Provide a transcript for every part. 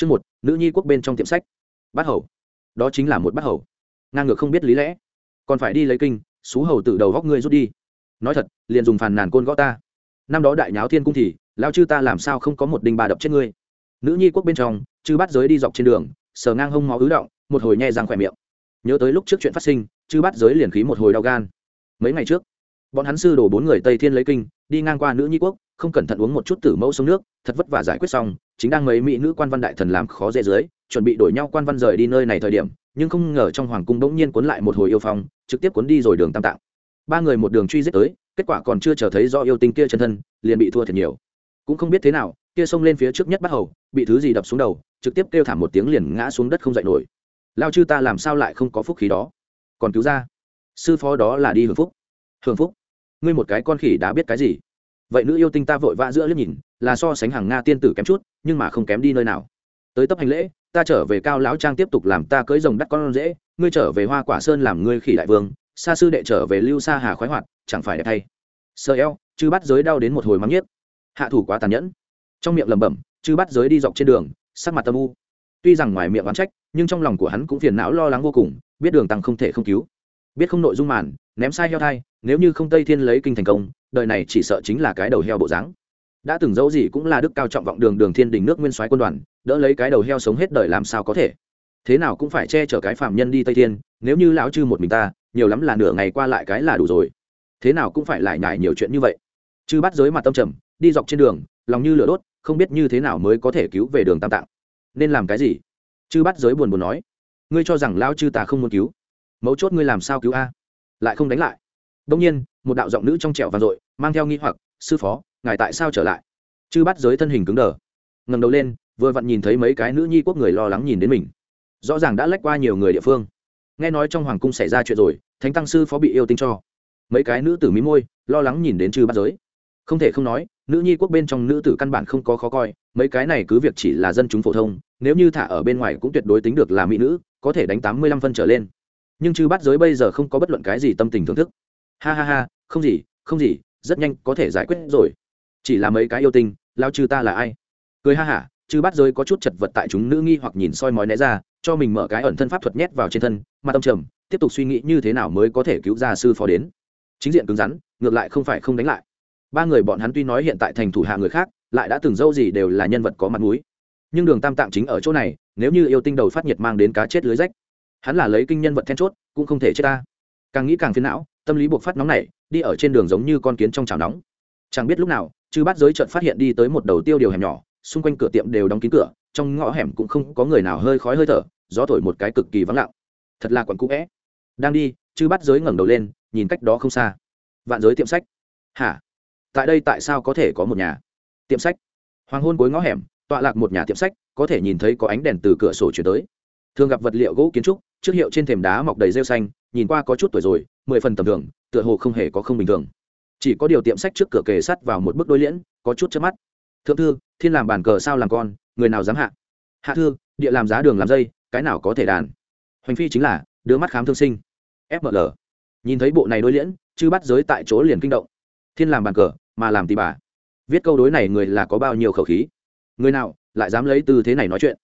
Chương một, nữ nhi quốc bên trong tiệm sách. bắt hầu. Đó chính là một bắt hầu. Ngang ngược không biết lý lẽ, còn phải đi lấy kinh, xú hầu từ đầu góc ngươi rút đi. Nói thật, liền dùng phàn nàn côn gõ ta. Năm đó đại nháo thiên cung thì, lao chư ta làm sao không có một đinh ba đập chết ngươi. Nữ nhi quốc bên trong, chư bắt giới đi dọc trên đường, sờ ngang hông máu ứ động, một hồi nhẹ răng khỏe miệng. Nhớ tới lúc trước chuyện phát sinh, chư bắt giới liền khí một hồi đau gan. Mấy ngày trước, bọn hắn sư đổ bốn người Tây Thiên lấy kinh, đi ngang qua nữ nhi quốc, không cẩn thận uống một chút tử mẫu sông nước thật vất vả giải quyết xong chính đang mấy mỹ nữ quan văn đại thần làm khó dễ dưới, chuẩn bị đổi nhau quan văn rời đi nơi này thời điểm, nhưng không ngờ trong hoàng cung bỗng nhiên cuốn lại một hồi yêu phong, trực tiếp cuốn đi rồi đường tam tạng. Ba người một đường truy giết tới, kết quả còn chưa trở thấy do yêu tinh kia chân thân, liền bị thua thật nhiều. Cũng không biết thế nào, kia xông lên phía trước nhất bắt hầu, bị thứ gì đập xuống đầu, trực tiếp kêu thảm một tiếng liền ngã xuống đất không dậy nổi. Lao chư ta làm sao lại không có phúc khí đó? Còn cứu ra. Sư phó đó là đi hưởng phúc. Hưởng phúc. Ngươi một cái con khỉ đã biết cái gì? Vậy nữ yêu tinh ta vội vã giữa liếc nhìn là so sánh hàng nga tiên tử kém chút, nhưng mà không kém đi nơi nào. Tới tấp hành lễ, ta trở về cao lão trang tiếp tục làm ta cưỡi rồng đắt con dễ, ngươi trở về hoa quả sơn làm ngươi khỉ đại vương, xa sư đệ trở về lưu sa hà khoái hoạt, chẳng phải đẹp thay. Sơ eo, chư bắt giới đau đến một hồi mắng nhiếc. Hạ thủ quá tàn nhẫn. Trong miệng lẩm bẩm, chư bắt giới đi dọc trên đường, sắc mặt tâm u. Tuy rằng ngoài miệng oán trách, nhưng trong lòng của hắn cũng phiền não lo lắng vô cùng, biết đường tăng không thể không cứu. Biết không nội dung màn, ném sai heo thai, nếu như không tây thiên lấy kinh thành công, đời này chỉ sợ chính là cái đầu heo bộ dáng đã từng dẫu gì cũng là đức cao trọng vọng đường đường thiên đình nước nguyên soái quân đoàn, đỡ lấy cái đầu heo sống hết đời làm sao có thể? Thế nào cũng phải che chở cái phạm nhân đi tây thiên, nếu như lão chư một mình ta, nhiều lắm là nửa ngày qua lại cái là đủ rồi. Thế nào cũng phải lại nhải nhiều chuyện như vậy. Chư bắt giới mặt tâm trầm, đi dọc trên đường, lòng như lửa đốt, không biết như thế nào mới có thể cứu về đường tam tạng. Nên làm cái gì? Chư bắt giới buồn buồn nói. Ngươi cho rằng lão chư ta không muốn cứu? Mấu chốt ngươi làm sao cứu a? Lại không đánh lại. Đông nhiên, một đạo giọng nữ trong trẻo vang dội, mang theo nghi hoặc, sư phó ngài tại sao trở lại? Chư bắt giới thân hình cứng đờ. Ngầm đầu lên, vừa vặn nhìn thấy mấy cái nữ nhi quốc người lo lắng nhìn đến mình. Rõ ràng đã lách qua nhiều người địa phương. Nghe nói trong hoàng cung xảy ra chuyện rồi, thánh tăng sư phó bị yêu tinh cho. Mấy cái nữ tử mí môi, lo lắng nhìn đến chư bắt giới. Không thể không nói, nữ nhi quốc bên trong nữ tử căn bản không có khó coi, mấy cái này cứ việc chỉ là dân chúng phổ thông, nếu như thả ở bên ngoài cũng tuyệt đối tính được là mỹ nữ, có thể đánh tám mươi lăm phân trở lên. Nhưng chư bắt giới bây giờ không có bất luận cái gì tâm tình thưởng thức. Ha ha ha, không gì không gì, rất nhanh có thể giải quyết rồi chỉ là mấy cái yêu tinh, lao chư ta là ai? Cười ha hả, chư bắt giới có chút chật vật tại chúng nữ nghi hoặc nhìn soi mói né ra, cho mình mở cái ẩn thân pháp thuật nhét vào trên thân, mà tâm trầm, tiếp tục suy nghĩ như thế nào mới có thể cứu ra sư phó đến. Chính diện cứng rắn, ngược lại không phải không đánh lại. Ba người bọn hắn tuy nói hiện tại thành thủ hạ người khác, lại đã từng dâu gì đều là nhân vật có mặt mũi. Nhưng đường tam tạng chính ở chỗ này, nếu như yêu tinh đầu phát nhiệt mang đến cá chết lưới rách, hắn là lấy kinh nhân vật then chốt, cũng không thể chết ta. Càng nghĩ càng phiền não, tâm lý buộc phát nóng này đi ở trên đường giống như con kiến trong chảo nóng. Chẳng biết lúc nào chư bát giới trận phát hiện đi tới một đầu tiêu điều hẻm nhỏ, xung quanh cửa tiệm đều đóng kín cửa, trong ngõ hẻm cũng không có người nào hơi khói hơi thở, gió thổi một cái cực kỳ vắng lặng. Thật là quẩn cũ vẽ. Đang đi, chư bát giới ngẩng đầu lên, nhìn cách đó không xa. Vạn giới tiệm sách. Hả? Tại đây tại sao có thể có một nhà tiệm sách? Hoàng hôn cuối ngõ hẻm, tọa lạc một nhà tiệm sách, có thể nhìn thấy có ánh đèn từ cửa sổ chuyển tới. Thường gặp vật liệu gỗ kiến trúc, trước hiệu trên thềm đá mọc đầy rêu xanh, nhìn qua có chút tuổi rồi, mười phần tầm thường, tựa hồ không hề có không bình thường chỉ có điều tiệm sách trước cửa kề sắt vào một bức đôi liễn, có chút chớp mắt. Thượng thư, thiên làm bàn cờ sao làm con, người nào dám hạ? Hạ thư, địa làm giá đường làm dây, cái nào có thể đàn? Hoành phi chính là đứa mắt khám thương sinh. Fml nhìn thấy bộ này đôi liễn, chư bắt giới tại chỗ liền kinh động. Thiên làm bàn cờ, mà làm tì bà. Viết câu đối này người là có bao nhiêu khẩu khí? Người nào, lại dám lấy tư thế này nói chuyện?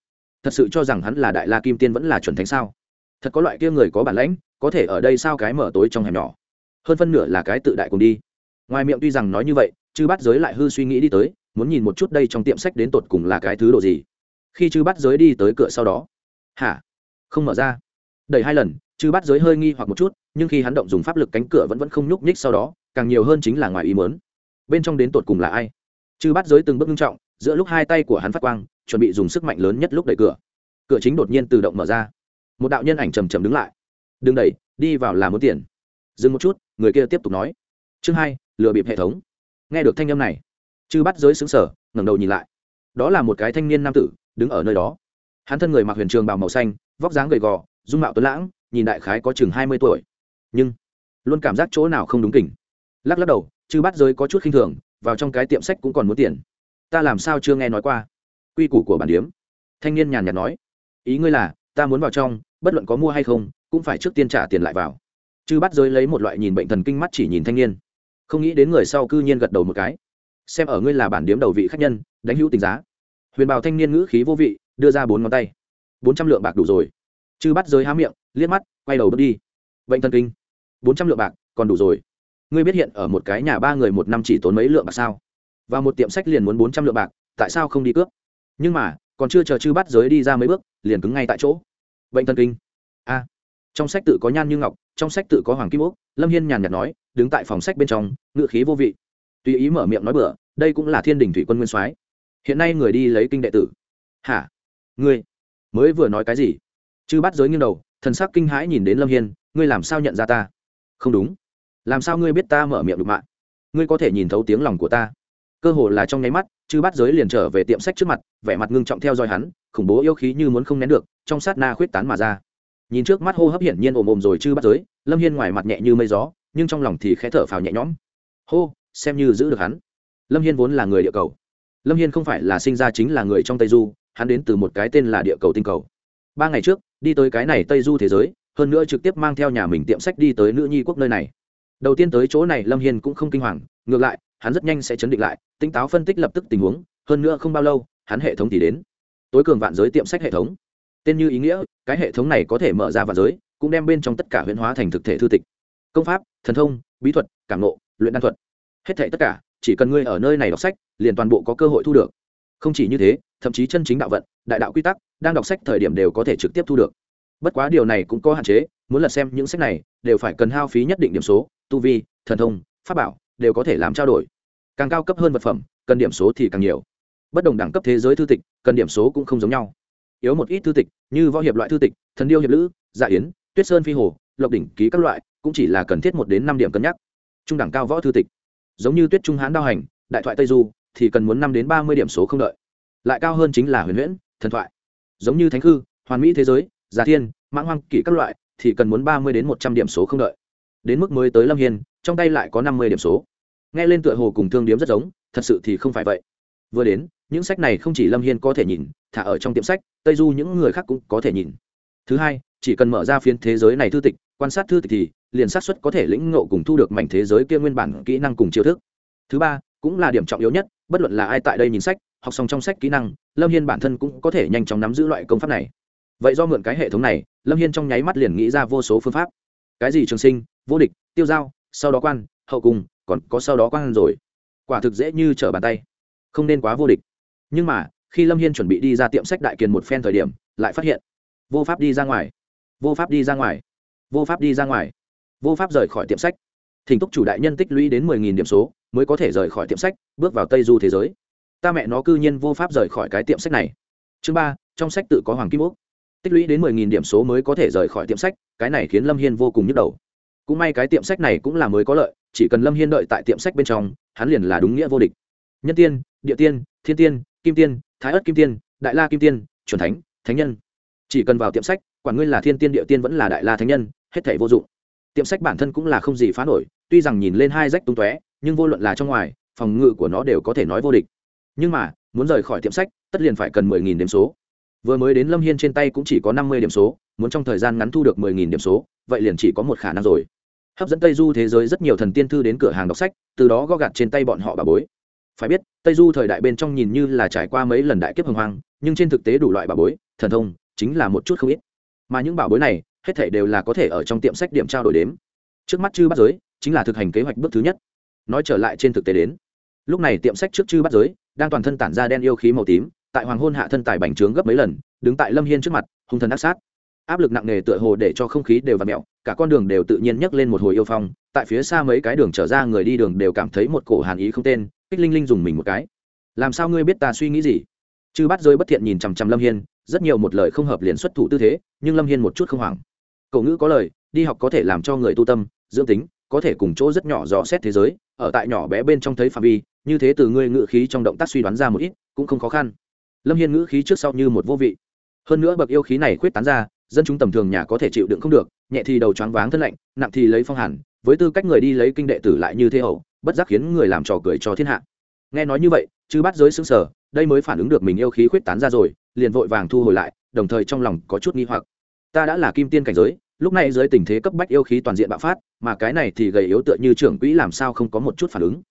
Thật sự cho rằng hắn là đại la kim tiên vẫn là chuẩn thánh sao? Thật có loại kia người có bản lãnh, có thể ở đây sao cái mở tối trong hẻm nhỏ? Hơn phân nửa là cái tự đại cùng đi ngoài miệng tuy rằng nói như vậy, chư bắt giới lại hư suy nghĩ đi tới, muốn nhìn một chút đây trong tiệm sách đến tột cùng là cái thứ đồ gì. Khi chư bắt giới đi tới cửa sau đó, hả? Không mở ra. Đẩy hai lần, chư bắt giới hơi nghi hoặc một chút, nhưng khi hắn động dùng pháp lực cánh cửa vẫn vẫn không nhúc nhích sau đó, càng nhiều hơn chính là ngoài ý mớn bên trong đến tột cùng là ai? Chư bắt giới từng bước nghiêm trọng, giữa lúc hai tay của hắn phát quang, chuẩn bị dùng sức mạnh lớn nhất lúc đẩy cửa. Cửa chính đột nhiên tự động mở ra. Một đạo nhân ảnh trầm trầm đứng lại. Đừng đẩy, đi vào là muốn tiền. Dừng một chút, người kia tiếp tục nói. Chương hai lừa bịp hệ thống. Nghe được thanh âm này, chư bắt giới xứng sở ngẩng đầu nhìn lại. Đó là một cái thanh niên nam tử, đứng ở nơi đó. Hắn thân người mặc huyền trường bào màu xanh, vóc dáng gầy gò, dung mạo tuấn lãng, nhìn đại khái có chừng hai mươi tuổi. Nhưng, luôn cảm giác chỗ nào không đúng kỉnh. Lắc lắc đầu, chư bắt giới có chút khinh thường, vào trong cái tiệm sách cũng còn muốn tiền. Ta làm sao chưa nghe nói qua? Quy củ của bản điếm. Thanh niên nhàn nhạt nói. Ý ngươi là, ta muốn vào trong, bất luận có mua hay không, cũng phải trước tiên trả tiền lại vào. Chư bắt giới lấy một loại nhìn bệnh thần kinh mắt chỉ nhìn thanh niên không nghĩ đến người sau cư nhiên gật đầu một cái. Xem ở ngươi là bản điếm đầu vị khách nhân, đánh hữu tình giá. Huyền bào thanh niên ngữ khí vô vị, đưa ra bốn ngón tay. Bốn trăm lượng bạc đủ rồi. Chư bắt giới há miệng, liếc mắt, quay đầu bước đi. Bệnh thần kinh. Bốn trăm lượng bạc, còn đủ rồi. Ngươi biết hiện ở một cái nhà ba người một năm chỉ tốn mấy lượng bạc sao? Và một tiệm sách liền muốn bốn trăm lượng bạc, tại sao không đi cướp? Nhưng mà, còn chưa chờ chư bắt giới đi ra mấy bước, liền cứng ngay tại chỗ. Bệnh thần kinh. A. Trong sách tự có nhan như ngọc trong sách tự có hoàng kim úc, lâm hiên nhàn nhạt nói, đứng tại phòng sách bên trong, ngựa khí vô vị. Tùy ý mở miệng nói bừa, đây cũng là thiên đình thủy quân nguyên soái. Hiện nay người đi lấy kinh đệ tử. Hả? Ngươi mới vừa nói cái gì? Chư bắt giới nghiêng đầu, thần sắc kinh hãi nhìn đến lâm hiên, ngươi làm sao nhận ra ta? Không đúng. Làm sao ngươi biết ta mở miệng đục mạng ngươi có thể nhìn thấu tiếng lòng của ta. Cơ hồ là trong nháy mắt, chư bắt giới liền trở về tiệm sách trước mặt, vẻ mặt ngưng trọng theo dõi hắn, khủng bố yêu khí như muốn không nén được, trong sát na khuyết tán mà ra nhìn trước mắt hô hấp hiển nhiên ồm ồm rồi chứ bắt giới, lâm hiên ngoài mặt nhẹ như mây gió, nhưng trong lòng thì khẽ thở phào nhẹ nhõm. Hô, xem như giữ được hắn. Lâm hiên vốn là người địa cầu. Lâm hiên không phải là sinh ra chính là người trong tây du, hắn đến từ một cái tên là địa cầu tinh cầu. Ba ngày trước, đi tới cái này tây du thế giới, hơn nữa trực tiếp mang theo nhà mình tiệm sách đi tới nữ nhi quốc nơi này. Đầu tiên tới chỗ này, lâm hiên cũng không kinh hoàng, ngược lại, hắn rất nhanh sẽ chấn định lại tinh táo phân tích lập tức tình huống, hơn nữa không bao lâu, hắn hệ thống thì đến. Tối cường vạn giới tiệm sách hệ thống tên như ý nghĩa, cái hệ thống này có thể mở ra và giới, cũng đem bên trong tất cả huyễn hóa thành thực thể thư tịch. Công pháp, thần thông, bí thuật, cảm nộ luyện đan thuật. Hết thể tất cả, chỉ cần ngươi ở nơi này đọc sách, liền toàn bộ có cơ hội thu được. Không chỉ như thế, thậm chí chân chính đạo vận, đại đạo quy tắc, đang đọc sách thời điểm đều có thể trực tiếp thu được. Bất quá điều này cũng có hạn chế, muốn lật xem những sách này, đều phải cần hao phí nhất định điểm số, tu vi, thần thông, pháp bảo, đều có thể làm trao đổi. Càng cao cấp hơn vật phẩm, cần điểm số thì càng nhiều. Bất đồng đẳng cấp thế giới thư tịch, cần điểm số cũng không giống nhau yếu một ít thư tịch, như võ hiệp loại thư tịch, thần điêu hiệp lữ dạ yến, tuyết sơn phi hồ, lộc đỉnh ký các loại, cũng chỉ là cần thiết một đến năm điểm cân nhắc. Trung đẳng cao võ thư tịch. Giống như tuyết trung hán đao hành, đại thoại tây du, thì cần muốn năm đến ba mươi điểm số không đợi. Lại cao hơn chính là huyền huyễn, thần thoại. Giống như thánh khư, hoàn mỹ thế giới, giả thiên, mãng hoang kỷ các loại, thì cần muốn ba mươi đến một trăm điểm số không đợi. Đến mức mới tới lâm hiên, trong tay lại có năm mươi điểm số. Nghe lên tựa hồ cùng thương điếm rất giống, thật sự thì không phải vậy vừa đến, những sách này không chỉ lâm hiên có thể nhìn, thả ở trong tiệm sách, tây du những người khác cũng có thể nhìn. Thứ hai, chỉ cần mở ra phiên thế giới này thư tịch, quan sát thư tịch thì, liền xác suất có thể lĩnh ngộ cùng thu được mảnh thế giới kia nguyên bản kỹ năng cùng chiêu thức. Thứ ba, cũng là điểm trọng yếu nhất, bất luận là ai tại đây nhìn sách, học xong trong sách kỹ năng, lâm hiên bản thân cũng có thể nhanh chóng nắm giữ loại công pháp này. Vậy do mượn cái hệ thống này, lâm hiên trong nháy mắt liền nghĩ ra vô số phương pháp. Cái gì trường sinh, vô địch, tiêu giao, sau đó quan, hậu cùng, còn có sau đó quan rồi. Quả thực dễ như trở bàn tay không nên quá vô địch. Nhưng mà, khi lâm hiên chuẩn bị đi ra tiệm sách đại kiền một phen thời điểm, lại phát hiện, vô pháp đi ra ngoài, vô pháp đi ra ngoài, vô pháp đi ra ngoài, vô pháp rời khỏi tiệm sách. Thỉnh thúc chủ đại nhân tích lũy đến mười nghìn điểm số, mới có thể rời khỏi tiệm sách, bước vào tây du thế giới. Ta mẹ nó cư nhiên vô pháp rời khỏi cái tiệm sách này. Chương ba, trong sách tự có hoàng kim úc. Tích lũy đến mười nghìn điểm số mới có thể rời khỏi tiệm sách, cái này khiến lâm hiên vô cùng nhức đầu. Cũng may cái tiệm sách này cũng là mới có lợi, chỉ cần lâm hiên đợi tại tiệm sách bên trong, hắn liền là đúng nghĩa vô địch. Nhân tiên địa tiên, thiên tiên, kim tiên, thái ất kim tiên, đại la kim tiên c thánh thánh nhân. Chỉ cần vào tiệm sách, quản ngươi là thiên tiên địa tiên vẫn là đại la thánh nhân, hết thể vô dụng. Tiệm sách bản thân cũng là không gì phá nổi, tuy rằng nhìn lên hai rách tung tóe, nhưng vô luận là trong ngoài, phòng ngự của nó đều có thể nói vô địch. Nhưng mà, muốn rời khỏi tiệm sách, tất liền phải cần mười nghìn điểm số. Vừa mới đến lâm hiên trên tay cũng chỉ có năm mươi điểm số, muốn trong thời gian ngắn thu được mười nghìn điểm số, vậy liền chỉ có một khả năng rồi. Hấp dẫn tây du thế giới rất nhiều thần tiên thư đến cửa hàng đọc sách, từ đó gõ gạt trên tay bọn họ bà bối phải biết, tây du thời đại bên trong nhìn như là trải qua mấy lần đại kiếp hồng hoang, nhưng trên thực tế đủ loại bảo bối, thần thông, chính là một chút không ít. Mà những bảo bối này, hết thể đều là có thể ở trong tiệm sách điểm trao đổi đếm. Trước mắt chư bắt giới, chính là thực hành kế hoạch bước thứ nhất. Nói trở lại trên thực tế đến. Lúc này tiệm sách trước chư bắt giới, đang toàn thân tản ra đen yêu khí màu tím, tại hoàng hôn hạ thân tài bành trướng gấp mấy lần, đứng tại lâm hiên trước mặt, hung thần ác sát áp lực nặng nề tựa hồ để cho không khí đều v ặ mẹo, cả con đường đều tự nhiên nhấc lên một hồi yêu phong, tại phía xa mấy cái đường trở ra người đi đường đều cảm thấy một cổ hàn ý không tên, kích linh linh dùng mình một cái. Làm sao ngươi biết ta suy nghĩ gì? Chư bắt rơi bất thiện nhìn chằm chằm lâm hiên, rất nhiều một lời không hợp liền xuất thủ tư thế, nhưng lâm hiên một chút không hoảng. Cậu ngữ có lời, đi học có thể làm cho người tu tâm, dưỡng tính, có thể cùng chỗ rất nhỏ dò xét thế giới, ở tại nhỏ bé bên trong thấy phạm vi, như thế từ ngươi ngữ khí trong động tác suy đoán ra một ít, cũng không khó khăn. Lâm hiên ngữ khí trước sau như một vô vị. Hơn nữa bậc yêu khí này khuyết tán ra dân chúng tầm thường nhà có thể chịu đựng không được, nhẹ thì đầu choáng váng thân lạnh, nặng thì lấy phong hẳn với tư cách người đi lấy kinh đệ tử lại như thế hậu, bất giác khiến người làm trò cười cho thiên hạ. Nghe nói như vậy chứ bắt giới xứng sở đây mới phản ứng được mình yêu khí khuyết tán ra rồi, liền vội vàng thu hồi lại, đồng thời trong lòng có chút nghi hoặc. Ta đã là kim tiên cảnh giới, lúc này dưới tình thế cấp bách yêu khí toàn diện bạo phát, mà cái này thì gầy yếu tựa như trưởng quỹ làm sao không có một chút phản ứng.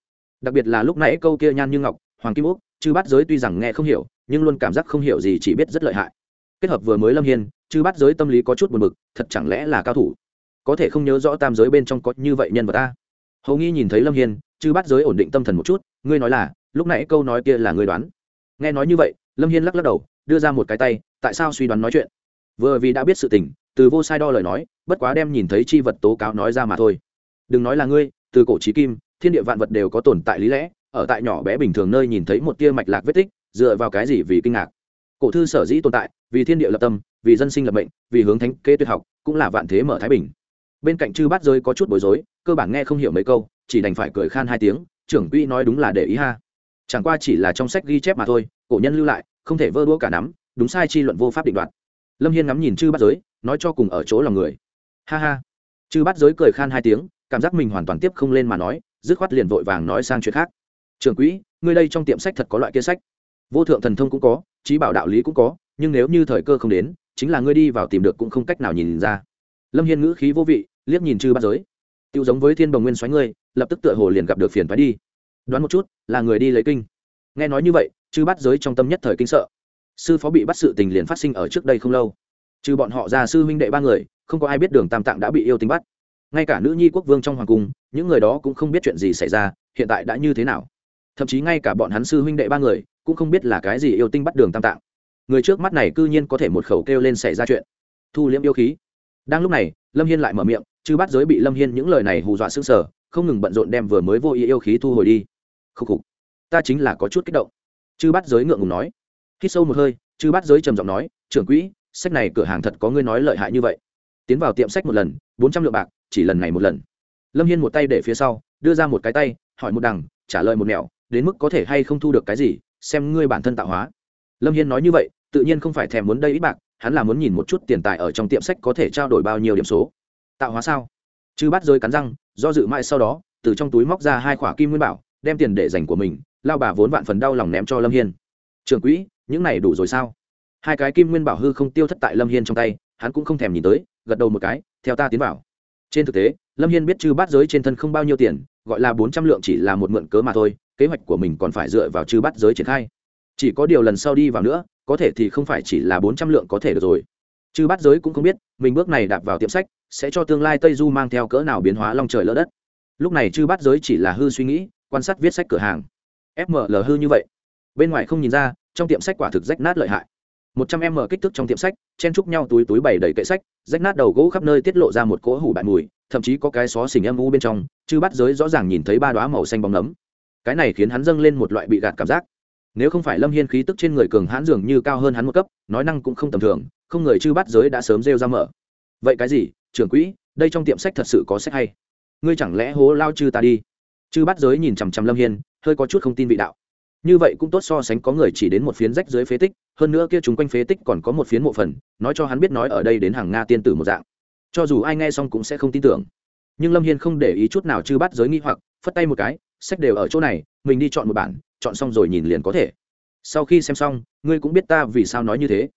Đặc biệt là lúc nãy câu kia nhan như ngọc, hoàng kim úc, chư bắt giới tuy rằng nghe không hiểu, nhưng luôn cảm giác không hiểu gì chỉ biết rất lợi hại. Kết hợp vừa mới lâm hiên chư bắt giới tâm lý có chút buồn bực, thật chẳng lẽ là cao thủ? Có thể không nhớ rõ tam giới bên trong có như vậy nhân vật ta? Hầu nghi nhìn thấy lâm hiên, chư bắt giới ổn định tâm thần một chút, ngươi nói là, lúc nãy câu nói kia là ngươi đoán. Nghe nói như vậy, lâm hiên lắc lắc đầu, đưa ra một cái tay, tại sao suy đoán nói chuyện? Vừa vì đã biết sự tình, từ vô sai đo lời nói, bất quá đem nhìn thấy chi vật tố cáo nói ra mà thôi. Đừng nói là ngươi, từ cổ trí kim, thiên địa vạn vật đều có tồn tại lý lẽ, ở tại nhỏ bé bình thường nơi nhìn thấy một tia mạch lạc vết tích, dựa vào cái gì vì kinh ngạc? Cổ thư sở dĩ tồn tại, vì thiên địa lập tâm vì dân sinh lập mệnh, vì hướng thánh kê tuyệt học, cũng là vạn thế mở thái bình. Bên cạnh chư bát giới có chút bối rối, cơ bản nghe không hiểu mấy câu, chỉ đành phải cười khan hai tiếng, trưởng quỹ nói đúng là để ý ha. Chẳng qua chỉ là trong sách ghi chép mà thôi, cổ nhân lưu lại, không thể vơ đũa cả nắm, đúng sai chi luận vô pháp định đoạt. Lâm hiên ngắm nhìn chư bát giới, nói cho cùng ở chỗ lòng người. Ha ha. Chư bát giới cười khan hai tiếng, cảm giác mình hoàn toàn tiếp không lên mà nói, dứt khoát liền vội vàng nói sang chuyện khác. Trưởng quỹ, ngươi đây trong tiệm sách thật có loại kia sách. Vô thượng thần thông cũng có, trí bảo đạo lý cũng có, nhưng nếu như thời cơ không đến chính là ngươi đi vào tìm được cũng không cách nào nhìn ra. Lâm hiên ngữ khí vô vị, liếc nhìn chư bát giới. Tiêu giống với thiên bồng nguyên xoáy ngươi, lập tức tựa hồ liền gặp được phiền thoái đi. Đoán một chút, là người đi lấy kinh. Nghe nói như vậy chư bát giới trong tâm nhất thời kinh sợ. Sư phó bị bắt sự tình liền phát sinh ở trước đây không lâu. Trừ bọn họ ra sư huynh đệ ba người, không có ai biết đường tam tạng đã bị yêu tính bắt. Ngay cả nữ nhi quốc vương trong hoàng cung, những người đó cũng không biết chuyện gì xảy ra, hiện tại đã như thế nào? Thậm chí ngay cả bọn hắn sư huynh đệ ba người, cũng không biết là cái gì yêu tinh bắt đường tam tạng người trước mắt này cư nhiên có thể một khẩu kêu lên xảy ra chuyện. Thu liễm yêu khí. Đang lúc này, lâm hiên lại mở miệng chứ bắt giới bị lâm hiên những lời này hù dọa s ư n g sở không ngừng bận rộn đem vừa mới vô ý yêu khí thu hồi đi. Khúc khục, ta chính là có chút kích động. Chư bắt giới ngượng ngùng nói. Khi sâu một hơi, chư bắt giới trầm giọng nói, trưởng quỹ, sách này cửa hàng thật có ngươi nói lợi hại như vậy. Tiến vào tiệm sách một lần, bốn trăm lượng bạc, chỉ lần này một lần. Lâm hiên một tay để phía sau, đưa ra một cái tay, hỏi một đằng, trả lời một mẹo đến mức có thể hay không thu được cái gì, xem ngươi bản thân tạo hóa? Lâm hiên nói như vậy tự nhiên không phải thèm muốn đây ít bạc, hắn là muốn nhìn một chút tiền tài ở trong tiệm sách có thể trao đổi bao nhiêu điểm số. Tạo hóa sao? Chư bắt rơi cắn răng, do dự mãi sau đó, từ trong túi móc ra hai khoả kim nguyên bảo, đem tiền để dành của mình, lao bà vốn vạn phần đau lòng ném cho lâm hiên. Trưởng quỹ, những này đủ rồi sao? Hai cái kim nguyên bảo hư không tiêu thất tại lâm hiên trong tay, hắn cũng không thèm nhìn tới, gật đầu một cái, theo ta tiến vào. Trên thực tế, lâm hiên biết chư bát giới trên thân không bao nhiêu tiền, gọi là bốn trăm lượng chỉ là một mượn cớ mà thôi, kế hoạch của mình còn phải dựa vào chư bát giới triển khai. Chỉ có điều lần sau đi vào nữa có thể thì không phải chỉ là bốn trăm lượng có thể được rồi. Chư bát giới cũng không biết, mình bước này đạp vào tiệm sách, sẽ cho tương lai tây du mang theo cỡ nào biến hóa long trời lỡ đất. Lúc này chư bát giới chỉ là hư suy nghĩ, quan sát viết sách cửa hàng. Fml hư như vậy. Bên ngoài không nhìn ra, trong tiệm sách quả thực rách nát lợi hại. Một trăm em mở kích thước trong tiệm sách, chen chúc nhau túi túi bày đầy kệ sách, rách nát đầu gỗ khắp nơi tiết lộ ra một cỗ hủ bại mùi, thậm chí có cái xó xỉnh âm u bên trong, chư bắt giới rõ ràng nhìn thấy ba đoá màu xanh bóng nấm cái này khiến hắn dâng lên một loại bị gạt cảm giác nếu không phải lâm hiên khí tức trên người cường hãn dường như cao hơn hắn một cấp, nói năng cũng không tầm thường, không người chư bắt giới đã sớm rêu ra mở. Vậy cái gì, trưởng quỹ, đây trong tiệm sách thật sự có sách hay? Ngươi chẳng lẽ hố lao chư ta đi? Chư bắt giới nhìn chằm chằm lâm hiên, hơi có chút không tin vị đạo. Như vậy cũng tốt so sánh có người chỉ đến một phiến rách dưới phế tích, hơn nữa kia chúng quanh phế tích còn có một phiến mộ phần, nói cho hắn biết nói ở đây đến hàng nga tiên tử một dạng. Cho dù ai nghe xong cũng sẽ không tin tưởng. Nhưng lâm hiên không để ý chút nào chư bắt giới nghi hoặc, phất tay một cái, sách đều ở chỗ này, mình đi chọn một bản chọn xong rồi nhìn liền có thể. Sau khi xem xong, ngươi cũng biết ta vì sao nói như thế.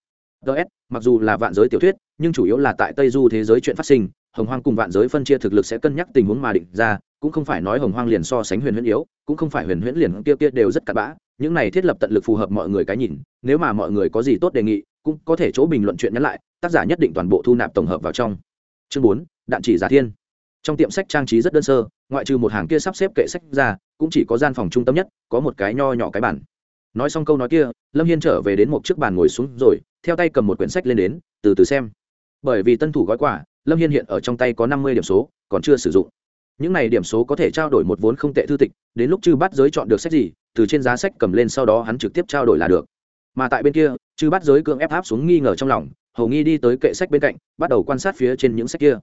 Ts mặc dù là vạn giới tiểu thuyết, nhưng chủ yếu là tại tây du thế giới chuyện phát sinh, hồng hoang cùng vạn giới phân chia thực lực sẽ cân nhắc tình huống mà định ra, cũng không phải nói hồng hoang liền so sánh huyền huyễn yếu, cũng không phải huyền huyễn liền kia kia đều rất cặn bã. Những này thiết lập tận lực phù hợp mọi người cái nhìn, nếu mà mọi người có gì tốt đề nghị, cũng có thể chỗ bình luận chuyện nhắn lại, tác giả nhất định toàn bộ thu nạp tổng hợp vào trong. Chương bốn, đạn chỉ giả thiên trong tiệm sách trang trí rất đơn sơ, ngoại trừ một hàng kia sắp xếp kệ sách ra, cũng chỉ có gian phòng trung tâm nhất, có một cái nho nhỏ cái bản nói xong câu nói kia, lâm hiên trở về đến một chiếc bàn ngồi xuống rồi, theo tay cầm một quyển sách lên đến, từ từ xem. Bởi vì tân thủ gói quà, lâm hiên hiện ở trong tay có năm mươi điểm số, còn chưa sử dụng. Những này điểm số có thể trao đổi một vốn không tệ thư tịch, đến lúc chư bắt giới chọn được sách gì, từ trên giá sách cầm lên sau đó hắn trực tiếp trao đổi là được. Mà tại bên kia, chư bắt giới cưỡng ép áp xuống nghi ngờ trong lòng, hầu nghi đi tới kệ sách bên cạnh, bắt đầu quan sát phía trên những sách kia.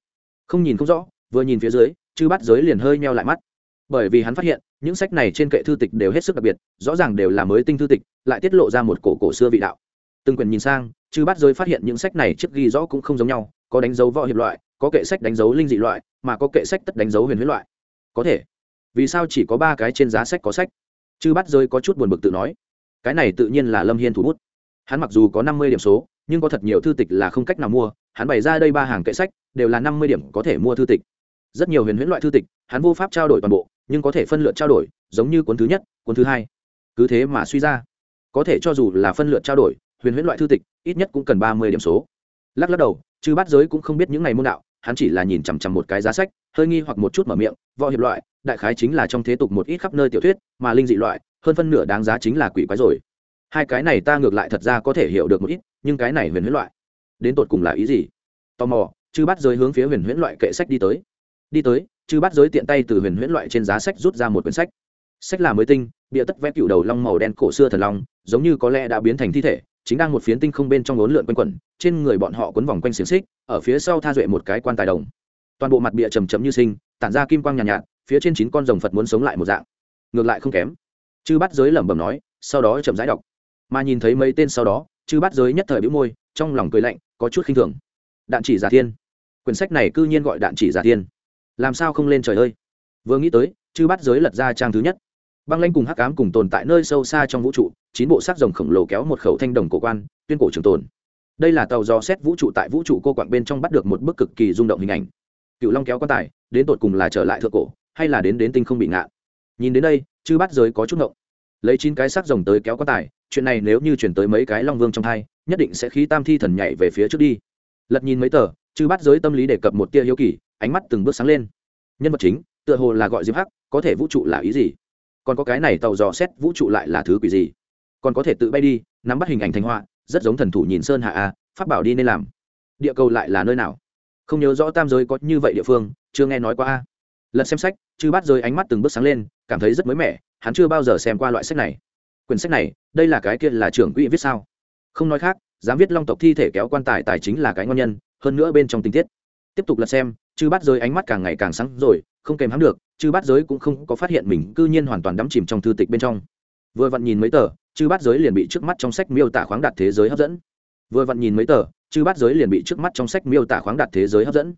Không nhìn không rõ vừa nhìn phía dưới, chư bắt giới liền hơi meo lại mắt. Bởi vì hắn phát hiện, những sách này trên kệ thư tịch đều hết sức đặc biệt, rõ ràng đều là mới tinh thư tịch, lại tiết lộ ra một cổ cổ xưa vị đạo. Từng quyền nhìn sang, chư bắt giới phát hiện những sách này trước ghi rõ cũng không giống nhau, có đánh dấu võ hiệp loại, có kệ sách đánh dấu linh dị loại, mà có kệ sách tất đánh dấu huyền huyết loại. Có thể. Vì sao chỉ có ba cái trên giá sách có sách? Chư bắt giới có chút buồn bực tự nói. Cái này tự nhiên là lâm hiên thủ bút. Hắn mặc dù có năm mươi điểm số, nhưng có thật nhiều thư tịch là không cách nào mua. Hắn bày ra đây ba hàng kệ sách, đều là năm mươi điểm có thể mua thư tịch rất nhiều huyền huyễn loại thư tịch, hắn vô pháp trao đổi toàn bộ, nhưng có thể phân lượt trao đổi, giống như cuốn thứ nhất, cuốn thứ hai. Cứ thế mà suy ra. Có thể cho dù là phân lượt trao đổi, huyền huyễn loại thư tịch, ít nhất cũng cần ba mươi điểm số. Lắc lắc đầu, chư bát giới cũng không biết những ngày môn đạo, hắn chỉ là nhìn chằm chằm một cái giá sách, hơi nghi hoặc một chút mở miệng, võ hiệp loại, đại khái chính là trong thế tục một ít khắp nơi tiểu thuyết, mà linh dị loại, hơn phân nửa đáng giá chính là quỷ quái rồi. Hai cái này ta ngược lại thật ra có thể hiểu được một ít, nhưng cái này huyền huyễn loại, đến tột cùng là ý gì? Tò mò, chư bắt giới hướng phía huyền huyễn loại kệ sách đi tới đi tới chư bắt giới tiện tay từ huyền huyễn loại trên giá sách rút ra một quyển sách. Sách là mới tinh bịa tất vẽ cựu đầu long màu đen cổ xưa thần long giống như có lẽ đã biến thành thi thể chính đang một phiến tinh không bên trong lốn lượn quanh quẩn trên người bọn họ quấn vòng quanh xiềng xích ở phía sau tha duệ một cái quan tài đồng. Toàn bộ mặt bịa trầm trầm như sinh tản ra kim quang nhàn nhạt, nhạt phía trên chín con rồng phật muốn sống lại một dạng. Ngược lại không kém. Chư bắt giới lẩm bẩm nói sau đó chậm rãi đọc. Mà nhìn thấy mấy tên sau đó chư bắt giới nhất thời bĩu môi trong lòng cười lạnh có chút khinh thường. Đạn chỉ giả thiên. Quyển sách này cư nhiên gọi đạn chỉ giả thiên làm sao không lên trời ơi? Vừa nghĩ tới, chư bắt giới lật ra trang thứ nhất. Băng lanh cùng hắc cám cùng tồn tại nơi sâu xa trong vũ trụ, chín bộ sắc rồng khổng lồ kéo một khẩu thanh đồng cổ quan, tuyên cổ trường tồn. Đây là tàu do xét vũ trụ tại vũ trụ cô quạng bên trong bắt được một bức cực kỳ rung động hình ảnh. Cựu long kéo quan tài, đến tột cùng là trở lại thượng cổ, hay là đến đến tinh không bị ngạn nhìn đến đây, chư bắt giới có chút ngộng. Lấy chín cái sắc rồng tới kéo quan tài, chuyện này nếu như chuyển tới mấy cái long vương trong hai, nhất định sẽ khí tam thi thần nhảy về phía trước đi. Lật nhìn mấy tờ, chư bắt giới tâm lý đề cập một tia hiếu kỳ ánh mắt từng bước sáng lên. Nhân vật chính, tựa hồ là gọi diệp hắc, có thể vũ trụ là ý gì? Còn có cái này tàu dò xét vũ trụ lại là thứ quỷ gì? Còn có thể tự bay đi, nắm bắt hình ảnh thành họa, rất giống thần thủ nhìn sơn hạ a phát bảo đi nên làm. Địa cầu lại là nơi nào? Không nhớ rõ tam giới có như vậy địa phương, chưa nghe nói qua a. Lần xem sách, chư bắt rơi ánh mắt từng bước sáng lên, cảm thấy rất mới mẻ, hắn chưa bao giờ xem qua loại sách này. Quyển sách này, đây là cái kia là trưởng quỹ viết sao? Không nói khác, dám viết long tộc thi thể kéo quan tài tài chính là cái ngon nhân, hơn nữa bên trong tình tiết. Tiếp tục lật xem chư bắt giới ánh mắt càng ngày càng sáng rồi, không kèm hãm được, chư bắt giới cũng không có phát hiện mình, cư nhiên hoàn toàn đắm chìm trong thư tịch bên trong. Vừa vặn nhìn mấy tờ, chư bắt giới liền bị trước mắt trong sách miêu tả khoáng đạt thế giới hấp dẫn. Vừa vặn nhìn mấy tờ, chư bắt giới liền bị trước mắt trong sách miêu tả khoáng đạt thế giới hấp dẫn.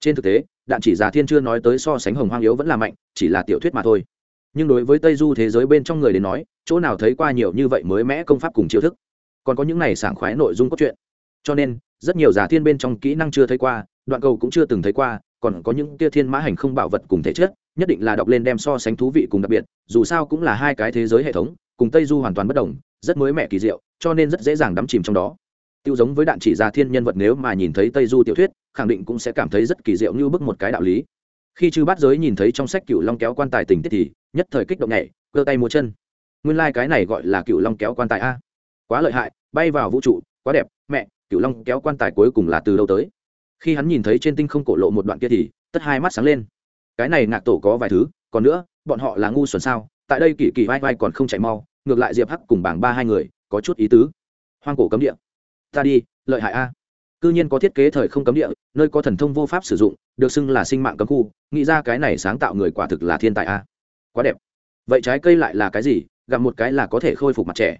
Trên thực tế, đạn chỉ già thiên chưa nói tới so sánh hồng hoang yếu vẫn là mạnh, chỉ là tiểu thuyết mà thôi. Nhưng đối với tây du thế giới bên trong người đến nói, chỗ nào thấy qua nhiều như vậy mới mẽ công pháp cùng chiêu thức. Còn có những này sảng khoái nội dung cốt truyện. Cho nên, rất nhiều giả thiên bên trong kỹ năng chưa thấy qua đoạn cầu cũng chưa từng thấy qua, còn có những kia thiên mã hành không bảo vật cùng thể chất, nhất định là đọc lên đem so sánh thú vị cùng đặc biệt, dù sao cũng là hai cái thế giới hệ thống, cùng tây du hoàn toàn bất đồng, rất mới mẻ kỳ diệu, cho nên rất dễ dàng đắm chìm trong đó. Tiêu giống với đạn chỉ ra thiên nhân vật nếu mà nhìn thấy tây du tiểu thuyết, khẳng định cũng sẽ cảm thấy rất kỳ diệu như bức một cái đạo lý. Khi chư bát giới nhìn thấy trong sách cựu long kéo quan tài tình tiết thì, nhất thời kích động nhảy cơ tay múa chân. Nguyên lai、like、cái này gọi là cựu long kéo quan tài a. Quá lợi hại, bay vào vũ trụ, quá đẹp, mẹ cựu long kéo quan tài cuối cùng là từ đâu tới? Khi hắn nhìn thấy trên tinh không cổ lộ một đoạn kia thì tất hai mắt sáng lên. Cái này ngạc tổ có vài thứ, còn nữa, bọn họ là ngu xuẩn sao? Tại đây kỳ kỳ vai vai còn không chạy mau, ngược lại diệp hắc cùng bảng ba hai người có chút ý tứ. Hoang cổ cấm địa. Ta đi, lợi hại a. Cư nhiên có thiết kế thời không cấm địa, nơi có thần thông vô pháp sử dụng, được xưng là sinh mạng cấm khu, nghĩ ra cái này sáng tạo người quả thực là thiên tài a. Quá đẹp. Vậy trái cây lại là cái gì? Gặp một cái là có thể khôi phục mặt trẻ.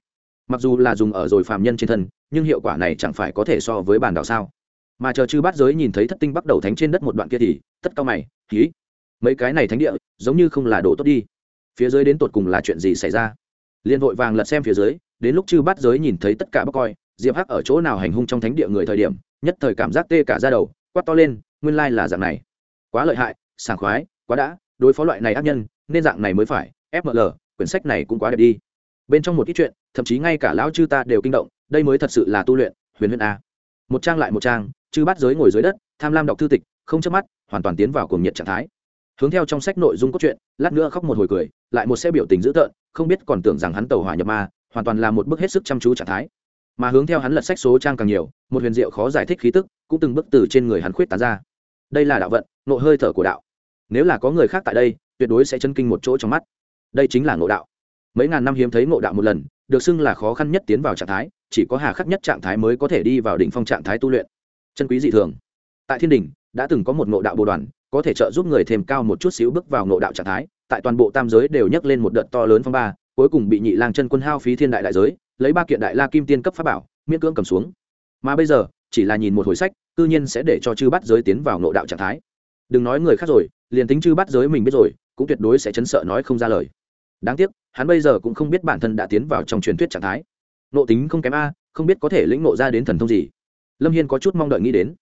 Mặc dù là dùng ở rồi phàm nhân trên thân, nhưng hiệu quả này chẳng phải có thể so với bản đảo sao? Mà chờ chư bát giới nhìn thấy thất tinh bắt đầu thánh trên đất một đoạn kia thì tất cao mày khí mấy cái này thánh địa, giống như không là đồ tốt đi. Phía dưới đến tột cùng là chuyện gì xảy ra? Liên vội vàng lật xem phía dưới, đến lúc chư bát giới nhìn thấy tất cả bóc coi, diệp hắc ở chỗ nào hành hung trong thánh địa người thời điểm, nhất thời cảm giác tê cả ra đầu, quát to lên, nguyên lai là dạng này. Quá lợi hại, sảng khoái, quá đã, đối phó loại này ác nhân, nên dạng này mới phải fml quyển sách này cũng quá đẹp đi. Bên trong một ít chuyện, thậm chí ngay cả lão chư ta đều kinh động, đây mới thật sự là tu luyện, huyền huyền a. Một trang lại một trang chư bắt giới ngồi dưới đất, tham lam đọc thư tịch, không chớp mắt, hoàn toàn tiến vào cuồng nhiệt trạng thái. Hướng theo trong sách nội dung cốt truyện, lát nữa khóc một hồi cười, lại một xe biểu tình dữ tợn, không biết còn tưởng rằng hắn tàu hỏa nhập ma, hoàn toàn là một bức hết sức chăm chú trạng thái. Mà hướng theo hắn lật sách số trang càng nhiều, một huyền diệu khó giải thích khí tức, cũng từng bức từ trên người hắn khuyết tán ra. Đây là đạo vận nộ hơi thở của đạo. Nếu là có người khác tại đây, tuyệt đối sẽ chân kinh một chỗ trong mắt. Đây chính là ngộ đạo. Mấy ngàn năm hiếm thấy ngộ đạo một lần, được xưng là khó khăn nhất tiến vào trạng thái, chỉ có hà khắc nhất trạng thái mới có thể đi vào đỉnh phong trạng thái tu luyện chân quý dị thường. Tại thiên đình đã từng có một ngộ đạo bồ đoàn, có thể trợ giúp người thêm cao một chút xíu bước vào ngộ đạo trạng thái. Tại toàn bộ tam giới đều nhấc lên một đợt to lớn phong ba, cuối cùng bị nhị lang chân quân hao phí thiên đại đại giới, lấy ba kiện đại la kim tiên cấp pháp bảo, miễn cưỡng cầm xuống. Mà bây giờ, chỉ là nhìn một hồi sách tự nhiên sẽ để cho chư bắt giới tiến vào ngộ đạo trạng thái. Đừng nói người khác rồi, liền tính chư bắt giới mình biết rồi, cũng tuyệt đối sẽ chấn sợ nói không ra lời. Đáng tiếc, hắn bây giờ cũng không biết bản thân đã tiến vào trong truyền thuyết trạng thái. Nộ tính không kém a, không biết có thể lĩnh nộ ra đến thần thông gì lâm hiên có chút mong đợi nghĩ đến.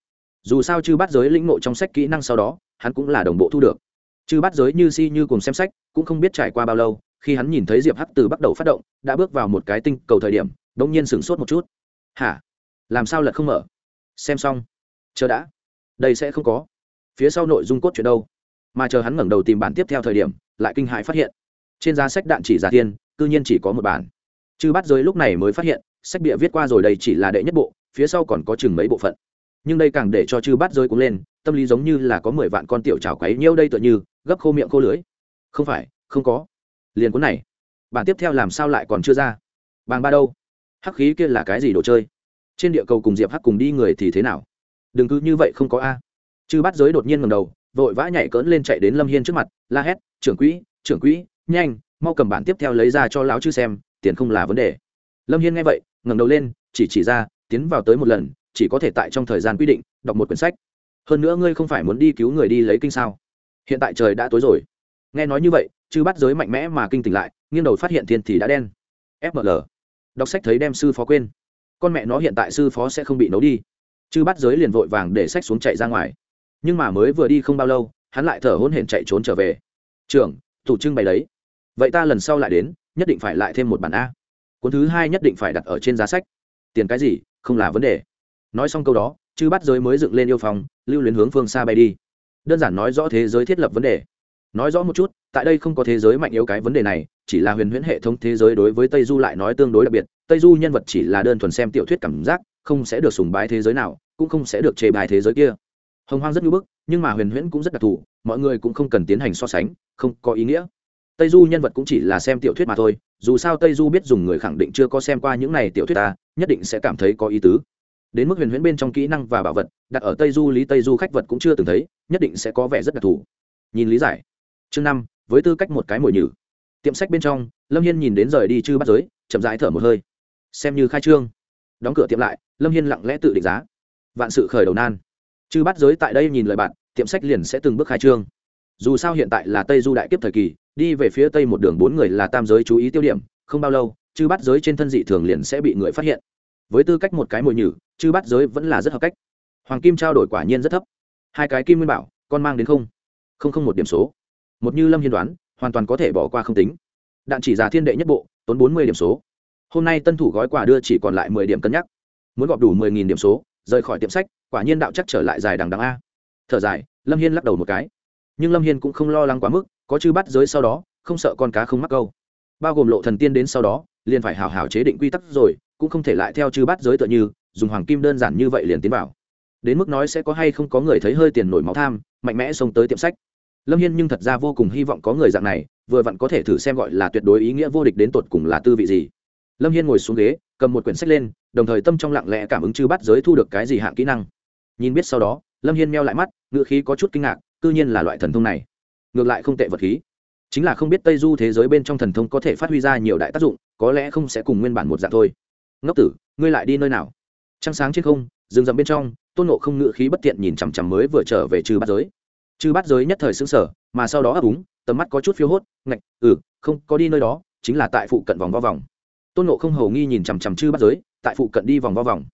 Dù sao chư bắt giới lĩnh nộ trong sách kỹ năng sau đó, hắn cũng là đồng bộ thu được. Chư bắt giới như si như cùng xem sách, cũng không biết trải qua bao lâu, khi hắn nhìn thấy diệp hắc từ bắt đầu phát động, đã bước vào một cái tinh cầu thời điểm đ ỗ n g nhiên sửng sốt một chút. Hả? Làm sao lật không mở? Xem xong. Chờ đã. Đây sẽ không có. Phía sau nội dung cốt chuyện đâu? Mà chờ hắn ngẩng đầu tìm bản tiếp theo thời điểm, lại kinh hãi phát hiện. Trên giá sách đạn chỉ giả thiên, cư nhiên chỉ có một bản. Chư bắt giới lúc này mới phát hiện, sách bịa viết qua rồi đây chỉ là đệ nhất bộ phía sau còn có chừng mấy bộ phận. Nhưng đây càng để cho chư bát rơi cũng lên, tâm lý giống như là có mười vạn con tiểu trào quấy nhiêu đây tựa như, gấp khô miệng khô lưới không phải, không có. Liền cuốn này. Bản tiếp theo làm sao lại còn chưa ra? Bàng ba đâu? Hắc khí kia là cái gì đồ chơi? Trên địa cầu cùng diệp hắc cùng đi người thì thế nào? Đừng cứ như vậy không có a. Chư bát giới đột nhiên ngầm đầu, vội vã nhảy cỡn lên chạy đến lâm hiên trước mặt, la hét, trưởng quỹ trưởng quỹ, nhanh, mau cầm bản tiếp theo lấy ra cho lão chư xem, tiền không là vấn đề. Lâm hiên nghe vậy, ngẩng đầu lên, chỉ chỉ ra tiến vào tới một lần, chỉ có thể tại trong thời gian quy định, đọc một quyển sách. Hơn nữa ngươi không phải muốn đi cứu người đi lấy kinh sao? Hiện tại trời đã tối rồi. Nghe nói như vậy, chư bắt giới mạnh mẽ mà kinh tỉnh lại, nghiêng đầu phát hiện thiên thì đã đen. Fml đọc sách thấy đem sư phó quên. Con mẹ nó hiện tại sư phó sẽ không bị nấu đi. Chư bắt giới liền vội vàng để sách xuống chạy ra ngoài. Nhưng mà mới vừa đi không bao lâu, hắn lại thở hôn hển chạy trốn trở về. Trưởng, thủ trưng bày đấy. Vậy ta lần sau lại đến, nhất định phải lại thêm một bản a. Cuốn thứ hai nhất định phải đặt ở trên giá sách. Tiền cái gì? Không là vấn đề. Nói xong câu đó, chư bắt giới mới dựng lên yêu phòng, lưu luyến hướng phương xa bay đi. Đơn giản nói rõ thế giới thiết lập vấn đề. Nói rõ một chút, tại đây không có thế giới mạnh yếu cái vấn đề này, chỉ là huyền huyễn hệ thống thế giới đối với tây du lại nói tương đối đặc biệt. Tây du nhân vật chỉ là đơn thuần xem tiểu thuyết cảm giác, không sẽ được sùng bái thế giới nào, cũng không sẽ được chê bài thế giới kia. Hồng hoang rất ngưỡng bức, nhưng mà huyền huyễn cũng rất đặc thù, mọi người cũng không cần tiến hành so sánh, không có ý nghĩa. Tây du nhân vật cũng chỉ là xem tiểu thuyết mà thôi dù sao tây du biết dùng người khẳng định chưa có xem qua những này tiểu thuyết ta, nhất định sẽ cảm thấy có ý tứ. Đến mức huyền huyễn bên trong kỹ năng và bảo vật, đặt ở tây du, lý tây du khách vật cũng chưa từng thấy, nhất định sẽ có vẻ rất đặc thù. Nhìn lý giải. Chương năm, với tư cách một cái mồi nhử. Tiệm sách bên trong, lâm hiên nhìn đến rời đi chư bắt giới, chậm rãi thở một hơi. Xem như khai trương. Đóng cửa tiệm lại, lâm hiên lặng lẽ tự định giá. Vạn sự khởi đầu nan. Chư bắt giới tại đây nhìn lời bạn, tiệm sách liền sẽ từng bước khai trương. Dù sao hiện tại là tây du đại kiếp thời kỳ đi về phía tây một đường bốn người là tam giới chú ý tiêu điểm, không bao lâu, chư bắt giới trên thân dị thường liền sẽ bị người phát hiện. Với tư cách một cái mồi nhử, chư bắt giới vẫn là rất hợp cách. Hoàng kim trao đổi quả nhiên rất thấp. Hai cái kim nguyên bảo, con mang đến không? Không không một điểm số. Một như lâm hiên đoán, hoàn toàn có thể bỏ qua không tính. Đạn chỉ giả thiên đệ nhất bộ, tốn bốn mươi điểm số. Hôm nay tân thủ gói quà đưa chỉ còn lại mười điểm cân nhắc. Muốn gọp đủ mười nghìn điểm số, rời khỏi tiệm sách, quả nhiên đạo chắc trở lại dài đằng đằng a. Thở dài, lâm hiên lắc đầu một cái. Nhưng lâm hiên cũng không lo lắng quá mức có chư bắt giới sau đó, không sợ con cá không mắc câu. Bao gồm lộ thần tiên đến sau đó, liền phải hảo hảo chế định quy tắc rồi, cũng không thể lại theo chư bắt giới tựa như, dùng hoàng kim đơn giản như vậy liền tiến vào. Đến mức nói sẽ có hay không có người thấy hơi tiền nổi máu tham, mạnh mẽ xông tới tiệm sách. Lâm hiên nhưng thật ra vô cùng hy vọng có người dạng này, vừa vặn có thể thử xem gọi là tuyệt đối ý nghĩa vô địch đến tột cùng là tư vị gì. Lâm hiên ngồi xuống ghế, cầm một quyển sách lên, đồng thời tâm trong lặng lẽ cảm ứng chư bắt giới thu được cái gì hạng kỹ năng. Nhìn biết sau đó, lâm hiên meo lại mắt ngựa khí có chút kinh ngạc c nhiên là loại thần thông này ngược lại không tệ vật khí. Chính là không biết tây du thế giới bên trong thần thông có thể phát huy ra nhiều đại tác dụng, có lẽ không sẽ cùng nguyên bản một dạng thôi. Ngốc tử, ngươi lại đi nơi nào? Trăng sáng trên không, rừng rậm bên trong, tôn nộ không ngự khí bất tiện nhìn chằm chằm mới vừa trở về trừ bát giới. Trừ bát giới nhất thời xứng sở mà sau đó ấp úng, tầm mắt có chút phiếu hốt, ngạch ừ không, có đi nơi đó, chính là tại phụ cận vòng vo vòng. Tôn nộ không hầu nghi nhìn chằm chằm chư bát giới, tại phụ cận đi vòng vo vòng.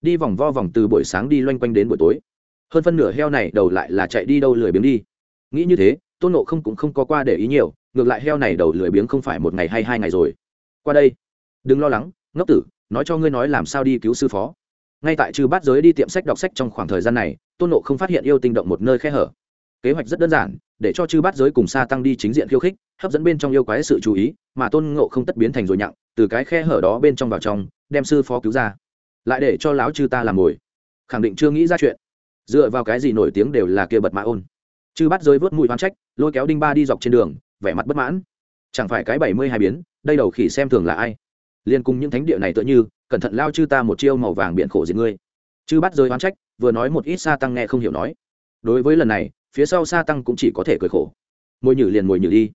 Đi vòng vo vòng từ buổi sáng đi loanh quanh đến buổi tối. Hơn phân nửa heo này đầu lại là chạy đi đâu lười biếng đi. Nghĩ như thế tôn nộ không cũng không có qua để ý nhiều, ngược lại heo này đầu lười biếng không phải một ngày hay hai ngày rồi. Qua đây. Đừng lo lắng, ngốc tử, nói cho ngươi nói làm sao đi cứu sư phó. Ngay tại trừ bát giới đi tiệm sách đọc sách trong khoảng thời gian này, tôn nộ không phát hiện yêu tinh động một nơi khe hở. Kế hoạch rất đơn giản, để cho chư bát giới cùng xa tăng đi chính diện khiêu khích, hấp dẫn bên trong yêu quái sự chú ý, mà tôn ngộ không tất biến thành rồi nhặng, từ cái khe hở đó bên trong vào trong, đem sư phó cứu ra. Lại để cho láo chư ta làm mồi khẳng định chưa nghĩ ra chuyện. Dựa vào cái gì nổi tiếng đều là kia bật mã ôn. Chư Bát giới vớt mùi hoán trách lôi kéo đinh ba đi dọc trên đường, vẻ mặt bất mãn. Chẳng phải cái bảy mươi hai biến, đây đầu khỉ xem thường là ai? Liên cùng những thánh địa này tựa như, cẩn thận lao chư ta một chiêu màu vàng biện khổ diệt ngươi. Chư bắt rơi oán trách, vừa nói một ít xa tăng nghe không hiểu nói. Đối với lần này, phía sau xa tăng cũng chỉ có thể cười khổ. Mồi nhử liền mồi nhử đi.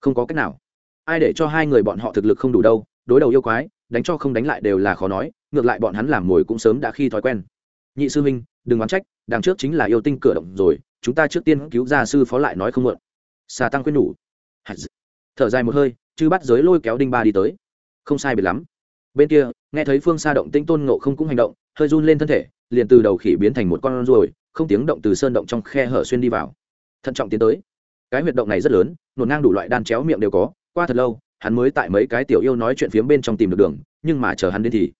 Không có cách nào. Ai để cho hai người bọn họ thực lực không đủ đâu, đối đầu yêu quái, đánh cho không đánh lại đều là khó nói, ngược lại bọn hắn làm mồi cũng sớm đã khi thói quen. Nhị sư huynh, đừng oán trách, đằng trước chính là yêu tinh cửa động rồi, chúng ta trước tiên cứu ra sư phó lại nói không mượn xà tăng khuyên nhủ. Thở dài một hơi, chư bắt giới lôi kéo đinh ba đi tới. Không sai biệt lắm. Bên kia, nghe thấy phương xa động tĩnh tôn ngộ không cũng hành động, hơi run lên thân thể, liền từ đầu khỉ biến thành một con ruồi, không tiếng động từ sơn động trong khe hở xuyên đi vào. Thận trọng tiến tới. Cái huyệt động này rất lớn, nổn ngang đủ loại đan chéo miệng đều có, qua thật lâu, hắn mới tại mấy cái tiểu yêu nói chuyện phiếm bên trong tìm được đường, nhưng mà chờ hắn đến thì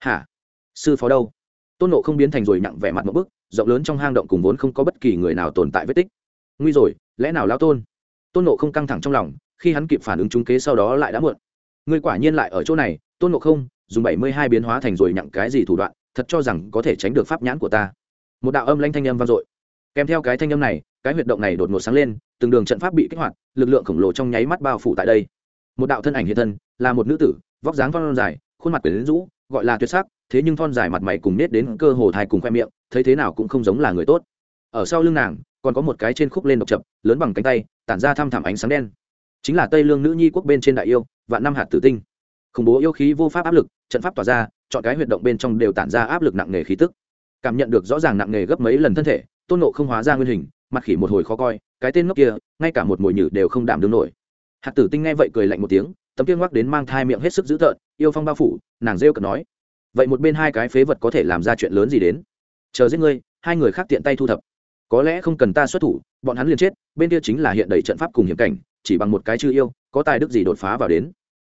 hả? Sư phó đâu? Tôn nộ không biến thành rồi nặng vẻ mặt một bức, rộng lớn trong hang động cùng vốn không có bất kỳ người nào tồn tại vết tích. Nguy rồi, lẽ nào lao tôn? Tôn nộ không căng thẳng trong lòng, khi hắn kịp phản ứng trúng kế sau đó lại đã muộn. Ngươi quả nhiên lại ở chỗ này, tôn nộ không, dùng bảy mươi hai biến hóa thành rồi nhặng cái gì thủ đoạn, thật cho rằng có thể tránh được pháp nhãn của ta. Một đạo âm lanh thanh âm vang dội. Kèm theo cái thanh âm này, cái huyệt động này đột ngột sáng lên, từng đường trận pháp bị kích hoạt, lực lượng khổng lồ trong nháy mắt bao phủ tại đây. Một đạo thân ảnh hiện thân, là một nữ tử, vóc dáng thon dài, khuôn mặt quyển rũ, gọi là tuyệt sắc, thế nhưng thon dài mặt mày cùng nết đến cơ hồ thai cùng khoe miệng, thấy thế nào cũng không giống là người tốt. Ở sau lưng nàng, còn có một cái trên khúc lên độc chập, lớn bằng cánh tay tản ra thăm thẳm ánh sáng đen. Chính là tây lương nữ nhi quốc bên trên đại yêu và năm hạt tử tinh. Khủng bố yêu khí vô pháp áp lực, trận pháp tỏa ra, chọn cái huyệt động bên trong đều tản ra áp lực nặng nề khí tức. Cảm nhận được rõ ràng nặng nề gấp mấy lần thân thể, tôn nộ không hóa ra nguyên hình, mặt khỉ một hồi khó coi, cái tên ngốc kia, ngay cả một mồi nhử đều không đảm đương nổi. Hạt tử tinh nghe vậy cười lạnh một tiếng, tấm kiên ngoắc đến mang thai miệng hết sức dữ tợn, yêu phong bao phủ, nàng rêu cợt nói, vậy một bên hai cái phế vật có thể làm ra chuyện lớn gì đến? Chờ giết ngươi, hai người khác tiện tay thu thập có lẽ không cần ta xuất thủ, bọn hắn liền chết, bên kia chính là hiện đầy trận pháp cùng hiểm cảnh, chỉ bằng một cái chư yêu, có tài đức gì đột phá vào đến.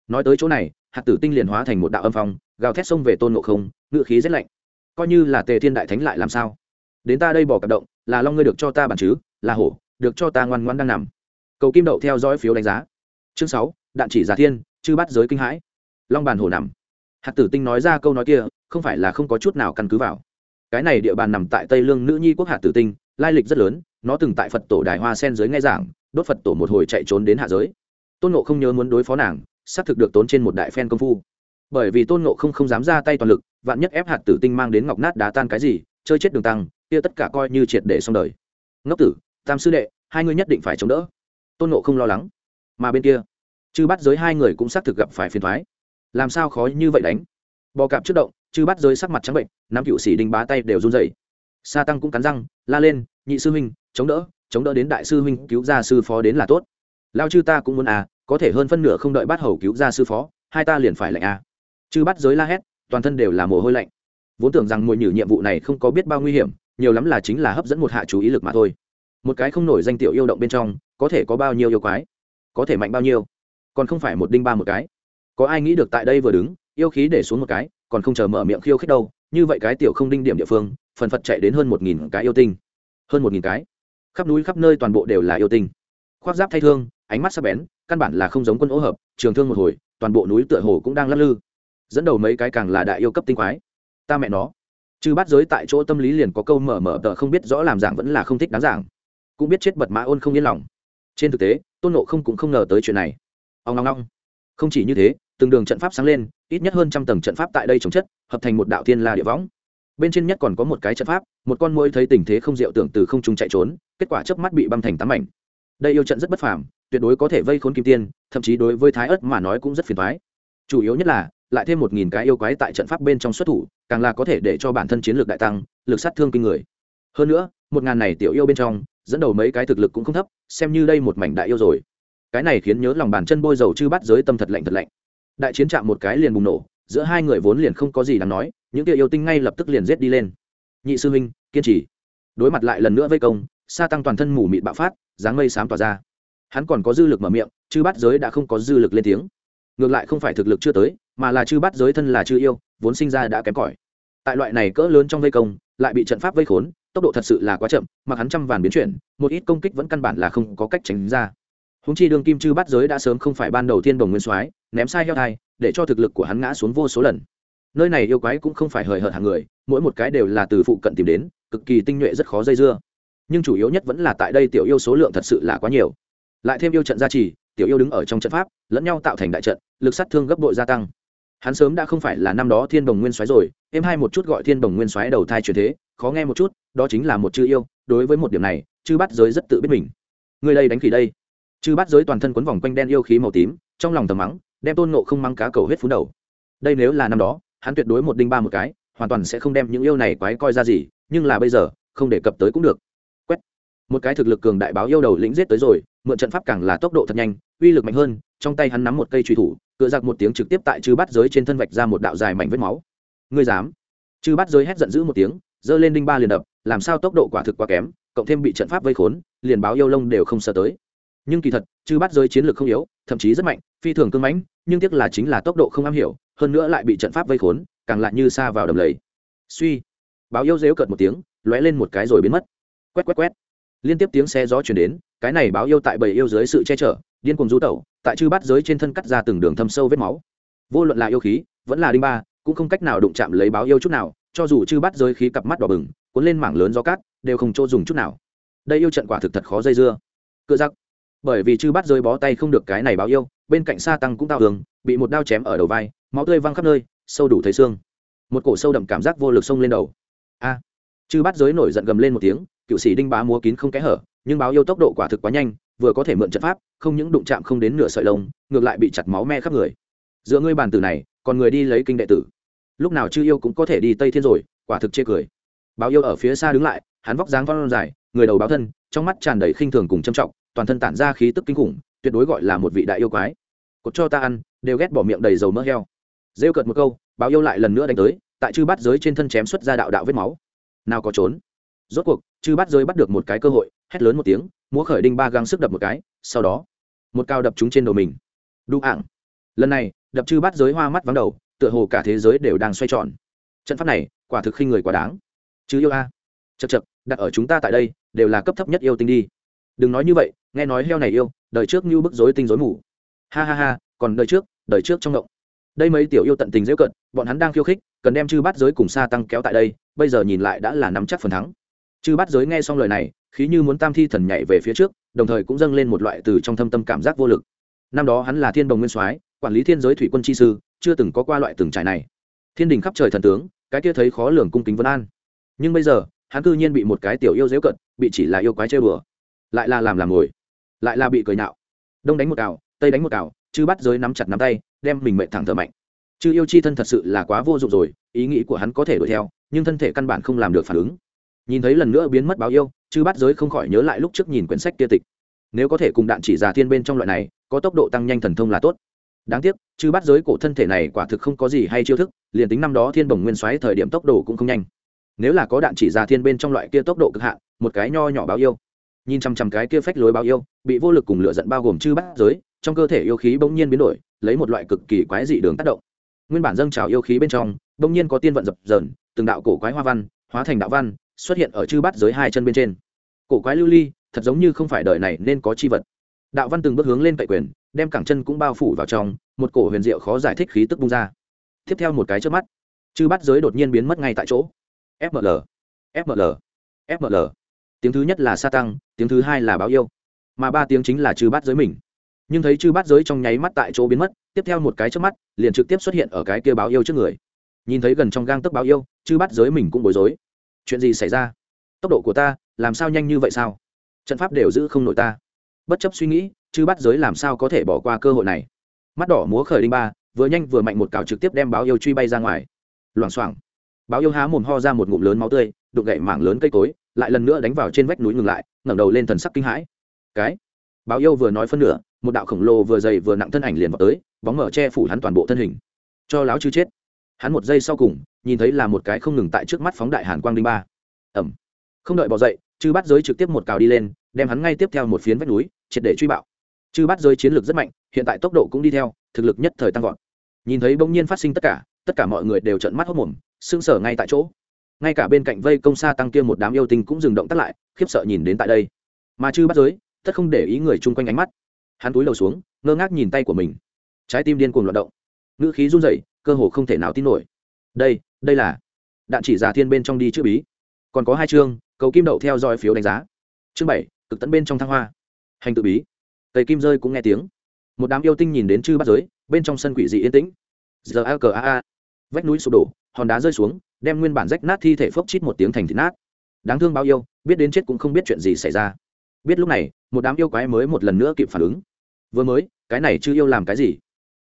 Nói tới chỗ này, hạt tử tinh liền hóa thành một đạo âm phong, gào thét xông về tôn ngộ không ngự khí rét lạnh. Coi như là tề thiên đại thánh lại làm sao? Đến ta đây bỏ cặp động, là long ngươi được cho ta bản chứ, là hổ, được cho ta ngoan ngoan đang nằm. Cầu kim đậu theo dõi phiếu đánh giá. Chương sáu, đạn chỉ giả thiên, chư bắt giới kinh hãi. Long bàn hổ nằm. Hạt tử tinh nói ra câu nói kia, không phải là không có chút nào căn cứ vào. Cái này địa bàn nằm tại tây lương nữ nhi quốc hạt tử tinh lai lịch rất lớn, nó từng tại phật tổ đài hoa sen dưới nghe giảng, đốt phật tổ một hồi chạy trốn đến hạ giới. Tôn nộ không nhớ muốn đối phó nàng, xác thực được tốn trên một đại phen công phu. Bởi vì tôn nộ không không dám ra tay toàn lực, vạn nhất ép hạt tử tinh mang đến ngọc nát đá tan cái gì, chơi chết đường tăng, kia tất cả coi như triệt để xong đời. Ngốc tử, tam sư đệ, hai người nhất định phải chống đỡ. Tôn nộ không lo lắng. Mà bên kia, chư bắt giới hai người cũng xác thực gặp phải phiền thoái làm sao khó như vậy đánh? Bò cạp trước động, chư bắt giới sắc mặt trắng bệnh năm cựu sĩ đinh bá tay đều run dày sa tăng cũng cắn răng, la lên, nhị sư huynh, chống đỡ chống đỡ đến đại sư huynh cứu ra sư phó đến là tốt. Lao chư ta cũng muốn à có thể hơn phân nửa không đợi bắt hầu cứu ra sư phó, hai ta liền phải lạnh à. Chư bắt giới la hét, toàn thân đều là mồ hôi lạnh. Vốn tưởng rằng mùi nhử nhiệm vụ này không có biết bao nguy hiểm, nhiều lắm là chính là hấp dẫn một hạ chú ý lực mà thôi. Một cái không nổi danh tiểu yêu động bên trong, có thể có bao nhiêu yêu quái? Có thể mạnh bao nhiêu? Còn không phải một đinh ba một cái. Có ai nghĩ được tại đây vừa đứng, yêu khí để xuống một cái, còn không chờ mở miệng khiêu khích đâu như vậy cái tiểu không đinh điểm địa phương, phần phật chạy đến hơn một nghìn cái yêu tinh. Hơn một nghìn cái. Khắp núi khắp nơi toàn bộ đều là yêu tinh. Khoác giáp thay thương, ánh mắt sắc bén, căn bản là không giống quân ố hợp, trường thương một hồi, toàn bộ núi tựa hồ cũng đang lắc lư. Dẫn đầu mấy cái càng là đại yêu cấp tinh quái. Ta mẹ nó. Chư bắt giới tại chỗ tâm lý liền có câu mở mở tờ không biết rõ làm giảng vẫn là không thích đáng giảng cũng biết chết bật mã ôn không yên lòng. Trên thực tế, tôn nộ không cũng không ngờ tới chuyện này. Ông long long không chỉ như thế, từng đường trận pháp sáng lên, ít nhất hơn trăm tầng trận pháp tại đây trồng chất, hợp thành một đạo thiên la địa võng. Bên trên nhất còn có một cái trận pháp, một con môi thấy tình thế không diệu tưởng từ không trung chạy trốn, kết quả chớp mắt bị băng thành tám mảnh. Đây yêu trận rất bất phàm, tuyệt đối có thể vây khốn kim tiên, thậm chí đối với thái ớt mà nói cũng rất phiền thoái chủ yếu nhất là, lại thêm một nghìn cái yêu quái tại trận pháp bên trong xuất thủ, càng là có thể để cho bản thân chiến lược đại tăng, lực sát thương kinh người. Hơn nữa, một ngàn này tiểu yêu bên trong, dẫn đầu mấy cái thực lực cũng không thấp, xem như đây một mảnh đại yêu rồi cái này khiến nhớ lòng bàn chân bôi dầu chư bắt giới tâm thật lạnh thật lạnh. Đại chiến chạm một cái liền bùng nổ, giữa hai người vốn liền không có gì đáng nói, những kia yêu tinh ngay lập tức liền giết đi lên. Nhị sư huynh, kiên trì. Đối mặt lại lần nữa vây công, sa tăng toàn thân mù mịt bạo phát, dáng mây sám tỏa ra. Hắn còn có dư lực mở miệng, chư bắt giới đã không có dư lực lên tiếng. Ngược lại không phải thực lực chưa tới, mà là chư bắt giới thân là chư yêu, vốn sinh ra đã kém cỏi. Tại loại này cỡ lớn trong vây công, lại bị trận pháp vây khốn, tốc độ thật sự là quá chậm, mặc hắn trăm vàn biến chuyển, một ít công kích vẫn căn bản là không có cách tránh ra húng chi đương kim chư bắt giới đã sớm không phải ban đầu tiên đồng nguyên soái, ném sai heo thai, để cho thực lực của hắn ngã xuống vô số lần. Nơi này yêu quái cũng không phải hời hợt hàng người, mỗi một cái đều là từ phụ cận tìm đến, cực kỳ tinh nhuệ rất khó dây dưa. Nhưng chủ yếu nhất vẫn là tại đây tiểu yêu số lượng thật sự là quá nhiều. Lại thêm yêu trận gia trì, tiểu yêu đứng ở trong trận pháp, lẫn nhau tạo thành đại trận, lực sát thương gấp bội gia tăng. Hắn sớm đã không phải là năm đó thiên đồng nguyên soái rồi em hai một chút gọi thiên đồng nguyên soái đầu thai truyền thế, khó nghe một chút, đó chính là một chữ yêu, đối với một điểm này, chư bắt giới rất tự biết mình. Người đây đánh khỉ đây chư bắt giới toàn thân quấn vòng quanh đen yêu khí màu tím, trong lòng tầm mắng, đem tôn nộ không mang cá cầu hết phú đầu. Đây nếu là năm đó, hắn tuyệt đối một đinh ba một cái, hoàn toàn sẽ không đem những yêu này quái coi ra gì, nhưng là bây giờ, không đề cập tới cũng được. Quét. Một cái thực lực cường đại báo yêu đầu lĩnh giết tới rồi, mượn trận pháp càng là tốc độ thật nhanh, uy lực mạnh hơn, trong tay hắn nắm một cây truy thủ, cựa giặc một tiếng trực tiếp tại chư bắt giới trên thân vạch ra một đạo dài mảnh vết máu. Ngươi dám? Chư bắt giới hét giận dữ một tiếng, giơ lên đinh ba liền đập, làm sao tốc độ quả thực quá kém, cộng thêm bị trận pháp vây khốn, liền báo yêu lông đều không sơ tới nhưng kỳ thật, chư bắt giới chiến lược không yếu, thậm chí rất mạnh, phi thường cưng mãnh, nhưng tiếc là chính là tốc độ không am hiểu, hơn nữa lại bị trận pháp vây khốn, càng lại như xa vào đầm lầy. Suy. Báo yêu dếu cợt một tiếng, lóe lên một cái rồi biến mất. Quét quét quét. Liên tiếp tiếng xe gió chuyển đến, cái này báo yêu tại bầy yêu dưới sự che chở, điên cùng rú tẩu, tại chư bắt giới trên thân cắt ra từng đường thâm sâu vết máu. Vô luận là yêu khí, vẫn là đinh ba, cũng không cách nào đụng chạm lấy báo yêu chút nào, cho dù chư bắt giới khí cặp mắt đỏ bừng, cuốn lên mảng lớn gió cát, đều không chỗ dùng chút nào. Đây yêu trận quả thực thật khó dây dưa. Cựa giặc bởi vì chư bắt giới bó tay không được cái này báo yêu, bên cạnh sa tăng cũng tao hướng bị một đao chém ở đầu vai, máu tươi văng khắp nơi, sâu đủ thấy xương. Một cổ sâu đậm cảm giác vô lực xông lên đầu. A! Chư bắt giới nổi giận gầm lên một tiếng, cựu sĩ đinh bá múa kín không kẽ hở, nhưng báo yêu tốc độ quả thực quá nhanh, vừa có thể mượn trận pháp, không những đụng chạm không đến nửa sợi lông, ngược lại bị chặt máu me khắp người. Giữa ngươi bàn tử này, còn người đi lấy kinh đệ tử. Lúc nào chư yêu cũng có thể đi tây thiên rồi, quả thực chê cười. Báo yêu ở phía xa đứng lại, hắn vóc dáng von dài, người đầu báo thân, trong mắt tràn đầy khinh thường cùng châm trọng toàn thân tản ra khí tức kinh khủng, tuyệt đối gọi là một vị đại yêu quái. Cột cho ta ăn, đều ghét bỏ miệng đầy dầu mỡ heo. Rêu cợt một câu, báo yêu lại lần nữa đánh tới, tại chư bát giới trên thân chém xuất ra đạo đạo vết máu. Nào có trốn. Rốt cuộc, chư bát giới bắt được một cái cơ hội, hét lớn một tiếng, múa khởi đinh ba găng sức đập một cái, sau đó, một cao đập chúng trên đầu mình. Đu ảng lần này, đập chư bát giới hoa mắt vắng đầu, tựa hồ cả thế giới đều đang xoay tròn. Trận pháp này, quả thực khinh người quá đáng. Chứ yêu a. Chật chật đặt ở chúng ta tại đây, đều là cấp thấp nhất yêu tinh đi đừng nói như vậy, nghe nói heo này yêu, đời trước như bức dối tinh dối mù. Ha ha ha, còn đời trước đời trước trong ngộng. Đây mấy tiểu yêu tận tình dễ cận bọn hắn đang khiêu khích, cần đem chư bát giới cùng xa tăng kéo tại đây, bây giờ nhìn lại đã là nắm chắc phần thắng. Chư bát giới nghe xong lời này, khí như muốn tam thi thần nhảy về phía trước, đồng thời cũng dâng lên một loại từ trong thâm tâm cảm giác vô lực. Năm đó hắn là thiên đồng nguyên soái, quản lý thiên giới thủy quân chi sư, chưa từng có qua loại từng trải này. Thiên đình khắp trời thần tướng, cái kia thấy khó lường cung kính vân an. Nhưng bây giờ, hắn cư nhiên bị một cái tiểu yêu dễ cận bị chỉ là yêu quái chơi bừa lại là làm làm ngồi, lại là bị cười nhạo. Đông đánh một cào, tây đánh một cào, chư bắt giới nắm chặt nắm tay, đem mình mệnh thẳng thở mạnh. Chư yêu chi thân thật sự là quá vô dụng rồi, ý nghĩ của hắn có thể đuổi theo, nhưng thân thể căn bản không làm được phản ứng. Nhìn thấy lần nữa biến mất báo yêu, chư bắt giới không khỏi nhớ lại lúc trước nhìn quyển sách kia tịch. Nếu có thể cùng đạn chỉ già thiên bên trong loại này, có tốc độ tăng nhanh thần thông là tốt. Đáng tiếc, chư bắt giới cổ thân thể này quả thực không có gì hay chiêu thức, liền tính năm đó thiên bồng nguyên xoáy thời điểm tốc độ cũng không nhanh. Nếu là có đạn chỉ già thiên bên trong loại kia tốc độ cực hạn, một cái nho nhỏ báo yêu nhìn chằm chằm cái kia phách lối báo yêu, bị vô lực cùng lửa giận bao gồm chư bát giới, trong cơ thể yêu khí bỗng nhiên biến đổi, lấy một loại cực kỳ quái dị đường tác động. Nguyên bản dâng trào yêu khí bên trong, bỗng nhiên có tiên vận dập dờn, từng đạo cổ quái hoa văn, hóa thành đạo văn, xuất hiện ở chư bát giới hai chân bên trên. Cổ quái lưu ly, thật giống như không phải đời này nên có chi vật. Đạo văn từng bước hướng lên cậy quyền, đem cẳng chân cũng bao phủ vào trong, một cổ huyền diệu khó giải thích khí tức bung ra. Tiếp theo một cái trước mắt, chư bát giới đột nhiên biến mất ngay tại chỗ. Fml fml fml tiếng thứ nhất là sa tăng, tiếng thứ hai là báo yêu. Mà ba tiếng chính là chư bát giới mình. Nhưng thấy chư bát giới trong nháy mắt tại chỗ biến mất, tiếp theo một cái trước mắt, liền trực tiếp xuất hiện ở cái kia báo yêu trước người. Nhìn thấy gần trong gang tấc báo yêu, chư bát giới mình cũng bối rối. Chuyện gì xảy ra? Tốc độ của ta, làm sao nhanh như vậy sao? Trận pháp đều giữ không nổi ta. Bất chấp suy nghĩ, chư bát giới làm sao có thể bỏ qua cơ hội này? Mắt đỏ múa khởi đinh ba, vừa nhanh vừa mạnh một cào trực tiếp đem báo yêu truy bay ra ngoài. Loảng xoảng. Báo yêu há mồm ho ra một ngụm lớn máu tươi, đụng gậy mảng lớn cây cối lại lần nữa đánh vào trên vách núi ngừng lại, ngẩng đầu lên thần sắc kinh hãi. Cái, báo yêu vừa nói phân nửa, một đạo khổng lồ vừa dày vừa nặng thân ảnh liền vào tới, bóng mở che phủ hắn toàn bộ thân hình. Cho láo chứ chết. Hắn một giây sau cùng, nhìn thấy là một cái không ngừng tại trước mắt phóng đại hàn quang đinh ba. Ẩm. Không đợi bỏ dậy, chư bắt giới trực tiếp một cào đi lên, đem hắn ngay tiếp theo một phiến vách núi, triệt để truy bạo. Chư bắt giới chiến lược rất mạnh, hiện tại tốc độ cũng đi theo, thực lực nhất thời tăng vọt. Nhìn thấy bỗng nhiên phát sinh tất cả tất cả mọi người đều trợn mắt hốc mồm sưng sở ngay tại chỗ ngay cả bên cạnh vây công xa tăng kia một đám yêu tinh cũng dừng động tắt lại, khiếp sợ nhìn đến tại đây. Mà chư bắt giới tất không để ý người chung quanh ánh mắt. Hắn túi đầu xuống, ngơ ngác nhìn tay của mình. Trái tim điên cuồng loạt động. Ngữ khí run rẩy, cơ hồ không thể nào tin nổi. Đây đây là đạn chỉ già thiên bên trong đi chữ bí. Còn có hai chương, cầu kim đậu theo dõi phiếu đánh giá. Chương bảy, cực tận bên trong thăng hoa. Hành tự bí. Tây kim rơi cũng nghe tiếng. Một đám yêu tinh nhìn đến chư bắt giới, bên trong sân quỷ dị yên tĩnh. Giờ a cờ a a. Vách núi sụp đổ, hòn đá rơi xuống đem nguyên bản rách nát thi thể phốc chít một tiếng thành thịt nát. Đáng thương bao yêu, biết đến chết cũng không biết chuyện gì xảy ra. Biết lúc này, một đám yêu quái mới một lần nữa kịp phản ứng. Vừa mới, cái này chư yêu làm cái gì?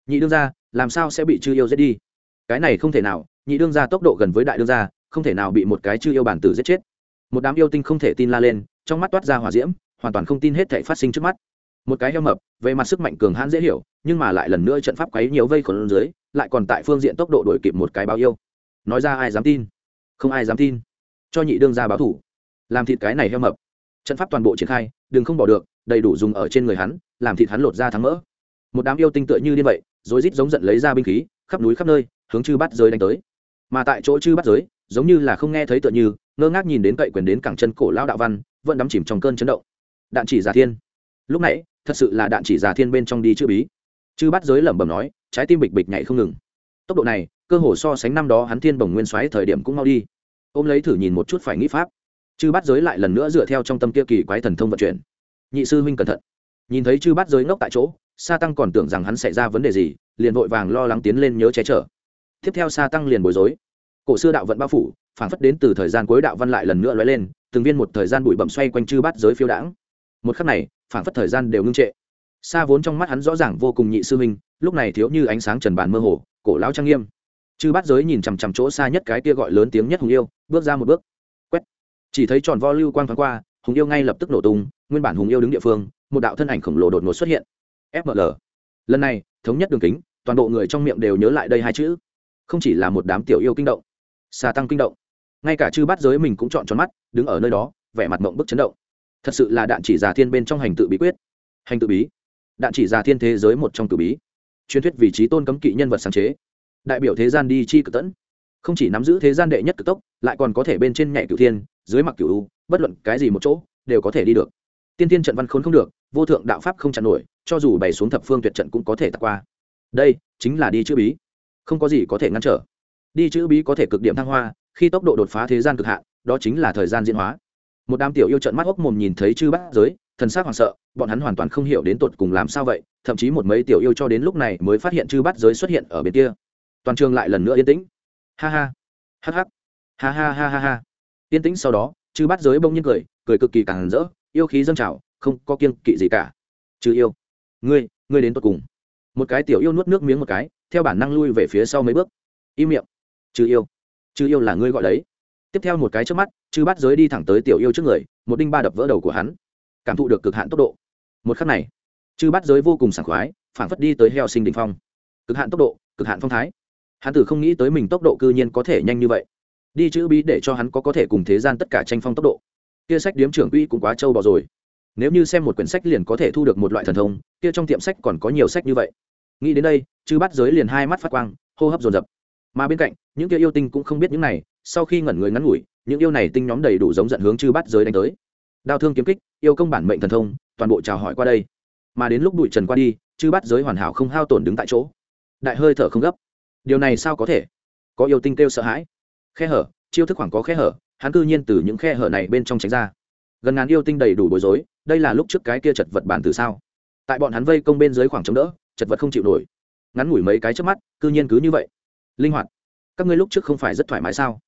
Nhị đương gia, làm sao sẽ bị chư yêu giết đi? Cái này không thể nào, nhị đương gia tốc độ gần với đại đương gia, không thể nào bị một cái chư yêu bản tử giết chết. Một đám yêu tinh không thể tin la lên, trong mắt toát ra hỏa diễm, hoàn toàn không tin hết thể phát sinh trước mắt. Một cái heo mập, về mặt sức mạnh cường hãn dễ hiểu, nhưng mà lại lần nữa trận pháp quấy nhiều vây khổn dưới, lại còn tại phương diện tốc độ đổi kịp một cái bao yêu nói ra ai dám tin, không ai dám tin. Cho nhị đương gia báo thủ. Làm thịt cái này heo mập. Trận pháp toàn bộ triển khai, đừng không bỏ được, đầy đủ dùng ở trên người hắn, làm thịt hắn lột ra thắng mỡ. Một đám yêu tinh tựa như điên vậy rồi rít giống giận lấy ra binh khí, khắp núi khắp nơi, hướng chư bắt giới đánh tới. Mà tại chỗ chư bắt giới, giống như là không nghe thấy tựa như, ngơ ngác nhìn đến cậy quyền đến cẳng chân cổ lao đạo văn, vẫn đắm chìm trong cơn chấn động. Đạn chỉ giả thiên. Lúc nãy, thật sự là đạn chỉ giả thiên bên trong đi chữ bí. Chư bắt giới lẩm bẩm nói, trái tim bịch bịch nhảy không ngừng tốc độ này, cơ hồ so sánh năm đó hắn thiên bồng nguyên xoáy thời điểm cũng mau đi. Ôm lấy thử nhìn một chút phải nghĩ pháp. Chư bắt giới lại lần nữa dựa theo trong tâm kia kỳ quái thần thông vận chuyển. Nhị sư huynh cẩn thận. Nhìn thấy chư bắt giới ngốc tại chỗ, sa tăng còn tưởng rằng hắn xảy ra vấn đề gì, liền vội vàng lo lắng tiến lên nhớ che chở. Tiếp theo sa tăng liền bối rối. Cổ xưa đạo vận bao phủ phản phất đến từ thời gian cuối đạo văn lại lần nữa lóe lên, từng viên một thời gian bụi bẩm xoay quanh chư bắt giới phiêu đãng. Một khắc này phản phất thời gian đều ngưng trệ. Xa vốn trong mắt hắn rõ ràng vô cùng nhị sư huynh, lúc này thiếu như ánh sáng trần bàn mơ hồ cổ lão trang nghiêm. Chư Bát giới nhìn chằm chằm chỗ xa nhất cái kia gọi lớn tiếng nhất hùng yêu, bước ra một bước. Quét. Chỉ thấy tròn vo lưu quang thoáng qua, hùng yêu ngay lập tức nổ tung, nguyên bản hùng yêu đứng địa phương, một đạo thân ảnh khổng lồ đột ngột xuất hiện. Fml lần này, thống nhất đường kính, toàn bộ người trong miệng đều nhớ lại đây hai chữ. Không chỉ là một đám tiểu yêu kinh động, xà tăng kinh động, ngay cả chư bát giới mình cũng chọn tròn mắt, đứng ở nơi đó, vẻ mặt mộng bức chấn động. Thật sự là đạn chỉ già thiên bên trong hành tự bí quyết. Hành tự bí. Đạn chỉ già thiên thế giới một trong tự bí truyền thuyết vị trí tôn cấm kỵ nhân vật sáng chế. Đại biểu thế gian đi chi cực tẫn. Không chỉ nắm giữ thế gian đệ nhất cực tốc, lại còn có thể bên trên nhảy cửu thiên, dưới mặc cửu u, bất luận cái gì một chỗ, đều có thể đi được. Tiên tiên trận văn khốn không được, vô thượng đạo pháp không chặn nổi, cho dù bày xuống thập phương tuyệt trận cũng có thể tạc qua. Đây chính là đi chữ bí. Không có gì có thể ngăn trở. Đi chữ bí có thể cực điểm thăng hoa, khi tốc độ đột phá thế gian cực hạn, đó chính là thời gian diễn hóa. Một đám tiểu yêu trận mắt hốc mồm nhìn thấy chư bát giới thần sắc hoảng sợ bọn hắn hoàn toàn không hiểu đến tột cùng làm sao vậy thậm chí một mấy tiểu yêu cho đến lúc này mới phát hiện chư bắt giới xuất hiện ở bên kia. Toàn trường lại lần nữa yên tĩnh. Ha ha. Hắc hắc, ha ha ha ha ha. Yên tĩnh sau đó chư bắt giới bỗng nhiên cười cười cực kỳ càng rỡ yêu khí dâng trào không có kiêng kỵ gì cả. Chư yêu ngươi ngươi đến tột cùng. Một cái tiểu yêu nuốt nước miếng một cái theo bản năng lui về phía sau mấy bước. Im miệng. Chư yêu chư yêu là ngươi gọi đấy. Tiếp theo một cái trước mắt chư bắt giới đi thẳng tới tiểu yêu trước người một đinh ba đập vỡ đầu của hắn cảm thụ được cực hạn tốc độ. Một khắc này, chư bắt giới vô cùng sảng khoái, phảng phất đi tới heo sinh đình phong. Cực hạn tốc độ, cực hạn phong thái. Hắn tử không nghĩ tới mình tốc độ cư nhiên có thể nhanh như vậy. Đi chữ bí để cho hắn có có thể cùng thế gian tất cả tranh phong tốc độ. Kia sách điếm trưởng uy cũng quá trâu bò rồi. Nếu như xem một quyển sách liền có thể thu được một loại thần thông, kia trong tiệm sách còn có nhiều sách như vậy. Nghĩ đến đây, chư bắt giới liền hai mắt phát quang, hô hấp dồn dập. Mà bên cạnh, những kia yêu tinh cũng không biết những này, sau khi ngẩn người ngắn ngủi, những yêu này tinh nhóm đầy đủ giống dẫn hướng chư bắt giới đánh tới đao thương kiếm kích, yêu công bản mệnh thần thông, toàn bộ chào hỏi qua đây. Mà đến lúc bụi trần qua đi, chư bắt giới hoàn hảo không hao tổn đứng tại chỗ. Đại hơi thở không gấp. Điều này sao có thể? Có yêu tinh kêu sợ hãi. Khe hở, chiêu thức khoảng có khe hở, hắn cư nhiên từ những khe hở này bên trong tránh ra. Gần ngàn yêu tinh đầy đủ bối rối, đây là lúc trước cái kia chật vật bản từ sao? Tại bọn hắn vây công bên dưới khoảng chống đỡ, chật vật không chịu nổi. Ngắn ngủi mấy cái trước mắt, cư nhiên cứ như vậy. Linh hoạt. Các ngươi lúc trước không phải rất thoải mái sao?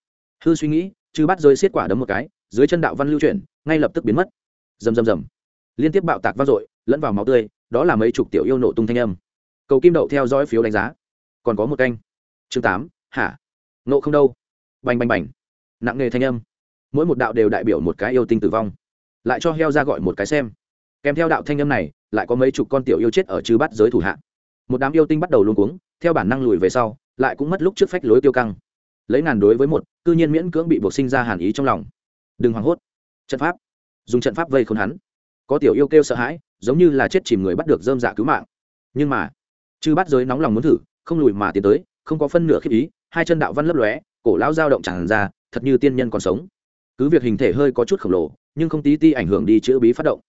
Hư suy nghĩ chứ bắt rơi xiết quả đấm một cái, dưới chân đạo văn lưu chuyển ngay lập tức biến mất. Rầm rầm rầm. Liên tiếp bạo tạc vang dội, lẫn vào máu tươi, đó là mấy chục tiểu yêu nổ tung thanh âm. Cầu kim đậu theo dõi phiếu đánh giá. Còn có một canh. Chương tám, hả? Nộ không đâu. Bành bành bành. Nặng nghề thanh âm. Mỗi một đạo đều đại biểu một cái yêu tinh tử vong. Lại cho heo ra gọi một cái xem. Kèm theo đạo thanh âm này, lại có mấy chục con tiểu yêu chết ở chư bắt giới thủ hạ. Một đám yêu tinh bắt đầu luôn cuống, theo bản năng lùi về sau, lại cũng mất lúc trước phách lối tiêu căng. Lấy ngàn đối với một, cư nhiên miễn cưỡng bị buộc sinh ra hàn ý trong lòng. Đừng hoảng hốt trận pháp. Dùng trận pháp vây khốn hắn. Có tiểu yêu kêu sợ hãi, giống như là chết chìm người bắt được dơm dạ cứu mạng. Nhưng mà, chư bắt giới nóng lòng muốn thử, không lùi mà tiến tới, không có phân nửa khiếp ý, hai chân đạo văn lấp lóe, cổ lão dao động tràn ra, thật như tiên nhân còn sống. Cứ việc hình thể hơi có chút khổng lồ, nhưng không tí ti ảnh hưởng đi chữ bí phát động.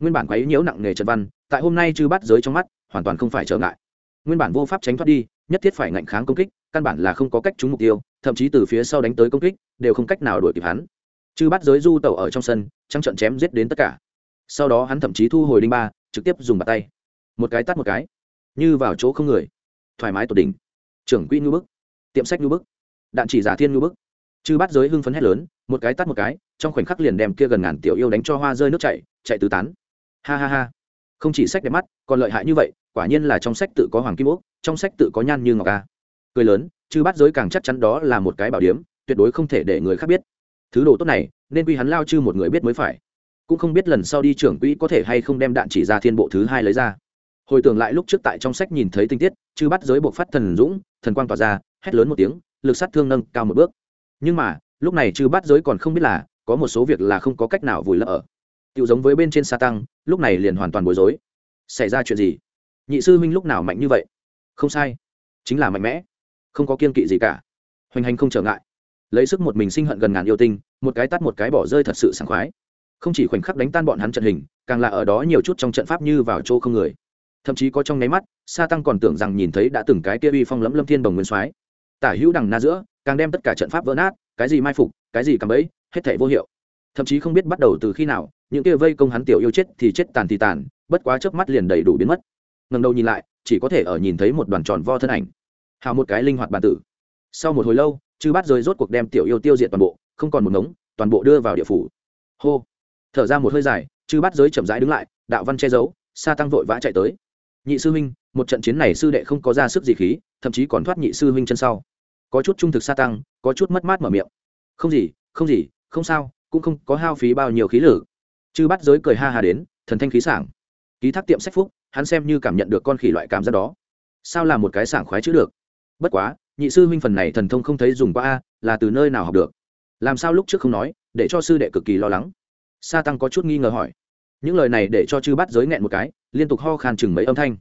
Nguyên bản quấy nhiễu nặng nghề trần văn, tại hôm nay chư bắt giới trong mắt, hoàn toàn không phải trở ngại. Nguyên bản vô pháp tránh thoát đi, nhất thiết phải ngạnh kháng công kích, căn bản là không có cách trúng mục tiêu, thậm chí từ phía sau đánh tới công kích, đều không cách nào đuổi kịp hắn chư bắt giới du tẩu ở trong sân trăng trận chém giết đến tất cả. Sau đó hắn thậm chí thu hồi đinh ba, trực tiếp dùng bàn tay. Một cái tắt một cái. Như vào chỗ không người. Thoải mái tột đỉnh. Trưởng quỹ ngư bức. Tiệm sách ngư bức. Đạn chỉ giả thiên ngư bức. Chư bắt giới hưng phấn hét lớn, một cái tắt một cái, trong khoảnh khắc liền đem kia gần ngàn tiểu yêu đánh cho hoa rơi nước chảy, chạy tứ tán. Ha ha ha. Không chỉ sách đẹp mắt, còn lợi hại như vậy, quả nhiên là trong sách tự có hoàng kim úc trong sách tự có nhan như ngọc a. Cười lớn, chư bắt giới càng chắc chắn đó là một cái bảo điếm, tuyệt đối không thể để người khác biết thứ đồ tốt này nên quy hắn lao chư một người biết mới phải. Cũng không biết lần sau đi trưởng quỹ có thể hay không đem đạn chỉ ra thiên bộ thứ hai lấy ra. Hồi tưởng lại lúc trước tại trong sách nhìn thấy tình tiết chư bắt giới buộc phát thần dũng thần quang tỏa ra hét lớn một tiếng lực sát thương nâng cao một bước. Nhưng mà lúc này chư bắt giới còn không biết là có một số việc là không có cách nào vùi lấp ở. Tiểu giống với bên trên sa tăng, lúc này liền hoàn toàn bối rối. Xảy ra chuyện gì? Nhị sư minh lúc nào mạnh như vậy? Không sai. Chính là mạnh mẽ. Không có kiên kỵ gì cả. Hoành hành không trở ngại lấy sức một mình sinh hận gần ngàn yêu tinh, một cái tắt một cái bỏ rơi thật sự sảng khoái. Không chỉ khoảnh khắc đánh tan bọn hắn trận hình, càng là ở đó nhiều chút trong trận pháp như vào chỗ không người. Thậm chí có trong nháy mắt, sa tăng còn tưởng rằng nhìn thấy đã từng cái kia uy phong lẫm lâm thiên đồng nguyên soái. Tả hữu đằng na giữa, càng đem tất cả trận pháp vỡ nát, cái gì mai phục, cái gì cầm bẫy, hết thảy vô hiệu. Thậm chí không biết bắt đầu từ khi nào, những kia vây công hắn tiểu yêu chết thì chết tàn thì tàn, bất quá chớp mắt liền đầy đủ biến mất. Ngần đầu nhìn lại, chỉ có thể ở nhìn thấy một đoàn tròn vo thân ảnh. Hào một cái linh hoạt bản tử. Sau một hồi lâu chư bắt rơi rốt cuộc đem tiểu yêu tiêu diệt toàn bộ, không còn một ngống, toàn bộ đưa vào địa phủ. Hô. Thở ra một hơi dài, chư bắt giới chậm rãi đứng lại, đạo văn che giấu, sa tăng vội vã chạy tới. Nhị sư huynh, một trận chiến này sư đệ không có ra sức gì khí, thậm chí còn thoát nhị sư huynh chân sau. Có chút trung thực sa tăng, có chút mất mát mở miệng. Không gì không gì, không sao, cũng không có hao phí bao nhiêu khí lử chư bắt giới cười ha hà đến, thần thanh khí sảng. Ký thác tiệm sách phúc, hắn xem như cảm nhận được con khỉ loại cảm giác đó. Sao là một cái sảng khoái chữ được? Bất quá nhị sư huynh phần này thần thông không thấy dùng qua a, là từ nơi nào học được? Làm sao lúc trước không nói, để cho sư đệ cực kỳ lo lắng? Sa tăng có chút nghi ngờ hỏi. Những lời này để cho chư bắt giới nghẹn một cái, liên tục ho khan chừng mấy âm thanh.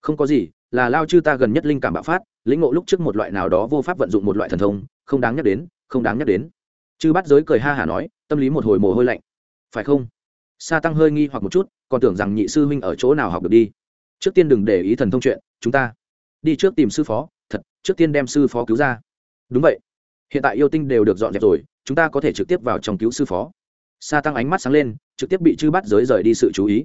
Không có gì, là lao chư ta gần nhất linh cảm bạo phát, lĩnh ngộ lúc trước một loại nào đó vô pháp vận dụng một loại thần thông, không đáng nhắc đến, không đáng nhắc đến. Chư bắt giới cười ha hả nói, tâm lý một hồi mồ hôi lạnh. Phải không? Sa tăng hơi nghi hoặc một chút, còn tưởng rằng nhị sư huynh ở chỗ nào học được đi. Trước tiên đừng để ý thần thông chuyện, chúng ta đi trước tìm sư phó thật, trước tiên đem sư phó cứu ra. Đúng vậy. Hiện tại yêu tinh đều được dọn dẹp rồi, chúng ta có thể trực tiếp vào trong cứu sư phó. Sa tăng ánh mắt sáng lên, trực tiếp bị chư bắt giới rời đi sự chú ý.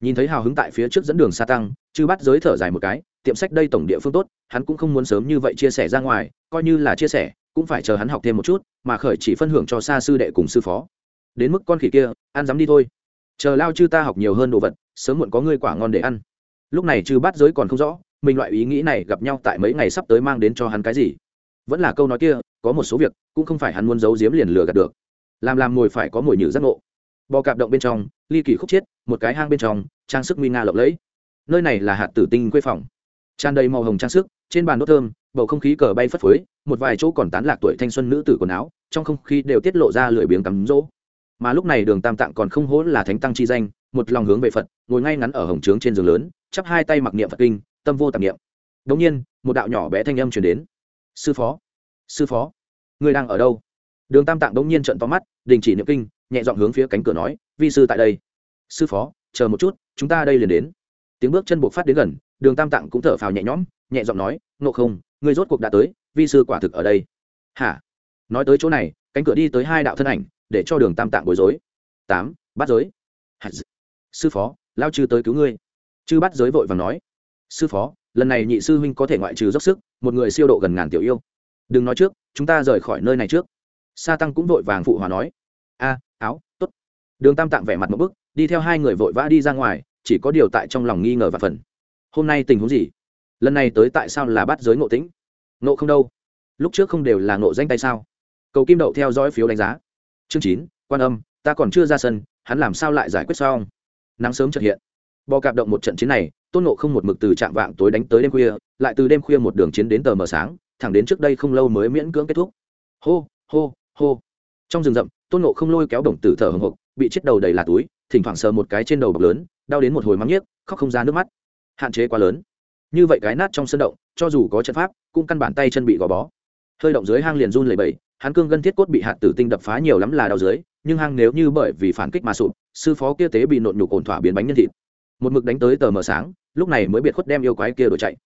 Nhìn thấy hào hứng tại phía trước dẫn đường sa tăng, chư bắt giới thở dài một cái, tiệm sách đây tổng địa phương tốt, hắn cũng không muốn sớm như vậy chia sẻ ra ngoài, coi như là chia sẻ, cũng phải chờ hắn học thêm một chút, mà khởi chỉ phân hưởng cho xa sư đệ cùng sư phó. Đến mức con khỉ kia, ăn dám đi thôi. Chờ lao chư ta học nhiều hơn đồ vật, sớm muộn có ngươi quả ngon để ăn. Lúc này chư bắt giới còn không rõ mình loại ý nghĩ này gặp nhau tại mấy ngày sắp tới mang đến cho hắn cái gì? Vẫn là câu nói kia, có một số việc, cũng không phải hắn muốn giấu giếm liền lừa gạt được. Làm làm ngồi phải có mồi nhử giác ngộ. Bò cạp động bên trong, ly kỳ khúc chiết một cái hang bên trong, trang sức nguy nga lộng lẫy. Nơi này là hạt tử tinh quê phòng. Tràn đầy màu hồng trang sức, trên bàn đốt thơm, bầu không khí cờ bay phất phới, một vài chỗ còn tán lạc tuổi thanh xuân nữ tử quần áo, trong không khí đều tiết lộ ra lười biếng cắm rỗ mà lúc này đường tam tạng còn không hố là thánh tăng chi danh, một lòng hướng về phật, ngồi ngay ngắn ở hồng trướng trên giường lớn, chắp hai tay mặc niệm phật kinh tâm vô tạp niệm. Đống nhiên, một đạo nhỏ bé thanh âm truyền đến. Sư phó sư phó, người đang ở đâu? Đường tam tạng đống nhiên trận to mắt, đình chỉ niệm kinh, nhẹ dọn hướng phía cánh cửa nói, vi sư tại đây. Sư phó, chờ một chút, chúng ta đây liền đến. Tiếng bước chân buộc phát đến gần, đường tam tạng cũng thở phào nhẹ nhõm, nhẹ giọng nói, ngộ không, người rốt cuộc đã tới, vi sư quả thực ở đây. Hả? Nói tới chỗ này, cánh cửa đi tới hai đạo thân ảnh, để cho đường tam tạng bối rối. Tám, bắt giới. Sư phó, lao chư tới cứu ngươi. Chư bắt giới vội và nói sư phó, lần này nhị sư huynh có thể ngoại trừ dốc sức, một người siêu độ gần ngàn tiểu yêu. Đừng nói trước, chúng ta rời khỏi nơi này trước. Sa tăng cũng vội vàng phụ hòa nói. A, áo t ố t đường tam tạng vẻ mặt một bức, đi theo hai người vội vã đi ra ngoài, chỉ có điều tại trong lòng nghi ngờ và phần. Hôm nay tình huống gì? Lần này tới tại sao là bắt giới ngộ tĩnh? Ngộ không đâu. Lúc trước không đều là ngộ danh tay sao? Cầu kim đậu theo dõi phiếu đánh giá. Chương chín, quan âm, ta còn chưa ra sân, hắn làm sao lại giải quyết xong? Nắng sớm trật hiện. Bò cạp động một trận chiến này tôn nộ không một mực từ trạm vạng tối đánh tới đêm khuya lại từ đêm khuya một đường chiến đến tờ mờ sáng thẳng đến trước đây không lâu mới miễn cưỡng kết thúc. Hô hô hô. Trong rừng rậm tôn nộ không lôi kéo đồng tử thở hồng hộc bị chết đầu đầy là túi thỉnh thoảng sờ một cái trên đầu bọc lớn đau đến một hồi mắng nhiếc khóc không ra nước mắt. Hạn chế quá lớn. Như vậy cái nát trong sân động cho dù có trận pháp cũng căn bản tay chân bị gò bó. Hơi động dưới hang liền run lẩy bẩy, hắn cương gân thiết cốt bị hạt tử tinh đập phá nhiều lắm là đau dưới nhưng hang nếu như bởi vì phản kích mà sụp sư phó kia tế bị nộn nhục ổn thỏa biến bánh nhân thịt một mực đánh tới tờ mờ sáng, lúc này mới biệt khuất đem yêu quái kia đổi chạy.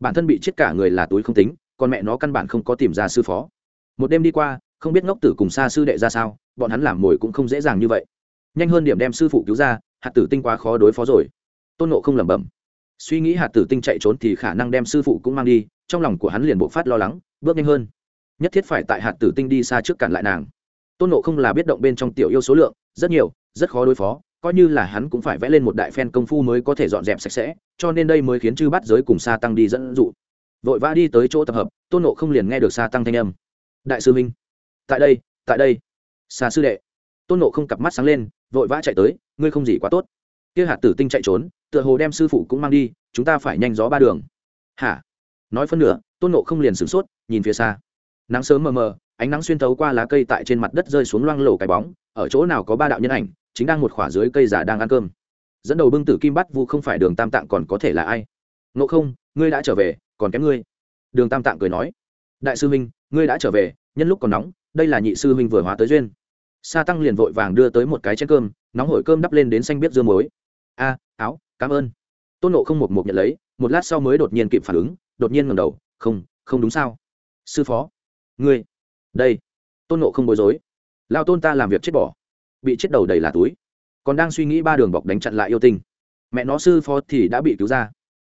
Bản thân bị chết cả người là túi không tính, còn mẹ nó căn bản không có tìm ra sư phó. Một đêm đi qua, không biết ngốc tử cùng xa sư đệ ra sao, bọn hắn làm mồi cũng không dễ dàng như vậy. Nhanh hơn điểm đem sư phụ cứu ra, hạt tử tinh quá khó đối phó rồi. Tôn nộ không lẩm bẩm. Suy nghĩ hạt tử tinh chạy trốn thì khả năng đem sư phụ cũng mang đi, trong lòng của hắn liền bộ phát lo lắng, bước nhanh hơn. Nhất thiết phải tại hạt tử tinh đi xa trước cản lại nàng. Tôn nộ không là biết động bên trong tiểu yêu số lượng, rất nhiều, rất khó đối phó coi như là hắn cũng phải vẽ lên một đại phen công phu mới có thể dọn dẹp sạch sẽ, cho nên đây mới khiến chư bắt giới cùng sa tăng đi dẫn dụ. Vội vã đi tới chỗ tập hợp, tôn nộ không liền nghe được sa tăng thanh âm. Đại sư minh tại đây tại đây. Xa sư đệ. Tôn nộ không cặp mắt sáng lên, vội vã chạy tới, ngươi không gì quá tốt. Kia hạt tử tinh chạy trốn, tựa hồ đem sư phụ cũng mang đi, chúng ta phải nhanh gió ba đường. Hả? Nói phân nửa, tôn nộ không liền sửng sốt, nhìn phía xa. Nắng sớm mờ mờ, ánh nắng xuyên thấu qua lá cây tại trên mặt đất rơi xuống loang lổ cái bóng, ở chỗ nào có ba đạo nhân ảnh chính đang một khỏa dưới cây giả đang ăn cơm. Dẫn đầu bưng tử kim bắt vu không phải đường tam tạng còn có thể là ai? Ngộ không, ngươi đã trở về, còn kém ngươi. Đường tam tạng cười nói. Đại sư huynh, ngươi đã trở về, nhân lúc còn nóng, đây là nhị sư huynh vừa hóa tới duyên. Sa tăng liền vội vàng đưa tới một cái chén cơm, nóng hổi cơm đắp lên đến xanh biết dưa muối. A, áo, cảm ơn. Tôn nộ không một một nhận lấy, một lát sau mới đột nhiên kịp phản ứng, đột nhiên ngầm đầu, không không đúng sao? Sư phó, ngươi, đây. Tôn nộ không bối rối. Lao tôn ta làm việc chết bỏ bị chết đầu đầy là túi. Còn đang suy nghĩ ba đường bọc đánh chặn lại yêu tinh. Mẹ nó sư phó thì đã bị cứu ra.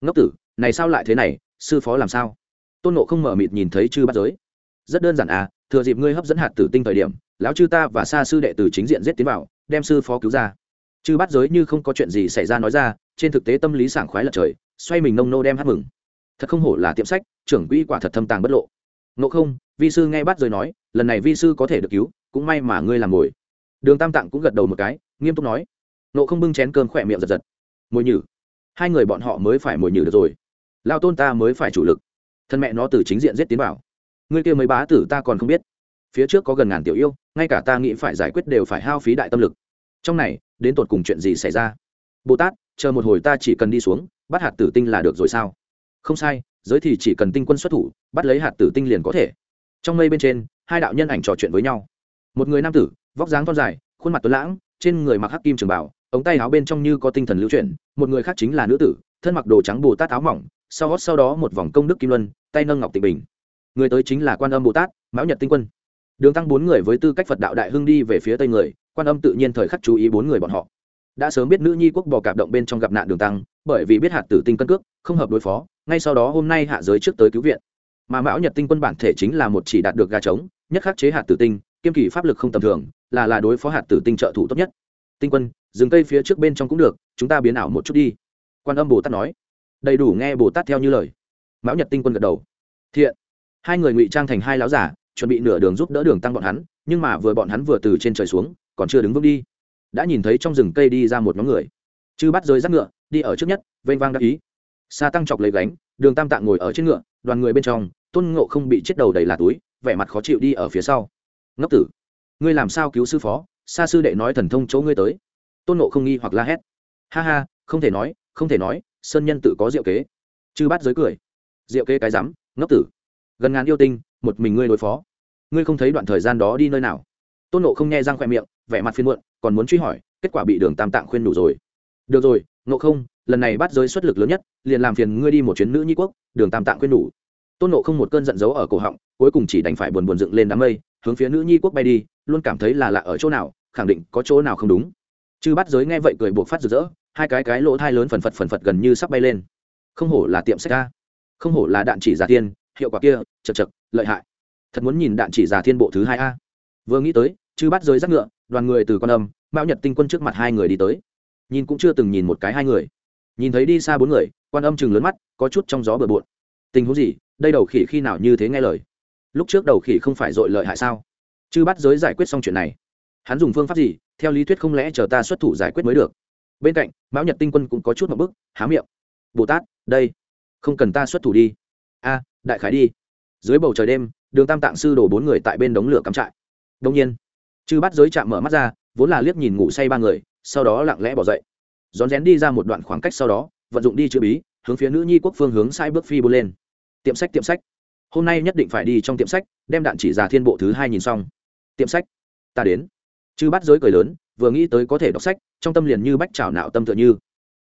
Ngốc tử, này sao lại thế này, sư phó làm sao? Tôn nộ không mở mịt nhìn thấy chư bắt giới. Rất đơn giản à thừa dịp ngươi hấp dẫn hạt tử tinh thời điểm, lão chư ta và xa sư đệ tử chính diện giết tiến vào, đem sư phó cứu ra. Chư bắt giới như không có chuyện gì xảy ra nói ra, trên thực tế tâm lý sảng khoái lật trời, xoay mình nông nô đem hát mừng. Thật không hổ là tiệm sách, trưởng quỹ quả thật thâm tàng bất lộ. Ngộ không, vi sư nghe bắt giới nói, lần này vi sư có thể được cứu, cũng may mà ngươi làm mồi đường tam tạng cũng gật đầu một cái, nghiêm túc nói, nộ không bưng chén cơm khỏe miệng giật giật. Mồi nhử. Hai người bọn họ mới phải mồi nhử được rồi. Lao tôn ta mới phải chủ lực. Thân mẹ nó từ chính diện giết tiến vào. Ngươi kia mấy bá tử ta còn không biết. Phía trước có gần ngàn tiểu yêu, ngay cả ta nghĩ phải giải quyết đều phải hao phí đại tâm lực. Trong này, đến tột cùng chuyện gì xảy ra? Bồ tát, chờ một hồi ta chỉ cần đi xuống, bắt hạt tử tinh là được rồi sao? Không sai, giới thì chỉ cần tinh quân xuất thủ, bắt lấy hạt tử tinh liền có thể. Trong mây bên trên, hai đạo nhân ảnh trò chuyện với nhau một người nam tử, vóc dáng thon dài, khuôn mặt tuấn lãng, trên người mặc hắc kim trường bảo, ống tay áo bên trong như có tinh thần lưu chuyển, một người khác chính là nữ tử, thân mặc đồ trắng bồ tát áo mỏng, sau gót sau đó một vòng công đức kim luân, tay nâng ngọc tịnh bình. Người tới chính là quan âm bồ tát, mão nhật tinh quân. Đường tăng bốn người với tư cách phật đạo đại hưng đi về phía tây người, quan âm tự nhiên thời khắc chú ý bốn người bọn họ. Đã sớm biết nữ nhi quốc bò cạp động bên trong gặp nạn đường tăng, bởi vì biết hạt tử tinh cân cước, không hợp đối phó, ngay sau đó hôm nay hạ giới trước tới cứu viện. Mà mão nhật tinh quân bản thể chính là một chỉ đạt được gà trống, nhất khắc chế hạt tử tinh kiêm kỳ pháp lực không tầm thường, là là đối phó hạt tử tinh trợ thủ tốt nhất. Tinh quân, dừng cây phía trước bên trong cũng được, chúng ta biến ảo một chút đi. Quan âm bồ tát nói. Đầy đủ nghe bồ tát theo như lời. Mão nhật tinh quân gật đầu. Thiện. Hai người ngụy trang thành hai lão giả, chuẩn bị nửa đường giúp đỡ đường tăng bọn hắn, nhưng mà vừa bọn hắn vừa từ trên trời xuống, còn chưa đứng vững đi. Đã nhìn thấy trong rừng cây đi ra một nhóm người. Chư bắt rơi rác ngựa, đi ở trước nhất, vênh vang đắc ý. Xa tăng chọc lấy gánh, đường tam tạng ngồi ở trên ngựa, đoàn người bên trong, tôn ngộ không bị chết đầu đầy là túi, vẻ mặt khó chịu đi ở phía sau ngốc tử, ngươi làm sao cứu sư phó? Xa sư đệ nói thần thông chỗ ngươi tới. Tôn nộ không nghi hoặc la hét. Ha ha, không thể nói, không thể nói, sơn nhân tự có diệu kế. Chư bắt giới cười. Diệu kế cái rắm, ngốc tử. Gần ngàn yêu tinh, một mình ngươi đối phó. Ngươi không thấy đoạn thời gian đó đi nơi nào? Tôn nộ không nghe răng khoe miệng, vẻ mặt phiên muộn, còn muốn truy hỏi, kết quả bị đường tam tạng khuyên đủ rồi. Được rồi nộ không, lần này bắt giới xuất lực lớn nhất, liền làm phiền ngươi đi một chuyến nữ nhi quốc, đường tam tạng khuyên đủ. Tôn nộ không một cơn giận dấu ở cổ họng, cuối cùng chỉ đành phải buồn buồn dựng lên đám mây hướng phía nữ nhi quốc bay đi, luôn cảm thấy là lạ ở chỗ nào, khẳng định có chỗ nào không đúng. Chư bắt giới nghe vậy cười buộc phát rực rỡ, hai cái cái lỗ thai lớn phần phật phần phật gần như sắp bay lên. Không hổ là tiệm sách ca không hổ là đạn chỉ giả tiên, hiệu quả kia, chật chật, lợi hại. Thật muốn nhìn đạn chỉ giả thiên bộ thứ hai a. Vừa nghĩ tới, chư bắt giới rắc ngựa, đoàn người từ con âm, mão nhật tinh quân trước mặt hai người đi tới. Nhìn cũng chưa từng nhìn một cái hai người. Nhìn thấy đi xa bốn người, quan âm chừng lớn mắt, có chút trong gió bừa bộn. Tình huống gì? Đây đầu khỉ khi nào như thế nghe lời? Lúc trước đầu khỉ không phải dội lợi hại sao? Chư bắt giới giải quyết xong chuyện này, hắn dùng phương pháp gì? Theo lý thuyết không lẽ chờ ta xuất thủ giải quyết mới được? Bên cạnh, mão nhật tinh quân cũng có chút một bức, há miệng. Bồ tát, đây, không cần ta xuất thủ đi. A, đại khái đi. Dưới bầu trời đêm, đường tam tạng sư đổ bốn người tại bên đống lửa cắm trại. Đông nhiên, chư bắt giới chạm mở mắt ra, vốn là liếc nhìn ngủ say ba người, sau đó lặng lẽ bỏ dậy. Rón rén đi ra một đoạn khoảng cách sau đó, vận dụng đi chữ bí, hướng phía nữ nhi quốc phương hướng sai bước phi bôn lên. Tiệm sách tiệm sách hôm nay nhất định phải đi trong tiệm sách, đem đạn chỉ ra thiên bộ thứ hai nhìn xong. Tiệm sách? Ta đến. Chư bắt giới cười lớn, vừa nghĩ tới có thể đọc sách, trong tâm liền như bách trào nạo tâm tựa như.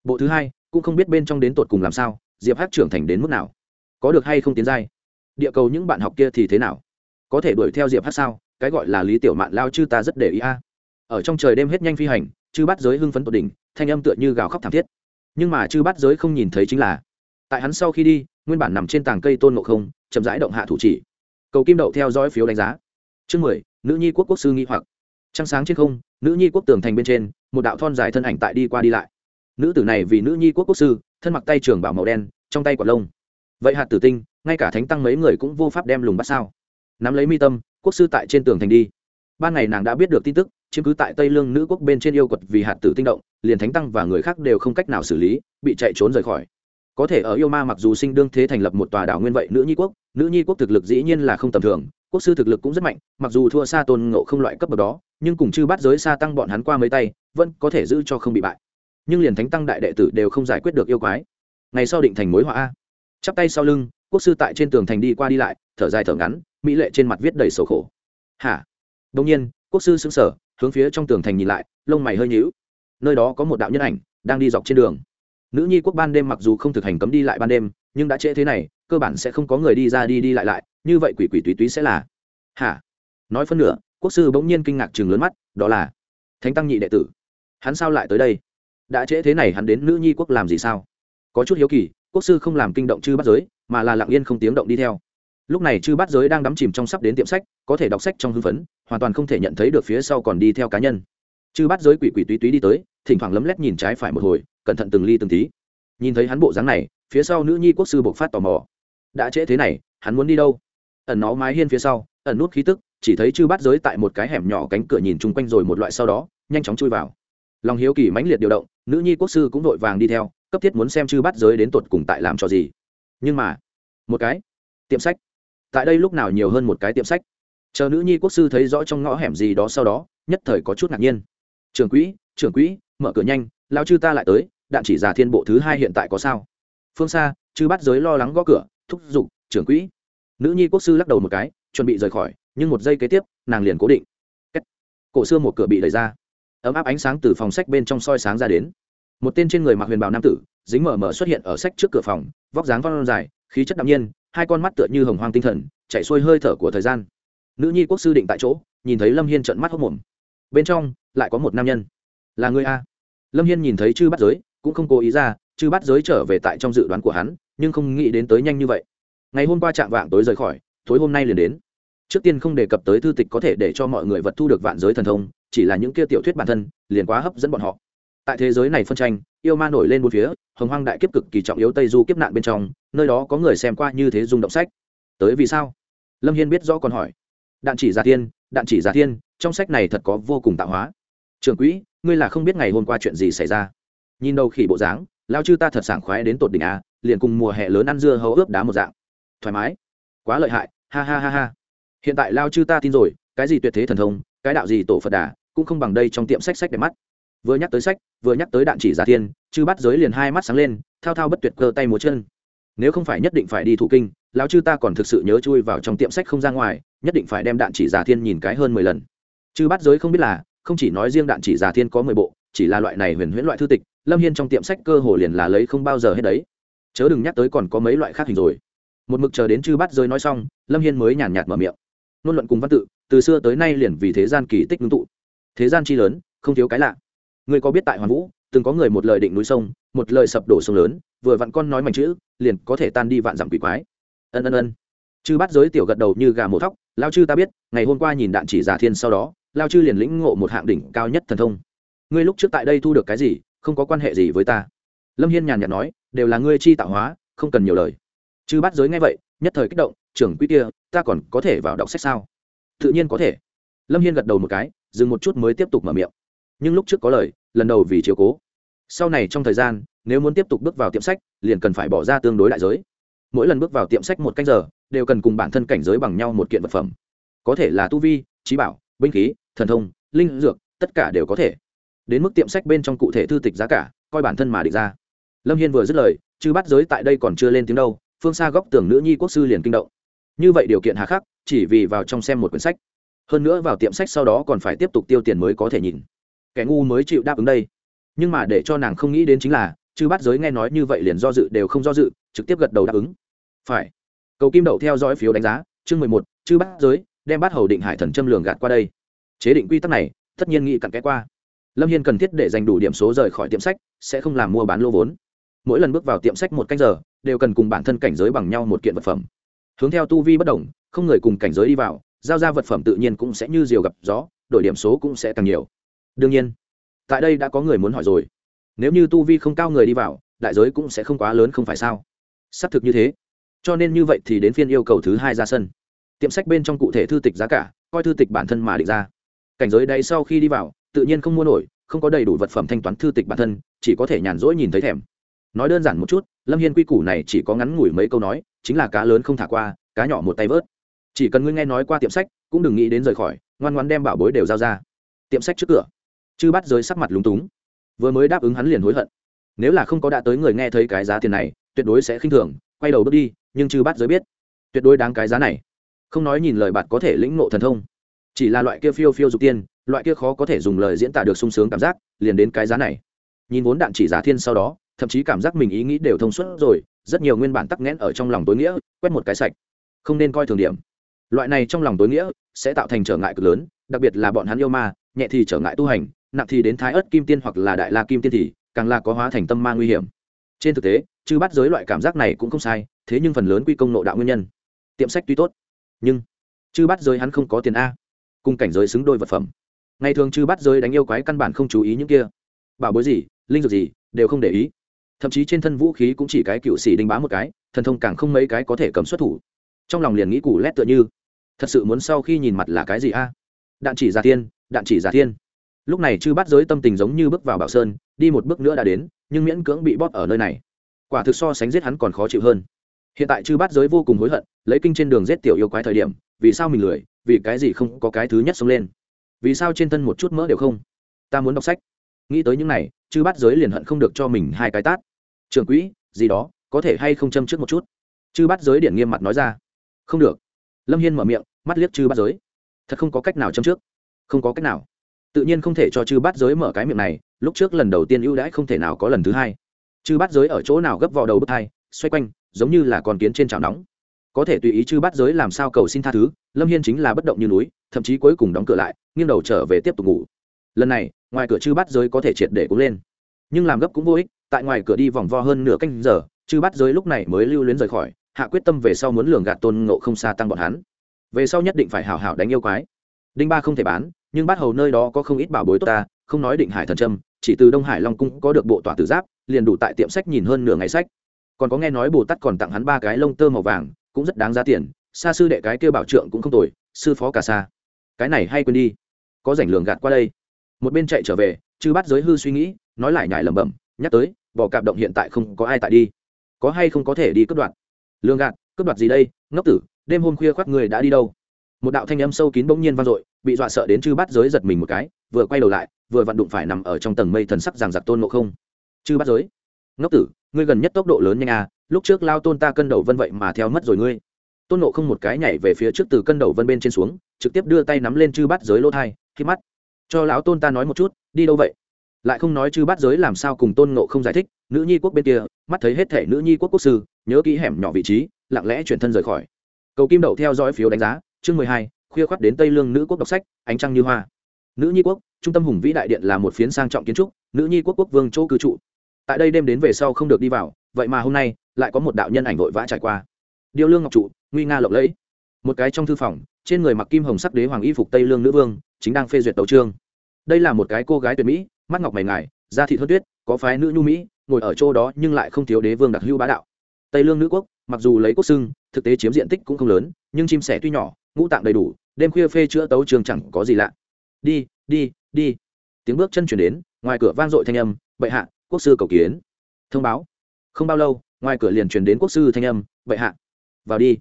Bộ thứ hai, cũng không biết bên trong đến tột cùng làm sao, diệp hát trưởng thành đến mức nào? Có được hay không tiến giai? Địa cầu những bạn học kia thì thế nào? Có thể đuổi theo diệp hát sao? Cái gọi là lý tiểu mạn lao chư ta rất để ý a. Ở trong trời đêm hết nhanh phi hành, chư bắt giới hưng phấn tột đỉnh, thanh âm tựa như gào khóc thảm thiết. Nhưng mà chư bắt giới không nhìn thấy chính là, tại hắn sau khi đi, nguyên bản nằm trên tàng cây tôn ngộ không chậm rãi động hạ thủ chỉ. Cầu kim đậu theo dõi phiếu đánh giá. Chương mười, nữ nhi quốc quốc sư nghi hoặc. Trăng sáng trên không, nữ nhi quốc tường thành bên trên, một đạo thon dài thân ảnh tại đi qua đi lại. Nữ tử này vì nữ nhi quốc quốc sư, thân mặc tay trường bảo màu đen, trong tay quả lông. Vậy hạt tử tinh, ngay cả thánh tăng mấy người cũng vô pháp đem lùng bắt sao. Nắm lấy mi tâm, quốc sư tại trên tường thành đi. Ban ngày nàng đã biết được tin tức, chiếm cứ tại tây lương nữ quốc bên trên yêu quật vì hạt tử tinh động, liền thánh tăng và người khác đều không cách nào xử lý, bị chạy trốn rời khỏi có thể ở yêu ma mặc dù sinh đương thế thành lập một tòa đảo nguyên vậy, nữ nhi quốc, nữ nhi quốc thực lực dĩ nhiên là không tầm thường, quốc sư thực lực cũng rất mạnh, mặc dù thua xa tôn ngộ không loại cấp bậc đó, nhưng cùng chư bắt giới xa tăng bọn hắn qua mấy tay, vẫn có thể giữ cho không bị bại. Nhưng liền thánh tăng đại đệ tử đều không giải quyết được yêu quái. Ngày sau định thành mối họa a. Chắp tay sau lưng, quốc sư tại trên tường thành đi qua đi lại, thở dài thở ngắn, mỹ lệ trên mặt viết đầy sầu khổ. Hả? Đông nhiên, quốc sư xứng sở hướng phía trong tường thành nhìn lại, lông mày hơi nhíu. Nơi đó có một đạo nhân ảnh, đang đi dọc trên đường nữ nhi quốc ban đêm mặc dù không thực hành cấm đi lại ban đêm, nhưng đã trễ thế này, cơ bản sẽ không có người đi ra đi đi lại lại, như vậy quỷ quỷ túy túy sẽ là. Hả? Nói phân nửa, quốc sư bỗng nhiên kinh ngạc chừng lớn mắt, đó là thánh tăng nhị đệ tử. Hắn sao lại tới đây? Đã trễ thế này hắn đến nữ nhi quốc làm gì sao? Có chút hiếu kỳ, quốc sư không làm kinh động chư bắt giới, mà là lặng yên không tiếng động đi theo. Lúc này chư bắt giới đang đắm chìm trong sắp đến tiệm sách, có thể đọc sách trong hưng phấn, hoàn toàn không thể nhận thấy được phía sau còn đi theo cá nhân. Chư bắt giới quỷ quỷ túy túy đi tới, thỉnh thoảng lấm lét nhìn trái phải một hồi cẩn thận từng ly từng tí. Nhìn thấy hắn bộ dáng này, phía sau nữ nhi quốc sư bộc phát tò mò. Đã trễ thế này, hắn muốn đi đâu? Ẩn nó mái hiên phía sau, ẩn nút khí tức, chỉ thấy chư bát giới tại một cái hẻm nhỏ cánh cửa nhìn chung quanh rồi một loại sau đó, nhanh chóng chui vào. Lòng hiếu kỳ mãnh liệt điều động, nữ nhi quốc sư cũng vội vàng đi theo, cấp thiết muốn xem chư bát giới đến tột cùng tại làm cho gì. Nhưng mà, một cái tiệm sách. Tại đây lúc nào nhiều hơn một cái tiệm sách. Chờ nữ nhi quốc sư thấy rõ trong ngõ hẻm gì đó sau đó, nhất thời có chút ngạc nhiên. Trưởng quỹ trưởng quỹ, mở cửa nhanh lao chư ta lại tới, đạn chỉ già thiên bộ thứ hai hiện tại có sao? Phương xa chư bắt giới lo lắng gõ cửa, thúc giục, trưởng quỹ. Nữ nhi quốc sư lắc đầu một cái, chuẩn bị rời khỏi, nhưng một giây kế tiếp, nàng liền cố định. Cổ xưa một cửa bị đẩy ra. Ấm áp ánh sáng từ phòng sách bên trong soi sáng ra đến. Một tên trên người mặc huyền bào nam tử, dính mở mở xuất hiện ở sách trước cửa phòng, vóc dáng văn dài, khí chất đạm nhiên, hai con mắt tựa như hồng hoang tinh thần, chạy xuôi hơi thở của thời gian. Nữ nhi quốc sư định tại chỗ, nhìn thấy lâm hiên trận mắt hốc mồm. Bên trong, lại có một nam nhân. Là người a? Lâm hiên nhìn thấy chư bắt giới, cũng không cố ý ra, chư bắt giới trở về tại trong dự đoán của hắn, nhưng không nghĩ đến tới nhanh như vậy. Ngày hôm qua chạm vạng tối rời khỏi, tối hôm nay liền đến. Trước tiên không đề cập tới thư tịch có thể để cho mọi người vật thu được vạn giới thần thông, chỉ là những kia tiểu thuyết bản thân, liền quá hấp dẫn bọn họ. Tại thế giới này phân tranh, yêu ma nổi lên một phía, hồng hoang đại kiếp cực kỳ trọng yếu tây du kiếp nạn bên trong, nơi đó có người xem qua như thế dùng động sách. Tới vì sao? Lâm hiên biết rõ còn hỏi. Đạn chỉ giả tiên đạn chỉ giả tiên trong sách này thật có vô cùng tạo hóa trường quỹ, ngươi là không biết ngày hôm qua chuyện gì xảy ra. Nhìn đầu khỉ bộ dáng, lao chư ta thật sảng khoái đến tột đỉnh a, liền cùng mùa hè lớn ăn dưa hấu ướp đá một dạng. Thoải mái. Quá lợi hại. Ha ha ha ha. Hiện tại lao chư ta tin rồi, cái gì tuyệt thế thần thông, cái đạo gì tổ phật đà, cũng không bằng đây trong tiệm sách sách đẹp mắt. Vừa nhắc tới sách, vừa nhắc tới đạn chỉ giả thiên, chư bắt giới liền hai mắt sáng lên, thao thao bất tuyệt cơ tay múa chân. Nếu không phải nhất định phải đi thủ kinh lão chư ta còn thực sự nhớ chui vào trong tiệm sách không ra ngoài, nhất định phải đem đạn chỉ giả thiên nhìn cái hơn mười lần. Chư bắt giới không biết là không chỉ nói riêng đạn chỉ giả thiên có mười bộ, chỉ là loại này huyền huyễn loại thư tịch, lâm hiên trong tiệm sách cơ hồ liền là lấy không bao giờ hết đấy. Chớ đừng nhắc tới còn có mấy loại khác hình rồi. Một mực chờ đến chư bắt giới nói xong, lâm hiên mới nhàn nhạt mở miệng. Nôn luận cùng văn tự, từ xưa tới nay liền vì thế gian kỳ tích ngưng tụ. Thế gian chi lớn, không thiếu cái lạ. Người có biết tại hoàn vũ, từng có người một lời định núi sông, một lời sập đổ sông lớn, vừa vặn con nói mảnh chữ, liền có thể tan đi vạn dặm quỷ quái. Ân ân ân. Chư bắt giới tiểu gật đầu như gà mổ thóc lao chư ta biết, ngày hôm qua nhìn đạn chỉ giả thiên sau đó lao chư liền lĩnh ngộ một hạng đỉnh cao nhất thần thông. Ngươi lúc trước tại đây thu được cái gì, không có quan hệ gì với ta. Lâm hiên nhàn nhạt nói, đều là ngươi chi tạo hóa, không cần nhiều lời. Chư bắt giới ngay vậy, nhất thời kích động, trưởng Quý kia, ta còn có thể vào đọc sách sao? Tự nhiên có thể. Lâm hiên gật đầu một cái, dừng một chút mới tiếp tục mở miệng. Nhưng lúc trước có lời, lần đầu vì chiều cố. Sau này trong thời gian, nếu muốn tiếp tục bước vào tiệm sách, liền cần phải bỏ ra tương đối đại giới. Mỗi lần bước vào tiệm sách một canh giờ, đều cần cùng bản thân cảnh giới bằng nhau một kiện vật phẩm. Có thể là tu vi, trí bảo binh khí, thần thông, linh dược, tất cả đều có thể. Đến mức tiệm sách bên trong cụ thể thư tịch giá cả, coi bản thân mà địch ra. Lâm hiên vừa dứt lời chứ bắt giới tại đây còn chưa lên tiếng đâu, phương xa góc tường nữ nhi quốc sư liền kinh động. Như vậy điều kiện hà khắc, chỉ vì vào trong xem một quyển sách. Hơn nữa vào tiệm sách sau đó còn phải tiếp tục tiêu tiền mới có thể nhìn. Kẻ ngu mới chịu đáp ứng đây. Nhưng mà để cho nàng không nghĩ đến chính là, chư bắt giới nghe nói như vậy liền do dự đều không do dự, trực tiếp gật đầu đáp ứng. Phải. Cầu kim đậu theo dõi phiếu đánh giá, chương mười một, chư bắt giới đem bắt hầu định hải thần châm lường gạt qua đây. Chế định quy tắc này, tất nhiên nghĩ cặn kẽ qua. Lâm hiên cần thiết để giành đủ điểm số rời khỏi tiệm sách, sẽ không làm mua bán lô vốn. Mỗi lần bước vào tiệm sách một canh giờ, đều cần cùng bản thân cảnh giới bằng nhau một kiện vật phẩm. Hướng theo tu vi bất đồng, không người cùng cảnh giới đi vào, giao ra vật phẩm tự nhiên cũng sẽ như diều gặp gió, đổi điểm số cũng sẽ càng nhiều. Đương nhiên, tại đây đã có người muốn hỏi rồi. Nếu như tu vi không cao người đi vào, đại giới cũng sẽ không quá lớn không phải sao? Xác thực như thế. Cho nên như vậy thì đến phiên yêu cầu thứ hai ra sân tiệm sách bên trong cụ thể thư tịch giá cả, coi thư tịch bản thân mà định ra. Cảnh giới đấy sau khi đi vào, tự nhiên không mua nổi, không có đầy đủ vật phẩm thanh toán thư tịch bản thân, chỉ có thể nhàn rỗi nhìn thấy thèm. Nói đơn giản một chút, lâm hiên quy củ này chỉ có ngắn ngủi mấy câu nói, chính là cá lớn không thả qua, cá nhỏ một tay vớt. Chỉ cần ngươi nghe nói qua tiệm sách, cũng đừng nghĩ đến rời khỏi, ngoan ngoan đem bảo bối đều giao ra. Tiệm sách trước cửa. Chư bắt giới sắc mặt lúng túng. Vừa mới đáp ứng hắn liền hối hận. Nếu là không có đã tới người nghe thấy cái giá tiền này, tuyệt đối sẽ khinh thường, quay đầu bước đi, nhưng chư bắt giới biết. Tuyệt đối đáng cái giá này không nói nhìn lời bạn có thể lĩnh ngộ thần thông. Chỉ là loại kia phiêu phiêu dục tiên, loại kia khó có thể dùng lời diễn tả được sung sướng cảm giác, liền đến cái giá này. Nhìn vốn đạn chỉ giá thiên sau đó, thậm chí cảm giác mình ý nghĩ đều thông suốt rồi, rất nhiều nguyên bản tắc nghẽn ở trong lòng tối nghĩa, quét một cái sạch. Không nên coi thường điểm. Loại này trong lòng tối nghĩa sẽ tạo thành trở ngại cực lớn, đặc biệt là bọn hắn yêu ma, nhẹ thì trở ngại tu hành, nặng thì đến thái ớt kim tiên hoặc là đại la kim tiên thì càng là có hóa thành tâm ma nguy hiểm. Trên thực tế, chư bắt giới loại cảm giác này cũng không sai, thế nhưng phần lớn quy công nộ đạo nguyên nhân. Tiệm sách tuy tốt nhưng chư bắt giới hắn không có tiền a, cùng cảnh giới xứng đôi vật phẩm. Ngày thường chư bắt giới đánh yêu quái căn bản không chú ý những kia. Bảo bối gì, linh dược gì, đều không để ý. Thậm chí trên thân vũ khí cũng chỉ cái cựu xỉ đinh bá một cái, thần thông càng không mấy cái có thể cầm xuất thủ. Trong lòng liền nghĩ củ lét tựa như, thật sự muốn sau khi nhìn mặt là cái gì a? Đạn chỉ giả thiên, đạn chỉ giả thiên. Lúc này chư bắt giới tâm tình giống như bước vào bảo sơn, đi một bước nữa đã đến, nhưng miễn cưỡng bị bóp ở nơi này. Quả thực so sánh giết hắn còn khó chịu hơn hiện tại chư bát giới vô cùng hối hận, lấy kinh trên đường giết tiểu yêu quái thời điểm, vì sao mình lười, vì cái gì không có cái thứ nhất xông lên? Vì sao trên thân một chút mỡ đều không? Ta muốn đọc sách. Nghĩ tới những này, chư bát giới liền hận không được cho mình hai cái tát. Trường quỹ, gì đó, có thể hay không châm trước một chút? Chư bát giới điển nghiêm mặt nói ra. Không được. Lâm hiên mở miệng, mắt liếc chư bát giới. Thật không có cách nào châm trước. Không có cách nào. Tự nhiên không thể cho chư bát giới mở cái miệng này, lúc trước lần đầu tiên ưu đãi không thể nào có lần thứ hai. Chư bát giới ở chỗ nào gấp vào đầu bước hai xoay quanh giống như là con kiến trên chảo nóng. Có thể tùy ý chư bắt giới làm sao cầu xin tha thứ, lâm hiên chính là bất động như núi, thậm chí cuối cùng đóng cửa lại, nghiêng đầu trở về tiếp tục ngủ. Lần này, ngoài cửa chư bắt giới có thể triệt để cũng lên. Nhưng làm gấp cũng vô ích, tại ngoài cửa đi vòng vo hơn nửa canh giờ, chư bắt giới lúc này mới lưu luyến rời khỏi, hạ quyết tâm về sau muốn lường gạt tôn ngộ không xa tăng bọn hắn. Về sau nhất định phải hảo hảo đánh yêu quái. Đinh ba không thể bán, nhưng bát hầu nơi đó có không ít bảo bối tốt ta, không nói định hải thần trâm, chỉ từ đông hải long cung có được bộ tỏa tử giáp, liền đủ tại tiệm sách nhìn hơn nửa ngày sách còn có nghe nói bồ tát còn tặng hắn ba cái lông tơ màu vàng, cũng rất đáng giá tiền, xa sư đệ cái kêu bảo trượng cũng không tồi, sư phó cả xa. Cái này hay quên đi. Có rảnh lường gạt qua đây. Một bên chạy trở về, chư bắt giới hư suy nghĩ, nói lại nhải lẩm bẩm, nhắc tới bò cạp động hiện tại không có ai tại đi. Có hay không có thể đi cướp đoạt? Lường gạt, cướp đoạt gì đây? Ngốc tử, đêm hôm khuya khoác người đã đi đâu? Một đạo thanh âm sâu kín bỗng nhiên vang dội, bị dọa sợ đến chư bắt giới giật mình một cái, vừa quay đầu lại, vừa vặn đụng phải nằm ở trong tầng mây thần sắc giằng giặc tôn ngộ không. Chư bắt giới ngốc tử, ngươi gần nhất tốc độ lớn nhanh à lúc trước lao tôn ta cân đầu vân vậy mà theo mất rồi ngươi. Tôn nộ không một cái nhảy về phía trước từ cân đầu vân bên trên xuống, trực tiếp đưa tay nắm lên chư bắt giới lỗ thai, khi mắt. Cho lão tôn ta nói một chút, đi đâu vậy? Lại không nói chư bắt giới làm sao cùng tôn nộ không giải thích, nữ nhi quốc bên kia, mắt thấy hết thể nữ nhi quốc quốc sư, nhớ kỹ hẻm nhỏ vị trí, lặng lẽ chuyển thân rời khỏi. Cầu kim đậu theo dõi phiếu đánh giá, chương mười hai, khuya khoắt đến tây lương nữ quốc đọc sách, ánh trăng như hoa. Nữ nhi quốc, trung tâm hùng vĩ đại điện là một phiến sang trọng kiến trúc, nữ nhi quốc quốc vương chỗ cư trụ tại đây đêm đến về sau không được đi vào, vậy mà hôm nay lại có một đạo nhân ảnh vội vã trải qua. Điêu lương ngọc trụ, nguy nga lộng lẫy. Một cái trong thư phòng, trên người mặc kim hồng sắc đế hoàng y phục tây lương nữ vương, chính đang phê duyệt tấu trương đây là một cái cô gái tuyệt mỹ, mắt ngọc mày ngài da thị thất tuyết, có phái nữ nhu mỹ, ngồi ở chỗ đó nhưng lại không thiếu đế vương đặc hưu bá đạo. Tây lương nữ quốc, mặc dù lấy quốc xưng, thực tế chiếm diện tích cũng không lớn, nhưng chim sẻ tuy nhỏ, ngũ tạng đầy đủ, đêm khuya phê chữa tấu trường chẳng có gì lạ. Đi đi đi. Tiếng bước chân chuyển đến, ngoài cửa vang dội thanh âm, bệ hạ quốc sư cầu kiến. Thông báo. Không bao lâu, ngoài cửa liền truyền đến quốc sư thanh âm, bệ hạ, vào đi.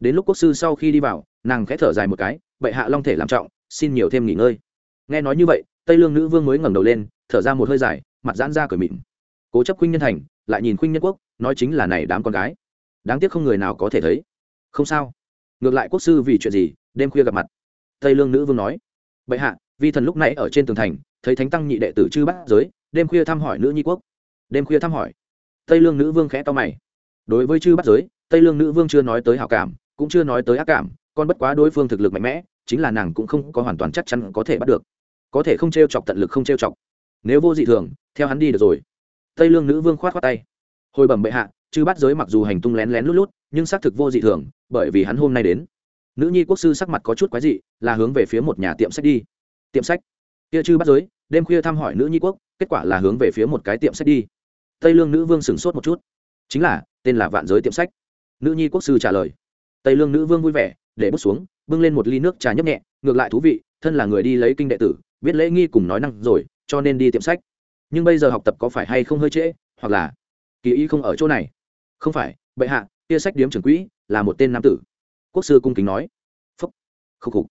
Đến lúc quốc sư sau khi đi vào, nàng khẽ thở dài một cái, bệ hạ long thể làm trọng, xin nhiều thêm nghỉ ngơi. Nghe nói như vậy, tây lương nữ vương mới ngẩng đầu lên, thở ra một hơi dài, mặt giãn ra cởi mịn. Cố chấp khuynh nhân thành, lại nhìn khuynh nhân quốc, nói chính là này đám con gái. Đáng tiếc không người nào có thể thấy. Không sao. Ngược lại quốc sư vì chuyện gì, đêm khuya gặp mặt. Tây lương nữ vương nói, bệ hạ, vi thần lúc nãy ở trên tường thành, thấy thánh tăng nhị đệ tử chư bát giới đêm khuya thăm hỏi nữ nhi quốc. Đêm khuya thăm hỏi. Tây lương nữ vương khẽ to mày. Đối với chư bát giới, tây lương nữ vương chưa nói tới hảo cảm, cũng chưa nói tới ác cảm còn bất quá đối phương thực lực mạnh mẽ, chính là nàng cũng không có hoàn toàn chắc chắn có thể bắt được. Có thể không t r e o chọc tận lực không t r e o chọc. Nếu vô dị thường, theo hắn đi được rồi. Tây lương nữ vương khoát t tay. Hồi bẩm bệ hạ, chư bắt giới mặc dù hành tung lén lén lút lút, nhưng xác thực vô dị thường, bởi vì hắn hôm nay đến. Nữ nhi quốc sư sắc mặt có chút quái dị, là hướng về phía một nhà tiệm sách đi. Tiệm sách. Kia chư bắt giới đêm khuya thăm hỏi nữ nhi quốc, kết quả là hướng về phía một cái tiệm sách đi. Tây lương nữ vương sửng sốt một chút. Chính là, tên là vạn giới tiệm sách. Nữ nhi quốc sư trả lời. Tây lương nữ vương vui vẻ, để bước xuống, bưng lên một ly nước trà nhấp nhẹ, ngược lại thú vị, thân là người đi lấy kinh đệ tử, biết lễ nghi cùng nói năng rồi, cho nên đi tiệm sách. Nhưng bây giờ học tập có phải hay không hơi trễ, hoặc là kỳ ý không ở chỗ này? Không phải, bệ hạ, kia sách điếm trưởng quỹ là một tên nam tử. Quốc sư cung kính nói. Phúc. Khúc khục.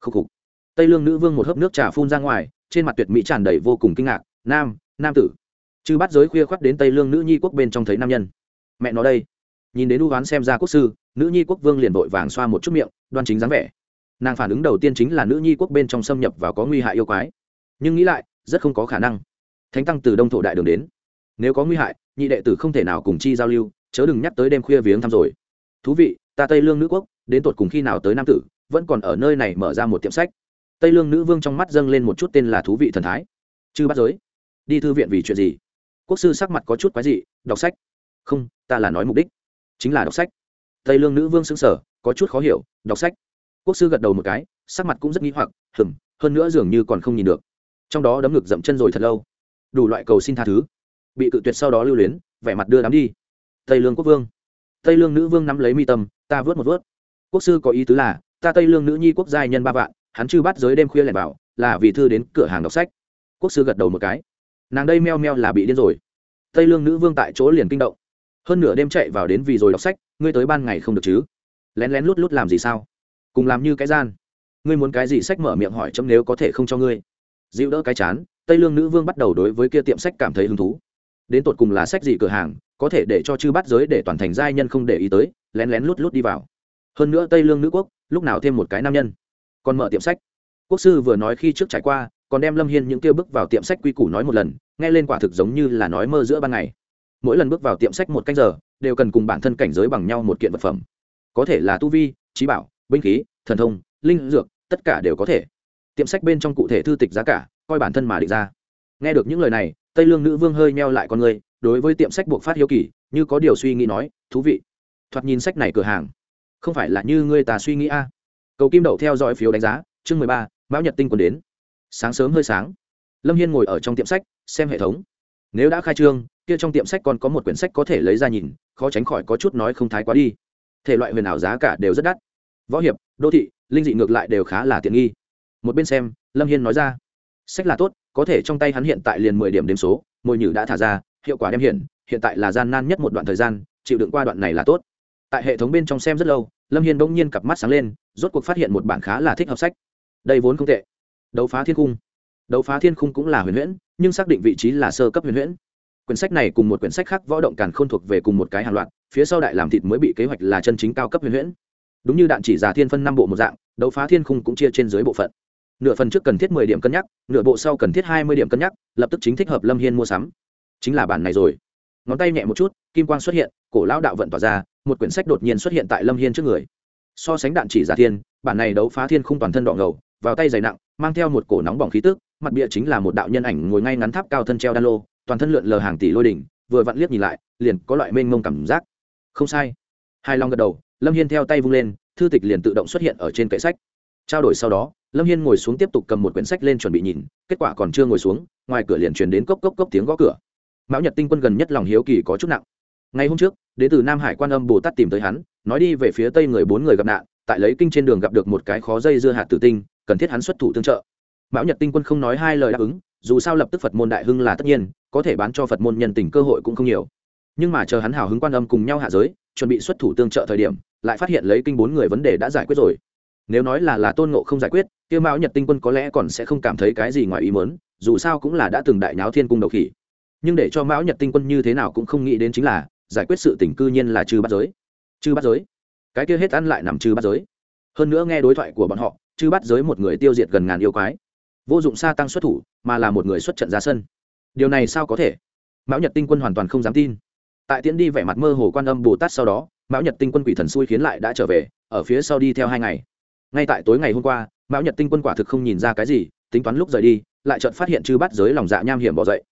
Khúc khục. Tây lương nữ vương một hớp nước trà phun ra ngoài trên mặt tuyệt mỹ tràn đầy vô cùng kinh ngạc, nam nam tử. Chư bắt giới khuya khoắt đến tây lương nữ nhi quốc bên trong thấy nam nhân. Mẹ nó đây. Nhìn đến u hoán xem ra quốc sư, nữ nhi quốc vương liền vội vàng xoa một chút miệng, đoan chính dáng vẻ. Nàng phản ứng đầu tiên chính là nữ nhi quốc bên trong xâm nhập và có nguy hại yêu quái. Nhưng nghĩ lại, rất không có khả năng. Thánh tăng từ đông thổ đại đường đến. Nếu có nguy hại, nhị đệ tử không thể nào cùng chi giao lưu, chớ đừng nhắc tới đêm khuya viếng thăm rồi. Thú vị, ta tây lương nữ quốc, đến tột cùng khi nào tới nam tử, vẫn còn ở nơi này mở ra một tiệm sách tây lương nữ vương trong mắt dâng lên một chút tên là thú vị thần thái. Chư bắt giới, đi thư viện vì chuyện gì? Quốc sư sắc mặt có chút quái dị, đọc sách. Không, ta là nói mục đích, chính là đọc sách. Tây lương nữ vương xứng sở có chút khó hiểu, đọc sách. Quốc sư gật đầu một cái, sắc mặt cũng rất nghĩ hoặc hừng hơn nữa dường như còn không nhìn được. Trong đó đấm ngực dậm chân rồi thật lâu. Đủ loại cầu xin tha thứ. Bị cự tuyệt sau đó lưu luyến, vẻ mặt đưa đám đi. Tây lương quốc vương. Tây lương nữ vương nắm lấy mi tâm, ta vớt một vớt. Quốc sư có ý tứ là, ta tây lương nữ nhi quốc giai nhân ba vạn hắn chư bắt giới đêm khuya lẻn vào, là vì thư đến cửa hàng đọc sách. Quốc sư gật đầu một cái. Nàng đây meo meo là bị điên rồi. Tây lương nữ vương tại chỗ liền kinh động. Hơn nửa đêm chạy vào đến vì rồi đọc sách, ngươi tới ban ngày không được chứ? Lén lén lút lút làm gì sao? Cùng làm như cái gian. Ngươi muốn cái gì sách mở miệng hỏi chấm nếu có thể không cho ngươi. Dịu đỡ cái chán, tây lương nữ vương bắt đầu đối với kia tiệm sách cảm thấy hứng thú. Đến tột cùng là sách gì cửa hàng, có thể để cho chư bắt giới để toàn thành giai nhân không để ý tới, lén lén lút lút đi vào. Hơn nữa tây lương nữ quốc, lúc nào thêm một cái nam nhân? Còn mở tiệm sách. Quốc sư vừa nói khi trước trải qua, còn đem lâm hiên những kia bước vào tiệm sách quy củ nói một lần, nghe lên quả thực giống như là nói mơ giữa ban ngày. Mỗi lần bước vào tiệm sách một canh giờ, đều cần cùng bản thân cảnh giới bằng nhau một kiện vật phẩm. Có thể là tu vi, trí bảo, binh khí, thần thông, linh dược, tất cả đều có thể. Tiệm sách bên trong cụ thể thư tịch giá cả, coi bản thân mà định ra. Nghe được những lời này, tây lương nữ vương hơi meo lại con người, đối với tiệm sách buộc phát hiếu kỳ, như có điều suy nghĩ nói, thú vị. Thoạt nhìn sách này cửa hàng, không phải là như ngươi ta suy nghĩ a cầu kim đậu theo dõi phiếu đánh giá, chương mười ba, mão nhật tinh còn đến. Sáng sớm hơi sáng. Lâm hiên ngồi ở trong tiệm sách, xem hệ thống. Nếu đã khai trương, kia trong tiệm sách còn có một quyển sách có thể lấy ra nhìn, khó tránh khỏi có chút nói không thái quá đi. Thể loại huyền ảo giá cả đều rất đắt. Võ hiệp, đô thị, linh dị ngược lại đều khá là tiện nghi. Một bên xem, lâm hiên nói ra. Sách là tốt, có thể trong tay hắn hiện tại liền mười điểm đếm số mồi nhử đã thả ra, hiệu quả đem hiện hiện tại là gian nan nhất một đoạn thời gian, chịu đựng qua đoạn này là tốt. Tại hệ thống bên trong xem rất lâu lâm hiên bỗng nhiên cặp mắt sáng lên, rốt cuộc phát hiện một bản khá là thích hợp sách. Đây vốn không tệ. Đấu phá thiên cung đấu phá thiên cung cũng là huyền huyễn, nhưng xác định vị trí là sơ cấp huyền huyễn. Quyển sách này cùng một quyển sách khác võ động càn không thuộc về cùng một cái hàng loạt, phía sau đại làm thịt mới bị kế hoạch là chân chính cao cấp huyền huyễn. Đúng như đạn chỉ giả thiên phân năm bộ một dạng, đấu phá thiên khung cũng chia trên dưới bộ phận. Nửa phần trước cần thiết mười điểm cân nhắc, nửa bộ sau cần thiết hai mươi điểm cân nhắc, lập tức chính thích hợp lâm hiên mua sắm. Chính là bản này rồi. Ngón tay nhẹ một chút, kim quang xuất hiện, cổ lão đạo vận tỏa ra một quyển sách đột nhiên xuất hiện tại lâm hiên trước người. So sánh đạn chỉ giả thiên, bản này đấu phá thiên khung toàn thân đỏ ngầu, vào tay dày nặng, mang theo một cổ nóng bỏng khí tức, mặt bịa chính là một đạo nhân ảnh ngồi ngay ngắn tháp cao thân treo đan lô, toàn thân lượn lờ hàng tỷ lôi đỉnh, vừa vặn liếc nhìn lại, liền có loại mênh mông cảm giác. Không sai. Hai long gật đầu, lâm hiên theo tay vung lên, thư tịch liền tự động xuất hiện ở trên kệ sách. Trao đổi sau đó, lâm hiên ngồi xuống tiếp tục cầm một quyển sách lên chuẩn bị nhìn, kết quả còn chưa ngồi xuống, ngoài cửa liền truyền đến cốc cốc cốc tiếng gõ cửa. Mão nhật tinh quân gần nhất lòng hiếu kỳ có chút nặng. Ngày hôm trước đến từ nam hải quan âm bồ tát tìm tới hắn, nói đi về phía tây người bốn người gặp nạn, tại lấy kinh trên đường gặp được một cái khó dây dưa hạt tử tinh, cần thiết hắn xuất thủ tương trợ. Mão nhật tinh quân không nói hai lời đáp ứng, dù sao lập tức phật môn đại hưng là tất nhiên, có thể bán cho phật môn nhân tình cơ hội cũng không nhiều. Nhưng mà chờ hắn hào hứng quan âm cùng nhau hạ giới, chuẩn bị xuất thủ tương trợ thời điểm, lại phát hiện lấy kinh bốn người vấn đề đã giải quyết rồi. Nếu nói là là tôn ngộ không giải quyết, kia mão nhật tinh quân có lẽ còn sẽ không cảm thấy cái gì ngoài ý mớn dù sao cũng là đã từng đại nháo thiên cung đầu khỉ. Nhưng để cho mão nhật tinh quân như thế nào cũng không nghĩ đến chính là giải quyết sự tình cư nhiên là trừ bắt giới. Trừ bắt giới? Cái kia hết ăn lại nằm trừ bắt giới. Hơn nữa nghe đối thoại của bọn họ trừ bắt giới một người tiêu diệt gần ngàn yêu quái. Vô dụng xa tăng xuất thủ, mà là một người xuất trận ra sân. Điều này sao có thể? Mão nhật tinh quân hoàn toàn không dám tin. Tại tiễn đi vẻ mặt mơ hồ quan âm bồ tát sau đó, mão nhật tinh quân quỷ thần xui khiến lại đã trở về, ở phía sau đi theo hai ngày. Ngay tại tối ngày hôm qua, mão nhật tinh quân quả thực không nhìn ra cái gì, tính toán lúc rời đi, lại chợt phát hiện chư bắt giới lòng dạ nham hiểm bỏ dậy.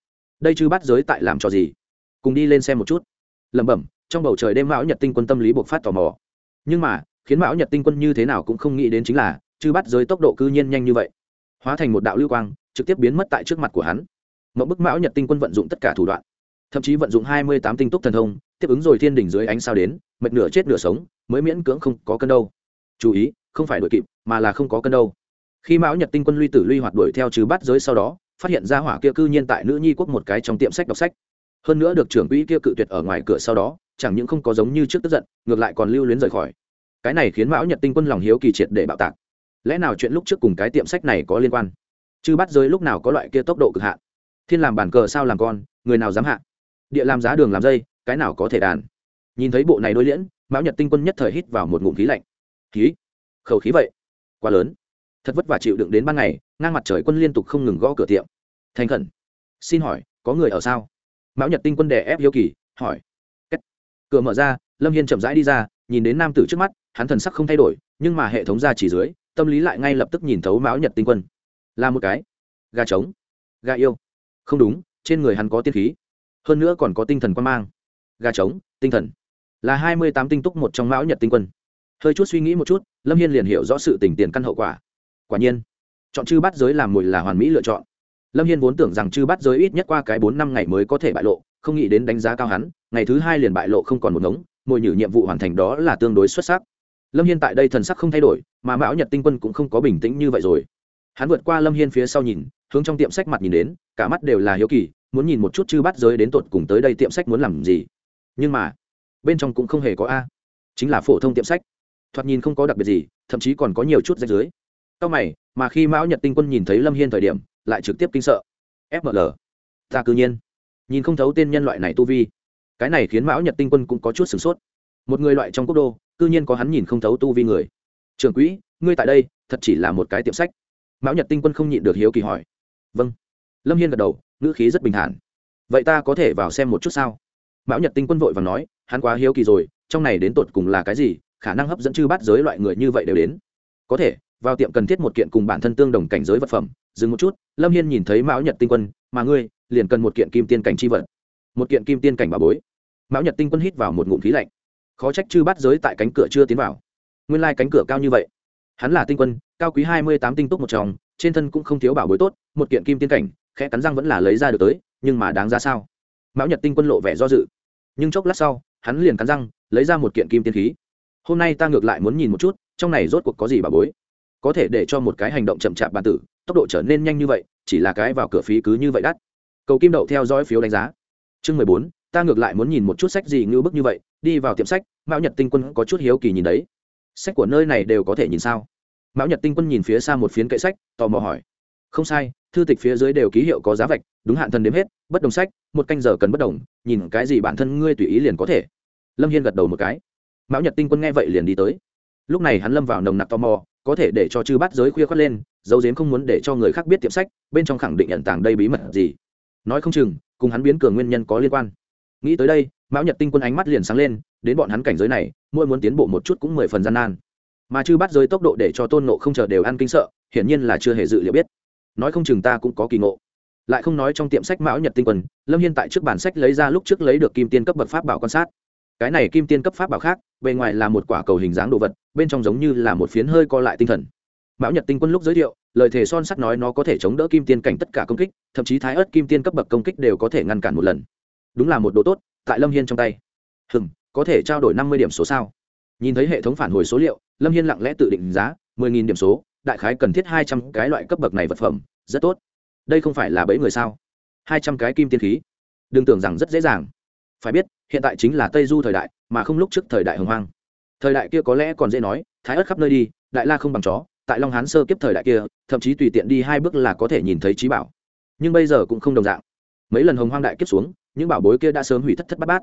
Đây chư bắt giới tại làm trò gì? Cùng đi lên xem một chút lẩm bẩm, trong bầu trời đêm mão nhật tinh quân tâm lý buộc phát tò mò. Nhưng mà, khiến mão nhật tinh quân như thế nào cũng không nghĩ đến chính là, chư bắt giới tốc độ cư nhiên nhanh như vậy. Hóa thành một đạo lưu quang, trực tiếp biến mất tại trước mặt của hắn. Mẫu bức mão nhật tinh quân vận dụng tất cả thủ đoạn. Thậm chí vận dụng hai mươi tám tinh túc thần thông, tiếp ứng rồi thiên đỉnh dưới ánh sao đến, mệt nửa chết nửa sống, mới miễn cưỡng không có cân đâu. Chú ý, không phải đuổi kịp, mà là không có cân đâu. Khi mão nhật tinh quân luy tử luy hoạt đuổi theo trừ bắt giới sau đó, phát hiện ra hỏa kia cư nhiên tại nữ nhi quốc một cái trong tiệm sách đọc sách hơn nữa được trưởng quỹ kia cự tuyệt ở ngoài cửa sau đó, chẳng những không có giống như trước tức giận, ngược lại còn lưu luyến rời khỏi. Cái này khiến mão nhật tinh quân lòng hiếu kỳ triệt để bạo tạc. Lẽ nào chuyện lúc trước cùng cái tiệm sách này có liên quan? Chứ bắt giới lúc nào có loại kia tốc độ cực hạn? Thiên làm bàn cờ sao làm con, người nào dám hạ? Địa làm giá đường làm dây, cái nào có thể đàn? Nhìn thấy bộ này đôi liễn, mão nhật tinh quân nhất thời hít vào một ngụm khí lạnh. Khí? Khẩu khí vậy? Quá lớn. Thật vất vả chịu đựng đến ban ngày, ngang mặt trời quân liên tục không ngừng gõ cửa tiệm. Thành khẩn. Xin hỏi, có người ở sao? Mão nhật tinh quân đè ép hiếu kỳ, hỏi. Kết. cửa mở ra, lâm hiên chậm rãi đi ra, nhìn đến nam tử trước mắt, hắn thần sắc không thay đổi, nhưng mà hệ thống ra chỉ dưới, tâm lý lại ngay lập tức nhìn thấu mão nhật tinh quân. Là một cái. Gà trống. Gà yêu. Không đúng, trên người hắn có tiên khí. Hơn nữa còn có tinh thần quan mang. Gà trống, tinh thần. Là hai mươi tám tinh túc một trong mão nhật tinh quân. Hơi chút suy nghĩ một chút, lâm hiên liền hiểu rõ sự tình tiền căn hậu quả. Quả nhiên, chọn chư bắt giới làm mồi là hoàn mỹ lựa chọn lâm hiên vốn tưởng rằng chư bắt giới ít nhất qua cái bốn năm ngày mới có thể bại lộ, không nghĩ đến đánh giá cao hắn, ngày thứ hai liền bại lộ không còn một ngống mồi nhử nhiệm vụ hoàn thành đó là tương đối xuất sắc. Lâm hiên tại đây thần sắc không thay đổi, mà mão nhật tinh quân cũng không có bình tĩnh như vậy rồi. Hắn vượt qua lâm hiên phía sau nhìn, hướng trong tiệm sách mặt nhìn đến, cả mắt đều là hiếu kỳ, muốn nhìn một chút chư bắt giới đến tột cùng tới đây tiệm sách muốn làm gì. Nhưng mà, bên trong cũng không hề có a. Chính là phổ thông tiệm sách. Thoạt nhìn không có đặc biệt gì, thậm chí còn có nhiều chút rách dưới. Sau mày, mà khi mão nhật tinh quân nhìn thấy lâm hiên thời điểm lại trực tiếp kinh sợ. Fml ta cư nhiên. Nhìn không thấu tên nhân loại này tu vi. Cái này khiến mão nhật tinh quân cũng có chút sửng sốt. Một người loại trong quốc đô, cư nhiên có hắn nhìn không thấu tu vi người. Trưởng quỹ, ngươi tại đây, thật chỉ là một cái tiệm sách. Mão nhật tinh quân không nhịn được hiếu kỳ hỏi. Vâng. Lâm hiên gật đầu, ngữ khí rất bình thản. Vậy ta có thể vào xem một chút sao? Mão nhật tinh quân vội và nói, hắn quá hiếu kỳ rồi, trong này đến tột cùng là cái gì, khả năng hấp dẫn chư bắt giới loại người như vậy đều đến. Có thể, vào tiệm cần thiết một kiện cùng bản thân tương đồng cảnh giới vật phẩm dừng một chút, lâm hiên nhìn thấy mão nhật tinh quân, mà ngươi, liền cần một kiện kim tiên cảnh c h i vật. Một kiện kim tiên cảnh bà bối. Mão nhật tinh quân hít vào một ngụm khí lạnh. Khó trách chư bắt giới tại cánh cửa chưa tiến vào. Nguyên lai、like、cánh cửa cao như vậy. Hắn là tinh quân, cao quý hai mươi tám tinh túc một tròng trên thân cũng không thiếu bảo bối tốt, một kiện kim tiên cảnh, khẽ cắn răng vẫn là lấy ra được tới, nhưng mà đáng ra sao? Mão nhật tinh quân lộ vẻ do dự. Nhưng chốc lát sau, hắn liền cắn răng, lấy ra một kiện kim tiên khí. Hôm nay ta ngược lại muốn nhìn một chút, trong này rốt cuộc có gì bà bối? Có thể để cho một cái hành động chậm chạp bàn tử tốc độ trở nên nhanh như vậy, chỉ là cái vào cửa phí cứ như vậy đắt. Cầu kim đậu theo dõi phiếu đánh giá. Chương mười bốn, ta ngược lại muốn nhìn một chút sách gì ngưu bức như vậy, đi vào tiệm sách, mão nhật tinh quân có chút hiếu kỳ nhìn đấy. Sách của nơi này đều có thể nhìn sao? Mão nhật tinh quân nhìn phía xa một phiến kệ sách, tò mò hỏi. Không sai, thư tịch phía dưới đều ký hiệu có giá vạch, đúng hạn thần đếm hết, bất đồng sách, một canh giờ cần bất đồng, nhìn cái gì bản thân ngươi tùy ý liền có thể. Lâm hiên gật đầu một cái. Mão nhật tinh quân nghe vậy liền đi tới. Lúc này hắn lâm vào nồng nặc tò mò, có thể để cho chư bắt giới khuya khoắt lên dấu dếm không muốn để cho người khác biết tiệm sách, bên trong khẳng định nhận tàng đây bí mật gì. Nói không chừng, cùng hắn biến cường nguyên nhân có liên quan. Nghĩ tới đây, mão nhật tinh quân ánh mắt liền sáng lên, đến bọn hắn cảnh giới này, mỗi muốn tiến bộ một chút cũng mười phần gian nan. Mà chư bắt giới tốc độ để cho tôn nộ không chờ đều ăn kinh sợ, hiển nhiên là chưa hề dự liệu biết. Nói không chừng ta cũng có kỳ ngộ. Lại không nói trong tiệm sách mão nhật tinh quân, lâm hiên tại trước bản sách lấy ra lúc trước lấy được kim tiên cấp bậc pháp bảo quan sát. Cái này kim tiên cấp pháp bảo khác, bề ngoài là một quả cầu hình dáng đồ vật, bên trong giống như là một phiến hơi co lại tinh thần mão nhật tinh quân lúc giới thiệu, lời thề son sắt nói nó có thể chống đỡ kim tiên cảnh tất cả công kích, thậm chí thái ớt kim tiên cấp bậc công kích đều có thể ngăn cản một lần. Đúng là một đồ tốt, tại lâm hiên trong tay. Hừng có thể trao đổi năm mươi điểm số sao? Nhìn thấy hệ thống phản hồi số liệu, lâm hiên lặng lẽ tự định giá, mười nghìn điểm số, đại khái cần thiết hai trăm cái loại cấp bậc này vật phẩm, rất tốt. Đây không phải là bẫy người sao? hai trăm cái kim tiên khí. Đừng tưởng rằng rất dễ dàng. Phải biết, hiện tại chính là tây du thời đại, mà không lúc trước thời đại hồng hoang. Thời đại kia có lẽ còn dễ nói, thái ớt khắp nơi đi, đại la không bằng chó tại long hán sơ kiếp thời đại kia, thậm chí tùy tiện đi hai bước là có thể nhìn thấy trí bảo. Nhưng bây giờ cũng không đồng dạng. Mấy lần hồng hoang đại kiếp xuống, những bảo bối kia đã sớm hủy thất thất bát bát.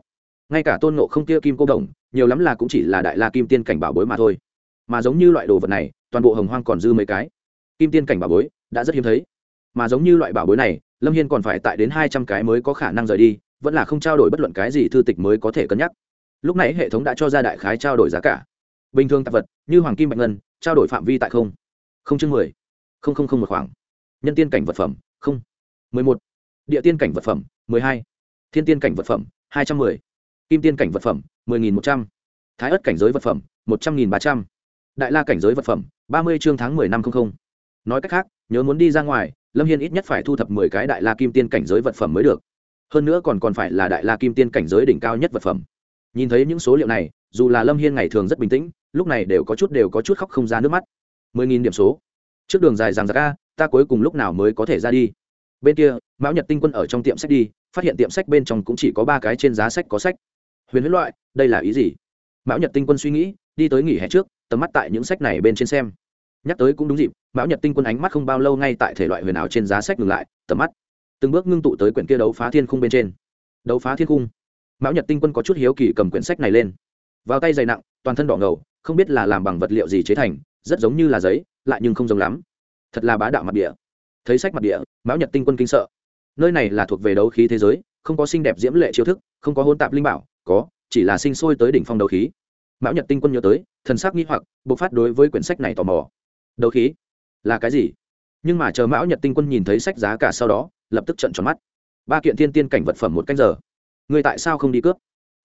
Ngay cả tôn nộ không kia kim cô đồng, nhiều lắm là cũng chỉ là đại la kim tiên cảnh bảo bối mà thôi. Mà giống như loại đồ vật này, toàn bộ hồng hoang còn dư mấy cái. Kim tiên cảnh bảo bối, đã rất hiếm thấy. Mà giống như loại bảo bối này, lâm hiên còn phải tại đến hai trăm cái mới có khả năng rời đi, vẫn là không trao đổi bất luận cái gì thư tịch mới có thể cân nhắc. Lúc này hệ thống đã cho ra đại khái trao đổi giá cả bình thường tạp vật, như hoàng kim bạch ngân, trao đổi phạm vi tại không. Không chương mười. Không không không một khoảng. Nhân tiên cảnh vật phẩm, không. Mười một. Địa tiên cảnh vật phẩm, mười hai. Thiên tiên cảnh vật phẩm, hai trăm mười. Kim tiên cảnh vật phẩm, mười nghìn một trăm. Thái ất cảnh giới vật phẩm, một trăm nghìn ba trăm. Đại la cảnh giới vật phẩm, ba mươi chương tháng mười năm không không. Nói cách khác, nhớ muốn đi ra ngoài, lâm hiên ít nhất phải thu thập mười cái đại la kim tiên cảnh giới vật phẩm mới được. Hơn nữa còn còn phải là đại la kim tiên cảnh giới đỉnh cao nhất vật phẩm. Nhìn thấy những số liệu này, dù là lâm hiên ngày thường rất bình tĩnh lúc này đều có chút đều có chút khóc không ra nước mắt. Mười nghìn điểm số. Trước đường dài rằng ra ca ta cuối cùng lúc nào mới có thể ra đi? Bên kia, mão nhật tinh quân ở trong tiệm sách đi, phát hiện tiệm sách bên trong cũng chỉ có ba cái trên giá sách có sách. Huyền huyết loại, đây là ý gì? Mão nhật tinh quân suy nghĩ, đi tới nghỉ hè trước, tầm mắt tại những sách này bên trên xem. Nhắc tới cũng đúng dịp, mão nhật tinh quân ánh mắt không bao lâu ngay tại thể loại huyền ảo trên giá sách ngừng lại, tầm mắt từng bước ngưng tụ tới quyển kia đấu phá thiên khung bên trên. Đấu phá thiên khung. Mão nhật tinh quân có chút hiếu kỳ cầm quyển sách này lên. Vào tay dày nặng, toàn thân đỏ ngầu không biết là làm bằng vật liệu gì chế thành, rất giống như là giấy, lại nhưng không giống lắm. Thật là bá đạo mặt địa. Thấy sách mặt địa, mão nhật tinh quân kinh sợ. Nơi này là thuộc về đấu khí thế giới, không có xinh đẹp diễm lệ chiêu thức, không có hôn tạp linh bảo, có, chỉ là sinh sôi tới đỉnh phong đấu khí. Mão nhật tinh quân nhớ tới, thần sắc nghi hoặc, bộc phát đối với quyển sách này tò mò. Đấu khí? Là cái gì? Nhưng mà chờ mão nhật tinh quân nhìn thấy sách giá cả sau đó, lập tức trận tròn mắt. Ba kiện thiên tiên cảnh vật phẩm một canh giờ. Người tại sao không đi cướp?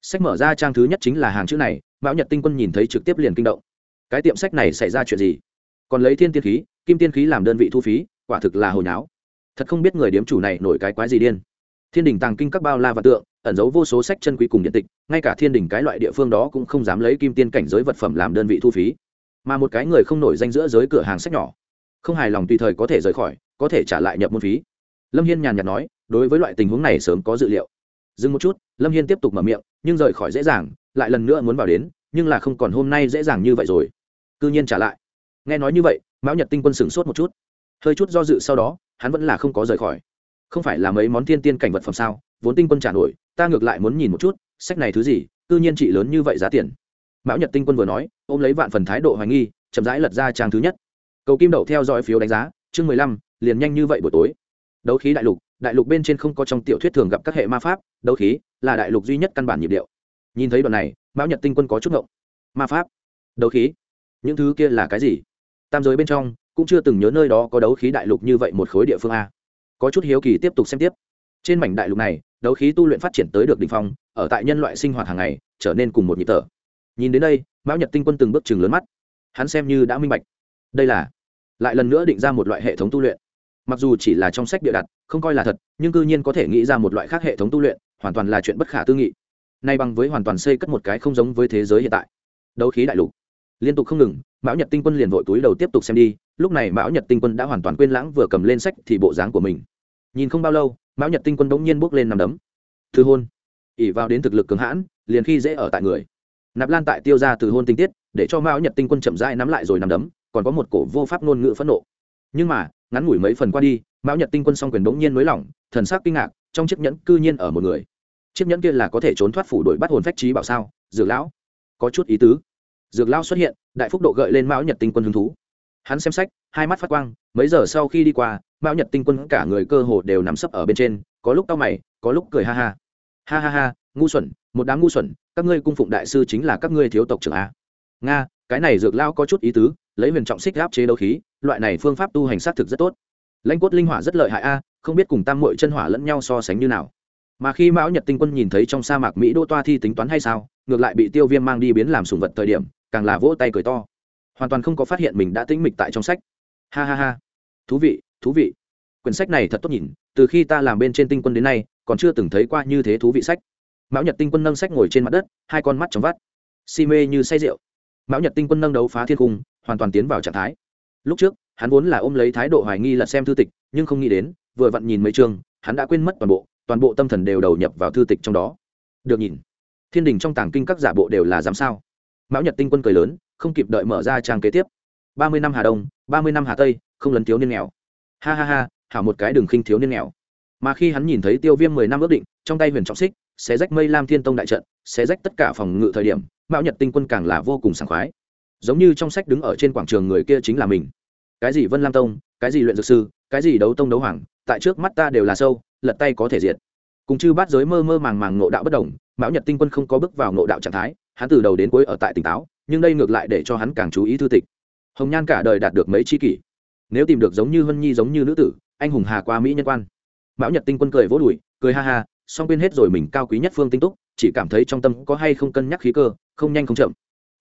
Sách mở ra trang thứ nhất chính là hàng chữ này, mão nhật tinh quân nhìn thấy trực tiếp liền kinh động. Cái tiệm sách này xảy ra chuyện gì? Còn lấy thiên tiên khí, kim tiên khí làm đơn vị thu phí, quả thực là hồi náo. Thật không biết người điếm chủ này nổi cái quái gì điên. Thiên đình tàng kinh các bao la và tượng, ẩn giấu vô số sách chân quý cùng điện tịch, ngay cả thiên đình cái loại địa phương đó cũng không dám lấy kim tiên cảnh giới vật phẩm làm đơn vị thu phí. Mà một cái người không nổi danh giữa giới cửa hàng sách nhỏ, không hài lòng tùy thời có thể rời khỏi, có thể trả lại nhập môn phí. Lâm hiên nhàn nhạt nói, đối với loại tình huống này sớm có dự liệu. Dừng một chút, lâm hiên tiếp tục mở miệng nhưng rời khỏi dễ dàng, lại lần nữa muốn vào đến, nhưng là không còn hôm nay dễ dàng như vậy rồi. C ư nhiên trả lại. Nghe nói như vậy, mão nhật tinh quân sửng sốt một chút. Hơi chút do dự sau đó, hắn vẫn là không có rời khỏi. Không phải là mấy món thiên tiên cảnh vật phẩm sao, vốn tinh quân trả nổi, ta ngược lại muốn nhìn một chút, sách này thứ gì c ư nhiên trị lớn như vậy giá tiền. Mão nhật tinh quân vừa nói, ôm lấy vạn phần thái độ hoài nghi, chậm rãi lật ra trang thứ nhất. Cầu kim đậu theo dõi phiếu đánh giá, chương mười lăm, liền nhanh như vậy buổi tối. Đấu khí đại lục đại lục bên trên không có trong tiểu thuyết thường gặp các hệ ma pháp, đấu khí là đại lục duy nhất căn bản nhịp điệu. Nhìn thấy đoạn này, mão nhật tinh quân có chút ngộng. Ma pháp, đấu khí, những thứ kia là cái gì? Tam giới bên trong, cũng chưa từng nhớ nơi đó có đấu khí đại lục như vậy một khối địa phương a. Có chút hiếu kỳ tiếp tục xem tiếp. Trên mảnh đại lục này, đấu khí tu luyện phát triển tới được đ ỉ n h phong, ở tại nhân loại sinh hoạt hàng ngày, trở nên cùng một nhịp tở nhìn đến đây, mão nhật tinh quân từng bước chừng lớn mắt. Hắn xem như đã minh bạch. Đây là, lại lần nữa định ra một loại hệ thống tu luyện mặc dù chỉ là trong sách bịa đặt, không coi là thật, nhưng cư nhiên có thể nghĩ ra một loại khác hệ thống tu luyện, hoàn toàn là chuyện bất khả tư nghị. Nay bằng với hoàn toàn xây cất một cái không giống với thế giới hiện tại. Đấu khí đại lục. Liên tục không ngừng, mão nhật tinh quân liền vội túi đầu tiếp tục xem đi, lúc này mão nhật tinh quân đã hoàn toàn quên lãng vừa cầm lên sách thì bộ dáng của mình. Nhìn không bao lâu, mão nhật tinh quân bỗng nhiên bước lên nằm đấm. Thư hôn. ỉ vào đến thực lực cường hãn, liền khi dễ ở tại người. Nạp lan tại tiêu ra từ hôn tinh tiết, để cho mão nhật tinh quân chậm rãi nắm lại rồi nằm đấm, còn có một cổ vô pháp ngôn ngữ phẫn nộ. Nhưng mà ngắn ngủi mấy phần qua đi, mão nhật tinh quân s o n g quyền bỗng nhiên nới lỏng, thần sắc kinh ngạc, trong chiếc nhẫn cư nhiên ở một người. Chiếc nhẫn kia là có thể trốn thoát phủ đổi bắt hồn phách trí bảo sao? Dược lão, có chút ý tứ. Dược lão xuất hiện, đại phúc độ gợi lên mão nhật tinh quân hứng thú. Hắn xem sách, hai mắt phát quang, mấy giờ sau khi đi qua, mão nhật tinh quân cả người cơ hồ đều nắm sấp ở bên trên, có lúc tao mày, có lúc cười ha ha. Ha ha ha, ngu xuẩn, một đám ngu xuẩn, các ngươi cung phụng đại sư chính là các ngươi thiếu tộc trưởng a. Nga, cái này dược lão có chút ý tứ, lấy huyền trọng xích áp chế đấu khí loại này phương pháp tu hành sát thực rất tốt. Lãnh cốt linh hỏa rất lợi hại a, không biết cùng tam mội chân hỏa lẫn nhau so sánh như nào. Mà khi mão nhật tinh quân nhìn thấy trong sa mạc mỹ đô toa thi tính toán hay sao, ngược lại bị tiêu viêm mang đi biến làm sùng vật thời điểm, càng là vỗ tay cười to. Hoàn toàn không có phát hiện mình đã tĩnh mịch tại trong sách. Ha ha ha. Thú vị thú vị. Quyển sách này thật tốt nhìn, từ khi ta làm bên trên tinh quân đến nay, còn chưa từng thấy qua như thế thú vị sách. Mão nhật tinh quân nâng sách ngồi trên mặt đất, hai con mắt trong vắt. Si mê như say rượu. Mão nhật tinh quân nâng đấu phá thiên cung, hoàn toàn tiến vào trạng thái lúc trước, hắn vốn là ôm lấy thái độ hoài nghi là xem thư tịch, nhưng không nghĩ đến, vừa vặn nhìn mấy chương, hắn đã quên mất toàn bộ toàn bộ tâm thần đều đầu nhập vào thư tịch trong đó. Được nhìn. Thiên đình trong tàng kinh các giả bộ đều là dám sao? Mão nhật tinh quân cười lớn, không kịp đợi mở ra trang kế tiếp. Ba mươi năm hà đông, ba mươi năm hà tây, không lấn thiếu niên nghèo. Ha ha ha, hảo một cái đường khinh thiếu niên nghèo. Mà khi hắn nhìn thấy tiêu viêm mười năm ước định, trong tay huyền trọng xích sẽ rách mây lam thiên tông đại trận sẽ rách tất cả phòng ngự thời điểm, mão nhật tinh quân càng là vô cùng sảng khoái. Giống như trong sách đứng ở trên quảng trường người kia chính là mình cái gì vân lam tông, cái gì luyện dược sư, cái gì đấu tông đấu hoàng, tại trước mắt ta đều là sâu, lật tay có thể diệt. Cùng chư bát giới mơ mơ màng màng ngộ đạo bất đồng, mão nhật tinh quân không có bước vào ngộ đạo trạng thái, hắn từ đầu đến cuối ở tại tỉnh táo, nhưng đây ngược lại để cho hắn càng chú ý thư tịch. Hồng nhan cả đời đạt được mấy chi kỷ? Nếu tìm được giống như hân nhi giống như nữ tử, anh hùng hà qua mỹ nhân quan. Mão nhật tinh quân cười vỗ đùi, cười ha ha, song quên hết rồi mình cao quý nhất phương tinh túc, chỉ cảm thấy trong tâm có hay không cân nhắc khí cơ, không nhanh không chậm.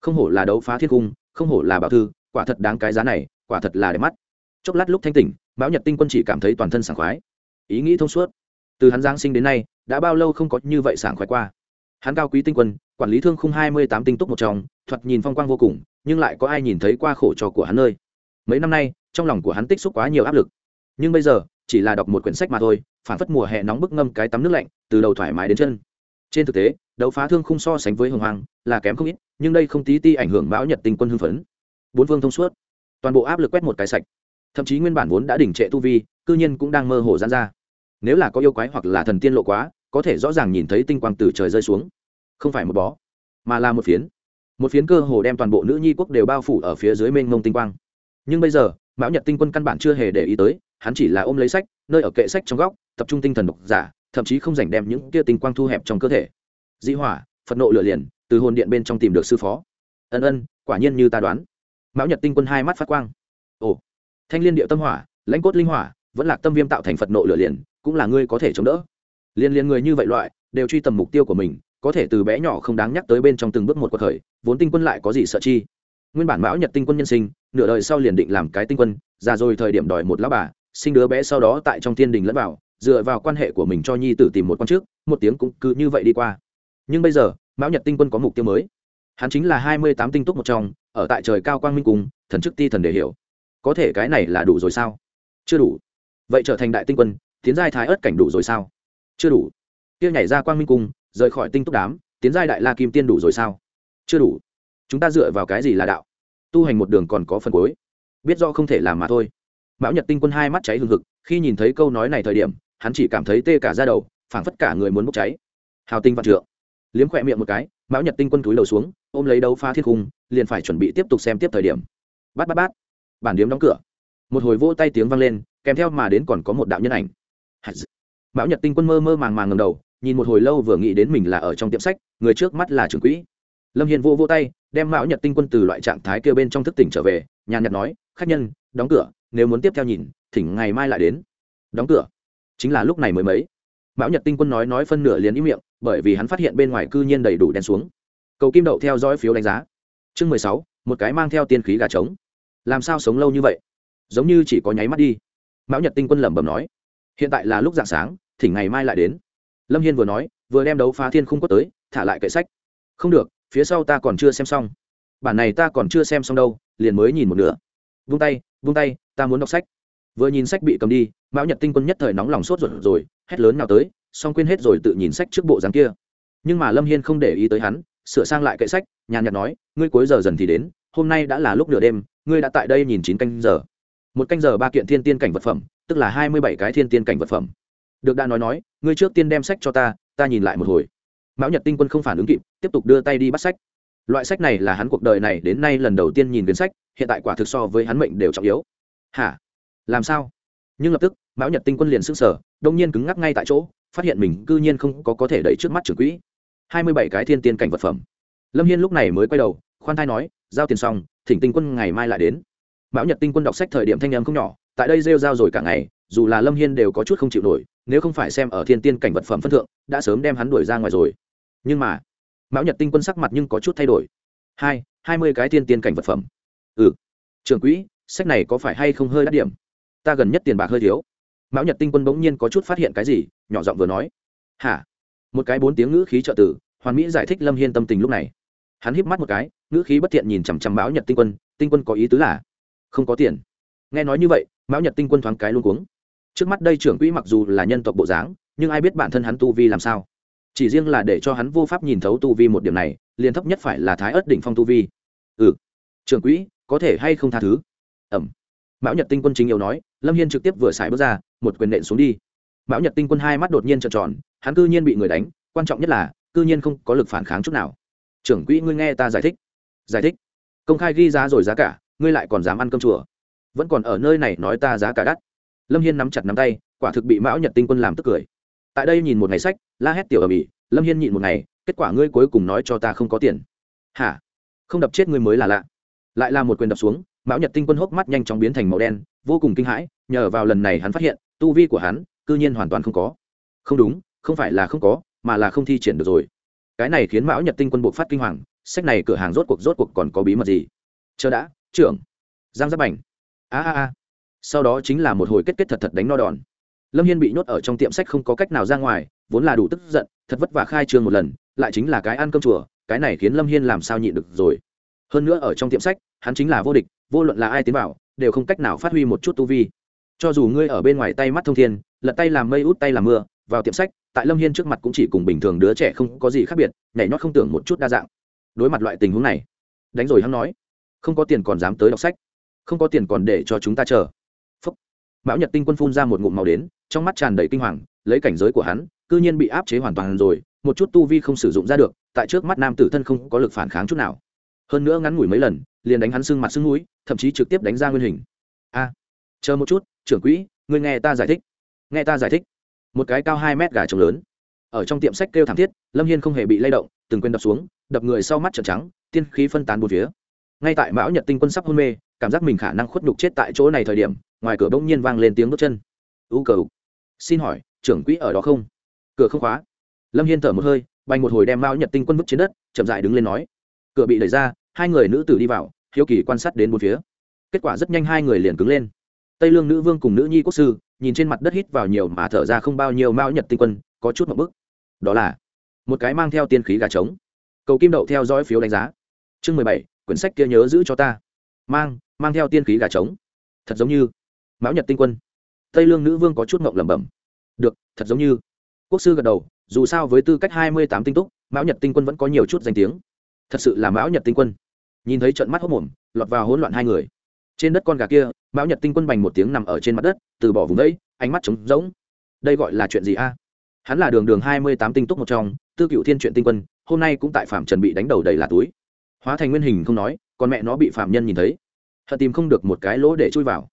Không hổ là đấu phá thiên cung, không hổ là bảo thư, quả thật đáng cái giá này quả thật là đẹp mắt. Chốc lát lúc thanh tỉnh, mão nhật tinh quân chỉ cảm thấy toàn thân sảng khoái. Ý nghĩ thông suốt. Từ hắn giáng sinh đến nay, đã bao lâu không có như vậy sảng khoái qua. Hắn cao quý tinh quân, quản lý thương khung hai mươi tám tinh túc một trong, thoạt nhìn phong quang vô cùng, nhưng lại có ai nhìn thấy qua khổ trò của hắn nơi. Mấy năm nay, trong lòng của hắn tích xúc quá nhiều áp lực. Nhưng bây giờ, chỉ là đọc một quyển sách mà thôi phản phất mùa hè nóng bức ngâm cái tắm nước lạnh, từ đầu thoải mái đến chân. Trên thực tế, đấu phá thương khung so sánh với hồng hoàng là kém không ít, nhưng đây không tí ti ảnh hưởng bão nhật tinh quân hưng phấn. Bốn vương thông suốt toàn bộ áp lực quét một cái sạch. Thậm chí nguyên bản vốn đã đỉnh trệ tu vi, cư nhiên cũng đang mơ hồ gian ra. Nếu là có yêu quái hoặc là thần tiên lộ quá, có thể rõ ràng nhìn thấy tinh quang từ trời rơi xuống. Không phải một bó, mà là một phiến. Một phiến cơ hồ đem toàn bộ nữ nhi quốc đều bao phủ ở phía dưới mênh mông tinh quang. Nhưng bây giờ, mão nhật tinh quân căn bản chưa hề để ý tới, hắn chỉ là ôm lấy sách, nơi ở kệ sách trong góc, tập trung tinh thần độc giả, thậm chí không dành đem những kia tinh quang thu hẹp trong cơ thể. Dĩ hỏa, phật nộ lửa liền, từ hồn điện bên trong tìm được sư phó. Ân ân, quả nhiên như ta đoán mão nhật tinh quân hai mắt phát quang. Ồ, thanh liên điệu tâm hỏa, lãnh cốt linh hỏa, vẫn là tâm viêm tạo thành phật nộ lửa liền, cũng là ngươi có thể chống đỡ. Liên liên người như vậy loại, đều truy tầm mục tiêu của mình, có thể từ bé nhỏ không đáng nhắc tới bên trong từng bước một cuộc khởi vốn tinh quân lại có gì sợ chi? Nguyên bản mão nhật tinh quân nhân sinh, nửa đời sau liền định làm cái tinh quân, già rồi thời điểm đòi một lão bà, sinh đứa bé sau đó tại trong thiên đình lẫn vào, dựa vào quan hệ của mình cho nhi tử tìm một con trước, một tiếng cũng cứ như vậy đi qua. Nhưng bây giờ, mão nhật tinh quân có mục tiêu mới hắn chính là hai mươi tám tinh túc một trong, ở tại trời cao quang minh cùng, thần chức ti thần để hiểu. Có thể cái này là đủ rồi sao? Chưa đủ. Vậy trở thành đại tinh quân, tiến giai thái ớt cảnh đủ rồi sao? Chưa đủ. Tiêu nhảy ra quang minh cung rời khỏi tinh túc đám, tiến giai đại la kim tiên đủ rồi sao? Chưa đủ. Chúng ta dựa vào cái gì là đạo? Tu hành một đường còn có phần cuối. Biết do không thể làm mà thôi. Mão nhật tinh quân hai mắt cháy hừng hực, khi nhìn thấy câu nói này thời điểm, hắn chỉ cảm thấy tê cả ra đầu, phảng phất cả người muốn bốc cháy. Hào tinh văn trượng. Liếm khỏe miệng một cái, mão nhật tinh quân túi đầu xuống ôm lấy đấu phá thiết khung liền phải chuẩn bị tiếp tục xem tiếp thời điểm. Bát bát bát. Bản điếm đóng cửa. Một hồi vô tay tiếng vang lên, kèm theo mà đến còn có một đạo nhân ảnh. Mão nhật tinh quân mơ mơ màng màng ngầm đầu, nhìn một hồi lâu vừa nghĩ đến mình là ở trong tiệm sách, người trước mắt là trưởng quỹ. Lâm hiền vô vô tay, đem mão nhật tinh quân từ loại trạng thái kêu bên trong thức tỉnh trở về, nhàn nhạt nói, khách nhân, đóng cửa, nếu muốn tiếp theo nhìn, thỉnh ngày mai lại đến. Đóng cửa. Chính là lúc này mới mấy. Mão nhật tinh quân nói nói phân nửa liền ý miệng, bởi vì hắn phát hiện bên ngoài cư nhiên đầy đủ đen xuống cầu kim đậu theo dõi phiếu đánh giá. Chương mười sáu, một cái mang theo tiên khí gà trống. Làm sao sống lâu như vậy? Giống như chỉ có nháy mắt đi. Mão nhật tinh quân lẩm bẩm nói. Hiện tại là lúc dạng sáng, thỉnh ngày mai lại đến. Lâm hiên vừa nói, vừa đem đấu phá thiên khung quất tới, thả lại kệ sách. Không được, phía sau ta còn chưa xem xong. Bản này ta còn chưa xem xong đâu, liền mới nhìn một nửa. Vung tay vung tay, ta muốn đọc sách. Vừa nhìn sách bị cầm đi, mão nhật tinh quân nhất thời nóng lòng sốt ruột rồi, hét lớn nào tới, xong quên hết rồi tự nhìn sách trước bộ dáng kia. Nhưng mà lâm hiên không để ý tới hắn sửa sang lại kệ sách, nhàn nhạt nói, ngươi cuối giờ dần thì đến, hôm nay đã là lúc nửa đêm, ngươi đã tại đây nhìn chín canh giờ. Một canh giờ ba kiện thiên tiên cảnh vật phẩm, tức là hai mươi bảy cái thiên tiên cảnh vật phẩm. Được đã nói nói, ngươi trước tiên đem sách cho ta ta nhìn lại một hồi. Mão nhật tinh quân không phản ứng kịp, tiếp tục đưa tay đi bắt sách. Loại sách này là hắn cuộc đời này đến nay lần đầu tiên nhìn quyển sách, hiện tại quả thực so với hắn mệnh đều trọng yếu. Hả? Làm sao? Nhưng lập tức, mão nhật tinh quân liền s ư n g sở đông nhiên cứng ngắc ngay tại chỗ, phát hiện mình cư nhiên không có có thể đẩy trước mắt trưởng quỹ hai mươi bảy cái thiên tiên cảnh vật phẩm. Lâm hiên lúc này mới quay đầu, khoan thai nói, giao tiền xong, thỉnh tinh quân ngày mai lại đến. Mão nhật tinh quân đọc sách thời điểm thanh em không nhỏ, tại đây rêu r a o rồi cả ngày, dù là lâm hiên đều có chút không chịu nổi, nếu không phải xem ở thiên tiên cảnh vật phẩm phân thượng, đã sớm đem hắn đuổi ra ngoài rồi. Nhưng mà, mão nhật tinh quân sắc mặt nhưng có chút thay đổi. Hai hai mươi cái thiên tiên cảnh vật phẩm. Ừ trường quỹ, sách này có phải hay không hơi đắt điểm? Ta gần nhất tiền bạc hơi thiếu. Mão nhật tinh quân bỗng nhiên có chút phát hiện cái gì, nhỏ giọng vừa nói. Hả? Một cái bốn tiếng ngữ khí trợ tử, hoàn mỹ giải thích lâm hiên tâm tình lúc này. Hắn híp mắt một cái, ngữ khí bất thiện nhìn chằm chằm mão nhật tinh quân tinh quân có ý tứ là, không có tiền. Nghe nói như vậy, mão nhật tinh quân thoáng cái luôn cuống. Trước mắt đây trưởng quỹ mặc dù là nhân tộc bộ dáng, nhưng ai biết bản thân hắn tu vi làm sao? Chỉ riêng là để cho hắn vô pháp nhìn thấu tu vi một điểm này, liền thấp nhất phải là thái ớt đỉnh phong tu vi. Ừ trưởng quỹ, có thể hay không tha thứ? Ẩm. Mão nhật tinh quân chính yêu nói, lâm hiên trực tiếp vừa xài bước ra, một quyền nện xuống đi mão nhật tinh quân hai mắt đột nhiên trợn tròn, hắn cư nhiên bị người đánh, quan trọng nhất là, cư nhiên không có lực phản kháng chút nào. Trưởng quỹ ngươi nghe ta giải thích. Giải thích. Công khai ghi giá rồi giá cả, ngươi lại còn dám ăn cơm chùa. Vẫn còn ở nơi này nói ta giá cả đắt. Lâm hiên nắm chặt nắm tay, quả thực bị mão nhật tinh quân làm tức cười. Tại đây nhìn một ngày sách, la hét tiểu ở bỉ lâm hiên nhịn một ngày, kết quả ngươi cuối cùng nói cho ta không có tiền. Hả? Không đập chết ngươi mới là lạ. Lại là một quyền đập xuống, mão nhật tinh quân hốc mắt nhanh chóng biến thành màu đen, vô cùng kinh hãi, nhờ vào lần này hắn phát hiện, tu vi của hắn cư nhiên hoàn toàn không có. Không đúng, không phải là không có, mà là không thi triển được rồi. Cái này khiến mão nhật tinh quân buộc phát kinh hoàng, sách này cửa hàng rốt cuộc rốt cuộc còn có bí mật gì? Chờ đã, trưởng. Giang giáp bảnh a a a. Sau đó chính là một hồi kết kết thật thật đánh no đòn. Lâm hiên bị nhốt ở trong tiệm sách không có cách nào ra ngoài, vốn là đủ tức giận, thật vất vả khai trương một lần, lại chính là cái ăn cơm chùa, cái này khiến lâm hiên làm sao nhịn được rồi. Hơn nữa ở trong tiệm sách, hắn chính là vô địch, vô luận là ai tiến vào, đều không cách nào phát huy một chút tu vi cho dù ngươi ở bên ngoài tay mắt thông thiên, lật tay làm mây út tay làm mưa, vào tiệm sách, tại lâm hiên trước mặt cũng chỉ cùng bình thường đứa trẻ không có gì khác biệt, nhảy nhót không tưởng một chút đa dạng. Đối mặt loại tình huống này, đánh rồi hắn nói, không có tiền còn dám tới đọc sách, không có tiền còn để cho chúng ta chờ. Phúc. Mão nhật tinh quân phun ra một ngụm màu đến, trong mắt tràn đầy kinh hoàng, lấy cảnh giới của hắn, cư nhiên bị áp chế hoàn toàn rồi, một chút tu vi không sử dụng ra được, tại trước mắt nam tử thân không có lực phản kháng chút nào. Hơn nữa ngắn ngủi mấy lần, liền đánh hắn sưng mặt sưng mũi, thậm chí trực tiếp đánh ra nguyên hình. A chờ một chút trưởng quỹ ngươi nghe ta giải thích. Nghe ta giải thích. Một cái cao hai mét gà trống lớn. Ở trong tiệm sách kêu thảm thiết lâm hiên không hề bị lay động từng quên đập xuống đập người sau mắt trợn trắng tiên khí phân tán bốn phía. Ngay tại mão nhật tinh quân sắp hôn mê cảm giác mình khả năng khuất nhục chết tại chỗ này thời điểm ngoài cửa bỗng nhiên vang lên tiếng bước chân. U cầu, xin hỏi trưởng quỹ ở đó không? Cửa không khóa. Lâm hiên thở một hơi bay một hồi đem mão nhật tinh quân bước trên đất chậm dại đứng lên nói. Cửa bị đẩy ra hai người nữ tử đi vào hiếu kỳ quan sát đến bốn phía. Kết quả rất nhanh hai người liền cứng lên tây lương nữ vương cùng nữ nhi quốc sư, nhìn trên mặt đất hít vào nhiều mà thở ra không bao nhiêu mao nhật tinh quân, có chút một bức. Đó là một cái mang theo tiên khí gà trống. Cầu kim đậu theo dõi phiếu đánh giá. Chương mười bảy, quyển sách kia nhớ giữ cho ta. Mang mang theo tiên khí gà trống. Thật giống như mão nhật tinh quân. Tây lương nữ vương có chút mộng lẩm bẩm. Được, thật giống như. Quốc sư gật đầu, dù sao với tư cách hai mươi tám tinh túc, mão nhật tinh quân vẫn có nhiều chút danh tiếng. Thật sự là mão nhật tinh quân. Nhìn thấy trận mắt hốc mồm, lọt vào hỗn loạn hai người. Trên đất con gà kia mão nhật tinh quân bành một tiếng nằm ở trên mặt đất, từ bỏ vùng đấy ánh mắt trống rỗng. Đây gọi là chuyện gì a? Hắn là đường đường hai mươi tám tinh túc một trong, tư cựu thiên truyện tinh quân, hôm nay cũng tại phạm trần bị đánh đầu đầy là túi. Hóa thành nguyên hình không nói, còn mẹ nó bị phạm nhân nhìn thấy. Hận tìm không được một cái lỗ để chui vào.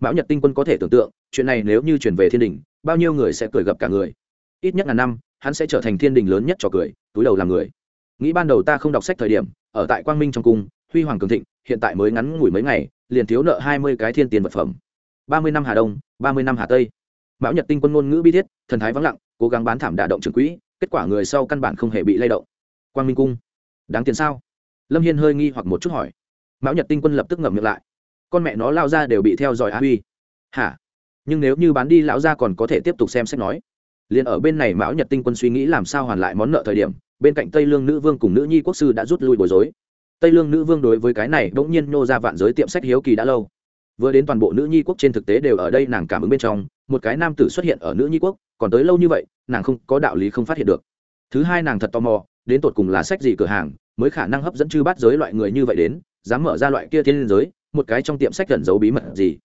Mão nhật tinh quân có thể tưởng tượng, chuyện này nếu như chuyển về thiên đình, bao nhiêu người sẽ cười gặp cả người. Ít nhất là năm, hắn sẽ trở thành thiên đình lớn nhất cho cười, túi đầu làm người. Nghĩ ban đầu ta không đọc sách thời điểm, ở tại quang minh trong cung, huy hoàng cường thịnh, hiện tại mới ngắn ngủi mấy ngày liền thiếu nợ hai mươi cái thiên tiền vật phẩm. ba mươi năm hà đông, ba mươi năm hà tây. Mão nhật tinh quân ngôn ngữ bi thiết, thần thái vắng lặng, cố gắng bán thảm đả động trường quỹ, kết quả người sau căn bản không hề bị lay động. Quang minh cung. Đáng tiền sao? Lâm hiên hơi nghi hoặc một chút hỏi. Mão nhật tinh quân lập tức ngậm miệng lại. Con mẹ nó lao ra đều bị theo dõi á huy. Hả? Nhưng nếu như bán đi lão ra còn có thể tiếp tục xem xét nói. Liền ở bên này mão nhật tinh quân suy nghĩ làm sao hoàn lại món nợ thời điểm, bên cạnh tây lương nữ vương cùng nữ nhi quốc sư đã rút lui bối rối tây lương nữ vương đối với cái này bỗng nhiên nô ra vạn giới tiệm sách hiếu kỳ đã lâu. Vừa đến toàn bộ nữ nhi quốc trên thực tế đều ở đây nàng cảm ứng bên trong, một cái nam tử xuất hiện ở nữ nhi quốc, còn tới lâu như vậy, nàng không có đạo lý không phát hiện được. Thứ hai nàng thật tò mò, đến tột cùng là sách gì cửa hàng, mới khả năng hấp dẫn chư bát giới loại người như vậy đến, dám mở ra loại kia thiên liên giới, một cái trong tiệm sách gần giấu bí mật gì.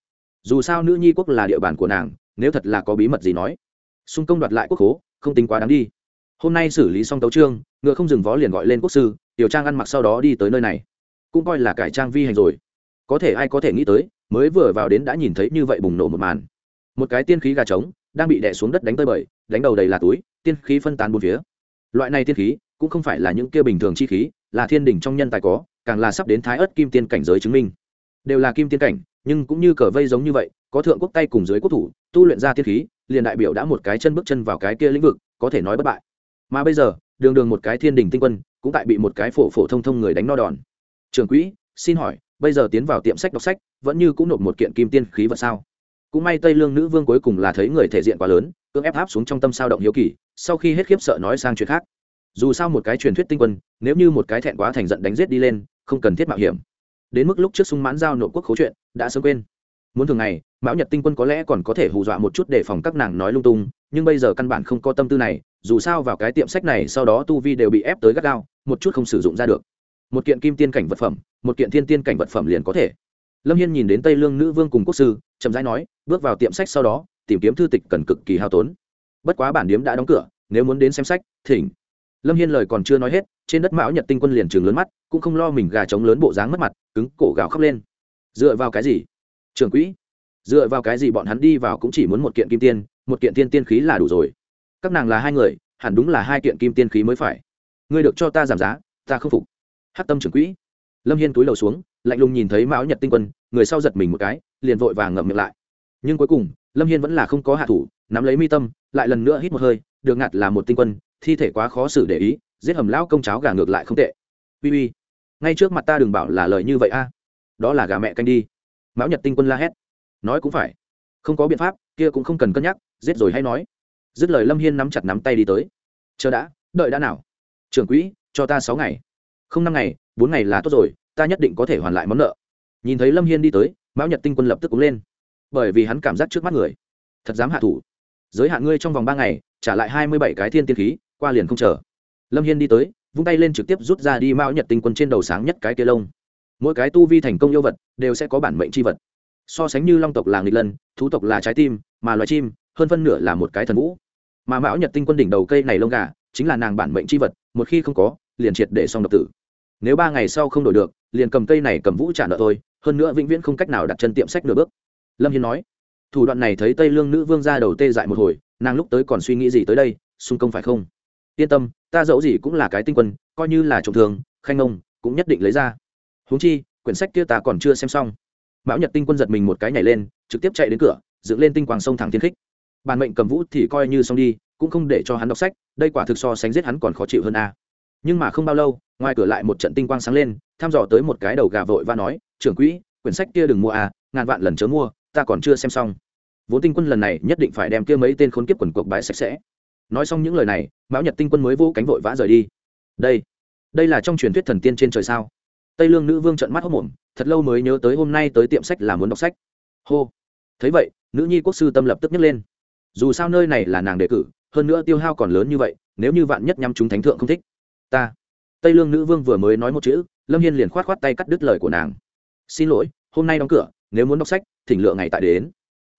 Dù sao nữ nhi quốc là địa bàn của nàng, nếu thật là có bí mật gì nói, xung công đoạt lại quốc hố không tính quá đáng đi. Hôm nay xử lý xong tấu trương ngựa không dừng vó liền gọi lên quốc sư tiểu trang ăn mặc sau đó đi tới nơi này. Cũng coi là cải trang vi hành rồi. Có thể ai có thể nghĩ tới, mới vừa vào đến đã nhìn thấy như vậy bùng nổ một màn. Một cái tiên khí gà trống đang bị đè xuống đất đánh tơi bời, đánh đầu đầy là túi, tiên khí phân tán bốn phía. Loại này tiên khí cũng không phải là những kia bình thường chi khí, là thiên đỉnh trong nhân tài có, càng là sắp đến thái ớt kim tiên cảnh giới chứng minh. Đều là kim tiên cảnh, nhưng cũng như cờ vây giống như vậy, có thượng quốc tay cùng dưới quốc thủ, tu luyện ra tiên khí, liền đại biểu đã một cái chân bước chân vào cái kia lĩnh vực, có thể nói bất bại mà bây giờ, đường đường một cái thiên đình tinh quân, cũng tại bị một cái phổ phổ thông thông người đánh no đòn. Trường quỹ, xin hỏi, bây giờ tiến vào tiệm sách đọc sách, vẫn như cũng nộp một kiện kim tiên khí vật sao? Cũng may tây lương nữ vương cuối cùng là thấy người thể diện quá lớn, cưỡng ép áp xuống trong tâm sao động hiếu kỳ, sau khi hết khiếp sợ nói sang chuyện khác. Dù sao một cái truyền thuyết tinh quân, nếu như một cái thẹn quá thành giận đánh giết đi lên, không cần thiết mạo hiểm. Đến mức lúc trước sung mãn giao nội quốc khấu chuyện, đã sớm quên. Muốn thường ngày, mão nhật tinh quân có lẽ còn có thể hù dọa một chút để phòng các nàng nói lung tung, nhưng bây giờ căn bản không có tâm tư này dù sao vào cái tiệm sách này sau đó tu vi đều bị ép tới gắt gao, một chút không sử dụng ra được. Một kiện kim tiên cảnh vật phẩm, một kiện thiên tiên cảnh vật phẩm liền có thể. Lâm hiên nhìn đến tây lương nữ vương cùng quốc sư, chậm rãi nói, bước vào tiệm sách sau đó, tìm kiếm thư tịch cần cực kỳ hao tốn. Bất quá bản điếm đã đóng cửa, nếu muốn đến xem sách, thỉnh. Lâm hiên lời còn chưa nói hết, trên đất mão nhật tinh quân liền trường lớn mắt, cũng không lo mình gà trống lớn bộ dáng mất mặt, cứng, cổ gào khóc lên. Dựa vào cái gì? Trường quỹ. Dựa vào cái gì bọn hắn đi vào cũng chỉ muốn một kiện kim tiên, một kiện tiên tiên khí là đủ rồi các nàng là hai người, hẳn đúng là hai kiện kim tiên khí mới phải. Ngươi được cho ta giảm giá, ta không phục. Hát tâm trưởng quỹ. Lâm hiên túi đầu xuống, lạnh lùng nhìn thấy mão nhật tinh quân, người sau giật mình một cái, liền vội vàng ngậm miệng lại. Nhưng cuối cùng, lâm hiên vẫn là không có hạ thủ, nắm lấy mi tâm, lại lần nữa hít một hơi, được ngặt là một tinh quân, thi thể quá khó xử để ý, giết hầm lão công cháo gà ngược lại không tệ. Uy uy, ngay trước mặt ta đừng bảo là lời như vậy a. Đó là gà mẹ canh đi. Mão nhật tinh quân la hét. Nói cũng phải. Không có biện pháp, kia cũng không cần cân nhắc, giết rồi hay nói dứt lời lâm hiên nắm chặt nắm tay đi tới. Chờ đã, đợi đã nào? Trưởng quỹ, cho ta sáu ngày. Không, năm ngày, bốn ngày là tốt rồi, ta nhất định có thể hoàn lại món nợ. Nhìn thấy lâm hiên đi tới, mão nhật tinh quân lập tức cúng lên. Bởi vì hắn cảm giác trước mắt người, thật dám hạ thủ. Giới hạn ngươi trong vòng ba ngày, trả lại hai mươi bảy cái thiên tiên khí, qua liền không chờ. Lâm hiên đi tới, vung tay lên trực tiếp rút ra đi mão nhật tinh quân trên đầu sáng nhất cái kia lông. Mỗi cái tu vi thành công yêu vật, đều sẽ có bản mệnh c h i vật. So sánh như long tộc là nghịch lân, thú tộc là trái tim, mà loài chim, hơn phân nửa là một cái thần vũ mà mão nhật tinh quân đỉnh đầu cây này lông gà chính là nàng bản mệnh c h i vật, một khi không có, liền triệt để xong độc tử. Nếu ba ngày sau không đổi được, liền cầm cây này cầm vũ trả nợ thôi, hơn nữa vĩnh viễn không cách nào đặt chân tiệm sách nửa bước. Lâm hiên nói, thủ đoạn này thấy tây lương nữ vương ra đầu tê dại một hồi, nàng lúc tới còn suy nghĩ gì tới đây, xung công phải không? Yên tâm, ta dẫu gì cũng là cái tinh quân, coi như là trọng thường khanh ông cũng nhất định lấy ra. Huống chi, quyển sách kia ta còn chưa xem xong. Mão nhật tinh quân giật mình một cái nhảy lên, trực tiếp chạy đến cửa, dựng lên tinh quang sông thẳng thiên khích bản mệnh cầm vũ thì coi như xong đi, cũng không để cho hắn đọc sách, đây quả thực so sánh giết hắn còn khó chịu hơn a. Nhưng mà không bao lâu, ngoài cửa lại một trận tinh quang sáng lên, thăm dò tới một cái đầu gà vội và nói, trưởng quỹ, quyển sách kia đừng mua à ngàn vạn lần chớ mua, ta còn chưa xem xong. Vốn tinh quân lần này nhất định phải đem kia mấy tên khốn kiếp quần cuộc bãi sạch sẽ. Nói xong những lời này, mão nhật tinh quân mới vô cánh vội vã rời đi. Đây đây là trong truyền thuyết thần tiên trên trời sao? Tây lương nữ vương trận mắt hốc mồm thật lâu mới nhớ tới hôm nay tới tiệm sách là muốn đọc sách. Hô. Thấy vậy, nữ nhi quốc sư tâm lập tức nhấc lên dù sao nơi này là nàng đề cử, hơn nữa tiêu hao còn lớn như vậy, nếu như vạn nhất nhắm chúng thánh thượng không thích. Ta. Tây lương nữ vương vừa mới nói một chữ, lâm hiên liền khoát khoát tay cắt đứt lời của nàng. Xin lỗi, hôm nay đóng cửa, nếu muốn đọc sách, thỉnh lựa ngày tại đến.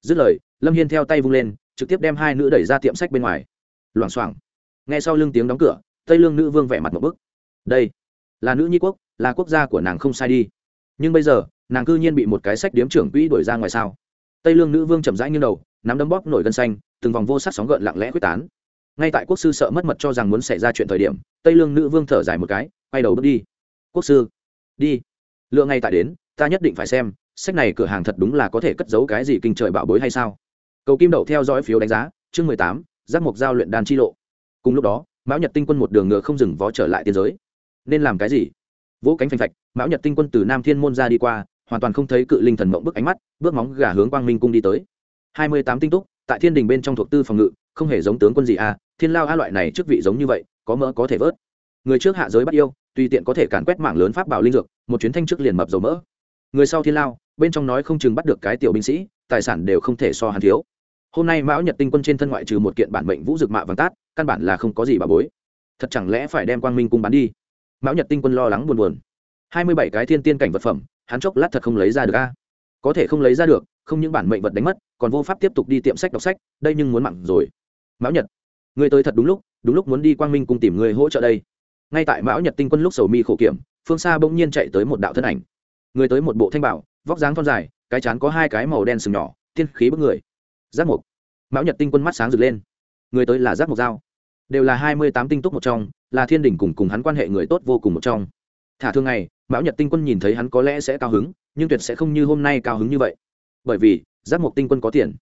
Dứt lời, lâm hiên theo tay vung lên, trực tiếp đem hai nữ đẩy ra tiệm sách bên ngoài. Loảng xoảng. Nghe sau lưng tiếng đóng cửa, tây lương nữ vương vẻ mặt một bức. Đây là nữ nhi quốc, là quốc gia của nàng không sai đi. Nhưng bây giờ, nàng cư nhiên bị một cái sách điếm trưởng quỹ đuổi ra ngoài sao? Tây lương nữ vương chậm rãi như đầu, nắm đấm bóp nổi gân xanh từng vòng vô sắc sóng gợn lặng lẽ quyết tán. Ngay tại quốc sư sợ mất mật cho rằng muốn xảy ra chuyện thời điểm, tây lương nữ vương thở dài một cái, quay đầu bước đi. Quốc sư, đi. Lựa ngay tại đến, ta nhất định phải xem, sách này cửa hàng thật đúng là có thể cất giấu cái gì kinh trời bảo bối hay sao? Cầu kim đậu theo dõi phiếu đánh giá, chương mười tám, giác mục giao luyện đan chi lộ. Cùng lúc đó, mão nhật tinh quân một đường ngựa không dừng vó trở lại tiên giới. Nên làm cái gì? Vỗ cánh phanh phạch, mão nhật tinh quân từ nam thiên môn ra đi qua, hoàn toàn không thấy cự linh thần mộng bức ánh mắt, bước móng gà hướng quang minh cung đi tới. Hai mươi tám tinh túc tại thiên đình bên trong thuộc tư phòng ngự, không hề giống tướng quân gì à thiên lao a loại này chức vị giống như vậy, có mỡ có thể vớt. Người trước hạ giới bắt yêu, tùy tiện có thể càn quét mạng lớn pháp bảo linh dược, một chuyến thanh trước liền mập dầu mỡ. Người sau thiên lao, bên trong nói không chừng bắt được cái tiểu binh sĩ, tài sản đều không thể so hàn thiếu. Hôm nay mão nhật tinh quân trên thân ngoại trừ một kiện bản mệnh vũ dược mạ vàng tát, căn bản là không có gì bà bối. Thật chẳng lẽ phải đem quang minh cung bán đi? Mão nhật tinh quân lo lắng buồn buồn. Hai mươi bảy cái thiên tiên cảnh vật phẩm, hắn chốc lát thật không lấy ra được a. Có thể không lấy ra được không những bản mệnh vật đánh mất, còn vô pháp tiếp tục đi tiệm sách đọc sách, đây nhưng muốn mặn rồi. Mão nhật người tới thật đúng lúc đúng lúc muốn đi quang minh cùng tìm người hỗ trợ đây. Ngay tại mão nhật tinh quân lúc sầu mi khổ kiểm, phương xa bỗng nhiên chạy tới một đạo thân ảnh. Người tới một bộ thanh bảo, vóc dáng thon dài, cái chán có hai cái màu đen sừng nhỏ, tiên khí bức người. Giác mục. Mão nhật tinh quân mắt sáng rực lên. Người tới là giác mục dao đều là hai mươi tám tinh túc một trong, là thiên đỉnh cùng cùng hắn quan hệ người tốt vô cùng một trong. Thả thương ngày, mão nhật tinh quân nhìn thấy hắn có lẽ sẽ cao hứng, nhưng tuyệt sẽ không như hôm nay cao hứng như vậy bởi vì, giác mục tinh quân có tiền.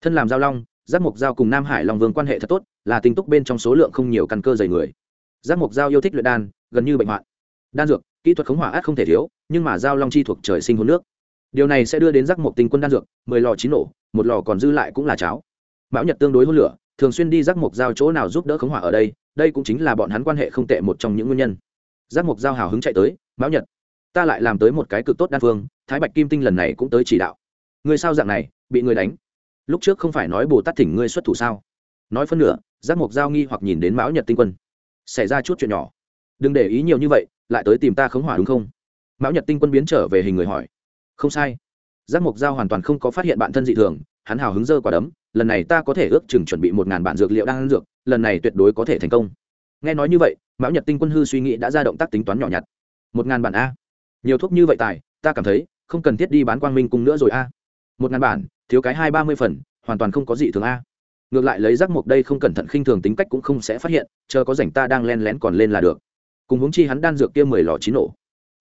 Thân làm giao long, giác mục giao cùng nam hải long vương quan hệ thật tốt, là tinh túc bên trong số lượng không nhiều căn cơ dày người. Giác mục giao yêu thích luyện đan, gần như bệnh hoạn. Đan dược, kỹ thuật khống hỏa át không thể thiếu, nhưng mà giao long chi thuộc trời sinh hôn nước. Điều này sẽ đưa đến giác mục tinh quân đan dược, mười lò chín nổ, một lò còn dư lại cũng là cháo. Mão nhật tương đối hôn lửa, thường xuyên đi giác mục giao chỗ nào giúp đỡ khống hỏa ở đây đây cũng chính là bọn hắn quan hệ không tệ một trong những nguyên nhân. Giác mục giao hào hứng chạy tới, mão nhật, ta lại làm tới một cái cực tốt đan phương, thái bạch kim tinh lần này cũng tới chỉ đạo người sao dạng này, bị người đánh? Lúc trước không phải nói bồ tát thỉnh ngươi xuất thủ sao? Nói phân nửa, giác mộc giao nghi hoặc nhìn đến mão nhật tinh quân. Xảy ra chút chuyện nhỏ. Đừng để ý nhiều như vậy, lại tới tìm ta khống hỏa đúng không? Mão nhật tinh quân biến trở về hình người hỏi. Không sai. Giác mộc giao hoàn toàn không có phát hiện bản thân dị thường, hắn hào hứng dơ quả đấm, lần này ta có thể ước chừng chuẩn bị một ngàn bản dược liệu đang ăn dược, lần này tuyệt đối có thể thành công. Nghe nói như vậy, mão nhật tinh quân hư suy nghĩ đã ra động tác tính toán nhỏ nhặt. Một ngàn bản a. Nhiều thuốc như vậy tài, ta cảm thấy, không cần thiết đi bán quang minh cung nữa rồi a một ngàn bản, thiếu cái hai ba mươi phần, hoàn toàn không có gì thường a. Ngược lại lấy rác mộc đây không cẩn thận khinh thường tính cách cũng không sẽ phát hiện, chờ có rảnh ta đang len lén còn lên là được. Cùng hướng chi hắn đan dược kia mười lò chín nổ.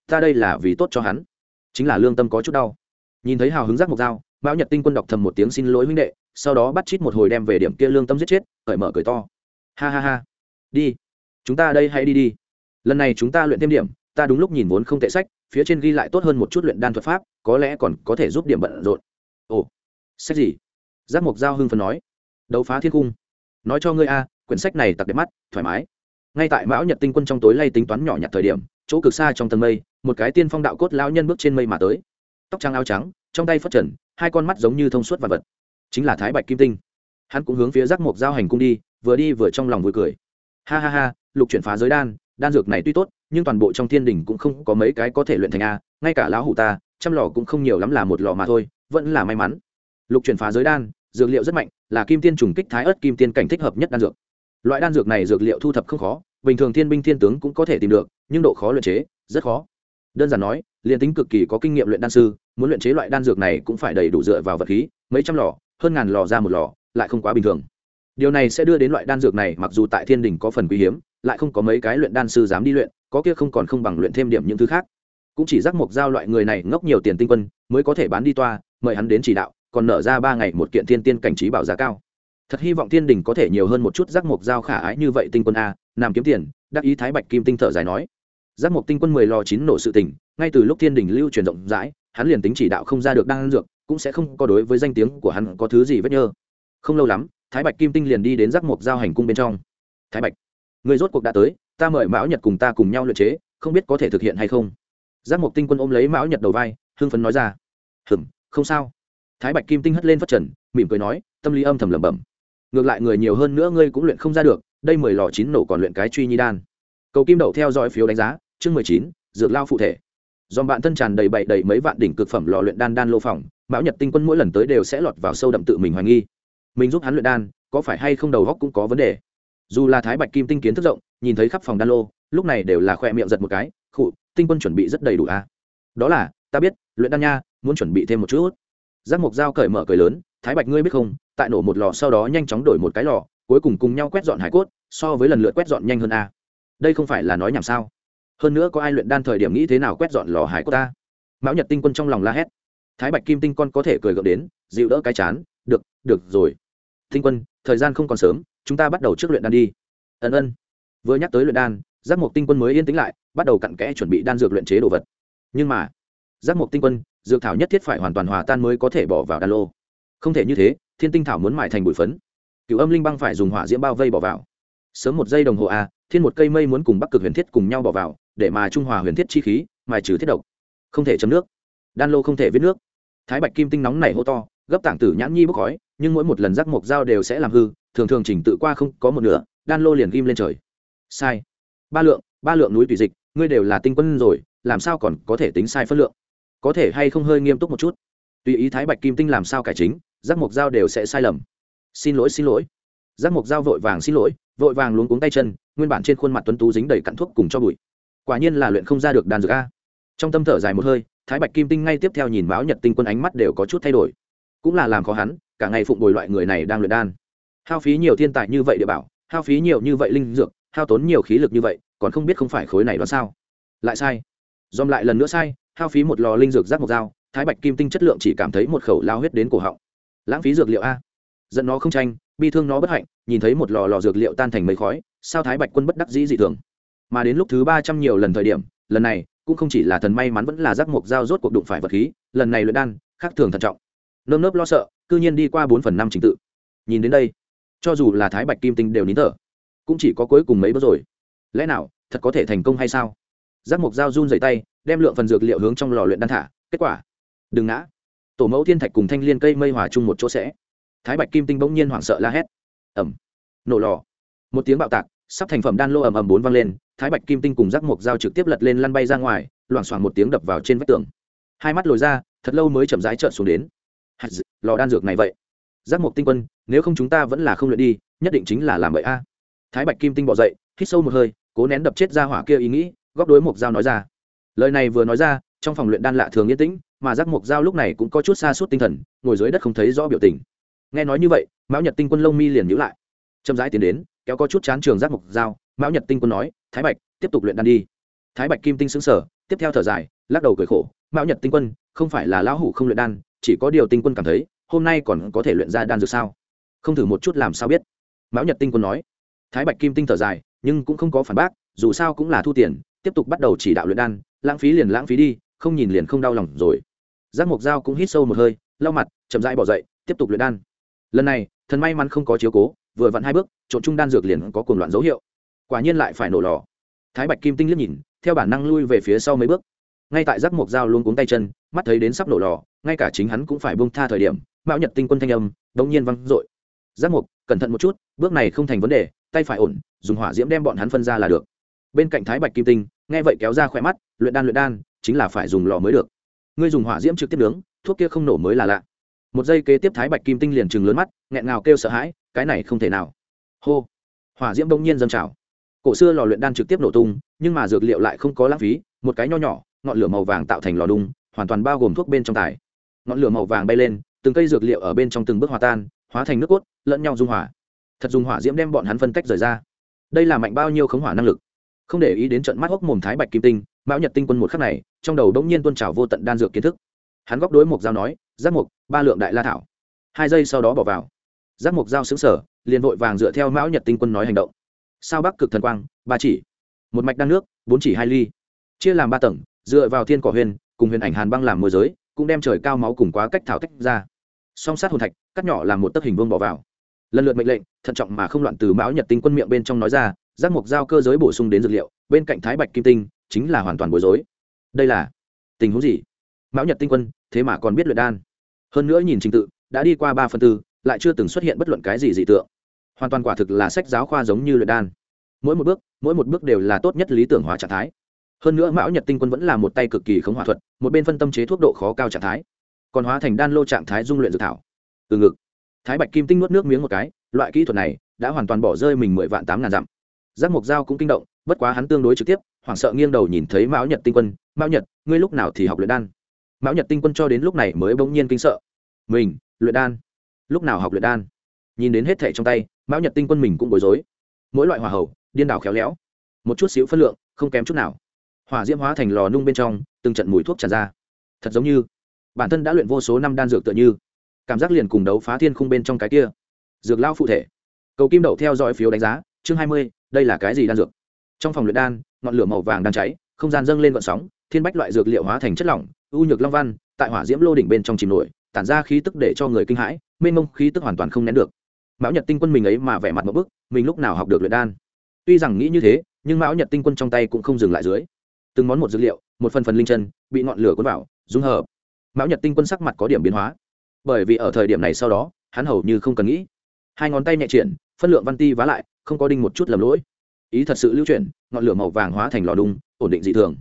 Ta đây là vì tốt cho hắn. Chính là lương tâm có chút đau. Nhìn thấy hào hứng rác mộc dao mão nhật tinh quân đọc thầm một tiếng xin lỗi huynh đệ, sau đó bắt chít một hồi đem về điểm kia lương tâm giết chết, cởi mở cởi to. Ha ha ha. Đi. Chúng ta đây hãy đi đi. Lần này chúng ta luyện thêm điểm, ta đúng lúc nhìn vốn không tệ sách, phía trên ghi lại tốt hơn một chút luyện đan thuật pháp, có lẽ còn có thể giúp điểm bận rộn ồ, sách gì? Giác mục giao hưng phần nói. Đấu phá thiên cung. Nói cho ngươi a, quyển sách này tặc đẹp mắt, thoải mái. Ngay tại mão nhật tinh quân trong tối lay tính toán nhỏ nhặt thời điểm, chỗ cực xa trong tầng mây, một cái tiên phong đạo cốt lão nhân bước trên mây mà tới. Tóc trắng áo trắng, trong tay phất trần, hai con mắt giống như thông suốt vật vật. Chính là thái bạch kim tinh. Hắn cũng hướng phía giác mục giao hành cung đi, vừa đi vừa trong lòng vui cười. Ha ha ha, lục chuyển phá giới đan đan dược này tuy tốt, nhưng toàn bộ trong thiên đình cũng không có mấy cái có thể luyện thành a, ngay cả lão hủ ta trăm lò cũng không nhiều lắm là một lò mà thôi, vẫn là may mắn. Lục chuyển phá giới đan, dược liệu rất mạnh, là kim tiên trùng kích thái ớt kim tiên cảnh thích hợp nhất đan dược. Loại đan dược này dược liệu thu thập không khó, bình thường thiên binh thiên tướng cũng có thể tìm được, nhưng độ khó luyện chế, rất khó. Đơn giản nói, liền tính cực kỳ có kinh nghiệm luyện đan sư, muốn luyện chế loại đan dược này cũng phải đầy đủ dựa vào vật khí, mấy trăm lò, hơn ngàn lò ra một lò, lại không quá bình thường. Điều này sẽ đưa đến loại đan dược này mặc dù tại thiên đình có phần quý hiếm, lại không có mấy cái luyện đan sư dám đi luyện, có kia không còn không bằng luyện thêm điểm những thứ khác cũng chỉ giác mộc giao loại người này ngốc nhiều tiền tinh quân, mới có thể bán đi toa, mời hắn đến chỉ đạo, còn nở ra ba ngày một kiện thiên tiên cảnh trí bảo giá cao. Thật hy vọng thiên đình có thể nhiều hơn một chút giác mộc giao khả ái như vậy tinh quân a làm kiếm tiền, đắc ý thái bạch kim tinh thở dài nói. Giác mộc tinh quân mười lò chín nổ sự tình, ngay từ lúc thiên đình lưu truyền rộng rãi, hắn liền tính chỉ đạo không ra được đan dược, cũng sẽ không có đối với danh tiếng của hắn có thứ gì vết nhơ. Không lâu lắm, thái bạch kim tinh liền đi đến giác mộc giao hành cung bên trong. Thái bạch, người rốt cuộc đã tới, ta mời mão nhật cùng ta cùng nhau luyện chế, không biết có thể thực hiện hay không? Giác mộc tinh quân ôm lấy mão nhật đầu vai, hưng phấn nói ra. Hừng không sao. Thái bạch kim tinh hất lên phát trần, mỉm cười nói, tâm lý âm thầm lẩm bẩm. Ngược lại người nhiều hơn nữa ngươi cũng luyện không ra được, đây mười lò chín nổ còn luyện cái truy nhi đan. Cầu kim đậu theo dõi phiếu đánh giá, chương mười chín, dược lao phụ thể. Dòm bạn thân tràn đầy bậy đầy mấy vạn đỉnh cực phẩm lò luyện đan đan lô phòng, mão nhật tinh quân mỗi lần tới đều sẽ lọt vào sâu đậm tự mình hoài nghi. Mình giúp hắn luyện đan, có phải hay không đầu góc cũng có vấn đề? Dù là thái bạch kim tinh kiến thức rộng, nhìn thấy khắp phòng đan lô, lúc này đều là khoe miệng giật một cái, khụ tinh quân chuẩn bị rất đầy đủ a à? đó là, ta biết, luyện đan nha, muốn chuẩn bị thêm một chút. Giác mộc dao cởi mở cởi lớn, thái bạch ngươi biết không, tại nổ một lò sau đó nhanh chóng đổi một cái lò, cuối cùng cùng nhau quét dọn hải cốt, so với lần lượt quét dọn nhanh hơn a đây không phải là nói nhảm sao? Hơn nữa có ai luyện đan thời điểm nghĩ thế nào quét dọn lò hải cốt ta? Mão nhật tinh quân trong lòng la hét. Thái bạch kim tinh con có thể cười gượng đến, dịu đỡ cái chán, được được rồi. Tinh quân, thời gian không còn sớm, chúng ta bắt đầu trước luyện đan đi. Ân ân. Vừa nhắc tới luyện đan giác mộc tinh quân mới yên tĩnh lại, bắt đầu cặn kẽ chuẩn bị đan dược luyện chế đồ vật. Nhưng mà, giác mộc tinh quân, dược thảo nhất thiết phải hoàn toàn hòa tan mới có thể bỏ vào đan lô. Không thể như thế, thiên tinh thảo muốn mại thành bụi phấn. Cựu âm linh băng phải dùng hỏa diễm bao vây bỏ vào. Sớm một giây đồng hồ a, thiên một cây mây muốn cùng bắc cực huyền thiết cùng nhau bỏ vào, để mà trung hòa huyền thiết chi khí, mài trừ thiết độc. Không thể chấm nước. Đan lô không thể viết nước. Thái bạch kim tinh nóng này hô to, gấp tảng tử nhãn nhi bốc khói, nhưng mỗi một lần rắc mộc dao đều sẽ làm hư, thường thường chỉnh tự qua không có một nửa, đan lô liền ghim lên trời. Sai ba lượng ba lượng núi tùy dịch, ngươi đều là tinh quân rồi, làm sao còn có thể tính sai phân lượng? Có thể hay không hơi nghiêm túc một chút? Tùy ý thái bạch kim tinh làm sao cải chính, giác mộc dao đều sẽ sai lầm. Xin lỗi xin lỗi. Giác mộc dao vội vàng xin lỗi, vội vàng luống cuống tay chân, nguyên bản trên khuôn mặt tuấn tú dính đầy cặn thuốc cùng cho bụi. Quả nhiên là luyện không ra được đàn dược a. Trong tâm thở dài một hơi, thái bạch kim tinh ngay tiếp theo nhìn báo nhật tinh quân ánh mắt đều có chút thay đổi. Cũng là làm khó hắn, cả ngày phụng bồi loại người này đang luyện đan. Hao phí nhiều thiên tài như vậy để bảo, hao phí nhiều như vậy linh dược hao tốn nhiều khí lực như vậy, còn không biết không phải khối này đó sao? Lại sai. Dòm lại lần nữa sai, hao phí một lò linh dược rác một dao, thái bạch kim tinh chất lượng chỉ cảm thấy một khẩu lao huyết đến cổ họng. Lãng phí dược liệu a. Giận nó không tranh, bi thương nó bất hạnh, nhìn thấy một lò lò dược liệu tan thành mấy khói, sao thái bạch quân bất đắc dĩ dị thường? Mà đến lúc thứ ba trăm nhiều lần thời điểm, lần này, cũng không chỉ là thần may mắn vẫn là giác mộc dao rốt cuộc đụng phải vật khí, lần này luyện đan, khác thường thận trọng. Nơm nớp lo sợ, cư nhiên đi qua bốn phần năm trình tự. Nhìn đến đây, cho dù là thái bạch kim tinh đều nín thở cũng chỉ có cuối cùng mấy bước rồi. Lẽ nào, thật có thể thành công hay sao? Giác mộc dao run dày tay, đem lượng phần dược liệu hướng trong lò luyện đan thả. Kết quả, đừng ngã. Tổ mẫu thiên thạch cùng thanh liên cây mây hòa chung một chỗ sẽ. Thái bạch kim tinh bỗng nhiên hoảng sợ la hét. Ẩm nổ lò. Một tiếng bạo tạc, sắp thành phẩm đan lô ầm ầm bốn văng lên, thái bạch kim tinh cùng Giác mộc dao trực tiếp lật lên lăn bay ra ngoài, loảng xoảng một tiếng đập vào trên vách tường. Hai mắt lồi ra, thật lâu mới chậm rãi trợn xuống đến. Lò đan dược này vậy. Giác mộc tinh quân, nếu không chúng ta vẫn là không luyện đi, nhất định chính là làm vậy a thái bạch kim tinh bỏ dậy, hít sâu một hơi, cố nén đập chết ra hỏa kia ý nghĩ góp đối mộc dao nói ra. Lời này vừa nói ra, trong phòng luyện đan lạ thường yên tĩnh, mà giác mộc dao lúc này cũng có chút xa suốt tinh thần, ngồi dưới đất không thấy rõ biểu tình. Nghe nói như vậy, mão nhật tinh quân lông mi liền nhữ lại. Chậm rãi tiến đến, kéo có chút chán trường giác mộc dao mão nhật tinh quân nói, thái bạch, tiếp tục luyện đan đi. Thái bạch kim tinh xứng sở tiếp theo thở dài, lắc đầu cười khổ, mão nhật tinh quân, không phải là lão hủ không luyện đan, chỉ có điều tinh quân cảm thấy, hôm nay còn có thể luyện ra đan dược sao? Không thử một chút làm sao biết? Mão nhật tinh quân nói thái bạch kim tinh thở dài, nhưng cũng không có phản bác, dù sao cũng là thu tiền, tiếp tục bắt đầu chỉ đạo luyện đan, lãng phí liền lãng phí đi, không nhìn liền không đau lòng rồi. Giác mộc dao cũng hít sâu một hơi, lau mặt, chậm rãi bỏ dậy, tiếp tục luyện đan. Lần này, thần may mắn không có chiếu cố, vừa vặn hai bước, trộn chung đan dược liền có cuồng loạn dấu hiệu. Quả nhiên lại phải nổ lò. Thái bạch kim tinh liếc nhìn, theo bản năng lui về phía sau mấy bước. Ngay tại giác mộc dao luôn cuống tay chân, mắt thấy đến sắp nổ lò, ngay cả chính hắn cũng phải bông tha thời điểm, mạo nhật tinh quân thanh âm đống nhiên văng dội. Giác mộc, cẩn thận một chút, bước này không thành vấn đề tay phải ổn, dùng hỏa diễm đem bọn hắn phân ra là được. Bên cạnh thái bạch kim tinh, nghe vậy kéo ra khỏe mắt, luyện đan luyện đan, chính là phải dùng lò mới được. Ngươi dùng hỏa diễm trực tiếp nướng, thuốc kia không nổ mới là lạ. Một giây kế tiếp thái bạch kim tinh liền chừng lớn mắt, nghẹn ngào kêu sợ hãi, cái này không thể nào. Hô! Hỏa diễm đông nhiên dâng trào. Cổ xưa lò luyện đan trực tiếp nổ tung, nhưng mà dược liệu lại không có lãng phí, một cái nho nhỏ, ngọn lửa màu vàng tạo thành lò đung, hoàn toàn bao gồm thuốc bên trong tài. Ngọn lửa màu vàng bay lên, từng cây dược liệu ở bên trong từng bước hòa tan, hóa thành nước cốt, lẫn nhau dung hỏa thật dùng hỏa diễm đem bọn hắn phân tách rời ra. Đây là mạnh bao nhiêu khống hỏa năng lực? Không để ý đến trận mắt hốc mồm thái bạch kim tinh, mão nhật tinh quân một khắc này, trong đầu đống nhiên tuôn trào vô tận đan dược kiến thức. Hắn góc đối mục dao nói, giác mục ba lượng đại la thảo. Hai giây sau đó bỏ vào. Giác mục dao xứng sở liền vội vàng dựa theo mão nhật tinh quân nói hành động. Sao bắc cực thần quang, ba chỉ, một mạch đan nước, bốn chỉ hai ly. Chia làm ba tầng, dựa vào thiên cỏ huyền, cùng huyền ảnh hàn băng làm môi giới, cũng đem trời cao máu cùng quá cách thảo tách ra. Song sát hồn thạch, cắt nhỏ làm một tấc hình vương bỏ vào lần lượt mệnh lệnh, thận trọng mà không loạn từ mão nhật tinh quân miệng bên trong nói ra, giác mục giao cơ giới bổ sung đến dược liệu, bên cạnh thái bạch kim tinh, chính là hoàn toàn bối rối. Đây là tình huống gì? Mão nhật tinh quân, thế mà còn biết luyện đan. Hơn nữa nhìn trình tự, đã đi qua ba phần tư, lại chưa từng xuất hiện bất luận cái gì dị tượng. Hoàn toàn quả thực là sách giáo khoa giống như luyện đan. Mỗi một bước, mỗi một bước đều là tốt nhất lý tưởng hóa trạng thái. Hơn nữa mão nhật tinh quân vẫn là một tay cực kỳ khống hỏa thuật, một bên phân tâm chế thuốc độ khó cao trạng thái, còn hóa thành đan lô trạng thái dung luyện dược thảo. Từ ngực thái bạch kim tinh nuốt nước miếng một cái, loại kỹ thuật này đã hoàn toàn bỏ rơi mình mười vạn tám ngàn dặm. Giác mộc dao cũng kinh động, bất quá hắn tương đối trực tiếp, hoảng sợ nghiêng đầu nhìn thấy mão nhật tinh quân, mão nhật, ngươi lúc nào thì học luyện đan? Mão nhật tinh quân cho đến lúc này mới bỗng nhiên kinh sợ. Mình, luyện đan? Lúc nào học luyện đan? Nhìn đến hết thẻ trong tay, mão nhật tinh quân mình cũng bối rối. Mỗi loại hỏa hậu điên đảo khéo léo. Một chút xíu phân lượng, không kém chút nào. Hỏa diễm hóa thành lò nung bên trong, từng trận mùi thuốc tràn ra. Thật giống như bản thân đã luyện vô số năm đan dược tựa như cảm giác liền cùng đấu phá thiên khung bên trong cái kia. Dược lao phụ thể. Cầu kim đậu theo dõi phiếu đánh giá, chương hai mươi, đây là cái gì đan dược? Trong phòng luyện đan, ngọn lửa màu vàng đang cháy, không gian dâng lên vận sóng, thiên bách loại dược liệu hóa thành chất lỏng ưu nhược long văn, tại hỏa diễm lô đỉnh bên trong chìm nổi, tản ra khí tức để cho người kinh hãi, mênh mông khí tức hoàn toàn không nén được. Mão nhật tinh quân mình ấy mà vẻ mặt một bức, mình lúc nào học được luyện đan? Tuy rằng nghĩ như thế, nhưng mão nhật tinh quân trong tay cũng không dừng lại dưới. Từng món một dược liệu, một phần phần linh chân, bị ngọn lửa cuốn vào, dung hợp. Mão nhật tinh quân sắc mặt có điểm biến hóa bởi vì ở thời điểm này sau đó, hắn hầu như không cần nghĩ. Hai ngón tay nhẹ triển phân lượng văn ti vá lại, không có đinh một chút lầm lỗi. Ý thật sự lưu chuyển, ngọn lửa màu vàng hóa thành lò đung, ổn định dị thường.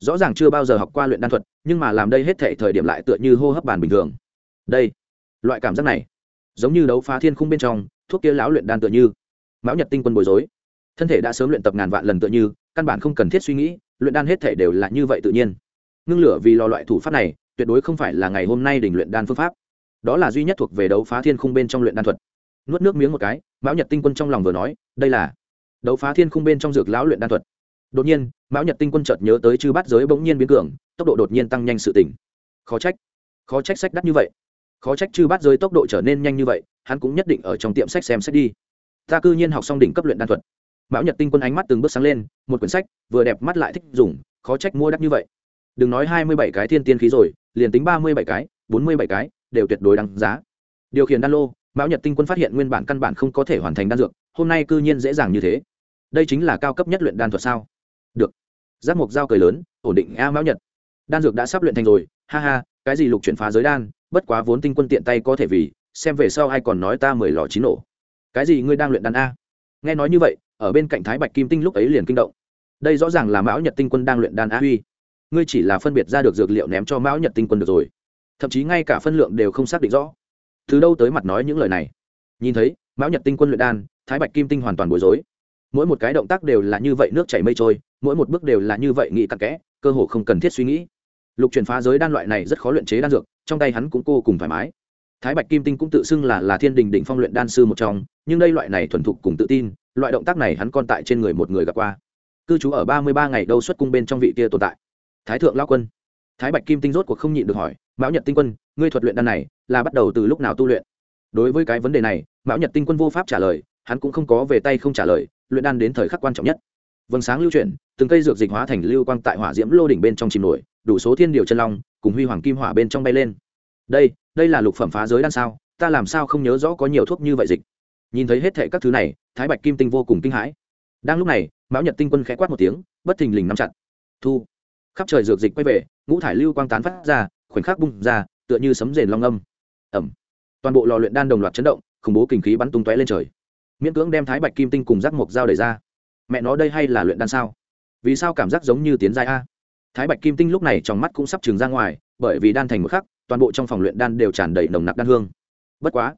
Rõ ràng chưa bao giờ học qua luyện đan thuật, nhưng mà làm đây hết thể thời điểm lại tựa như hô hấp bàn bình thường. Đây, loại cảm giác này, giống như đấu phá thiên khung bên trong, thuốc kia láo luyện đan tựa như. Mão nhật tinh quân bối rối. Thân thể đã sớm luyện tập ngàn vạn lần tựa như, căn bản không cần thiết suy nghĩ, luyện đan hết thể đều là như vậy tự nhiên. Ngưng lửa vì lò loại thủ pháp này, tuyệt đối không phải là ngày hôm nay đỉnh luyện đan phương pháp đó là duy nhất thuộc về đấu phá thiên khung bên trong luyện đan thuật. Nuốt nước miếng một cái, mão nhật tinh quân trong lòng vừa nói, đây là đấu phá thiên khung bên trong dược lão luyện đan thuật. Đột nhiên, mão nhật tinh quân chợt nhớ tới chư bát giới bỗng nhiên biến cường, tốc độ đột nhiên tăng nhanh sự tỉnh khó trách khó trách sách đắt như vậy. Khó trách chư bát giới tốc độ trở nên nhanh như vậy, hắn cũng nhất định ở trong tiệm sách xem sách đi. Ta cư nhiên học xong đỉnh cấp luyện đan thuật. Mão nhật tinh quân ánh mắt từng bước sáng lên, một quyển sách, vừa đẹp mắt lại thích dùng, khó trách mua đắt như vậy. Đừng nói hai mươi bảy cái thiên tiên khí rồi, liền tính ba mươi bảy cái, bốn mươi bảy cái đều tuyệt đối đáng giá. Điều khiển đan lô, mão nhật tinh quân phát hiện nguyên bản căn bản không có thể hoàn thành đan dược, hôm nay cư nhiên dễ dàng như thế. Đây chính là cao cấp nhất luyện đan thuật sao? Được. Giác mục dao cười lớn, ổn định, a mão nhật, đan dược đã sắp luyện thành rồi, ha ha, cái gì lục chuyển phá giới đan, bất quá vốn tinh quân tiện tay có thể vì, xem về sau ai còn nói ta mười lò chín nổ. Cái gì ngươi đang luyện đan a? Nghe nói như vậy, ở bên cạnh thái bạch kim tinh lúc ấy liền kinh động. Đây rõ ràng là mão nhật tinh quân đang luyện đan a huy. Ngươi chỉ là phân biệt ra được dược liệu ném cho mão nhật tinh quân được rồi thậm chí ngay cả phân lượng đều không xác định rõ. Từ đâu tới mặt nói những lời này? Nhìn thấy, mão nhật tinh quân luyện đan, thái bạch kim tinh hoàn toàn bối rối. Mỗi một cái động tác đều là như vậy nước chảy mây trôi, mỗi một bước đều là như vậy nghĩ cặn kẽ, cơ hồ không cần thiết suy nghĩ. Lục chuyển phá giới đan loại này rất khó luyện chế đan dược, trong tay hắn cũng cô cùng thoải mái. Thái bạch kim tinh cũng tự xưng là là thiên đình đỉnh phong luyện đan sư một trong, nhưng đây loại này thuần thục cùng tự tin, loại động tác này hắn còn tại trên người một người gặp qua. Cư trú ở ba mươi ba ngày đâu xuất cung bên trong vị kia tồn tại. Thái thượng lao quân thái bạch kim tinh rốt cuộc không nhịn được hỏi, mão nhật tinh quân, ngươi thuật luyện đan này là bắt đầu từ lúc nào tu luyện? Đối với cái vấn đề này, mão nhật tinh quân vô pháp trả lời, hắn cũng không có về tay không trả lời, luyện đan đến thời khắc quan trọng nhất. Vầng sáng lưu chuyển, từng cây dược dịch hóa thành lưu quang tại hỏa diễm lô đỉnh bên trong chìm nổi, đủ số thiên điều chân long cùng huy hoàng kim hỏa bên trong bay lên. Đây đây là lục phẩm phá giới đan sao? Ta làm sao không nhớ rõ có nhiều thuốc như vậy dịch? Nhìn thấy hết thệ các thứ này, thái bạch kim tinh vô cùng kinh hãi. Đang lúc này, mão nhật tinh quân khẽ quát một tiếng, bất thình lình nắm chặt. Thu khắp trời dược dịch quay về, ngũ thải lưu quang tán phát ra, khoảnh khắc bung ra, tựa như sấm rền long âm. Ẩm. Toàn bộ lò luyện đan đồng loạt chấn động, khủng bố kinh khí bắn tung tóe lên trời. Miễn cưỡng đem thái bạch kim tinh cùng Giác mộc dao đẩy ra. Mẹ nó đây hay là luyện đan sao? Vì sao cảm giác giống như tiến giai a? Thái bạch kim tinh lúc này trong mắt cũng sắp trừng ra ngoài, bởi vì đan thành một khắc, toàn bộ trong phòng luyện đan đều tràn đầy nồng nặc đan hương. Bất quá,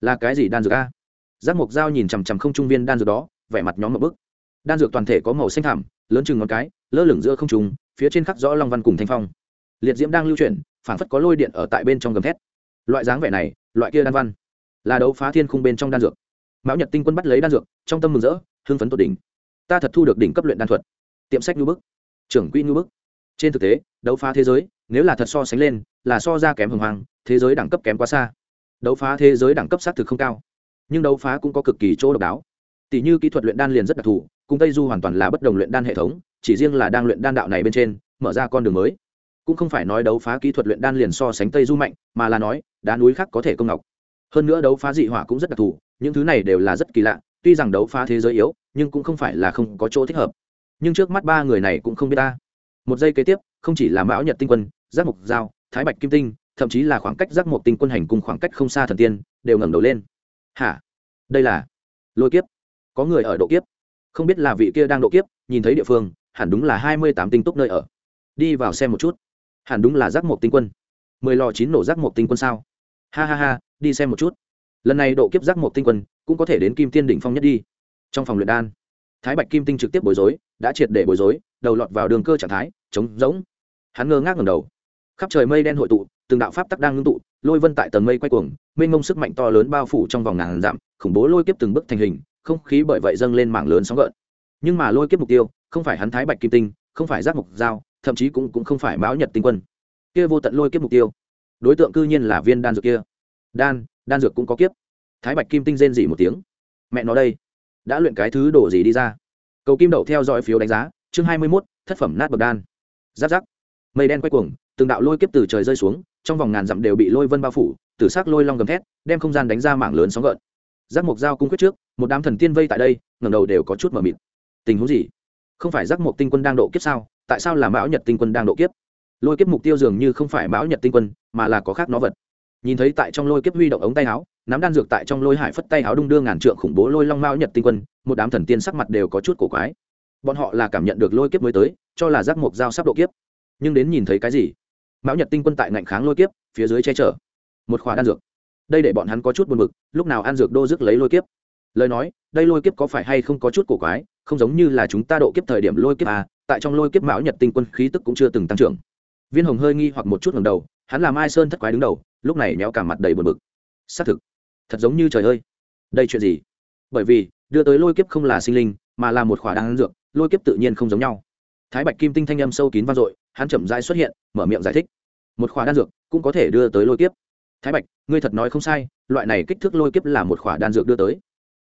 là cái gì đan dược a? Giác mộc dao nhìn chằm chằm không trung viên đan dược đó, vẻ mặt nhóm một bức. Đan dược toàn thể có màu xanh thảm lớn chừng ngón cái, lơ lửng giữa không trung phía trên khắc rõ long văn cùng thanh phong. Liệt diễm đang lưu chuyển, phảng phất có lôi điện ở tại bên trong gầm thét. Loại dáng vẻ này, loại kia đan văn, là đấu phá thiên khung bên trong đan dược. Mão nhật tinh quân bắt lấy đan dược, trong tâm mừng rỡ, hưng phấn tột đỉnh. Ta thật thu được đỉnh cấp luyện đan thuật. Tiệm sách ngư bức. Trưởng quỹ ngư bức. Trên thực tế, đấu phá thế giới, nếu là thật so sánh lên, là so ra kém hồng hoàng, thế giới đẳng cấp kém quá xa. Đấu phá thế giới đẳng cấp xác thực không cao, nhưng đấu phá cũng có cực kỳ chỗ độc đáo. Tỷ như kỹ thuật luyện đan liền rất đặc thù, cùng tây du hoàn toàn là bất đồng luyện đan hệ thống chỉ riêng là đang luyện đan đạo này bên trên, mở ra con đường mới. Cũng không phải nói đấu phá kỹ thuật luyện đan liền so sánh tây du mạnh, mà là nói, đá núi khác có thể công ngọc. Hơn nữa đấu phá dị hỏa cũng rất đặc thù, những thứ này đều là rất kỳ lạ, tuy rằng đấu phá thế giới yếu, nhưng cũng không phải là không có chỗ thích hợp. Nhưng trước mắt ba người này cũng không biết ta. Một giây kế tiếp, không chỉ là mão nhật tinh quân, giác mục giao, thái bạch kim tinh, thậm chí là khoảng cách giác mục tinh quân hành cùng khoảng cách không xa thần tiên, đều ngẩng đầu lên. Hả? Đây là lôi kiếp. Có người ở độ kiếp. Không biết là vị kia đang độ kiếp, nhìn thấy địa phương hẳn đúng là hai mươi tám tinh túc nơi ở. Đi vào xem một chút. Hẳn đúng là giác mộc tinh quân. Mười lò chín nổ giác mộc tinh quân sao? Ha ha ha, đi xem một chút. Lần này độ kiếp giác mộc tinh quân cũng có thể đến kim tiên đỉnh phong nhất đi. Trong phòng luyện đan, thái bạch kim tinh trực tiếp bối rối, đã triệt để bối rối, đầu lọt vào đường cơ trạng thái, trống rỗng. Hắn ngơ ngác ngầm đầu. Khắp trời mây đen hội tụ, từng đạo pháp tắc đang ngưng tụ, lôi vân tại tầng mây quay cuồng, mênh mông sức mạnh to lớn bao phủ trong vòng ngàn dặm, khủng bố lôi kiếp từng bước thành hình, không khí bởi vậy dâng lên mảng lớn sóng gợn nhưng mà lôi kiếp mục tiêu, không phải hắn thái bạch kim tinh, không phải giác mục dao thậm chí cũng cũng không phải mão nhật tinh quân. Kia vô tận lôi kiếp mục tiêu. Đối tượng cư nhiên là viên đan dược kia. Đan đan dược cũng có kiếp. Thái bạch kim tinh rên dỉ một tiếng. Mẹ nó đây, đã luyện cái thứ đổ gì đi ra? Cầu kim đậu theo dõi phiếu đánh giá, chương hai mươi mốt, thất phẩm nát bậc đan. Giáp giáp. Mây đen quay cuồng, từng đạo lôi kiếp từ trời rơi xuống, trong vòng ngàn dặm đều bị lôi vân bao phủ, tử s ắ c lôi long gầm thét, đem không gian đánh ra mảng lớn sóng gợn. Giác mộc dao cung quyết trước, một đám thần tiên vây tại đây ngầm đầu đều có chút mờ mịt tình huống gì? Không phải giác mộc tinh quân đang độ kiếp sao? Tại sao là mão nhật tinh quân đang độ kiếp? Lôi kiếp mục tiêu dường như không phải mão nhật tinh quân, mà là có khác nó vật. Nhìn thấy tại trong lôi kiếp huy động ống tay áo, nắm đan dược tại trong lôi hải phất tay áo đung đưa ngàn trượng khủng bố lôi long mao nhật tinh quân, một đám thần tiên sắc mặt đều có chút cổ quái. Bọn họ là cảm nhận được lôi kiếp mới tới, cho là giác mộc dao sắp độ kiếp. Nhưng đến nhìn thấy cái gì? Mão nhật tinh quân tại ngạnh kháng lôi kiếp, phía dưới che chở. Một khóa đan dược. Đây để bọn hắn có chút buồn bực, lúc nào ăn dược đô dứt lấy lôi kiếp? Lời nói, đây lôi kiếp có phải hay không có chút cổ quái? Không giống như là chúng ta độ kiếp thời điểm lôi kiếp à tại trong lôi kiếp mão nhật tinh quân khí tức cũng chưa từng tăng trưởng. Viên hồng hơi nghi hoặc một chút ngầm đầu, hắn là mai sơn thất quái đứng đầu, lúc này méo cả mặt đầy buồn bực. Xác thực, thật giống như trời ơi. Đây chuyện gì? Bởi vì, đưa tới lôi kiếp không là sinh linh, mà là một khỏa đan dược, lôi kiếp tự nhiên không giống nhau. Thái bạch kim tinh thanh âm sâu kín vang dội, hắn chậm rãi xuất hiện, mở miệng giải thích. Một khỏa đan dược cũng có thể đưa tới lôi kiếp. Thái bạch, ngươi thật nói không sai, loại này kích thước lôi kiếp là một khỏa đan dược đưa tới.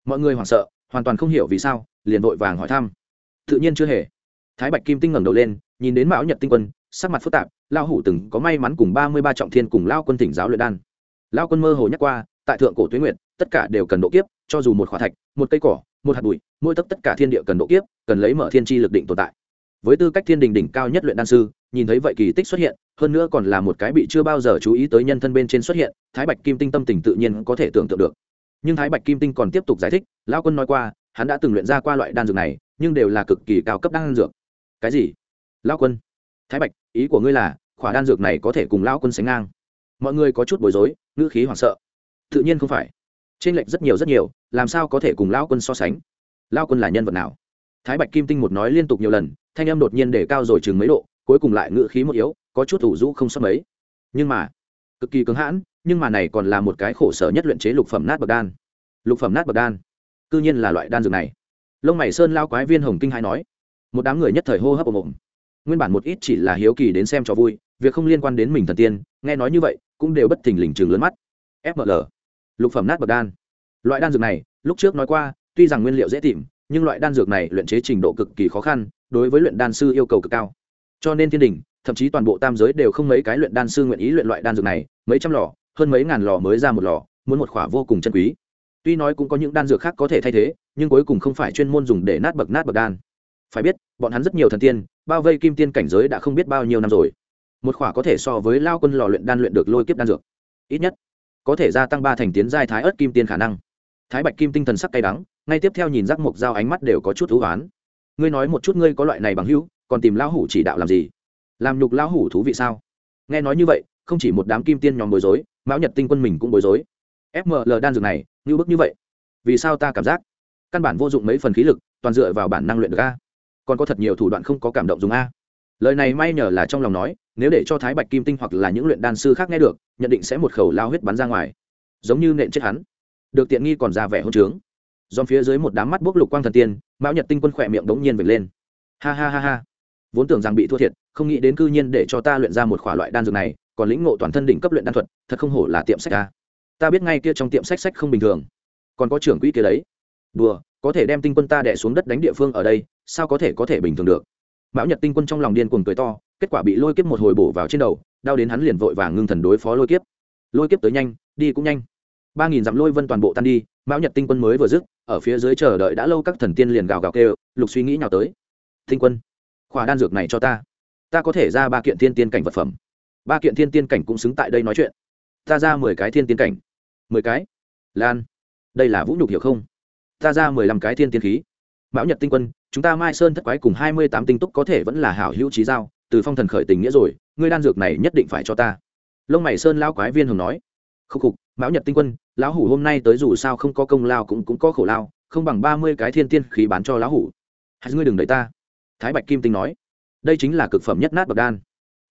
Mọi người hoảng sợ hoàn toàn không hiểu vì sao, liền vội vàng hỏi thăm. Tự nhiên chưa hề. Thái bạch kim tinh ngẩng đầu lên, nhìn đến mão nhật tinh quân, sắc mặt phức tạp lao hủ từng có may mắn cùng ba mươi ba trọng thiên cùng lao quân tỉnh giáo luyện đan. Lao quân mơ hồ nhắc qua, tại thượng cổ tuyến nguyện tất cả đều cần độ kiếp, cho dù một khỏa thạch, một cây cỏ, một hạt bụi, mỗi tấc tất cả thiên địa cần độ kiếp, cần lấy mở thiên tri lực định tồn tại. Với tư cách thiên đình đỉnh cao nhất luyện đan sư, nhìn thấy vậy kỳ tích xuất hiện, hơn nữa còn là một cái bị chưa bao giờ chú ý tới nhân thân bên trên xuất hiện, thái bạch kim tinh tâm tình tự nhiên có thể tưởng tượng được nhưng thái bạch kim tinh còn tiếp tục giải thích, lao quân nói qua, hắn đã từng luyện ra qua loại đan dược này, nhưng đều là cực kỳ cao cấp đan dược. Cái gì? Lao quân. Thái bạch, ý của ngươi là, khỏa đan dược này có thể cùng lao quân sánh ngang. Mọi người có chút bối rối, ngữ khí hoảng sợ. Tự nhiên không phải. Trên lệch rất nhiều rất nhiều, làm sao có thể cùng lao quân so sánh? Lao quân là nhân vật nào? Thái bạch kim tinh một nói liên tục nhiều lần, thanh âm đột nhiên để cao rồi chừng mấy độ, cuối cùng lại ngữ khí một yếu, có chút ủ rũ không sót mấy. Nhưng mà cực kỳ cứng hãn, nhưng mà này còn là một cái khổ sở nhất luyện chế lục phẩm nát bậc đan. Lục phẩm nát bậc đan? Cư nhiên là loại đan dược này. Lông mày sơn lao quái viên hồng kinh hai nói. Một đám người nhất thời hô hấp ồm ồm. Nguyên bản một ít chỉ là hiếu kỳ đến xem cho vui, việc không liên quan đến mình thần tiên, nghe nói như vậy, cũng đều bất thình lình chừng lớn mắt. Fml lục phẩm nát bậc đan. Loại đan dược này, lúc trước nói qua, tuy rằng nguyên liệu dễ tìm, nhưng loại đan dược này luyện chế trình độ cực kỳ khó khăn, đối với luyện đan sư yêu cầu cực cao. Cho nên thiên đình thậm chí toàn bộ tam giới đều không mấy cái luyện đan sư nguyện ý luyện loại đan dược này, mấy trăm lò, hơn mấy ngàn lò mới ra một lò, muốn một khỏa vô cùng chân quý. Tuy nói cũng có những đan dược khác có thể thay thế, nhưng cuối cùng không phải chuyên môn dùng để nát bậc nát bậc đan. Phải biết, bọn hắn rất nhiều thần tiên, bao vây kim tiên cảnh giới đã không biết bao nhiêu năm rồi. Một khỏa có thể so với lao quân lò luyện đan luyện được lôi kiếp đan dược. Ít nhất, có thể gia tăng ba thành tiến giai thái ớt kim tiên khả năng. Thái bạch kim tinh thần sắc cay đắng, ngay tiếp theo nhìn giác mộc dao ánh mắt đều có chút thú oán ngươi nói một chút ngươi có loại này bằng hữu, còn tìm lão hủ chỉ đạo làm gì? Làm nhục lão hủ thú vị sao? Nghe nói như vậy, không chỉ một đám kim tiên nhóm bối rối, mão nhật tinh quân mình cũng bối rối. Fml đan dược này, như bức như vậy, vì sao ta cảm giác căn bản vô dụng mấy phần khí lực, toàn dựa vào bản năng luyện được a? Còn có thật nhiều thủ đoạn không có cảm động dùng a? Lời này may nhờ là trong lòng nói, nếu để cho thái bạch kim tinh hoặc là những luyện đan sư khác nghe được nhận định sẽ một khẩu lao huyết bắn ra ngoài. Giống như nện chết hắn. Được tiện nghi còn ra vẻ hôn trướng. Dòm phía dưới một đám mắt bốc lục quang thần tiên, mão nhật tinh quân khỏe miệng đống nhiên vệt lên. Ha ha ha ha vốn tưởng rằng bị thua thiệt, không nghĩ đến cư nhiên để cho ta luyện ra một khỏa loại đan dược này, còn lĩnh ngộ toàn thân đỉnh cấp luyện đan thuật, thật không hổ là tiệm sách ta ta biết ngay kia trong tiệm sách sách không bình thường. Còn có trưởng quỹ kia đấy. Đùa, có thể đem tinh quân ta đẻ xuống đất đánh địa phương ở đây, sao có thể có thể bình thường được? Mão nhật tinh quân trong lòng điên cuồng cười to, kết quả bị lôi kiếp một hồi bổ vào trên đầu, đau đến hắn liền vội vàng ngưng thần đối phó lôi kiếp. Lôi kiếp tới nhanh, đi cũng nhanh. Ba nghìn dặm lôi vân toàn bộ tan đi, mão nhật tinh quân mới vừa dứt, ở phía dưới chờ đợi đã lâu các thần tiên liền gào gào kêu, lục suy nghĩ nhào tới. Tinh quân khỏa đan dược này cho ta. Ta có thể ra ba kiện thiên tiên cảnh vật phẩm. Ba kiện thiên tiên cảnh cũng xứng tại đây nói chuyện. Ta ra mười cái thiên tiên cảnh. Mười cái? Lan, đây là vũ nhục hiểu không? Ta ra mười lăm cái thiên tiên khí. Mão nhật tinh quân, chúng ta mai sơn thất quái cùng hai mươi tám tinh túc có thể vẫn là hảo hữu trí giao. Từ phong thần khởi tình nghĩa rồi, ngươi đan dược này nhất định phải cho ta. Lông mày sơn lao quái viên hồng nói. Khúc khục, mão nhật tinh quân, lão hủ hôm nay tới dù sao không có công lao cũng cũng có khổ lao, không bằng ba mươi cái thiên tiên khí bán cho lão hủ. Hai ngươi đừng đợi ta thái bạch kim tinh nói, đây chính là cực phẩm nhất nát bậc đan.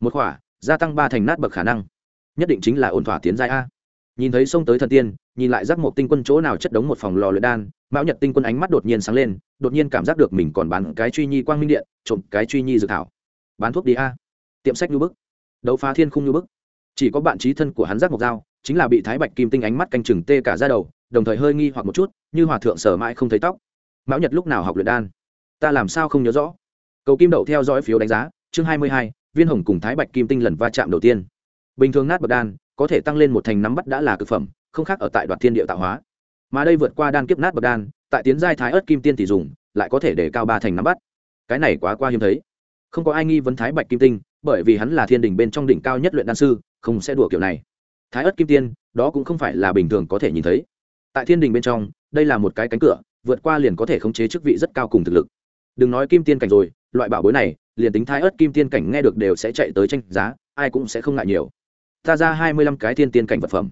Một khỏa, gia tăng ba thành nát bậc khả năng. Nhất định chính là ổn thỏa tiến giai a. Nhìn thấy xông tới thần tiên, nhìn lại giác một tinh quân chỗ nào chất đống một phòng lò luyện đan, mão nhật tinh quân ánh mắt đột nhiên sáng lên, đột nhiên cảm giác được mình còn bán cái truy nhi quang minh điện, trộm cái truy nhi dự thảo. Bán thuốc đi a. Tiệm sách như bức. Đấu phá thiên khung như bức. Chỉ có bạn trí thân của hắn giác mộc dao, chính là bị thái bạch kim tinh ánh mắt canh chừng tê cả ra đầu, đồng thời hơi nghi hoặc một chút, như hòa thượng sở mãi không thấy tóc. Mão nhật lúc nào học luyện đan? Ta làm sao không nhớ rõ? Cầu kim đậu theo dõi phiếu đánh giá, chương hai mươi hai, viên hồng cùng thái bạch kim tinh lần va chạm đầu tiên. Bình thường nát bậc đan, có thể tăng lên một thành nắm bắt đã là cực phẩm, không khác ở tại đoạt thiên địa tạo hóa. Mà đây vượt qua đan kiếp nát bậc đan, tại tiến giai thái ớt kim tiên thì dùng, lại có thể để cao ba thành nắm bắt. Cái này quá qua hiếm thấy. Không có ai nghi vấn thái bạch kim tinh, bởi vì hắn là thiên đình bên trong đỉnh cao nhất luyện đan sư, không sẽ đùa kiểu này. Thái ớt kim tiên, đó cũng không phải là bình thường có thể nhìn thấy. Tại thiên đình bên trong, đây là một cái cánh cửa, vượt qua liền có thể khống chế chức vị rất cao cùng thực lực. Đừng nói kim tiên cảnh rồi loại bảo bối này, liền tính thái ớt kim tiên cảnh nghe được đều sẽ chạy tới tranh giá, ai cũng sẽ không ngại nhiều. Ta ra hai mươi lăm cái thiên tiên cảnh vật phẩm.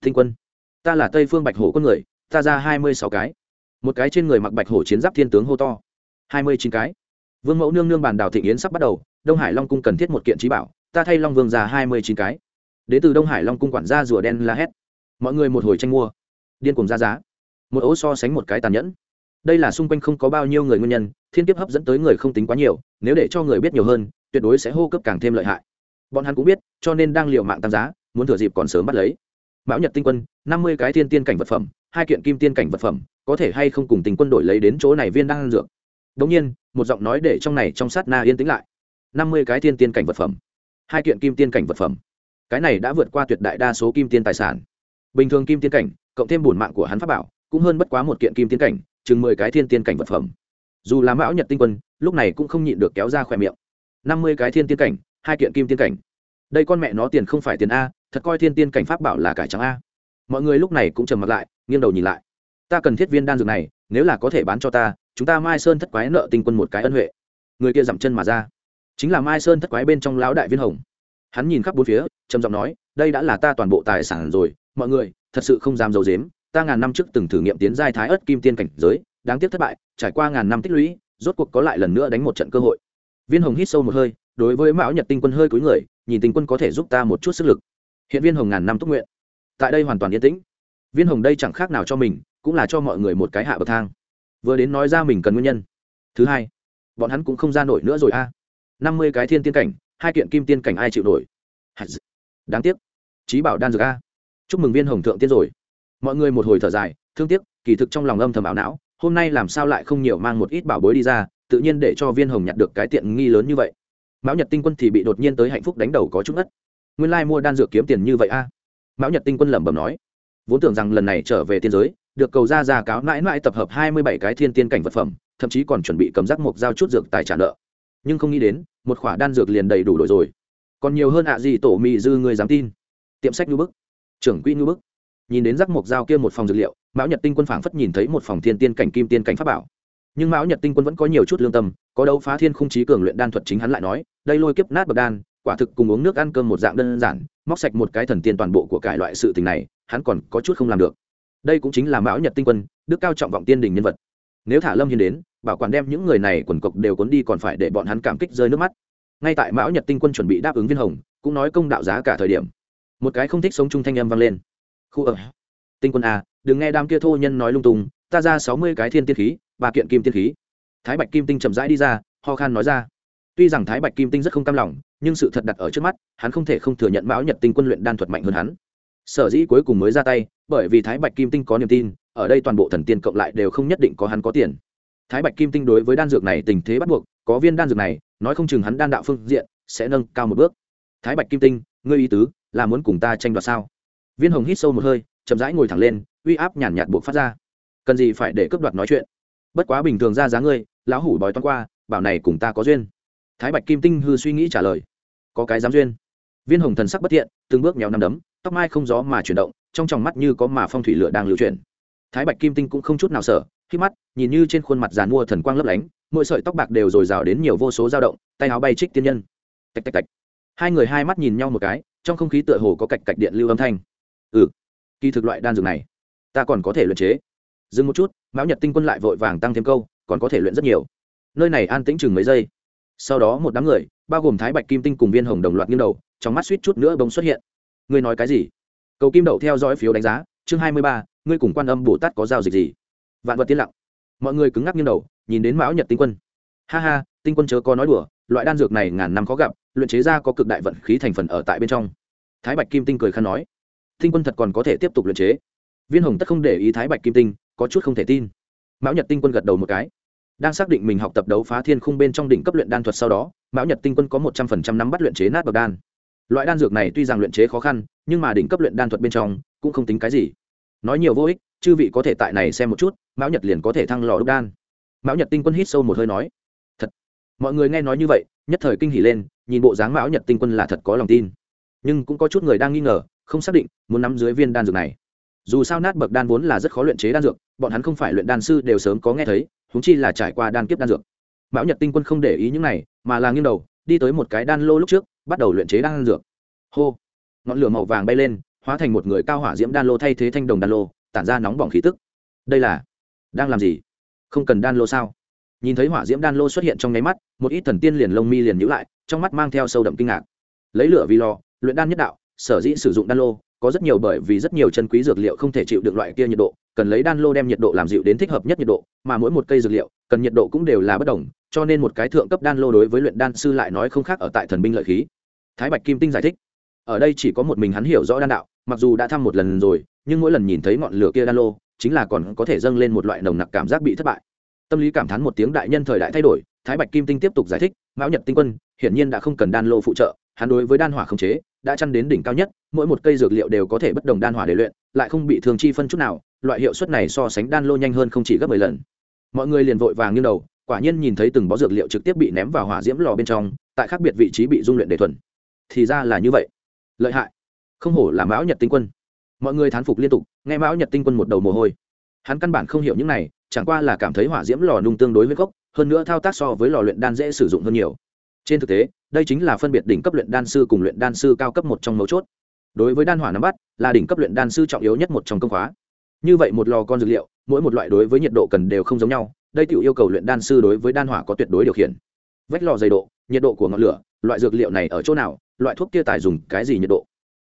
Thinh quân, ta là tây phương bạch hổ con người, ta ra hai mươi sáu cái. Một cái trên người mặc bạch hổ chiến giáp thiên tướng hô to. hai mươi chín cái. Vương mẫu nương nương bàn đào thịnh yến sắp bắt đầu, đông hải long cung cần thiết một kiện trí bảo, ta thay long vương già hai mươi chín cái. Đến từ đông hải long cung quản gia rùa đen la hét. Mọi người một hồi tranh mua. Điên cùng ra giá. Một ố so sánh một cái tàn nhẫn. Đây là xung quanh không có bao nhiêu người nguyên nhân thiên kiếp hấp dẫn tới người không tính quá nhiều, nếu để cho người biết nhiều hơn, tuyệt đối sẽ hô cấp càng thêm lợi hại. Bọn hắn cũng biết, cho nên đang l i ề u mạng tăng giá, muốn thừa dịp còn sớm bắt lấy. Mão nhật tinh quân, năm mươi cái thiên tiên cảnh vật phẩm, hai kiện kim tiên cảnh vật phẩm, có thể hay không cùng tình quân đổi lấy đến chỗ này viên đang ăn dược? Đống nhiên, một giọng nói để trong này trong sát na yên tĩnh lại. năm mươi cái thiên tiên cảnh vật phẩm, hai kiện kim tiên cảnh vật phẩm. Cái này đã vượt qua tuyệt đại đa số kim tiên tài sản. Bình thường kim tiên cảnh, cộng thêm bổn mạng của hắn pháp bảo, cũng hơn bất quá một kiện kim tiên cảnh, chừng mười cái thiên tiên cảnh vật phẩm dù là mão nhật tinh quân, lúc này cũng không nhịn được kéo ra khỏe miệng. Năm mươi cái thiên tiên cảnh, hai kiện kim tiên cảnh. Đây con mẹ nó tiền không phải tiền a, thật coi thiên tiên cảnh pháp bảo là cải trắng a. Mọi người lúc này cũng trầm mặt lại, nghiêng đầu nhìn lại. Ta cần thiết viên đan dược này, nếu là có thể bán cho ta, chúng ta mai sơn thất quái nợ tinh quân một cái ân huệ. Người kia dậm chân mà ra. Chính là mai sơn thất quái bên trong lão đại viên hồng. Hắn nhìn khắp bốn phía, trầm giọng nói, đây đã là ta toàn bộ tài sản rồi, mọi người, thật sự không dám d i ấ u dếm ta ngàn năm trước từng thử nghiệm tiến giai thái ớt kim tiên cảnh giới đáng tiếc thất bại, trải qua ngàn năm tích lũy, rốt cuộc có lại lần nữa đánh một trận cơ hội. Viên hồng hít sâu một hơi, đối với mão nhật tinh quân hơi cúi người, nhìn tinh quân có thể giúp ta một chút sức lực. Hiện viên hồng ngàn năm túc nguyện. Tại đây hoàn toàn yên tĩnh. Viên hồng đây chẳng khác nào cho mình, cũng là cho mọi người một cái hạ bậc thang. Vừa đến nói ra mình cần nguyên nhân. Thứ hai, bọn hắn cũng không ra nổi nữa rồi a. Năm mươi cái thiên tiên cảnh, hai kiện kim tiên cảnh ai chịu nổi? Đáng tiếc. Trí bảo đan dược a. Chúc mừng viên hồng thượng tiên rồi. Mọi người một hồi thở dài, thương tiếc, kỳ thực trong lòng âm thầm ảo não hôm nay làm sao lại không nhiều mang một ít bảo bối đi ra, tự nhiên để cho viên hồng nhặt được cái tiện nghi lớn như vậy. Mão nhật tinh quân thì bị đột nhiên tới hạnh phúc đánh đầu có chút ngất. Nguyên lai、like、mua mua đan dược kiếm tiền như vậy a? Mão nhật tinh quân lẩm bẩm nói. Vốn tưởng rằng lần này trở về tiên giới, được cầu ra ra cáo mãi mãi tập hợp hai mươi bảy cái thiên tiên cảnh vật phẩm, thậm chí còn chuẩn bị cầm rác mộc giao chút dược tài trả nợ. Nhưng không nghĩ đến, một khỏa đan dược liền đầy đủ đổi rồi. Còn nhiều hơn ạ gì tổ mị dư người dám tin. Tiệm sách ngư bức. Trưởng quỹ ngư bức. Nhìn đến rắc mộc dao kia một phòng dược liệu mão nhật tinh quân phảng phất nhìn thấy một phòng thiên tiên cảnh kim tiên cảnh pháp bảo. Nhưng mão nhật tinh quân vẫn có nhiều chút lương tâm, có đấu phá thiên khung trí cường luyện đan thuật chính hắn lại nói, đây lôi kiếp nát bậc đan, quả thực cùng uống nước ăn cơm một dạng đơn giản, móc sạch một cái thần tiên toàn bộ của cải loại sự tình này, hắn còn có chút không làm được. Đây cũng chính là mão nhật tinh quân, đức cao trọng vọng tiên đình nhân vật. Nếu thả lâm hiên đến, bảo quản đem những người này quần cộc đều cuốn đi còn phải để bọn hắn cảm kích rơi nước mắt. Ngay tại mão nhật tinh quân chuẩn bị đáp ứng viên hồng, cũng nói công đạo giá cả thời điểm. Một cái không thích sống chung thanh âm vang lên. Khu ở. Tinh quân a đừng nghe đám kia thô nhân nói lung tung, ta ra sáu mươi cái thiên tiên khí, ba kiện kim tiên khí. Thái bạch kim tinh chậm rãi đi ra, ho khan nói ra. Tuy rằng thái bạch kim tinh rất không cam lòng, nhưng sự thật đặt ở trước mắt, hắn không thể không thừa nhận mão nhật tinh quân luyện đan thuật mạnh hơn hắn. Sở dĩ cuối cùng mới ra tay, bởi vì thái bạch kim tinh có niềm tin, ở đây toàn bộ thần tiên cộng lại đều không nhất định có hắn có tiền. Thái bạch kim tinh đối với đan dược này tình thế bắt buộc, có viên đan dược này, nói không chừng hắn đan đạo phương diện sẽ nâng cao một bước. Thái bạch kim tinh, ngươi ý tứ là muốn cùng ta tranh đoạt sao? Viên hồng hít sâu một hơi, chậm rãi ngồi thẳng lên uy áp nhàn nhạt buộc phát ra. Cần gì phải để cướp đoạt nói chuyện? Bất quá bình thường ra giá ngươi, lão hủ bói toán qua, bảo này cùng ta có duyên. Thái bạch kim tinh hư suy nghĩ trả lời. Có cái dám duyên? Viên hồng thần sắc bất thiện, từng bước nhéo nằm đấm, tóc mai không gió mà chuyển động, trong tròng mắt như có mà phong thủy lửa đang lưu chuyển. Thái bạch kim tinh cũng không chút nào sợ, khi mắt nhìn như trên khuôn mặt giàn mua thần quang lấp lánh, mỗi sợi tóc bạc đều dồi dào đến nhiều vô số dao động, tay áo bay trích tiên nhân. Tạch tạch tạch. Hai người hai mắt nhìn nhau một cái, trong không khí tựa hồ có cạch cạch điện lưu âm thanh. Ừ kỳ thực loại đan dược này ta còn có thể luyện chế. Dừng một chút, mão nhật tinh quân lại vội vàng tăng thêm câu, còn có thể luyện rất nhiều. Nơi này an tĩnh chừng mấy giây. Sau đó một đám người, bao gồm thái bạch kim tinh cùng viên hồng đồng loạt nghiêng đầu, trong mắt suýt chút nữa bông xuất hiện. Ngươi nói cái gì? Cầu kim đậu theo dõi phiếu đánh giá, chương hai mươi ba, ngươi cùng quan âm bồ tát có giao dịch gì? Vạn vật tiên lặng. Mọi người cứng ngắc nghiêng đầu, nhìn đến mão nhật tinh quân. Ha ha, tinh quân chớ có nói đùa, loại đan dược này ngàn năm khó gặp, luyện chế ra có cực đại vận khí thành phần ở tại bên trong. Thái bạch kim tinh cười khăn nói, tinh quân thật còn có thể tiếp tục luyện chế viên hồng tất không để ý thái bạch kim tinh, có chút không thể tin. Mão nhật tinh quân gật đầu một cái. Đang xác định mình học tập đấu phá thiên khung bên trong đỉnh cấp luyện đan thuật sau đó, mão nhật tinh quân có một trăm phần trăm nắm bắt luyện chế nát bậc đan. Loại đan dược này tuy rằng luyện chế khó khăn, nhưng mà đỉnh cấp luyện đan thuật bên trong cũng không tính cái gì. Nói nhiều vô ích, chư vị có thể tại này xem một chút, mão nhật liền có thể thăng lò đúc đan. Mão nhật tinh quân hít sâu một hơi nói, thật. Mọi người nghe nói như vậy, nhất thời kinh hỉ lên, nhìn bộ dáng mão nhật tinh quân là thật có lòng tin. Nhưng cũng có chút người đang nghi ngờ, không xác định, muốn nắm dưới viên đan dược này dù sao nát bậc đan vốn là rất khó luyện chế đan dược, bọn hắn không phải luyện đan sư đều sớm có nghe thấy húng chi là trải qua đan kiếp đan dược. Mão nhật tinh quân không để ý những này, mà là nghiêng đầu, đi tới một cái đan lô lúc trước, bắt đầu luyện chế đan dược. Hô! Ngọn lửa màu vàng bay lên, hóa thành một người cao hỏa diễm đan lô thay thế thanh đồng đan lô, tản ra nóng bỏng khí tức. Đây là, đang làm gì? Không cần đan lô sao? Nhìn thấy hỏa diễm đan lô xuất hiện trong nháy mắt, một ít thần tiên liền lông mi liền nhữ lại, trong mắt mang theo sâu đậm kinh ngạc. Lấy lửa vì lò, luyện đan nhất đạo, sở dĩ sử dụng đan lô có rất nhiều bởi vì rất nhiều chân quý dược liệu không thể chịu được loại kia nhiệt độ, cần lấy đan lô đem nhiệt độ làm dịu đến thích hợp nhất nhiệt độ, mà mỗi một cây dược liệu, cần nhiệt độ cũng đều là bất đồng, cho nên một cái thượng cấp đan lô đối với luyện đan sư lại nói không khác ở tại thần binh lợi khí. Thái bạch kim tinh giải thích, ở đây chỉ có một mình hắn hiểu rõ đan đạo, mặc dù đã thăm một lần rồi, nhưng mỗi lần nhìn thấy ngọn lửa kia đan lô, chính là còn có thể dâng lên một loại nồng nặc cảm giác bị thất bại. Tâm lý cảm thán một tiếng đại nhân thời đại thay đổi, thái bạch kim tinh tiếp tục giải thích, mão nhật tinh quân, hiển nhiên đã không cần đan lô phụ trợ hắn đối với đan hỏa khống chế đã chăn đến đỉnh cao nhất, mỗi một cây dược liệu đều có thể bất đồng đan hỏa để luyện, lại không bị thường chi phân chút nào, loại hiệu suất này so sánh đan lô nhanh hơn không chỉ gấp mười lần. Mọi người liền vội vàng nghiêng đầu, quả nhiên nhìn thấy từng bó dược liệu trực tiếp bị ném vào hỏa diễm lò bên trong, tại khác biệt vị trí bị dung luyện để thuần. Thì ra là như vậy. Lợi hại. Không hổ là mão nhật tinh quân. Mọi người thán phục liên tục, nghe mão nhật tinh quân một đầu mồ hôi. Hắn căn bản không hiểu những này, chẳng qua là cảm thấy hỏa diễm lò nung tương đối với gốc, hơn nữa thao tác so với lò luyện đan dễ sử dụng hơn nhiều trên thực tế, đây chính là phân biệt đỉnh cấp luyện đan sư cùng luyện đan sư cao cấp một trong mấu chốt. Đối với đan hỏa nắm bắt, là đỉnh cấp luyện đan sư trọng yếu nhất một trong công khóa. Như vậy một lò con dược liệu, mỗi một loại đối với nhiệt độ cần đều không giống nhau, đây tự yêu cầu luyện đan sư đối với đan hỏa có tuyệt đối điều khiển. Vách lò dày độ, nhiệt độ của ngọn lửa, loại dược liệu này ở chỗ nào, loại thuốc kia tài dùng cái gì nhiệt độ?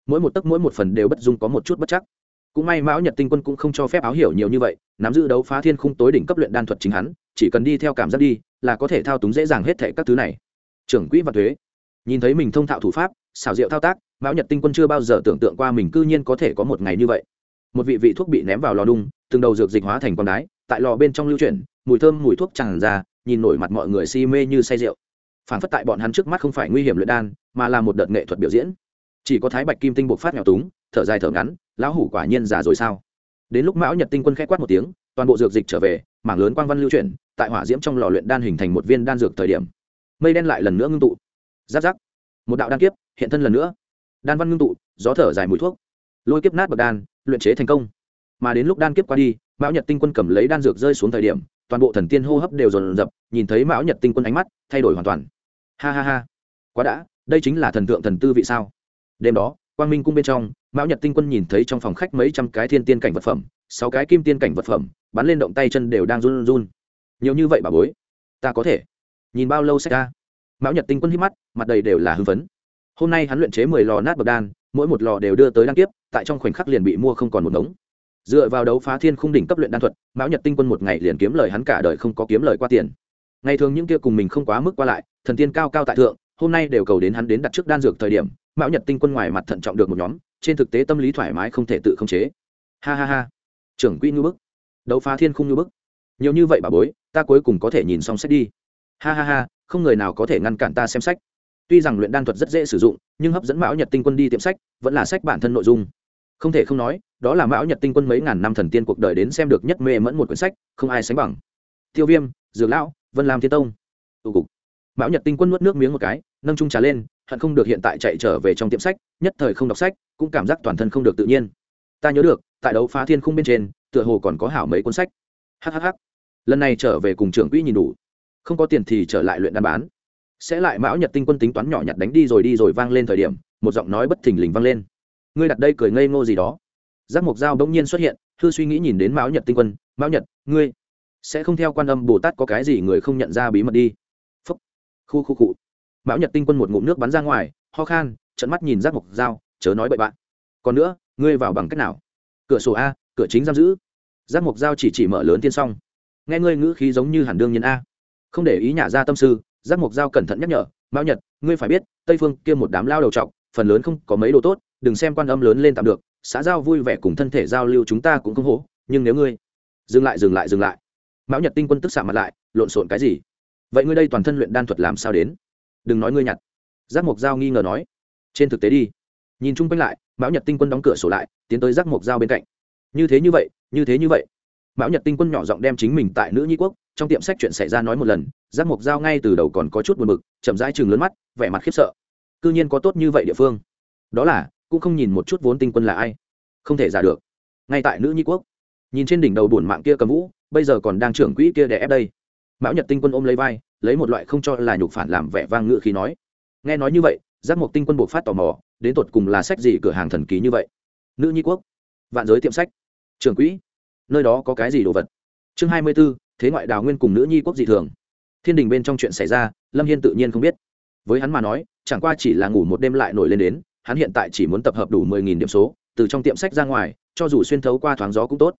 Mỗi một tấc mỗi một phần đều bất dung có một chút bất chắc. Cũng may mão nhật tinh quân cũng không cho phép áo hiểu nhiều như vậy, nắm giữ đấu phá thiên khung tối đỉnh cấp luyện đan thuật chính hắn, chỉ cần đi theo cảm giác đi, là có thể thao túng dễ dàng hết thệ các thứ này trưởng quỹ và thuế. Nhìn thấy mình thông thạo thủ pháp, xảo diệu thao tác, mão nhật tinh quân chưa bao giờ tưởng tượng qua mình cư nhiên có thể có một ngày như vậy. Một vị vị thuốc bị ném vào lò đung, từng đầu dược dịch hóa thành con đái, tại lò bên trong lưu chuyển, mùi thơm mùi thuốc tràn ra, nhìn nổi mặt mọi người si mê như say rượu. Phản phất tại bọn hắn trước mắt không phải nguy hiểm luyện đan, mà là một đợt nghệ thuật biểu diễn. Chỉ có thái bạch kim tinh buộc phát nghèo túng, thở dài thở ngắn, lão hủ quả nhiên già rồi sao? Đến lúc mão nhật tinh quân k h ẽ quát một tiếng, toàn bộ dược dịch trở về, mảng lớn quang văn lưu chuyển, tại hỏa diễm trong lò luyện đan hình thành một viên đan dược thời điểm mây đen lại lần nữa ngưng tụ. Giáp giáp. Một đạo đan kiếp, hiện thân lần nữa. Đan văn ngưng tụ, gió thở dài mùi thuốc. Lôi kiếp nát bậc đan, luyện chế thành công. Mà đến lúc đan kiếp qua đi, mão nhật tinh quân cầm lấy đan dược rơi xuống thời điểm, toàn bộ thần tiên hô hấp đều dồn dập, nhìn thấy mão nhật tinh quân ánh mắt, thay đổi hoàn toàn. Ha ha ha. Quá đã, đây chính là thần tượng thần tư vị sao? Đêm đó, quang minh cung bên trong, mão nhật tinh quân nhìn thấy trong phòng khách mấy trăm cái thiên tiên cảnh vật phẩm, sáu cái kim tiên cảnh vật phẩm, bắn lên động tay chân đều đang run run. Nhiều như vậy bà bối, ta có thể nhìn bao lâu sẽ ra. Mão nhật tinh quân hít mắt, mặt đầy đều là hưng phấn. Hôm nay hắn luyện chế mười lò nát bậc đan, mỗi một lò đều đưa tới đăng tiếp tại trong khoảnh khắc liền bị mua không còn một ngống dựa vào đấu phá thiên khung đỉnh cấp luyện đan thuật, mão nhật tinh quân một ngày liền kiếm lời hắn cả đời không có kiếm lời qua tiền. Ngày thường những kia cùng mình không quá mức qua lại, thần tiên cao cao tại thượng, hôm nay đều cầu đến hắn đến đặt trước đan dược thời điểm, mão nhật tinh quân ngoài mặt thận trọng được một nhóm, trên thực tế tâm lý thoải mái không thể tự khống chế. Ha ha ha. Trưởng quỹ ngư bức. Đấu phá thiên khung ngư bức. Nhiều như vậy bà bối, ta cuối cùng có thể nhìn xong sách đi ha ha ha, không người nào có thể ngăn cản ta xem sách. Tuy rằng luyện đan thuật rất dễ sử dụng, nhưng hấp dẫn mão nhật tinh quân đi tiệm sách, vẫn là sách bản thân nội dung. Không thể không nói, đó là mão nhật tinh quân mấy ngàn năm thần tiên cuộc đời đến xem được nhất mê mẫn một quyển sách, không ai sánh bằng. Tiêu viêm, dược lão, vân lam thiên tông. Tụ cục. Mão nhật tinh quân nuốt nước miếng một cái, nâng trung trà lên, hận không được hiện tại chạy trở về trong tiệm sách, nhất thời không đọc sách, cũng cảm giác toàn thân không được tự nhiên. Ta nhớ được, tại đấu phá thiên khung bên trên, tựa hồ còn có hảo mấy cuốn sách. Hhh lần này trở về cùng trưởng quỹ nhìn đủ không có tiền thì trở lại luyện đan bán. Sẽ lại mão nhật tinh quân tính toán nhỏ nhặt đánh đi rồi đi rồi vang lên thời điểm, một giọng nói bất thình lình vang lên. Ngươi đặt đây cười ngây ngô gì đó. Giác mộc dao bỗng nhiên xuất hiện thư suy nghĩ nhìn đến mão nhật tinh quân, mão nhật, ngươi sẽ không theo quan âm bồ tát có cái gì người không nhận ra bí mật đi? Phúc. Khu khu cụ mão nhật tinh quân một ngụm nước bắn ra ngoài, ho khan trận mắt nhìn giác mộc dao chớ nói bậy bạn. Còn nữa, ngươi vào bằng cách nào? Cửa sổ a, cửa chính giam giữ. Giác mộc dao chỉ chỉ mở lớn tiên xong nghe ngươi ngữ khí giống như hẳn đương nhiên a không để ý nhả ra tâm sư, giác mộc dao cẩn thận nhắc nhở, mão nhật, ngươi phải biết, tây phương kia một đám lao đầu trọc, phần lớn không có mấy đồ tốt, đừng xem quan âm lớn lên tạm được, xã giao vui vẻ cùng thân thể giao lưu chúng ta cũng không hố nhưng nếu ngươi dừng lại dừng lại dừng lại. Mão nhật tinh quân tức xạ mặt lại, lộn xộn cái gì? Vậy ngươi đây toàn thân luyện đan thuật làm sao đến? Đừng nói ngươi nhặt. Giác mộc dao nghi ngờ nói. Trên thực tế đi. Nhìn chung quanh lại, mão nhật tinh quân đóng cửa sổ lại, tiến tới giác mộc dao bên cạnh. Như thế như vậy, như thế như vậy mão nhật tinh quân nhỏ giọng đem chính mình tại nữ nhi quốc, trong tiệm sách chuyện xảy ra nói một lần giác mộc dao ngay từ đầu còn có chút buồn bực, chậm rãi chừng lớn mắt, vẻ mặt khiếp sợ. C ư nhiên có tốt như vậy địa phương. Đó là, cũng không nhìn một chút vốn tinh quân là ai. Không thể giả được. Ngay tại nữ nhi quốc, nhìn trên đỉnh đầu bổn mạng kia cầm vũ, bây giờ còn đang trưởng quỹ kia để ép đây. Mão nhật tinh quân ôm lấy vai, lấy một loại không cho là nhục phản làm vẻ vang ngự khi nói. Nghe nói như vậy giác mộc tinh quân buộc phát tò mò, đến tột cùng là sách gì cửa hàng thần ký như vậy? Nữ nhi quốc, vạn giới tiệm sách. Trưởng quỹ nơi đó có cái gì đồ vật? Chương hai mươi b ố thế ngoại đào nguyên cùng nữ nhi quốc dị thường. Thiên đình bên trong chuyện xảy ra, lâm hiên tự nhiên không biết. Với hắn mà nói, chẳng qua chỉ là ngủ một đêm lại nổi lên đến, hắn hiện tại chỉ muốn tập hợp đủ mười nghìn điểm số, từ trong tiệm sách ra ngoài, cho dù xuyên thấu qua thoáng gió cũng tốt.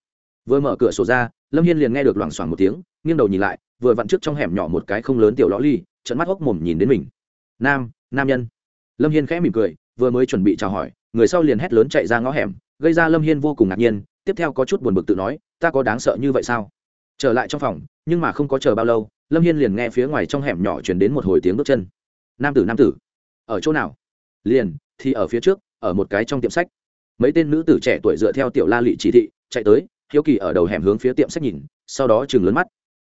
Vừa mở cửa sổ ra, lâm hiên liền nghe được loảng xoảng một tiếng, nghiêng đầu nhìn lại, vừa vặn trước trong hẻm nhỏ một cái không lớn tiểu lõ ly trận mắt hốc mồm nhìn đến mình. Nam nam nhân. Lâm hiên khẽ mỉm cười, vừa mới chuẩn bị chào hỏi, người sau liền hét lớn chạy ra ngõ hẻm, gây ra lâm hiên vô cùng ngạc nhiên tiếp theo có chút buồn bực tự nói, ta có đáng sợ như vậy sao? Trở lại trong phòng, nhưng mà không có chờ bao lâu, lâm hiên liền nghe phía ngoài trong hẻm nhỏ chuyển đến một hồi tiếng bước chân. Nam tử nam tử, ở chỗ nào? Liền, thì ở phía trước, ở một cái trong tiệm sách. Mấy tên nữ tử trẻ tuổi dựa theo tiểu la lị chỉ thị, chạy tới, hiếu kỳ ở đầu hẻm hướng phía tiệm sách nhìn, sau đó chừng lớn mắt.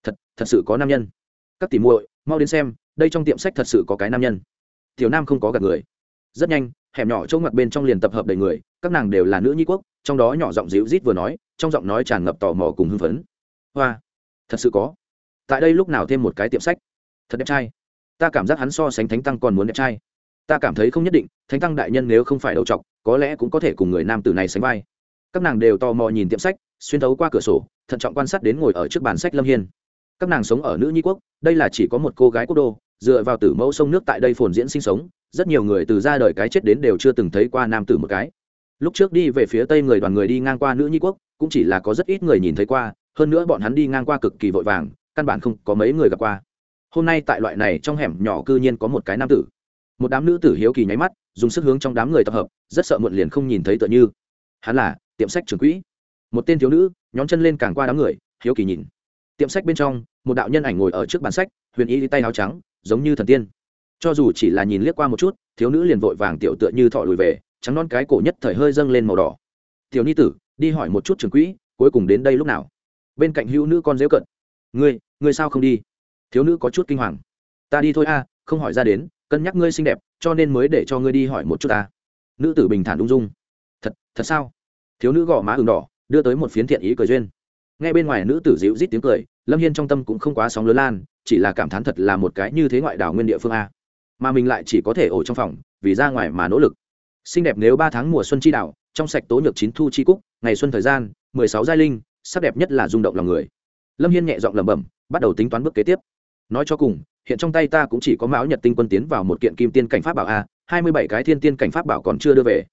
Thật thật sự có nam nhân. Các tỷ muội, mau đến xem, đây trong tiệm sách thật sự có cái nam nhân. Tiểu nam không có gặp người. Rất nhanh hẻm nhỏ chỗ ngoặt bên trong liền tập hợp đầy người, các nàng đều là nữ nhi quốc, trong đó nhỏ giọng dịu rít vừa nói, trong giọng nói tràn ngập tò mò cùng hưng phấn. Hoa, thật sự có. Tại đây lúc nào thêm một cái tiệm sách? Thật đẹp trai. Ta cảm giác hắn so sánh thánh tăng còn muốn đẹp trai. Ta cảm thấy không nhất định, thánh tăng đại nhân nếu không phải đầu t có lẽ cũng có thể cùng người nam tử này sánh vai. Các nàng đều tò mò nhìn tiệm sách, xuyên thấu qua cửa sổ, thận trọng quan sát đến ngồi ở trước bàn sách lâm hiên. Các nàng sống ở nữ nhi quốc, đây là chỉ có một cô gái quốc đô, dựa vào tử mẫu sông nước tại đây phồn diễn sinh sống rất nhiều người từ ra đời cái chết đến đều chưa từng thấy qua nam tử một cái. Lúc trước đi về phía tây người đoàn người đi ngang qua nữ nhi quốc, cũng chỉ là có rất ít người nhìn thấy qua, hơn nữa bọn hắn đi ngang qua cực kỳ vội vàng, căn bản không có mấy người gặp qua. Hôm nay tại loại này trong hẻm nhỏ cư nhiên có một cái nam tử. Một đám nữ tử hiếu kỳ nháy mắt, dùng sức hướng trong đám người tập hợp, rất sợ muộn liền không nhìn thấy tựa như. Hắn là tiệm sách trưởng quỹ. Một tên thiếu nữ, nhón chân lên càng qua đám người, hiếu kỳ nhìn. Tiệm sách bên trong, một đạo nhân ảnh ngồi ở trước bàn sách, huyền y tay áo trắng, giống như thần tiên cho dù chỉ là nhìn liếc qua một chút, thiếu nữ liền vội vàng tiểu tựa như thọ lùi về, trắng non cái cổ nhất thời hơi dâng lên màu đỏ. Tiểu ni tử, đi hỏi một chút trường quỹ, cuối cùng đến đây lúc nào? Bên cạnh hữu nữ con dễu cận ngươi ngươi sao không đi? Thiếu nữ có chút kinh hoàng. Ta đi thôi a, không hỏi ra đến, cân nhắc ngươi xinh đẹp, cho nên mới để cho ngươi đi hỏi một chút ta. Nữ tử bình thản ung dung. Thật thật sao? Thiếu nữ gõ má ừng đỏ, đưa tới một phiến thiện ý cười duyên. Ngay bên ngoài nữ tử dịu rít tiếng cười, lâm hiên trong tâm cũng không quá sóng lớn lan, chỉ là cảm thán thật là một cái như thế ngoại đảo nguyên địa phương a mà mình lại chỉ có thể ổ trong phòng, vì ra ngoài mà nỗ lực. Xinh đẹp nếu ba tháng mùa xuân chi đạo trong sạch tố nhược chín thu chi cúc, ngày xuân thời gian, mười sáu giai linh, sắc đẹp nhất là rung động lòng người. Lâm hiên nhẹ giọng lẩm bẩm, bắt đầu tính toán bước kế tiếp. Nói cho cùng, hiện trong tay ta cũng chỉ có mão nhật tinh quân tiến vào một kiện kim tiên cảnh pháp bảo a, hai mươi bảy cái thiên tiên cảnh pháp bảo còn chưa đưa về.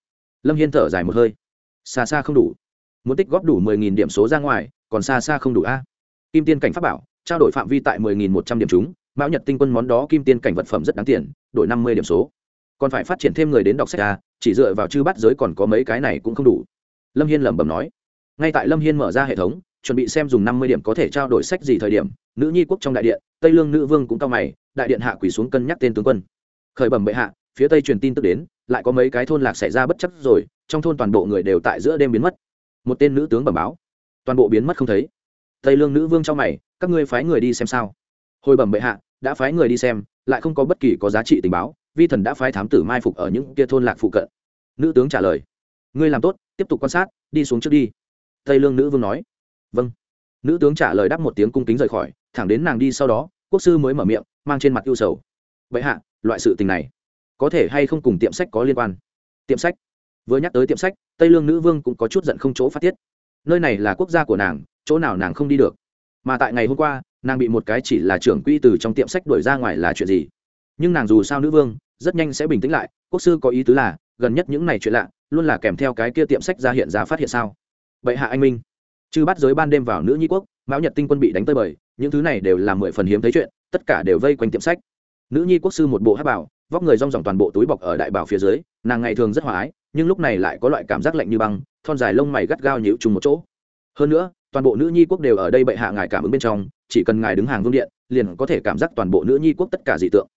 Lâm hiên thở dài một hơi. Xa xa không đủ. Muốn tích góp đủ mười nghìn điểm số ra ngoài, còn xa xa không đủ a. Kim tiên cảnh pháp bảo, trao đổi phạm vi tại mười nghìn một trăm điểm chúng, mão nhật tinh quân món đó kim tiên cảnh vật phẩm rất đáng tiền đổi năm mươi điểm số. Còn phải phát triển thêm người đến đọc sách a chỉ dựa vào chư bắt giới còn có mấy cái này cũng không đủ. Lâm hiên lẩm bẩm nói. Ngay tại lâm hiên mở ra hệ thống, chuẩn bị xem dùng năm mươi điểm có thể trao đổi sách gì thời điểm, nữ nhi quốc trong đại điện, tây lương nữ vương cũng cao mày, đại điện hạ quỳ xuống cân nhắc tên tướng quân. Khởi bẩm bệ hạ, phía tây truyền tin tức đến, lại có mấy cái thôn lạc xảy ra bất chấp rồi, trong thôn toàn bộ người đều tại giữa đêm biến mất. Một tên nữ tướng bẩm báo. Toàn bộ biến mất không thấy. Tây lương nữ vương trong mày, các ngươi phái người đi xem sao? Hồi bẩm bệ hạ, đã phái người đi xem lại không có bất kỳ có giá trị tình báo, vi thần đã phái thám tử mai phục ở những kia thôn lạc phụ cận. Nữ tướng trả lời, ngươi làm tốt, tiếp tục quan sát, đi xuống trước đi. Tây lương nữ vương nói vâng. Nữ tướng trả lời đáp một tiếng cung kính rời khỏi, thẳng đến nàng đi sau đó, quốc sư mới mở miệng, mang trên mặt ưu sầu. Vậy hạ, loại sự tình này có thể hay không cùng tiệm sách có liên quan? Tiệm sách. Vừa nhắc tới tiệm sách, tây lương nữ vương cũng có chút giận không chỗ phát tiết. Nơi này là quốc gia của nàng, chỗ nào nàng không đi được. Mà tại ngày hôm qua nàng bị một cái chỉ là trưởng quỹ từ trong tiệm sách đuổi ra ngoài là chuyện gì? Nhưng nàng dù sao nữ vương, rất nhanh sẽ bình tĩnh lại, quốc sư có ý tứ là, gần nhất những này chuyện lạ, luôn là kèm theo cái kia tiệm sách ra hiện ra phát hiện sao? Vậy hạ anh minh. Chư bắt giới ban đêm vào nữ nhi quốc, mão nhật tinh quân bị đánh tơi bời, những thứ này đều là mười phần hiếm thấy chuyện, tất cả đều vây quanh tiệm sách. Nữ nhi quốc sư một bộ hát bảo, vóc người rong ròng toàn bộ túi bọc ở đại bảo phía dưới, nàng ngày thường rất hòa ái, nhưng lúc này lại có loại cảm giác lạnh như băng, thon dài lông mày gắt gao nhịu trùng một chỗ. Hơn nữa, toàn bộ nữ nhi quốc đều ở đây bệ hạ ngài cảm ứng bên trong chỉ cần ngài đứng hàng vương điện, liền có thể cảm giác toàn bộ nữ nhi quốc tất cả dị tượng.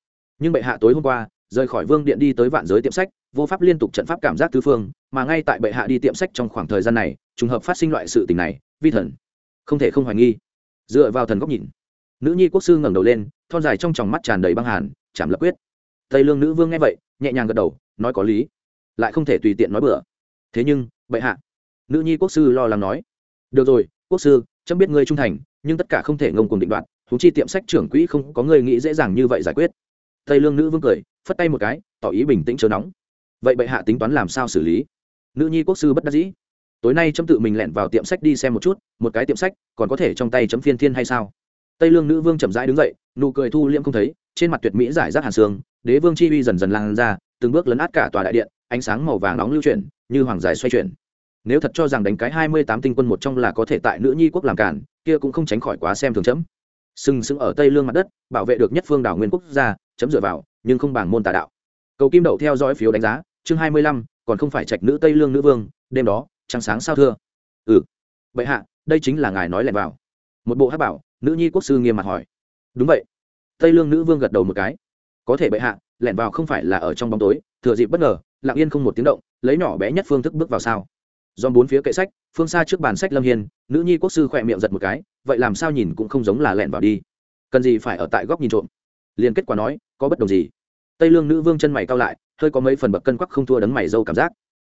Nhưng bệ hạ tối hôm qua, rời khỏi vương điện đi tới vạn giới tiệm sách, vô pháp liên tục trận pháp cảm giác tứ phương, mà ngay tại bệ hạ đi tiệm sách trong khoảng thời gian này, trùng hợp phát sinh loại sự tình này, vi thần không thể không hoài nghi. Dựa vào thần góc nhìn, nữ nhi quốc sư ngẩng đầu lên, thon dài trong tròng mắt tràn đầy băng hàn, chạm lập quyết. Tây lương nữ vương nghe vậy, nhẹ nhàng gật đầu, nói có lý, lại không thể tùy tiện nói bừa. Thế nhưng, bệ hạ, nữ nhi quốc sư lo lắng nói, được rồi, quốc sư, chấm biết ngươi trung thành nhưng tất cả không thể ngông cùng định đoạt thú chi tiệm sách trưởng quỹ không có người nghĩ dễ dàng như vậy giải quyết. Tây lương nữ vương cười, phất tay một cái, tỏ ý bình tĩnh chớ nóng. Vậy bệ hạ tính toán làm sao xử lý? Nữ nhi quốc sư bất đắc dĩ. Tối nay chấm tự mình lẹn vào tiệm sách đi xem một chút, một cái tiệm sách, còn có thể trong tay chấm phiên thiên hay sao? Tây lương nữ vương chậm rãi đứng dậy, nụ cười thu liễm không thấy, trên mặt tuyệt mỹ giải rác hàn xương đế vương chi uy dần dần lan ra, từng bước lấn át cả tòa đại điện, ánh sáng màu vàng nóng lưu chuyển, như hoàng giải xoay chuyển. Nếu thật cho rằng đánh cái hai mươi tám tinh quân một trong là có thể tại nữ nhi quốc làm cản kia cũng không tránh khỏi quá xem thường chấm. Sừng sững ở tây lương mặt đất, bảo vệ được nhất phương đảo nguyên quốc gia, chấm dựa vào, nhưng không bằng môn tà đạo. Cầu kim đậu theo dõi phiếu đánh giá, chương hai mươi lăm, còn không phải trạch nữ tây lương nữ vương, đêm đó, trăng sáng sao thưa. Ừ. Bệ hạ, đây chính là ngài nói lẹn vào. Một bộ hát bảo, nữ nhi quốc sư nghiêm mặt hỏi. Đúng vậy. Tây lương nữ vương gật đầu một cái. Có thể bệ hạ lẻn vào không phải là ở trong bóng tối, thừa dịp bất ngờ, lặng yên không một tiếng động, lấy nhỏ bé nhất phương thức bước vào sao dòm bốn phía kệ sách, phương xa trước bàn sách lâm hiên, nữ nhi quốc sư khỏe miệng giật một cái, vậy làm sao nhìn cũng không giống là lẹn vào đi. Cần gì phải ở tại góc nhìn trộm? Liền kết quả nói, có bất đồng gì? Tây lương nữ vương chân mày cao lại, hơi có mấy phần bậc cân quắc không thua đấng mày dâu cảm giác.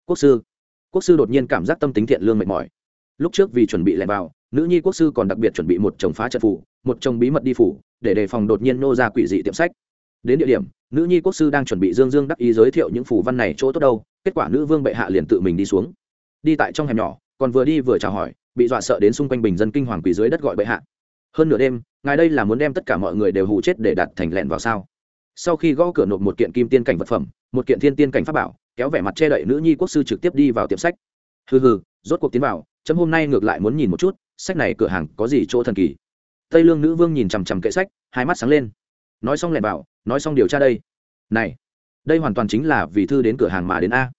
Quốc sư quốc sư đột nhiên cảm giác tâm tính thiện lương mệt mỏi. Lúc trước vì chuẩn bị lẹn vào, nữ nhi quốc sư còn đặc biệt chuẩn bị một chồng phá trận phủ, một chồng bí mật đi phủ, để đề phòng đột nhiên nô ra quỷ dị tiệm sách. Đến địa điểm, nữ nhi quốc sư đang chuẩn bị dương dương đắc ý giới thiệu những phủ văn này chỗ tốt đâu, kết quả nữ vương bệ hạ liền tự mình đi xuống đi tại trong hẻm nhỏ, còn vừa đi vừa chào hỏi, bị dọa sợ đến xung quanh bình dân kinh hoàng quỷ dưới đất gọi bệ hạ. Hơn nửa đêm, ngài đây là muốn đem tất cả mọi người đều hụ chết để đặt thành lẹn vào sao? Sau khi gõ cửa nộp một kiện kim tiên cảnh vật phẩm, một kiện thiên tiên cảnh pháp bảo, kéo vẻ mặt che đậy nữ nhi quốc sư trực tiếp đi vào tiệm sách. Hừ hừ, rốt cuộc tiến vào, chấm hôm nay ngược lại muốn nhìn một chút, sách này cửa hàng có gì chỗ thần kỳ? Tây lương nữ vương nhìn chằm chằm kệ sách, hai mắt sáng lên. Nói xong lẹn vào, nói xong điều tra đây. Này, đây hoàn toàn chính là vì thư đến cửa hàng mà đến a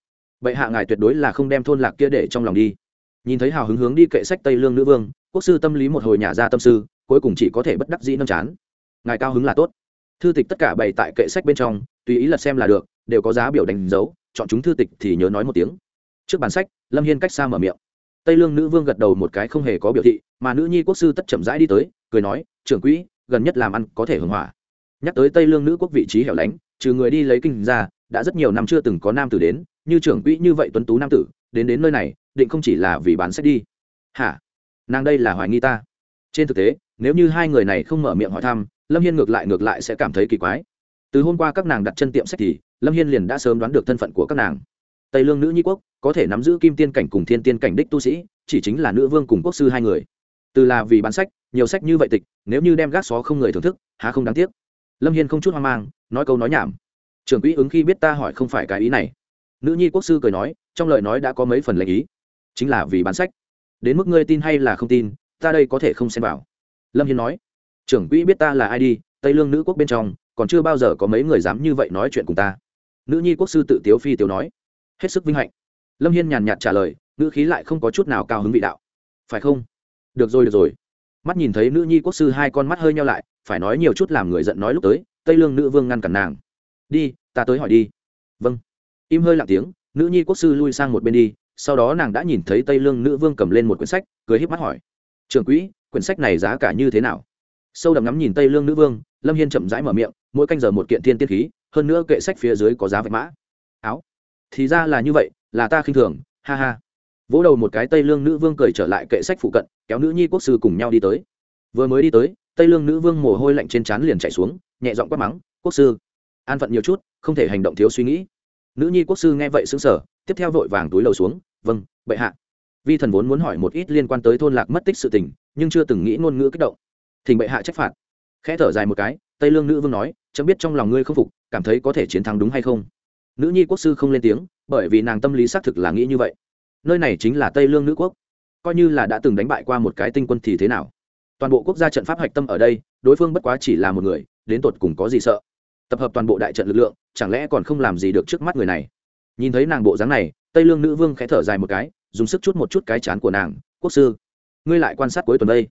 vậy hạ ngài tuyệt đối là không đem thôn lạc kia để trong lòng đi. Nhìn thấy hào hứng hướng đi kệ sách tây lương nữ vương, quốc sư tâm lý một hồi nhà ra tâm sư, cuối cùng chỉ có thể bất đắc dĩ nâng chán. Ngài cao hứng là tốt. Thư tịch tất cả bày tại kệ sách bên trong, tùy ý lật xem là được, đều có giá biểu đánh dấu, chọn chúng thư tịch thì nhớ nói một tiếng. Trước bản sách, lâm hiên cách xa mở miệng. Tây lương nữ vương gật đầu một cái không hề có biểu thị, mà nữ nhi quốc sư tất chậm rãi đi tới, cười nói, trưởng quỹ, gần nhất làm ăn có thể hưởng hỏa nhắc tới tây lương nữ quốc vị trí hẻo lánh, trừ người đi lấy kinh ra đã rất nhiều năm chưa từng có nam tử đến, như trưởng quỹ như vậy tuấn tú nam tử, đến đến nơi này, định không chỉ là vì bán sách đi. Hả? Nàng đây là hoài nghi ta. Trên thực tế, nếu như hai người này không mở miệng hỏi thăm, lâm hiên ngược lại ngược lại sẽ cảm thấy kỳ quái. Từ hôm qua các nàng đặt chân tiệm sách thì, lâm hiên liền đã sớm đoán được thân phận của các nàng. Tây lương nữ nhi quốc, có thể nắm giữ kim tiên cảnh cùng thiên tiên cảnh đích tu sĩ, chỉ chính là nữ vương cùng quốc sư hai người. Từ là vì bán sách, nhiều sách như vậy tịch, nếu như đem gác xó không người thưởng thức, há không đáng tiếc. Lâm hiên không chút hoang mang, nói câu nói nhảm trưởng quỹ ứng khi biết ta hỏi không phải cái ý này. Nữ nhi quốc sư cười nói, trong lời nói đã có mấy phần lệnh ý. Chính là vì bán sách. Đến mức ngươi tin hay là không tin, ta đây có thể không xem vào. Lâm hiên nói, trưởng quỹ biết ta là ai đi, tây lương nữ quốc bên trong, còn chưa bao giờ có mấy người dám như vậy nói chuyện cùng ta. Nữ nhi quốc sư tự tiếu phi tiếu nói, hết sức vinh hạnh. Lâm hiên nhàn nhạt trả lời nữ khí lại không có chút nào cao hứng vị đạo. Phải không? Được rồi được rồi. Mắt nhìn thấy nữ nhi quốc sư hai con mắt hơi nhau lại, phải nói nhiều chút làm người giận nói lúc tới, tây lương nữ vương ngăn cản nàng. Đi ta tới hỏi đi. Vâng. Im hơi lặng tiếng, nữ nhi quốc sư lui sang một bên đi, sau đó nàng đã nhìn thấy tây lương nữ vương cầm lên một quyển sách, cười híp mắt hỏi. Trưởng quỹ, quyển sách này giá cả như thế nào? Sâu đậm ngắm nhìn tây lương nữ vương, lâm hiên chậm rãi mở miệng, mỗi canh giờ một kiện thiên tiết khí, hơn nữa kệ sách phía dưới có giá vạch mã. Áo. Thì ra là như vậy, là ta khinh thường, ha ha. Vỗ đầu một cái tây lương nữ vương cười trở lại kệ sách phụ cận, kéo nữ nhi quốc sư cùng nhau đi tới. Vừa mới đi tới, tây lương nữ vương mồ hôi lạnh trên trán liền chạy xuống, nhẹ giọng quát mắng, quốc sư, an phận nhiều chút không thể hành động thiếu suy nghĩ. Nữ nhi quốc sư nghe vậy xứng sở tiếp theo vội vàng túi lầu xuống vâng bệ hạ. Vi thần vốn muốn hỏi một ít liên quan tới thôn lạc mất tích sự tình, nhưng chưa từng nghĩ ngôn ngữ kích động. Thỉnh bệ hạ trách phạt. Khẽ thở dài một cái, tây lương nữ vương nói chấm biết trong lòng ngươi không phục, cảm thấy có thể chiến thắng đúng hay không? Nữ nhi quốc sư không lên tiếng, bởi vì nàng tâm lý xác thực là nghĩ như vậy. Nơi này chính là tây lương nữ quốc. Coi như là đã từng đánh bại qua một cái tinh quân thì thế nào? Toàn bộ quốc gia trận pháp hạch tâm ở đây, đối phương bất quá chỉ là một người, đến tột cùng có gì sợ? Tập hợp toàn bộ đại trận lực lượng, chẳng lẽ còn không làm gì được trước mắt người này? Nhìn thấy nàng bộ dáng này, tây lương nữ vương khẽ thở dài một cái, dùng sức chút một chút cái chán của nàng, quốc sư, ngươi lại quan sát cuối tuần đây.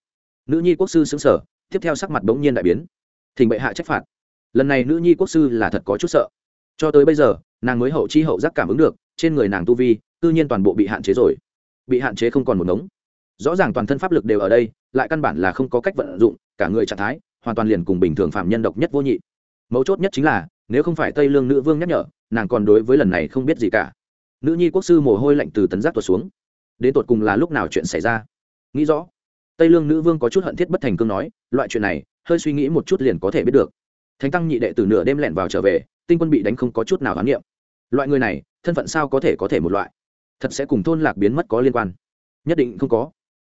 Nữ nhi quốc sư xứng sở tiếp theo sắc mặt bỗng nhiên đại biến. Thỉnh bệ hạ trách phạt. Lần này nữ nhi quốc sư là thật có chút sợ. Cho tới bây giờ, nàng mới hậu chi hậu giác cảm ứng được, trên người nàng tu vi tư nhiên toàn bộ bị hạn chế rồi. Bị hạn chế không còn một ngống. Rõ ràng toàn thân pháp lực đều ở đây, lại căn bản là không có cách vận dụng, cả người trạng thái hoàn toàn liền cùng bình thường phạm nhân độc nhất vô nhị mấu chốt nhất chính là, nếu không phải tây lương nữ vương nhắc nhở, nàng còn đối với lần này không biết gì cả. Nữ nhi quốc sư mồ hôi lạnh từ tấn giác tuột xuống. Đến tột cùng là lúc nào chuyện xảy ra? Nghĩ rõ. Tây lương nữ vương có chút hận thiết bất thành cương nói, loại chuyện này, hơi suy nghĩ một chút liền có thể biết được. Thánh tăng nhị đệ từ nửa đêm lẹn vào trở về, tinh quân bị đánh không có chút nào khám niệm. Loại người này, thân phận sao có thể có thể một loại? Thật sẽ cùng thôn lạc biến mất có liên quan. Nhất định không có.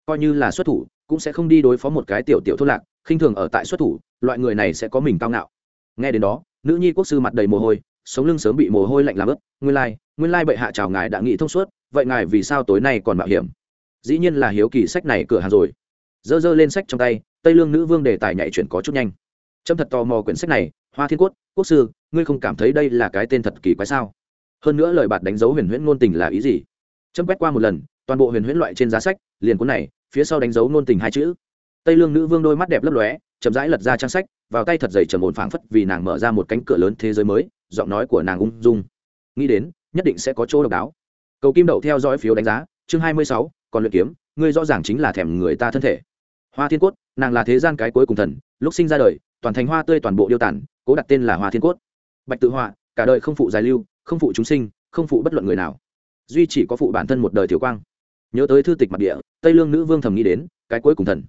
Coi như là xuất thủ, cũng sẽ không đi đối phó một cái tiểu tiểu thôn lạc, khinh thường ở tại xuất thủ, loại người này sẽ có mình cao ngạo nghe đến đó, nữ nhi quốc sư mặt đầy mồ hôi, sống lưng sớm bị mồ hôi lạnh làm ướt. Nguyên lai nguyên lai bệ hạ chào ngài đã nghĩ thông suốt, vậy ngài vì sao tối nay còn mạo hiểm? Dĩ nhiên là hiếu kỳ sách này cửa hàng rồi. Dơ dơ lên sách trong tay, tây lương nữ vương đề tài nhạy chuyển có chút nhanh. Trâm thật tò mò quyển sách này, hoa thiên cốt, quốc sư, ngươi không cảm thấy đây là cái tên thật kỳ quái sao? Hơn nữa lời bạt đánh dấu huyền huyễn ngôn tình là ý gì? Trâm quét qua một lần, toàn bộ huyền huyễn loại trên giá sách, liền cuốn này, phía sau đánh dấu ngôn tình hai chữ. Tây lương nữ vương đôi mắt đẹp lấp lóe, chậm rãi lật ra trang sách vào tay thật dày trầm ổn phảng phất vì nàng mở ra một cánh cửa lớn thế giới mới, giọng nói của nàng ung dung. Nghĩ đến, nhất định sẽ có chỗ độc đáo. Cầu kim đậu theo dõi phiếu đánh giá, chương hai mươi sáu, còn luyện kiếm, ngươi rõ ràng chính là thèm người ta thân thể. Hoa thiên cốt, nàng là thế gian cái cuối cùng thần, lúc sinh ra đời, toàn thành hoa tươi toàn bộ điêu tản, cố đặt tên là hoa thiên cốt. Bạch tự họa, cả đời không phụ dài lưu, không phụ chúng sinh, không phụ bất luận người nào. Duy chỉ có phụ bản thân một đời thiếu quang. Nhớ tới thư tịch mặt địa, tây lương nữ vương thầm nghĩ đến, cái cuối cùng thần.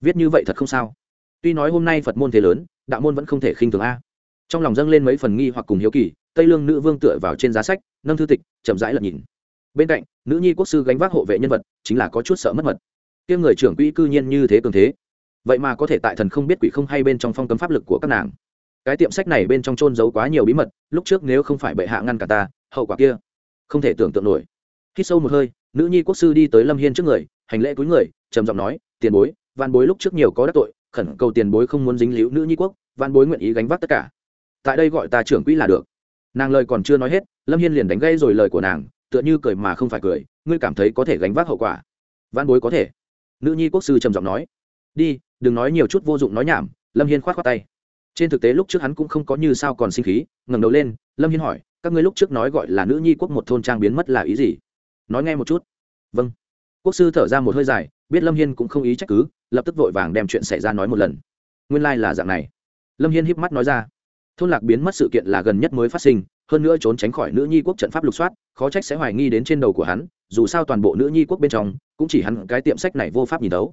Viết như vậy thật không sao tuy nói hôm nay phật môn thế lớn, đạo môn vẫn không thể khinh thường a. Trong lòng dâng lên mấy phần nghi hoặc cùng hiếu kỳ, tây lương nữ vương tựa vào trên giá sách, nâng thư tịch, chậm rãi lật nhìn. Bên cạnh, nữ nhi quốc sư gánh vác hộ vệ nhân vật, chính là có chút sợ mất mật. Kia người trưởng quỹ cư nhiên như thế cường thế. Vậy mà có thể tại thần không biết quỷ không hay bên trong phong cấm pháp lực của các nàng. Cái tiệm sách này bên trong trôn giấu quá nhiều bí mật, lúc trước nếu không phải bệ hạ ngăn cả ta, hậu quả kia không thể tưởng tượng nổi. Khi sâu một hơi, nữ nhi quốc sư đi tới lâm hiên trước người, hành lễ cúi người, trầm giọng nói, tiền bối văn bối lúc trước nhiều có đắc tội khẩn cầu tiền bối không muốn dính líu nữ nhi quốc văn bối nguyện ý gánh vác tất cả. Tại đây gọi ta trưởng quỹ là được. Nàng lời còn chưa nói hết, lâm hiên liền đánh gây rồi lời của nàng, tựa như cười mà không phải cười, ngươi cảm thấy có thể gánh vác hậu quả. Văn bối có thể. Nữ nhi quốc sư trầm giọng nói. Đi, đừng nói nhiều chút vô dụng nói nhảm, lâm hiên k h o á t tay. Trên thực tế lúc trước hắn cũng không có như sao còn sinh khí, ngẩng đầu lên, lâm hiên hỏi, các ngươi lúc trước nói gọi là nữ nhi quốc một thôn trang biến mất là ý gì? Nói nghe một chút. Vâng quốc sư thở ra một hơi dài, biết lâm hiên cũng không ý trách cứ, lập tức vội vàng đem chuyện xảy ra nói một lần. Nguyên lai、like、là dạng này. Lâm hiên híp mắt nói ra. Thôn lạc biến mất sự kiện là gần nhất mới phát sinh, hơn nữa trốn tránh khỏi nữ nhi quốc trận pháp lục soát, khó trách sẽ hoài nghi đến trên đầu của hắn, dù sao toàn bộ nữ nhi quốc bên trong, cũng chỉ hắn cái tiệm sách này vô pháp nhìn đấu.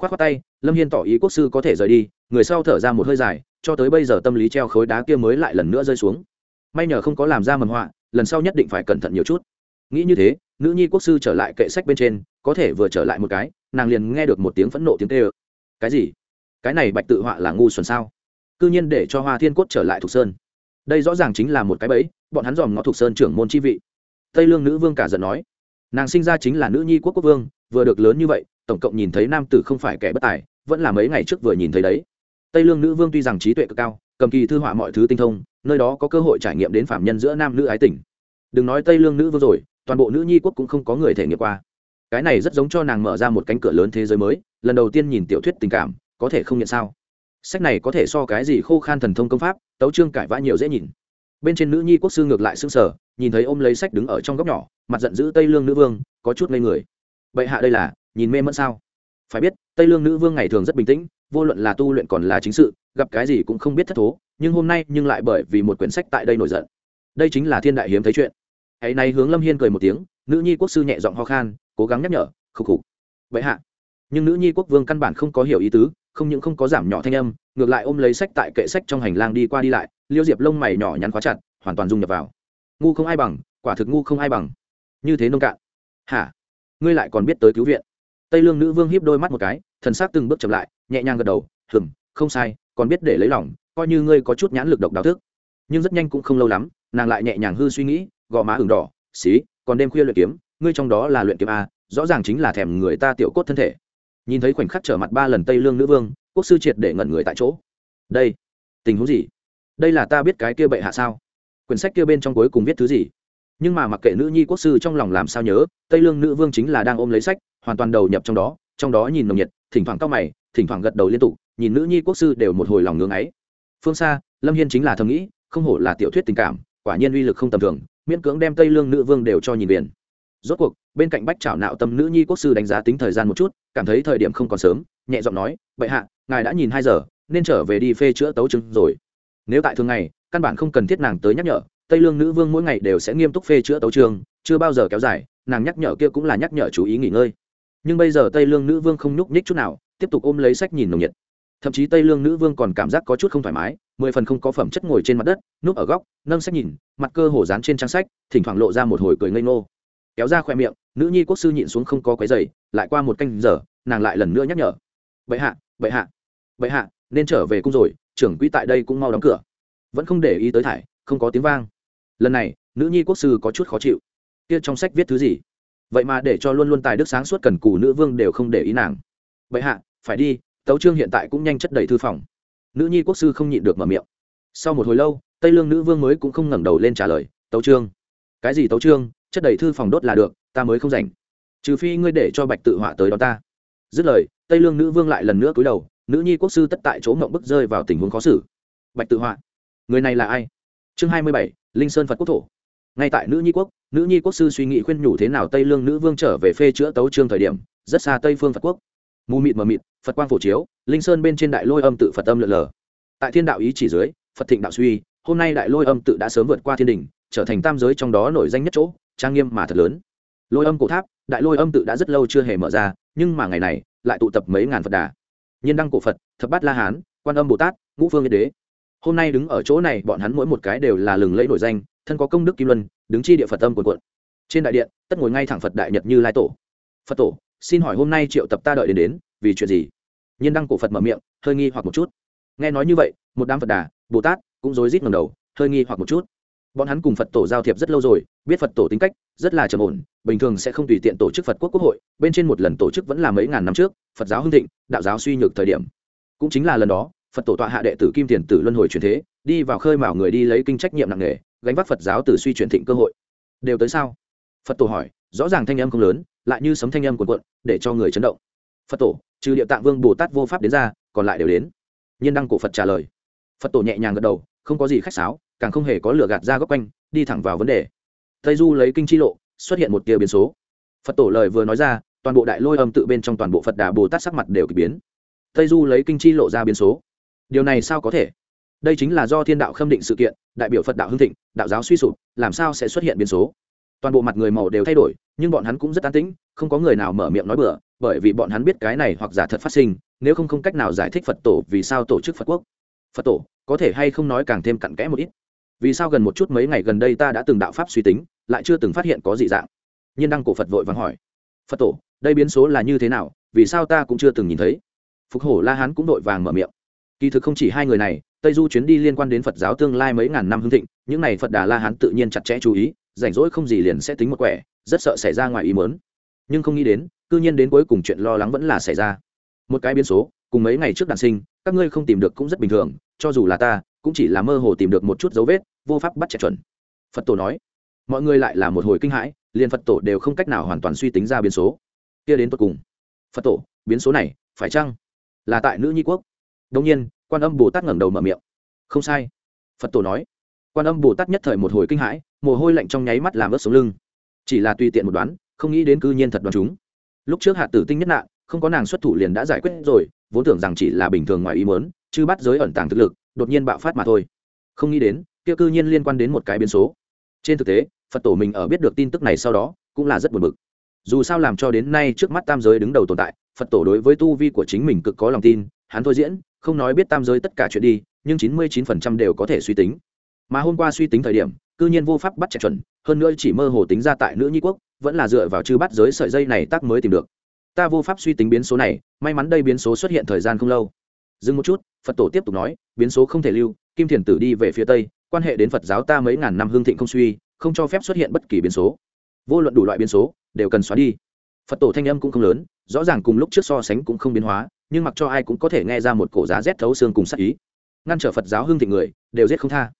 K h o á t khoác tay, lâm hiên tỏ ý quốc sư có thể rời đi, người sau thở ra một hơi dài, cho tới bây giờ tâm lý treo khối đá kia mới lại lần nữa rơi xuống. May nhờ không có làm ra mầm họa, lần sau nhất định phải cẩn thận nhiều chút nghĩ như thế, nữ nhi quốc sư trở lại kệ sách bên trên, có thể vừa trở lại một cái, nàng liền nghe được một tiếng phẫn nộ tiếng tê ơ cái gì? Cái này bạch tự họa là ngu xuẩn sao? C ư nhiên để cho hoa thiên cốt trở lại thục sơn. Đây rõ ràng chính là một cái bẫy, bọn hắn dòm ngó thục sơn trưởng môn chi vị. Tây lương nữ vương cả giận nói, nàng sinh ra chính là nữ nhi quốc quốc vương, vừa được lớn như vậy, tổng cộng nhìn thấy nam tử không phải kẻ bất tài, vẫn là mấy ngày trước vừa nhìn thấy đấy. Tây lương nữ vương tuy rằng trí tuệ cực cao, cầm kỳ thư họa mọi thứ tinh thông, nơi đó có cơ hội trải nghiệm đến phạm nhân giữa nam nữ ái tình. Đừng nói tây lương nữ vương rồi toàn bộ nữ nhi quốc cũng không có người thể nghiệm qua. Cái này rất giống cho nàng mở ra một cánh cửa lớn thế giới mới, lần đầu tiên nhìn tiểu thuyết tình cảm, có thể không nhận sao? Sách này có thể so cái gì khô khan thần thông công pháp, tấu trương cải vã nhiều dễ nhìn. Bên trên nữ nhi quốc sư ngược lại s ư n g sở nhìn thấy ôm lấy sách đứng ở trong góc nhỏ, mặt giận dữ tây lương nữ vương, có chút ngây người. Bệ hạ đây là, nhìn mê mẫn sao? Phải biết, tây lương nữ vương ngày thường rất bình tĩnh, vô luận là tu luyện còn là chính sự, gặp cái gì cũng không biết thất thố, nhưng hôm nay nhưng lại bởi vì một quyển sách tại đây nổi giận. Đây chính là thiên đại hiếm thấy chuyện hãy này hướng lâm hiên cười một tiếng, nữ nhi quốc sư nhẹ giọng ho khan, cố gắng nhắc nhở khục khục vậy hạ. Nhưng nữ nhi quốc vương căn bản không có hiểu ý tứ, không những không có giảm nhỏ thanh âm, ngược lại ôm lấy sách tại kệ sách trong hành lang đi qua đi lại, liêu diệp lông mày nhỏ nhắn khóa chặt, hoàn toàn dung nhập vào. Ngu không ai bằng, quả thực ngu không ai bằng. Như thế nông cạn. Hả? Ngươi lại còn biết tới cứu viện. Tây lương nữ vương hiếp đôi mắt một cái, thần s c từng bước chậm lại, nhẹ nhàng gật đầu hừng không sai, còn biết để lấy lòng, coi như ngươi có chút nhãn lực độc đáo thức. Nhưng rất nhanh cũng không lâu lắm, nàng lại nhẹ nhàng hư suy nghĩ gò má ửng đỏ, xí, còn đêm khuya luyện kiếm, ngươi trong đó là luyện kiếm a, rõ ràng chính là thèm người ta tiểu cốt thân thể. Nhìn thấy khoảnh khắc trở mặt ba lần tây lương nữ vương, quốc sư triệt để ngẩn người tại chỗ. Đây, tình huống gì? Đây là ta biết cái kia bệ hạ sao? Quyển sách kia bên trong cuối cùng viết thứ gì? Nhưng mà mặc kệ nữ nhi quốc sư trong lòng làm sao nhớ, tây lương nữ vương chính là đang ôm lấy sách, hoàn toàn đầu nhập trong đó trong đó nhìn nồng nhiệt, thỉnh thoảng cao mày, thỉnh thoảng gật đầu liên tục, nhìn nữ nhi quốc sư đều một hồi lòng ngưng ấy. Phương xa, lâm hiên chính là thầm nghĩ, không hổ là tiểu thuyết tình cảm, quả nhiên uy lực không tầm thường miễn cưỡng đem tây lương nữ vương đều cho nhìn biển rốt cuộc, bên cạnh bách trảo nạo tâm nữ nhi quốc sư đánh giá tính thời gian một chút, cảm thấy thời điểm không còn sớm, nhẹ giọng nói vậy hạ, ngài đã nhìn hai giờ, nên trở về đi phê chữa tấu chứng rồi. Nếu tại thường ngày, căn bản không cần thiết nàng tới nhắc nhở, tây lương nữ vương mỗi ngày đều sẽ nghiêm túc phê chữa tấu trường chưa bao giờ kéo dài, nàng nhắc nhở kia cũng là nhắc nhở chú ý nghỉ ngơi. Nhưng bây giờ tây lương nữ vương không nhúc nhích chút nào, tiếp tục ôm lấy sách nhìn nồng nhiệt thậm chí tây lương nữ vương còn cảm giác có chút không thoải mái, mười phần không có phẩm chất ngồi trên mặt đất, núp ở góc, nâng sách nhìn, mặt cơ hồ dán trên trang sách, thỉnh thoảng lộ ra một hồi cười ngây ngô. Kéo ra khoe miệng, nữ nhi quốc sư nhịn xuống không có quấy giày lại qua một canh giờ, nàng lại lần nữa nhắc nhở. Bệ hạ bệ hạ bệ hạ, nên trở về cung rồi, trưởng quỹ tại đây cũng mau đóng cửa. Vẫn không để ý tới thải, không có tiếng vang. Lần này, nữ nhi quốc sư có chút khó chịu. Kia trong sách viết thứ gì? Vậy mà để cho luôn luôn tài đức sáng suốt cần cù nữ vương đều không để ý nàng. Bệ hạ, phải đi tấu trương hiện tại cũng nhanh chất đầy thư phòng. Nữ nhi quốc sư không nhịn được mở miệng. Sau một hồi lâu, tây lương nữ vương mới cũng không ngẩng đầu lên trả lời, tấu trương. Cái gì tấu trương? Chất đầy thư phòng đốt là được, ta mới không rảnh. Trừ phi ngươi để cho bạch tự họa tới đó ta. Dứt lời, tây lương nữ vương lại lần nữa cúi đầu, nữ nhi quốc sư tất tại chỗ ngộng bức rơi vào tình huống khó xử. Bạch tự họa, người này là ai? Chương hai mươi bảy, linh sơn phật quốc thổ. Ngay tại nữ nhi quốc, nữ nhi quốc sư suy nghĩ khuyên nhủ thế nào tây lương nữ vương trở về phê chữa tấu trương thời điểm, rất xa tây phương phật quốc mù mịt mờ mịt, phật quang phổ chiếu, linh sơn bên trên đại lôi âm tự phật âm lượn lờ. Tại thiên đạo ý chỉ dưới, phật thịnh đạo suy, hôm nay đại lôi âm tự đã sớm vượt qua thiên đình trở thành tam giới trong đó nổi danh nhất chỗ, trang nghiêm mà thật lớn. Lôi âm cổ tháp, đại lôi âm tự đã rất lâu chưa hề mở ra, nhưng mà ngày này, lại tụ tập mấy ngàn phật đà. Nhân đăng cổ phật, thập bát la hán, quan âm bồ tát, ngũ phương yên đế. Hôm nay đứng ở chỗ này, bọn hắn mỗi một cái đều là lừng lẫy nổi danh, thân có công đức kim luân, đứng chi địa phật âm quần quận trên đại điện, tất ngồi ngay thẳng phật đại nhật như lai tổ. Phật tổ xin hỏi hôm nay triệu tập ta đợi đến đến, vì chuyện gì? Nhiên đăng cổ phật mở miệng, hơi nghi hoặc một chút. Nghe nói như vậy, một đám phật đà, bồ tát cũng rối rít ngầm đầu, hơi nghi hoặc một chút. Bọn hắn cùng phật tổ giao thiệp rất lâu rồi, biết phật tổ tính cách, rất là trầm ổn, bình thường sẽ không tùy tiện tổ chức phật quốc quốc hội, bên trên một lần tổ chức vẫn là mấy ngàn năm trước, phật giáo hưng thịnh, đạo giáo suy nhược thời điểm. Cũng chính là lần đó, phật tổ tọa hạ đệ tử kim tiền tử luân hồi truyền thế, đi vào khơi mào người đi lấy kinh trách nhiệm nặng nề, gánh vác phật giáo từ suy truyền thịnh cơ hội. Đều tới sao? Phật tổ hỏi, rõ ràng thanh âm không lớn lại như sấm thanh âm cuộn cuộn, để cho người chấn động. Phật tổ, trừ địa tạng vương bồ tát vô pháp đến ra, còn lại đều đến. Nhân đăng cổ phật trả lời. Phật tổ nhẹ nhàng gật đầu, không có gì khách sáo, càng không hề có lửa gạt ra góc quanh, đi thẳng vào vấn đề. Tây du lấy kinh chi lộ, xuất hiện một tia biến số. Phật tổ lời vừa nói ra, toàn bộ đại lôi âm tự bên trong toàn bộ phật đà bồ tát sắc mặt đều k ỳ biến. Tây du lấy kinh chi lộ ra biến số. Điều này sao có thể? Đây chính là do thiên đạo khâm định sự kiện, đại biểu phật đạo hưng thịnh, đạo giáo suy sụp, làm sao sẽ xuất hiện biến số? Toàn bộ mặt người màu đều thay đổi, nhưng bọn hắn cũng rất an tĩnh, không có người nào mở miệng nói bừa, bởi vì bọn hắn biết cái này hoặc giả thật phát sinh, nếu không không cách nào giải thích phật tổ vì sao tổ chức phật quốc. Phật tổ, có thể hay không nói càng thêm cặn kẽ một ít? Vì sao gần một chút mấy ngày gần đây ta đã từng đạo pháp suy tính, lại chưa từng phát hiện có dị dạng? Nhiên đăng cổ phật vội vàng hỏi. Phật tổ, đây biến số là như thế nào? Vì sao ta cũng chưa từng nhìn thấy? Phục hổ la hán cũng vội vàng mở miệng. Kỳ thực không chỉ hai người này, tây du chuyến đi liên quan đến phật giáo tương lai mấy ngàn năm hưng thịnh, những này phật đà la hán tự nhiên chặt chẽ chú ý rảnh rỗi không gì liền sẽ tính một quẻ, rất sợ xảy ra ngoài ý mớn nhưng không nghĩ đến, cư nhiên đến cuối cùng chuyện lo lắng vẫn là xảy ra. Một cái biến số, cùng mấy ngày trước đàn sinh, các ngươi không tìm được cũng rất bình thường, cho dù là ta, cũng chỉ là mơ hồ tìm được một chút dấu vết, vô pháp bắt chẹt chuẩn. Phật tổ nói, mọi người lại là một hồi kinh hãi, liền phật tổ đều không cách nào hoàn toàn suy tính ra biến số. Kia đến tột cùng, phật tổ, biến số này, phải chăng là tại nữ nhi quốc? Đông nhiên, quan âm bồ tát ngẩng đầu mở miệng. Không sai. Phật tổ nói, quan âm bồ tát nhất thời một hồi kinh hãi mồ hôi lạnh trong nháy mắt làm ướt sống lưng. Chỉ là tùy tiện một đoán, không nghĩ đến cư nhiên thật đoán chúng. Lúc trước hạ tử tinh nhất nạn, không có nàng xuất thủ liền đã giải quyết rồi, vốn tưởng rằng chỉ là bình thường ngoài ý mớn chứ bắt giới ẩn tàng thực lực, đột nhiên bạo phát mà thôi. Không nghĩ đến, kia cư nhiên liên quan đến một cái biến số. Trên thực tế, phật tổ mình ở biết được tin tức này sau đó, cũng là rất buồn bực. Dù sao làm cho đến nay trước mắt tam giới đứng đầu tồn tại, phật tổ đối với tu vi của chính mình cực có lòng tin, hắn thôi diễn, không nói biết tam giới tất cả chuyện đi, nhưng chín mươi chín phần trăm đều có thể suy tính mà hôm qua suy tính thời điểm, cư nhiên vô pháp bắt chặt chuẩn, hơn nữa chỉ mơ hồ tính ra tại nữ nhi quốc, vẫn là dựa vào chư bắt giới sợi dây này tác mới tìm được. Ta vô pháp suy tính biến số này, may mắn đây biến số xuất hiện thời gian không lâu. Dừng một chút, phật tổ tiếp tục nói, biến số không thể lưu, kim thiền tử đi về phía tây, quan hệ đến phật giáo ta mấy ngàn năm hương thịnh không suy, không cho phép xuất hiện bất kỳ biến số. Vô luận đủ loại biến số, đều cần xóa đi. Phật tổ thanh âm cũng không lớn, rõ ràng cùng lúc trước so sánh cũng không biến hóa, nhưng mặc cho ai cũng có thể nghe ra một cổ giá rét thấu xương cùng sắc ý. Ngăn trở phật giáo hương thịnh người, đều giết không tha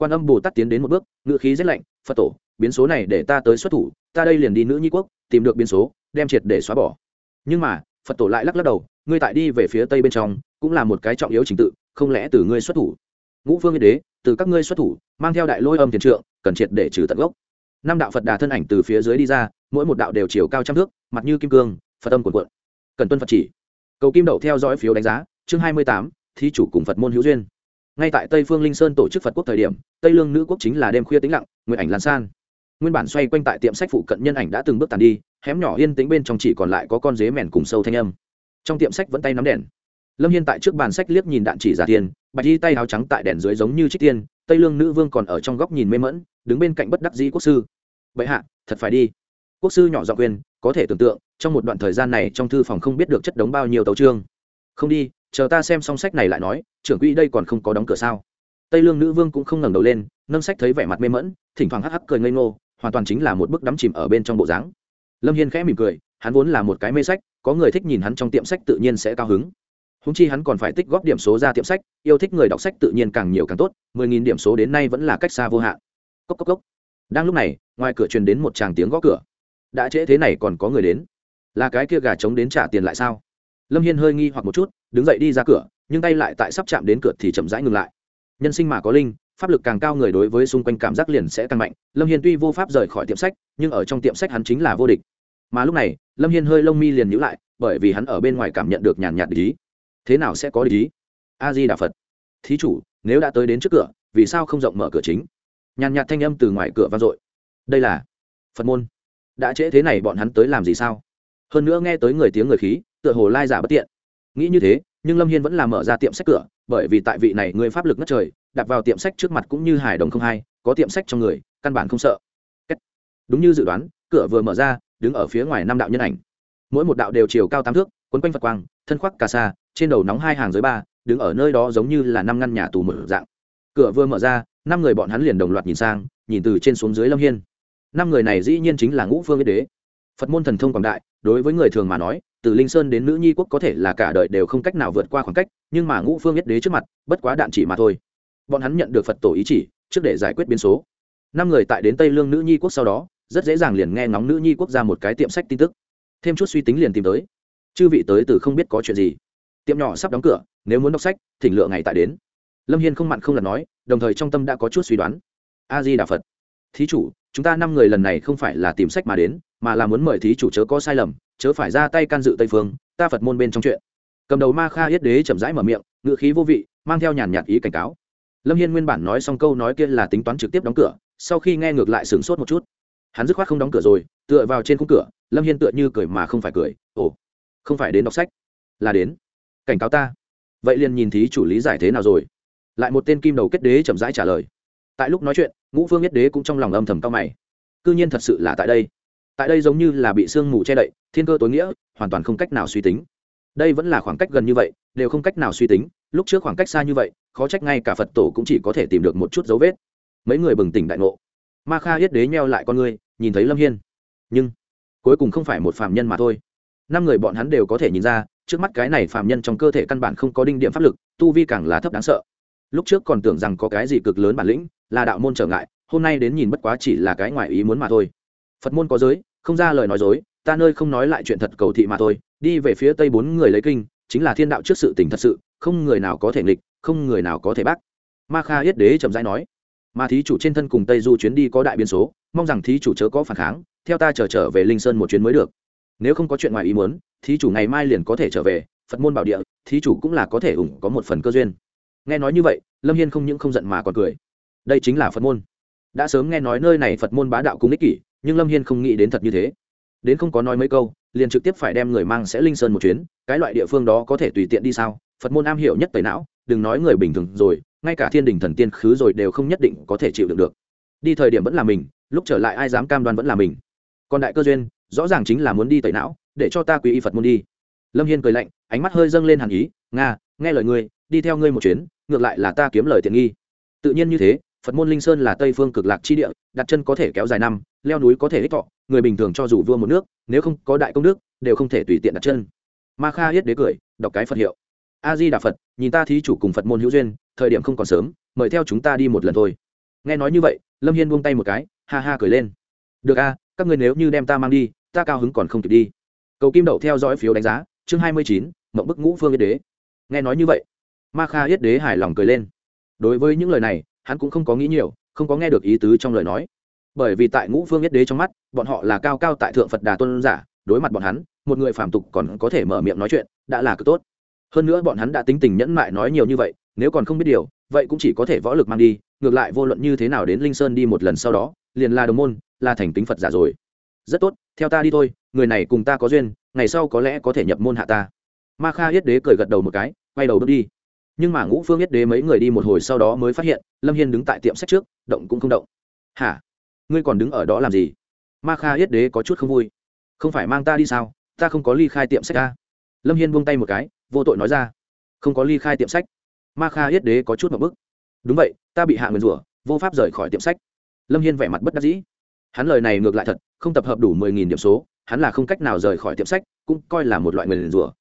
quan âm bồ tát tiến đến một bước ngự khí rét lạnh, phật tổ, biến số này để ta tới xuất thủ, ta đây liền đi nữ nhi quốc, tìm được biến số, đem triệt để xóa bỏ. Nhưng mà, phật tổ lại lắc lắc đầu, ngươi tại đi về phía tây bên trong, cũng là một cái trọng yếu trình tự, không lẽ từ ngươi xuất thủ? Ngũ phương yên đế, từ các ngươi xuất thủ, mang theo đại lôi âm tiền trượng, cần triệt để trừ tận gốc. Năm đạo phật đà thân ảnh từ phía dưới đi ra, mỗi một đạo đều chiều cao trăm thước, mặt như kim cương, phật âm cuộn cuộn. Cần tuân phật chỉ. Cầu kim đậu theo dõi phiếu đánh giá, chương hai mươi tám thi chủ cùng phật môn hữu duyên ngay tại tây phương linh sơn tổ chức phật quốc thời điểm, tây lương nữ quốc chính là đêm khuya tĩnh lặng, nguyện ảnh lan san. Nguyên bản xoay quanh tại tiệm sách phụ cận nhân ảnh đã từng bước tàn đi hém nhỏ yên tĩnh bên trong chỉ còn lại có con dế mèn cùng sâu thanh âm. Trong tiệm sách vẫn tay nắm đèn. Lâm hiên tại trước bàn sách liếc nhìn đạn chỉ giả tiền, bạch y tay áo trắng tại đèn dưới giống như trích tiên, tây lương nữ vương còn ở trong góc nhìn mê mẫn đứng bên cạnh bất đắc dĩ quốc sư. Vậy hạ, thật phải đi. Quốc sư nhỏ giọng quyền có thể tưởng tượng, trong một đoạn thời gian này trong thư phòng không biết được chất đống bao nhiêu tấu trương không đi chờ ta xem xong sách này lại nói, trưởng quỹ đây còn không có đóng cửa sao? Tây lương nữ vương cũng không ngẩng đầu lên, nâng sách thấy vẻ mặt mê mẫn thỉnh thoảng hắc hắc cười ngây ngô, hoàn toàn chính là một bức đắm chìm ở bên trong bộ dáng. Lâm hiên khẽ mỉm cười, hắn vốn là một cái mê sách, có người thích nhìn hắn trong tiệm sách tự nhiên sẽ cao hứng. Húng chi hắn còn phải tích góp điểm số ra tiệm sách, yêu thích người đọc sách tự nhiên càng nhiều càng tốt, mười nghìn điểm số đến nay vẫn là cách xa vô hạn. Cốc cốc cốc. Đang lúc này, ngoài cửa truyền đến một tràng tiếng gõ cửa. Đã trễ thế này còn có người đến. Là cái kia gà trống đến trả tiền lại sao? Lâm hiên hơi nghi hoặc một chút đứng dậy đi ra cửa, nhưng tay lại tại sắp chạm đến cửa thì chậm rãi ngừng lại. Nhân sinh mà có linh, pháp lực càng cao người đối với xung quanh cảm giác liền sẽ tăng mạnh. Lâm hiên tuy vô pháp rời khỏi tiệm sách, nhưng ở trong tiệm sách hắn chính là vô địch. Mà lúc này, lâm hiên hơi lông mi liền nhữ lại, bởi vì hắn ở bên ngoài cảm nhận được nhàn nhạt lý thế nào sẽ có lý a di đà phật. Thí chủ, nếu đã tới đến trước cửa, vì sao không rộng mở cửa chính? Nhàn nhạt thanh âm từ ngoài cửa vang dội. Đây là phật môn. Đã trễ thế này bọn hắn tới làm gì sao? Hơn nữa nghe tới người tiếng người khí, tựa hồ lai giả bất tiện nghĩ như thế, nhưng lâm hiên vẫn là mở ra tiệm sách cửa, bởi vì tại vị này người pháp lực ngất trời, đặt vào tiệm sách trước mặt cũng như hải đồng không hai có tiệm sách trong người, căn bản không sợ. Đúng như dự đoán, cửa vừa mở ra, đứng ở phía ngoài năm đạo nhân ảnh. Mỗi một đạo đều chiều cao tám thước, quấn quanh phật quang, thân khoác cà sa, trên đầu nóng hai hàng dưới ba, đứng ở nơi đó giống như là năm ngăn nhà tù mở dạng. Cửa vừa mở ra, năm người bọn hắn liền đồng loạt nhìn sang, nhìn từ trên xuống dưới lâm hiên. Năm người này dĩ nhiên chính là ngũ phương yết đế. Phật môn thần thông quảng đại đối với người thường mà nói, từ linh sơn đến nữ nhi quốc có thể là cả đời đều không cách nào vượt qua khoảng cách, nhưng mà ngũ phương nhất đế trước mặt, bất quá đạn chỉ mà thôi. Bọn hắn nhận được phật tổ ý chỉ, trước để giải quyết biến số. Năm người tại đến tây lương nữ nhi quốc sau đó, rất dễ dàng liền nghe ngóng nữ nhi quốc ra một cái tiệm sách tin tức. Thêm chút suy tính liền tìm tới. Chư vị tới từ không biết có chuyện gì. Tiệm nhỏ sắp đóng cửa, nếu muốn đọc sách, thỉnh lựa ngày tại đến. Lâm hiên không mặn không lần nói, đồng thời trong tâm đã có chút suy đoán. A di đà phật thí chủ, chúng ta năm người lần này không phải là tìm sách mà đến, mà là muốn mời thí chủ chớ có sai lầm, chớ phải ra tay can dự tây phương, ta phật môn bên trong chuyện. Cầm đầu ma kha yết đế chậm rãi mở miệng ngựa khí vô vị, mang theo nhàn nhạt ý cảnh cáo. Lâm hiên nguyên bản nói xong câu nói kia là tính toán trực tiếp đóng cửa, sau khi nghe ngược lại sửng sốt một chút. Hắn dứt khoát không đóng cửa rồi, tựa vào trên khung cửa, lâm hiên tựa như cười mà không phải cười, ồ, không phải đến đọc sách, là đến cảnh cáo ta. Vậy liền nhìn thí chủ lý giải thế nào rồi. Lại một tên kim đầu kết đế chậm rãi trả lời tại lúc nói chuyện ngũ phương nhất đế cũng trong lòng âm thầm cao mày. Cư nhiên thật sự là tại đây. Tại đây giống như là bị sương mù che đậy thiên cơ tối nghĩa hoàn toàn không cách nào suy tính. Đây vẫn là khoảng cách gần như vậy đều không cách nào suy tính lúc trước khoảng cách xa như vậy khó trách ngay cả phật tổ cũng chỉ có thể tìm được một chút dấu vết. Mấy người bừng tỉnh đại ngộ. Ma kha yết đế nheo lại con ngươi, nhìn thấy lâm hiên. Nhưng cuối cùng không phải một phạm nhân mà thôi. Năm người bọn hắn đều có thể nhìn ra trước mắt cái này phạm nhân trong cơ thể căn bản không có đinh điểm pháp lực tu vi càng là thấp đáng sợ lúc trước còn tưởng rằng có cái gì cực lớn bản lĩnh là đạo môn trở ngại hôm nay đến nhìn bất quá chỉ là cái ngoài ý muốn mà thôi. Phật môn có giới không ra lời nói dối ta nơi không nói lại chuyện thật cầu thị mà thôi đi về phía tây bốn người lấy kinh chính là thiên đạo trước sự tình thật sự không người nào có thể nghịch không người nào có thể bác. Ma kha yết đế trầm rãi nói mà thí chủ trên thân cùng tây du chuyến đi có đại biên số mong rằng thí chủ chớ có phản kháng theo ta chờ trở, trở về linh sơn một chuyến mới được. Nếu không có chuyện ngoài ý muốn thí chủ ngày mai liền có thể trở về phật môn bảo địa thí chủ cũng là có thể ủng có một phần cơ duyên nghe nói như vậy, lâm hiên không những không giận mà còn cười. Đây chính là phật môn. Đã sớm nghe nói nơi này phật môn bá đạo cung ích kỷ, nhưng lâm hiên không nghĩ đến thật như thế. Đến không có nói mấy câu, liền trực tiếp phải đem người mang sẽ linh sơn một chuyến, cái loại địa phương đó có thể tùy tiện đi sao? Phật môn am hiểu nhất tẩy não, đừng nói người bình thường rồi, ngay cả thiên đình thần tiên khứ rồi đều không nhất định có thể chịu đựng được. Đi thời điểm vẫn là mình, lúc trở lại ai dám cam đoan vẫn là mình. Còn đại cơ duyên, rõ ràng chính là muốn đi tẩy não, để cho ta quý y phật môn đi. Lâm hiên cười lạnh, ánh mắt hơi dâng lên hàn ý, nga, nghe lời ngươi đi theo ngươi một chuyến, ngược lại là ta kiếm lời tiện nghi. Tự nhiên như thế, phật môn linh sơn là tây phương cực lạc chi địa, đặt chân có thể kéo dài năm, leo núi có thể ích thọ, người bình thường cho dù vua một nước, nếu không có đại công đức, đều không thể tùy tiện đặt chân. Ma kha yết đế cười, đọc cái phật hiệu. A di đà phật, nhìn ta thí chủ cùng phật môn hữu duyên, thời điểm không còn sớm, mời theo chúng ta đi một lần thôi. Nghe nói như vậy, lâm hiên buông tay một cái, ha ha cười lên. Được a, các người nếu như đem ta mang đi, ta cao hứng còn không kịp đi. Cầu kim đậu theo dõi phiếu đánh giá, chương hai mươi chín, mộng bức ngũ phương yết đế. Nghe nói như vậy ma kha yết đế hài lòng cười lên. Đối với những lời này, hắn cũng không có nghĩ nhiều, không có nghe được ý tứ trong lời nói. Bởi vì tại ngũ phương yết đế trong mắt, bọn họ là cao cao tại thượng phật đà tôn giả, đối mặt bọn hắn, một người phạm tục còn có thể mở miệng nói chuyện, đã là cực tốt. Hơn nữa bọn hắn đã tính tình nhẫn mại nói nhiều như vậy, nếu còn không biết điều, vậy cũng chỉ có thể võ lực mang đi, ngược lại vô luận như thế nào đến linh sơn đi một lần sau đó, liền là đồng môn, là thành tính phật giả rồi. Rất tốt, theo ta đi thôi, người này cùng ta có duyên, ngày sau có lẽ có thể nhập môn hạ ta. Ma kha yết đế cười gật đầu một cái, quay đầu bước đi nhưng mà ngũ phương yết đế mấy người đi một hồi sau đó mới phát hiện, lâm hiên đứng tại tiệm sách trước, động cũng không động. Hả? Ngươi còn đứng ở đó làm gì? Ma kha yết đế có chút không vui. Không phải mang ta đi sao? Ta không có ly khai tiệm sách ta. Lâm hiên buông tay một cái, vô tội nói ra. Không có ly khai tiệm sách. Ma kha yết đế có chút một bức. Đúng vậy, ta bị hạ nguyền rủa, vô pháp rời khỏi tiệm sách. Lâm hiên vẻ mặt bất đắc dĩ. Hắn lời này ngược lại thật, không tập hợp đủ mười nghìn điểm số, hắn là không cách nào rời khỏi tiệm sách, cũng coi là một loại nguyền rủa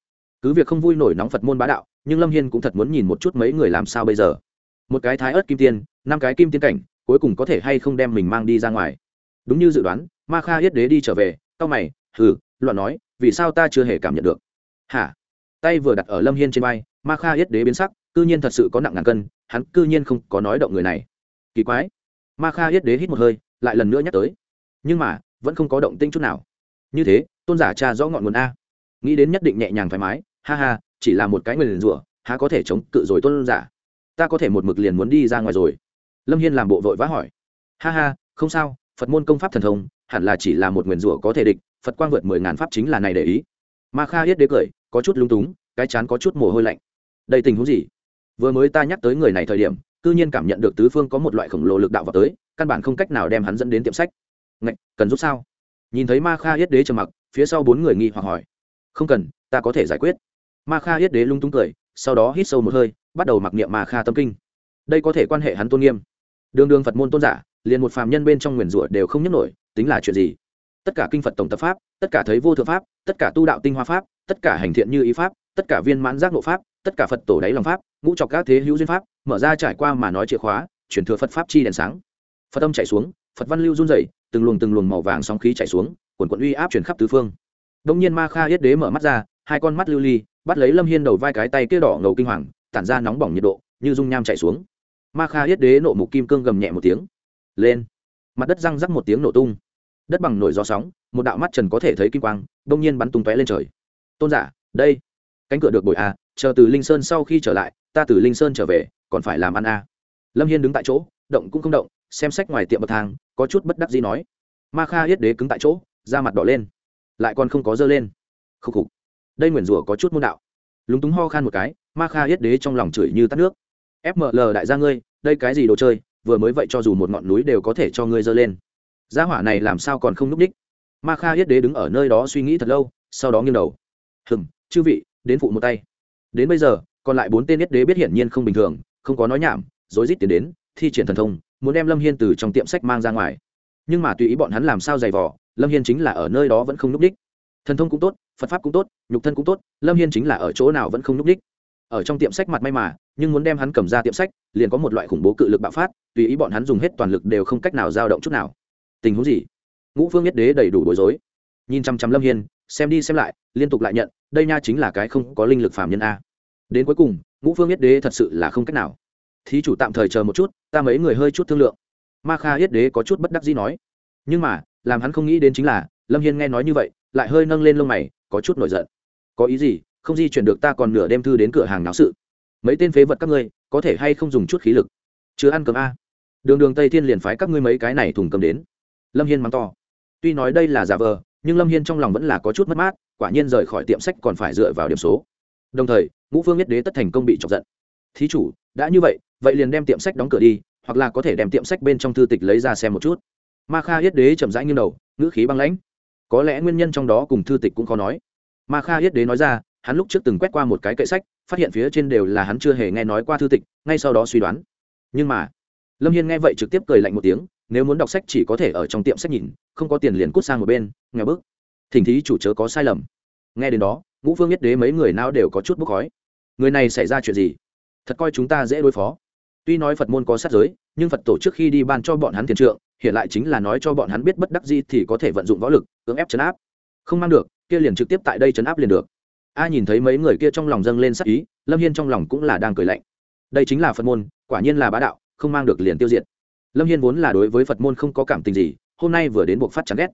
cứ việc không vui nổi nóng phật môn bá đạo, nhưng lâm hiên cũng thật muốn nhìn một chút mấy người làm sao bây giờ. Một cái thái ớt kim tiên, năm cái kim tiên cảnh, cuối cùng có thể hay không đem mình mang đi ra ngoài. Đúng như dự đoán, ma kha yết đế đi trở về c mày, hừ, loạn nói, vì sao ta chưa hề cảm nhận được? Hả? Tay vừa đặt ở lâm hiên trên vai, ma kha yết đế biến sắc, cư nhiên thật sự có nặng ngàn cân, hắn cư nhiên không có nói động người này. Kỳ quái. Ma kha yết đế hít một hơi, lại lần nữa nhắc tới. Nhưng mà, vẫn không có động tinh chút nào. Như thế, tôn giả cha rõ ngọn nguồn a. Nghĩ đến nhất định nhẹ nhàng thoải mái ha ha chỉ là một cái người liền rủa há có thể chống cự rồi tôn giả? Ta có thể một mực liền muốn đi ra ngoài rồi. Lâm hiên làm bộ vội vã hỏi. Ha ha không sao phật môn công pháp thần thông hẳn là chỉ là một nguyền rủa có thể địch phật quang vượt mười ngàn pháp chính là này để ý. Ma kha yết đế cười có chút lung túng cái chán có chút mồ hôi lạnh. Đây tình huống gì? Vừa mới ta nhắc tới người này thời điểm cư nhiên cảm nhận được tứ phương có một loại khổng lồ lực đạo vào tới căn bản không cách nào đem hắn dẫn đến tiệm sách. Ngạch, cần giúp sao? Nhìn thấy ma kha yết đế trầm mặc phía sau bốn người nghi hoặc hỏi. Không cần ta có thể giải quyết ma kha yết đế lung tung cười, sau đó hít sâu một hơi, bắt đầu mặc niệm ma kha tâm kinh. Đây có thể quan hệ hắn tôn nghiêm. Đường đường phật môn tôn giả, liền một phàm nhân bên trong nguyền rủa đều không nhấc nổi, tính là chuyện gì? Tất cả kinh phật tổng tập pháp, tất cả thấy vô thượng pháp, tất cả tu đạo tinh hoa pháp, tất cả hành thiện như ý pháp, tất cả viên mãn giác ngộ pháp, tất cả phật tổ đáy lòng pháp, ngũ trọc các thế hữu duyên pháp, mở ra trải qua mà nói chìa khóa, chuyển thừa phật pháp chi đèn sáng. Phật âm chạy xuống, phật văn lưu run dày từng luồng từng luồng màu vàng sóng khí chạy xuống, quần quận uy áp chuyển khắp tứ phương. Đông nhiên ma kha yết đế mở mắt ra, hai con mắt lưu ly bắt lấy lâm hiên đầu vai cái tay kia đỏ ngầu kinh hoàng, tản ra nóng bỏng nhiệt độ, như dung nham chạy xuống. Ma kha yết đế nộ mục kim cương gầm nhẹ một tiếng. Lên. Mặt đất răng rắc một tiếng nổ tung. Đất bằng nổi gió sóng, một đạo mắt trần có thể thấy kim quang, đông nhiên bắn tung tóe lên trời. Tôn giả, đây. Cánh cửa được bội à chờ từ linh sơn sau khi trở lại, ta từ linh sơn trở về, còn phải làm ăn à. lâm hiên đứng tại chỗ, động cũng không động, xem sách ngoài tiệm bậc thang, có chút bất đắc gì nói. Ma kha yết đế cứng tại chỗ, da mặt đỏ lên. Lại còn không có dơ lên. Khúc khục đây nguyền rủa có chút môn đạo. Lúng túng ho khan một cái, ma kha yết đế trong lòng chửi như tắt nước. Fml đại gia ngươi, đây cái gì đồ chơi, vừa mới vậy cho dù một ngọn núi đều có thể cho ngươi dơ lên. Gia hỏa này làm sao còn không núp đích? Ma kha yết đế đứng ở nơi đó suy nghĩ thật lâu, sau đó nghiêng đầu. Hừng chư vị, đến phụ một tay. Đến bây giờ, còn lại bốn tên yết đế biết hiển nhiên không bình thường, không có nói nhảm, rối rít tiến đến, thi triển thần thông, muốn đem lâm hiên từ trong tiệm sách mang ra ngoài. Nhưng mà tùy ý bọn hắn làm sao giày vò, lâm hiên chính là ở nơi đó vẫn không núp đích thần thông cũng tốt, phật pháp cũng tốt, nhục thân cũng tốt, lâm hiên chính là ở chỗ nào vẫn không núp đích ở trong tiệm sách mặt may mà, nhưng muốn đem hắn cầm ra tiệm sách, liền có một loại khủng bố cự lực bạo phát, tùy ý bọn hắn dùng hết toàn lực đều không cách nào dao động chút nào. Tình huống gì? Ngũ phương nhất đế đầy đủ bối rối. Nhìn chăm chăm lâm hiên, xem đi xem lại, liên tục lại nhận, đây nha chính là cái không có linh lực phàm nhân a. Đến cuối cùng, ngũ phương nhất đế thật sự là không cách nào. Thí chủ tạm thời chờ một chút, ta mấy người hơi chút thương lượng. Ma kha yết đế có chút bất đắc dĩ nói. Nhưng mà, làm hắn không nghĩ đến chính là, lâm hiên nghe nói như vậy lại hơi nâng lên lông mày, có chút nổi giận. Có ý gì? Không di chuyển được ta còn nửa đêm thư đến cửa hàng náo sự. Mấy tên phế vật các ngươi, có thể hay không dùng chút khí lực? Chưa ăn cơm a. Đường đường tây thiên liền phái các ngươi mấy cái này thùng cầm đến. Lâm hiên mắng to. Tuy nói đây là giả vờ, nhưng lâm hiên trong lòng vẫn là có chút mất mát, quả nhiên rời khỏi tiệm sách còn phải dựa vào điểm số. Đồng thời, ngũ phương nhất đế tất thành công bị chọc giận. Thí chủ, đã như vậy vậy liền đem tiệm sách đóng cửa đi, hoặc là có thể đem tiệm sách bên trong thư tịch lấy ra xem một chút. Ma kha yết đế chậm rãi nghiêng đầu, ngữ khí băng lãnh có lẽ nguyên nhân trong đó cùng thư tịch cũng khó nói. Ma kha yết đế nói ra, hắn lúc trước từng quét qua một cái kệ sách, phát hiện phía trên đều là hắn chưa hề nghe nói qua thư tịch, ngay sau đó suy đoán. Nhưng mà, lâm hiên nghe vậy trực tiếp cười lạnh một tiếng, nếu muốn đọc sách chỉ có thể ở trong tiệm sách nhìn, không có tiền liền cút sang một bên nghe bức. Thỉnh thí chủ chớ có sai lầm. Nghe đến đó, ngũ phương yết đế mấy người nào đều có chút bốc khói. Người này xảy ra chuyện gì? Thật coi chúng ta dễ đối phó. Tuy nói phật môn có sát giới, nhưng phật tổ trước khi đi ban cho bọn hắn tiền trượng hiện lại chính là nói cho bọn hắn biết bất đắc gì thì có thể vận dụng võ lực, cưỡng ép chấn áp. Không mang được, kia liền trực tiếp tại đây chấn áp liền được. A nhìn thấy mấy người kia trong lòng dâng lên sắc ý, lâm hiên trong lòng cũng là đang cười lạnh. Đây chính là phật môn, quả nhiên là bá đạo, không mang được liền tiêu diệt. Lâm hiên vốn là đối với phật môn không có cảm tình gì, hôm nay vừa đến buộc phát chán ghét.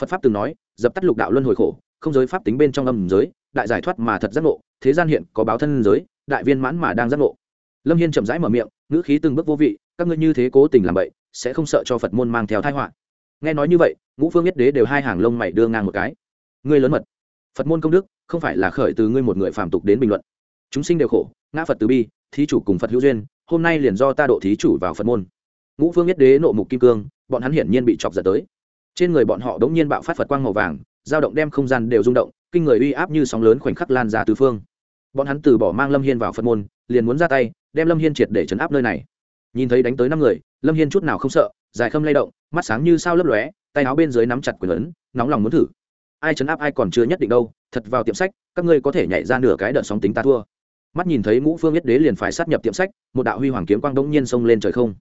Phật pháp từng nói, dập tắt lục đạo luân hồi khổ, không giới pháp tính bên trong âm giới, đại giải thoát mà thật giác ngộ, thế gian hiện có báo thân giới, đại viên mãn mà đang giác ngộ. Lâm hiên chậm rãi mở miệng, ngữ khí từng bước vô vị, các ngươi như thế cố tình làm vậy sẽ không sợ cho phật môn mang theo thái họa. Nghe nói như vậy, ngũ phương nhất đế đều hai hàng lông mày đưa ngang một cái. Ngươi lớn mật. Phật môn công đức, không phải là khởi từ ngươi một người phàm tục đến bình luận. Chúng sinh đều khổ, ngã phật từ bi, thí chủ cùng phật hữu duyên, hôm nay liền do ta độ thí chủ vào phật môn. Ngũ phương nhất đế nộ mục kim cương, bọn hắn hiển nhiên bị chọc giật tới. Trên người bọn họ đống nhiên bạo phát phật quang màu vàng, dao động đem không gian đều rung động, kinh người uy áp như sóng lớn khoảnh khắc lan ra tứ phương. Bọn hắn từ bỏ mang lâm hiên vào phật môn, liền muốn ra tay, đem lâm hiên triệt để chấn áp nơi này nhìn thấy đánh tới năm người lâm hiên chút nào không sợ dài khâm lay động mắt sáng như sao lấp lóe tay áo bên dưới nắm chặt quyền lớn, nóng lòng muốn thử. Ai chấn áp ai còn chưa nhất định đâu thật vào tiệm sách các ngươi có thể nhảy ra nửa cái đợt sóng tính ta thua. Mắt nhìn thấy ngũ phương yết đế liền phải sát nhập tiệm sách một đạo huy hoàng kiếm quang đông nhiên xông lên trời không.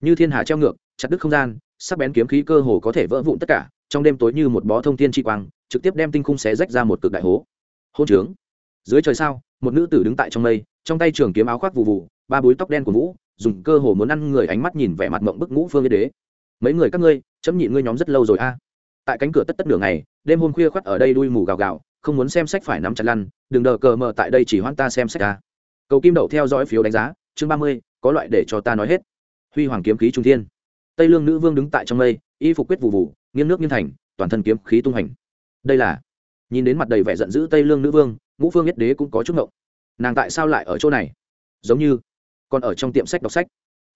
Như thiên hà treo ngược chặt đứt không gian sắc bén kiếm khí cơ hồ có thể vỡ vụn tất cả trong đêm tối như một bó thông thiên chi quang trực tiếp đem tinh khung xé rách ra một cực đại hố. Hôn trướng. Dưới trời sao một nữ tử đứng tại trong mây trong tay trường kiếm áo khoác vụ vụ ba búi tóc đen của vũ dùng cơ hồ muốn ăn người ánh mắt nhìn vẻ mặt mộng bức ngũ phương yên đế. Mấy người các ngươi, chấm nhịn ngươi nhóm rất lâu rồi a. Tại cánh cửa tất tất đường này đêm hôm khuya khoắt ở đây đuôi mù gào gào, không muốn xem sách phải nắm chặt lăn, đừng đờ cờ mờ tại đây chỉ hoan ta xem sách a. Cầu kim đậu theo dõi phiếu đánh giá, chương ba mươi, có loại để cho ta nói hết. Huy hoàng kiếm khí trung thiên. Tây lương nữ vương đứng tại trong mây, y phục quyết vụ vụ nghiêng nước nghiêng thành, toàn thân kiếm khí tung hành. Đây là, nhìn đến mặt đầy vẻ giận dữ tây lương nữ vương, ngũ phương nhất đế cũng có chút ngộng. Nàng tại sao lại ở chỗ này? Giống như còn ở trong tiệm sách đọc sách.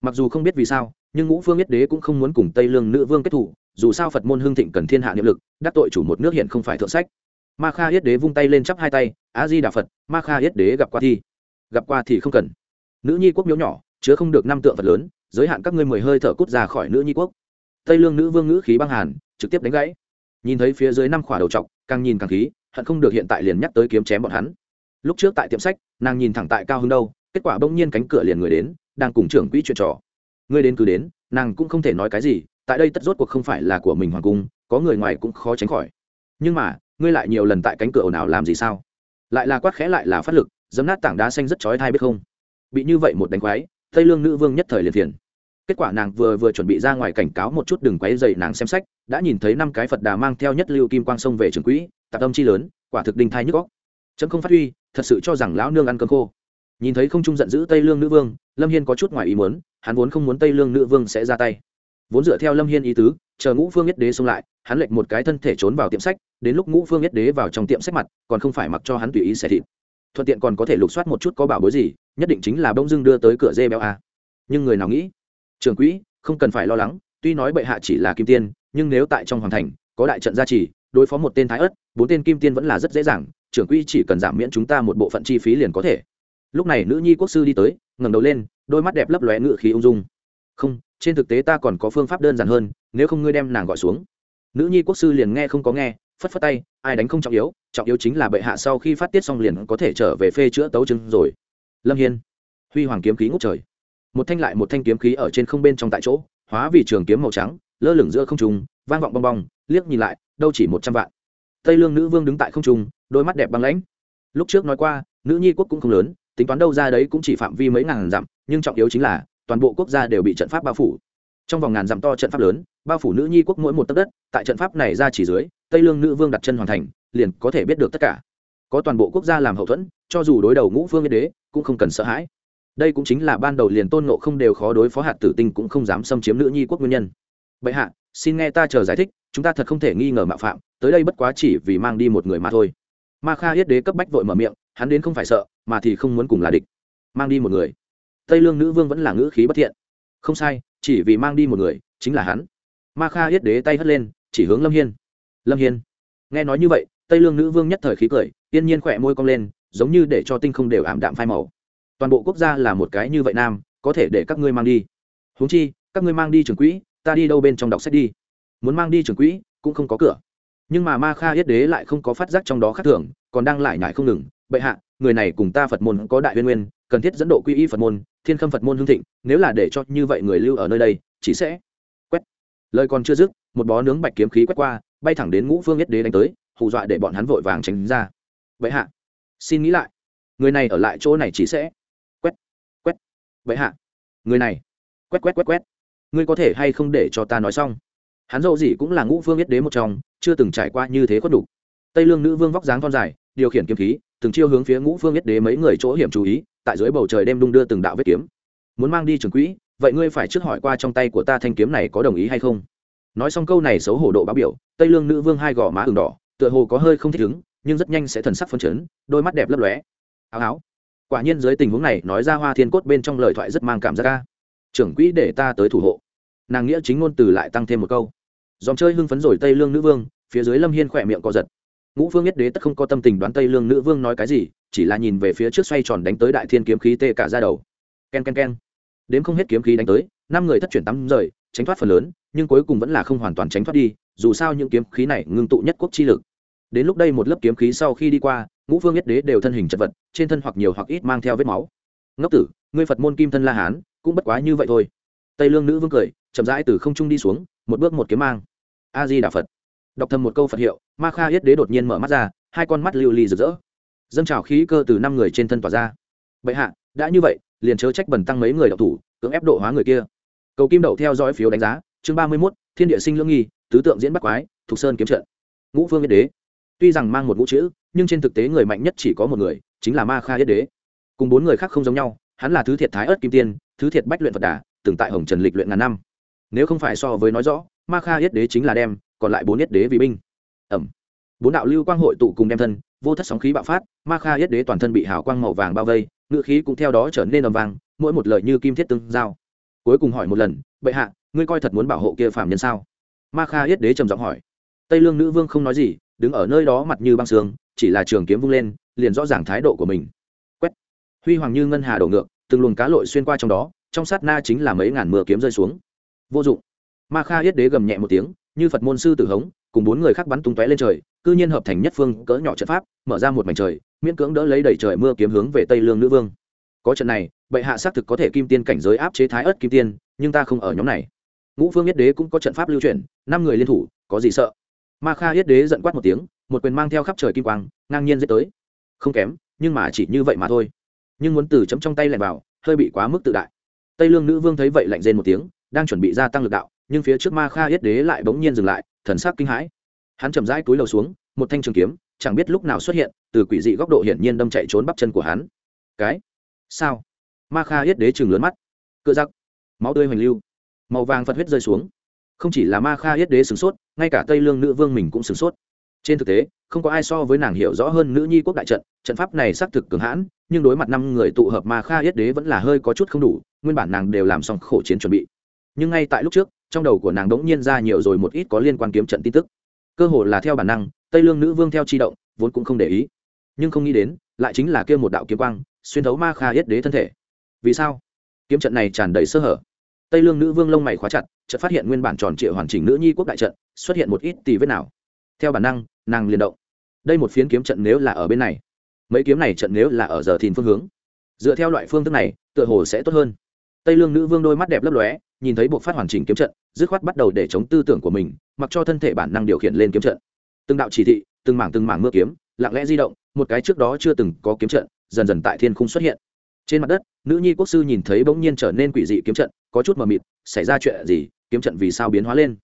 Mặc dù không biết vì sao, nhưng ngũ phương nhất đế cũng không muốn cùng tây lương nữ vương kết thủ, dù sao phật môn hương thịnh cần thiên hạ niệm lực, đắc tội chủ một nước hiện không phải thượng sách. Ma kha yết đế vung tay lên chắp hai tay á di đà phật, ma kha yết đế gặp qua thi gặp qua thì không cần. Nữ nhi quốc miếu nhỏ, chứa không được năm tượng phật lớn, giới hạn các ngươi mười hơi thở cút ra khỏi nữ nhi quốc. Tây lương nữ vương ngữ khí băng hàn, trực tiếp đánh gãy. Nhìn thấy phía dưới năm khỏa đầu trọc, càng nhìn càng khí, hận không được hiện tại liền nhắc tới kiếm chém bọn hắn. Lúc trước tại tiệm sách, nàng nhìn thẳng tại cao hơn đâu kết quả bỗng nhiên cánh cửa liền người đến, đang cùng trưởng quỹ chuyện trò. Ngươi đến cứ đến, nàng cũng không thể nói cái gì, tại đây tất rốt cuộc không phải là của mình hoàng cung, có người ngoài cũng khó tránh khỏi. Nhưng mà, ngươi lại nhiều lần tại cánh cửa ồn ào làm gì sao? Lại là quát khẽ lại là phát lực dấm nát tảng đá xanh rất chói thai biết không? Bị như vậy một đánh quái, tây lương nữ vương nhất thời liền phiền. Kết quả nàng vừa vừa chuẩn bị ra ngoài cảnh cáo một chút đừng quấy dậy nàng xem sách, đã nhìn thấy năm cái phật đà mang theo nhất lưu kim quang sông về trường quỹ, tạp tâm chi lớn, quả thực đinh thai nhức góc chấm không phát huy, thật sự cho rằng lão nương ăn cơm khô nhìn thấy không trung giận dữ tây lương nữ vương, lâm hiên có chút ngoài ý muốn, hắn vốn không muốn tây lương nữ vương sẽ ra tay. Vốn dựa theo lâm hiên ý tứ, chờ ngũ phương nhất đế xông lại, hắn lệch một cái thân thể trốn vào tiệm sách, đến lúc ngũ phương nhất đế vào trong tiệm sách mặt, còn không phải mặc cho hắn tùy ý xẻ thịt. Thuận tiện còn có thể lục soát một chút có bảo bối gì, nhất định chính là bông dưng đưa tới cửa dê béo a. Nhưng người nào nghĩ? Trường quỹ, không cần phải lo lắng, tuy nói bệ hạ chỉ là kim tiên, nhưng nếu tại trong hoàng thành, có đại trận gia trì, đối phó một tên thái ớt, bốn tên kim tiên vẫn là rất dễ dàng trưởng quỹ chỉ cần giảm miễn chúng ta một bộ phận chi phí liền có thể lúc này nữ nhi quốc sư đi tới, ngẩng đầu lên, đôi mắt đẹp lấp lóe ngự khí ung dung. Không, trên thực tế ta còn có phương pháp đơn giản hơn, nếu không ngươi đem nàng gọi xuống. Nữ nhi quốc sư liền nghe không có nghe, phất phất tay, ai đánh không trọng yếu trọng yếu chính là bệ hạ sau khi phát tiết xong liền có thể trở về phê chữa tấu chứng rồi. Lâm hiên, huy hoàng kiếm khí ngút trời. Một thanh lại một thanh kiếm khí ở trên không bên trong tại chỗ, hóa vì trường kiếm màu trắng, lơ lửng giữa không trung, vang vọng bong bong, liếc nhìn lại, đâu chỉ một trăm vạn. Tây lương nữ vương đứng tại không trung, đôi mắt đẹp băng lãnh. Lúc trước nói qua, nữ nhi quốc cũng không lớn tính toán đâu ra đấy cũng chỉ phạm vi mấy ngàn dặm, nhưng trọng yếu chính là toàn bộ quốc gia đều bị trận pháp bao phủ. Trong vòng ngàn dặm to trận pháp lớn, bao phủ nữ nhi quốc mỗi một tấc đất, tại trận pháp này ra chỉ dưới, tây lương nữ vương đặt chân hoàn thành, liền có thể biết được tất cả. Có toàn bộ quốc gia làm hậu thuẫn, cho dù đối đầu ngũ phương đế, cũng không cần sợ hãi. Đây cũng chính là ban đầu liền tôn nộ không đều khó đối phó hạt tử tinh cũng không dám xâm chiếm nữ nhi quốc nguyên nhân. Bệ hạ, xin nghe ta chờ giải thích, chúng ta thật không thể nghi ngờ mạo phạm, tới đây bất quá chỉ vì mang đi một người mà thôi. Ma kha yết đế cấp bách vội mở miệng hắn đến không phải sợ, mà thì không muốn cùng là địch. Mang đi một người. Tây lương nữ vương vẫn là ngữ khí bất thiện. Không sai, chỉ vì mang đi một người, chính là hắn. Ma kha yết đế tay hất lên, chỉ hướng lâm hiên. Lâm hiên. Nghe nói như vậy, tây lương nữ vương nhất thời khí cười, yên nhiên khỏe môi cong lên, giống như để cho tinh không đều ảm đạm phai màu. Toàn bộ quốc gia là một cái như vậy nam, có thể để các ngươi mang đi. Huống chi, các ngươi mang đi trường quỹ, ta đi đâu bên trong đọc sách đi. Muốn mang đi trường quỹ, cũng không có cửa. Nhưng mà ma kha yết đế lại không có phát giác trong đó khác thường, còn đang lại nhải không ngừng bệ hạ, người này cùng ta phật môn có đại nguyên nguyên, cần thiết dẫn độ quy y phật môn, thiên khâm phật môn hương thịnh, nếu là để cho như vậy người lưu ở nơi đây, chỉ sẽ quét. Lời còn chưa dứt, một bó nướng bạch kiếm khí quét qua, bay thẳng đến ngũ phương nhất đế đánh tới, hù dọa để bọn hắn vội vàng tránh ra. Vậy hạ, xin nghĩ lại, người này ở lại chỗ này chỉ sẽ quét quét. Vậy hạ, người này, quét quét quét quét. Ngươi có thể hay không để cho ta nói xong? Hắn dẫu gì cũng là ngũ phương nhất đế một trong, chưa từng trải qua như thế khuất đủ. Tây lương nữ vương vóc dáng thon dài, điều khiển kiếm khí từng chiêu hướng phía ngũ phương nhất đế mấy người chỗ hiểm chú ý, tại dưới bầu trời đêm đung đưa từng đạo vết kiếm. Muốn mang đi trường quỹ, vậy ngươi phải trước hỏi qua trong tay của ta thanh kiếm này có đồng ý hay không? Nói xong câu này xấu hổ độ báo biểu, tây lương nữ vương hai gò má ửng đỏ, tựa hồ có hơi không thích ứng, nhưng rất nhanh sẽ thần sắc phân chấn, đôi mắt đẹp lấp lóe. Áo áo quả nhiên dưới tình huống này, nói ra hoa thiên cốt bên trong lời thoại rất mang cảm giác ca. Trưởng quỹ để ta tới thủ hộ. Nàng nghĩa chính ngôn từ lại tăng thêm một câu. Dòng chơi hưng phấn rồi tây lương nữ vương, phía dưới lâm hiên khỏe miệng co giật ngũ phương nhất đế tất không có tâm tình đoán tây lương nữ vương nói cái gì, chỉ là nhìn về phía trước xoay tròn đánh tới đại thiên kiếm khí tê cả ra đầu. K e n k e n k e n đếm không hết kiếm khí đánh tới, năm người thất chuyển tắm rời, tránh thoát phần lớn, nhưng cuối cùng vẫn là không hoàn toàn tránh thoát đi, dù sao những kiếm khí này ngưng tụ nhất quốc chi lực. Đến lúc đây một lớp kiếm khí sau khi đi qua, ngũ phương nhất đế đều thân hình chật vật, trên thân hoặc nhiều hoặc ít mang theo vết máu. Ngốc tử, ngươi phật môn kim thân la hán, cũng bất quá như vậy thôi. Tây lương nữ vương cười, chậm rãi từ không trung đi xuống, một bước một kiếm mang. A di đà phật. Đọc thầm một câu phật hiệu ma kha yết đế đột nhiên mở mắt ra, hai con mắt lưu ly rực rỡ. Dâng trào khí cơ từ năm người trên thân tỏa ra. Bệ hạ, đã như vậy, liền chớ trách bẩn tăng mấy người đậu thủ, cưỡng ép độ hóa người kia. Cầu kim đậu theo dõi phiếu đánh giá, chương ba mươi mốt, thiên địa sinh lưỡng nghi, tứ tượng diễn bắc quái, thục sơn kiếm trận. Ngũ phương yết đế. Tuy rằng mang một ngũ chữ, nhưng trên thực tế người mạnh nhất chỉ có một người, chính là ma kha yết đế. Cùng bốn người khác không giống nhau, hắn là thứ thiệt thái ớt kim tiên, thứ thiệt bách luyện phật đà, từng tại hồng trần lịch luyện ngàn năm. Nếu không phải so với nói rõ, ma kha yết đế chính là đem, còn lại bốn yết đế vì binh ẩm. Bốn đạo lưu quang hội tụ cùng đem thân, vô thất sóng khí bạo phát, ma kha yết đế toàn thân bị hào quang màu vàng bao vây ngự khí cũng theo đó trở nên ầm vàng mỗi một lời như kim thiết tương giao. Cuối cùng hỏi một lần, bệ hạ, ngươi coi thật muốn bảo hộ kia phạm nhân sao? Ma kha yết đế trầm giọng hỏi. Tây lương nữ vương không nói gì, đứng ở nơi đó mặt như băng sương, chỉ là trường kiếm vung lên, liền rõ ràng thái độ của mình. Quét. Huy hoàng như ngân hà đổ ngược, từng luồng cá lội xuyên qua trong đó, trong sát na chính là mấy ngàn mưa kiếm rơi xuống. Vô dụng. Ma kha yết đế gầm nhẹ một tiếng, như phật môn sư tử hống cùng bốn người khác bắn tung tóe lên trời, cư nhiên hợp thành nhất phương cỡ nhỏ trận pháp, mở ra một mảnh trời, miễn cưỡng đỡ lấy đẩy trời mưa kiếm hướng về tây lương nữ vương. Có trận này, bệ hạ xác thực có thể kim tiên cảnh giới áp chế thái ớt kim tiên, nhưng ta không ở nhóm này. Ngũ phương yết đế cũng có trận pháp lưu truyền, năm người liên thủ, có gì sợ? Ma kha yết đế giận quát một tiếng, một quyền mang theo khắp trời kim quang, ngang nhiên dễ tới. Không kém, nhưng mà chỉ như vậy mà thôi. Nhưng muốn từ chấm trong tay lạnh vào, hơi bị quá mức tự đại. Tây lương nữ vương thấy vậy lạnh rên một tiếng, đang chuẩn bị gia tăng lực đạo, nhưng phía trước ma kha yết đế lại bỗng nhiên dừng lại thần sắc kinh hãi. Hắn chậm rãi túi lầu xuống, một thanh trường kiếm, chẳng biết lúc nào xuất hiện, từ quỷ dị góc độ hiển nhiên đâm chạy trốn bắp chân của hắn. Cái? Sao? Ma kha yết đế chừng lớn mắt. Cựa giặc. Máu tươi hoành lưu. Màu vàng phật huyết rơi xuống. Không chỉ là ma kha yết đế sửng sốt, ngay cả tây lương nữ vương mình cũng sửng sốt. Trên thực tế, không có ai so với nàng hiểu rõ hơn nữ nhi quốc đại trận trận pháp này xác thực cường hãn, nhưng đối mặt năm người tụ hợp ma kha yết đế vẫn là hơi có chút không đủ, nguyên bản nàng đều làm xong khổ chiến chuẩn bị. Nhưng ngay tại lúc trước trong đầu của nàng đ n g nhiên ra nhiều rồi một ít có liên quan kiếm trận tin tức. Cơ hồ là theo bản năng, tây lương nữ vương theo chi động, vốn cũng không để ý. Nhưng không nghĩ đến, lại chính là kia một đạo kiếm quang, xuyên thấu ma kha yết đế thân thể. Vì sao? Kiếm trận này tràn đầy sơ hở. Tây lương nữ vương lông mày khóa chặt, chợt phát hiện nguyên bản tròn trịa hoàn chỉnh nữ nhi quốc đại trận, xuất hiện một ít tì vết nào. Theo bản năng, nàng liền động. Đây một phiến kiếm trận nếu là ở bên này, mấy kiếm này trận nếu là ở giờ thìn phương hướng, dựa theo loại phương thức này, tựa hồ sẽ tốt hơn. Tây lương nữ vương đôi mắt đẹp lấp lóe nhìn thấy buộc phát hoàn chỉnh kiếm trận, dứt khoát bắt đầu để chống tư tưởng của mình, mặc cho thân thể bản năng điều khiển lên kiếm trận. Từng đạo chỉ thị, từng mảng từng mảng mưa kiếm, lặng lẽ di động, một cái trước đó chưa từng có kiếm trận, dần dần tại thiên khung xuất hiện. Trên mặt đất, nữ nhi quốc sư nhìn thấy bỗng nhiên trở nên quỷ dị kiếm trận, có chút mờ mịt, xảy ra chuyện gì, kiếm trận vì sao biến hóa lên?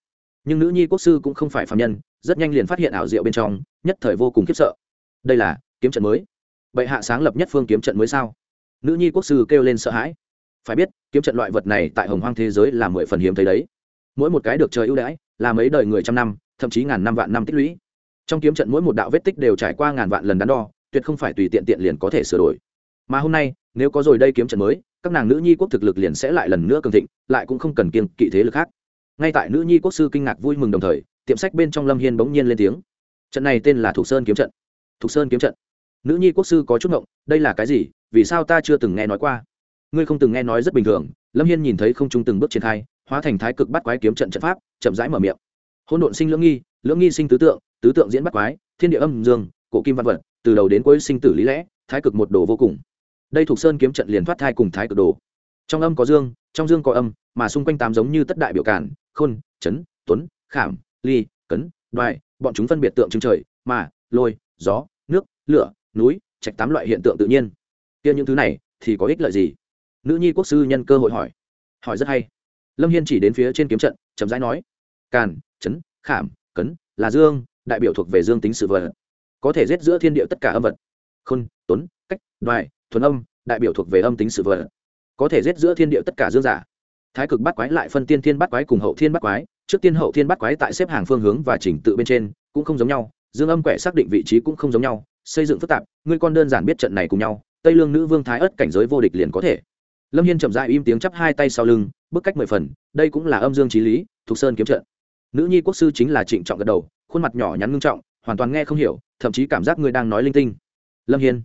Nhưng nữ nhi quốc sư cũng không phải phạm nhân, rất nhanh liền phát hiện ảo diệu bên trong, nhất thời vô cùng khiếp sợ. Đây là kiếm trận mới. Bệ hạ sáng lập nhất phương kiếm trận mới sao? Nữ nhi quốc sư kêu lên sợ hãi phải biết, kiếm trận loại vật này tại hồng hoang thế giới là mười phần hiếm thấy đấy. Mỗi một cái được trời ưu đãi, là mấy đời người trăm năm, thậm chí ngàn năm vạn năm tích lũy. Trong kiếm trận mỗi một đạo vết tích đều trải qua ngàn vạn lần đắn đo, tuyệt không phải tùy tiện tiện liền có thể sửa đổi. Mà hôm nay, nếu có rồi đây kiếm trận mới, các nàng nữ nhi quốc thực lực liền sẽ lại lần nữa cường thịnh, lại cũng không cần kiên kỵ thế lực khác. Ngay tại nữ nhi quốc sư kinh ngạc vui mừng đồng thời, tiệm sách bên trong lâm hiên bỗng nhiên lên tiếng. Trận này tên là thục sơn kiếm trận. Thục sơn kiếm trận. Nữ nhi quốc sư có chút ngộng, đây là cái gì? Vì sao ta chưa từng nghe nói qua? Ngươi không từng nghe nói rất bình thường, lâm hiên nhìn thấy không trung từng bước triển khai, hóa thành thái cực bắt quái kiếm trận trận pháp, chậm rãi mở miệng. Hôn độn sinh lưỡng nghi lưỡng nghi sinh tứ tượng tứ tượng diễn bắt quái, thiên địa âm dương, cổ kim văn vật, từ đầu đến cuối sinh tử lý lẽ, thái cực một đồ vô cùng. Đây thuộc sơn kiếm trận liền thoát thai cùng thái cực đồ. Trong âm có dương, trong dương có âm, mà xung quanh tám giống như tất đại biểu cản, khôn, chấn, tuấn, khảm, ly, cấn đoại bọn chúng phân biệt tượng trưng trời, mà, lôi, gió, nước, lửa, núi, trạch tám loại hiện tượng tự nhiên. Kia những thứ này thì có ích lợi gì? Nữ nhi quốc sư nhân cơ hội hỏi. Hỏi rất hay. Lâm hiên chỉ đến phía trên kiếm trận, chậm rãi nói. Càn, chấn, khảm, cấn, là dương, đại biểu thuộc về dương tính sự vật. Có thể giết giữa thiên địa tất cả âm vật. Khôn, tuấn, cách, đoài, thuần âm, đại biểu thuộc về âm tính sự vật. Có thể giết giữa thiên địa tất cả dương giả. Thái cực bắt quái lại phân tiên thiên bắt quái cùng hậu thiên bắt quái. Trước tiên hậu thiên bắt quái tại xếp hàng phương hướng và trình tự bên trên cũng không giống nhau. Dương âm quẻ xác định vị trí cũng không giống nhau. Xây dựng phức tạp, ngươi con đơn giản biết trận này cùng nhau. Tây lương nữ vương thái ất cảnh giới vô địch liền có thể lâm hiên chậm dại im tiếng chắp hai tay sau lưng, bức cách mười phần, đây cũng là âm dương trí lý thục sơn kiếm trận. Nữ nhi quốc sư chính là trịnh trọng gật đầu, khuôn mặt nhỏ nhắn ngưng trọng, hoàn toàn nghe không hiểu, thậm chí cảm giác ngươi đang nói linh tinh. Lâm hiên,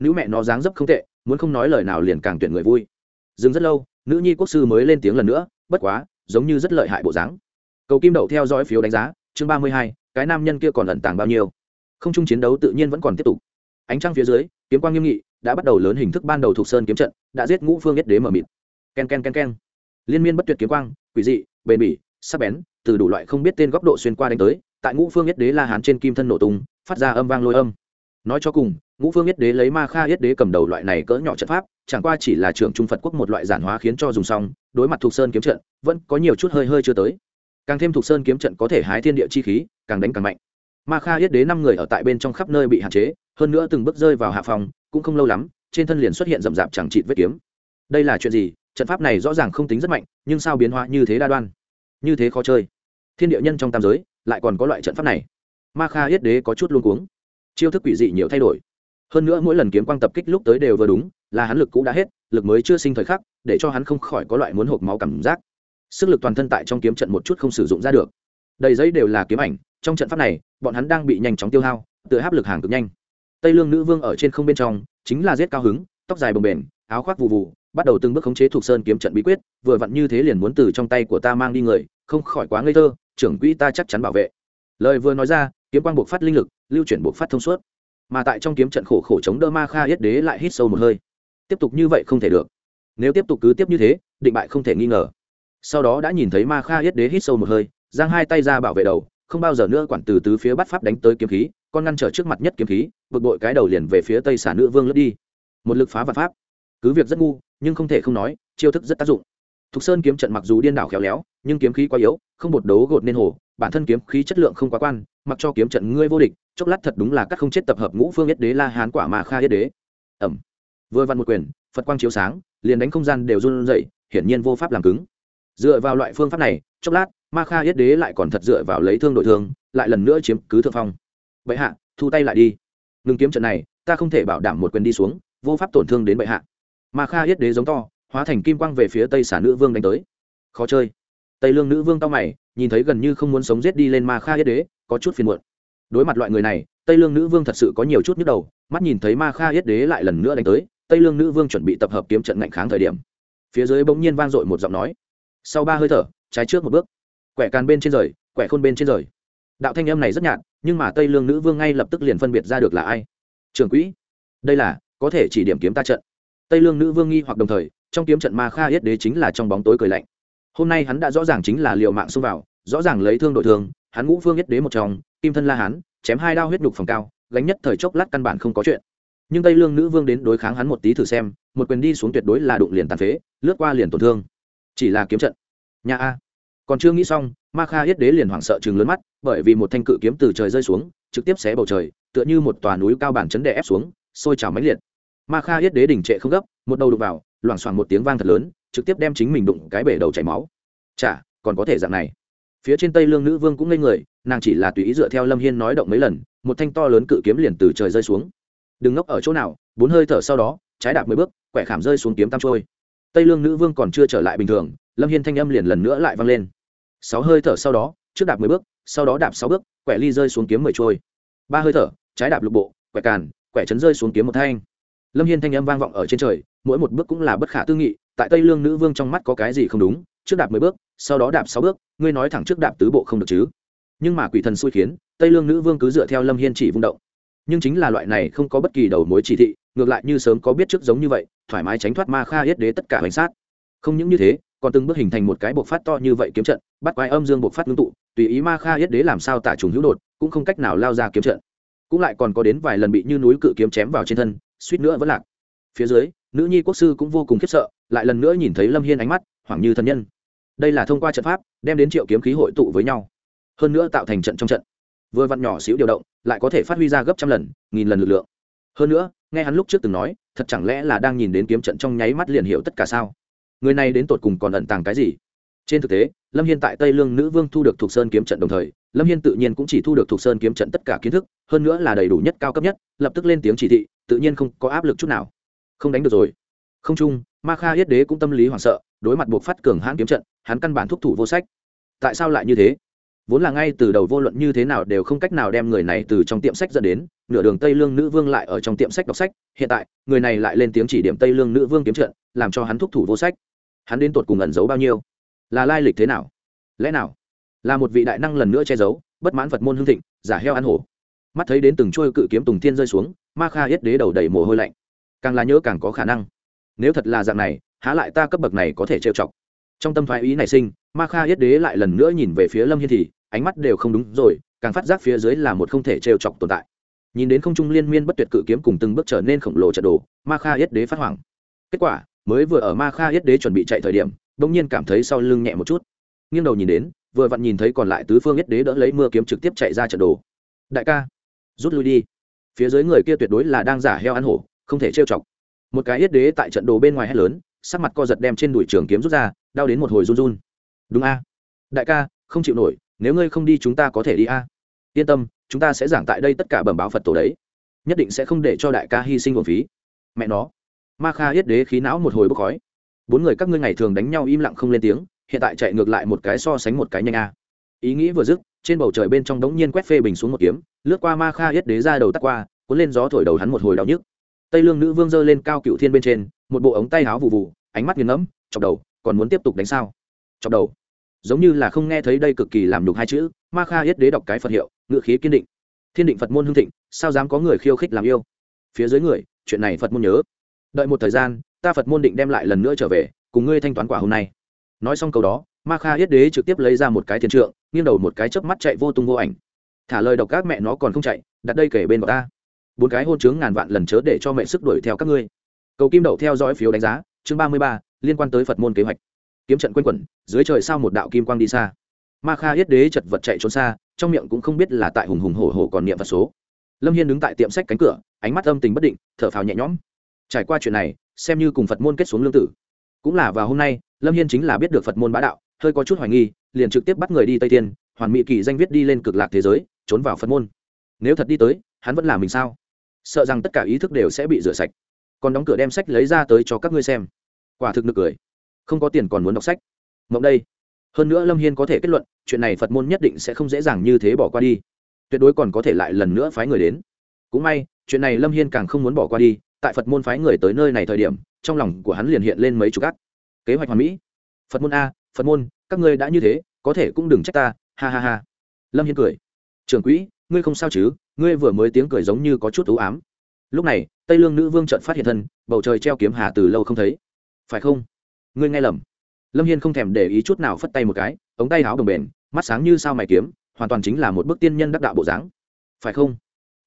nữ mẹ nó dáng dấp không tệ, muốn không nói lời nào liền càng tuyển người vui. Dừng rất lâu, nữ nhi quốc sư mới lên tiếng lần nữa, bất quá, giống như rất lợi hại bộ dáng. Cầu kim đậu theo dõi phiếu đánh giá, chương ba mươi hai, cái nam nhân kia còn lẩn tàng bao nhiêu? Không chung chiến đấu tự nhiên vẫn còn tiếp tục. Ánh trăng phía dưới, kiếm quang nghiêm nghị đã bắt đầu lớn hình thức ban đầu thuộc sơn kiếm trận, đã giết ngũ phương nhất đế mở mịt. Ken ken ken ken. Liên miên bất tuyệt kiếm quang, quỷ dị, bền bỉ, sắc bén, từ đủ loại không biết tên góc độ xuyên qua đánh tới, tại ngũ phương nhất đế la hán trên kim thân nổ tung, phát ra âm vang lôi âm. Nói cho cùng, ngũ phương nhất đế lấy ma kha nhất đế cầm đầu loại này cỡ nhỏ trận pháp, chẳng qua chỉ là trưởng trung phật quốc một loại giản hóa khiến cho dùng xong, đối mặt thuộc sơn kiếm trận, vẫn có nhiều chút hơi hơi chưa tới. Càng thêm thuộc sơn kiếm trận có thể hái thiên địa chi khí, càng đánh càng mạnh. Ma kha yết đế năm người ở tại bên trong khắp nơi bị hạn chế, hơn nữa từng bước rơi vào hạ phòng cũng không lâu lắm, trên thân liền xuất hiện rậm rạp chẳng trị vết kiếm. Đây là chuyện gì? Trận pháp này rõ ràng không tính rất mạnh, nhưng sao biến hóa như thế đa đoan? Như thế khó chơi. Thiên địa nhân trong tam giới, lại còn có loại trận pháp này. Ma kha yết đế có chút luôn cuống. Chiêu thức quỷ dị nhiều thay đổi. Hơn nữa mỗi lần kiếm quang tập kích lúc tới đều vừa đúng, là hắn lực cũ đã hết, lực mới chưa sinh thời khắc, để cho hắn không khỏi có loại muốn hộp máu cảm giác. Sức lực toàn thân tại trong kiếm trận một chút không sử dụng ra được. Đầy giấy đều là kiếm ảnh, trong trận pháp này, bọn hắn đang bị nhanh chóng tiêu hao tự áp lực hàng cực nhanh tây lương nữ vương ở trên không bên trong, chính là giết cao hứng, tóc dài bồng bềnh, áo khoác vụ vụ bắt đầu từng bước khống chế thuộc sơn kiếm trận bí quyết, vừa vặn như thế liền muốn từ trong tay của ta mang đi người, không khỏi quá ngây thơ, trưởng quỹ ta chắc chắn bảo vệ. Lời vừa nói ra, kiếm quang buộc phát linh lực, lưu chuyển buộc phát thông suốt. Mà tại trong kiếm trận khổ khổ chống đỡ ma kha yết đế lại hít sâu một hơi. Tiếp tục như vậy không thể được. Nếu tiếp tục cứ tiếp như thế, định bại không thể nghi ngờ. Sau đó đã nhìn thấy ma kha yết đế hít sâu một hơi, giang hai tay ra bảo vệ đầu, không bao giờ nữa quản từ tứ phía bắt pháp đánh tới kiếm khí con ngăn trở trước mặt nhất kiếm khí, bực bội cái đầu liền về phía tây xả nữ vương lướt đi. Một lực phá và pháp. Cứ việc rất ngu, nhưng không thể không nói, chiêu thức rất tác dụng. Thục sơn kiếm trận mặc dù điên đảo khéo léo, nhưng kiếm khí quá yếu, không bột đấu gột nên hồ, bản thân kiếm khí chất lượng không quá quan, mặc cho kiếm trận ngươi vô địch, chốc lát thật đúng là các không chết tập hợp ngũ phương yết đế la hán quả mà kha yết đế. Ẩm. Vừa văn một quyền, phật quang chiếu sáng, liền đánh không gian đều run dậy hiển nhiên vô pháp làm cứng. Dựa vào loại phương pháp này, chốc lát, ma kha yết đế lại còn thật dựa vào lấy thương đội thương, lại lần nữa chiếm cứ thượng phong bệ hạ, thu tay lại đi. Ngừng kiếm trận này, ta không thể bảo đảm một quyền đi xuống, vô pháp tổn thương đến bệ hạ. Mà kha yết đế giống to, hóa thành kim quang về phía tây xả nữ vương đánh tới. Khó chơi. Tây lương nữ vương cao mày, nhìn thấy gần như không muốn sống giết đi lên ma kha yết đế, có chút phiền muộn. Đối mặt loại người này, tây lương nữ vương thật sự có nhiều chút nhức đầu, mắt nhìn thấy ma kha yết đế lại lần nữa đánh tới, tây lương nữ vương chuẩn bị tập hợp kiếm trận ngạnh kháng thời điểm. Phía dưới bỗng nhiên vang dội một giọng nói. Sau ba hơi thở, trái trước một bước. Quẻ càn bên trên rời, quẻ khôn bên trên rời đạo thanh âm này rất nhạt nhưng mà tây lương nữ vương ngay lập tức liền phân biệt ra được là ai? Trường quỹ đây là có thể chỉ điểm kiếm ta trận. Tây lương nữ vương nghi hoặc đồng thời trong kiếm trận ma kha yết đế chính là trong bóng tối cười lạnh. Hôm nay hắn đã rõ ràng chính là liệu mạng xông vào rõ ràng lấy thương đội thương hắn ngũ phương yết đế một trong kim thân la hắn, chém hai đao huyết đục phòng cao gánh nhất thời chốc lát căn bản không có chuyện. Nhưng tây lương nữ vương đến đối kháng hắn một tí thử xem một quyền đi xuống tuyệt đối là đụng liền tàn phế lướt qua liền tổn thương. Chỉ là kiếm trận. Nhà a còn chưa nghĩ xong, ma kha yết đế liền hoảng sợ chừng lớn mắt, bởi vì một thanh cự kiếm từ trời rơi xuống, trực tiếp xé bầu trời, tựa như một tòa núi cao bản chấn đè ép xuống, sôi trào mãnh liệt. Ma kha yết đế đỉnh trệ không gấp, một đầu đục vào, loảng xoảng một tiếng vang thật lớn, trực tiếp đem chính mình đụng cái bể đầu chảy máu. Chả, còn có thể dạng này. Phía trên tây lương nữ vương cũng ngây người, nàng chỉ là tùy ý dựa theo lâm hiên nói động mấy lần, một thanh to lớn cự kiếm liền từ trời rơi xuống. Đừng ngốc ở chỗ nào, bốn hơi thở sau đó, trái đạp mười bước, quẻ khảm rơi xuống kiếm tam trôi tây lương nữ vương còn chưa trở lại bình thường, lâm hiên thanh âm liền lần nữa lại vang lên. Sáu hơi thở sau đó, trước đạp mười bước, sau đó đạp sáu bước, quẻ ly rơi xuống kiếm mười trôi. Ba hơi thở, trái đạp lục bộ, quẻ càn, quẻ chấn rơi xuống kiếm một thanh. Lâm hiên thanh âm vang vọng ở trên trời, mỗi một bước cũng là bất khả tư nghị, tại tây lương nữ vương trong mắt có cái gì không đúng, trước đạp mười bước, sau đó đạp sáu bước, ngươi nói thẳng trước đạp tứ bộ không được chứ? Nhưng mà quỷ thần xui khiến, tây lương nữ vương cứ dựa theo lâm hiên chỉ vung động. Nhưng chính là loại này không có bất kỳ đầu mối chỉ thị ngược lại như sớm có biết trước giống như vậy, thoải mái tránh thoát ma kha yết đế tất cả bánh sát. Không những như thế, còn từng bước hình thành một cái bộc phát to như vậy kiếm trận, bắt quái âm dương bộc phát ngưng tụ, tùy ý ma kha yết đế làm sao tả trùng hữu đột, cũng không cách nào lao ra kiếm trận. Cũng lại còn có đến vài lần bị như núi cự kiếm chém vào trên thân, suýt nữa vẫn lạc. Phía dưới, nữ nhi quốc sư cũng vô cùng khiếp sợ, lại lần nữa nhìn thấy lâm hiên ánh mắt, hoảng như thân nhân. Đây là thông qua trận pháp, đem đến triệu kiếm khí hội tụ với nhau. Hơn nữa tạo thành trận trong trận. Vừa vặn nhỏ xíu điều động, lại có thể phát huy ra gấp trăm lần, nghìn lần lực lượng. Hơn nữa nghe hắn lúc trước từng nói, thật chẳng lẽ là đang nhìn đến kiếm trận trong nháy mắt liền hiểu tất cả sao? Người này đến tột cùng còn ẩn tàng cái gì? Trên thực tế, lâm hiên tại tây lương nữ vương thu được thuộc sơn kiếm trận đồng thời, lâm hiên tự nhiên cũng chỉ thu được thuộc sơn kiếm trận tất cả kiến thức, hơn nữa là đầy đủ nhất, cao cấp nhất, lập tức lên tiếng chỉ thị, tự nhiên không có áp lực chút nào. Không đánh được rồi. Không chung, ma kha yết đế cũng tâm lý hoảng sợ, đối mặt buộc phát cường hãn kiếm trận, hắn căn bản thúc thủ vô sách. Tại sao lại như thế? Vốn là ngay từ đầu vô luận như thế nào đều không cách nào đem người này từ trong tiệm sách dẫn đến nửa đường tây lương nữ vương lại ở trong tiệm sách đọc sách, hiện tại, người này lại lên tiếng chỉ điểm tây lương nữ vương kiếm trận, làm cho hắn thúc thủ vô sách. Hắn đến tột cùng ẩn giấu bao nhiêu? Là lai lịch thế nào? Lẽ nào? Là một vị đại năng lần nữa che giấu, bất mãn phật môn hương thịnh, giả heo ăn hổ. Mắt thấy đến từng trôi cự kiếm tùng thiên rơi xuống, ma kha yết đế đầu đầy mồ hôi lạnh. Càng là nhớ càng có khả năng. Nếu thật là dạng này, há lại ta cấp bậc này có thể trêu chọc. Trong tâm thoái ý nảy sinh, ma kha yết đế lại lần nữa nhìn về phía lâm hiên thì, ánh mắt đều không đúng rồi, càng phát giác phía dưới là một không thể trêu chọc tồn tại nhìn đến không trung liên miên bất tuyệt cự kiếm cùng từng bước trở nên khổng lồ trận đồ, ma kha yết đế phát hoảng. Kết quả, mới vừa ở ma kha yết đế chuẩn bị chạy thời điểm, bỗng nhiên cảm thấy sau lưng nhẹ một chút. Nghiêng đầu nhìn đến, vừa vặn nhìn thấy còn lại tứ phương yết đế đỡ lấy mưa kiếm trực tiếp chạy ra trận đồ. Đại ca, rút lui đi. Phía dưới người kia tuyệt đối là đang giả heo ăn hổ, không thể trêu chọc. Một cái yết đế tại trận đồ bên ngoài hét lớn, sắc mặt co giật đem trên đùi trường kiếm rút ra, đau đến một hồi run run. Đúng a. Đại ca, không chịu nổi, nếu ngươi không đi chúng ta có thể đi a. Yên tâm chúng ta sẽ giảng tại đây tất cả bẩm báo phật tổ đấy. Nhất định sẽ không để cho đại ca hy sinh nguồn phí. Mẹ nó. Ma kha yết đế khí não một hồi bốc khói. Bốn người các ngươi ngày thường đánh nhau im lặng không lên tiếng, hiện tại chạy ngược lại một cái so sánh một cái nhanh a. Ý nghĩ vừa dứt, trên bầu trời bên trong đống nhiên quét phê bình xuống một kiếm, lướt qua ma kha yết đế ra đầu tắt qua, cuốn lên gió thổi đầu hắn một hồi đau nhức. Tây lương nữ vương giơ lên cao cựu thiên bên trên, một bộ ống tay áo vụ vụ ánh mắt nghiền ngẫm, chọc đầu, còn muốn tiếp tục đánh sao? Chọc đầu. Giống như là không nghe thấy đây cực kỳ làm đục hai chữ ma kha yết đế đọc cái phật hiệu, ngự khí kiên định. Thiên định phật môn hương thịnh, sao dám có người khiêu khích làm yêu? Phía dưới người, chuyện này phật môn nhớ. Đợi một thời gian, ta phật môn định đem lại lần nữa trở về, cùng ngươi thanh toán quả hôm nay. Nói xong câu đó, ma kha yết đế trực tiếp lấy ra một cái thiền trượng, nghiêng đầu một cái chớp mắt chạy vô tung vô ảnh. Thả lời độc các mẹ nó còn không chạy, đặt đây kể bên vào ta. Bốn cái hôn chướng ngàn vạn lần chớ để cho mẹ sức đuổi theo các ngươi. Cầu kim đậu theo dõi phiếu đánh giá, chương ba mươi ba, liên quan tới phật môn kế hoạch. Kiếm trận quanh quẩn, dưới trời sao một đạo kim quang đi xa ma kha yết đế chật vật chạy trốn xa, trong miệng cũng không biết là tại hùng hùng hổ hổ còn niệm vật số. Lâm hiên đứng tại tiệm sách cánh cửa, ánh mắt âm tình bất định, thở phào nhẹ nhõm. Trải qua chuyện này, xem như cùng phật môn kết xuống lương tử. Cũng là vào hôm nay, lâm hiên chính là biết được phật môn bá đạo, hơi có chút hoài nghi, liền trực tiếp bắt người đi tây thiên, hoàn mỹ kỳ danh viết đi lên cực lạc thế giới, trốn vào phật môn. Nếu thật đi tới, hắn vẫn là mình sao? Sợ rằng tất cả ý thức đều sẽ bị rửa sạch. Còn đóng cửa đem sách lấy ra tới cho các ngươi xem. Quả thực nực cười. Không có tiền còn muốn đọc sách. Mộng đây hơn nữa lâm hiên có thể kết luận, chuyện này phật môn nhất định sẽ không dễ dàng như thế bỏ qua đi. Tuyệt đối còn có thể lại lần nữa phái người đến. Cũng may, chuyện này lâm hiên càng không muốn bỏ qua đi, tại phật môn phái người tới nơi này thời điểm, trong lòng của hắn liền hiện lên mấy chục ác. Kế hoạch hoàn mỹ. Phật môn a, phật môn, các ngươi đã như thế, có thể cũng đừng trách ta, ha ha ha. Lâm hiên cười. Trưởng quỹ, ngươi không sao chứ, ngươi vừa mới tiếng cười giống như có chút ưu ám. Lúc này, tây lương nữ vương trợn phát hiện thân, bầu trời treo kiếm hà từ lâu không thấy. Phải không? Ngươi nghe lầm lâm hiên không thèm để ý chút nào phất tay một cái, ống tay áo đồng bền, mắt sáng như sao mày kiếm, hoàn toàn chính là một bức tiên nhân đắc đạo bộ dáng. Phải không?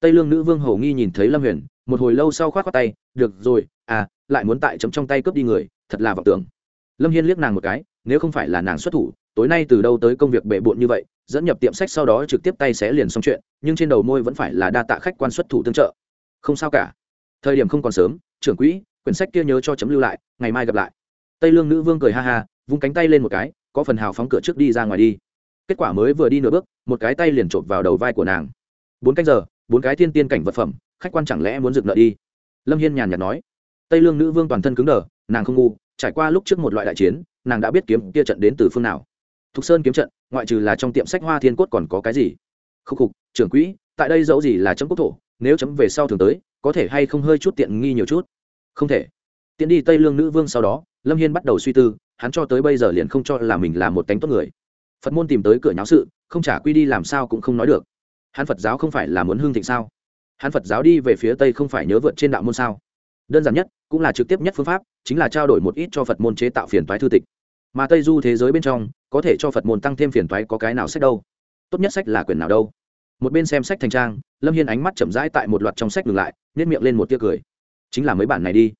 Tây lương nữ vương hầu nghi nhìn thấy lâm huyền, một hồi lâu sau k h o á t khoác tay, được rồi à lại muốn tại chấm trong tay cướp đi người, thật là vọng tưởng. Lâm hiên liếc nàng một cái, nếu không phải là nàng xuất thủ, tối nay từ đâu tới công việc bệ bộn như vậy, dẫn nhập tiệm sách sau đó trực tiếp tay sẽ liền xong chuyện, nhưng trên đầu môi vẫn phải là đa tạ khách quan xuất thủ tương trợ. Không sao cả. Thời điểm không còn sớm, trưởng quỹ, quyển sách kia nhớ cho chấm lưu lại, ngày mai gặp lại. Tây lương nữ vương cười ha ha vung cánh tay lên một cái, có phần hào phóng cửa trước đi ra ngoài đi. Kết quả mới vừa đi nửa bước, một cái tay liền chộp vào đầu vai của nàng. Bốn canh giờ, bốn cái thiên tiên cảnh vật phẩm, khách quan chẳng lẽ muốn dựng nợ đi? Lâm hiên nhàn nhạt nói. Tây lương nữ vương toàn thân cứng đờ, nàng không ngu, trải qua lúc trước một loại đại chiến, nàng đã biết kiếm kia trận đến từ phương nào. Thục sơn kiếm trận, ngoại trừ là trong tiệm sách hoa thiên cốt còn có cái gì? Khúc khục, trưởng quỹ, tại đây dẫu gì là chấm quốc thổ, nếu chấm về sau thường tới, có thể hay không hơi chút tiện nghi nhiều chút? Không thể. Tiến đi tây lương nữ vương sau đó, lâm hiên bắt đầu suy tư, hắn cho tới bây giờ liền không cho là mình là một cánh tốt người. Phật môn tìm tới cửa nháo sự, không trả quy đi làm sao cũng không nói được. Hắn phật giáo không phải là muốn hương thịnh sao? Hắn phật giáo đi về phía tây không phải nhớ vượt trên đạo môn sao? Đơn giản nhất, cũng là trực tiếp nhất phương pháp, chính là trao đổi một ít cho phật môn chế tạo phiền toái thư tịch. Mà tây du thế giới bên trong, có thể cho phật môn tăng thêm phiền toái có cái nào sách đâu? Tốt nhất sách là quyền nào đâu? Một bên xem sách thành trang, lâm hiên ánh mắt chậm rãi tại một loạt trong sách ngừng lại nhét miệng lên một tia cười. Chính là mấy bản này đi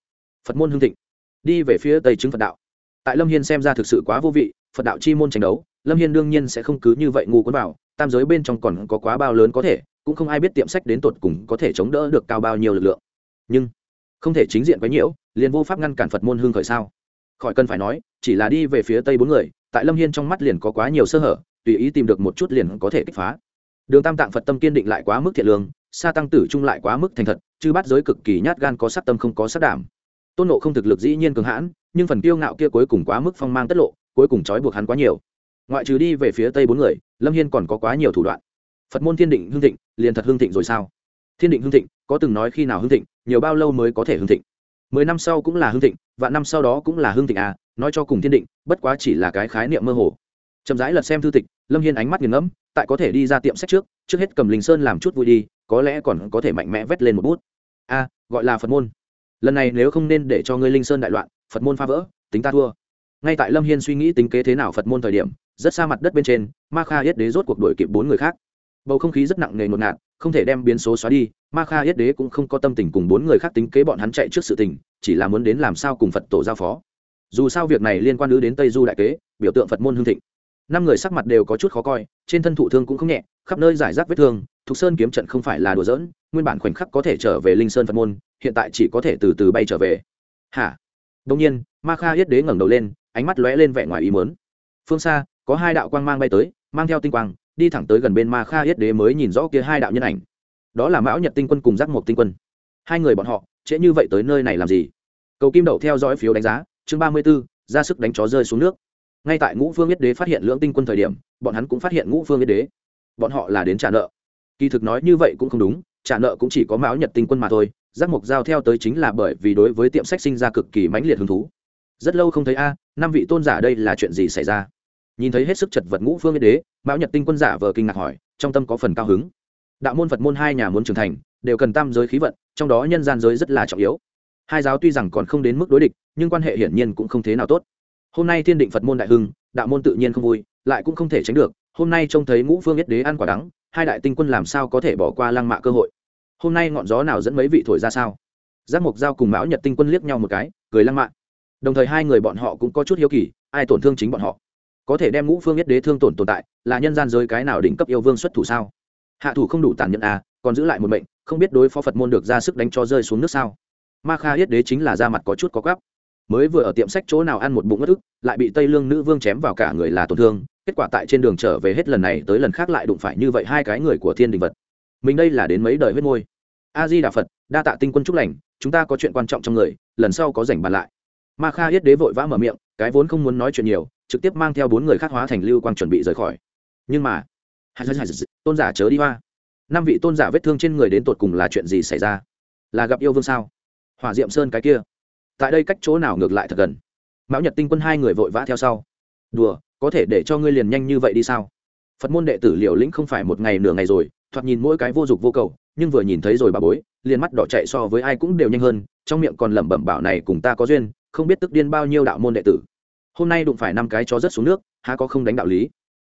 phật môn hương thịnh. Đi về phía tây chứng phật đạo. Tại lâm hiên xem ra thực sự quá vô vị, phật đạo chi môn tranh đấu, lâm hiên đương nhiên sẽ không cứ như vậy ngu cuốn vào, tam giới bên trong còn có quá bao lớn có thể, cũng không ai biết tiệm sách đến tột cùng có thể chống đỡ được cao bao nhiêu lực lượng. Nhưng, không thể chính diện quấy nhiễu, liền vô pháp ngăn cản phật môn hương khởi sao? Khỏi cần phải nói, chỉ là đi về phía tây bốn người, tại lâm hiên trong mắt liền có quá nhiều sơ hở, tùy ý tìm được một chút liền có thể kích phá. Đường tam tạng phật tâm kiên định lại quá mức thiện lương, sa tăng tử trung lại quá mức thành thật chứ bắt giới cực kỳ nhát gan có sát tâm không có sát đảm tôn nộ không thực lực dĩ nhiên cường hãn, nhưng phần kiêu ngạo kia cuối cùng quá mức phong mang tất lộ, cuối cùng trói buộc hắn quá nhiều. Ngoại trừ đi về phía tây bốn người, lâm hiên còn có quá nhiều thủ đoạn. Phật môn thiên định hương thịnh, liền thật hương thịnh rồi sao? Thiên định hương thịnh, có từng nói khi nào hương thịnh, nhiều bao lâu mới có thể hương thịnh? Mười năm sau cũng là hương thịnh và năm sau đó cũng là hương thịnh à nói cho cùng thiên định, bất quá chỉ là cái khái niệm mơ hồ. Chậm rãi lật xem thư tịch, lâm hiên ánh mắt nghiền ngẫm, tại có thể đi ra tiệm sách trước trước hết cầm linh sơn làm chút vui đi, có lẽ còn có thể mạnh mẽ vét lên một bút. A gọi là phật môn lần này nếu không nên để cho ngươi linh sơn đại loạn, phật môn phá vỡ, tính ta thua. Ngay tại lâm hiên suy nghĩ tính kế thế nào phật môn thời điểm, rất xa mặt đất bên trên, ma kha yết đế rốt cuộc đuổi kịp bốn người khác. Bầu không khí rất nặng nề ngột ngạt, không thể đem biến số xóa đi, ma kha yết đế cũng không có tâm tình cùng bốn người khác tính kế bọn hắn chạy trước sự tình, chỉ là muốn đến làm sao cùng phật tổ giao phó. Dù sao việc này liên quan đến tây du đại kế, biểu tượng phật môn hương thịnh. Năm người sắc mặt đều có chút khó coi, trên thân thụ thương cũng không nhẹ, khắp nơi giải rác vết thương, thục sơn kiếm trận không phải là đùa giỡn, nguyên bản khoảnh khắc có thể trở về linh sơn phật môn hiện tại chỉ có thể từ từ bay trở về. Hả? Đông nhiên, ma kha yết đế ngẩng đầu lên, ánh mắt lóe lên vẻ ngoài ý mớn phương xa, có hai đạo quang mang bay tới, mang theo tinh quang, đi thẳng tới gần bên ma kha yết đế mới nhìn rõ kia hai đạo nhân ảnh. Đó là mão nhật tinh quân cùng giác mộc tinh quân. Hai người bọn họ, trễ như vậy tới nơi này làm gì? Cầu kim đậu theo dõi phiếu đánh giá, chương ba mươi b ố ra sức đánh chó rơi xuống nước. Ngay tại ngũ phương yết đế phát hiện lưỡng tinh quân thời điểm, bọn hắn cũng phát hiện ngũ phương yết đế. Bọn họ là đến trả nợ. Kỳ thực nói như vậy cũng không đúng, trả nợ cũng chỉ có mão nhật tinh quân mà thôi giác mộc giao theo tới chính là bởi vì đối với tiệm sách sinh ra cực kỳ mãnh liệt hứng thú. Rất lâu không thấy a, năm vị tôn giả đây là chuyện gì xảy ra? Nhìn thấy hết sức chật vật ngũ phương yên đế, mão nhật tinh quân giả vờ kinh ngạc hỏi, trong tâm có phần cao hứng. Đạo môn phật môn hai nhà muốn trưởng thành, đều cần tam giới khí vận, trong đó nhân gian giới rất là trọng yếu. Hai giáo tuy rằng còn không đến mức đối địch, nhưng quan hệ hiển nhiên cũng không thế nào tốt. Hôm nay thiên định phật môn đại hưng, đạo môn tự nhiên không vui, lại cũng không thể tránh được. Hôm nay trông thấy ngũ phương yết đế ăn quả đắng, hai đại tinh quân làm sao có thể bỏ qua lăng mạ cơ hội? Hôm nay ngọn gió nào dẫn mấy vị thổi ra sao? Giác mộc giao cùng mão nhật tinh quân liếc nhau một cái, cười lăng mạ. Đồng thời hai người bọn họ cũng có chút hiếu kỳ, ai tổn thương chính bọn họ? Có thể đem ngũ phương yết đế thương tổn tồn tại, là nhân gian giới cái nào đỉnh cấp yêu vương xuất thủ sao? Hạ thủ không đủ tàn nhẫn à còn giữ lại một mệnh, không biết đối phó phật môn được ra sức đánh cho rơi xuống nước sao? Ma kha yết đế chính là da mặt có chút có gắp mới vừa ở tiệm sách chỗ nào ăn một bụng ngất ức, lại bị tây lương nữ vương chém vào cả người là tổn thương, kết quả tại trên đường trở về hết lần này tới lần khác lại đụng phải như vậy hai cái người của thiên đình vật mình đây là đến mấy đời huyết môi. A di đà phật, đa tạ tinh quân chúc lành, chúng ta có chuyện quan trọng trong người, lần sau có rảnh bàn lại. Ma kha yết đế vội vã mở miệng, cái vốn không muốn nói chuyện nhiều, trực tiếp mang theo bốn người khác hóa thành lưu quang chuẩn bị rời khỏi. Nhưng mà tôn giả chớ đi hoa. Năm vị tôn giả vết thương trên người đến tột cùng là chuyện gì xảy ra? Là gặp yêu vương sao? Hỏa diệm sơn cái kia. Tại đây cách chỗ nào ngược lại thật gần? Mão nhật tinh quân hai người vội vã theo sau. Đùa, có thể để cho ngươi liền nhanh như vậy đi sao? Phật môn đệ tử liều lĩnh không phải một ngày nửa ngày rồi thoạt nhìn mỗi cái vô dụng vô cầu, nhưng vừa nhìn thấy rồi bà bối, liền mắt đỏ chạy so với ai cũng đều nhanh hơn, trong miệng còn lẩm bẩm bảo này cùng ta có duyên, không biết tức điên bao nhiêu đạo môn đệ tử. Hôm nay đụng phải năm cái chó rất xuống nước, há có không đánh đạo lý.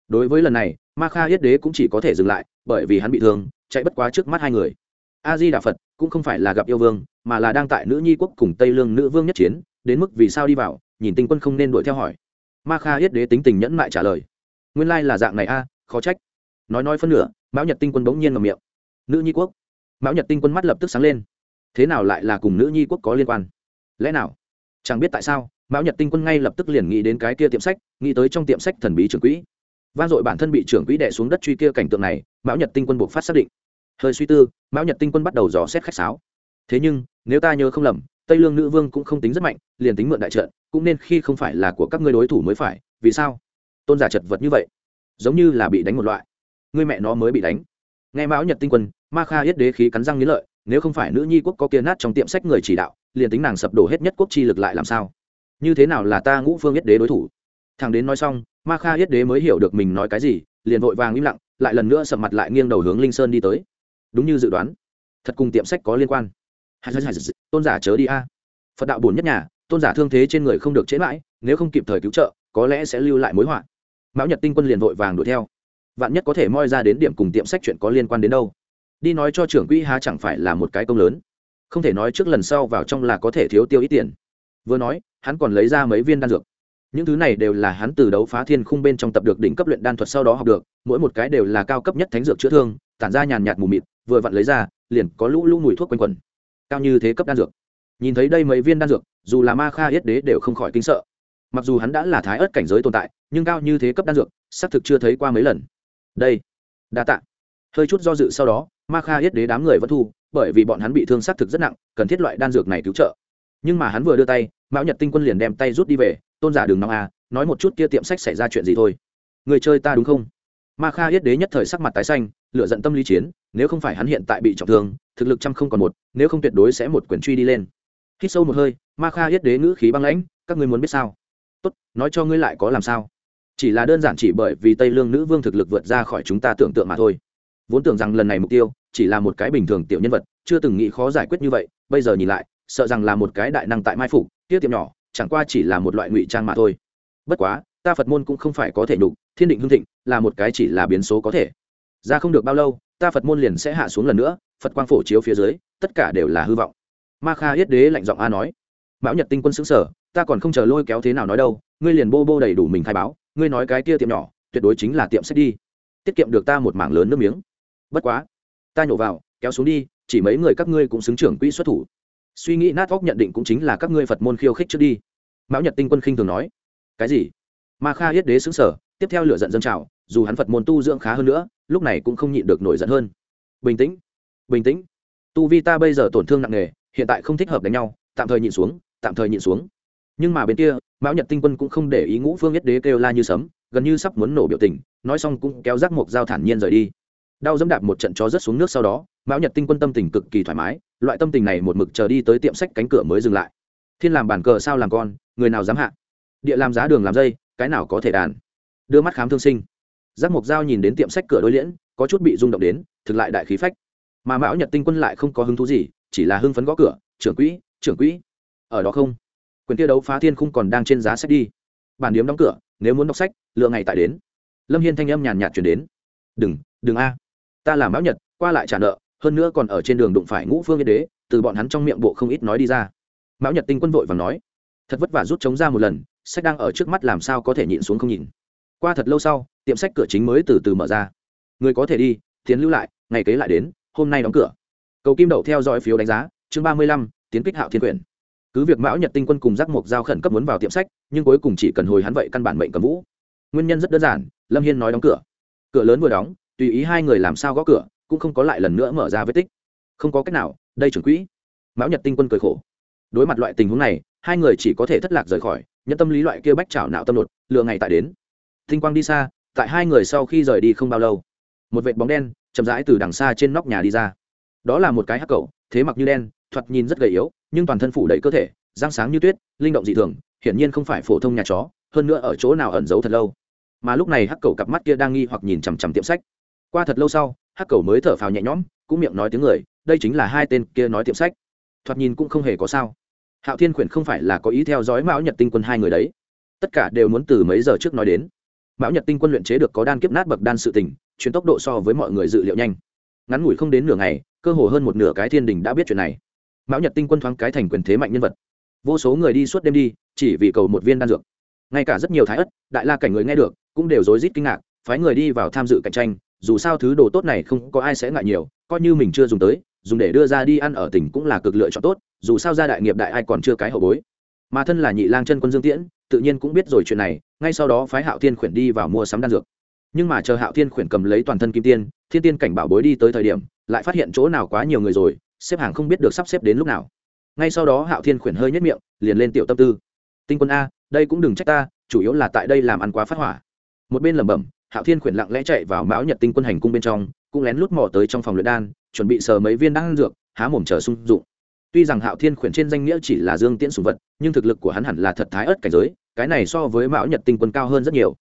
Đối với lần này, ma kha yết đế cũng chỉ có thể dừng lại, bởi vì hắn bị thương, chạy bất quá trước mắt hai người. A di đà phật cũng không phải là gặp yêu vương, mà là đang tại nữ nhi quốc cùng tây lương nữ vương nhất chiến, đến mức vì sao đi vào, nhìn tinh quân không nên đuổi theo hỏi. Ma kha yết đế tính tình nhẫn mại trả lời. Nguyên lai là dạng này a, khó trách. Nói nói phân nửa mão nhật tinh quân bỗng nhiên ngầm miệng. Nữ nhi quốc. Mão nhật tinh quân mắt lập tức sáng lên. Thế nào lại là cùng nữ nhi quốc có liên quan? Lẽ nào? Chẳng biết tại sao, mão nhật tinh quân ngay lập tức liền nghĩ đến cái kia tiệm sách, nghĩ tới trong tiệm sách thần bí trưởng quỹ. Van dội bản thân bị trưởng quỹ đẻ xuống đất truy kia cảnh tượng này, mão nhật tinh quân buộc phát xác định. Hơi suy tư, mão nhật tinh quân bắt đầu dò xét khách sáo. Thế nhưng, nếu ta nhớ không lầm, tây lương nữ vương cũng không tính rất mạnh, liền tính mượn đại trận, cũng nên khi không phải là của các ngươi đối thủ mới phải, vì sao? Tôn giả chật vật như vậy, giống như là bị đánh một loại ngươi mẹ nó mới bị đánh. Nghe mão nhật tinh quân, ma kha yết đế khí cắn răng nghĩ lợi, nếu không phải nữ nhi quốc có kia nát trong tiệm sách người chỉ đạo, liền tính nàng sập đổ hết nhất quốc chi lực lại làm sao? Như thế nào là ta ngũ phương yết đế đối thủ? Thằng đến nói xong, ma kha yết đế mới hiểu được mình nói cái gì, liền vội vàng im lặng, lại lần nữa sập mặt lại nghiêng đầu hướng linh sơn đi tới. Đúng như dự đoán. Thật cùng tiệm sách có liên quan. Tôn giả chớ đi a. Phật đạo bổn nhất nhà, tôn giả thương thế trên người không được chế mãi, nếu không kịp thời cứu trợ, có lẽ sẽ lưu lại mối họa. Mão nhật tinh quân liền vội vàng đuổi theo vạn nhất có thể moi ra đến điểm cùng tiệm sách chuyện có liên quan đến đâu. Đi nói cho trưởng quỹ há chẳng phải là một cái công lớn. Không thể nói trước lần sau vào trong là có thể thiếu tiêu ít tiền. Vừa nói hắn còn lấy ra mấy viên đan dược. Những thứ này đều là hắn từ đấu phá thiên khung bên trong tập được đỉnh cấp luyện đan thuật sau đó học được mỗi một cái đều là cao cấp nhất thánh dược chữa thương tản ra nhàn nhạt mù mịt vừa vặn lấy ra liền có lũ lũ mùi thuốc quanh quần, cao như thế cấp đan dược. Nhìn thấy đây mấy viên đan dược dù là ma kha yết đế đều không khỏi kinh sợ. Mặc dù hắn đã là thái ớt cảnh giới tồn tại nhưng cao như thế cấp đan dược xác thực chưa thấy qua mấy lần đây, đa tạ. Hơi chút do dự sau đó, ma kha yết đế đám người vẫn thu, bởi vì bọn hắn bị thương xác thực rất nặng, cần thiết loại đan dược này cứu trợ. Nhưng mà hắn vừa đưa tay, mão nhật tinh quân liền đem tay rút đi về, tôn giả đường nóng à nói một chút kia tiệm sách xảy ra chuyện gì thôi. Người chơi ta đúng không? Ma kha yết đế nhất thời sắc mặt tái xanh lựa giận tâm lý chiến, nếu không phải hắn hiện tại bị trọng thương, thực lực trăm không còn một, nếu không tuyệt đối sẽ một quyển truy đi lên. Hít sâu một hơi, ma kha yết đế ngữ khí băng lãnh, các ngươi muốn biết sao? Tốt, nói cho ngươi lại có làm sao? Chỉ là đơn giản chỉ bởi vì tây lương nữ vương thực lực vượt ra khỏi chúng ta tưởng tượng mà thôi. Vốn tưởng rằng lần này mục tiêu chỉ là một cái bình thường tiểu nhân vật, chưa từng nghĩ khó giải quyết như vậy, bây giờ nhìn lại, sợ rằng là một cái đại năng tại mai phục tiết tiệm nhỏ, chẳng qua chỉ là một loại ngụy trang mà thôi. Bất quá, ta phật môn cũng không phải có thể nhục, thiên định hương thịnh là một cái chỉ là biến số có thể. Ra không được bao lâu, ta phật môn liền sẽ hạ xuống lần nữa, phật quang phổ chiếu phía dưới, tất cả đều là hư vọng. Ma kha yết đế lạnh giọng a nói. Mão nhật tinh quân xứng sở ta còn không chờ lôi kéo thế nào nói đâu, ngươi liền bô bô đầy đủ mình khai báo ngươi nói cái kia tiệm nhỏ, tuyệt đối chính là tiệm sách đi. Tiết kiệm được ta một mảng lớn nước miếng. Bất quá, ta nhổ vào, kéo xuống đi, chỉ mấy người các ngươi cũng xứng trưởng quỹ xuất thủ. Suy nghĩ nát óc nhận định cũng chính là các ngươi phật môn khiêu khích trước đi. Mão nhật tinh quân khinh thường nói. Cái gì? Ma kha yết đế xứng sở, tiếp theo lửa giận dân trào, dù hắn phật môn tu dưỡng khá hơn nữa, lúc này cũng không nhịn được nổi giận hơn. Bình tĩnh bình tĩnh. Tu vi ta bây giờ tổn thương nặng nề, hiện tại không thích hợp đánh nhau, tạm thời nhịn xuống, tạm thời nhịn xuống nhưng mà bên kia, mão nhật tinh quân cũng không để ý ngũ phương nhất đế kêu la như sấm, gần như sắp muốn nổ biểu tình, nói xong cũng kéo rác mộc dao thản nhiên rời đi. Đau dẫm đạp một trận chó rớt xuống nước sau đó, mão nhật tinh quân tâm tình cực kỳ thoải mái, loại tâm tình này một mực chờ đi tới tiệm sách cánh cửa mới dừng lại. Thiên làm bàn cờ sao làm con, người nào dám hạ? Địa làm giá đường làm dây, cái nào có thể đàn? Đưa mắt khám thương sinh. Giác mộc dao nhìn đến tiệm sách cửa đối liễn, có chút bị rung động đến, thực lại đại khí phách. Mà mão nhật tinh quân lại không có hứng thú gì, chỉ là hưng phấn gõ cửa, trưởng quỹ trưởng quỹ, ở đó không? Quyền kia đấu phá thiên không còn đang trên giá sách đi. Bản điếm đóng cửa, nếu muốn đọc sách, lựa ngày tại đến. Lâm hiên thanh âm nhàn nhạt chuyển đến. Đừng đừng a. Ta làm mão nhật, qua lại trả nợ, hơn nữa còn ở trên đường đụng phải ngũ phương yên đế, từ bọn hắn trong miệng bộ không ít nói đi ra. Mão nhật tinh quân vội và nói. Thật vất vả rút chống ra một lần, sách đang ở trước mắt làm sao có thể nhịn xuống không nhìn. Qua thật lâu sau, tiệm sách cửa chính mới từ từ mở ra. Người có thể đi, tiến lưu lại, ngày kế lại đến, hôm nay đóng cửa. Cầu kim đậu theo dõi phiếu đánh giá, chương ba mươi lăm, tiến kích hạo thiên quyển cứ việc mão nhật tinh quân cùng giác mộc giao khẩn cấp muốn vào tiệm sách, nhưng cuối cùng chỉ cần hồi hắn vậy căn bản mệnh cầm vũ. Nguyên nhân rất đơn giản, lâm hiên nói đóng cửa. Cửa lớn vừa đóng, tùy ý hai người làm sao gõ cửa, cũng không có lại lần nữa mở ra vết tích. Không có cách nào, đây trưởng quỹ. Mão nhật tinh quân cười khổ. Đối mặt loại tình huống này, hai người chỉ có thể thất lạc rời khỏi nhận tâm lý loại kia bách chảo não tâm đột lựa ngày tại đến. Tinh quang đi xa, tại hai người sau khi rời đi không bao lâu, một vệt bóng đen chậm rãi từ đằng xa trên nóc nhà đi ra đó là một cái hắc cầu, thế mặc như đen, thoạt nhìn rất gầy yếu, nhưng toàn thân phủ đầy cơ thể, răng sáng như tuyết, linh động dị thường, hiển nhiên không phải phổ thông nhà chó, hơn nữa ở chỗ nào ẩn giấu thật lâu. Mà lúc này hắc cầu cặp mắt kia đang nghi hoặc nhìn chằm chằm tiệm sách. Qua thật lâu sau, hắc cầu mới thở phào nhẹ nhõm, cũng miệng nói tiếng người, đây chính là hai tên kia nói tiệm sách. Thoạt nhìn cũng không hề có sao. Hạo thiên khuyển không phải là có ý theo dõi mão nhật tinh quân hai người đấy. Tất cả đều muốn từ mấy giờ trước nói đến. Mão nhật tinh quân luyện chế được có đan kiếp nát bậc đan sự tình, chuyển tốc độ so với mọi người dự liệu nhanh. Ngắn ngủi không đến nửa ngày cơ hồ hơn một nửa cái thiên đình đã biết chuyện này. Mão nhật tinh quân thoáng cái thành quyền thế mạnh nhân vật. Vô số người đi suốt đêm đi, chỉ vì cầu một viên đan dược. Ngay cả rất nhiều thái ất, đại la cảnh người nghe được, cũng đều rối rít kinh ngạc, phái người đi vào tham dự cạnh tranh, dù sao thứ đồ tốt này không có ai sẽ ngại nhiều, coi như mình chưa dùng tới, dùng để đưa ra đi ăn ở tỉnh cũng là cực lựa chọn tốt, dù sao gia đại nghiệp đại ai còn chưa cái hậu bối. Mà thân là nhị lang chân quân dương tiễn, tự nhiên cũng biết rồi chuyện này, ngay sau đó phái hạo thiên khuyển đi vào mua sắm đan dược. Nhưng mà chờ hạo thiên khuyển cầm lấy toàn thân kim tiên, thiên tiên cảnh bảo bối đi tới thời điểm lại phát hiện chỗ nào quá nhiều người rồi, xếp hàng không biết được sắp xếp đến lúc nào. Ngay sau đó hạo thiên khuyển hơi nhất miệng, liền lên tiểu tâm tư. Tinh quân a, đây cũng đừng trách ta, chủ yếu là tại đây làm ăn quá phát hỏa. Một bên lẩm bẩm, hạo thiên khuyển lặng lẽ chạy vào mão nhật tinh quân hành cung bên trong, cũng lén lút mò tới trong phòng luyện đan, chuẩn bị sờ mấy viên đan dược, há mồm chờ sung dụng. Tuy rằng hạo thiên khuyển trên danh nghĩa chỉ là dương tiễn sùng vật, nhưng thực lực của hắn hẳn là thật thái ớt cảnh giới, cái này so với mão nhật tinh quân cao hơn rất nhiều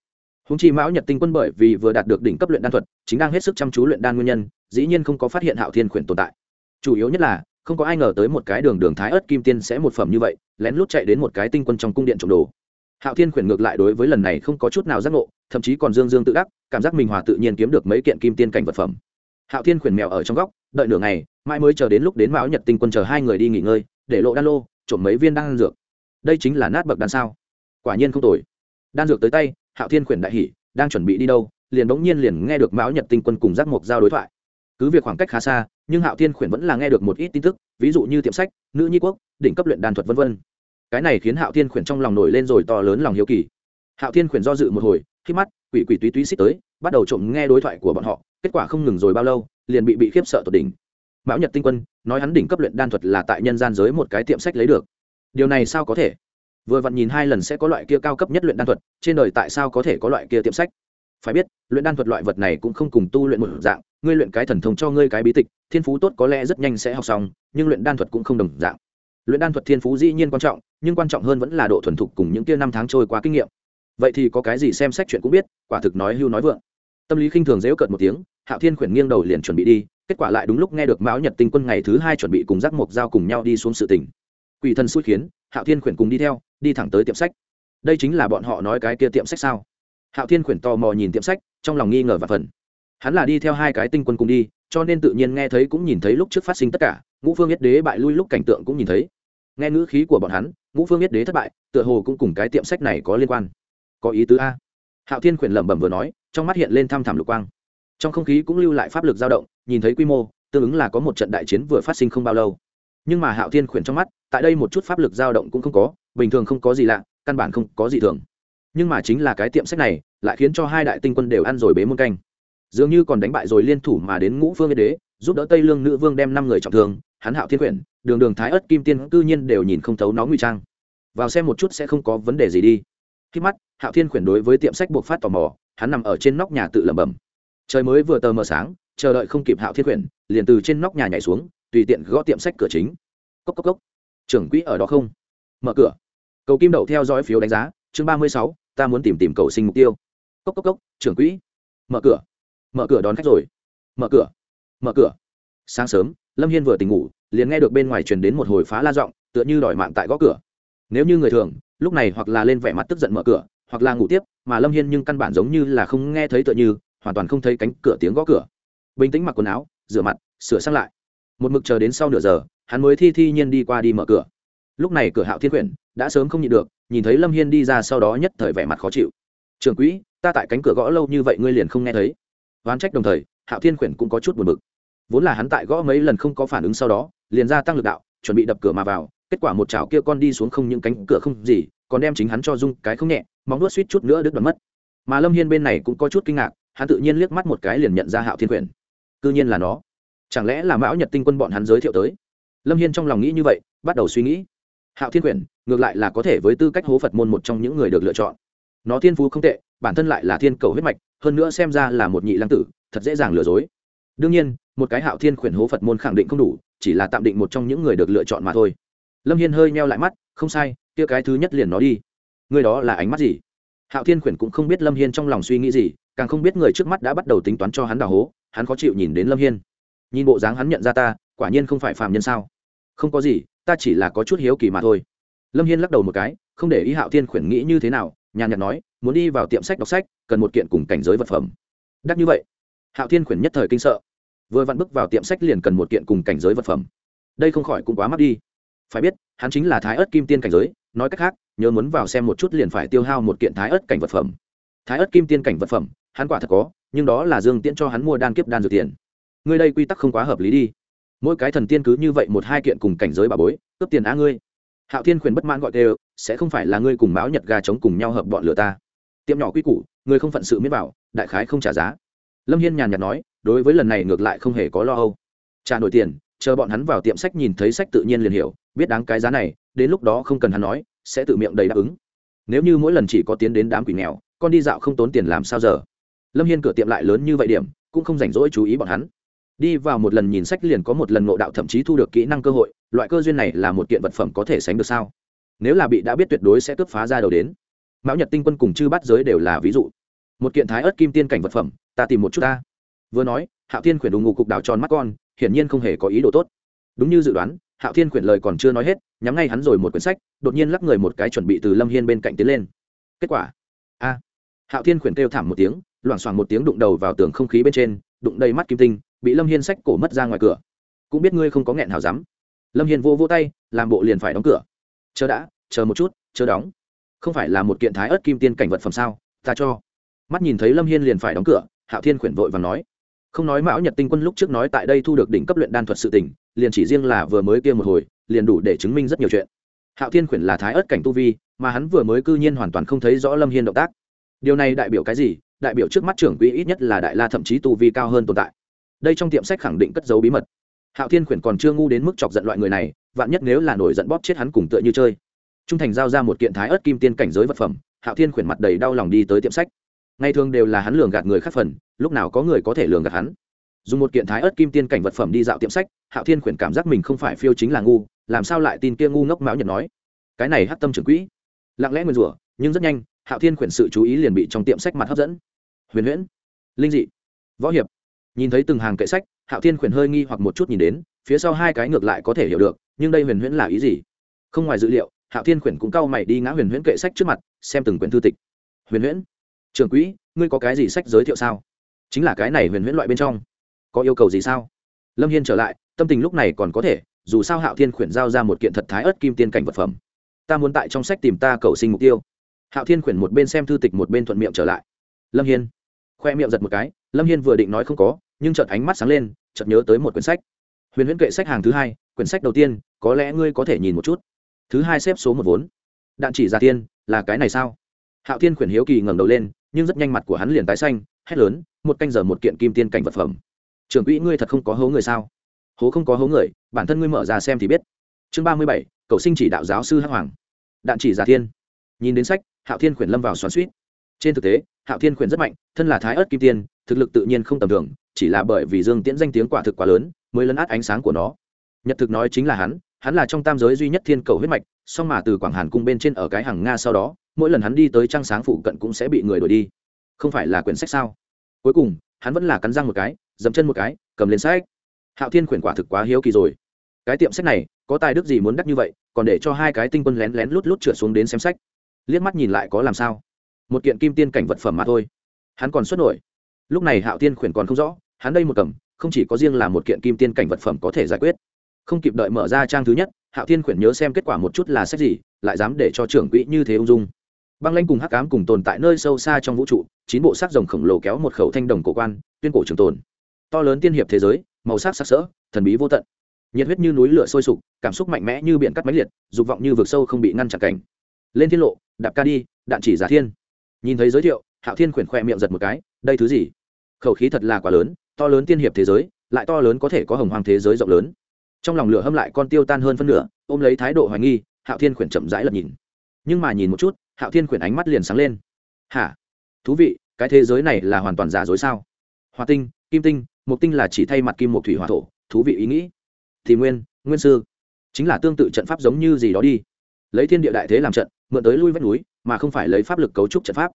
húng chi mão nhật tinh quân bởi vì vừa đạt được đỉnh cấp luyện đan thuật, chính đang hết sức chăm chú luyện đan nguyên nhân, dĩ nhiên không có phát hiện hạo thiên khuyển tồn tại. Chủ yếu nhất là, không có ai ngờ tới một cái đường đường thái ớt kim tiên sẽ một phẩm như vậy, lén lút chạy đến một cái tinh quân trong cung điện trộm đồ. Hạo thiên khuyển ngược lại đối với lần này không có chút nào giác ngộ, thậm chí còn dương dương tự đắc, cảm giác mình hòa tự nhiên kiếm được mấy kiện kim tiên cảnh vật phẩm. Hạo thiên khuyển mèo ở trong góc, đợi nửa ngày, mãi mới chờ đến lúc đến mão nhật tinh quân chờ hai người đi nghỉ ngơi, để lộ đan lô, trộm mấy viên đan dược. Đây chính là nát bậc đan sao? Quả nhiên không tồi. Đan dược tới tay hạo thiên khuyển đại hỉ, đang chuẩn bị đi đâu, liền bỗng nhiên liền nghe được mão nhật tinh quân cùng giác mộc giao đối thoại. Cứ việc khoảng cách khá xa, nhưng hạo thiên khuyển vẫn là nghe được một ít tin tức, ví dụ như tiệm sách, nữ nhi quốc, đỉnh cấp luyện đan thuật v v cái này khiến hạo thiên khuyển trong lòng nổi lên rồi to lớn lòng hiếu kỳ. Hạo thiên khuyển do dự một hồi, khi mắt, quỷ quỷ túy túy xích tới, bắt đầu trộm nghe đối thoại của bọn họ, kết quả không ngừng rồi bao lâu, liền bị bị khiếp sợ tột đỉnh. Mão nhật tinh quân, nói hắn đỉnh cấp luyện đan thuật là tại nhân gian giới một cái tiệm sách lấy được. Điều này sao có thể? Vừa vặn nhìn hai lần sẽ có loại kia cao cấp nhất luyện đan thuật, trên đời tại sao có thể có loại kia tiệm sách? Phải biết, luyện đan thuật loại vật này cũng không cùng tu luyện một dạng, ngươi luyện cái thần thông cho ngươi cái bí tịch, thiên phú tốt có lẽ rất nhanh sẽ học xong, nhưng luyện đan thuật cũng không đồng dạng. Luyện đan thuật thiên phú dĩ nhiên quan trọng, nhưng quan trọng hơn vẫn là độ thuần thục cùng những kia năm tháng trôi qua kinh nghiệm. Vậy thì có cái gì xem sách chuyện cũng biết, quả thực nói hưu nói vượng. Tâm lý khinh thường dễu cợt một tiếng, hạo thiên khuyển nghiêng đầu liền chuẩn bị đi, kết quả lại đúng lúc nghe được mão nhật tinh quân ngày thứ hai chuẩn bị cùng giác mộc giao cùng nhau đi xuống sự tỉnh quỷ thần xui khiến, hạo thiên khuyển cùng đi theo, đi thẳng tới tiệm sách. Đây chính là bọn họ nói cái kia tiệm sách sao? Hạo thiên khuyển tò mò nhìn tiệm sách, trong lòng nghi ngờ và phần. Hắn là đi theo hai cái tinh quân cùng đi, cho nên tự nhiên nghe thấy cũng nhìn thấy lúc trước phát sinh tất cả, ngũ phương yết đế bại lui lúc cảnh tượng cũng nhìn thấy. Nghe ngữ khí của bọn hắn, ngũ phương yết đế thất bại, tựa hồ cũng cùng cái tiệm sách này có liên quan. Có ý tứ a? Hạo thiên khuyển lẩm bẩm vừa nói, trong mắt hiện lên thăm thẳm lục quang. Trong không khí cũng lưu lại pháp lực dao động, nhìn thấy quy mô, tương ứng là có một trận đại chiến vừa phát sinh không bao lâu nhưng mà hạo thiên khuyển trong mắt, tại đây một chút pháp lực dao động cũng không có, bình thường không có gì lạ, căn bản không có gì thường. Nhưng mà chính là cái tiệm sách này, lại khiến cho hai đại tinh quân đều ăn rồi bế môn canh. Dường như còn đánh bại rồi liên thủ mà đến ngũ phương yên đế, giúp đỡ tây lương nữ vương đem năm người trọng thương, hắn hạo thiên quyển đường đường thái ất kim tiên cư nhiên đều nhìn không thấu nó ngụy trang. Vào xem một chút sẽ không có vấn đề gì đi. Khi mắt, hạo thiên quyển đối với tiệm sách buộc phát tò mò, hắn nằm ở trên nóc nhà tự lẩm bẩm. Trời mới vừa tờ mờ sáng, chờ đợi không kịp hạo thiên quyển liền từ trên nóc nhà nhảy xuống tùy tiện gõ tiệm sách cửa chính. Cốc cốc cốc. Trưởng quỹ ở đó không? Mở cửa. Cầu kim đậu theo dõi phiếu đánh giá, chương ba mươi sáu, ta muốn tìm tìm cầu sinh mục tiêu. Cốc cốc cốc, trưởng quỹ. Mở cửa. Mở cửa đón khách rồi. Mở cửa. Mở cửa. Sáng sớm, lâm hiên vừa tỉnh ngủ, liền nghe được bên ngoài truyền đến một hồi phá la giọng, tựa như đòi mạng tại gõ cửa. Nếu như người thường, lúc này hoặc là lên vẻ mặt tức giận mở cửa, hoặc là ngủ tiếp, mà lâm hiên nhưng căn bản giống như là không nghe thấy tựa như, hoàn toàn không thấy cánh cửa tiếng gõ cửa. Bình tĩnh mặc quần áo, rửa mặt, sửa sang lại một mực chờ đến sau nửa giờ, hắn mới thi thi nhiên đi qua đi mở cửa. Lúc này cửa hạo thiên quyển đã sớm không nhịn được, nhìn thấy lâm hiên đi ra sau đó nhất thời vẻ mặt khó chịu. Trường quỹ, ta tại cánh cửa gõ lâu như vậy ngươi liền không nghe thấy. Oán trách đồng thời, hạo thiên quyển cũng có chút buồn bực. Vốn là hắn tại gõ mấy lần không có phản ứng sau đó, liền ra tăng lực đạo, chuẩn bị đập cửa mà vào, kết quả một chảo kia con đi xuống không những cánh cửa không gì, còn đem chính hắn cho dung cái không nhẹ, móng nuốt suýt chút nữa đứt đoạn mất. Mà lâm hiên bên này cũng có chút kinh ngạc, hắn tự nhiên liếc mắt một cái liền nhận ra hạo thiên quyển. Cư nhiên là nó chẳng lẽ là mão nhật tinh quân bọn hắn giới thiệu tới? Lâm hiên trong lòng nghĩ như vậy, bắt đầu suy nghĩ. Hạo thiên quyển, ngược lại là có thể với tư cách hố phật môn một trong những người được lựa chọn. Nó thiên phú không tệ, bản thân lại là thiên cầu huyết mạch, hơn nữa xem ra là một nhị lăng tử, thật dễ dàng lừa dối. Đương nhiên, một cái hạo thiên khuyển hố phật môn khẳng định không đủ, chỉ là tạm định một trong những người được lựa chọn mà thôi. Lâm hiên hơi meo lại mắt, không sai, kia cái thứ nhất liền nó đi. Người đó là ánh mắt gì? Hạo thiên khuyển cũng không biết lâm hiên trong lòng suy nghĩ gì, càng không biết người trước mắt đã bắt đầu tính toán cho hắn đào hố, hắn khó chịu nhìn đến lâm hiên nhìn bộ dáng hắn nhận ra ta, quả nhiên không phải phàm nhân sao? Không có gì, ta chỉ là có chút hiếu kỳ mà thôi. Lâm hiên lắc đầu một cái, không để ý hạo thiên khuyển nghĩ như thế nào, nhàn nhạt nói, muốn đi vào tiệm sách đọc sách, cần một kiện cùng cảnh giới vật phẩm. Đắt như vậy? Hạo thiên khuyển nhất thời kinh sợ. Vừa vặn bước vào tiệm sách liền cần một kiện cùng cảnh giới vật phẩm. Đây không khỏi cũng quá mắc đi. Phải biết, hắn chính là thái ớt kim tiên cảnh giới, nói cách khác, nhớ muốn vào xem một chút liền phải tiêu hao một kiện thái ớt cảnh vật phẩm. Thái ớt kim tiên cảnh vật phẩm, hắn quả thật có, nhưng đó là dương tiễn cho hắn mua đan kiếp đan dược tiền ngươi đây quy tắc không quá hợp lý đi. Mỗi cái thần tiên cứ như vậy một hai kiện cùng cảnh giới bà bối, cướp tiền á ngươi. Hạo thiên khuyển bất mãn gọi đều, sẽ không phải là ngươi cùng báo nhật gà chống cùng nhau hợp bọn lửa ta. Tiệm nhỏ quy củ, ngươi không phận sự miết bảo, đại khái không trả giá. Lâm hiên nhàn nhạt nói, đối với lần này ngược lại không hề có lo âu. Trả nổi tiền, chờ bọn hắn vào tiệm sách nhìn thấy sách tự nhiên liền hiểu, biết đáng cái giá này, đến lúc đó không cần hắn nói, sẽ tự miệng đầy đáp ứng. Nếu như mỗi lần chỉ có tiến đến đám quỷ nghèo, con đi dạo không tốn tiền làm sao giờ? Lâm hiên cửa tiệm lại lớn như vậy điểm, cũng không rảnh rỗi chú ý bọn hắn đi vào một lần nhìn sách liền có một lần ngộ đạo thậm chí thu được kỹ năng cơ hội, loại cơ duyên này là một kiện vật phẩm có thể sánh được sao? Nếu là bị đã biết tuyệt đối sẽ cướp phá ra đầu đến. Mão nhật tinh quân cùng chư bắt giới đều là ví dụ. Một kiện thái ớt kim tiên cảnh vật phẩm, ta tìm một chút ta. Vừa nói, hạo thiên khuyển đùng ngụ cục đảo tròn mắt con, hiển nhiên không hề có ý đồ tốt. Đúng như dự đoán, hạo thiên khuyển lời còn chưa nói hết, nhắm ngay hắn rồi một quyển sách, đột nhiên lắc người một cái chuẩn bị từ lâm hiên bên cạnh tiến lên. Kết quả? A. Hạo thiên khuyển kêu thảm một tiếng, loảng xoảng một tiếng đụng đầu vào tường không khí bên trên, đụng đầy mắt kim tinh bị lâm hiên sách cổ mất ra ngoài cửa. Cũng biết ngươi không có nghẹn hào rắm lâm hiên vô vô tay, làm bộ liền phải đóng cửa. Chờ đã, chờ một chút, chờ đóng. Không phải là một kiện thái ớt kim tiên cảnh vật phẩm sao? Ta cho. Mắt nhìn thấy lâm hiên liền phải đóng cửa, hạo thiên khuyển vội và nói. Không nói mão nhật tinh quân lúc trước nói tại đây thu được đỉnh cấp luyện đan thuật sự tỉnh liền chỉ riêng là vừa mới kia một hồi, liền đủ để chứng minh rất nhiều chuyện. Hạo thiên khuyển là thái ớt cảnh tu vi, mà hắn vừa mới cư nhiên hoàn toàn không thấy rõ lâm hiên động tác. Điều này đại biểu cái gì? Đại biểu trước mắt trưởng quỹ ít nhất là đại la thậm chí tu vi cao hơn tồn tại đây trong tiệm sách khẳng định cất dấu bí mật. Hạo thiên khuyển còn chưa ngu đến mức chọc giận loại người này, vạn nhất nếu là nổi giận bóp chết hắn cùng tựa như chơi. Trung thành giao ra một kiện thái ớt kim tiên cảnh giới vật phẩm, hạo thiên khuyển mặt đầy đau lòng đi tới tiệm sách. Ngày thường đều là hắn lường gạt người khác phần, lúc nào có người có thể lường gạt hắn. Dùng một kiện thái ớt kim tiên cảnh vật phẩm đi dạo tiệm sách, hạo thiên khuyển cảm giác mình không phải phiêu chính là ngu, làm sao lại tin kia ngu ngốc mão nhật nói. Cái này hắc tâm trưởng quỹ. Lặng lẽ nguyên rủa, nhưng rất nhanh, hạo thiên khuyển sự chú ý liền bị trong tiệm sách mặt hấp dẫn. Huyền huyễn, linh dị, võ hiệp nhìn thấy từng hàng kệ sách, hạo thiên khuyển hơi nghi hoặc một chút nhìn đến, phía sau hai cái ngược lại có thể hiểu được, nhưng đây huyền huyễn là ý gì? Không ngoài dữ liệu, hạo thiên khuyển cũng cau mày đi ngã huyền huyễn kệ sách trước mặt, xem từng quyển thư tịch. Huyền huyễn? Trường quỹ, ngươi có cái gì sách giới thiệu sao? Chính là cái này huyền huyễn loại bên trong. Có yêu cầu gì sao? Lâm hiên trở lại, tâm tình lúc này còn có thể, dù sao hạo thiên khuyển giao ra một kiện thật thái ớt kim tiên cảnh vật phẩm. Ta muốn tại trong sách tìm ta cầu sinh mục tiêu. Hạo thiên khuyển một bên xem thư tịch một bên thuận miệng trở lại. Lâm hiên khoe miệng giật một cái lâm hiên vừa định nói không có, nhưng chợt ánh mắt sáng lên, chợt nhớ tới một quyển sách. Huyền huyễn kệ sách hàng thứ hai, quyển sách đầu tiên, có lẽ ngươi có thể nhìn một chút. Thứ hai xếp số một vốn. Đạn chỉ ra tiên, là cái này sao? Hạo thiên khuyển hiếu kỳ ngẩng đầu lên, nhưng rất nhanh mặt của hắn liền tái xanh, hét lớn, một canh giờ một kiện kim tiên cảnh vật phẩm. Trưởng quỹ ngươi thật không có hố người sao? Hố không có hố người, bản thân ngươi mở ra xem thì biết. Chương ba mươi bảy cậu sinh chỉ đạo giáo sư hắc hoàng. Đạn chỉ giả thiên nhìn đến sách, hạo thiên khuyển lâm vào xoắn suýt trên thực tế, hạo thiên khuyển rất mạnh, thân là thái ớt kim tiên thực lực tự nhiên không tầm thường, chỉ là bởi vì dương tiễn danh tiếng quả thực quá lớn, mới lấn át ánh sáng của nó. Nhật thực nói chính là hắn hắn là trong tam giới duy nhất thiên cầu huyết mạch, song mà từ quảng hàn cung bên trên ở cái hàng nga sau đó, mỗi lần hắn đi tới trăng sáng phụ cận cũng sẽ bị người đuổi đi. Không phải là quyển sách sao? Cuối cùng, hắn vẫn là cắn răng một cái, dậm chân một cái, cầm lên sách. Hạo thiên khuyển quả thực quá hiếu kỳ rồi. Cái tiệm sách này, có tài đức gì muốn đắt như vậy, còn để cho hai cái tinh quân lén lén lút lút trượt xuống đến xem sách. Liếc mắt nhìn lại có làm sao? Một kiện kim tiên cảnh vật phẩm mà thôi. Hắn còn xuất nổi lúc này hạo thiên khuyển còn không rõ, hắn đây một cầm, không chỉ có riêng là một kiện kim tiên cảnh vật phẩm có thể giải quyết. Không kịp đợi mở ra trang thứ nhất, hạo thiên khuyển nhớ xem kết quả một chút là sách gì, lại dám để cho trưởng quỹ như thế ung dung. Băng lanh cùng hắc cám cùng tồn tại nơi sâu xa trong vũ trụ, chín bộ sắc rồng khổng lồ kéo một khẩu thanh đồng cổ quan, tuyên cổ trường tồn. To lớn tiên hiệp thế giới, màu sắc sắc sỡ, thần bí vô tận. Nhiệt huyết như núi lửa sôi sục, cảm xúc mạnh mẽ như biển cắt máy liệt, dục vọng như vực sâu không bị ngăn chặn cảnh. Lên thiên lộ, đạp ca đi, đạn chỉ giả thiên. Nhìn thấy giới thiệu, hạo thiên khuyển khoe miệng giật một cái, đây thứ gì? Khẩu khí thật là quá lớn, to lớn tiên hiệp thế giới, lại to lớn có thể có hồng hoàng thế giới rộng lớn. Trong lòng lửa hâm lại con tiêu tan hơn phân nửa, ôm lấy thái độ hoài nghi, hạo thiên khuyển chậm rãi lật nhìn. Nhưng mà nhìn một chút, hạo thiên khuyển ánh mắt liền sáng lên. Hả? Thú vị, cái thế giới này là hoàn toàn giả dối sao? Hoa tinh, kim tinh mục tinh là chỉ thay mặt kim một thủy hòa thổ, thú vị ý nghĩ. Thì nguyên nguyên sư, chính là tương tự trận pháp giống như gì đó đi. Lấy thiên địa đại thế làm trận, mượn tới lui vách núi, mà không phải lấy pháp lực cấu trúc trận pháp.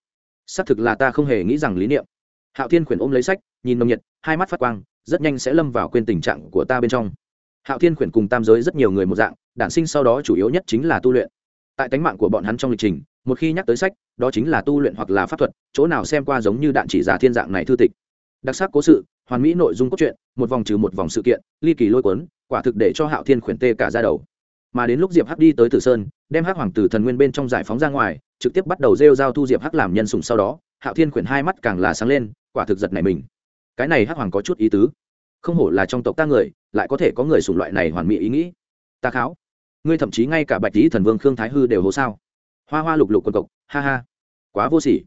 Xác thực là ta không hề nghĩ rằng lý niệm hạo thiên khuyển ôm lấy sách, nhìn nồng nhiệt, hai mắt phát quang, rất nhanh sẽ lâm vào quên tình trạng của ta bên trong. Hạo thiên khuyển cùng tam giới rất nhiều người một dạng, đản sinh sau đó chủ yếu nhất chính là tu luyện. Tại tánh mạng của bọn hắn trong lịch trình, một khi nhắc tới sách, đó chính là tu luyện hoặc là pháp thuật, chỗ nào xem qua giống như đạn chỉ giả thiên dạng này thư tịch. Đặc sắc cố sự, hoàn mỹ nội dung cốt truyện, một vòng trừ một vòng sự kiện, ly kỳ lôi cuốn, quả thực để cho hạo thiên khuyển tê cả ra đầu. Mà đến lúc diệp hắc đi tới tử sơn, đem hắc hoàng tử thần nguyên bên trong giải phóng ra ngoài, trực tiếp bắt đầu rêu giao thu diệp hắc làm nhân sùng sau đó, hạo thiên khuyển hai mắt càng là sáng lên quả thực giật này mình. Cái này hắc hoàng có chút ý tứ. Không hổ là trong tộc ta người, lại có thể có người sùng loại này hoàn mỹ ý nghĩ. Ta kháo. Ngươi thậm chí ngay cả bạch lý thần vương khương thái hư đều hố sao? Hoa hoa lục lục quần cộc, ha ha. Quá vô sỉ.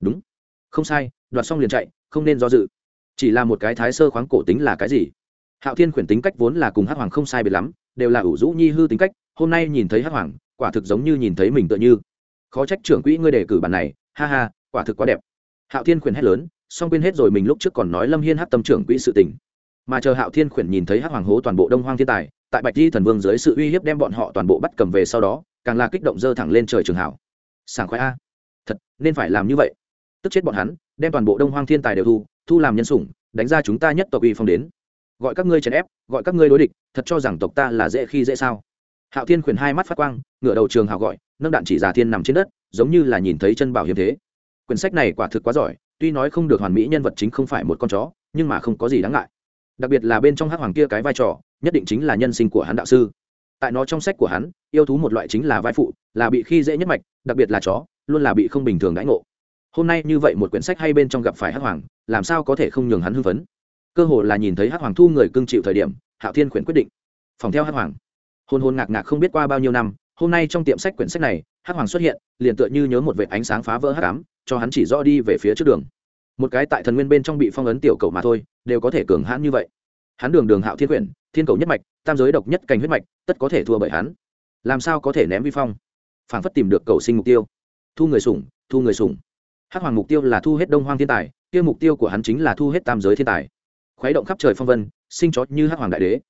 Đúng. Không sai, đoạt xong liền chạy, không nên do dự. Chỉ là một cái thái sơ khoáng cổ tính là cái gì? Hạo thiên khuyển tính cách vốn là cùng hắc hoàng không sai biệt lắm, đều là ủ rũ nhi hư tính cách, hôm nay nhìn thấy hắc hoàng, quả thực giống như nhìn thấy mình tựa như. Khó trách trưởng quỹ ngươi đề cử bản này, ha ha, quả thực quá đẹp. Hạo thiên khuyển hét lớn song quên hết rồi mình lúc trước còn nói lâm hiên hát tâm trưởng quỹ sự tình. Mà chờ hạo thiên khuyển nhìn thấy hắc hoàng hố toàn bộ đông hoang thiên tài, tại bạch di thần vương dưới sự uy hiếp đem bọn họ toàn bộ bắt cầm về sau đó, càng là kích động dơ thẳng lên trời trường hảo. Sảng khoái a. Thật, nên phải làm như vậy. Tức chết bọn hắn, đem toàn bộ đông hoang thiên tài đều thu thu làm nhân sủng, đánh ra chúng ta nhất tộc uy phong đến. Gọi các ngươi chèn ép, gọi các ngươi đối địch, thật cho rằng tộc ta là dễ khi dễ sao? Hạo thiên khuyển hai mắt phát quang, ngửa đầu trường hào gọi, nâng đạn chỉ giả thiên nằm trên đất, giống như là nhìn thấy chân bảo hiếm thế. Quyển sách này quả thực quá giỏi tuy nói không được hoàn mỹ nhân vật chính không phải một con chó, nhưng mà không có gì đáng ngại. Đặc biệt là bên trong hắc hoàng kia cái vai trò, nhất định chính là nhân sinh của hắn đạo sư. Tại nó trong sách của hắn, yêu thú một loại chính là vai phụ, là bị khi dễ nhất mạch, đặc biệt là chó, luôn là bị không bình thường đãi ngộ. Hôm nay như vậy một quyển sách hay bên trong gặp phải hắc hoàng, làm sao có thể không nhường hắn hưng phấn? Cơ hồ là nhìn thấy hắc hoàng thu người cưng chịu thời điểm, hạo thiên quyển quyết định. Phòng theo hắc hoàng. Hôn hôn ngạc ngạc không biết qua bao nhiêu năm, hôm nay trong tiệm sách quyển sách này, hắc hoàng xuất hiện, liền tựa như nhớ một vệ ánh sáng phá vỡ hắc ám cho hắn chỉ rõ đi về phía trước đường. Một cái tại thần nguyên bên trong bị phong ấn tiểu cầu mà thôi, đều có thể cường hãn như vậy. Hắn đường đường hạo thiên quyển, thiên cầu nhất mạch, tam giới độc nhất cành huyết mạch, tất có thể thua bởi hắn. Làm sao có thể ném vi phong? Phảng phất tìm được cầu sinh mục tiêu. Thu người sủng, thu người sủng. Hắc hoàng mục tiêu là thu hết đông hoang thiên tài, kia mục tiêu của hắn chính là thu hết tam giới thiên tài. Khuấy động khắp trời phong vân, sinh chó như hắc hoàng đại đế.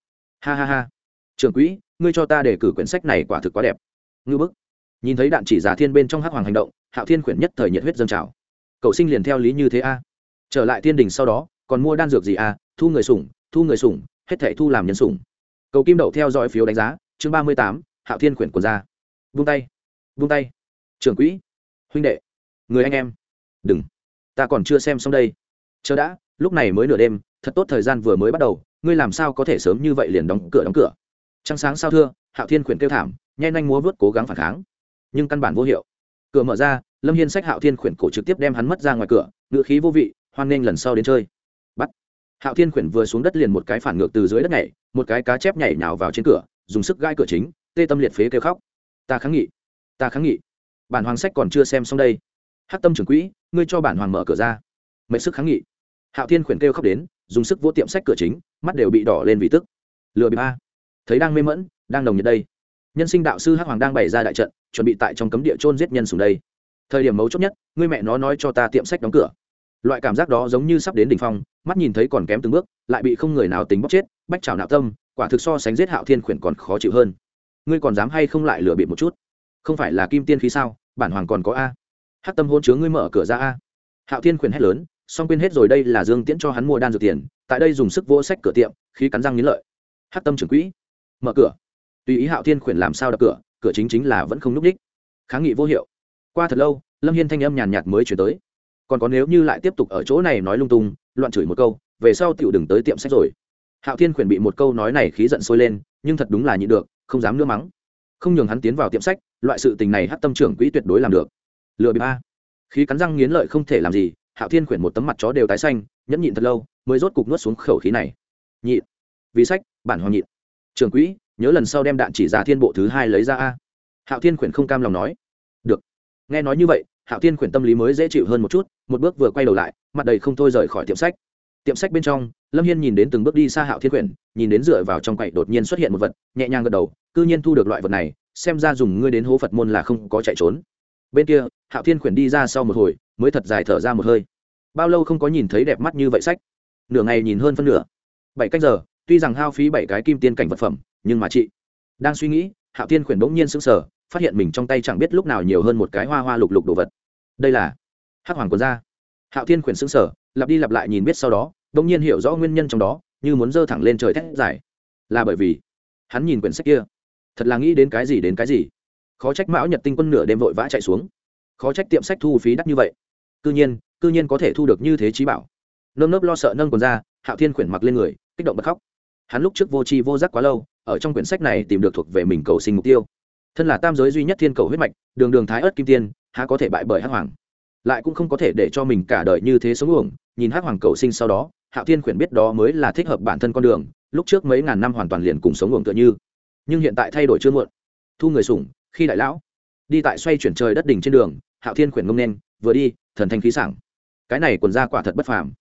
Ha ha ha. Trưởng quỹ, ngươi cho ta để cử quyển sách này quả thực quá đẹp. Ngư bức nhìn thấy đạn chỉ giả thiên bên trong hắc hoàng hành động, hạo thiên quyển nhất thời nhiệt huyết dâng trào. Cậu sinh liền theo lý như thế a? Trở lại thiên đình sau đó, còn mua đan dược gì a? Thu người sủng, thu người sủng, hết thể thu làm nhân sủng. Cầu kim đậu theo dõi phiếu đánh giá, chương ba mươi tám, hạo thiên quyển quần ra. Vung tay vung tay. Trưởng quỹ, huynh đệ, người anh em, đừng. Ta còn chưa xem xong đây. Chờ đã, lúc này mới nửa đêm, thật tốt thời gian vừa mới bắt đầu, ngươi làm sao có thể sớm như vậy liền đóng cửa đóng cửa? Trăng sáng sao thưa, hạo thiên khuyển kêu thảm, nhanh nhanh múa vớt cố gắng phản kháng nhưng căn bản vô hiệu. Cửa mở ra, lâm hiên sách hạo thiên khuyển cổ trực tiếp đem hắn mất ra ngoài cửa, ngựa khí vô vị, hoan nghênh lần sau đến chơi. Bắt. Hạo thiên khuyển vừa xuống đất liền một cái phản ngược từ dưới đất nhảy, một cái cá chép nhảy nhào vào trên cửa, dùng sức gai cửa chính, tê tâm liệt phế kêu khóc. Ta kháng nghị. Ta kháng nghị. Bản hoàng sách còn chưa xem xong đây. Hát tâm trưởng quỹ, ngươi cho bản hoàng mở cửa ra. Mệnh sức kháng nghị. Hạo thiên khuyển kêu khóc đến, dùng sức vô tiệm sách cửa chính, mắt đều bị đỏ lên vì tức. Lừa bị ba thấy đang mê mẫn đang đồng nhiệt đây nhân sinh đạo sư hắc hoàng đang bày ra đại trận, chuẩn bị tại trong cấm địa trôn giết nhân sùng đây. Thời điểm mấu chốt nhất, ngươi mẹ nó nói cho ta tiệm sách đóng cửa. Loại cảm giác đó giống như sắp đến đỉnh phong, mắt nhìn thấy còn kém từng bước, lại bị không người nào tính bóc chết, bách trào nạo tâm, quả thực so sánh giết hạo thiên khuyển còn khó chịu hơn. Ngươi còn dám hay không lại lừa bịp một chút? Không phải là kim tiên khí sao, bản hoàng còn có a. Hắc tâm hôn chứa ngươi mở cửa ra a. Hạo thiên khuyển hét lớn, song quên hết rồi đây là dương tiễn cho hắn mua đan dược tiền, tại đây dùng sức vỗ sách cửa tiệm khi cắn răng nghiến lợi. Hắc tâm trưởng quỹ, mở cửa tùy ý hạo thiên khuyển làm sao đập cửa cửa chính chính là vẫn không núp h kháng nghị vô hiệu. Qua thật lâu, lâm hiên thanh âm nhàn nhạt mới chuyển tới. Còn có nếu như lại tiếp tục ở chỗ này nói lung tung, loạn chửi một câu, về sau tựu đừng tới tiệm sách rồi. Hạo thiên khuyển bị một câu nói này khí giận sôi lên, nhưng thật đúng là nhịn được, không dám nữa mắng. Không nhường hắn tiến vào tiệm sách, loại sự tình này hát tâm trưởng quỹ tuyệt đối làm được. Lừa bị ba khí cắn răng nghiến lợi không thể làm gì, hạo thiên khuyển một tấm mặt chó đều tái xanh, nhẫn nhịn thật lâu, mới rốt cục nuốt xuống khẩu khí này. Nhịn. Vì sách, bản hoàng nhịn. Trưởng quỹ nhớ lần sau đem đạn chỉ ra thiên bộ thứ hai lấy ra a. Hạo thiên khuyển không cam lòng nói. Được. Nghe nói như vậy, hạo thiên khuyển tâm lý mới dễ chịu hơn một chút, một bước vừa quay đầu lại, mặt đầy không thôi rời khỏi tiệm sách. Tiệm sách bên trong, lâm hiên nhìn đến từng bước đi xa hạo thiên quyển nhìn đến dựa vào trong quậy đột nhiên xuất hiện một vật, nhẹ nhàng gật đầu, cư nhiên thu được loại vật này, xem ra dùng ngươi đến hố phật môn là không có chạy trốn. Bên kia, hạo thiên quyển đi ra sau một hồi, mới thật dài thở ra một hơi. Bao lâu không có nhìn thấy đẹp mắt như vậy sách? Nửa ngày nhìn hơn phân nửa. Bảy cách giờ, tuy rằng hao phí bảy cái kim tiên cảnh vật phẩm nhưng mà chị đang suy nghĩ, hạo thiên quyển bỗng nhiên sững sờ, phát hiện mình trong tay chẳng biết lúc nào nhiều hơn một cái hoa hoa lục lục đồ vật. Đây là hắc hoàng quần da. Hạo thiên quyển sững sờ, lặp đi lặp lại nhìn biết sau đó, bỗng nhiên hiểu rõ nguyên nhân trong đó, như muốn dơ thẳng lên trời thét giải là bởi vì hắn nhìn quyển sách kia, thật là nghĩ đến cái gì đến cái gì. Khó trách mão nhật tinh quân nửa đêm vội vã chạy xuống. Khó trách tiệm sách thu phí đắt như vậy. Cư nhiên cư nhiên có thể thu được như thế trí bảo. Nơm nớp lo sợ nâng quần ra, hạo thiên quyển mặc lên người, kích động bật khóc. Hắn lúc trước vô tri vô giác quá lâu ở trong quyển sách này tìm được thuộc về mình cầu sinh mục tiêu. Thân là tam giới duy nhất thiên cầu huyết mạch, đường đường thái ớt kim tiên, há có thể bại bởi hắc hoàng? Lại cũng không có thể để cho mình cả đời như thế sống uổng, nhìn hắc hoàng cầu sinh sau đó, hạo thiên quyển biết đó mới là thích hợp bản thân con đường, lúc trước mấy ngàn năm hoàn toàn liền cùng sống uổng tựa như. Nhưng hiện tại thay đổi chưa muộn. Thu người sủng, khi đại lão, đi tại xoay chuyển trời đất đỉnh trên đường, hạo thiên quyển ngông nên, vừa đi, thần thanh khí sảng. Cái này quần ra quả thật bất phàm.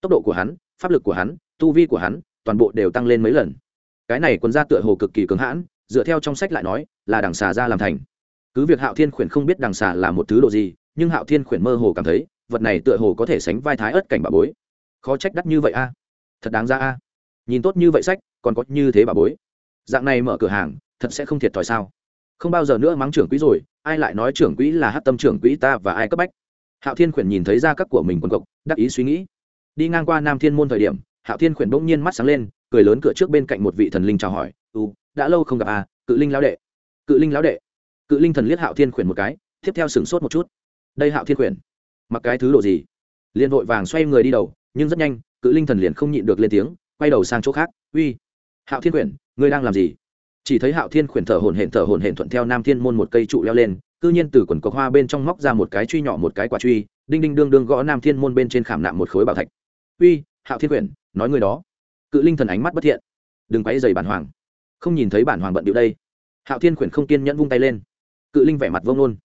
Tốc độ của hắn, pháp lực của hắn, tu vi của hắn, toàn bộ đều tăng lên mấy lần cái này quần ra tựa hồ cực kỳ cứng hãn, dựa theo trong sách lại nói, là đằng xà ra làm thành. Cứ việc hạo thiên khuyển không biết đằng xà là một thứ độ gì, nhưng hạo thiên khuyển mơ hồ cảm thấy, vật này tựa hồ có thể sánh vai thái ớt cảnh bà bối. Khó trách đắt như vậy a. Thật đáng ra a. Nhìn tốt như vậy sách, còn có như thế bà bối. Dạng này mở cửa hàng, thật sẽ không thiệt thòi sao? Không bao giờ nữa mắng trưởng quỹ rồi, ai lại nói trưởng quỹ là hát tâm trưởng quỹ ta và ai cấp bách? Hạo thiên khuyển nhìn thấy ra các của mình quần cộc, đắc ý suy nghĩ. Đi ngang qua nam thiên môn thời điểm, hạo thiên khuyển bỗng nhiên mắt sáng lên cười lớn cửa trước bên cạnh một vị thần linh chào hỏi, u, đã lâu không gặp à cự linh lão đệ. Cự linh lão đệ? Cự linh thần liếc hạo thiên khuyển một cái, tiếp theo sửng sốt một chút. Đây hạo thiên khuyển, mặc cái thứ độ gì? Liền vội vàng xoay người đi đầu, nhưng rất nhanh, cự linh thần liền không nhịn được lên tiếng, quay đầu sang chỗ khác, uy, hạo thiên khuyển, ngươi đang làm gì? Chỉ thấy hạo thiên khuyển thở hổn hển, thở hổn hển thuận theo nam thiên môn một cây trụ leo lên, cư nhiên từ quần cọc hoa bên trong móc ra một cái truy nhỏ, một cái quả truy, đinh đinh đương đương gõ nam thiên môn bên trên khảm nạm một khối bảo thạch. Uy, hạo thiên quyển nói người đó cự linh thần ánh mắt bất thiện. Đừng quay dày bản hoàng. Không nhìn thấy bản hoàng bận điệu đây. Hạo thiên quyển không kiên nhẫn vung tay lên. Cự linh vẻ mặt vông nôn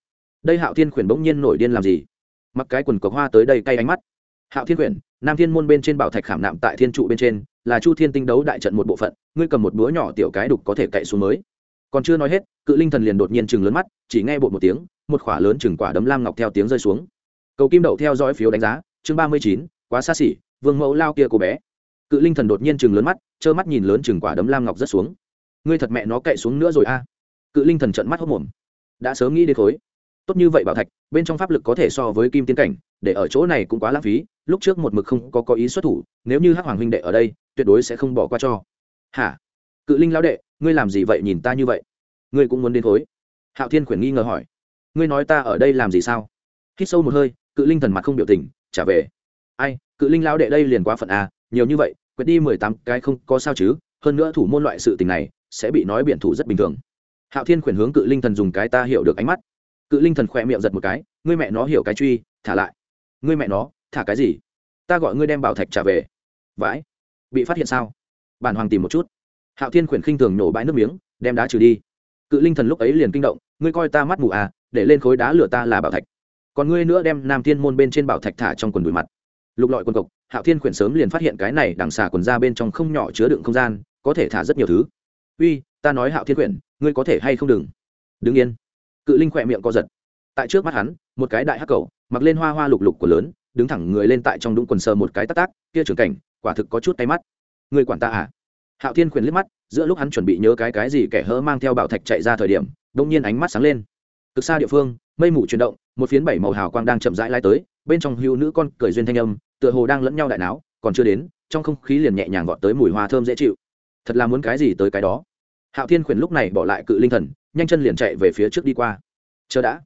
đây hạo thiên quyển bỗng nhiên nổi điên làm gì? Mặc cái quần cọc hoa tới đây cay ánh mắt. Hạo thiên quyển nam thiên môn bên trên bảo thạch khảm nạm tại thiên trụ bên trên, là chu thiên tinh đấu đại trận một bộ phận, ngươi cầm một búa nhỏ tiểu cái đục có thể cậy xuống mới. Còn chưa nói hết, cự linh thần liền đột nhiên chừng lớn mắt, chỉ nghe bột một tiếng, một khỏa lớn chừng quả đấm lam ngọc theo tiếng rơi xuống. Cầu kim đậu theo dõi phiếu đánh giá, chương ba mươi chín, quá xa xỉ, vương mẫu lao kia cô bé cự linh thần đột nhiên chừng lớn mắt, trơ mắt nhìn lớn chừng quả đấm lam ngọc rất xuống. Ngươi thật mẹ nó cậy xuống nữa rồi a. Cự linh thần trận mắt hốc mồm. Đã sớm nghĩ đến khối. Tốt như vậy bảo thạch, bên trong pháp lực có thể so với kim tiến cảnh, để ở chỗ này cũng quá lãng phí, lúc trước một mực không có có ý xuất thủ, nếu như hắc hoàng huynh đệ ở đây, tuyệt đối sẽ không bỏ qua cho. Hả? Cự linh lão đệ, ngươi làm gì vậy nhìn ta như vậy? Ngươi cũng muốn đến khối. Hạo thiên khuyển nghi ngờ hỏi. Ngươi nói ta ở đây làm gì sao? Hít sâu một hơi, cự linh thần mặt không biểu tình, trả về. Ai, cự linh lão đệ đây liền quá phận à nhiều như vậy quyết đi mười tám cái không có sao chứ, hơn nữa thủ môn loại sự tình này, sẽ bị nói biển thủ rất bình thường. Hạo thiên khuyển hướng cự linh thần dùng cái ta hiểu được ánh mắt. Cự linh thần khỏe miệng giật một cái, ngươi mẹ nó hiểu cái truy, thả lại. Ngươi mẹ nó, thả cái gì? Ta gọi ngươi đem bảo thạch trả về. Vãi. Bị phát hiện sao? Bản hoàng tìm một chút. Hạo thiên khuyển khinh thường nổ bãi nước miếng, đem đá trừ đi. Cự linh thần lúc ấy liền kinh động, ngươi coi ta mắt mù à để lên khối đá lửa ta là bảo thạch. Còn ngươi nữa đem nam thiên môn bên trên bảo thạch thả trong quần đùi mặt lục lọi quần cộc hạo thiên khuyển sớm liền phát hiện cái này đằng xà quần ra bên trong không nhỏ chứa đựng không gian, có thể thả rất nhiều thứ. Uy, ta nói hạo thiên khuyển, ngươi có thể hay không đừng? Đứng yên. Cự linh khỏe miệng co giật. Tại trước mắt hắn, một cái đại hắc cầu, mặc lên hoa hoa lục lục của lớn, đứng thẳng người lên tại trong đúng quần sờ một cái tắc tác kia trưởng cảnh, quả thực có chút tay mắt. Người quản ta à? Hạo thiên khuyển liếc mắt, giữa lúc hắn chuẩn bị nhớ cái cái gì kẻ hỡ mang theo bảo thạch chạy ra thời điểm đông nhiên ánh mắt sáng lên. Cực xa địa phương mây mù chuyển động, một phiến bảy màu hào quang đang chậm rãi lai tới, bên trong hữu nữ con cười duyên thanh âm, tựa hồ đang lẫn nhau đại não. còn chưa đến, trong không khí liền nhẹ nhàng gọn tới mùi hoa thơm dễ chịu. Thật là muốn cái gì tới cái đó. Hạo thiên khuyển lúc này bỏ lại cự linh thần, nhanh chân liền chạy về phía trước đi qua. Chờ đã.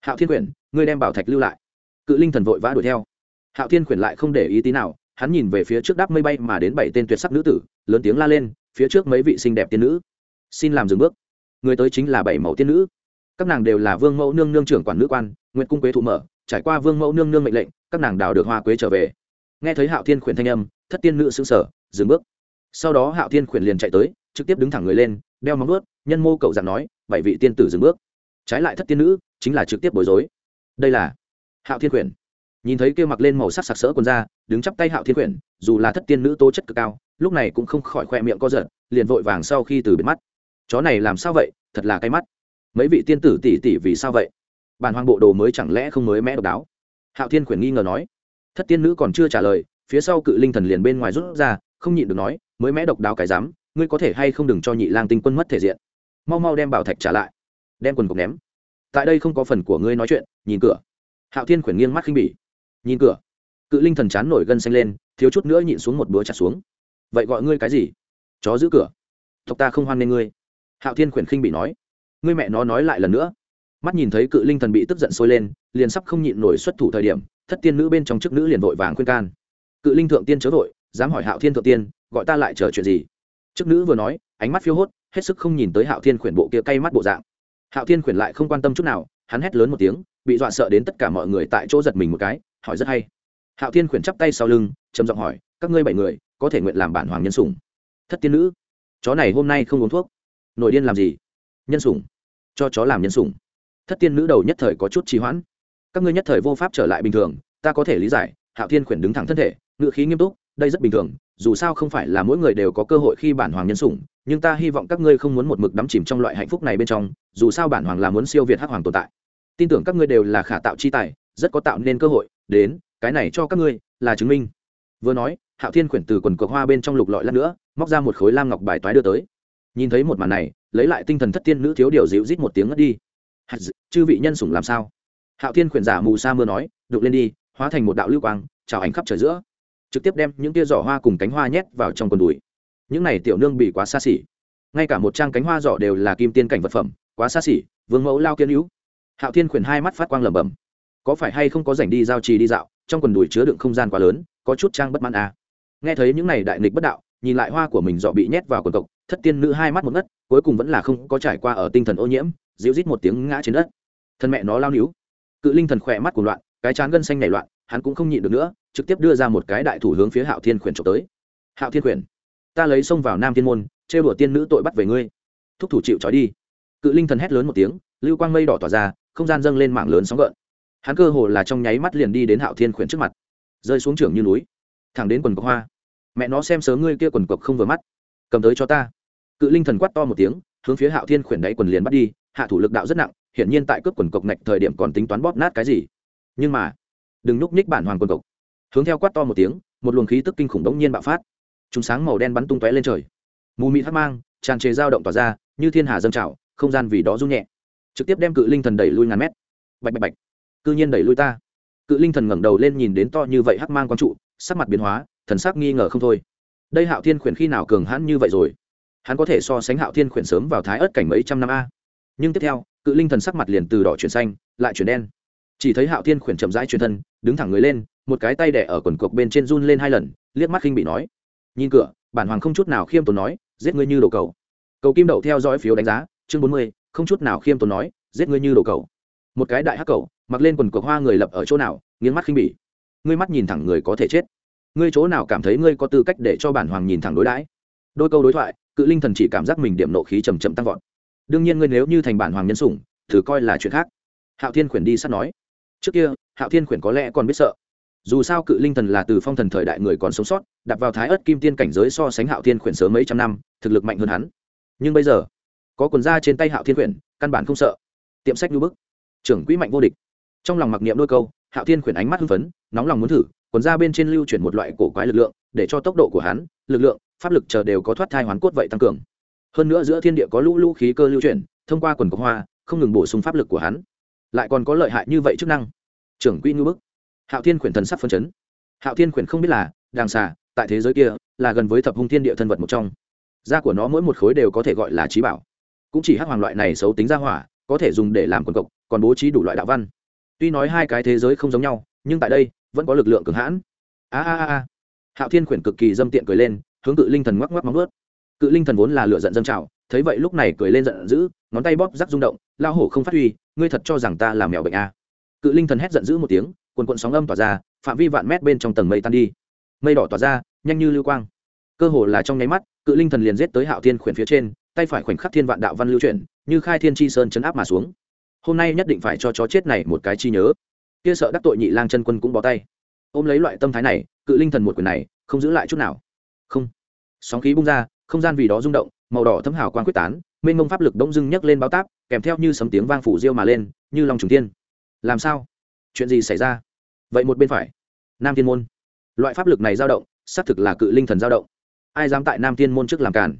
Hạo thiên khuyển ngươi đem bảo thạch lưu lại. Cự linh thần vội vã đuổi theo. Hạo thiên khuyển lại không để ý tí nào, hắn nhìn về phía trước đáp mây bay mà đến bảy tên tuyệt sắc nữ tử, lớn tiếng la lên, phía trước mấy vị xinh đẹp tiên nữ. Xin làm dừng bước. Người tới chính là bảy mẫu tiên nữ các nàng đều là vương mẫu nương nương trưởng quản nữ quan, nguyện cung quế thụ mở, trải qua vương mẫu nương nương mệnh lệnh, các nàng đào được hoa quế trở về. Nghe thấy hạo thiên khuyển thanh âm, thất tiên nữ xứng sở dừng bước. Sau đó hạo thiên khuyển liền chạy tới, trực tiếp đứng thẳng người lên, đeo móng ướt nhân mô cậu dặn nói, bảy vị tiên tử dừng bước. Trái lại thất tiên nữ chính là trực tiếp bối rối. Đây là hạo thiên khuyển. Nhìn thấy kêu mặc lên màu sắc sặc sỡ quần ra đứng chắp tay hạo thiên khuyển, dù là thất tiên nữ tố chất cực cao, lúc này cũng không khỏi khoe miệng co giật, liền vội vàng sau khi từ biệt mắt. Chó này làm sao vậy? Thật là cay mắt mấy vị tiên tử tỷ tỷ vì sao vậy? Bản hoàng bộ đồ mới chẳng lẽ không mới mẽ độc đáo? Hạo thiên quyển nghi ngờ nói. Thất tiên nữ còn chưa trả lời, phía sau cự linh thần liền bên ngoài rút ra, không nhịn được nói, mới mẽ độc đáo cái dám ngươi có thể hay không đừng cho nhị lang tinh quân mất thể diện. Mau mau đem bảo thạch trả lại. Đem quần cục ném. Tại đây không có phần của ngươi nói chuyện, nhìn cửa. Hạo thiên khuyển nghiêng mắt khinh bỉ. Nhìn cửa. Cự linh thần chán nổi gân xanh lên, thiếu chút nữa nhịn xuống một búa chặt xuống. Vậy gọi ngươi cái gì? Chó giữ cửa. Tộc ta không hoan nghê ngươi. Hạo thiên khuyển khinh bị nói ngươi mẹ nó nói lại lần nữa. Mắt nhìn thấy cự linh thần bị tức giận sôi lên, liền sắp không nhịn nổi xuất thủ thời điểm, thất tiên nữ bên trong chức nữ liền vội vàng khuyên can. Cự linh thượng tiên chớ vội, dám hỏi hạo thiên thượng tiên, gọi ta lại chờ chuyện gì? Chức nữ vừa nói, ánh mắt phiêu hốt, hết sức không nhìn tới hạo thiên khuyển bộ kia cay mắt bộ dạng. Hạo thiên khuyển lại không quan tâm chút nào, hắn hét lớn một tiếng, bị dọa sợ đến tất cả mọi người tại chỗ giật mình một cái, hỏi rất hay. Hạo thiên khuyển chắp tay sau lưng, trầm giọng hỏi, các ngươi bảy người, có thể nguyện làm bản hoàng nhân sủng? Thất tiên nữ, chó này hôm nay không uống thuốc, nội điên làm gì? Nhân sủng. Cho chó làm nhân sủng. Thất tiên nữ đầu nhất thời có chút trì hoãn. Các ngươi nhất thời vô pháp trở lại bình thường, ta có thể lý giải, hạo thiên khuyển đứng thẳng thân thể, ngự khí nghiêm túc, đây rất bình thường, dù sao không phải là mỗi người đều có cơ hội khi bản hoàng nhân sủng, nhưng ta hy vọng các ngươi không muốn một mực đắm chìm trong loại hạnh phúc này bên trong, dù sao bản hoàng là muốn siêu việt hắc hoàng tồn tại. Tin tưởng các ngươi đều là khả tạo chi tài, rất có tạo nên cơ hội, đến, cái này cho các ngươi là chứng minh. Vừa nói, hạo thiên khuyển từ quần cờ hoa bên trong lục lọi lát nữa, móc ra một khối lam ngọc bài toái đưa tới. Nhìn thấy một màn này lấy lại tinh thần thất tiên nữ thiếu điều dịu rít một tiếng ngất đi. Chư vị nhân sủng làm sao? Hạo thiên khuyển giả mù sa mưa nói đục lên đi, hóa thành một đạo lưu quang, chào ảnh khắp trời giữa. Trực tiếp đem những tia giỏ hoa cùng cánh hoa nhét vào trong quần đùi. Những này tiểu nương bị quá xa xỉ. Ngay cả một trang cánh hoa giỏ đều là kim tiên cảnh vật phẩm, quá xa xỉ, vương mẫu lao kiên hữu. Hạo thiên khuyển hai mắt phát quang lẩm bẩm. Có phải hay không có rảnh đi giao trì đi dạo, trong quần đùi chứa đựng không gian quá lớn, có chút trang bất mãn à. nghe thấy những này đại nghịch bất đạo, nhìn lại hoa của mình dọ bị nhét vào quần cộc thất tiên nữ hai mắt một ngất, cuối cùng vẫn là không có trải qua ở tinh thần ô nhiễm, dịu rít một tiếng ngã trên đất. Thân mẹ nó lao níu. Cự linh thần khỏe mắt của loạn, cái chán gân xanh nảy loạn, hắn cũng không nhịn được nữa, trực tiếp đưa ra một cái đại thủ hướng phía hạo thiên khuyển trộm tới. Hạo thiên khuyển, ta lấy xông vào nam thiên môn, trêu đùa tiên nữ tội bắt về ngươi. Thúc thủ chịu trói đi. Cự linh thần hét lớn một tiếng, lưu quang mây đỏ tỏa ra, không gian dâng lên mạng lớn sóng gợn. Hắn cơ hồ là trong nháy mắt liền đi đến hạo thiên khuyển trước mặt, rơi xuống trường như núi, thẳng đến quần cọc hoa. Mẹ nó xem sớm ngươi kia quần cọc không vừa mắt, cầm tới cho ta cự linh thần quát to một tiếng, hướng phía hạo thiên khuyển đáy quần liền bắt đi, hạ thủ lực đạo rất nặng, hiển nhiên tại cướp quần cộc ngạch thời điểm còn tính toán bóp nát cái gì. Nhưng mà, đừng núp ních bản hoàng quần cộc. Hướng theo quát to một tiếng, một luồng khí tức kinh khủng đống nhiên bạo phát. Chúng sáng màu đen bắn tung tóe lên trời. Mù mị thắt mang, tràn trề dao động tỏa ra, như thiên hà dâng trào, không gian vì đó rung nhẹ. Trực tiếp đem cự linh thần đẩy lui ngàn mét. Bạch bạch bạch. Cư nhiên đẩy lui ta. Cự linh thần ngẩng đầu lên nhìn đến to như vậy hắc mang quang trụ, sắc mặt biến hóa, thần sắc nghi ngờ không thôi. Đây hạo thiên khuyển khi nào cường hãn như vậy rồi? Hắn có thể so sánh hạo thiên khuyển sớm vào thái ớt cảnh mấy trăm năm a. Nhưng tiếp theo, cự linh thần sắc mặt liền từ đỏ chuyển xanh, lại chuyển đen. Chỉ thấy hạo thiên khuyển chậm rãi chuyển thân, đứng thẳng người lên, một cái tay đẻ ở quần cộc bên trên run lên hai lần, liếc mắt khinh bị nói. Nhìn cửa, bản hoàng không chút nào khiêm tốn nói, giết ngươi như đồ cầu cầu kim đậu theo dõi phiếu đánh giá, chương bốn mươi, không chút nào khiêm tốn nói, giết ngươi như đồ cầu một cái đại hắc cầu mặc lên quần cộc hoa người lập ở chỗ nào, nghiến mắt khinh bỉ ngươi mắt nhìn thẳng người có thể chết. Ngươi chỗ nào cảm thấy ngươi có tư cách để cho bản hoàng nhìn thẳng đối đãi? Đôi câu đối thoại cự linh thần chỉ cảm giác mình điểm nộ khí trầm trầm tăng vọt. Đương nhiên ngươi nếu như thành bản hoàng nhân sủng, thử coi là chuyện khác. Hạo thiên khuyển đi sát nói. Trước kia, hạo thiên khuyển có lẽ còn biết sợ. Dù sao cự linh thần là từ phong thần thời đại người còn sống sót, đặt vào thái ớt kim tiên cảnh giới so sánh hạo thiên khuyển sớm mấy trăm năm, thực lực mạnh hơn hắn. Nhưng bây giờ, có quần da trên tay hạo thiên khuyển, căn bản không sợ. Tiệm sách lưu bức. Trưởng quỹ mạnh vô địch. Trong lòng mặc niệm đôi câu, hạo thiên khuyển ánh mắt hưng phấn, nóng lòng muốn thử, quần da bên trên lưu chuyển một loại cổ quái lực lượng, để cho tốc độ của hắn, lực lượng pháp lực chờ đều có thoát thai hoán cốt vậy tăng cường. Hơn nữa giữa thiên địa có lũ lũ khí cơ lưu chuyển, thông qua quần cọc hoa, không ngừng bổ sung pháp lực của hắn. Lại còn có lợi hại như vậy chức năng. Trưởng quỹ ngư bức. Hạo thiên khuyển thần sắc phân chấn. Hạo thiên khuyển không biết là, đàng xà, tại thế giới kia, là gần với thập hung thiên địa thân vật một trong. Da của nó mỗi một khối đều có thể gọi là trí bảo. Cũng chỉ hắc hoàng loại này xấu tính ra hỏa, có thể dùng để làm quần cộc còn bố trí đủ loại đạo văn. Tuy nói hai cái thế giới không giống nhau, nhưng tại đây, vẫn có lực lượng cường hãn. A a a. Hạo thiên khuyển cực kỳ dâm tiện cười lên hướng cự linh thần ngoắc ngoắc móng vớt cự linh thần vốn là lựa giận dân trào, thấy vậy lúc này cười lên giận dữ, ngón tay bóp rắc rung động lao hổ không phát huy, ngươi thật cho rằng ta là mèo bệnh a cự linh thần hét giận dữ một tiếng quần quận sóng âm tỏa ra, phạm vi vạn mét bên trong tầng mây tan đi. Mây đỏ tỏa ra, nhanh như lưu quang. Cơ hồ là trong nháy mắt, cự linh thần liền giết tới hạo thiên khuyển phía trên, tay phải khoảnh khắc thiên vạn đạo văn lưu chuyển, như khai thiên chi sơn chấn áp mà xuống. Hôm nay nhất định phải cho chó chết này một cái chi nhớ. Kia sợ đắc tội nhị lang chân quân cũng bó tay. Ôm lấy loại tâm thái này, cự linh thần một quyền này, không giữ lại chút nào không. Sóng khí bung ra, không gian vì đó rung động, màu đỏ thấm hào quang quyết tán, mênh mông pháp lực đông dưng nhấc lên báo táp, kèm theo như sấm tiếng vang phủ riêu mà lên, như lòng trùng tiên làm sao? Chuyện gì xảy ra? Vậy một bên phải. Nam thiên môn. Loại pháp lực này dao động, xác thực là cự linh thần dao động. Ai dám tại nam thiên môn trước làm cản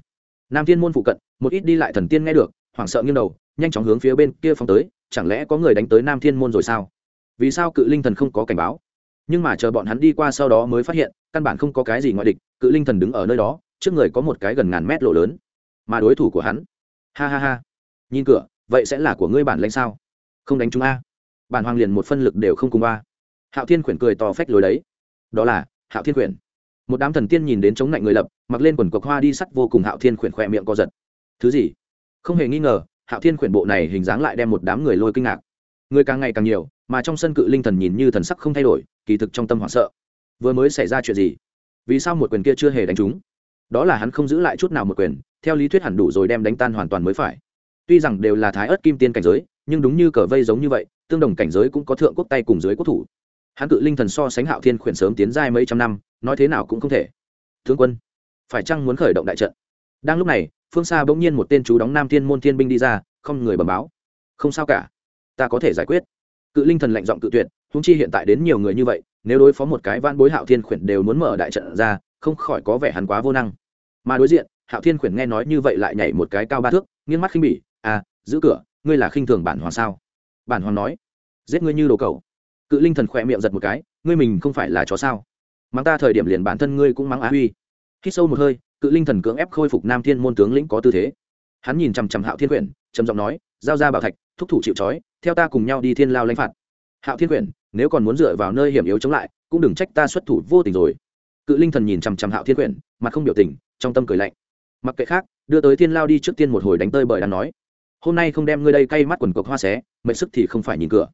nam thiên môn phụ cận, một ít đi lại thần tiên nghe được, hoảng sợ nghiêng đầu, nhanh chóng hướng phía bên kia phóng tới, chẳng lẽ có người đánh tới nam thiên môn rồi sao? Vì sao cự linh thần không có cảnh báo? Nhưng mà chờ bọn hắn đi qua sau đó mới phát hiện, căn bản không có cái gì ngoại địch, cự linh thần đứng ở nơi đó, trước người có một cái gần ngàn mét lộ lớn. Mà đối thủ của hắn, ha ha ha, nhìn cửa, vậy sẽ là của ngươi bản lãnh sao? Không đánh chúng a. Bản hoàng liền một phân lực đều không cùng ba hạo thiên Quyển cười to phách lối đấy. Đó là, hạo thiên Quyển. một đám thần tiên nhìn đến chống lạnh người lập, mặc lên quần cọc hoa đi sắt vô cùng hạo thiên Quyển khỏe miệng co giật. Thứ gì? Không hề nghi ngờ, hạo thiên Quyển bộ này hình dáng lại đem một đám người lôi kinh ngạc người càng ngày càng nhiều, mà trong sân cự linh thần nhìn như thần sắc không thay đổi, kỳ thực trong tâm hoảng sợ. Vừa mới xảy ra chuyện gì? Vì sao một quyền kia chưa hề đánh trúng? Đó là hắn không giữ lại chút nào một quyền, theo lý thuyết hẳn đủ rồi đem đánh tan hoàn toàn mới phải. Tuy rằng đều là thái ớt kim tiên cảnh giới, nhưng đúng như cờ vây giống như vậy, tương đồng cảnh giới cũng có thượng quốc tay cùng dưới quốc thủ. Hắn cự linh thần so sánh hạo thiên khuyển sớm tiến giai mấy trăm năm, nói thế nào cũng không thể. Thương quân, phải chăng muốn khởi động đại trận? Đang lúc này, phương xa bỗng nhiên một tên chú đóng nam thiên môn thiên binh đi ra, không người bẩm báo. Không sao cả ta có thể giải quyết. Cự linh thần lạnh giọng cự tuyệt húng chi hiện tại đến nhiều người như vậy, nếu đối phó một cái van bối hạo thiên khuyển đều muốn mở đại trận ra, không khỏi có vẻ hắn quá vô năng. Mà đối diện, hạo thiên khuyển nghe nói như vậy lại nhảy một cái cao ba thước, nghiêng mắt khinh bỉ à giữ cửa, ngươi là khinh thường bản hoàng sao? Bản hoàng nói, giết ngươi như đồ cầu cự linh thần khỏe miệng giật một cái, ngươi mình không phải là chó sao? Mắng ta thời điểm liền bản thân ngươi cũng mắng á huy. Hít sâu một hơi, cự linh thần cưỡng ép khôi phục nam thiên môn tướng lĩnh có tư thế. Hắn nhìn chằm chằm hạo thiên quyển trầm giọng nói, giao ra bảo thạch, thúc thủ chịu trói theo ta cùng nhau đi thiên lao lãnh phạt. Hạo thiên quyển, nếu còn muốn dựa vào nơi hiểm yếu chống lại, cũng đừng trách ta xuất thủ vô tình rồi. Cự linh thần nhìn chằm chằm hạo thiên quyển, mặt không biểu tình, trong tâm cười lạnh. Mặc kệ khác, đưa tới thiên lao đi trước tiên một hồi đánh tơi bởi đang nói. Hôm nay không đem ngươi đây cay mắt quần cộc hoa xé, mệnh sức thì không phải nhìn cửa.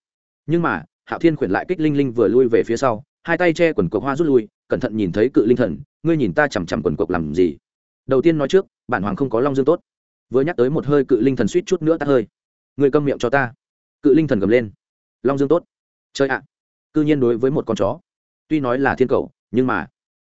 Nhưng mà, hạo thiên quyển lại kích linh linh vừa lui về phía sau, hai tay che quần cộc hoa rút lui, cẩn thận nhìn thấy cự linh thần, ngươi nhìn ta chằm chằm quần cộc làm gì? Đầu tiên nói trước, bản hoàng không có long dương tốt. Vừa nhắc tới một hơi cự linh thần suýt chút nữa tắt hơi. Ngươi câm miệng cho ta cự linh thần gầm lên. Long dương tốt. Chơi ạ. À. cư nhiên đối với một con chó. Tuy nói là thiên cầu, nhưng mà,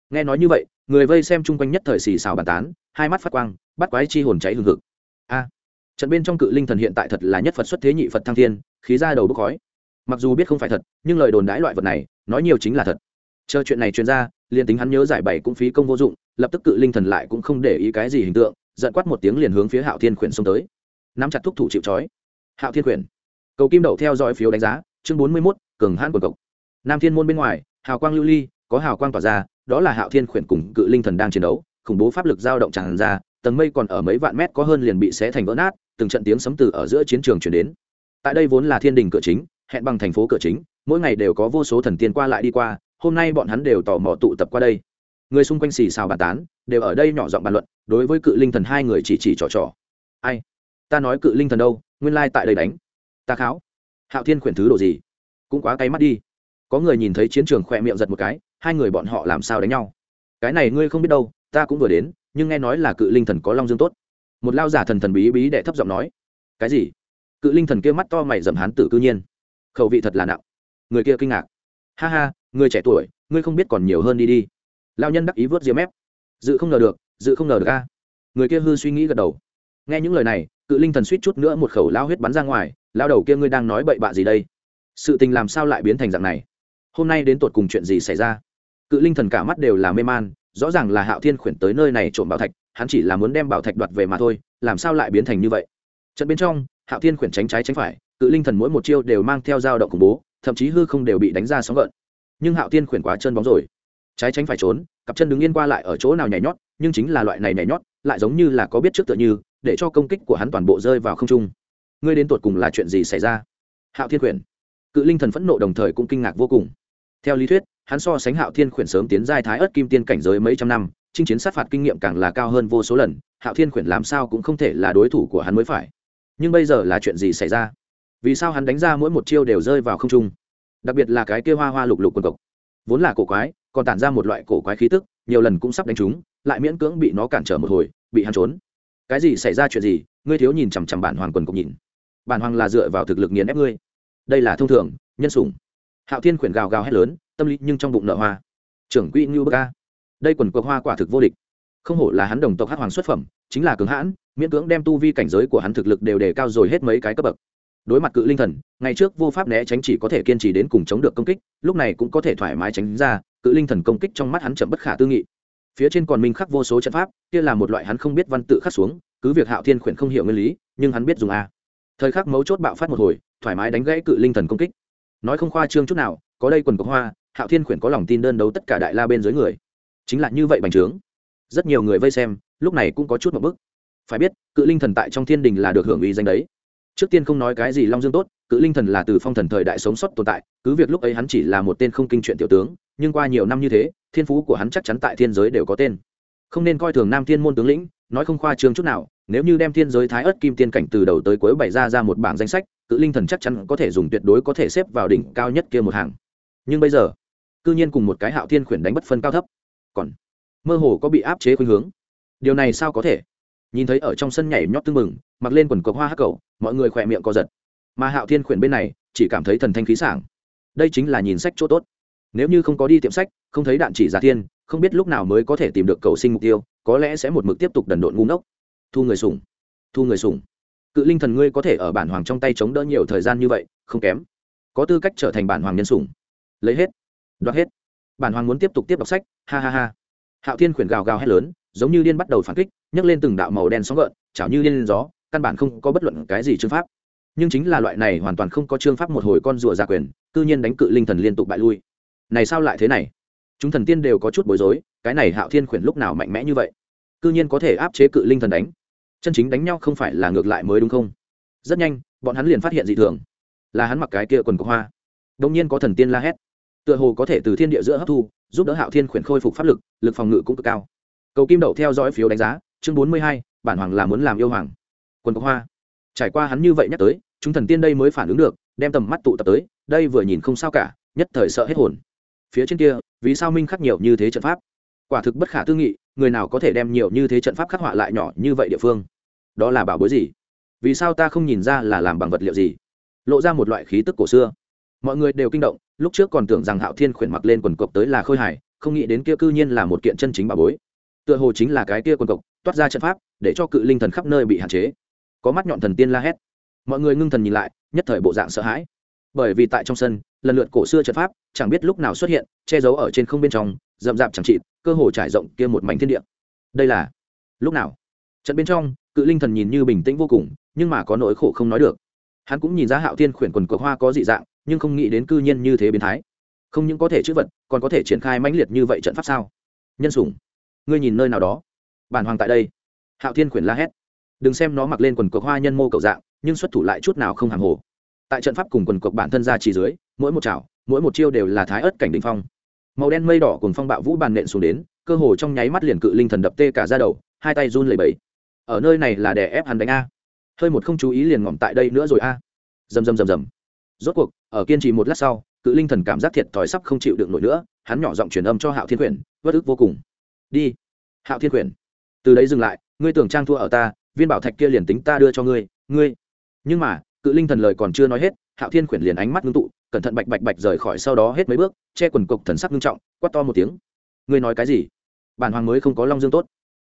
nghe nói như vậy, người vây xem chung quanh nhất thời xì xào bàn tán, hai mắt phát quang, bắt quái chi hồn cháy hừng hực. A, trận bên trong cự linh thần hiện tại thật là nhất phật xuất thế nhị phật thăng thiên, khí ra đầu bốc khói. Mặc dù biết không phải thật, nhưng lời đồn đãi loại vật này, nói nhiều chính là thật. Chờ chuyện này truyền ra, liền tính hắn nhớ giải bày cũng phí công vô dụng, lập tức cự linh thần lại cũng không để ý cái gì hình tượng, giận quát một tiếng liền hướng phía hạo thiên khuyển xông tới. Nắm chặt thúc thủ chịu trói. Hạo thiên khuyển cầu kim đậu theo dõi phiếu đánh giá, chương bốn mươi mốt, cường hãn quần cộc. Nam thiên môn bên ngoài, hào quang lưu ly, có hào quang tỏa ra, đó là hạo thiên khuyển cùng cự linh thần đang chiến đấu, khủng bố pháp lực dao động tràn ra, tầng mây còn ở mấy vạn mét có hơn liền bị xé thành vỡ nát, từng trận tiếng sấm từ ở giữa chiến trường chuyển đến. Tại đây vốn là thiên đình cửa chính, hẹn bằng thành phố cửa chính, mỗi ngày đều có vô số thần tiên qua lại đi qua, hôm nay bọn hắn đều tò mò tụ tập qua đây. Người xung quanh xì xào bàn tán, đều ở đây nhỏ giọng bàn luận, đối với cự linh thần hai người chỉ chỉ trò trò. Ai? Ta nói cự linh thần đâu, nguyên lai tại đây đánh ta kháo. Hạo thiên khuyển thứ đồ gì? Cũng quá cay mắt đi. Có người nhìn thấy chiến trường khỏe miệng giật một cái, hai người bọn họ làm sao đánh nhau? Cái này ngươi không biết đâu, ta cũng vừa đến, nhưng nghe nói là cự linh thần có long dương tốt. Một lao giả thần thần bí bí đệ thấp giọng nói. Cái gì? Cự linh thần kia mắt to mày dầm hán tử cư nhiên. Khẩu vị thật là nặng. Người kia kinh ngạc. Ha ha, người trẻ tuổi, ngươi không biết còn nhiều hơn đi đi. Lao nhân đắc ý vớt diêm mép. Dự không ngờ được, dự không ngờ được a. Người kia hư suy nghĩ gật đầu. Nghe những lời này, cự linh thần suýt chút nữa một khẩu lao huyết bắn ra ngoài lao đầu kia ngươi đang nói bậy bạ gì đây? Sự tình làm sao lại biến thành dạng này? Hôm nay đến tột cùng chuyện gì xảy ra? Cự linh thần cả mắt đều là mê man, rõ ràng là hạo thiên khuyển tới nơi này trộm bảo thạch, hắn chỉ là muốn đem bảo thạch đoạt về mà thôi, làm sao lại biến thành như vậy? Trận bên trong, hạo thiên khuyển tránh trái tránh phải, cự linh thần mỗi một chiêu đều mang theo dao động khủng bố, thậm chí hư không đều bị đánh ra sóng gợn. Nhưng hạo thiên khuyển quá chân bóng rồi. Trái tránh phải trốn, cặp chân đứng yên qua lại ở chỗ nào nhảy nhót, nhưng chính là loại này nhảy nhót, lại giống như là có biết trước tựa như, để cho công kích của hắn toàn bộ rơi vào không trung ngươi đến tột cùng là chuyện gì xảy ra? Hạo thiên quyển. Cự linh thần phẫn nộ đồng thời cũng kinh ngạc vô cùng. Theo lý thuyết, hắn so sánh hạo thiên quyển sớm tiến giai thái ớt kim tiên cảnh giới mấy trăm năm, chinh chiến sát phạt kinh nghiệm càng là cao hơn vô số lần, hạo thiên quyển làm sao cũng không thể là đối thủ của hắn mới phải. Nhưng bây giờ là chuyện gì xảy ra? Vì sao hắn đánh ra mỗi một chiêu đều rơi vào không trung? Đặc biệt là cái kia hoa hoa lục lục quần cộc. Vốn là cổ quái, còn tản ra một loại cổ quái khí tức, nhiều lần cũng sắp đánh trúng, lại miễn cưỡng bị nó cản trở một hồi, bị hắn trốn. Cái gì xảy ra chuyện gì? Ngươi thiếu nhìn chằm chằm bản hoàng quần cộc nhìn bản hoàng là dựa vào thực lực nghiền ép ngươi. Đây là thông thường, nhân sủng. Hạo thiên khuyển gào gào hét lớn, tâm lý nhưng trong bụng nợ hoa. Trưởng quỹ ngưu bơ ca đây quần cuộc hoa quả thực vô địch. Không hổ là hắn đồng tộc hát hoàng xuất phẩm, chính là cứng hãn, miễn cưỡng đem tu vi cảnh giới của hắn thực lực đều đề cao rồi hết mấy cái cấp bậc. Đối mặt cự linh thần, ngày trước vô pháp né tránh chỉ có thể kiên trì đến cùng chống được công kích, lúc này cũng có thể thoải mái tránh ra, cự linh thần công kích trong mắt hắn chậm bất khả tư nghị. Phía trên còn minh khắc vô số trận pháp, kia là một loại hắn không biết văn tự khắc xuống, cứ việc hạo thiên khuyển không hiểu nguyên lý, nhưng hắn biết dùng a thời khắc mấu chốt bạo phát một hồi, thoải mái đánh gãy cự linh thần công kích. Nói không khoa trương chút nào, có đây quần có hoa, hạo thiên khuyển có lòng tin đơn đấu tất cả đại la bên dưới người. Chính là như vậy bành trướng. Rất nhiều người vây xem, lúc này cũng có chút một bức. Phải biết, cự linh thần tại trong thiên đình là được hưởng uy danh đấy. Trước tiên không nói cái gì long dương tốt, cự linh thần là từ phong thần thời đại sống sót tồn tại, cứ việc lúc ấy hắn chỉ là một tên không kinh chuyện tiểu tướng, nhưng qua nhiều năm như thế, thiên phú của hắn chắc chắn tại thiên giới đều có tên. Không nên coi thường nam thiên môn tướng lĩnh nói không khoa trương chút nào, nếu như đem thiên giới thái ớt kim tiên cảnh từ đầu tới cuối bày ra ra một bảng danh sách, cự linh thần chắc chắn có thể dùng tuyệt đối có thể xếp vào đỉnh cao nhất kia một hàng. Nhưng bây giờ, cư nhiên cùng một cái hạo thiên khuyển đánh bất phân cao thấp. Còn, mơ hồ có bị áp chế khuynh hướng. Điều này sao có thể? Nhìn thấy ở trong sân nhảy nhót tưng mừng mặc lên quần cộc hoa hắc cầu, mọi người khỏe miệng co giật. Mà hạo thiên khuyển bên này, chỉ cảm thấy thần thanh khí sảng. Đây chính là nhìn sách chỗ tốt nếu như không có đi tiệm sách, không thấy đạn chỉ giả thiên, không biết lúc nào mới có thể tìm được cầu sinh mục tiêu, có lẽ sẽ một mực tiếp tục đần độn ngu ngốc. Thu người sủng. Thu người sủng. Cự linh thần ngươi có thể ở bản hoàng trong tay chống đỡ nhiều thời gian như vậy, không kém. Có tư cách trở thành bản hoàng nhân sủng. Lấy hết. Đoạt hết. Bản hoàng muốn tiếp tục tiếp đọc sách, ha ha ha. Hạo thiên khuyển gào gào hét lớn, giống như điên bắt đầu phản kích, nhấc lên từng đạo màu đen sóng gợn, chảo như điên lên gió, căn bản không có bất luận cái gì chương pháp. Nhưng chính là loại này hoàn toàn không có chương pháp một hồi con rùa ra quyền, cư nhiên đánh cự linh thần liên tục bại lui này sao lại thế này? Chúng thần tiên đều có chút bối rối, cái này hạo thiên khuyển lúc nào mạnh mẽ như vậy? Cư nhiên có thể áp chế cự linh thần đánh. Chân chính đánh nhau không phải là ngược lại mới đúng không? Rất nhanh, bọn hắn liền phát hiện dị thường. Là hắn mặc cái kia quần có hoa. Đông nhiên có thần tiên la hét. Tựa hồ có thể từ thiên địa giữa hấp thu, giúp đỡ hạo thiên khuyển khôi phục pháp lực lực phòng ngự cũng cực cao. Cầu kim đậu theo dõi phiếu đánh giá, chương bốn mươi hai, bản hoàng là muốn làm yêu hoàng. Quần có hoa. Trải qua hắn như vậy nhắc tới, chúng thần tiên đây mới phản ứng được, đem tầm mắt tụ tập tới, đây vừa nhìn không sao cả, nhất thời sợ hết hồn phía trên kia, vì sao minh khắc nhiều như thế trận pháp? Quả thực bất khả tư nghị, người nào có thể đem nhiều như thế trận pháp khắc họa lại nhỏ như vậy địa phương? Đó là bảo bối gì? Vì sao ta không nhìn ra là làm bằng vật liệu gì? Lộ ra một loại khí tức cổ xưa. Mọi người đều kinh động, lúc trước còn tưởng rằng hạo thiên khuyển mặc lên quần cộc tới là khôi hài, không nghĩ đến kia cư nhiên là một kiện chân chính bảo bối. Tựa hồ chính là cái kia quần cộc, toát ra trận pháp, để cho cự linh thần khắp nơi bị hạn chế. Có mắt nhọn thần tiên la hét. Mọi người ngưng thần nhìn lại, nhất thời bộ dạng sợ hãi. Bởi vì tại trong sân lần lượt cổ xưa trận pháp, chẳng biết lúc nào xuất hiện, che giấu ở trên không bên trong, rậm rạp chẳng trị cơ hồ trải rộng kia một mảnh thiên địa. Đây là, lúc nào? Trận bên trong, cự linh thần nhìn như bình tĩnh vô cùng, nhưng mà có nỗi khổ không nói được. Hắn cũng nhìn ra hạo thiên khuyển quần cờ hoa có dị dạng, nhưng không nghĩ đến cư nhiên như thế biến thái. Không những có thể chữ vật, còn có thể triển khai mãnh liệt như vậy trận pháp sao? Nhân sủng, ngươi nhìn nơi nào đó. Bản hoàng tại đây. Hạo thiên khuyển la hét. Đừng xem nó mặc lên quần cờ hoa nhân mô cầu dạng, nhưng xuất thủ lại chút nào không hàng hồ. Tại trận pháp cùng quần cộc bản thân ra chỉ dưới mỗi một chảo, mỗi một chiêu đều là thái ớt cảnh đ phong. Màu đen mây đỏ cùng phong bạo vũ bàn nện xuống đến, cơ hồ trong nháy mắt liền cự linh thần đập tê cả ra đầu, hai tay run lẩy bẩy. Ở nơi này là đè ép hắn đánh a. Hơi một không chú ý liền ngỏm tại đây nữa rồi a. Rầm rầm rầm rầm. Rốt cuộc, ở kiên trì một lát sau, cự linh thần cảm giác thiệt thòi sắp không chịu được nổi nữa, hắn nhỏ giọng truyền âm cho hạo thiên quyển vất ức vô cùng. Đi. Hạo thiên quyển, từ đấy dừng lại, ngươi tưởng trang thua ở ta, viên bảo thạch kia liền tính ta đưa cho ngươi ngươi. Nhưng mà, cự linh thần lời còn chưa nói hết, hạo thiên quyển liền ánh mắt ngưng tụ cẩn thận bạch bạch bạch rời khỏi sau đó hết mấy bước, che quần cộc thần sắc nghiêm trọng, quát to một tiếng. Ngươi nói cái gì? Bản hoàng mới không có long dương tốt.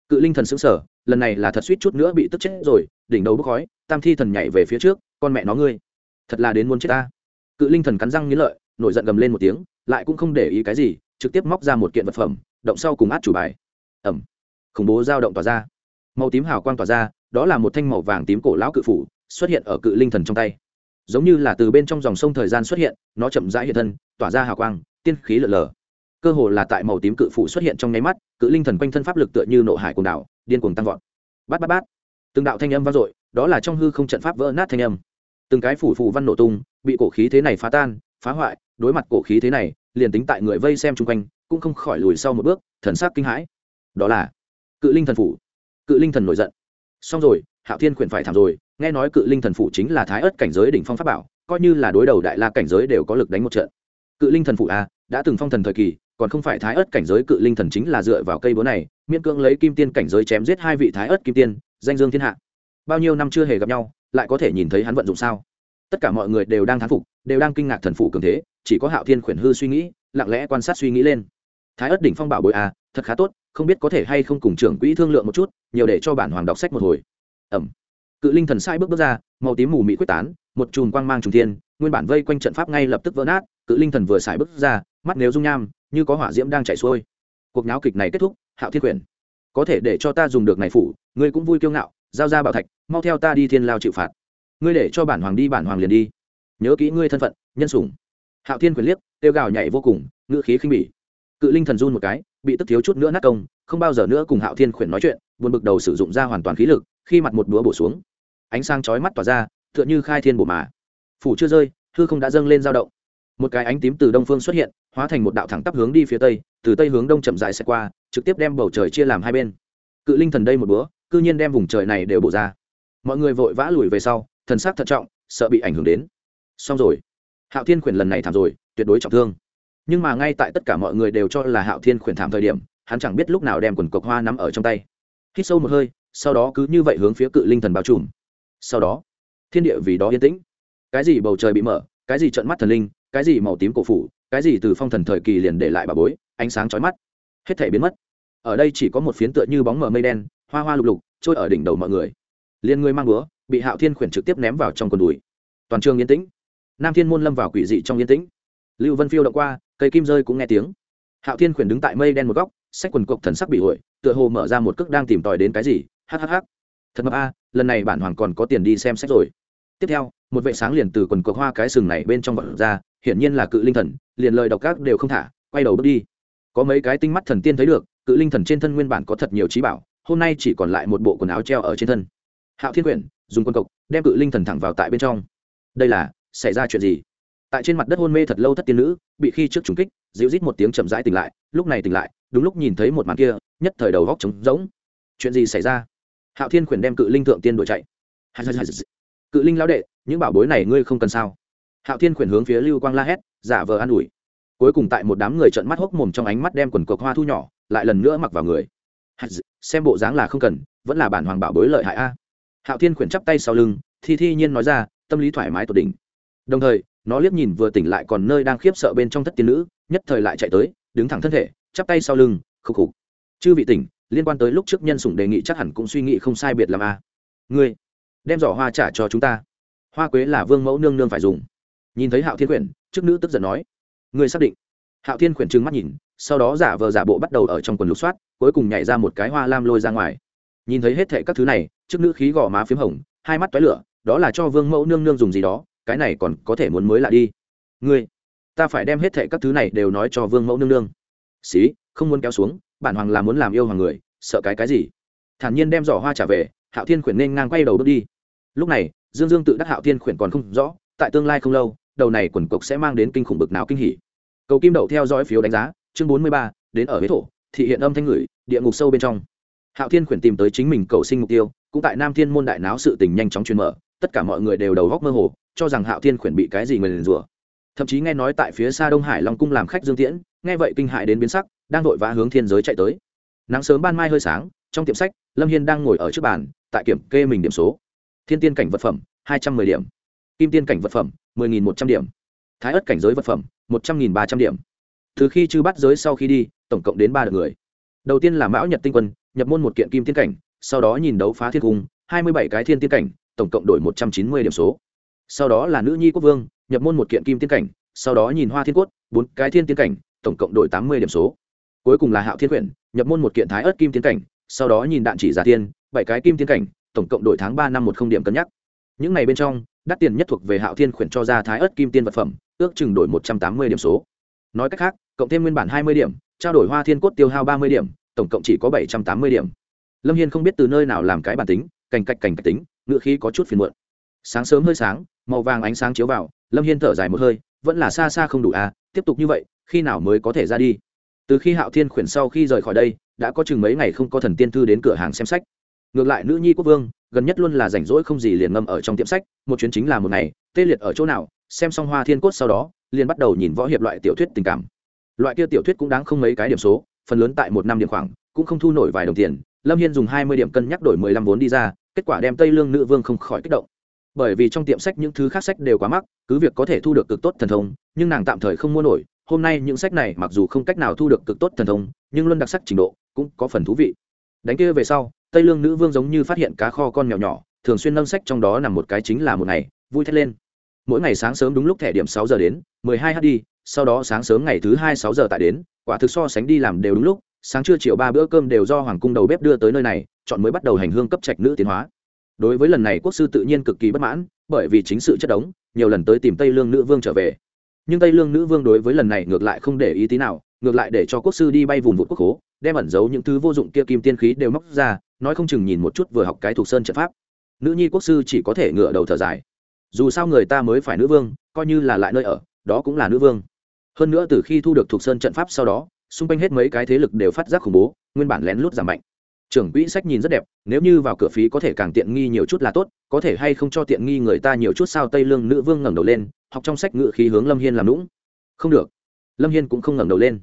Cự linh thần sững sờ, lần này là thật suýt chút nữa bị tức chết rồi, đỉnh đầu bốc khói, tam thi thần nhảy về phía trước, con mẹ nó ngươi, thật là đến muốn chết ta. Cự linh thần cắn răng nghĩ lợi, nổi giận gầm lên một tiếng, lại cũng không để ý cái gì, trực tiếp móc ra một kiện vật phẩm, động sau cùng át chủ bài. Ẩm khủng bố dao động tỏa ra. Màu tím hào quang tỏa ra, đó là một thanh màu vàng tím cổ lão cự phủ, xuất hiện ở cự linh thần trong tay giống như là từ bên trong dòng sông thời gian xuất hiện, nó chậm rãi hiện thân, tỏa ra hào quang, tiên khí lở lở cơ hồ là tại màu tím cự phụ xuất hiện trong nháy mắt, cự linh thần quanh thân pháp lực tựa như nộ hải cuồng đảo điên cuồng tăng vọt. Bát bát bát. Từng đạo thanh âm vang dội, đó là trong hư không trận pháp vỡ nát thanh âm. Từng cái phủ phù văn nổ tung, bị cổ khí thế này phá tan, phá hoại, đối mặt cổ khí thế này, liền tính tại người vây xem chung quanh, cũng không khỏi lùi sau một bước, thần sắc kinh hãi. Đó là cự linh thần phủ. Cự linh thần nổi giận. Xong rồi, hạo thiên quyển phải thảm rồi nghe nói cự linh thần phụ chính là thái ớt cảnh giới đỉnh phong pháp bảo, coi như là đối đầu đại la cảnh giới đều có lực đánh một trận. Cự linh thần phụ a à, đã từng phong thần thời kỳ, còn không phải thái ớt cảnh giới cự linh thần chính là dựa vào cây búa này, miễn cưỡng lấy kim tiên cảnh giới chém giết hai vị thái ớt kim tiên, danh dương thiên hạ. Bao nhiêu năm chưa hề gặp nhau, lại có thể nhìn thấy hắn vận dụng sao? Tất cả mọi người đều đang thán phục, đều đang kinh ngạc thần phụ cường thế, chỉ có hạo thiên khuyển hư suy nghĩ, lặng lẽ quan sát suy nghĩ lên. Thái ất đỉnh phong bảo bội à thật khá tốt, không biết có thể hay không cùng trưởng quỹ thương lượng một chút, nhiều để cho bản hoàng đọc sách một hồi. Ẩm cự linh thần sai bước bước ra, màu tím mù mị quyết tán, một chùm quang mang trùng thiên, nguyên bản vây quanh trận pháp ngay lập tức vỡ nát, cự linh thần vừa xài bước ra, mắt nếu dung nham, như có hỏa diễm đang chảy xuôi. Cuộc náo kịch này kết thúc, hạo thiên quyển có thể để cho ta dùng được này phủ, ngươi cũng vui kiêu ngạo, giao ra bảo thạch, mau theo ta đi thiên lao chịu phạt. Ngươi để cho bản hoàng đi, bản hoàng liền đi. Nhớ kỹ ngươi thân phận, nhân sủng. Hạo thiên quyền liếc tiêu gào nhảy vô cùng, ngữ khí khinh bỉ. Cự linh thần run một cái, bị tức thiếu chút nữa nát công, không bao giờ nữa cùng hạo thiên khuyển nói chuyện, buồn bực đầu sử dụng ra hoàn toàn khí lực, khi mặt một đũa bổ xuống ánh sáng chói mắt tỏa ra tựa như khai thiên bổ mà. Phủ chưa rơi hư không đã dâng lên dao động. Một cái ánh tím từ đông phương xuất hiện hóa thành một đạo thẳng tắp hướng đi phía tây từ tây hướng đông chậm dài xẹt qua trực tiếp đem bầu trời chia làm hai bên. Cự linh thần đây một bữa, cư nhiên đem vùng trời này đều bổ ra. Mọi người vội vã lùi về sau thần sắc thận trọng sợ bị ảnh hưởng đến. Xong rồi. Hạo thiên khuyển lần này thảm rồi tuyệt đối trọng thương. Nhưng mà ngay tại tất cả mọi người đều cho là hạo thiên khuyển thảm thời điểm hắn chẳng biết lúc nào đem quần cộc hoa nắm ở trong tay. Hít sâu một hơi sau đó cứ như vậy hướng phía cự linh thần bao trùm sau đó, thiên địa vì đó yên tĩnh. Cái gì bầu trời bị mở, cái gì trận mắt thần linh, cái gì màu tím cổ phủ, cái gì từ phong thần thời kỳ liền để lại bà bối, ánh sáng chói mắt. Hết thể biến mất. Ở đây chỉ có một phiến tựa như bóng mờ mây đen, hoa hoa lục lục, trôi ở đỉnh đầu mọi người. Liền người mang búa, bị hạo thiên khuyển trực tiếp ném vào trong quần đùi. Toàn trường yên tĩnh. Nam thiên môn lâm vào quỷ dị trong yên tĩnh. Lưu vân phiêu động qua, cây kim rơi cũng nghe tiếng. Hạo thiên khuyển đứng tại mây đen một góc sách quần cộc thần sắc bị hội, tựa hồ mở ra một cước đang tìm tòi đến cái gì. Hhh thật mập a, lần này bản hoàng còn có tiền đi xem sách rồi. Tiếp theo, một vệ sáng liền từ quần cộc hoa cái sừng này bên trong vật ra, hiển nhiên là cự linh thần, liền lời độc các đều không thả, quay đầu bước đi. Có mấy cái tinh mắt thần tiên thấy được, cự linh thần trên thân nguyên bản có thật nhiều trí bảo, hôm nay chỉ còn lại một bộ quần áo treo ở trên thân. Hạo thiên quyển, dùng quân cộc đem cự linh thần thẳng vào tại bên trong. Đây là, xảy ra chuyện gì? Tại trên mặt đất hôn mê thật lâu thất tiên nữ, bị khi trước trùng kích, dịu rít một tiếng chậm rãi tỉnh lại, lúc này tỉnh lại, đúng lúc nhìn thấy một màn kia, nhất thời đầu góc trống rỗng. Chuyện gì xảy ra? Hạo thiên quyển đem cự linh thượng tiên đuổi chạy. Cự linh lão đệ, những bảo bối này ngươi không cần sao? Hạo thiên quyển hướng phía lưu quang la hét, giả vờ an ủi. Cuối cùng tại một đám người trợn mắt hốc mồm trong ánh mắt đem quần cộc hoa thu nhỏ, lại lần nữa mặc vào người. Xem bộ dáng là không cần, vẫn là bản hoàng bảo bối lợi hại a. Hạo thiên khuyển chắp tay sau lưng, thi thi nhiên nói ra, tâm lý thoải mái tột đỉnh. Đồng thời, nó liếc nhìn vừa tỉnh lại còn nơi đang khiếp sợ bên trong thất tiên nữ, nhất thời lại chạy tới, đứng thẳng thân thể, chắp tay sau lưng, khục khục. Chư vị tỉnh liên quan tới lúc trước nhân sủng đề nghị chắc hẳn cũng suy nghĩ không sai biệt làm a à. ngươi, đem giỏ hoa trả cho chúng ta. Hoa quế là vương mẫu nương nương phải dùng. Nhìn thấy hạo thiên quyển, trước nữ tức giận nói. Ngươi xác định. Hạo thiên quyển trừng mắt nhìn, sau đó giả vờ giả bộ bắt đầu ở trong quần lục soát, cuối cùng nhảy ra một cái hoa lam lôi ra ngoài. Nhìn thấy hết thệ các thứ này, trước nữ khí gò má p h í m hồng, hai mắt toái lửa, đó là cho vương mẫu nương nương dùng gì đó, cái này còn có thể muốn mới lạ đi. Ngươi, ta phải đem hết thệ các thứ này đều nói cho vương mẫu nương nương. Xí không muốn kéo xuống, bản hoàng là muốn làm yêu hoàng người, sợ cái cái gì? Thản nhiên đem giỏ hoa trả về, hạo thiên khuyển nên ngang quay đầu bước đi. Lúc này, dương dương tự đắc hạo thiên khuyển còn không rõ, tại tương lai không lâu, đầu này quần cộc sẽ mang đến kinh khủng bực nào kinh hỉ. Cầu kim đậu theo dõi phiếu đánh giá, chương bốn mươi ba, đến ở huế thổ, thị hiện âm thanh ngửi địa ngục sâu bên trong. Hạo thiên khuyển tìm tới chính mình cầu sinh mục tiêu, cũng tại nam thiên môn đại náo sự tình nhanh chóng truyền mở, tất cả mọi người đều đầu góc mơ hồ, cho rằng hạo thiên khuyển bị cái gì người liền rủa. Thậm chí nghe nói tại phía xa đông hải long cung làm khách dương tiễn, nghe vậy kinh hại đến biến sắc đang vội vã hướng thiên giới chạy tới. Nắng sớm ban mai hơi sáng, trong tiệm sách, lâm hiên đang ngồi ở trước bàn, tại kiểm kê mình điểm số. Thiên tiên cảnh vật phẩm, hai trăm mười điểm. Kim tiên cảnh vật phẩm, mười nghìn một trăm điểm. Thái ất cảnh giới vật phẩm, một trăm nghìn ba trăm điểm. Từ khi chư bắt giới sau khi đi, tổng cộng đến ba lượt người. Đầu tiên là mão nhật tinh quân, nhập môn một kiện kim tiên cảnh, sau đó nhìn đấu phá thiên cung, hai mươi bảy cái thiên tiên cảnh, tổng cộng đổi một trăm chín mươi điểm số. Sau đó là nữ nhi quốc vương, nhập môn một kiện kim tiên cảnh, sau đó nhìn hoa thiên cốt, bốn cái thiên tiên cảnh, tổng cộng đổi tám mươi điểm số cuối cùng là hạo thiên quyển, nhập môn một kiện thái ớt kim tiến cảnh, sau đó nhìn đạn chỉ giả tiên, bảy cái kim tiến cảnh, tổng cộng đổi tháng ba năm một không điểm cân nhắc. Những này bên trong, đắt tiền nhất thuộc về hạo thiên quyển cho ra thái ớt kim tiên vật phẩm, ước chừng đổi một trăm tám mươi điểm số. Nói cách khác, cộng thêm nguyên bản hai mươi điểm, trao đổi hoa thiên cốt tiêu hao ba mươi điểm, tổng cộng chỉ có bảy trăm tám mươi điểm. Lâm hiên không biết từ nơi nào làm cái bản tính, cành cạch cành cạch tính, ngựa khí có chút phiền muộn. Sáng sớm hơi sáng, màu vàng ánh sáng chiếu vào, lâm hiên thở dài một hơi, vẫn là xa xa không đủ à tiếp tục như vậy, khi nào mới có thể ra đi? Từ khi hạo thiên khuyển sau khi rời khỏi đây, đã có chừng mấy ngày không có thần tiên thư đến cửa hàng xem sách. Ngược lại nữ nhi quốc vương, gần nhất luôn là rảnh rỗi không gì liền ngâm ở trong tiệm sách, một chuyến chính là một ngày, tê liệt ở chỗ nào, xem xong hoa thiên cốt sau đó, liền bắt đầu nhìn võ hiệp loại tiểu thuyết tình cảm. Loại kia tiểu thuyết cũng đáng không mấy cái điểm số, phần lớn tại một năm điểm khoảng, cũng không thu nổi vài đồng tiền. Lâm hiên dùng hai mươi điểm cân nhắc đổi mười lăm vốn đi ra, kết quả đem tây lương nữ vương không khỏi kích động. Bởi vì trong tiệm sách những thứ khác sách đều quá mắc, cứ việc có thể thu được cực tốt thần thông, nhưng nàng tạm thời không mua nổi hôm nay những sách này mặc dù không cách nào thu được cực tốt thần thông, nhưng luôn đặc sắc trình độ cũng có phần thú vị. Đánh kia về sau, tây lương nữ vương giống như phát hiện cá kho con mèo nhỏ, thường xuyên nâng sách trong đó nằm một cái chính là một ngày, vui thét lên. Mỗi ngày sáng sớm đúng lúc thẻ điểm sáu giờ đến, mười hai h đi, sau đó sáng sớm ngày thứ hai sáu giờ tại đến, quả thực so sánh đi làm đều đúng lúc, sáng trưa chiều ba bữa cơm đều do hoàng cung đầu bếp đưa tới nơi này, chọn mới bắt đầu hành hương cấp trạch nữ tiến hóa. Đối với lần này quốc sư tự nhiên cực kỳ bất mãn, bởi vì chính sự chất đống, nhiều lần tới tìm tây lương nữ vương trở về nhưng tây lương nữ vương đối với lần này ngược lại không để ý tí nào, ngược lại để cho quốc sư đi bay vùng vụt quốc hố đem ẩn giấu những thứ vô dụng kia kim tiên khí đều móc ra, nói không chừng nhìn một chút vừa học cái thuộc sơn trận pháp. Nữ nhi quốc sư chỉ có thể ngựa đầu thở dài. Dù sao người ta mới phải nữ vương, coi như là lại nơi ở, đó cũng là nữ vương. Hơn nữa từ khi thu được thuộc sơn trận pháp sau đó, xung quanh hết mấy cái thế lực đều phát giác khủng bố, nguyên bản lén lút giảm mạnh. Trưởng quỹ sách nhìn rất đẹp, nếu như vào cửa phí có thể càng tiện nghi nhiều chút là tốt, có thể hay không cho tiện nghi người ta nhiều chút sao tây lương nữ vương ngẩng đầu lên học trong sách ngự khí hướng lâm hiên làm lũng không được. Lâm hiên cũng không ngẩng đầu lên.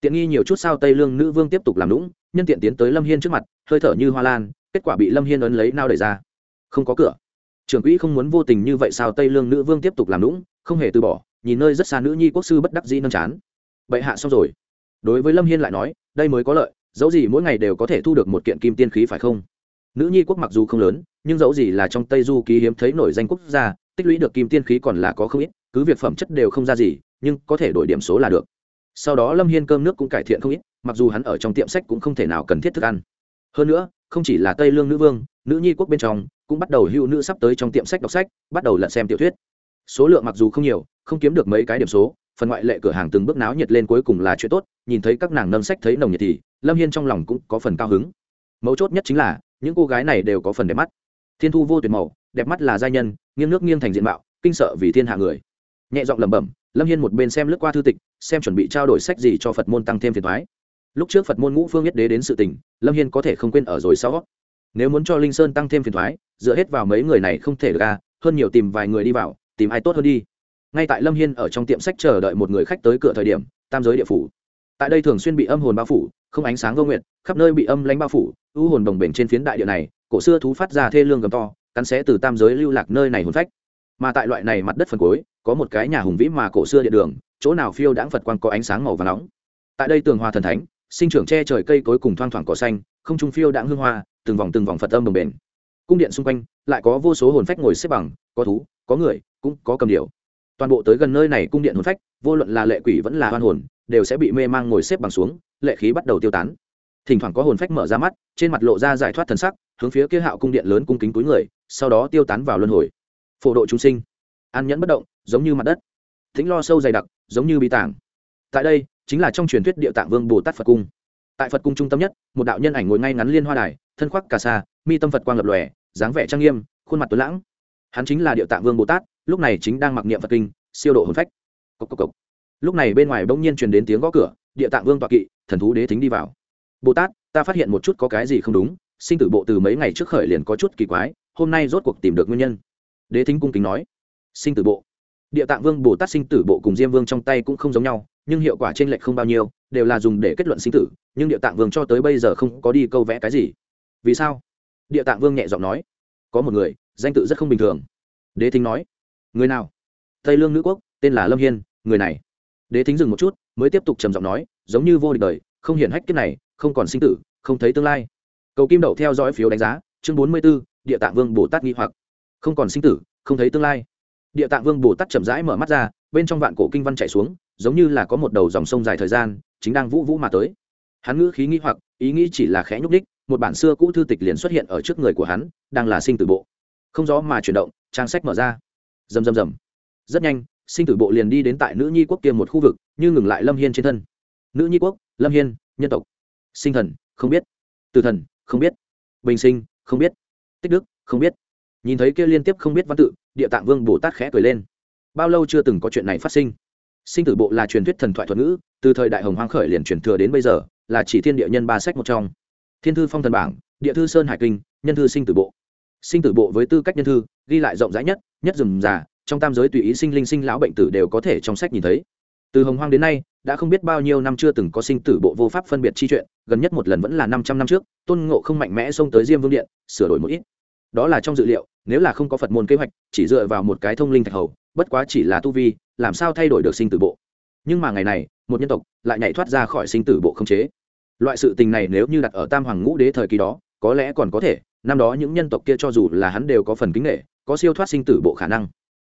Tiện nghi nhiều chút sao tây lương nữ vương tiếp tục làm lũng nhân tiện tiến tới lâm hiên trước mặt, hơi thở như hoa lan, kết quả bị lâm hiên ấn lấy nao đẩy ra. Không có cửa. Trưởng quỹ không muốn vô tình như vậy sao tây lương nữ vương tiếp tục làm lũng không hề từ bỏ, nhìn nơi rất xa nữ nhi quốc sư bất đắc dĩ nâng chán. Bệ hạ xong rồi. Đối với lâm hiên lại nói, đây mới có lợi, dẫu gì mỗi ngày đều có thể thu được một kiện kim tiên khí phải không? Nữ nhi quốc mặc dù không lớn, nhưng dẫu gì là trong tây du ký hiếm thấy nổi danh quốc gia tích lũy được kim tiên khí còn là có không ít, cứ việc phẩm chất đều không ra gì, nhưng có thể đổi điểm số là được. Sau đó lâm hiên cơm nước cũng cải thiện không ít, mặc dù hắn ở trong tiệm sách cũng không thể nào cần thiết thức ăn. Hơn nữa, không chỉ là tây lương nữ vương, nữ nhi quốc bên trong, cũng bắt đầu hữu nữ sắp tới trong tiệm sách đọc sách, bắt đầu lật xem tiểu thuyết. Số lượng mặc dù không nhiều, không kiếm được mấy cái điểm số, phần ngoại lệ cửa hàng từng bước náo nhiệt lên cuối cùng là chuyện tốt, nhìn thấy các nàng nâng sách thấy nồng nhiệt thì, lâm hiên trong lòng cũng có phần cao hứng. Mấu chốt nhất chính là, những cô gái này đều có phần đẹp mắt thiên thu vô tuyệt màu, đẹp mắt là giai nhân, nghiêng nước nghiêng thành diện mạo, kinh sợ vì thiên hạ người. Nhẹ giọng lẩm bẩm, lâm hiên một bên xem lướt qua thư tịch, xem chuẩn bị trao đổi sách gì cho phật môn tăng thêm phiền thoái lúc trước phật môn ngũ phương nhất đế đến sự tình, lâm hiên có thể không quên ở rồi sau. Nếu muốn cho linh sơn tăng thêm phiền thoái dựa hết vào mấy người này không thể ra à, hơn nhiều tìm vài người đi vào, tìm ai tốt hơn đi. Ngay tại lâm hiên ở trong tiệm sách chờ đợi một người khách tới cửa thời điểm, tam giới địa phủ. Tại đây thường xuyên bị âm hồn bao phủ, không ánh sáng vô nguyện khắp nơi bị âm lánh bao phủ, ưu hồn đồng bền trên phiến đại địa này cổ xưa thú phát ra thê lương gầm to, cắn xé từ tam giới lưu lạc nơi này hồn phách. Mà tại loại này mặt đất phần cuối, có một cái nhà hùng vĩ mà cổ xưa địa đường, chỗ nào phiêu đãng phật quang có ánh sáng màu và nóng. Tại đây tường hoa thần thánh, sinh trưởng che trời cây cối cùng thoang thoảng cỏ xanh, không trung phiêu đãng hương hoa, từng vòng từng vòng phật âm đồng bền cung điện xung quanh, lại có vô số hồn phách ngồi xếp bằng, có thú, có người, cũng có cầm điệu toàn bộ tới gần nơi này cung điện hồn phách, vô luận là lệ quỷ vẫn là hoan hồn, đều sẽ bị mê mang ngồi xếp bằng xuống, lệ khí bắt đầu tiêu tán. Thỉnh thoảng có hồn phách mở ra mắt, trên mặt lộ ra giải thoát thần sắc hướng phía kia hạo cung điện lớn cung kính túi người, sau đó tiêu tán vào luân hồi. Phổ độ chúng sinh, an nhẫn bất động, giống như mặt đất. Thính lo sâu dày đặc, giống như bí tảng. Tại đây, chính là trong truyền thuyết địa tạng vương bồ tát phật cung. Tại phật cung trung tâm nhất, một đạo nhân ảnh ngồi ngay ngắn liên hoa đài, thân khoác cà sa, mi tâm phật quang lập lòe, dáng vẻ trang nghiêm, khuôn mặt tuấn lãng. Hắn chính là địa tạng vương bồ tát, lúc này chính đang mặc niệm phật kinh, siêu độ hồn phách. Cốc cốc cốc. lúc này bên ngoài bỗng nhiên truyền đến tiếng gõ cửa, địa tạng vương tọa kỵ, thần thú đế thính đi vào. Bồ tát, ta phát hiện một chút có cái gì không đúng sinh tử bộ từ mấy ngày trước khởi liền có chút kỳ quái, hôm nay rốt cuộc tìm được nguyên nhân. Đế thính cung kính nói, sinh tử bộ. Địa tạng vương bồ tát sinh tử bộ cùng diêm vương trong tay cũng không giống nhau, nhưng hiệu quả t r ê n lệch không bao nhiêu, đều là dùng để kết luận sinh tử, nhưng địa tạng vương cho tới bây giờ không có đi câu vẽ cái gì. Vì sao? Địa tạng vương nhẹ giọng nói, có một người, danh tự rất không bình thường. Đế thính nói, người nào? Tây lương nữ quốc, tên là lâm hiên, người này. Đế thính dừng một chút, mới tiếp tục trầm giọng nói, giống như vô địch đời, không hiển hách kiếp này, không còn sinh tử, không thấy tương lai cầu kim đậu theo dõi phiếu đánh giá, chương bốn mươi b ố địa tạng vương bồ tát nghi hoặc. Không còn sinh tử, không thấy tương lai. Địa tạng vương bồ tát chậm rãi mở mắt ra, bên trong vạn cổ kinh văn chạy xuống, giống như là có một đầu dòng sông dài thời gian, chính đang vũ vũ mà tới. Hắn ngữ khí nghi hoặc, ý nghĩ chỉ là khẽ nhúc đích một bản xưa cũ thư tịch liền xuất hiện ở trước người của hắn, đang là sinh tử bộ. Không gió mà chuyển động, trang sách mở ra. Rầm rầm rầm. Rất nhanh, sinh tử bộ liền đi đến tại nữ nhi quốc kia một khu vực, như ngừng lại lâm hiên trên thân. Nữ nhi quốc, lâm hiên, nhân tộc. Sinh thần, không biết. Từ thần không biết. Bình sinh, không biết. Tích đức, không biết. Nhìn thấy kia liên tiếp không biết văn tự, địa tạng vương bồ tát khẽ cười lên. Bao lâu chưa từng có chuyện này phát sinh? Sinh tử bộ là truyền thuyết thần thoại thuật ngữ, từ thời đại hồng hoang khởi liền truyền thừa đến bây giờ, là chỉ thiên địa nhân ba sách một trong. Thiên thư phong thần bảng, địa thư sơn hải kinh, nhân thư sinh tử bộ. Sinh tử bộ với tư cách nhân thư, ghi lại rộng rãi nhất nhất rừng già, trong tam giới tùy ý sinh linh sinh lão bệnh tử đều có thể trong sách nhìn thấy từ hồng hoang đến nay, đã không biết bao nhiêu năm chưa từng có sinh tử bộ vô pháp phân biệt chi chuyện, gần nhất một lần vẫn là năm trăm năm trước, tôn ngộ không mạnh mẽ xông tới diêm vương điện, sửa đổi một ít. Đó là trong dự liệu, nếu là không có phật môn kế hoạch, chỉ dựa vào một cái thông linh thạch hầu, bất quá chỉ là tu vi, làm sao thay đổi được sinh tử bộ. Nhưng mà ngày này, một nhân tộc lại nhảy thoát ra khỏi sinh tử bộ không chế. Loại sự tình này nếu như đặt ở tam hoàng ngũ đế thời kỳ đó, có lẽ còn có thể, năm đó những nhân tộc kia cho dù là hắn đều có phần kính nghệ có siêu thoát sinh tử bộ khả năng.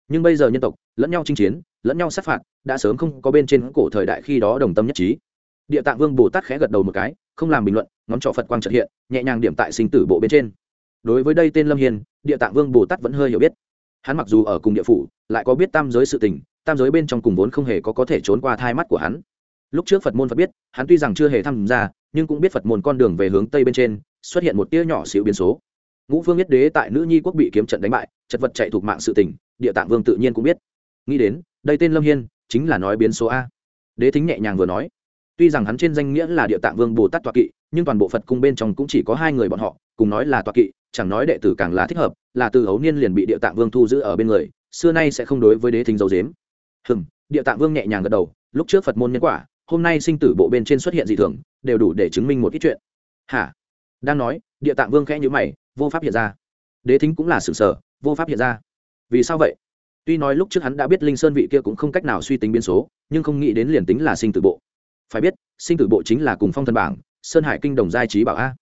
Nhưng bây giờ nhân tộc lẫn nhau chinh chiến lẫn nhau sát phạt, đã sớm không có bên trên cổ thời đại khi đó đồng tâm nhất trí. Địa tạng vương bồ tát khẽ gật đầu một cái, không làm bình luận, ngón trỏ phật quang trật hiện, nhẹ nhàng điểm tại sinh tử bộ bên trên. Đối với đây tên lâm hiền địa tạng vương bồ tát vẫn hơi hiểu biết. Hắn mặc dù ở cùng địa phủ, lại có biết tam giới sự tình, tam giới bên trong cùng vốn không hề có có thể trốn qua thai mắt của hắn. Lúc trước phật môn phật biết, hắn tuy rằng chưa hề tham gia, nhưng cũng biết phật môn con đường về hướng tây bên trên, xuất hiện một tia nhỏ xíu biến số. Ngũ phương nhất đế tại nữ nhi quốc bị kiếm trận đánh bại, chật vật chạy thuộc mạng sự tình, địa tạng vương tự nhiên cũng biết nghĩ đến, đây tên lâm hiên, chính là nói biến số a. Đế thính nhẹ nhàng vừa nói. Tuy rằng hắn trên danh nghĩa là địa tạng vương bồ tát toạ kỵ, nhưng toàn bộ phật cung bên trong cũng chỉ có hai người bọn họ, cùng nói là toạ kỵ, chẳng nói đệ tử càng là thích hợp, là từ hấu niên liền bị địa tạng vương thu giữ ở bên người, xưa nay sẽ không đối với đế thính dấu dếm hừng địa tạng vương nhẹ nhàng gật đầu, lúc trước phật môn nhân quả, hôm nay sinh tử bộ bên trên xuất hiện dị thường, đều đủ để chứng minh một ít chuyện. Hả? Đang nói, địa tạng vương khẽ nhữ mày, vô pháp hiện ra. Đế thính cũng là sự sở, vô pháp hiện ra. Vì sao vậy? Tuy nói lúc trước hắn đã biết linh sơn vị kia cũng không cách nào suy tính biến số, nhưng không nghĩ đến liền tính là sinh tử bộ. Phải biết, sinh tử bộ chính là cùng phong thần bảng, sơn hải kinh đồng giai trí bảo a.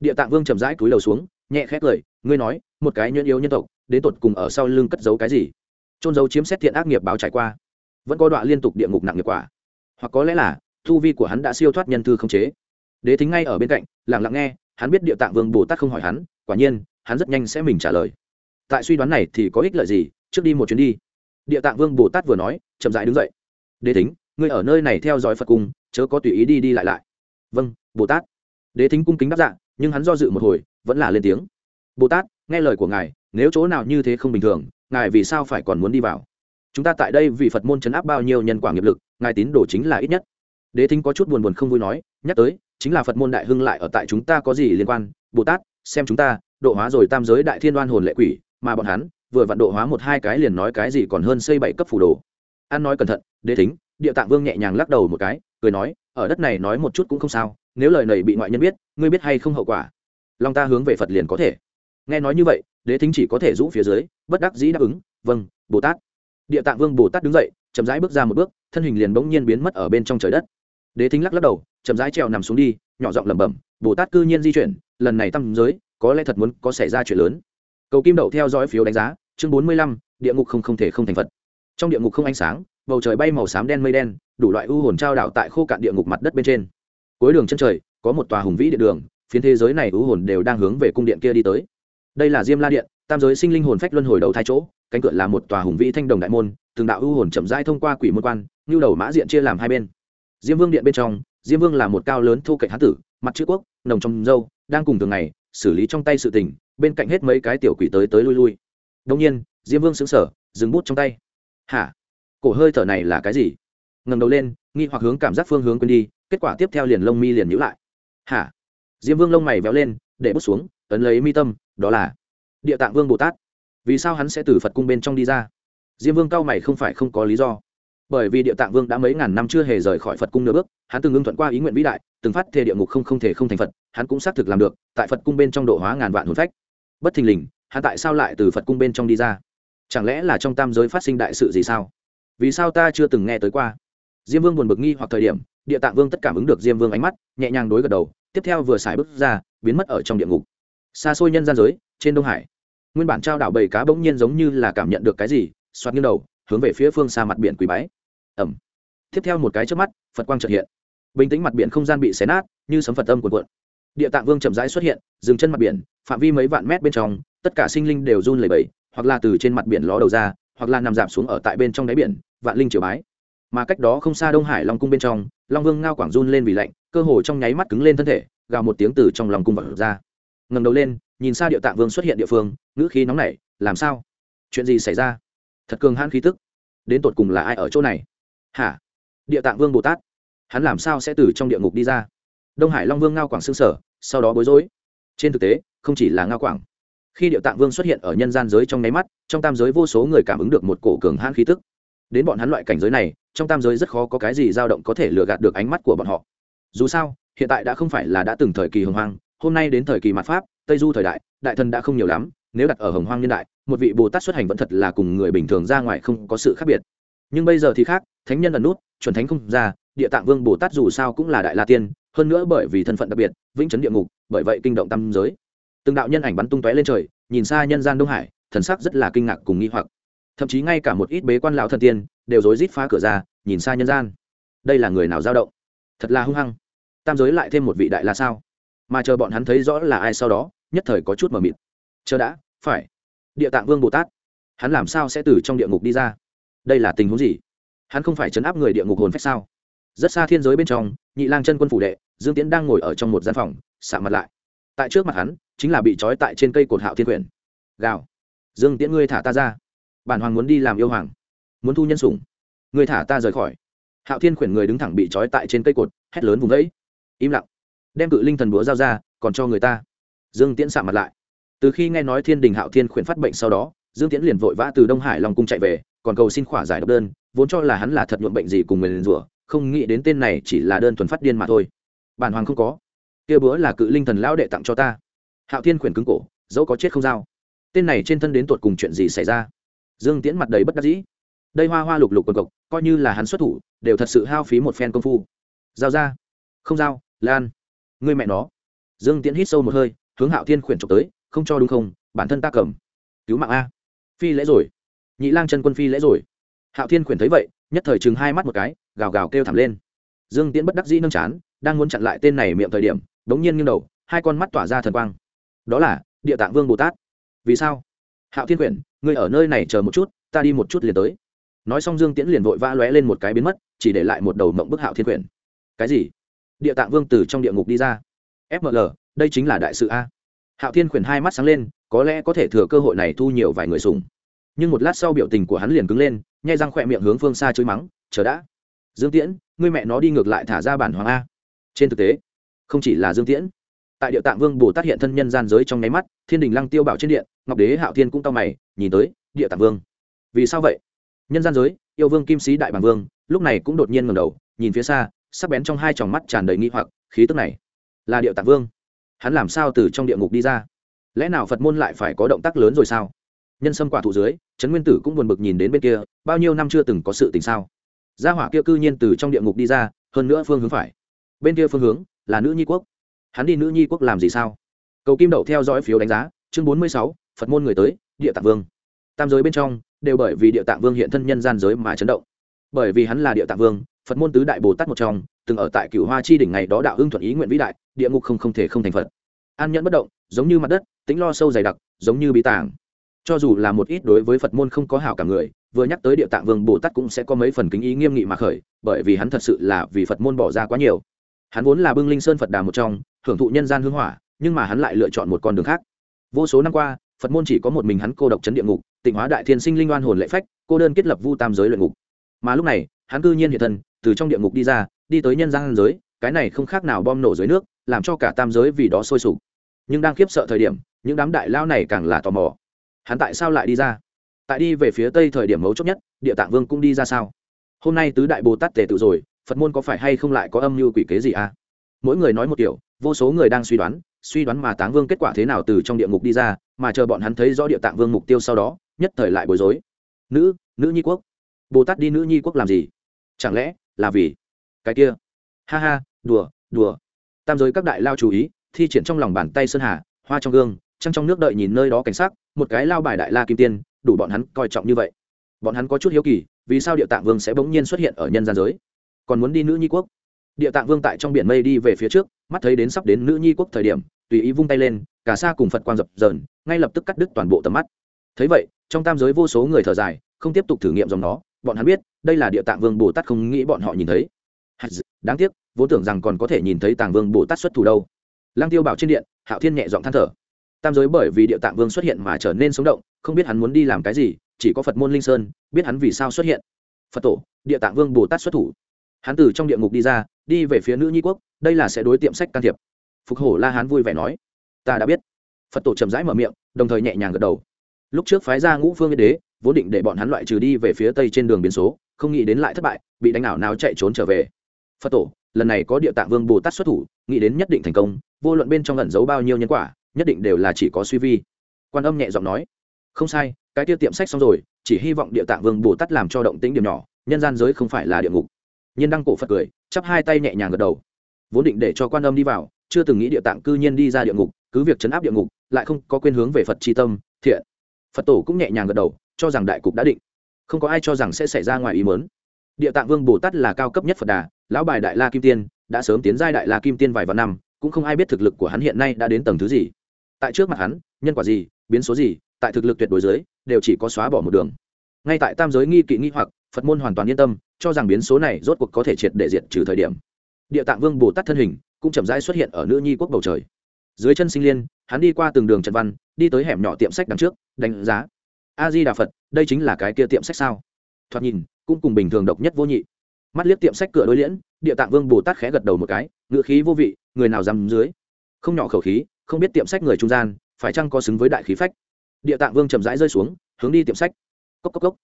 Địa tạng vương chậm rãi cúi đầu xuống, nhẹ khét lời ngươi nói, một cái nhuyễn yếu nhân tộc, đến tột cùng ở sau lưng cất giấu cái gì? Trôn giấu chiếm xét thiện ác nghiệp báo trải qua, vẫn có đoạn liên tục địa ngục nặng nghiệp quả. Hoặc có lẽ là thu vi của hắn đã siêu thoát nhân thư không chế. Đế thính ngay ở bên cạnh, lặng lặng nghe, hắn biết địa tạng vương bồ tát không hỏi hắn, quả nhiên, hắn rất nhanh sẽ mình trả lời. Tại suy đoán này thì có ích lợi gì? Trước đi một chuyến đi. Địa tạng vương bồ tát vừa nói, chậm dãi đứng dậy. Đế thính, ngươi ở nơi này theo dõi phật cung, chớ có tùy ý đi đi lại lại. Vâng bồ tát. Đế thính cung kính đáp dạ nhưng hắn do dự một hồi, vẫn là lên tiếng. Bồ tát, nghe lời của ngài, nếu chỗ nào như thế không bình thường, ngài vì sao phải còn muốn đi vào? Chúng ta tại đây vì phật môn chấn áp bao nhiêu nhân quả nghiệp lực, ngài tín đồ chính là ít nhất. Đế thính có chút buồn buồn không vui nói, nhắc tới, chính là phật môn đại hưng lại ở tại chúng ta có gì liên quan? Bồ tát, xem chúng ta, độ hóa rồi tam giới đại thiên đoan hồn lệ quỷ, mà bọn hắn vừa vận độ hóa một hai cái liền nói cái gì còn hơn xây bảy cấp phủ đồ. An nói cẩn thận, đế thính. Địa tạng vương nhẹ nhàng lắc đầu một cái, cười nói, ở đất này nói một chút cũng không sao, nếu lời này bị ngoại nhân biết, ngươi biết hay không hậu quả? Long ta hướng về phật liền có thể. Nghe nói như vậy, đế thính chỉ có thể rũ phía dưới, bất đắc dĩ đáp ứng vâng bồ tát. Địa tạng vương bồ tát đứng dậy, chậm rãi bước ra một bước, thân hình liền bỗng nhiên biến mất ở bên trong trời đất. Đế thính lắc lắc đầu, chậm rãi trèo nằm xuống đi, nhỏ giọng lẩm bẩm, bồ tát cư nhiên di chuyển, lần này tâm giới, có lẽ thật muốn có xảy ra chuyện lớn. Cầu kim đậu theo dõi phiếu đánh giá chương bốn mươi lăm, địa ngục không không thể không thành phật. Trong địa ngục không ánh sáng, bầu trời bay màu xám đen mây đen, đủ loại u hồn trao đảo tại khô cạn địa ngục mặt đất bên trên. Cuối đường chân trời, có một tòa hùng vĩ điện đường, phiến thế giới này u hồn đều đang hướng về cung điện kia đi tới. Đây là diêm la điện, tam giới sinh linh hồn phách luân hồi đầu thai chỗ, cánh cửa là một tòa hùng vĩ thanh đồng đại môn, từng đạo u hồn chậm rãi thông qua quỷ môn quan, như đầu mã diện chia làm hai bên. Diêm vương điện bên trong, diêm vương là một cao lớn thu cạnh hán tử, mặt chữ quốc, nồng trong dâu đang cùng thường ngày, xử lý trong tay sự tình, bên cạnh hết mấy cái tiểu quỷ tới tới lui lui đông nhiên, diêm vương xứng sở dừng bút trong tay. Hả? Cổ hơi thở này là cái gì? Ngầm đầu lên, nghi hoặc hướng cảm giác phương hướng quên đi, kết quả tiếp theo liền lông mi liền nhữ lại. Hả? Diêm vương lông mày véo lên, để bút xuống, ấn lấy mi tâm, đó là địa tạng vương bồ tát. Vì sao hắn sẽ từ phật cung bên trong đi ra? Diêm vương cao mày không phải không có lý do. Bởi vì địa tạng vương đã mấy ngàn năm chưa hề rời khỏi phật cung nửa bước, hắn từng ưng thuận qua ý nguyện vĩ đại, từng phát thề địa ngục không không thể không thành phật, hắn cũng xác thực làm được, tại phật cung bên trong độ hóa ngàn vạn hồn phách. Bất thình lình hắn tại sao lại từ phật cung bên trong đi ra? Chẳng lẽ là trong tam giới phát sinh đại sự gì sao? Vì sao ta chưa từng nghe tới qua? Diêm vương buồn bực nghi hoặc thời điểm, địa tạng vương tất cảm ứng được diêm vương ánh mắt, nhẹ nhàng đối gật đầu, tiếp theo vừa xài bước ra, biến mất ở trong địa ngục. Xa xôi nhân gian giới, trên đông hải. Nguyên bản trao đảo bầy cá bỗng nhiên giống như là cảm nhận được cái gì xoát nghiêng đầu, hướng về phía phương xa mặt biển quý bái. Ẩm tiếp theo một cái trước mắt, phật quang trật hiện. Bình tĩnh mặt biển không gian bị xé nát, như sấm phật âm cuộn cuộn. Địa tạng vương chậm rãi xuất hiện, dừng chân mặt biển, phạm vi mấy vạn mét bên trong tất cả sinh linh đều run lẩy bẩy, hoặc là từ trên mặt biển ló đầu ra, hoặc là nằm dạp xuống ở tại bên trong đáy biển, vạn linh triều bái. Mà cách đó không xa đông hải long cung bên trong, long vương ngao quảng run lên vì lạnh, cơ hồ trong nháy mắt cứng lên thân thể, gào một tiếng từ trong lòng cung vật ra. Ngầm đầu lên, nhìn xa địa tạng vương xuất hiện địa phương, ngữ khí nóng nảy, làm sao? Chuyện gì xảy ra? Thật cường hãn khí tức. Đến tột cùng là ai ở chỗ này? Hả? Địa tạng vương bồ tát. Hắn làm sao sẽ từ trong địa ngục đi ra? Đông hải long vương ngao quảng xương sở sau đó bối rối. Trên thực tế, không chỉ là ngao quảng khi địa tạng vương xuất hiện ở nhân gian giới trong nháy mắt, trong tam giới vô số người cảm ứng được một cổ cường hãn khí tức. Đến bọn hắn loại cảnh giới này, trong tam giới rất khó có cái gì dao động có thể lừa gạt được ánh mắt của bọn họ. Dù sao, hiện tại đã không phải là đã từng thời kỳ hồng hoang, hôm nay đến thời kỳ mạt pháp, tây du thời đại đại thần đã không nhiều lắm, nếu đặt ở hồng hoang nhân đại, một vị bồ tát xuất hành vẫn thật là cùng người bình thường ra ngoài không có sự khác biệt. Nhưng bây giờ thì khác, thánh nhân ẩn nút, chuẩn thánh không ra, địa tạng vương bồ tát dù sao cũng là đại la tiên, hơn nữa bởi vì thân phận đặc biệt, vĩnh chấn địa ngục, bởi vậy kinh động tam giới từng đạo nhân ảnh bắn tung tóe lên trời, nhìn xa nhân gian đông hải, thần sắc rất là kinh ngạc cùng nghi hoặc. Thậm chí ngay cả một ít bế quan lão thần tiên đều rối rít phá cửa ra, nhìn xa nhân gian. Đây là người nào dao động? Thật là hung hăng. Tam giới lại thêm một vị đại la sao? Mà chờ bọn hắn thấy rõ là ai sau đó, nhất thời có chút mờ mịt. Chờ đã, phải. Địa tạng vương bồ tát. Hắn làm sao sẽ từ trong địa ngục đi ra? Đây là tình huống gì? Hắn không phải chấn áp người địa ngục hồn phách sao? Rất xa thiên giới bên trong, nhị lang chân quân phủ đệ, dương tiễn đang ngồi ở trong một gian phòng xạ mặt lại tại trước mặt hắn chính là bị trói tại trên cây cột hạo thiên quyển. Gào. Dương tiễn ngươi thả ta ra. Bản hoàng muốn đi làm yêu hoàng. Muốn thu nhân sủng. Ngươi thả ta rời khỏi. Hạo thiên quyển người đứng thẳng bị trói tại trên cây cột, hét lớn vùng ấy im lặng. Đem cự linh thần búa giao ra, còn cho người ta. Dương tiễn xạ mặt lại. Từ khi nghe nói thiên đình hạo thiên khuyển phát bệnh sau đó, dương tiễn liền vội vã từ đông hải long cung chạy về, còn cầu xin khỏa giải độc đơn, vốn cho là hắn là thật nhuộm bệnh gì cùng người liền rủa, không nghĩ đến tên này chỉ là đơn thuần phát điên mà thôi. Bản hoàng không có kia bữa là cự linh thần lão đệ tặng cho ta. Hạo thiên khuyển cứng cổ, dẫu có chết không giao. Tên này trên thân đến tột cùng chuyện gì xảy ra? Dương tiễn mặt đầy bất đắc dĩ. Đây hoa hoa lục lục quần cộc, coi như là hắn xuất thủ, đều thật sự hao phí một phen công phu. Giao ra. Không giao, lan. Ngươi mẹ nó. Dương tiễn hít sâu một hơi, hướng hạo thiên khuyển trục tới, không cho đúng không, bản thân ta cầm. Cứu mạng a. Phi lễ rồi. Nhị lang chân quân phi lễ rồi. Hạo thiên khuyển thấy vậy, nhất thời chừng hai mắt một cái, gào gào kêu thảm lên. Dương tiễn bất đắc dĩ nâng chán, đang muốn chặn lại tên này miệng thời điểm đống nhiên nghiêng đầu, hai con mắt tỏa ra thần quang. Đó là địa tạng vương bồ tát. Vì sao? Hạo thiên quyển, ngươi ở nơi này chờ một chút, ta đi một chút liền tới. Nói xong dương tiễn liền vội vã lóe lên một cái biến mất, chỉ để lại một đầu mộng bức hạo thiên quyển. Cái gì? Địa tạng vương từ trong địa ngục đi ra. Fml đây chính là đại sự a. Hạo thiên quyển hai mắt sáng lên, có lẽ có thể thừa cơ hội này thu nhiều vài người sùng nhưng một lát sau biểu tình của hắn liền cứng lên, nhai răng khỏe miệng hướng phương xa chối mắng, chờ đã. Dương tiễn, ngươi mẹ nó đi ngược lại thả ra bản hoàng a. Trên thực tế không chỉ là dương tiễn. Tại địa tạng vương bồ tát hiện thân nhân gian giới trong nháy mắt, thiên đình lăng tiêu bảo trên điện, ngọc đế hạo thiên cũng tao mày, nhìn tới địa tạng vương. Vì sao vậy? Nhân gian giới, yêu vương kim sĩ đại bàng vương, lúc này cũng đột nhiên ngầm đầu, nhìn phía xa, sắc bén trong hai tròng mắt tràn đầy nghi hoặc, khí tức này là địa tạng vương. Hắn làm sao từ trong địa ngục đi ra? Lẽ nào phật môn lại phải có động tác lớn rồi sao? Nhân sâm quả thụ dưới, trấn nguyên tử cũng buồn bực nhìn đến bên kia, bao nhiêu năm chưa từng có sự tình sao? Gia hỏa kia cư nhiên từ trong địa ngục đi ra, hơn nữa phương hướng phải. Bên kia phương hướng là nữ nhi quốc. Hắn đi nữ nhi quốc làm gì sao? Cầu kim đậu theo dõi phiếu đánh giá, chương bốn mươi sáu, phật môn người tới, địa tạng vương. Tam giới bên trong, đều bởi vì địa tạng vương hiện thân nhân gian giới mà chấn động. Bởi vì hắn là địa tạng vương, phật môn tứ đại bồ tát một trong, từng ở tại cựu hoa chi đỉnh ngày đó đạo hưng thuận ý nguyện vĩ đại, địa ngục không không thể không thành phật. An nhẫn bất động, giống như mặt đất tính lo sâu dày đặc, giống như bí tàng. Cho dù là một ít đối với phật môn không có hảo cả người, vừa nhắc tới địa tạng vương, bồ tát cũng sẽ có mấy phần kính ý nghiêm nghị mà khởi, bởi vì hắn thật sự là vì phật môn bỏ ra quá nhiều hắn vốn là bưng linh sơn phật đà một trong, hưởng thụ nhân gian hưng hỏa, nhưng mà hắn lại lựa chọn một con đường khác. Vô số năm qua, phật môn chỉ có một mình hắn cô độc chấn địa ngục, tịnh hóa đại thiên sinh linh oan hồn lệ phách, cô đơn kết lập vu tam giới luyện ngục. Mà lúc này, hắn cư nhiên hiện thân, từ trong địa ngục đi ra, đi tới nhân gian giới, cái này không khác nào bom nổ dưới nước, làm cho cả tam giới vì đó sôi sục. Nhưng đang khiếp sợ thời điểm, những đám đại lao này càng là tò mò. Hắn tại sao lại đi ra? Tại đi về phía tây thời điểm mấu chốt nhất, địa tạng vương cũng đi ra sao? Hôm nay tứ đại bồ tát tề tự rồi phật môn có phải hay không lại có âm mưu quỷ kế gì à? Mỗi người nói một kiểu, vô số người đang suy đoán suy đoán mà táng vương kết quả thế nào từ trong địa ngục đi ra, mà chờ bọn hắn thấy rõ địa tạng vương mục tiêu sau đó, nhất thời lại bối rối. Nữ nữ nhi quốc. Bồ tát đi nữ nhi quốc làm gì? Chẳng lẽ là vì cái kia? Ha ha, đùa đùa. Tam giới các đại lao chú ý, thi triển trong lòng bàn tay sơn hà, hoa trong gương, trăng trong nước đợi nhìn nơi đó cảnh sắc, một cái lao bài đại la kim tiên, đủ bọn hắn coi trọng như vậy. Bọn hắn có chút hiếu kỳ, vì sao địa tạng vương sẽ bỗng nhiên xuất hiện ở nhân gian giới? Còn muốn đi nữ nhi quốc. Địa tạng vương tại trong biển mây đi về phía trước, mắt thấy đến sắp đến nữ nhi quốc thời điểm, tùy ý vung tay lên, cả xa cùng phật quang dập dờn, ngay lập tức cắt đứt toàn bộ tầm mắt. Thấy vậy, trong tam giới vô số người thở dài, không tiếp tục thử nghiệm dòng nó bọn hắn biết, đây là địa tạng vương bồ tát không nghĩ bọn họ nhìn thấy. Đáng tiếc, vốn tưởng rằng còn có thể nhìn thấy tàng vương bồ tát xuất thủ đâu. Lang tiêu bảo trên điện, hạo thiên nhẹ giọng than thở. Tam giới bởi vì địa tạng vương xuất hiện mà trở nên sống động, không biết hắn muốn đi làm cái gì, chỉ có phật môn linh sơn, biết hắn vì sao xuất hiện. Phật tổ, địa tạng vương bồ tát xuất thủ hắn từ trong địa ngục đi ra, đi về phía nữ nhi quốc, đây là sẽ đối tiệm sách can thiệp. Phục hổ la hán vui vẻ nói, ta đã biết. Phật tổ chậm rãi mở miệng, đồng thời nhẹ nhàng gật đầu. Lúc trước phái ra ngũ phương yên đế, vốn định để bọn hắn loại trừ đi về phía tây trên đường biến số, không nghĩ đến lại thất bại, bị đánh ảo nào chạy trốn trở về. Phật tổ, lần này có địa tạng vương bồ tát xuất thủ, nghĩ đến nhất định thành công, vô luận bên trong ẩn giấu bao nhiêu nhân quả, nhất định đều là chỉ có suy vi. Quan âm nhẹ giọng nói, không sai, cái tiêu tiệm sách xong rồi, chỉ hy vọng địa tạng vương bồ tát làm cho động tĩnh điểm nhỏ, nhân gian giới không phải là địa ngục nhân đăng cổ phật cười, chắp hai tay nhẹ nhàng gật đầu. Vốn định để cho quan âm đi vào, chưa từng nghĩ địa tạng cư nhiên đi ra địa ngục, cứ việc chấn áp địa ngục, lại không có quên hướng về phật tri tâm, thiện. Phật tổ cũng nhẹ nhàng gật đầu, cho rằng đại cục đã định. Không có ai cho rằng sẽ xảy ra ngoài ý mớn địa tạng vương bồ tát là cao cấp nhất phật đà, lão bài đại la kim tiên, đã sớm tiến giai đại la kim tiên vài vạn năm, cũng không ai biết thực lực của hắn hiện nay đã đến tầng thứ gì. Tại trước mặt hắn, nhân quả gì, biến số gì, tại thực lực tuyệt đối dưới, đều chỉ có xóa bỏ một đường. Ngay tại tam giới nghi kỵ nghi hoặc, phật môn hoàn toàn yên tâm cho rằng biến số này rốt cuộc có thể triệt để diệt trừ thời điểm. Địa tạng vương bồ tát thân hình cũng chậm rãi xuất hiện ở nữ nhi quốc bầu trời. Dưới chân sinh liên, hắn đi qua từng đường trận văn, đi tới hẻm nhỏ tiệm sách đằng trước, đánh giá. A di đà phật, đây chính là cái kia tiệm sách sao? Thoạt nhìn, cũng cùng bình thường độc nhất vô nhị. Mắt liếc tiệm sách cửa đối liễn, địa tạng vương bồ tát khẽ gật đầu một cái ngựa khí vô vị, người nào dám dưới? Không nhỏ khẩu khí, không biết tiệm sách người trung gian, phải chăng có xứng với đại khí phách? Địa tạng vương chậm rãi rơi xuống, hướng đi tiệm sách. Cốc cốc cốc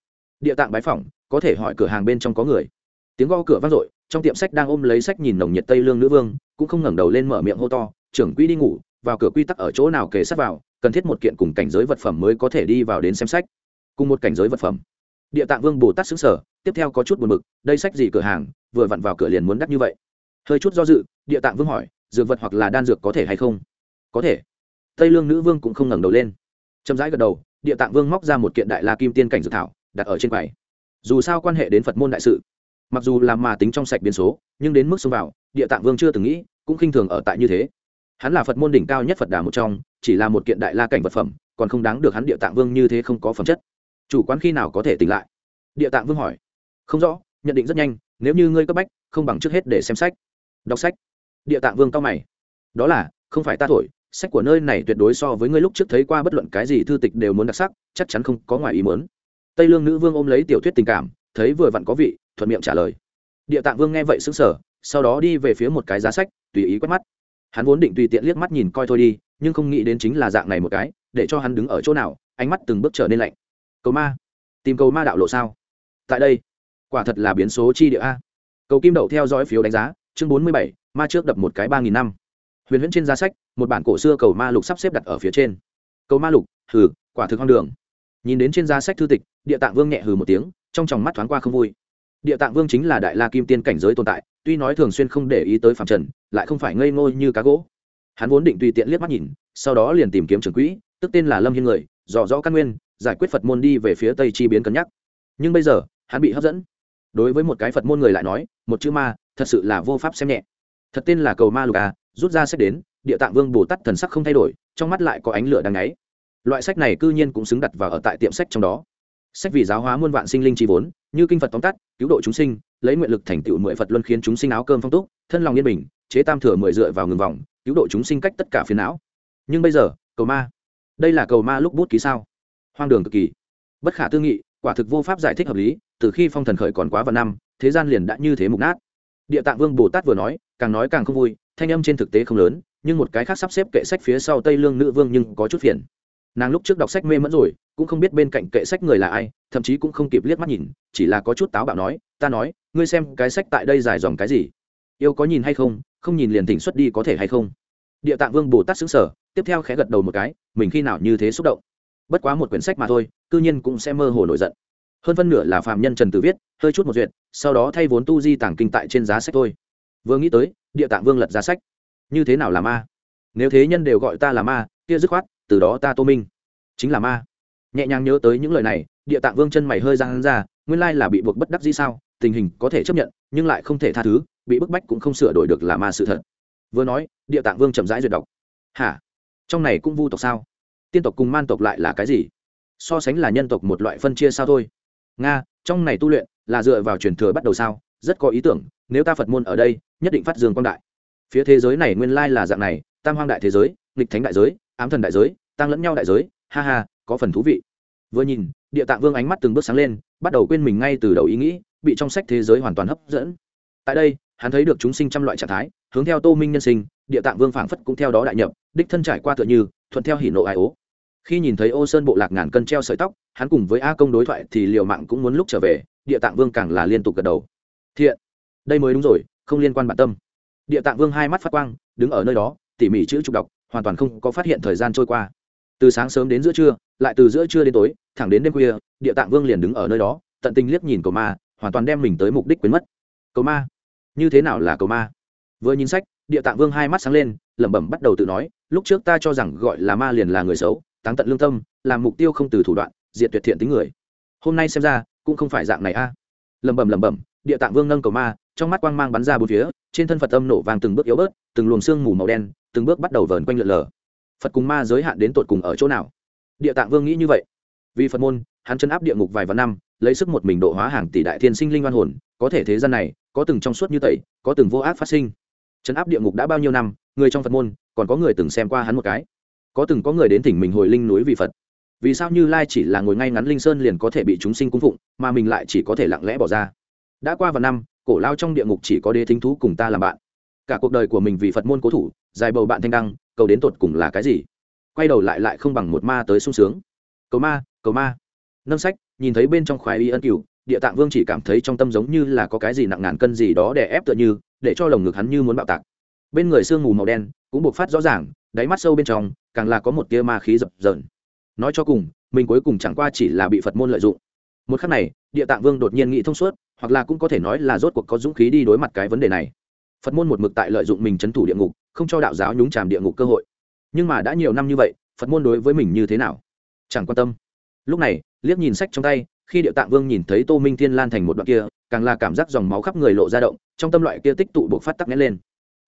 địa tạng bái phỏng, có thể hỏi cửa hàng bên trong có người. Tiếng go cửa vang dội, trong tiệm sách đang ôm lấy sách nhìn nồng nhiệt tây lương nữ vương, cũng không ngẩng đầu lên mở miệng hô to, trưởng quỹ đi ngủ, vào cửa quy tắc ở chỗ nào kề sát vào, cần thiết một kiện cùng cảnh giới vật phẩm mới có thể đi vào đến xem sách. Cùng một cảnh giới vật phẩm. Địa tạng vương bồ tát xứng sở tiếp theo có chút buồn mực đây sách gì cửa hàng, vừa vặn vào cửa liền muốn đắt như vậy. Hơi chút do dự, địa tạng vương hỏi, dược vật hoặc là đan dược có thể hay không? Có thể. Tây lương nữ vương cũng không ngẩng đầu lên. Chậm rãi gật đầu, địa tạng vương móc ra một kiện đại la kim tiên cảnh dược thảo đặt ở trên quầy. Dù sao quan hệ đến phật môn đại sự, mặc dù làm mà tính trong sạch biến số, nhưng đến mức xông vào, địa tạng vương chưa từng nghĩ, cũng khinh thường ở tại như thế. Hắn là phật môn đỉnh cao nhất phật đà một trong, chỉ là một kiện đại la cảnh vật phẩm, còn không đáng được hắn địa tạng vương như thế không có phẩm chất. Chủ quán khi nào có thể tỉnh lại? Địa tạng vương hỏi. Không rõ, nhận định rất nhanh, nếu như ngươi cấp bách, không bằng trước hết để xem sách. Đọc sách. Địa tạng vương cao mày. Đó là, không phải ta thổi, sách của nơi này tuyệt đối so với ngươi lúc trước thấy qua bất luận cái gì thư tịch đều muốn đặc sắc, chắc chắn không có ngoài ý muốn tây lương nữ vương ôm lấy tiểu thuyết tình cảm, thấy vừa vặn có vị, thuận miệng trả lời. Địa tạng vương nghe vậy xứng sở sau đó đi về phía một cái giá sách, tùy ý quét mắt. Hắn vốn định tùy tiện liếc mắt nhìn coi thôi đi, nhưng không nghĩ đến chính là dạng này một cái, để cho hắn đứng ở chỗ nào, ánh mắt từng bước trở nên lạnh. Cầu ma. Tìm cầu ma đạo lộ sao? Tại đây. Quả thật là biến số chi địa a. Cầu kim đậu theo dõi phiếu đánh giá, chương bốn mươi bảy, ma trước đập một cái ba nghìn năm. Huyền huyễn trên giá sách, một bản cổ xưa cầu ma lục sắp xếp đặt ở phía trên. Cầu ma lục, hừ, quả thực hoang đường nhìn đến trên giá sách thư tịch, địa tạng vương nhẹ hừ một tiếng, trong tròng mắt thoáng qua không vui. Địa tạng vương chính là đại la kim tiên cảnh giới tồn tại, tuy nói thường xuyên không để ý tới phạm trần, lại không phải ngây ngô như cá gỗ. Hắn vốn định tùy tiện liếc mắt nhìn, sau đó liền tìm kiếm trường quỹ, tức tên là lâm hiên người, dò rõ căn nguyên, giải quyết phật môn đi về phía tây chi biến cân nhắc. Nhưng bây giờ, hắn bị hấp dẫn. Đối với một cái phật môn người lại nói, một chữ ma, thật sự là vô pháp xem nhẹ. Thật tên là cầu ma lục à rút ra sách đến, địa tạng vương bồ tát thần sắc không thay đổi, trong mắt lại có ánh lửa đang ngáy loại sách này cư nhiên cũng xứng đặt và ở tại tiệm sách trong đó. Sách vì giáo hóa muôn vạn sinh linh chi vốn, như kinh phật tóm tắt, cứu độ chúng sinh, lấy nguyện lực thành tựu mười phật luân khiến chúng sinh áo cơm phong túc, thân lòng yên bình, chế tam thừa mười dựa vào ngừng vòng, cứu độ chúng sinh cách tất cả phiền não. Nhưng bây giờ, cầu ma. Đây là cầu ma lúc bút ký sao? Hoang đường cực kỳ. Bất khả tư nghị, quả thực vô pháp giải thích hợp lý, từ khi phong thần khởi còn quá vài năm, thế gian liền đã như thế mục nát. Địa tạng vương bồ tát vừa nói, càng nói càng không vui, thanh âm trên thực tế không lớn, nhưng một cái khác sắp xếp kệ sách phía sau tây lương nữ vương nhưng có chút phiền nàng lúc trước đọc sách mê mẫn rồi, cũng không biết bên cạnh kệ sách người là ai, thậm chí cũng không kịp liếc mắt nhìn, chỉ là có chút táo bạo nói, ta nói, ngươi xem cái sách tại đây dài dòng cái gì? Yêu có nhìn hay không không nhìn liền thỉnh xuất đi có thể hay không? Địa tạng vương bồ tát xứng sở tiếp theo khẽ gật đầu một cái, mình khi nào như thế xúc động. Bất quá một quyển sách mà thôi, cư nhiên cũng sẽ mơ hồ nổi giận. Hơn phân nửa là phạm nhân trần tử viết, hơi chút một duyệt, sau đó thay vốn tu di tàng kinh tại trên giá sách thôi. Vừa nghĩ tới, địa tạng vương lật giá sách. Như thế nào là ma? Nếu thế nhân đều gọi ta là ma kia dứt khoát, từ đó ta tô minh. Chính là ma. Nhẹ nhàng nhớ tới những lời này, địa tạng vương chân mày hơi răng ra, nguyên lai là bị buộc bất đắc dĩ sao? Tình hình có thể chấp nhận, nhưng lại không thể tha thứ, bị bức bách cũng không sửa đổi được là ma sự thật. Vừa nói, địa tạng vương chậm rãi duyệt đọc. Hả? Trong này cũng vu tộc sao? Tiên tộc cùng man tộc lại là cái gì? So sánh là nhân tộc một loại phân chia sao thôi. Nga, trong này tu luyện là dựa vào truyền thừa bắt đầu sao? Rất có ý tưởng, nếu ta phật môn ở đây, nhất định phát dương quang đại. Phía thế giới này nguyên lai là dạng này, tam hoang đại thế giới, nghịch thánh đại giới ám thần đại giới tăng lẫn nhau đại giới, ha ha, có phần thú vị. Vừa nhìn, địa tạng vương ánh mắt từng bước sáng lên, bắt đầu quên mình ngay từ đầu ý nghĩ, bị trong sách thế giới hoàn toàn hấp dẫn. Tại đây, hắn thấy được chúng sinh trăm loại trạng thái, hướng theo tô minh nhân sinh, địa tạng vương phảng phất cũng theo đó đại nhập, đích thân trải qua tựa như, thuận theo hỉ nộ ai ố. Khi nhìn thấy ô sơn bộ lạc ngàn cân treo sợi tóc, hắn cùng với a công đối thoại thì liệu mạng cũng muốn lúc trở về, địa tạng vương càng là liên tục gật đầu. Thiện, đây mới đúng rồi, không liên quan bản tâm. Địa tạng vương hai mắt phát quang, đứng ở nơi đó, tỉ mỉ chữ trục đọc hoàn toàn không có phát hiện thời gian trôi qua. Từ sáng sớm đến giữa trưa, lại từ giữa trưa đến tối, thẳng đến đêm khuya, địa tạng vương liền đứng ở nơi đó, tận tình liếc nhìn cầu ma, hoàn toàn đem mình tới mục đích quên mất. Cầu ma, như thế nào là cầu ma? Vừa nhìn sách, địa tạng vương hai mắt sáng lên, lẩm bẩm bắt đầu tự nói, lúc trước ta cho rằng gọi là ma liền là người xấu, táng tận lương tâm, làm mục tiêu không từ thủ đoạn diện tuyệt thiện tính người. Hôm nay xem ra, cũng không phải dạng này a. Lẩm bẩm lẩm bẩm, địa tạng vương nâng cầu ma, trong mắt quang mang bắn ra bốn phía, trên thân phật âm nổ vàng từng bước yếu bớt, từng luồng xương mù màu đen từng bước bắt đầu vờn quanh lượn lờ. Phật cùng ma giới hạn đến tột cùng ở chỗ nào? Địa tạng vương nghĩ như vậy. Vì phật môn, hắn chân áp địa ngục vài vạn năm, lấy sức một mình độ hóa hàng tỷ đại thiên sinh linh oan hồn, có thể thế gian này, có từng trong suốt như tẩy, có từng vô ác phát sinh. Chấn áp địa ngục đã bao nhiêu năm, người trong phật môn, còn có người từng xem qua hắn một cái. Có từng có người đến thỉnh mình hồi linh núi vì phật. Vì sao như lai chỉ là ngồi ngay ngắn linh sơn liền có thể bị chúng sinh cung phụng, mà mình lại chỉ có thể lặng lẽ bỏ ra? Đã qua vài năm, cổ lao trong địa ngục chỉ có đế thính thú cùng ta làm bạn cả cuộc đời của mình vì phật môn cố thủ, dài bầu bạn thanh đăng, cầu đến tột cùng là cái gì? Quay đầu lại lại không bằng một ma tới sung sướng. Cầu ma cầu ma. Nâng sách, nhìn thấy bên trong khoái y ân cửu, địa tạng vương chỉ cảm thấy trong tâm giống như là có cái gì nặng ngàn cân gì đó để ép tựa như, để cho lồng ngực hắn như muốn bạo tạc. Bên người sương mù màu đen cũng buộc phát rõ ràng, đáy mắt sâu bên trong, càng là có một tia ma khí dập dờn. Nói cho cùng, mình cuối cùng chẳng qua chỉ là bị phật môn lợi dụng. Một khắc này, địa tạng vương đột nhiên nghĩ thông suốt, hoặc là cũng có thể nói là rốt cuộc có dũng khí đi đối mặt cái vấn đề này phật môn một mực tại lợi dụng mình c h ấ n thủ địa ngục, không cho đạo giáo nhúng c địa ngục cơ hội. Nhưng mà đã nhiều năm như vậy, phật môn đối với mình như thế nào? Chẳng quan tâm. Lúc này, liếc nhìn sách trong tay, khi địa tạng vương nhìn thấy tô minh thiên lan thành một đoạn kia, càng là cảm giác dòng máu khắp người lộ ra động, trong tâm loại kia tích tụ buộc phát tắc nghét lên.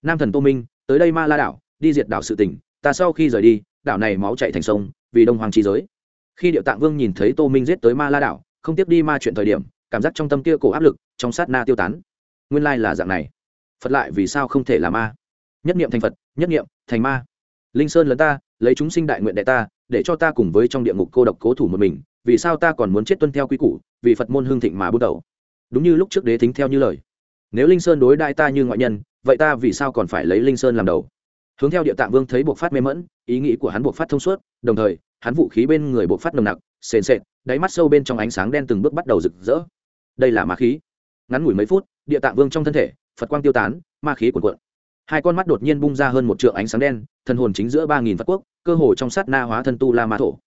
Nam thần tô minh, tới đây ma la đảo, đi diệt đảo sự tỉnh ta sau khi rời đi, đảo này máu chạy thành sông, vì đông hoàng trí giới. Khi điệu tạng vương nhìn thấy tô minh giết tới ma la đảo, không tiếp đi ma chuyện thời điểm, cảm giác trong tâm kia cổ áp lực, trong sát na tiêu tán. Nguyên lai là dạng này phật lại vì sao không thể là ma? Nhất niệm thành phật, nhất niệm thành ma. Linh sơn lớn ta, lấy chúng sinh đại nguyện đệ ta, để cho ta cùng với trong địa ngục cô độc cố thủ một mình, vì sao ta còn muốn chết tuân theo quy củ, vì phật môn hương thịnh mà bước đầu? Đúng như lúc trước đế thính theo như lời. Nếu linh sơn đối đại ta như ngoại nhân, vậy ta vì sao còn phải lấy linh sơn làm đầu? Hướng theo địa tạng vương thấy buộc phát mê mẫn, ý nghĩ của hắn buộc phát thông suốt, đồng thời, hắn vũ khí bên người buộc phát nồng nặc, sền sệt, đáy mắt sâu bên trong ánh sáng đen từng bước bắt đầu rực rỡ. Đây là ma khí. Ngắn ngủi mấy phút, địa tạng vương trong thân thể phật quang tiêu tán, ma khí cuồn cuộn. Hai con mắt đột nhiên bung ra hơn một trượng ánh sáng đen, thần hồn chính giữa ba nghìn phật quốc, cơ hồ trong sát na hóa thân tu la ma thổ.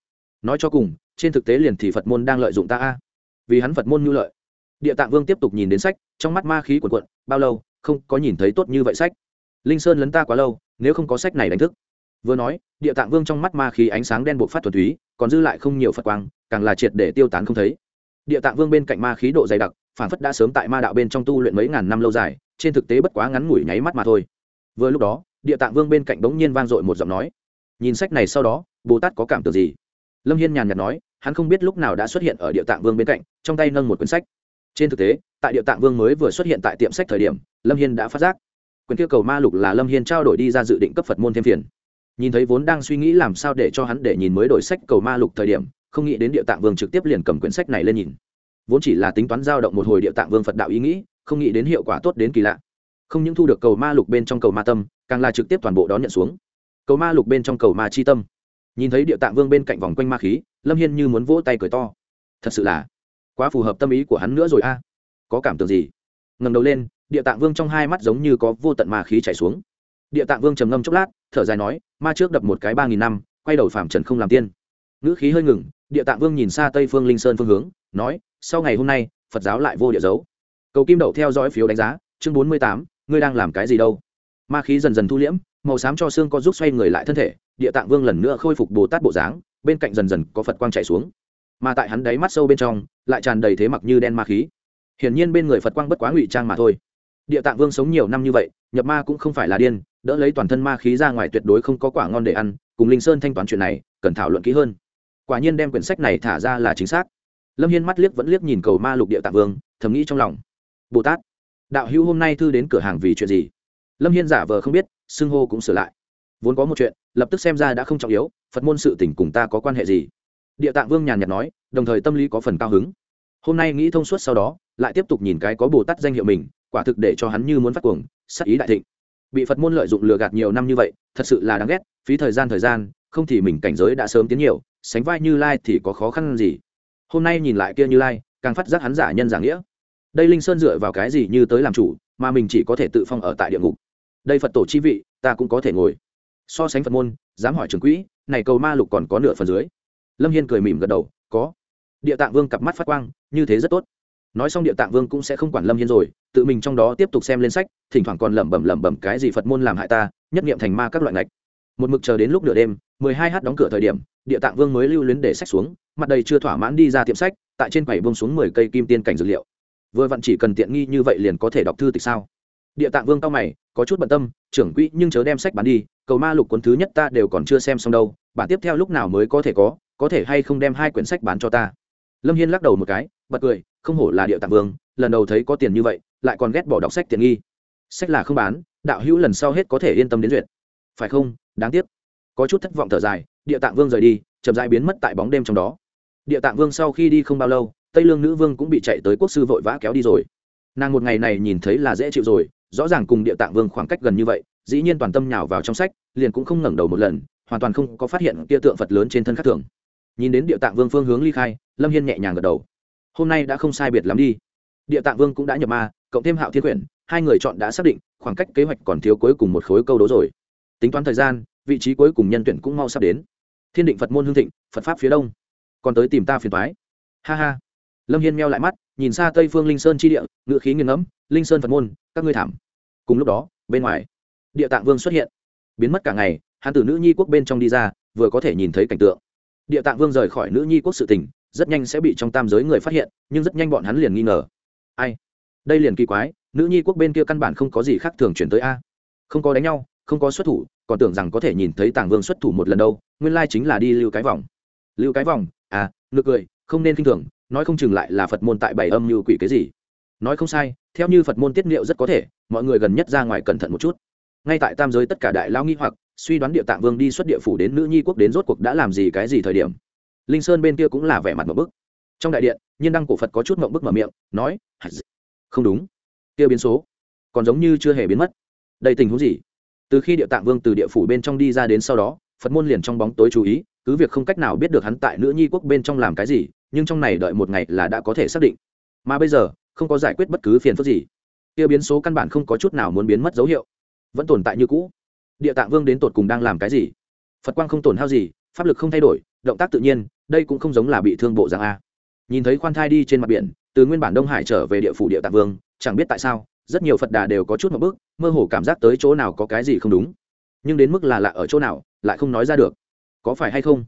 Nói cho cùng, trên thực tế liền thì phật môn đang lợi dụng ta a. Vì hắn phật môn nhu lợi. Địa tạng vương tiếp tục nhìn đến sách, trong mắt ma khí cuồn cuộn, bao lâu, không có nhìn thấy tốt như vậy sách. Linh sơn lấn ta quá lâu, nếu không có sách này đánh thức. Vừa nói, địa tạng vương trong mắt ma khí ánh sáng đen buộc phát thuần túy, còn dư lại không nhiều phật quang, càng là triệt để tiêu tán không thấy. Địa tạng vương bên cạnh ma khí độ dày đặc phản phất đã sớm tại ma đạo bên trong tu luyện mấy ngàn năm lâu dài, trên thực tế bất quá ngắn ngủi nháy mắt mà thôi. Vừa lúc đó, địa tạng vương bên cạnh bỗng nhiên vang dội một giọng nói. Nhìn sách này sau đó, bồ tát có cảm tưởng gì? Lâm hiên nhàn nhạt nói, hắn không biết lúc nào đã xuất hiện ở địa tạng vương bên cạnh, trong tay nâng một quyển sách. Trên thực tế, tại địa tạng vương mới vừa xuất hiện tại tiệm sách thời điểm, lâm hiên đã phát giác. Quyển kia cầu ma lục là lâm hiên trao đổi đi ra dự định cấp phật môn thêm phiền. Nhìn thấy vốn đang suy nghĩ làm sao để cho hắn để nhìn mới đổi sách cầu ma lục thời điểm, không nghĩ đến địa tạng vương trực tiếp liền cầm quyển sách này lên nhìn vốn chỉ là tính toán giao động một hồi địa tạng vương phật đạo ý nghĩ, không nghĩ đến hiệu quả tốt đến kỳ lạ. Không những thu được cầu ma lục bên trong cầu ma tâm, càng là trực tiếp toàn bộ đón nhận xuống. Cầu ma lục bên trong cầu ma chi tâm. Nhìn thấy địa tạng vương bên cạnh vòng quanh ma khí, lâm hiên như muốn vỗ tay cười to. Thật sự là quá phù hợp tâm ý của hắn nữa rồi a. Có cảm tưởng gì? Ngầm đầu lên, địa tạng vương trong hai mắt giống như có vô tận ma khí chảy xuống. Địa tạng vương trầm ngâm chốc lát, thở dài nói, ma trước đập một cái ba nghìn năm, quay đầu phạm trần không làm tiên. Ngữ khí hơi ngừng, địa tạng vương nhìn xa tây phương linh sơn phương hướng nói, sau ngày hôm nay, phật giáo lại vô địa dấu. Cầu kim đậu theo dõi phiếu đánh giá, chương bốn mươi tám, ngươi đang làm cái gì đâu? Ma khí dần dần thu liễm, màu xám cho xương có giúp xoay người lại thân thể, địa tạng vương lần nữa khôi phục bồ tát bộ dáng, bên cạnh dần dần có phật quang chạy xuống. Mà tại hắn đáy mắt sâu bên trong, lại tràn đầy thế mặc như đen ma khí. Hiển nhiên bên người phật quang bất quá ngụy trang mà thôi. Địa tạng vương sống nhiều năm như vậy, nhập ma cũng không phải là điên, đỡ lấy toàn thân ma khí ra ngoài tuyệt đối không có quả ngon để ăn, cùng linh sơn thanh toán chuyện này, cần thảo luận kỹ hơn. Quả nhiên đem quyển sách này thả ra là chính xác lâm hiên mắt liếc vẫn liếc nhìn cầu ma lục địa tạng vương, thầm nghĩ trong lòng. Bồ tát, đạo hữu hôm nay thư đến cửa hàng vì chuyện gì? Lâm hiên giả vờ không biết, xưng hô cũng sửa lại. Vốn có một chuyện, lập tức xem ra đã không trọng yếu, phật môn sự tình cùng ta có quan hệ gì? Địa tạng vương nhàn nhạt nói, đồng thời tâm lý có phần cao hứng. Hôm nay nghĩ thông suốt sau đó, lại tiếp tục nhìn cái có bồ tát danh hiệu mình, quả thực để cho hắn như muốn phát cuồng, sắc ý đại thịnh. Bị phật môn lợi dụng lừa gạt nhiều năm như vậy, thật sự là đáng ghét, phí thời gian thời gian, không thì mình cảnh giới đã sớm tiến nhiều, sánh vai như lai thì có khó khăn gì? Hôm nay nhìn lại kia như lai, càng phát giác hắn giả nhân giả nghĩa. Đây linh sơn dựa vào cái gì như tới làm chủ, mà mình chỉ có thể tự phong ở tại địa ngục. Đây phật tổ chi vị, ta cũng có thể ngồi. So sánh phật môn, dám hỏi trường quỹ, này cầu ma lục còn có nửa phần dưới. Lâm hiên cười mỉm gật đầu, có. Địa tạng vương cặp mắt phát quang, như thế rất tốt. Nói xong địa tạng vương cũng sẽ không quản lâm hiên rồi, tự mình trong đó tiếp tục xem lên sách, thỉnh thoảng còn lẩm bẩm lẩm bẩm cái gì phật môn làm hại ta, nhất nghiệm thành ma các loại ngạch. Một mực chờ đến lúc nửa đêm, mười hai h đóng cửa thời điểm, địa tạng vương mới lưu luyến để sách xuống mặt đầy chưa thỏa mãn đi ra tiệm sách, tại trên quầy bông xuống mười cây kim tiên cảnh dược liệu. Vừa vặn chỉ cần tiện nghi như vậy liền có thể đọc thư tịch sao? Địa tạng vương cao mày, có chút bận tâm, trưởng quỹ nhưng chớ đem sách bán đi, cầu ma lục cuốn thứ nhất ta đều còn chưa xem xong đâu, bản tiếp theo lúc nào mới có thể có có thể hay không đem hai quyển sách bán cho ta? Lâm hiên lắc đầu một cái, bật cười, không hổ là địa tạng vương, lần đầu thấy có tiền như vậy, lại còn ghét bỏ đọc sách tiện nghi. Sách là không bán, đạo hữu lần sau hết có thể yên tâm đến duyệt. Phải không? Đáng tiếc. Có chút thất vọng thở dài, địa tạng vương rời đi, chậm dãi biến mất tại bóng đêm trong đó địa tạng vương sau khi đi không bao lâu, tây lương nữ vương cũng bị chạy tới quốc sư vội vã kéo đi rồi. Nàng một ngày này nhìn thấy là dễ chịu rồi, rõ ràng cùng địa tạng vương khoảng cách gần như vậy, dĩ nhiên toàn tâm nhào vào trong sách, liền cũng không ngẩng đầu một lần, hoàn toàn không có phát hiện kia tượng phật lớn trên thân khắc thường. Nhìn đến địa tạng vương phương hướng ly khai, lâm hiên nhẹ nhàng gật đầu. Hôm nay đã không sai biệt lắm đi. Địa tạng vương cũng đã nhập ma, cộng thêm hạo thiên quyển, hai người chọn đã xác định, khoảng cách kế hoạch còn thiếu cuối cùng một khối câu đố rồi. Tính toán thời gian, vị trí cuối cùng nhân tuyển cũng mau sắp đến. Thiên định phật môn hương thịnh, phật pháp phía đông còn tới tìm ta phiền toái, ha ha. Lâm hiên meo lại mắt nhìn xa tây phương linh sơn chi địa ngự khí nghiêng ngẫm linh sơn phật môn các ngươi thảm. Cùng lúc đó bên ngoài địa tạng vương xuất hiện. Biến mất cả ngày hắn từ nữ nhi quốc bên trong đi ra vừa có thể nhìn thấy cảnh tượng. Địa tạng vương rời khỏi nữ nhi quốc sự tình rất nhanh sẽ bị trong tam giới người phát hiện nhưng rất nhanh bọn hắn liền nghi ngờ. Ai? Đây liền kỳ quái nữ nhi quốc bên kia căn bản không có gì khác thường chuyển tới a. Không có đánh nhau không có xuất thủ còn tưởng rằng có thể nhìn thấy tàng vương xuất thủ một lần đâu nguyên lai chính là đi lưu cái vòng. Lưu cái vòng à ngược cười, không nên k i n h thường, nói không chừng lại là phật môn tại bảy âm như quỷ cái gì. Nói không sai, theo như phật môn tiết liệu rất có thể, mọi người gần nhất ra ngoài cẩn thận một chút. Ngay tại tam giới tất cả đại lao nghi hoặc, suy đoán địa tạng vương đi xuất địa phủ đến nữ nhi quốc đến rốt cuộc đã làm gì cái gì thời điểm. Linh sơn bên kia cũng là vẻ mặt một bức. Trong đại điện, nhiên đăng cổ phật có chút mộng bức mở miệng, nói không đúng. Kia biến số, còn giống như chưa hề biến mất. Đây tình huống gì? Từ khi địa tạng vương từ địa phủ bên trong đi ra đến sau đó, phật môn liền trong bóng tối chú ý cứ việc không cách nào biết được hắn tại nữ nhi quốc bên trong làm cái gì, nhưng trong này đợi một ngày là đã có thể xác định. Mà bây giờ, không có giải quyết bất cứ phiền phức gì. Kia biến số căn bản không có chút nào muốn biến mất dấu hiệu. Vẫn tồn tại như cũ. Địa tạng vương đến tột cùng đang làm cái gì? Phật quang không tổn hao gì, pháp lực không thay đổi, động tác tự nhiên, đây cũng không giống là bị thương bộ dạng a. Nhìn thấy khoan thai đi trên mặt biển, từ nguyên bản đông hải trở về địa phủ địa tạng vương, chẳng biết tại sao, rất nhiều phật đà đều có chút một bước, mơ hồ cảm giác tới chỗ nào có cái gì không đúng. Nhưng đến mức là lạ ở chỗ nào, lại không nói ra được có phải hay không?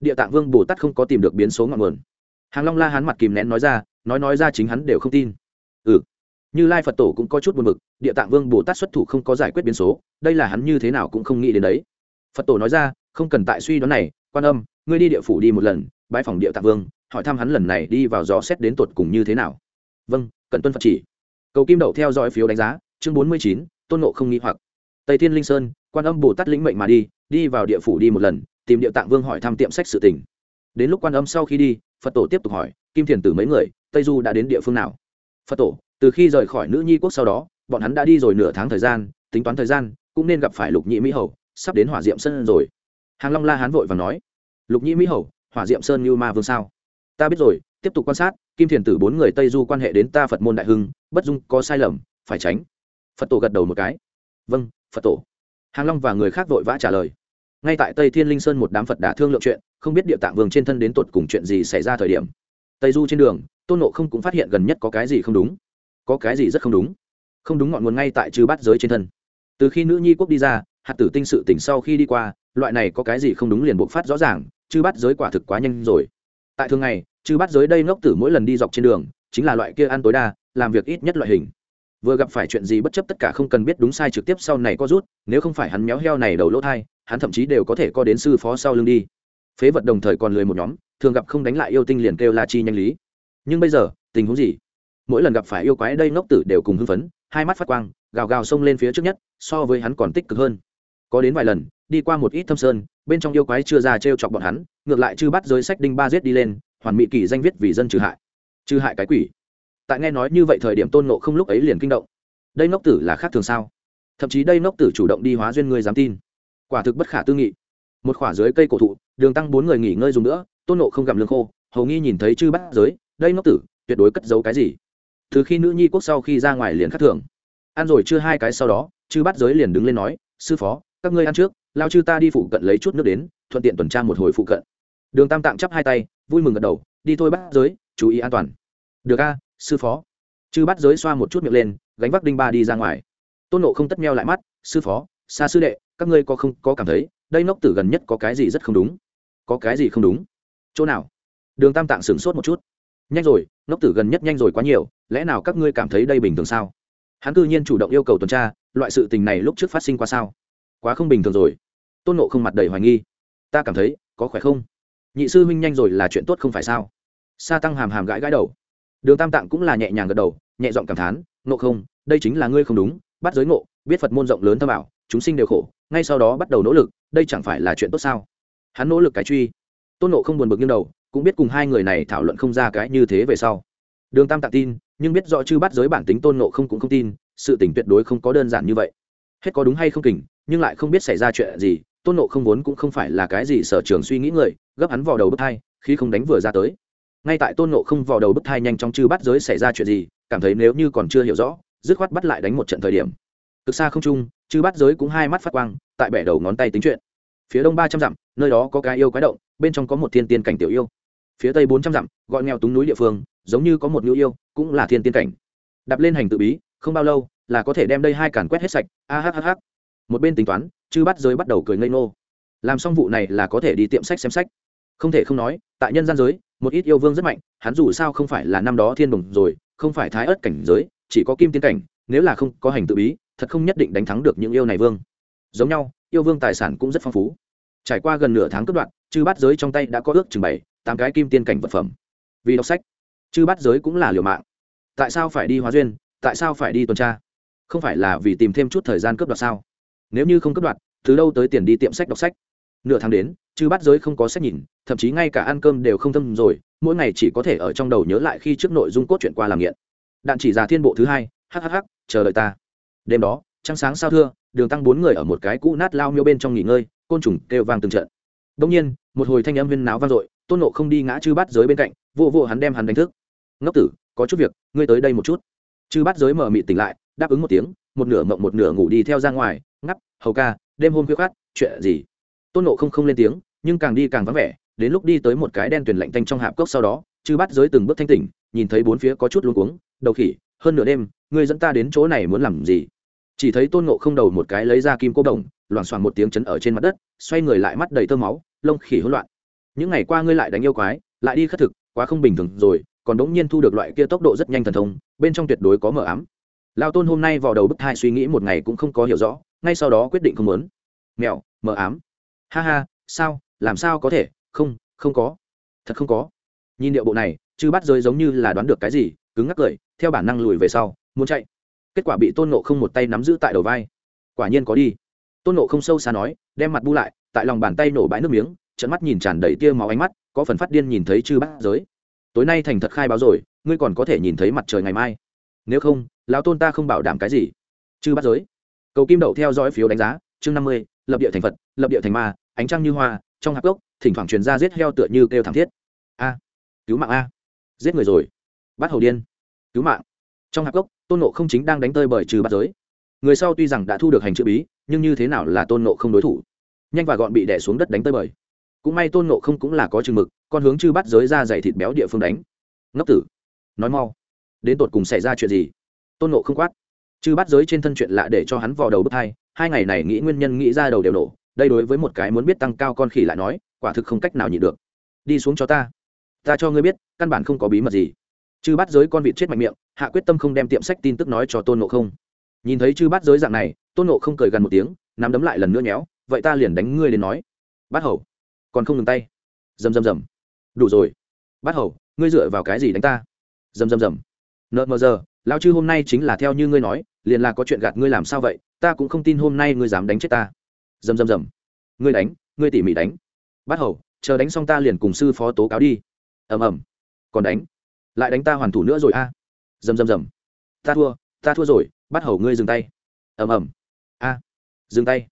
Địa tạng vương bồ tát không có tìm được biến số ngọn nguồn. Hàng long la hắn mặt kìm nén nói ra, nói nói ra chính hắn đều không tin. Ừ. Như lai phật tổ cũng có chút buồn mực địa tạng vương bồ tát xuất thủ không có giải quyết biến số, đây là hắn như thế nào cũng không nghĩ đến đấy. Phật tổ nói ra, không cần tại suy đoán này, quan âm, ngươi đi địa phủ đi một lần bãi phòng địa tạng vương, hỏi thăm hắn lần này đi vào gió xét đến tột cùng như thế nào. Vâng cần tuân phật chỉ. Cầu kim đậu theo dõi phiếu đánh giá, chương bốn mươi chín, tôn nộ không nghĩ hoặc. Tây thiên linh sơn, quan âm bồ tát lĩnh mệnh mà đi đi vào địa phủ đi một lần tìm địa tạng vương hỏi thăm tiệm sách sự tình. Đến lúc quan âm sau khi đi, phật tổ tiếp tục hỏi, kim thiền tử mấy người, tây du đã đến địa phương nào? Phật tổ, từ khi rời khỏi nữ nhi quốc sau đó, bọn hắn đã đi rồi nửa tháng thời gian, tính toán thời gian, cũng nên gặp phải lục nhị mỹ hầu, sắp đến hỏa diệm sơn rồi. Hàng long la hán vội và nói, lục nhị mỹ hầu, hỏa diệm sơn như ma vương sao? Ta biết rồi, tiếp tục quan sát, kim thiền tử bốn người tây du quan hệ đến ta phật môn đại hưng, bất dung có sai lầm, phải tránh. Phật tổ gật đầu một cái. Vâng phật tổ. Hàng long và người khác vội vã trả lời ngay tại tây thiên linh sơn một đám phật đã thương lượng chuyện, không biết địa tạng vương trên thân đến tột cùng chuyện gì xảy ra thời điểm. Tây du trên đường, tôn nộ không cũng phát hiện gần nhất có cái gì không đúng. Có cái gì rất không đúng? Không đúng ngọn nguồn ngay tại chư bát giới trên thân. Từ khi nữ nhi quốc đi ra, hạt tử tinh sự tỉnh sau khi đi qua, loại này có cái gì không đúng liền buộc phát rõ ràng chư bát giới quả thực quá nhanh rồi. Tại thường ngày chư bát giới đây ngốc tử mỗi lần đi dọc trên đường, chính là loại kia ăn tối đa, làm việc ít nhất loại hình vừa gặp phải chuyện gì bất chấp tất cả không cần biết đúng sai trực tiếp sau này có rút, nếu không phải hắn méo heo này đầu lỗ thai, hắn thậm chí đều có thể co đến sư phó sau lưng đi. Phế vật đồng thời còn lười một nhóm, thường gặp không đánh lại yêu tinh liền kêu la chi nhanh lý. Nhưng bây giờ, tình huống gì? Mỗi lần gặp phải yêu quái đây ngốc tử đều cùng hưng phấn, hai mắt phát quang, gào gào xông lên phía trước nhất, so với hắn còn tích cực hơn. Có đến vài lần, đi qua một ít thâm sơn, bên trong yêu quái chưa ra t r e o chọc bọn hắn, ngược lại chư bắt giới sách đinh ba giết đi lên, hoàn mỹ kỳ danh viết vì dân trừ hại. Trừ hại cái quỷ tại nghe nói như vậy thời điểm tôn nộ không lúc ấy liền kinh động. Đây ngốc tử là khác thường sao? Thậm chí đây ngốc tử chủ động đi hóa duyên người dám tin. Quả thực bất khả tư nghị. Một khỏa dưới cây cổ thụ, đường tăng bốn người nghỉ ngơi dùng nữa, tôn nộ không gặm lương khô, hầu nghi nhìn thấy chư bắt giới, đây ngốc tử, tuyệt đối cất giấu cái gì? Từ khi nữ nhi quốc sau khi ra ngoài liền khắc thường. Ăn rồi chưa hai cái sau đó, chư bắt giới liền đứng lên nói, sư phó, các ngươi ăn trước, lao chư ta đi phụ cận lấy chút nước đến, thuận tiện tuần tra một hồi phụ cận. Đường tam tạng chắp hai tay, vui mừng gật đầu, đi thôi bắt giới, chú ý an toàn. Được a sư phó. Chư bắt giới xoa một chút miệng lên, gánh vác đinh ba đi ra ngoài. Tôn nộ không tất meo lại mắt, sư phó, xa sư đệ, các ngươi có không có cảm thấy, đây ngốc tử gần nhất có cái gì rất không đúng? Có cái gì không đúng? Chỗ nào? Đường tam tạng sửng sốt một chút. Nhanh rồi, ngốc tử gần nhất nhanh rồi quá nhiều, lẽ nào các ngươi cảm thấy đây bình thường sao? Hắn cư nhiên chủ động yêu cầu tuần tra, loại sự tình này lúc trước phát sinh qua sao? Quá không bình thường rồi. Tôn nộ không mặt đầy hoài nghi. Ta cảm thấy, có khỏe không? Nhị sư huynh nhanh rồi là chuyện tốt không phải sao? Sa tăng hàm hàm gãi gãi đầu đường tam tạng cũng là nhẹ nhàng gật đầu, nhẹ giọng cảm thán nộ không, đây chính là ngươi không đúng, bắt giới ngộ, biết phật môn rộng lớn thâm bảo chúng sinh đều khổ, ngay sau đó bắt đầu nỗ lực, đây chẳng phải là chuyện tốt sao? Hắn nỗ lực cái truy. Tôn nộ không buồn bực như đầu, cũng biết cùng hai người này thảo luận không ra cái như thế về sau. Đường tam tạng tin, nhưng biết rõ chư bắt giới bản tính tôn nộ không cũng không tin, sự tình tuyệt đối không có đơn giản như vậy. Hết có đúng hay không kỉnh nhưng lại không biết xảy ra chuyện gì, tôn nộ không vốn cũng không phải là cái gì sở trường suy nghĩ người, gấp hắn vào đầu bứt thai khi không đánh vừa ra tới ngay tại tôn nộ không vào đầu bức thai nhanh chóng chư bắt giới xảy ra chuyện gì, cảm thấy nếu như còn chưa hiểu rõ, dứt khoát bắt lại đánh một trận thời điểm. Cực xa không trung, chư bắt giới cũng hai mắt phát quang, tại bẻ đầu ngón tay tính chuyện. Phía đông ba trăm dặm, nơi đó có cái yêu quái động, bên trong có một thiên tiên cảnh tiểu yêu. Phía tây bốn trăm dặm, gọi nghèo túng núi địa phương, giống như có một nữ yêu, cũng là thiên tiên cảnh. Đạp lên hành tự bí, không bao lâu, là có thể đem đây hai càn quét hết sạch. A h h một bên tính toán, chư bắt giới bắt đầu cười ngây ngô. Làm xong vụ này là có thể đi tiệm sách xem sách. Không thể không nói, tại nhân gian giới một ít yêu vương rất mạnh, hắn dù sao không phải là năm đó thiên đồng rồi, không phải thái ớt cảnh giới, chỉ có kim tiên cảnh, nếu là không có hành tự bí, thật không nhất định đánh thắng được những yêu này vương. Giống nhau, yêu vương tài sản cũng rất phong phú. Trải qua gần nửa tháng cất đoạn chư bát giới trong tay đã có ước chừng bảy, tám cái kim tiên cảnh vật phẩm. Vì đọc sách, chư bát giới cũng là liều mạng. Tại sao phải đi hóa duyên, tại sao phải đi tuần tra? Không phải là vì tìm thêm chút thời gian cướp đoạt sao? Nếu như không cướp đoạt, từ đâu tới tiền đi tiệm sách đọc sách? Nửa tháng đến, chư bát giới không có sách nhìn, thậm chí ngay cả ăn cơm đều không thâm rồi, mỗi ngày chỉ có thể ở trong đầu nhớ lại khi trước nội dung cốt truyện qua làm nghiện. Đạn chỉ ra thiên bộ thứ hai hhh chờ đợi ta. Đêm đó, trăng sáng sao thưa, đường tăng bốn người ở một cái cũ nát lao miêu bên trong nghỉ ngơi, côn trùng kêu vang từng trận. Đông nhiên, một hồi thanh âm viên náo vang dội, tôn nộ không đi ngã chư bát giới bên cạnh vô vô hắn đem hắn đánh thức. Ngốc tử, có chút việc, ngươi tới đây một chút. Chư bát giới mở mị tỉnh lại, đáp ứng một tiếng, một nửa mộng một nửa ngủ đi theo ra ngoài, ngắp, hầu ca, đêm hôm khuya khát chuyện gì? Tôn nộ không không lên tiếng, nhưng càng đi càng vắng vẻ, đến lúc đi tới một cái đen tuyển lạnh tanh trong hạp cốc sau đó, chư bát giới từng bước thanh tỉnh, nhìn thấy bốn phía có chút luống cuống, đầu khỉ, hơn nửa đêm ngươi dẫn ta đến chỗ này muốn làm gì? Chỉ thấy tôn nộ không đầu một cái lấy ra kim cô đồng, loảng xoảng một tiếng chấn ở trên mặt đất, xoay người lại mắt đầy tơ máu, lông khỉ hỗn loạn. Những ngày qua ngươi lại đánh yêu quái, lại đi khất thực, quá không bình thường rồi, còn đống nhiên thu được loại kia tốc độ rất nhanh thần thông, bên trong tuyệt đối có mở ám. Lao tôn hôm nay vào đầu bức thai suy nghĩ một ngày cũng không có hiểu rõ, ngay sau đó quyết định không muốn. Mèo mở ám ha ha, sao? Làm sao có thể? Không không có. Thật không có. Nhìn điệu bộ này, chư bắt giới giống như là đoán được cái gì, cứng ngắc cười, theo bản năng lùi về sau, muốn chạy. Kết quả bị tôn nộ không một tay nắm giữ tại đầu vai. Quả nhiên có đi. Tôn nộ không sâu xa nói, đem mặt bu lại, tại lòng bàn tay nổ bãi nước miếng trận mắt nhìn tràn đầy tia máu ánh mắt, có phần phát điên nhìn thấy chư bát giới. Tối nay thành thật khai báo rồi, ngươi còn có thể nhìn thấy mặt trời ngày mai. Nếu không, lão tôn ta không bảo đảm cái gì. Chư bát giới. Cầu kim đậu theo dõi phiếu đánh giá, chương năm mươi lập địa thành phật, lập địa thành ma, ánh trăng như hoa, trong hạp gốc, thỉnh thoảng truyền ra giết heo tựa như kêu thảm thiết. A, cứu mạng a. Giết người rồi. Bắt hầu điên. Cứu mạng. Trong hạp gốc, tôn nộ không chính đang đánh tơi bởi trừ bắt giới. Người sau tuy rằng đã thu được hành chữ bí, nhưng như thế nào là tôn nộ không đối thủ? Nhanh và gọn bị đẻ xuống đất đánh tơi bời cũng may tôn nộ không cũng là có chừng mực còn hướng chư bắt giới ra dày thịt béo địa phương đánh. Ngốc tử. Nói mau. Đến tột cùng xảy ra chuyện gì? Tôn nộ không quát. Chư bắt giới trên thân chuyện lạ để cho hắn vào đầu bước hai hai ngày này nghĩ nguyên nhân nghĩ ra đầu đều nổ, đây đối với một cái muốn biết tăng cao con khỉ lại nói, quả thực không cách nào nhịn được. Đi xuống cho ta. Ta cho ngươi biết, căn bản không có bí mật gì. Chư bắt giới con vịt chết mạnh miệng, hạ quyết tâm không đem tiệm sách tin tức nói cho tôn nộ không. Nhìn thấy chư bắt giới dạng này, tôn nộ không cười gần một tiếng, nắm đấm lại lần nữa nhéo, vậy ta liền đánh ngươi đến nói. Bắt hầu, còn không ngừng tay. Rầm rầm rầm. Đủ rồi. Bắt hầu, ngươi dựa vào cái gì đánh ta? Rầm rầm rầm. Nợ mờ giờ lao chư hôm nay chính là theo như ngươi nói, liền là có chuyện gạt ngươi làm sao vậy? Ta cũng không tin hôm nay ngươi dám đánh chết ta. Dầm dầm dầm, ngươi đánh ngươi tỉ mỉ đánh. Bắt hầu chờ đánh xong ta liền cùng sư phó tố cáo đi. Ầm ầm. Còn đánh? Lại đánh ta hoàn thủ nữa rồi a. À. dầm dầm, ta thua ta thua rồi bắt hầu ngươi dừng tay. Ầm ầm. A. Dừng tay.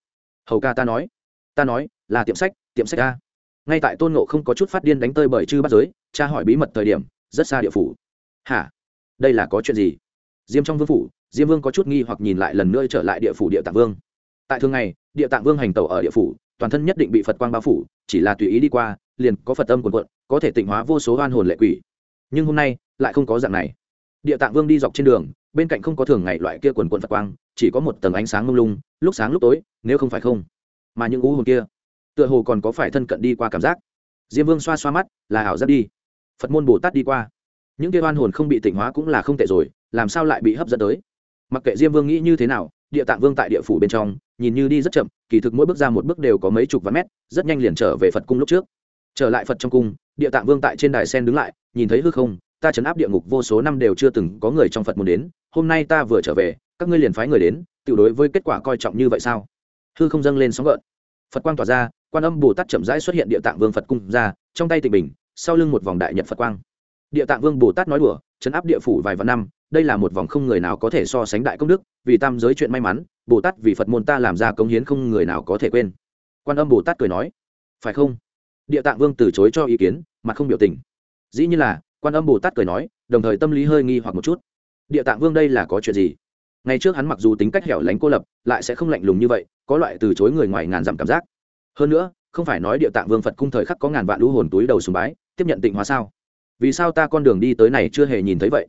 Hầu ca ta nói. Ta nói là tiệm sách tiệm sách a. Ngay tại tôn nộ không có chút phát điên đánh tơi bởi chư bắt giới cha hỏi bí mật thời điểm rất xa địa phủ. Hả? Đây là có chuyện gì? Diêm trong vương phủ diêm vương có chút nghi hoặc nhìn lại lần nữa trở lại địa phủ địa tạng vương. Tại thường ngày, địa tạng vương hành tẩu ở địa phủ, toàn thân nhất định bị phật quang bao phủ, chỉ là tùy ý đi qua, liền có phật âm quần quận có thể tịnh hóa vô số oan hồn lệ quỷ. Nhưng hôm nay, lại không có dạng này. Địa tạng vương đi dọc trên đường, bên cạnh không có thường ngày loại kia quần quận phật quang, chỉ có một tầng ánh sáng mông lung, lúc sáng lúc tối, nếu không phải không, mà những ngũ hồn kia, tựa hồ còn có phải thân cận đi qua cảm giác. Diêm vương xoa xoa mắt, là ảo giác đi. Phật môn bồ tát đi qua. Những kia oan hồn không bị tịnh hóa cũng là không tệ rồi, làm sao lại bị hấp dẫn tới? Mặc kệ diêm vương nghĩ như thế nào, địa tạng vương tại địa phủ bên trong, nhìn như đi rất chậm, kỳ thực mỗi bước ra một bước đều có mấy chục vạn mét, rất nhanh liền trở về phật cung lúc trước. Trở lại phật trong cung, địa tạng vương tại trên đài sen đứng lại, nhìn thấy hư không, ta chấn áp địa ngục vô số năm đều chưa từng có người trong phật muốn đến, hôm nay ta vừa trở về, các ngươi liền phái người đến, tự đối với kết quả coi trọng như vậy sao? Hư không dâng lên sóng gợn. Phật quang tỏa ra, quan âm bồ tát chậm rãi xuất hiện địa tạng vương phật cung ra, trong tay tịch bình, sau lưng một vòng đại nhật phật quang địa tạng vương bồ tát nói đùa chấn áp địa phủ vài vạn năm, đây là một vòng không người nào có thể so sánh đại công đức, vì tam giới chuyện may mắn, bồ tát vì phật môn ta làm ra công hiến không người nào có thể quên. Quan âm bồ tát cười nói, phải không? Địa tạng vương từ chối cho ý kiến mà không biểu tình. Dĩ như là, quan âm bồ tát cười nói, đồng thời tâm lý hơi nghi hoặc một chút. Địa tạng vương đây là có chuyện gì? Ngày trước hắn mặc dù tính cách hẻo lánh cô lập, lại sẽ không lạnh lùng như vậy, có loại từ chối người ngoài ngàn dặm cảm giác. Hơn nữa, không phải nói địa tạng vương phật cung thời khắc có ngàn vạn lũ hồn túi đầu sùng bái, tiếp nhận tịnh hóa sao? Vì sao ta con đường đi tới này chưa hề nhìn thấy vậy?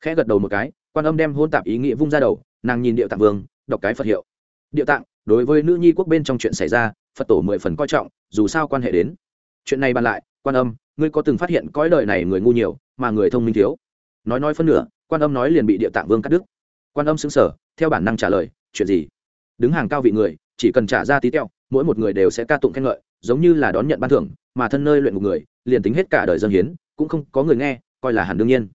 Khẽ gật đầu một cái, quan âm đem hôn tạp ý nghĩa vung ra đầu, nàng nhìn địa tạng vương, đọc cái phật hiệu. Địa tạng, đối với nữ nhi quốc bên trong chuyện xảy ra, phật tổ mười phần coi trọng, dù sao quan hệ đến. Chuyện này bàn lại, quan âm, ngươi có từng phát hiện cõi đời này người ngu nhiều, mà người thông minh thiếu? Nói nói phân nửa, quan âm nói liền bị địa tạng vương cắt đứt. Quan âm xứng sở theo bản năng trả lời, chuyện gì? Đứng hàng cao vị người, chỉ cần trả ra tí teo, mỗi một người đều sẽ ca tụng khen ngợi, giống như là đón nhận ban thưởng, mà thân nơi luyện một người, liền tính hết cả đời dân hiến cũng không có người nghe, coi là hẳn đương nhiên.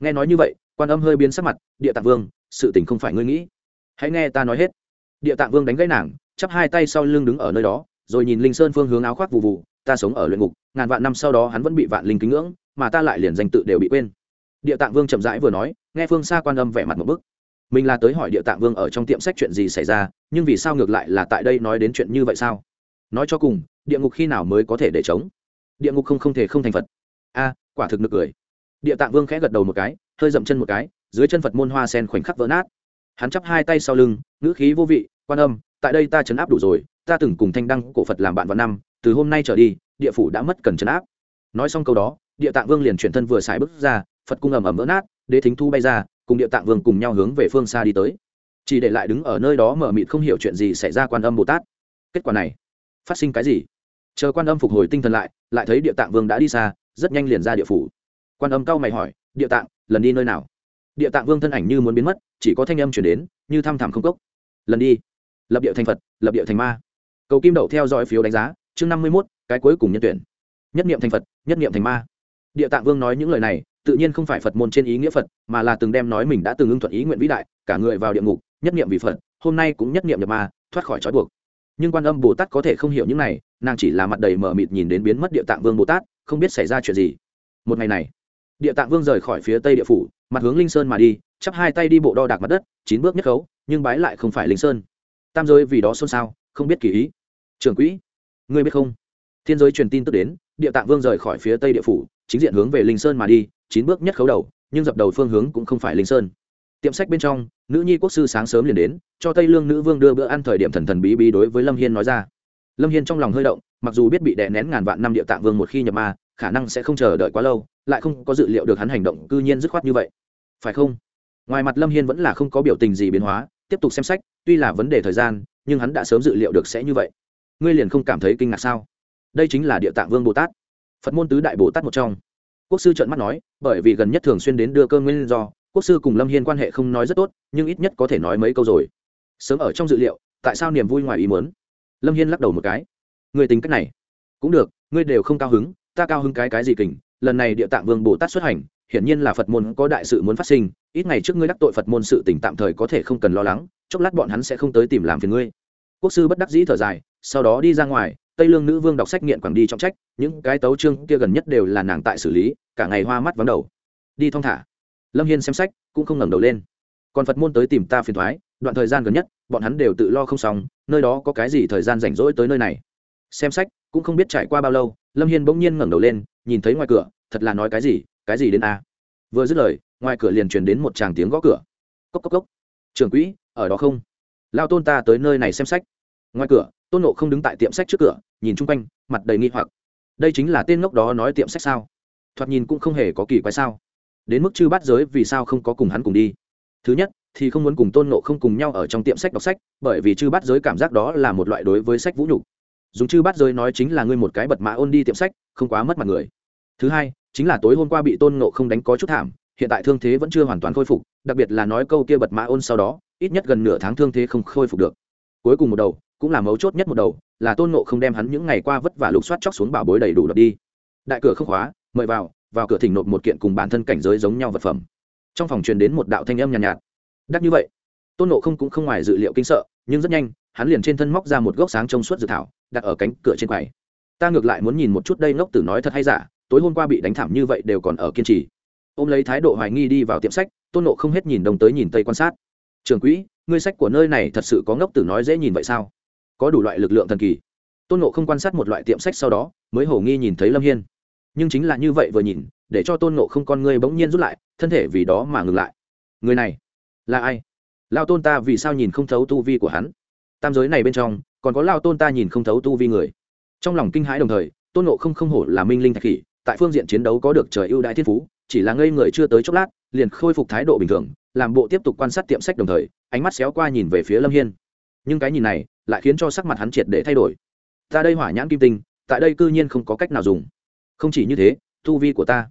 Nghe nói như vậy, quan âm hơi biến sắc mặt, địa tạng vương, sự tình không phải ngươi nghĩ. Hãy nghe ta nói hết. Địa tạng vương đánh gãy nàng, chắp hai tay sau lưng đứng ở nơi đó, rồi nhìn linh sơn phương hướng áo khoác vụ vụ ta sống ở luyện ngục, ngàn vạn năm sau đó hắn vẫn bị vạn linh kính ngưỡng, mà ta lại liền danh tự đều bị quên. Địa tạng vương chậm rãi vừa nói, nghe phương xa quan âm vẻ mặt một bức. Mình là tới hỏi địa tạng vương ở trong tiệm sách chuyện gì xảy ra, nhưng vì sao ngược lại là tại đây nói đến chuyện như vậy sao? Nói cho cùng, địa ngục khi nào mới có thể để chống? Địa ngục không không thể không thành phật. A quả thực nực cười. Địa tạng vương khẽ gật đầu một cái, hơi dậm chân một cái, dưới chân phật môn hoa sen khoảnh khắc vỡ nát. Hắn chắp hai tay sau lưng, ngữ khí vô vị, quan âm, tại đây ta chấn áp đủ rồi, ta từng cùng thanh đăng cổ phật làm bạn vào năm, từ hôm nay trở đi, địa phủ đã mất cần chấn áp. Nói xong câu đó, địa tạng vương liền chuyển thân vừa xài bước ra, phật cung ầm ầm vỡ nát, đế thính thu bay ra, cùng địa tạng vương cùng nhau hướng về phương xa đi tới. Chỉ để lại đứng ở nơi đó mở mịt không hiểu chuyện gì xảy ra quan âm bồ tát. Kết quả này, phát sinh cái gì? Chờ quan âm phục hồi tinh thần lại lại thấy địa tạng vương đã đi xa rất nhanh liền ra địa phủ. Quan âm cao mày hỏi, địa tạng, lần đi nơi nào? Địa tạng vương thân ảnh như muốn biến mất, chỉ có thanh âm chuyển đến, như thăm thẳm không cốc. Lần đi. Lập địa thành phật, lập địa thành ma. Cầu kim đậu theo dõi phiếu đánh giá, chương năm mươi mốt, cái cuối cùng nhân tuyển. Nhất niệm thành phật, nhất niệm thành ma. Địa tạng vương nói những lời này, tự nhiên không phải phật môn trên ý nghĩa phật, mà là từng đem nói mình đã từng ưng thuận ý nguyện vĩ đại, cả người vào địa ngục, nhất niệm vì phật, hôm nay cũng nhất niệm nhập ma, thoát khỏi trói buộc. Nhưng quan âm bồ tát có thể không hiểu những này, nàng chỉ là mặt đầy mờ mịt nhìn đến biến mất địa tạng vương bồ tát không biết xảy ra chuyện gì. Một ngày này, địa tạng vương rời khỏi phía tây địa phủ, mặt hướng linh sơn mà đi, chắp hai tay đi bộ đo đạc mặt đất, chín bước nhất khấu, nhưng bái lại không phải linh sơn. Tam giới vì đó xôn xao, không biết kỳ ý. Trưởng quỹ, ngươi biết không? Thiên giới truyền tin tức đến, địa tạng vương rời khỏi phía tây địa phủ, chính diện hướng về linh sơn mà đi, chín bước nhất khấu đầu, nhưng dập đầu phương hướng cũng không phải linh sơn. Tiệm sách bên trong, nữ nhi quốc sư sáng sớm liền đến, cho tây lương nữ vương đưa bữa ăn thời điểm thần thần bí bí đối với lâm hiên nói ra. Lâm hiên trong lòng hơi động mặc dù biết bị đè nén ngàn vạn năm địa tạng vương một khi nhập ma, khả năng sẽ không chờ đợi quá lâu, lại không có dự liệu được hắn hành động cư nhiên dứt khoát như vậy. Phải không? Ngoài mặt lâm hiên vẫn là không có biểu tình gì biến hóa, tiếp tục xem sách, tuy là vấn đề thời gian, nhưng hắn đã sớm dự liệu được sẽ như vậy. Ngươi liền không cảm thấy kinh ngạc sao? Đây chính là địa tạng vương bồ tát. Phật môn tứ đại bồ tát một trong. Quốc sư trợn mắt nói, bởi vì gần nhất thường xuyên đến đưa cơm nguyên do, quốc sư cùng lâm hiên quan hệ không nói rất tốt, nhưng ít nhất có thể nói mấy câu rồi. Sớm ở trong dự liệu, tại sao niềm vui ngoài ý muốn? Lâm hiên lắc đầu một cái. Ngươi tính cách này. Cũng được, ngươi đều không cao hứng, ta cao hứng cái cái gì kình, lần này địa tạng vương bồ tát xuất hành, hiển nhiên là phật môn có đại sự muốn phát sinh, ít ngày trước ngươi đắc tội phật môn sự tỉnh tạm thời có thể không cần lo lắng, chốc lát bọn hắn sẽ không tới tìm làm phiền ngươi. Quốc sư bất đắc dĩ thở dài, sau đó đi ra ngoài, tây lương nữ vương đọc sách nghiện quảng đi trọng trách, những cái tấu chương kia gần nhất đều là nàng tại xử lý, cả ngày hoa mắt vắng đầu. Đi thong thả. Lâm hiên xem sách, cũng không ngẩng đầu lên. Còn phật môn tới tìm ta phiền thoái, đoạn thời gian gần nhất, bọn hắn đều tự lo không xong, nơi đó có cái gì thời gian rảnh rỗi tới nơi này? Xem sách, cũng không biết trải qua bao lâu, lâm hiên bỗng nhiên ngẩng đầu lên, nhìn thấy ngoài cửa, thật là nói cái gì cái gì đến a? Vừa dứt lời, ngoài cửa liền truyền đến một tràng tiếng gõ cửa. Cốc cốc cốc. Trưởng quỹ, ở đó không? Lao tôn ta tới nơi này xem sách. Ngoài cửa, tôn nộ không đứng tại tiệm sách trước cửa, nhìn chung quanh, mặt đầy nghi hoặc. Đây chính là tên ngốc đó nói tiệm sách sao? Thoạt nhìn cũng không hề có kỳ quái sao? Đến mức chư bát giới vì sao không có cùng hắn cùng đi? Thứ nhất, thì không muốn cùng tôn nộ không cùng nhau ở trong tiệm sách đọc sách, bởi vì chư bát giới cảm giác đó là một loại đối với sách vũ nhục dùng chư bắt giới nói chính là ngươi một cái bật mã ôn đi tiệm sách không quá mất mặt người. Thứ hai chính là tối hôm qua bị tôn nộ không đánh có chút thảm hiện tại thương thế vẫn chưa hoàn toàn khôi phục đặc biệt là nói câu kia bật mã ôn sau đó ít nhất gần nửa tháng thương thế không khôi phục được. Cuối cùng một đầu cũng là mấu chốt nhất một đầu là tôn nộ không đem hắn những ngày qua vất vả lục soát chóc xuống bảo bối đầy đủ đập đi. Đại cửa không khóa mời vào vào cửa thỉnh nộp một kiện cùng bản thân cảnh giới giống nhau vật phẩm. Trong phòng truyền đến một đạo thanh âm nhàn nhạt, nhạt đắc như vậy tôn nộ không cũng không ngoài dự liệu kinh sợ nhưng rất nhanh hắn liền trên thân móc ra một gốc sáng trong suốt dự thảo, đặt ở cánh cửa trên quầy. Ta ngược lại muốn nhìn một chút đây ngốc tử nói thật hay giả, tối hôm qua bị đánh thảm như vậy đều còn ở kiên trì. Ôm lấy thái độ hoài nghi đi vào tiệm sách, tôn nộ không hết nhìn đông tới nhìn tây quan sát. Trường quỹ, ngươi sách của nơi này thật sự có ngốc tử nói dễ nhìn vậy sao? Có đủ loại lực lượng thần kỳ. Tôn nộ không quan sát một loại tiệm sách sau đó, mới hổ nghi nhìn thấy lâm hiên. Nhưng chính là như vậy vừa nhìn, để cho tôn nộ không con ngươi bỗng nhiên rút lại, thân thể vì đó mà ngừng lại. Người này là ai? Lao tôn ta vì sao nhìn không thấu tu vi của hắn? Tam giới này bên trong, còn có lao tôn ta nhìn không thấu tu vi người. Trong lòng kinh hãi đồng thời, tôn nộ không không hổ là minh linh thạch khỉ, tại phương diện chiến đấu có được trời ưu đại thiên phú, chỉ là ngây người chưa tới chốc lát, liền khôi phục thái độ bình thường, làm bộ tiếp tục quan sát tiệm sách đồng thời, ánh mắt xéo qua nhìn về phía lâm hiên. Nhưng cái nhìn này, lại khiến cho sắc mặt hắn triệt để thay đổi. Ta đây hỏa nhãn kim tinh, tại đây cư nhiên không có cách nào dùng. Không chỉ như thế, tu vi của ta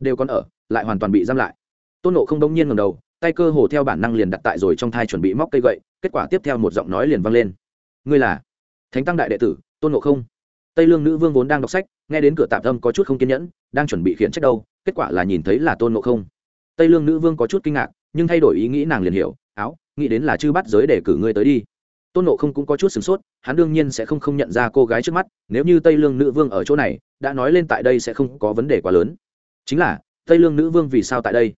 đều còn ở, lại hoàn toàn bị giam lại. Tôn nộ không đông nhiên ngầm đầu tay cơ hồ theo bản năng liền đặt tại rồi trong thai chuẩn bị móc cây gậy, kết quả tiếp theo một giọng nói liền vang lên. Ngươi là thánh tăng đại đệ tử, tôn ngộ không? Tây lương nữ vương vốn đang đọc sách, nghe đến cửa tạm tâm có chút không kiên nhẫn, đang chuẩn bị khiển trách đâu, kết quả là nhìn thấy là tôn ngộ không. Tây lương nữ vương có chút kinh ngạc, nhưng thay đổi ý nghĩ nàng liền hiểu, áo, nghĩ đến là chư bắt giới để cử ngươi tới đi. Tôn nộ không cũng có chút sửng sốt, hắn đương nhiên sẽ không không nhận ra cô gái trước mắt, nếu như tây lương nữ vương ở chỗ này, đã nói lên tại đây sẽ không có vấn đề quá lớn. Chính là, tây lương nữ vương vì sao tại đây?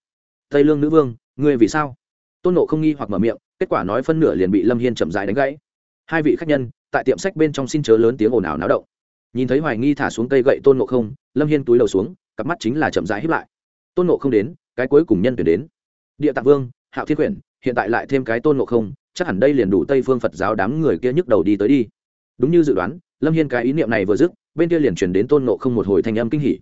Tây lương nữ vương ngươi vì sao? Tôn nộ không nghi hoặc mở miệng, kết quả nói phân nửa liền bị lâm hiên chậm dài đánh gãy. Hai vị khách nhân, tại tiệm sách bên trong xin chớ lớn tiếng ồn ào náo động. Nhìn thấy hoài nghi thả xuống cây gậy tôn nộ không, lâm hiên túi đầu xuống, cặp mắt chính là chậm rãi hiếp lại. Tôn nộ không đến, cái cuối cùng nhân tuyển đến. Địa tạng vương, hạo thiên quyển, hiện tại lại thêm cái tôn nộ không, chắc hẳn đây liền đủ tây phương phật giáo đám người kia nhức đầu đi tới đi. Đúng như dự đoán, lâm hiên cái ý niệm này vừa dứt, bên kia liền chuyển đến tôn nộ không một hồi thanh âm kinh hỉ.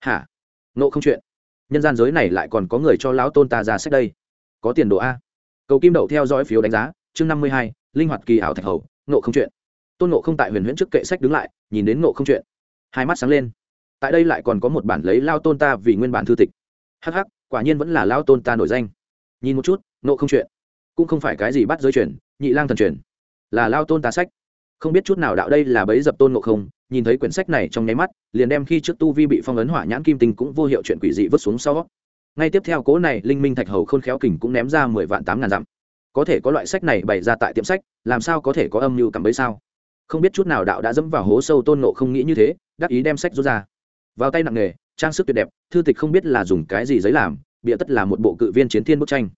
Hả? Nộ không chuyện. Nhân gian giới này lại còn có người cho lão tôn ta ra sách đây? Có tiền đồ a. Cầu kim đậu theo dõi phiếu đánh giá, chương năm mươi hai, linh hoạt kỳ ảo thạch hầu nộ không chuyện. Tôn nộ không tại huyền huyễn trước kệ sách đứng lại, nhìn đến nộ không chuyện. Hai mắt sáng lên. Tại đây lại còn có một bản lấy lao tôn ta vì nguyên bản thư tịch. Hh quả nhiên vẫn là lao tôn ta nổi danh. Nhìn một chút nộ không chuyện. Cũng không phải cái gì bắt giới truyền, nhị lang thần truyền. Là lao tôn ta sách. Không biết chút nào đạo đây là bấy dập tôn nộ không, nhìn thấy quyển sách này trong nháy mắt, liền đem khi trước tu vi bị phong ấn hỏa nhãn kim tinh cũng vô hiệu chuyện quỷ dị vứt xuống sau ngay tiếp theo cố này, linh minh thạch hầu khôn khéo kình cũng ném ra mười vạn tám ngàn dặm. Có thể có loại sách này bày ra tại tiệm sách, làm sao có thể có âm mưu cầm bấy sao? Không biết chút nào đạo đã dẫm vào hố sâu tôn nộ không nghĩ như thế, đắc ý đem sách rút ra. Vào tay nặng nghề, trang sức tuyệt đẹp, thư tịch không biết là dùng cái gì giấy làm, bịa tất là một bộ cự viên chiến thiên bức tranh.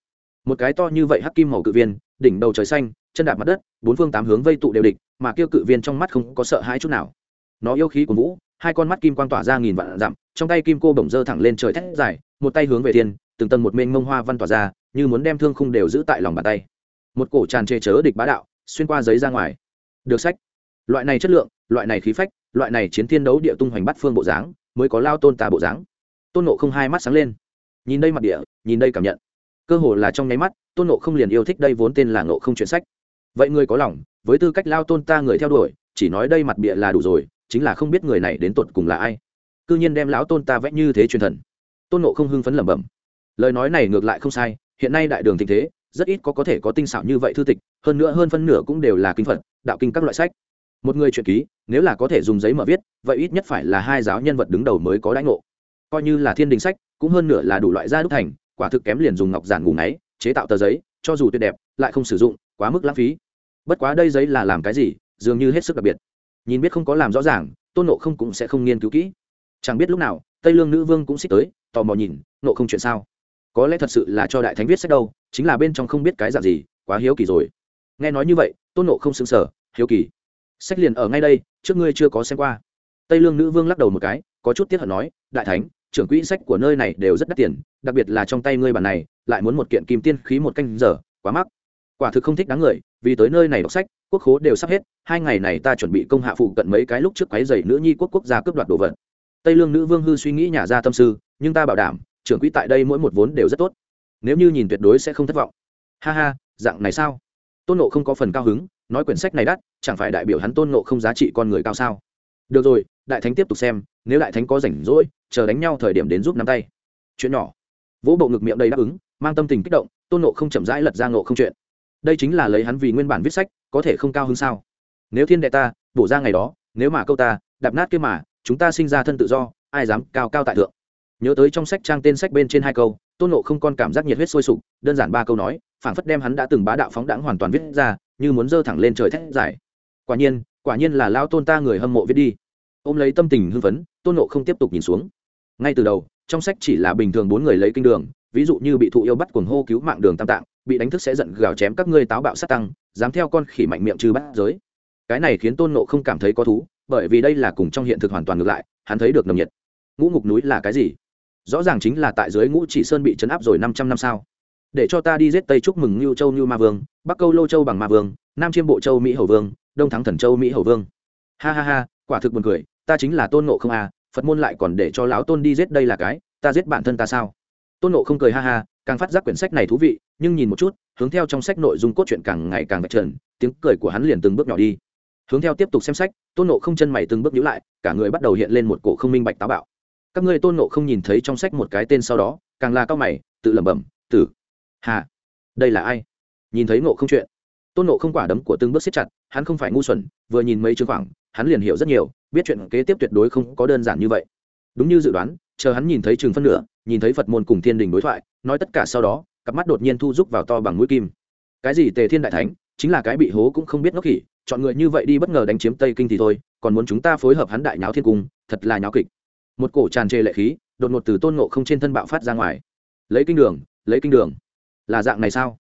Một cái to như vậy hắc kim màu cự viên, đỉnh đầu trời xanh, chân đạp mặt đất, bốn phương tám hướng vây tụ đều địch, mà kêu cự viên trong mắt không có sợ hãi chút nào. Nó yêu khí của vũ hai con mắt kim quang tỏa ra nghìn vạn dặm, trong tay kim cô bổng dơ thẳng lên trời thét dài, một tay hướng về thiên, từng tầng một mênh mông hoa văn tỏa ra, như muốn đem thương khung đều giữ tại lòng bàn tay. Một cổ tràn trề chớ địch bá đạo, xuyên qua giấy ra ngoài. Được sách. Loại này chất lượng, loại này khí phách, loại này chiến thiên đấu địa tung hoành bắt phương bộ dáng, mới có lao tôn tà bộ dáng. Tôn nộ không hai mắt sáng lên. Nhìn đây mặt địa, nhìn đây cảm nhận. Cơ hồ là trong nháy mắt, tôn nộ không liền yêu thích đây vốn tên là nộ không chuyển sách. Vậy người có lòng, với tư cách lao tôn ta người theo đuổi, chỉ nói đây mặt bịa là đủ rồi chính là không biết người này đến tột cùng là ai. C ư nhiên đem lão tôn ta vẽ như thế truyền thần. Tôn nộ không hưng phấn lẩm bẩm. Lời nói này ngược lại không sai, hiện nay đại đường tình thế, rất ít có có thể có tinh xảo như vậy thư tịch, hơn nữa hơn phân nửa cũng đều là kinh phật, đạo kinh các loại sách. Một người truyện ký, nếu là có thể dùng giấy mở viết, vậy ít nhất phải là hai giáo nhân vật đứng đầu mới có đãi ngộ. Coi như là thiên đình sách, cũng hơn nửa là đủ loại gia đúc thành, quả thực kém liền dùng ngọc giản ngủ ngáy, chế tạo tờ giấy, cho dù tuyệt đẹp, lại không sử dụng, quá mức lãng phí. Bất quá đây giấy là làm cái gì, dường như hết sức đặc biệt nhìn biết không có làm rõ ràng, tôn nộ không cũng sẽ không nghiên cứu kỹ. Chẳng biết lúc nào, tây lương nữ vương cũng xích tới, tò mò nhìn nộ không chuyện sao? Có lẽ thật sự là cho đại thánh viết sách đâu, chính là bên trong không biết cái dạng gì, quá hiếu kỳ rồi. Nghe nói như vậy, tôn nộ không xứng sở hiếu kỳ. Sách liền ở ngay đây, trước ngươi chưa có xem qua. Tây lương nữ vương lắc đầu một cái, có chút tiếc hận nói, đại thánh, trưởng quỹ sách của nơi này đều rất đắt tiền, đặc biệt là trong tay ngươi bản này, lại muốn một kiện kim tiên khí một canh giờ, quá mắc quả thực không thích đáng người, vì tới nơi này đọc sách, quốc khố đều sắp hết, hai ngày này ta chuẩn bị công hạ phụ cận mấy cái lúc trước quái dày nữ nhi quốc quốc gia cướp đoạt đồ vật. Tây lương nữ vương hư suy nghĩ nhà ra tâm sư, nhưng ta bảo đảm, trưởng quỹ tại đây mỗi một vốn đều rất tốt. Nếu như nhìn tuyệt đối sẽ không thất vọng. Ha ha, dạng này sao? Tôn nộ không có phần cao hứng, nói quyển sách này đắt, chẳng phải đại biểu hắn tôn nộ không giá trị con người cao sao? Được rồi, đại thánh tiếp tục xem, nếu đại thánh có rảnh rỗi, chờ đánh nhau thời điểm đến giúp nắm tay. Chuyện nhỏ. Vỗ bộ ngực miệng đầy đáp ứng, mang tâm tình kích động, tôn nộ không chậm rãi lật ra nộ không chuyện đây chính là lấy hắn vì nguyên bản viết sách, có thể không cao hơn sao? Nếu thiên đệ ta, bổ ra ngày đó, nếu mà câu ta, đạp nát kia mà, chúng ta sinh ra thân tự do, ai dám cao cao tại thượng? Nhớ tới trong sách trang tên sách bên trên hai câu, tôn nộ không còn cảm giác nhiệt huyết sôi sục, đơn giản ba câu nói, phảng phất đem hắn đã từng bá đạo phóng đãng hoàn toàn viết ra, như muốn dơ thẳng lên trời thét giải quả nhiên quả nhiên là lao tôn ta người hâm mộ viết đi. Ôm lấy tâm tình hưng phấn, tôn nộ không tiếp tục nhìn xuống. Ngay từ đầu, trong sách chỉ là bình thường bốn người lấy kinh đường, ví dụ như bị thụ yêu bắt cuồng hô cứu mạng đường tam tạng bị đánh thức sẽ giận gào chém các ngươi táo bạo sát tăng, dám theo con khỉ mạnh miệng trừ bắt giới. Cái này khiến tôn nộ không cảm thấy có thú, bởi vì đây là cùng trong hiện thực hoàn toàn ngược lại, hắn thấy được nồng nhiệt. Ngũ ngục núi là cái gì? Rõ ràng chính là tại dưới ngũ chỉ sơn bị chấn áp rồi năm trăm năm sao. Để cho ta đi giết tây chúc mừng ngưu châu như ma vương, bắc câu lô châu bằng ma vương, nam chiêm bộ châu mỹ hầu vương, đông thắng thần châu mỹ hầu vương. Ha ha ha, quả thực buồn cười, ta chính là tôn nộ không à phật môn lại còn để cho lão tôn đi giết đây là cái, ta giết bản thân ta sao? Tôn nộ không cười ha ha càng phát giác quyển sách này thú vị, nhưng nhìn một chút, hướng theo trong sách nội dung cốt truyện càng ngày càng vạch trần, tiếng cười của hắn liền từng bước nhỏ đi. Hướng theo tiếp tục xem sách, tôn nộ không chân mày từng bước nhữ lại, cả người bắt đầu hiện lên một cổ không minh bạch táo bạo. Các ngươi tôn nộ không nhìn thấy trong sách một cái tên sau đó, càng là cao mày, tự lẩm bẩm, tử, hà, đây là ai? Nhìn thấy nộ không chuyện, tôn nộ không quả đấm của từng bước xếp chặt, hắn không phải ngu xuẩn, vừa nhìn mấy chương khoảng, hắn liền hiểu rất nhiều, biết chuyện kế tiếp tuyệt đối không có đơn giản như vậy. Đúng như dự đoán, chờ hắn nhìn thấy trường phân nửa nhìn thấy phật môn cùng thiên đình đối thoại, nói tất cả sau đó, cặp mắt đột nhiên thu rúc vào to bằng mũi kim. Cái gì tề thiên đại thánh? Chính là cái bị hố cũng không biết ngốc khỉ, chọn người như vậy đi bất ngờ đánh chiếm tây kinh thì thôi, còn muốn chúng ta phối hợp hắn đại nháo thiên cung, thật là nháo kịch. Một cổ tràn trề lệ khí, đột ngột từ tôn ngộ không trên thân bạo phát ra ngoài. Lấy kinh đường, lấy kinh đường. Là dạng này sao?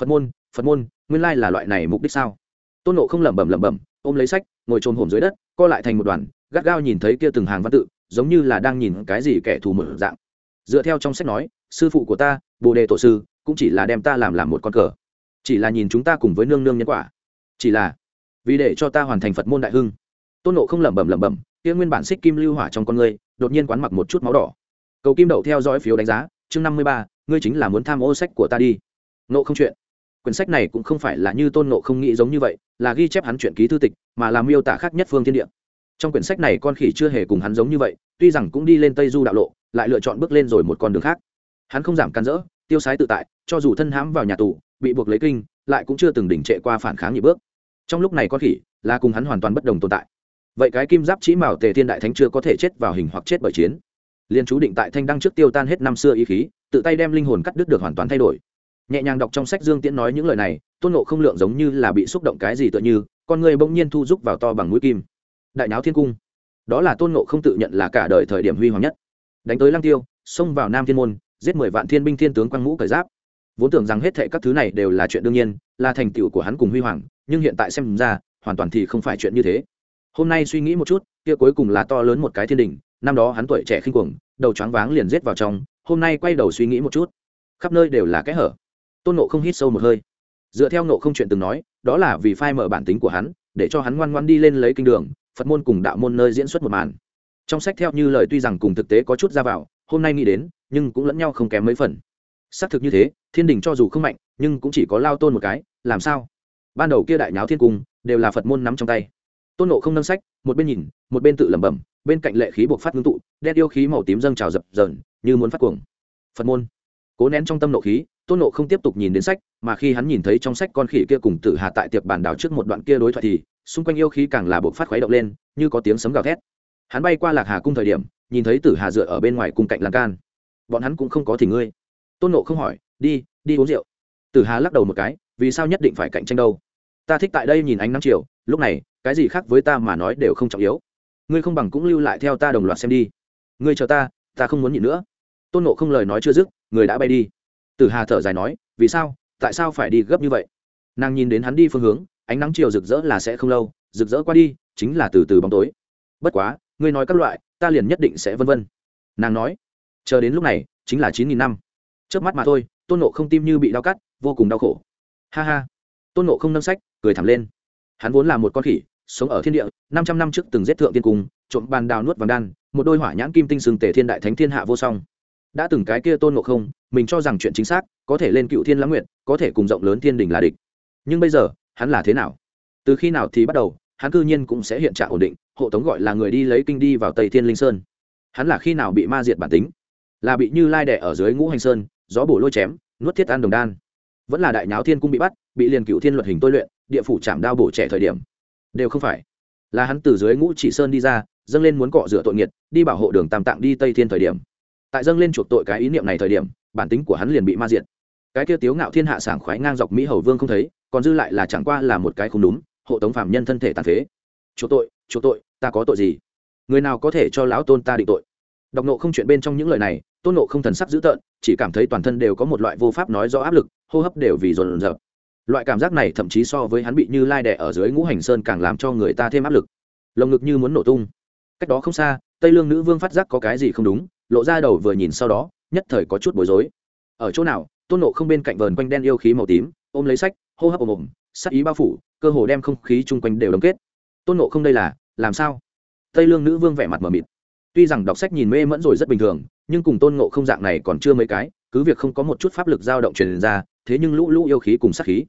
Phật môn phật môn, nguyên lai là loại này mục đích sao? Tôn ngộ không lẩm bẩm lẩm bẩm, ôm lấy sách, ngồi trồm hổm dưới đất, co lại thành một đoàn, gắt gao nhìn thấy kia từng hàng văn tự, giống như là đang nhìn cái gì kẻ thù mở dạng dựa theo trong sách nói, sư phụ của ta, bồ đề tổ sư, cũng chỉ là đem ta làm làm một con cờ. Chỉ là nhìn chúng ta cùng với nương nương nhân quả. Chỉ là vì để cho ta hoàn thành phật môn đại hưng. Tôn nộ không lẩm bẩm lẩm bẩm, kia nguyên bản xích kim lưu hỏa trong con ngươi, đột nhiên quán mặc một chút máu đỏ. Cầu kim đậu theo dõi phiếu đánh giá, chương năm mươi ba, ngươi chính là muốn tham ô sách của ta đi. Nộ không chuyện. Quyển sách này cũng không phải là như tôn nộ không nghĩ giống như vậy, là ghi chép hắn chuyện ký thư tịch, mà làm miêu tả khác nhất phương thiên địa trong quyển sách này con khỉ chưa hề cùng hắn giống như vậy, tuy rằng cũng đi lên tây du đạo lộ, lại lựa chọn bước lên rồi một con đường khác. Hắn không giảm can dỡ, tiêu sái tự tại, cho dù thân hãm vào nhà tù, bị buộc lấy kinh, lại cũng chưa từng đỉnh trệ qua phản kháng nhị bước. Trong lúc này con khỉ là cùng hắn hoàn toàn bất đồng tồn tại. Vậy cái kim giáp chỉ mạo tề thiên đại thánh chưa có thể chết vào hình hoặc chết bởi chiến. Liên chú định tại thanh đăng trước tiêu tan hết năm xưa ý khí, tự tay đem linh hồn cắt đứt được hoàn toàn thay đổi. Nhẹ nhàng đọc trong sách dương tiễn nói những lời này, tôn nộ không lượng giống như là bị xúc động cái gì tựa như, con người bỗng nhiên thu rúc vào to bằng mũi kim đại náo thiên cung. Đó là tôn nộ không tự nhận là cả đời thời điểm huy hoàng nhất. Đánh tới lăng tiêu, xông vào nam thiên môn, giết mười vạn thiên binh thiên tướng quang ngũ cởi giáp. Vốn tưởng rằng hết thệ các thứ này đều là chuyện đương nhiên, là thành tựu của hắn cùng huy hoàng, nhưng hiện tại xem ra, hoàn toàn thì không phải chuyện như thế. Hôm nay suy nghĩ một chút, kia cuối cùng là to lớn một cái thiên đình, năm đó hắn tuổi trẻ khinh cuồng, đầu choáng váng liền giết vào trong, hôm nay quay đầu suy nghĩ một chút. Khắp nơi đều là kẽ hở. Tôn nộ không hít sâu một hơi. Dựa theo nộ không chuyện từng nói, đó là vì phai mở bản tính của hắn, để cho hắn ngoan ngoan đi lên lấy kinh đường phật môn cùng đạo môn nơi diễn xuất một màn. Trong sách theo như lời tuy rằng cùng thực tế có chút ra vào, hôm nay nghĩ đến, nhưng cũng lẫn nhau không kém mấy phần. Xác thực như thế, thiên đình cho dù không mạnh, nhưng cũng chỉ có lao tôn một cái, làm sao? Ban đầu kia đại nháo thiên cung, đều là phật môn nắm trong tay. Tôn nộ không nâng sách, một bên nhìn, một bên tự lẩm bẩm, bên cạnh lệ khí buộc phát ngưng tụ, đen yêu khí màu tím dâng trào dập dờn, như muốn phát cuồng. Phật môn. Cố nén trong tâm nộ khí, tôn nộ không tiếp tục nhìn đến sách, mà khi hắn nhìn thấy trong sách con khỉ kia cùng tử hà tại tiệc bàn đảo trước một đoạn kia đối thoại thì xung quanh yêu khí càng là buộc phát khuấy động lên, như có tiếng sấm gào thét. Hắn bay qua lạc hà cung thời điểm, nhìn thấy tử hà dựa ở bên ngoài cung cạnh lan can. Bọn hắn cũng không có thì ngươi. Tôn nộ không hỏi, đi đi uống rượu. Tử hà lắc đầu một cái, vì sao nhất định phải cạnh tranh đâu? Ta thích tại đây nhìn ánh nắng chiều, lúc này, cái gì khác với ta mà nói đều không trọng yếu. Ngươi không bằng cũng lưu lại theo ta đồng loạt xem đi. Ngươi chờ ta ta không muốn nhịn nữa. Tôn nộ không lời nói chưa dứt, người đã bay đi. Tử hà thở dài nói, vì sao? Tại sao phải đi gấp như vậy? Nàng nhìn đến hắn đi phương hướng ánh nắng chiều rực rỡ là sẽ không lâu, rực rỡ qua đi, chính là từ từ bóng tối. Bất quá, ngươi nói các loại, ta liền nhất định sẽ vân vân. Nàng nói, chờ đến lúc này, chính là chín nghìn năm. Trước mắt mà thôi, tôn nộ không tim như bị đau cắt, vô cùng đau khổ. Ha ha. Tôn nộ không nâng sách, cười thẳng lên. Hắn vốn là một con khỉ, sống ở thiên địa, năm trăm năm trước từng giết thượng tiên cung, trộm bàn đào nuốt vàng đan, một đôi hỏa nhãn kim tinh sừng tề thiên đại thánh thiên hạ vô song. Đã từng cái kia tôn nộ không, mình cho rằng chuyện chính xác, có thể lên cựu thiên lãng nguyện có thể cùng rộng lớn thiên đình là địch. Nhưng bây giờ hắn là thế nào? Từ khi nào thì bắt đầu, hắn cư nhiên cũng sẽ hiện trạng ổn định, hộ tống gọi là người đi lấy kinh đi vào tây thiên linh sơn. Hắn là khi nào bị ma diệt bản tính? Là bị như lai đẻ ở dưới ngũ hành sơn, gió bổ lôi chém, nuốt thiết ăn đồng đan. Vẫn là đại nháo thiên cung bị bắt, bị liền cựu thiên luật hình tôi luyện, địa phủ chạm đao bổ trẻ thời điểm. Đều không phải. Là hắn từ dưới ngũ chỉ sơn đi ra, dâng lên muốn cọ rửa tội nghiệt, đi bảo hộ đường tam tạng đi tây thiên thời điểm. Tại dâng lên chuộc tội cái ý niệm này thời điểm, bản tính của hắn liền bị ma diệt cái kia tiếu ngạo thiên hạ sảng khoái ngang dọc mỹ hầu vương không thấy, còn dư lại là chẳng qua là một cái không đúng, hộ tống phạm nhân thân thể tàn phế. Chỗ tội chỗ tội, ta có tội gì? Người nào có thể cho lão tôn ta định tội? Đọc nộ không chuyện bên trong những lời này, tôn nộ không thần sắc dữ tợn, chỉ cảm thấy toàn thân đều có một loại vô pháp nói rõ áp lực, hô hấp đều vì dồn dập loại cảm giác này thậm chí so với hắn bị như lai đẻ ở dưới ngũ hành sơn càng làm cho người ta thêm áp lực. Lồng ngực như muốn nổ tung. Cách đó không xa, tây lương nữ vương phát giác có cái gì không đúng, lộ ra đầu vừa nhìn sau đó, nhất thời có chút bối rối. Ở chỗ nào tôn nộ không bên cạnh vờn quanh đen yêu khí màu tím, ôm lấy sách, hô hấp ồm ồm sắc ý bao phủ, cơ hồ đem không khí chung quanh đều đóng kết. Tôn nộ không đây là, làm sao? Tây lương nữ vương vẻ mặt mờ mịt. Tuy rằng đọc sách nhìn mê mẫn rồi rất bình thường, nhưng cùng tôn nộ không dạng này còn chưa mấy cái, cứ việc không có một chút pháp lực dao động truyền ra, thế nhưng lũ lũ yêu khí cùng sắc khí,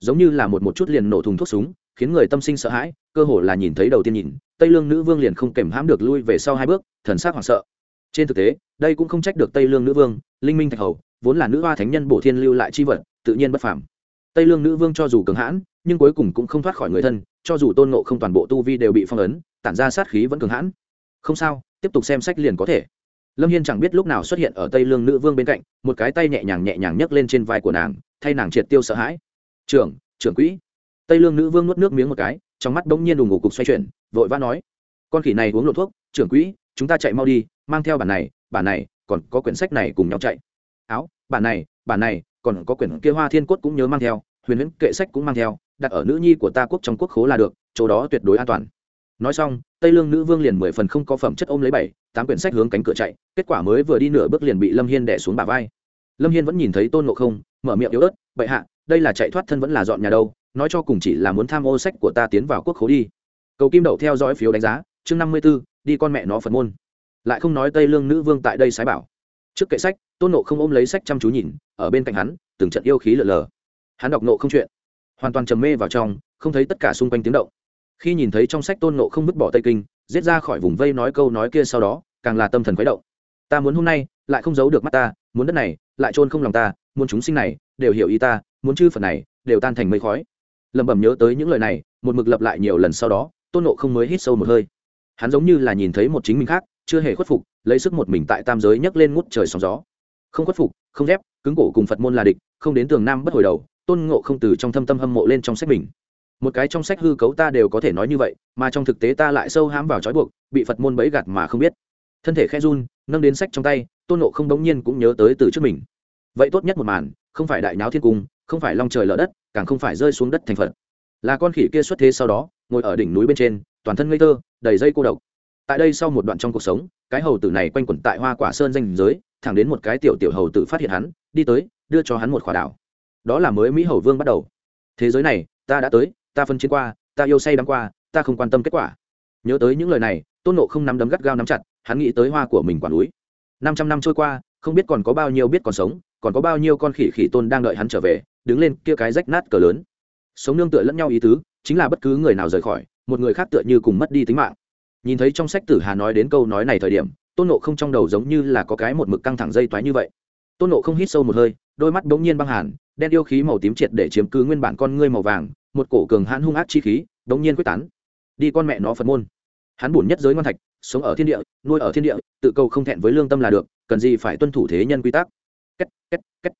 giống như là một một chút liền nổ thùng thuốc súng, khiến người tâm sinh sợ hãi, cơ hồ là nhìn thấy đầu tiên nhìn, tây lương nữ vương liền không kèm hãm được lui về sau hai bước, thần sắc hoảng sợ. Trên thực tế, đây cũng không trách được tây lương nữ vương, linh minh thạch hầu vốn là nữ hoa thánh nhân bổ thiên lưu lại chi vật, tự nhiên bất phàm. Tây lương nữ vương cho dù cường hãn, nhưng cuối cùng cũng không thoát khỏi người thân, cho dù tôn nộ không toàn bộ tu vi đều bị phong ấn, tản ra sát khí vẫn cường hãn. Không sao, tiếp tục xem sách liền có thể. Lâm hiên chẳng biết lúc nào xuất hiện ở tây lương nữ vương bên cạnh, một cái tay nhẹ nhàng nhẹ nhàng nhấc lên trên vai của nàng, thay nàng triệt tiêu sợ hãi. Trưởng trưởng quỹ. Tây lương nữ vương nuốt nước miếng một cái, trong mắt bỗng nhiên đùng ngủ cục xoay chuyển, vội vã nói, con khỉ này uống lộ thuốc, trưởng quỹ, chúng ta chạy mau đi, mang theo bản này bản này, còn có quyển sách này cùng nhau chạy. Áo bản này bản này, còn có quyển kia hoa thiên cốt cũng nhớ mang theo, huyền huyễn kệ sách cũng mang theo, đặt ở nữ nhi của ta quốc trong quốc khố là được, chỗ đó tuyệt đối an toàn. Nói xong, tây lương nữ vương liền mười phần không có phẩm chất ôm lấy bảy, tám quyển sách hướng cánh cửa chạy, kết quả mới vừa đi nửa bước liền bị lâm hiên đẻ xuống bả vai. Lâm hiên vẫn nhìn thấy tôn ngộ không, mở miệng yếu ớt bậy hạ, đây là chạy thoát thân vẫn là dọn nhà đâu, nói cho cùng chỉ là muốn tham ô sách của ta tiến vào quốc khố đi. Cầu kim đậu theo dõi phiếu đánh giá, chương năm mươi b ố đi con mẹ nó phật môn. Lại không nói tây lương nữ vương tại đây sái bảo trước kệ sách, tôn nộ không ôm lấy sách chăm chú nhìn, ở bên cạnh hắn, từng trận yêu khí lờ lờ. Hắn đọc nộ không chuyện hoàn toàn trầm mê vào trong, không thấy tất cả xung quanh tiếng động. Khi nhìn thấy trong sách tôn nộ không vứt bỏ tây kinh, giết ra khỏi vùng vây nói câu nói kia sau đó, càng là tâm thần khuấy động. Ta muốn hôm nay, lại không giấu được mắt ta, muốn đất này, lại trôn không lòng ta, muốn chúng sinh này, đều hiểu ý ta, muốn chư phật này, đều tan thành mây khói. Lẩm bẩm nhớ tới những lời này, một mực lặp lại nhiều lần sau đó, tôn nộ không mới hít sâu một hơi. Hắn giống như là nhìn thấy một chính mình khác chưa hề khuất phục, lấy sức một mình tại tam giới nhấc lên ngút trời sóng gió. Không khuất phục, không dép, cứng cổ cùng phật môn là địch, không đến tường nam bất hồi đầu, tôn ngộ không từ trong thâm tâm hâm mộ lên trong sách mình. Một cái trong sách hư cấu ta đều có thể nói như vậy, mà trong thực tế ta lại sâu hãm vào trói buộc, bị phật môn bẫy gạt mà không biết. Thân thể khe run, nâng đến sách trong tay, tôn nộ không đống nhiên cũng nhớ tới từ trước mình. Vậy tốt nhất một màn, không phải đại náo thiên cung, không phải long trời lở đất, càng không phải rơi xuống đất thành phật. Là con khỉ kia xuất thế sau đó, ngồi ở đỉnh núi bên trên, toàn thân ngây thơ, đầy dây cô độc tại đây sau một đoạn trong cuộc sống, cái hầu tử này quanh quẩn tại hoa quả sơn danh giới, thẳng đến một cái tiểu tiểu hầu tử phát hiện hắn, đi tới, đưa cho hắn một khỏa đảo. Đó là mới mỹ hầu vương bắt đầu. Thế giới này, ta đã tới, ta phân chiến qua, ta yêu say đắm qua, ta không quan tâm kết quả. Nhớ tới những lời này, tôn nộ không nắm đấm gắt gao nắm chặt, hắn nghĩ tới hoa của mình quản núi. Năm trăm năm trôi qua, không biết còn có bao nhiêu biết còn sống, còn có bao nhiêu con khỉ khỉ tôn đang đợi hắn trở về, đứng lên kia cái rách nát cờ lớn. Sống nương tựa lẫn nhau ý tứ, chính là bất cứ người nào rời khỏi, một người khác tựa như cùng mất đi tính mạng nhìn thấy trong sách tử hà nói đến câu nói này thời điểm, tôn nộ không trong đầu giống như là có cái một mực căng thẳng dây toái như vậy. Tôn nộ không hít sâu một hơi, đôi mắt bỗng nhiên băng hàn, đen yêu khí màu tím triệt để chiếm cứ nguyên bản con ngươi màu vàng, một cổ cường hãn hung ác chi khí bỗng nhiên quyết tán. Đi con mẹ nó phật môn. Hắn bổn nhất giới ngon thạch, sống ở thiên địa, nuôi ở thiên địa, tự cầu không thẹn với lương tâm là được, cần gì phải tuân thủ thế nhân quy tắc. Két két két.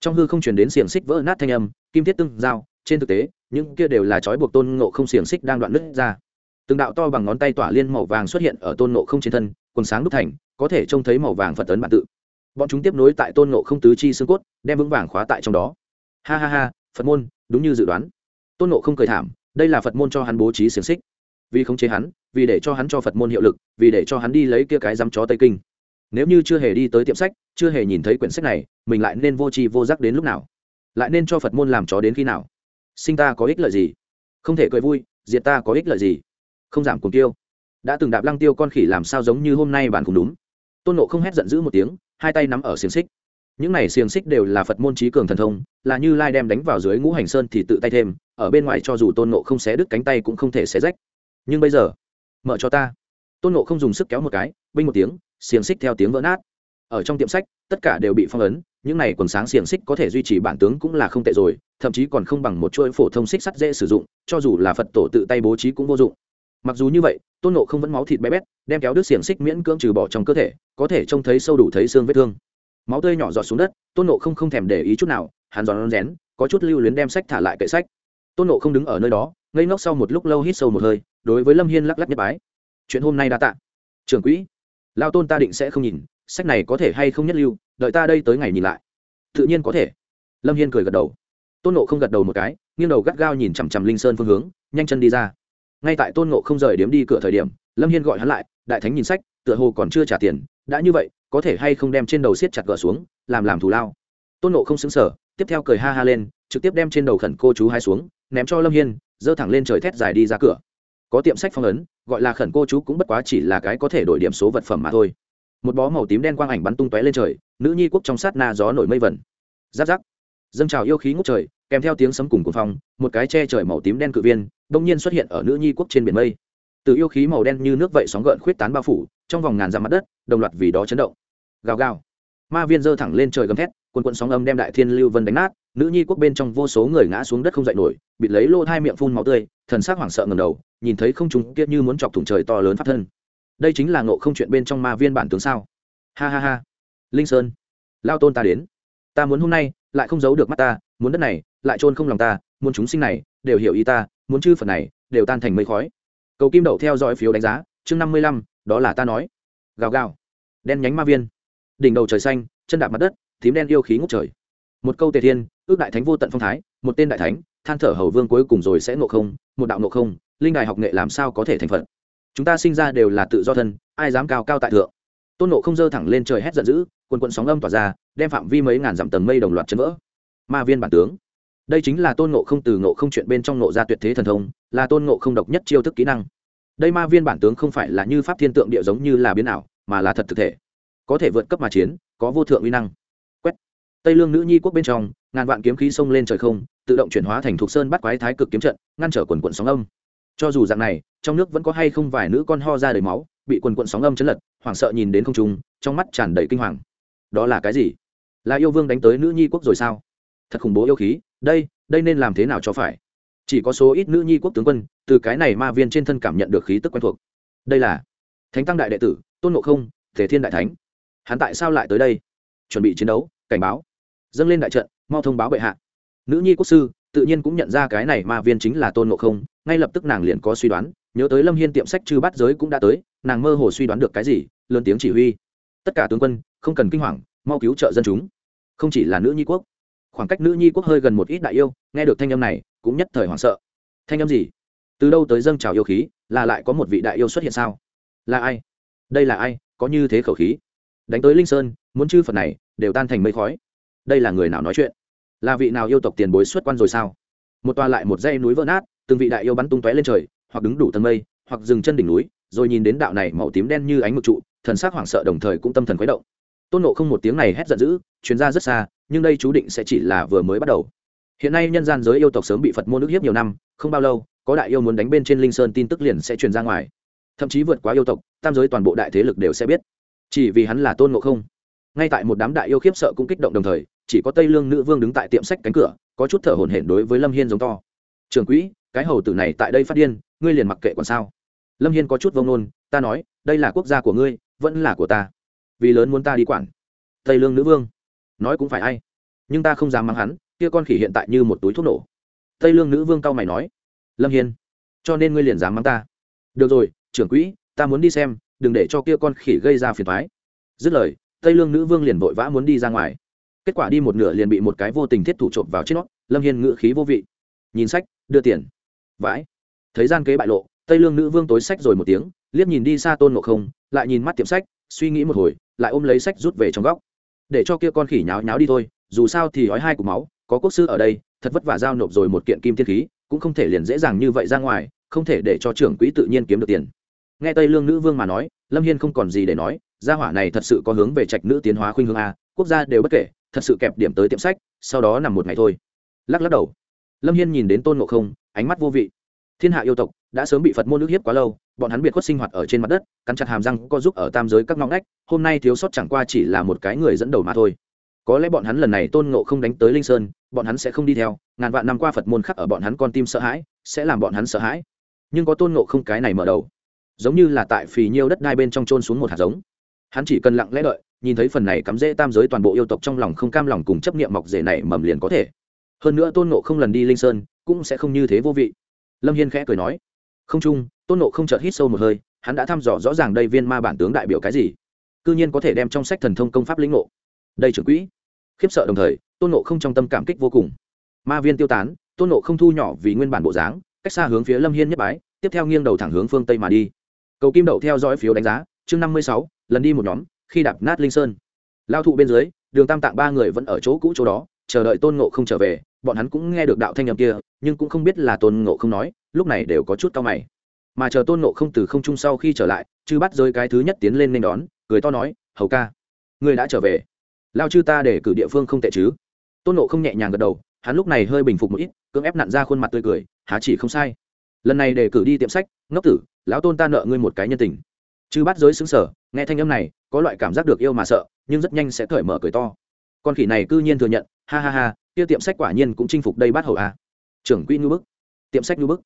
Trong hư không chuyển đến xiềng xích vỡ nát thanh âm, kim thiết tương giao, trên thực tế, những kia đều là trói buộc tôn ngộ không xiềng xích đang đoạn nứt ra từng đạo to bằng ngón tay tỏa liên màu vàng xuất hiện ở tôn ngộ không trên thân, quần sáng đúc thành, có thể trông thấy màu vàng phật tấn bản tự. Bọn chúng tiếp nối tại tôn ngộ không tứ chi xương cốt, đem vững vàng khóa tại trong đó. Ha ha ha, phật môn, đúng như dự đoán. Tôn ngộ không cười thảm, đây là phật môn cho hắn bố trí xiềng xích. Vì khống chế hắn, vì để cho hắn cho phật môn hiệu lực, vì để cho hắn đi lấy kia cái dăm chó tây kinh. Nếu như chưa hề đi tới tiệm sách, chưa hề nhìn thấy quyển sách này, mình lại nên vô tri vô giác đến lúc nào? Lại nên cho phật môn làm chó đến khi nào? Sinh ta có ích lợi gì? Không thể cười vui, diệt ta có ích lợi gì? Không giảm cùng tiêu. Đã từng đạp lăng tiêu con khỉ làm sao giống như hôm nay bạn cũng đúng. Tôn nộ không hét giận dữ một tiếng, hai tay nắm ở xiềng xích. Những này xiềng xích đều là phật môn trí cường thần thông, là như lai đem đánh vào dưới ngũ hành sơn thì tự tay thêm, ở bên ngoài cho dù tôn nộ không xé đứt cánh tay cũng không thể xé rách. Nhưng bây giờ, mở cho ta. Tôn nộ không dùng sức kéo một cái, binh một tiếng, xiềng xích theo tiếng vỡ nát. Ở trong tiệm sách, tất cả đều bị phong ấn, những này quần sáng xiềng xích có thể duy trì bản tướng cũng là không tệ rồi, thậm chí còn không bằng một chuỗi phổ thông xích sắt dễ sử dụng, cho dù là phật tổ tự tay bố trí cũng vô dụng mặc dù như vậy, tôn nộ không vẫn máu thịt bé bét, đem kéo đứt xiềng xích miễn cưỡng trừ bỏ trong cơ thể, có thể trông thấy sâu đủ thấy xương vết thương. Máu tươi nhỏ giọt xuống đất, tôn nộ không không thèm để ý chút nào, hắn giòn rén, có chút lưu luyến đem sách thả lại kệ sách. Tôn nộ không đứng ở nơi đó, ngây ngốc sau một lúc lâu hít sâu một hơi, đối với lâm hiên lắc lắc nhất bái. Chuyện hôm nay đã tạ. Trưởng quỹ lao tôn ta định sẽ không nhìn, sách này có thể hay không nhất lưu, đợi ta đây tới ngày nhìn lại. Tự nhiên có thể. Lâm hiên cười gật đầu. Tôn nộ không gật đầu một cái, nghiêng đầu gắt gao nhìn chằm chằm linh sơn phương hướng, nhanh chân đi ra ngay tại tôn ngộ không rời điếm đi cửa thời điểm, lâm hiên gọi hắn lại, đại thánh nhìn sách, tựa hồ còn chưa trả tiền, đã như vậy, có thể hay không đem trên đầu siết chặt gỡ xuống, làm làm thù lao. Tôn ngộ không xứng sở tiếp theo cười ha ha lên, trực tiếp đem trên đầu khẩn cô chú hai xuống, ném cho lâm hiên, giơ thẳng lên trời thét dài đi ra cửa. Có tiệm sách phong ấn, gọi là khẩn cô chú cũng bất quá chỉ là cái có thể đổi điểm số vật phẩm mà thôi. Một bó màu tím đen quang ảnh bắn tung tóe lên trời, nữ nhi quốc trong sát na gió nổi mây vẩn giáp giáp dâng trào yêu khí ngút trời, kèm theo tiếng sấm cùng cuồng phong, một cái che trời màu tím đen cự viên, bỗng nhiên xuất hiện ở nữ nhi quốc trên biển mây. Từ yêu khí màu đen như nước vậy sóng gợn khuyết tán bao phủ, trong vòng ngàn dặm mặt đất, đồng loạt vì đó chấn động. Gào gào. Ma viên giơ thẳng lên trời gầm thét quần quận sóng âm đem đại thiên lưu vân đánh nát, nữ nhi quốc bên trong vô số người ngã xuống đất không dậy nổi, bị lấy lô hai miệng phun máu tươi, thần sắc hoảng sợ ngầm đầu, nhìn thấy không chúng kiết như muốn chọc thủng trời to lớn phát thân. Đây chính là ngộ không chuyện bên trong ma viên bản tướng sao? Ha ha ha. Linh sơn, lao tôn ta đến. Ta muốn hôm nay lại không giấu được mắt ta, muốn đất này, lại trôn không lòng ta, muốn chúng sinh này, đều hiểu ý ta, muốn chư phật này, đều tan thành mây khói. Cầu kim đậu theo dõi phiếu đánh giá, chương năm mươi lăm, đó là ta nói. Gào gào. Đen nhánh ma viên. Đỉnh đầu trời xanh, chân đạp mặt đất, tím đen yêu khí ngút trời. Một câu tề thiên, ước đại thánh vô tận phong thái, một tên đại thánh, than thở hầu vương cuối cùng rồi sẽ ngộ không, một đạo ngộ không, linh đài học nghệ làm sao có thể thành phật? Chúng ta sinh ra đều là tự do thân, ai dám cao cao tại thượng? Tôn nộ không dơ thẳng lên trời hét giận dữ quần quận sóng âm tỏa ra, đem phạm vi mấy ngàn dặm tầng mây đồng loạt chấn vỡ. Ma viên bản tướng. Đây chính là tôn ngộ không từ ngộ không chuyện bên trong ngộ ra tuyệt thế thần thông, là tôn ngộ không độc nhất chiêu thức kỹ năng. Đây ma viên bản tướng không phải là như pháp thiên tượng địa giống như là biến ảo, mà là thật thực thể. Có thể vượt cấp mà chiến, có vô thượng uy năng. Quét. Tây lương nữ nhi quốc bên trong, ngàn vạn kiếm khí xông lên trời không, tự động chuyển hóa thành thục sơn bắt quái thái cực kiếm trận, ngăn trở quần quận sóng âm. Cho dù dạng này, trong nước vẫn có hay không vài nữ con ho ra đầy máu, bị quần quận sóng âm chấn lật, hoảng sợ nhìn đến không trung, trong mắt tràn đầy kinh hoàng đó là cái gì? Là yêu vương đánh tới nữ nhi quốc rồi sao? Thật khủng bố yêu khí, đây đây nên làm thế nào cho phải? Chỉ có số ít nữ nhi quốc tướng quân, từ cái này ma viên trên thân cảm nhận được khí tức quen thuộc. Đây là thánh tăng đại đệ tử, tôn ngộ không, thể thiên đại thánh. Hắn tại sao lại tới đây? Chuẩn bị chiến đấu, cảnh báo. Dâng lên đại trận, mau thông báo bệ hạ. Nữ nhi quốc sư, tự nhiên cũng nhận ra cái này ma viên chính là tôn ngộ không, ngay lập tức nàng liền có suy đoán, nhớ tới lâm hiên tiệm sách chư bắt giới cũng đã tới, nàng mơ hồ suy đoán được cái gì, lớn tiếng chỉ huy. Tất cả tướng quân không cần kinh hoàng, mau cứu trợ dân chúng. Không chỉ là nữ nhi quốc, khoảng cách nữ nhi quốc hơi gần một ít đại yêu, nghe được thanh âm này, cũng nhất thời hoảng sợ. Thanh âm gì? Từ đâu tới dâng trào yêu khí, là lại có một vị đại yêu xuất hiện sao? Là ai? Đây là ai? Có như thế khẩu khí. Đánh tới linh sơn, muốn chư phật này, đều tan thành mây khói. Đây là người nào nói chuyện? Là vị nào yêu tộc tiền bối xuất quan rồi sao? Một toa lại một dây núi vỡ nát, từng vị đại yêu bắn tung tóe lên trời, hoặc đứng đủ tầng mây, hoặc dừng chân đỉnh núi, rồi nhìn đến đạo này màu tím đen như ánh mực trụ, thần sắc hoảng sợ đồng thời cũng tâm thần khuấy động tôn nộ không một tiếng này hét giận dữ chuyến ra rất xa, nhưng đây chú định sẽ chỉ là vừa mới bắt đầu. Hiện nay nhân gian giới yêu tộc sớm bị phật môn nước hiếp nhiều năm, không bao lâu, có đại yêu muốn đánh bên trên linh sơn tin tức liền sẽ truyền ra ngoài. Thậm chí vượt quá yêu tộc, tam giới toàn bộ đại thế lực đều sẽ biết. Chỉ vì hắn là tôn ngộ không. Ngay tại một đám đại yêu khiếp sợ cũng kích động đồng thời, chỉ có tây lương nữ vương đứng tại tiệm sách cánh cửa, có chút thở hổn hển đối với lâm hiên giống to. Trường quỹ, cái hầu tử này tại đây phát điên, ngươi liền mặc kệ còn sao? Lâm hiên có chút vông nôn, ta nói, đây là quốc gia của ngươi, vẫn là của ta vì lớn muốn ta đi quản. Tây lương nữ vương. Nói cũng phải ai. Nhưng ta không dám mắng hắn, kia con khỉ hiện tại như một túi thuốc nổ. Tây lương nữ vương cao mày nói. Lâm hiên. Cho nên ngươi liền dám mắng ta. Được rồi, trưởng quỹ, ta muốn đi xem, đừng để cho kia con khỉ gây ra phiền thoái dứt lời, tây lương nữ vương liền vội vã muốn đi ra ngoài. Kết quả đi một nửa liền bị một cái vô tình thiết thủ trộm vào trên nó lâm hiên ngự khí vô vị. Nhìn sách, đưa tiền. Vãi. Thấy gian kế bại lộ, tây lương nữ vương tối sách rồi một tiếng, liếc nhìn đi xa tôn ngộ không, lại nhìn mắt tiệm sách, suy nghĩ một hồi lại ôm lấy sách rút về trong góc. Để cho kia con khỉ nháo nháo đi thôi, dù sao thì ói hai cục máu, có quốc sư ở đây, thật vất vả giao nộp rồi một kiện kim thiên khí, cũng không thể liền dễ dàng như vậy ra ngoài, không thể để cho trưởng quỹ tự nhiên kiếm được tiền. Nghe tây lương nữ vương mà nói, lâm hiên không còn gì để nói, gia hỏa này thật sự có hướng về trạch nữ tiến hóa khuynh hướng a, quốc gia đều bất kể, thật sự kẹp điểm tới tiệm sách, sau đó nằm một ngày thôi. Lắc lắc đầu. Lâm hiên nhìn đến tôn ngộ không, ánh mắt vô vị. Thiên hạ yêu tộc đã sớm bị phật môn nước hiếp quá lâu, bọn hắn biệt khuất sinh hoạt ở trên mặt đất, cắn chặt hàm răng co giúp ở tam giới các ngõ ngách, hôm nay thiếu sót chẳng qua chỉ là một cái người dẫn đầu mà thôi. Có lẽ bọn hắn lần này tôn ngộ không đánh tới linh sơn, bọn hắn sẽ không đi theo, ngàn vạn năm qua phật môn khắc ở bọn hắn con tim sợ hãi, sẽ làm bọn hắn sợ hãi. Nhưng có tôn ngộ không cái này mở đầu. Giống như là tại phì nhiêu đất đai bên trong trôn xuống một hạt giống. Hắn chỉ cần lặng lẽ đợi, nhìn thấy phần này cắm rễ tam giới toàn bộ yêu tộc trong lòng không cam lòng cùng chấp niệm mọc rể này mầm liền có thể. Hơn nữa tôn ngộ không lần đi linh sơn, cũng sẽ không như thế vô vị. Lâm hiên khẽ cười nói không chung, tôn ngộ không chợt hít sâu một hơi, hắn đã thăm dò rõ ràng đây viên ma bản tướng đại biểu cái gì. C ư nhiên có thể đem trong sách thần thông công pháp lĩnh ngộ. Đây trưởng quỹ. Khiếp sợ đồng thời, tôn ngộ không trong tâm cảm kích vô cùng. Ma viên tiêu tán, tôn ngộ không thu nhỏ vì nguyên bản bộ dáng, cách xa hướng phía lâm hiên nhất bái, tiếp theo nghiêng đầu thẳng hướng phương tây mà đi. Cầu kim đậu theo dõi phiếu đánh giá, chương năm mươi sáu, lần đi một nhóm, khi đạp nát linh sơn. Lao thụ bên dưới, đường tam tạng ba người vẫn ở chỗ cũ chỗ đó, chờ đợi tôn ngộ không trở về bọn hắn cũng nghe được đạo thanh âm kia, nhưng cũng không biết là tôn ngộ không nói, lúc này đều có chút cao mày. Mà chờ tôn ngộ không từ không trung sau khi trở lại, chư bắt rơi cái thứ nhất tiến lên nên đón, cười to nói, hầu ca người đã trở về. Lao chư ta để cử địa phương không tệ chứ? Tôn ngộ không nhẹ nhàng gật đầu, hắn lúc này hơi bình phục một ít, cưỡng ép nặn ra khuôn mặt tươi cười, há chỉ không sai. Lần này để cử đi tiệm sách, ngốc tử, lão tôn ta nợ ngươi một cái nhân tình. Chư bắt giới xứng sở nghe thanh âm này, có loại cảm giác được yêu mà sợ, nhưng rất nhanh sẽ cởi mở cười to. Con khỉ này cư nhiên thừa nhận, ha ha ha kia tiệm sách quả nhiên cũng chinh phục đây bát hầu à. trưởng quỹ ngư bức. Tiệm sách ngư bức.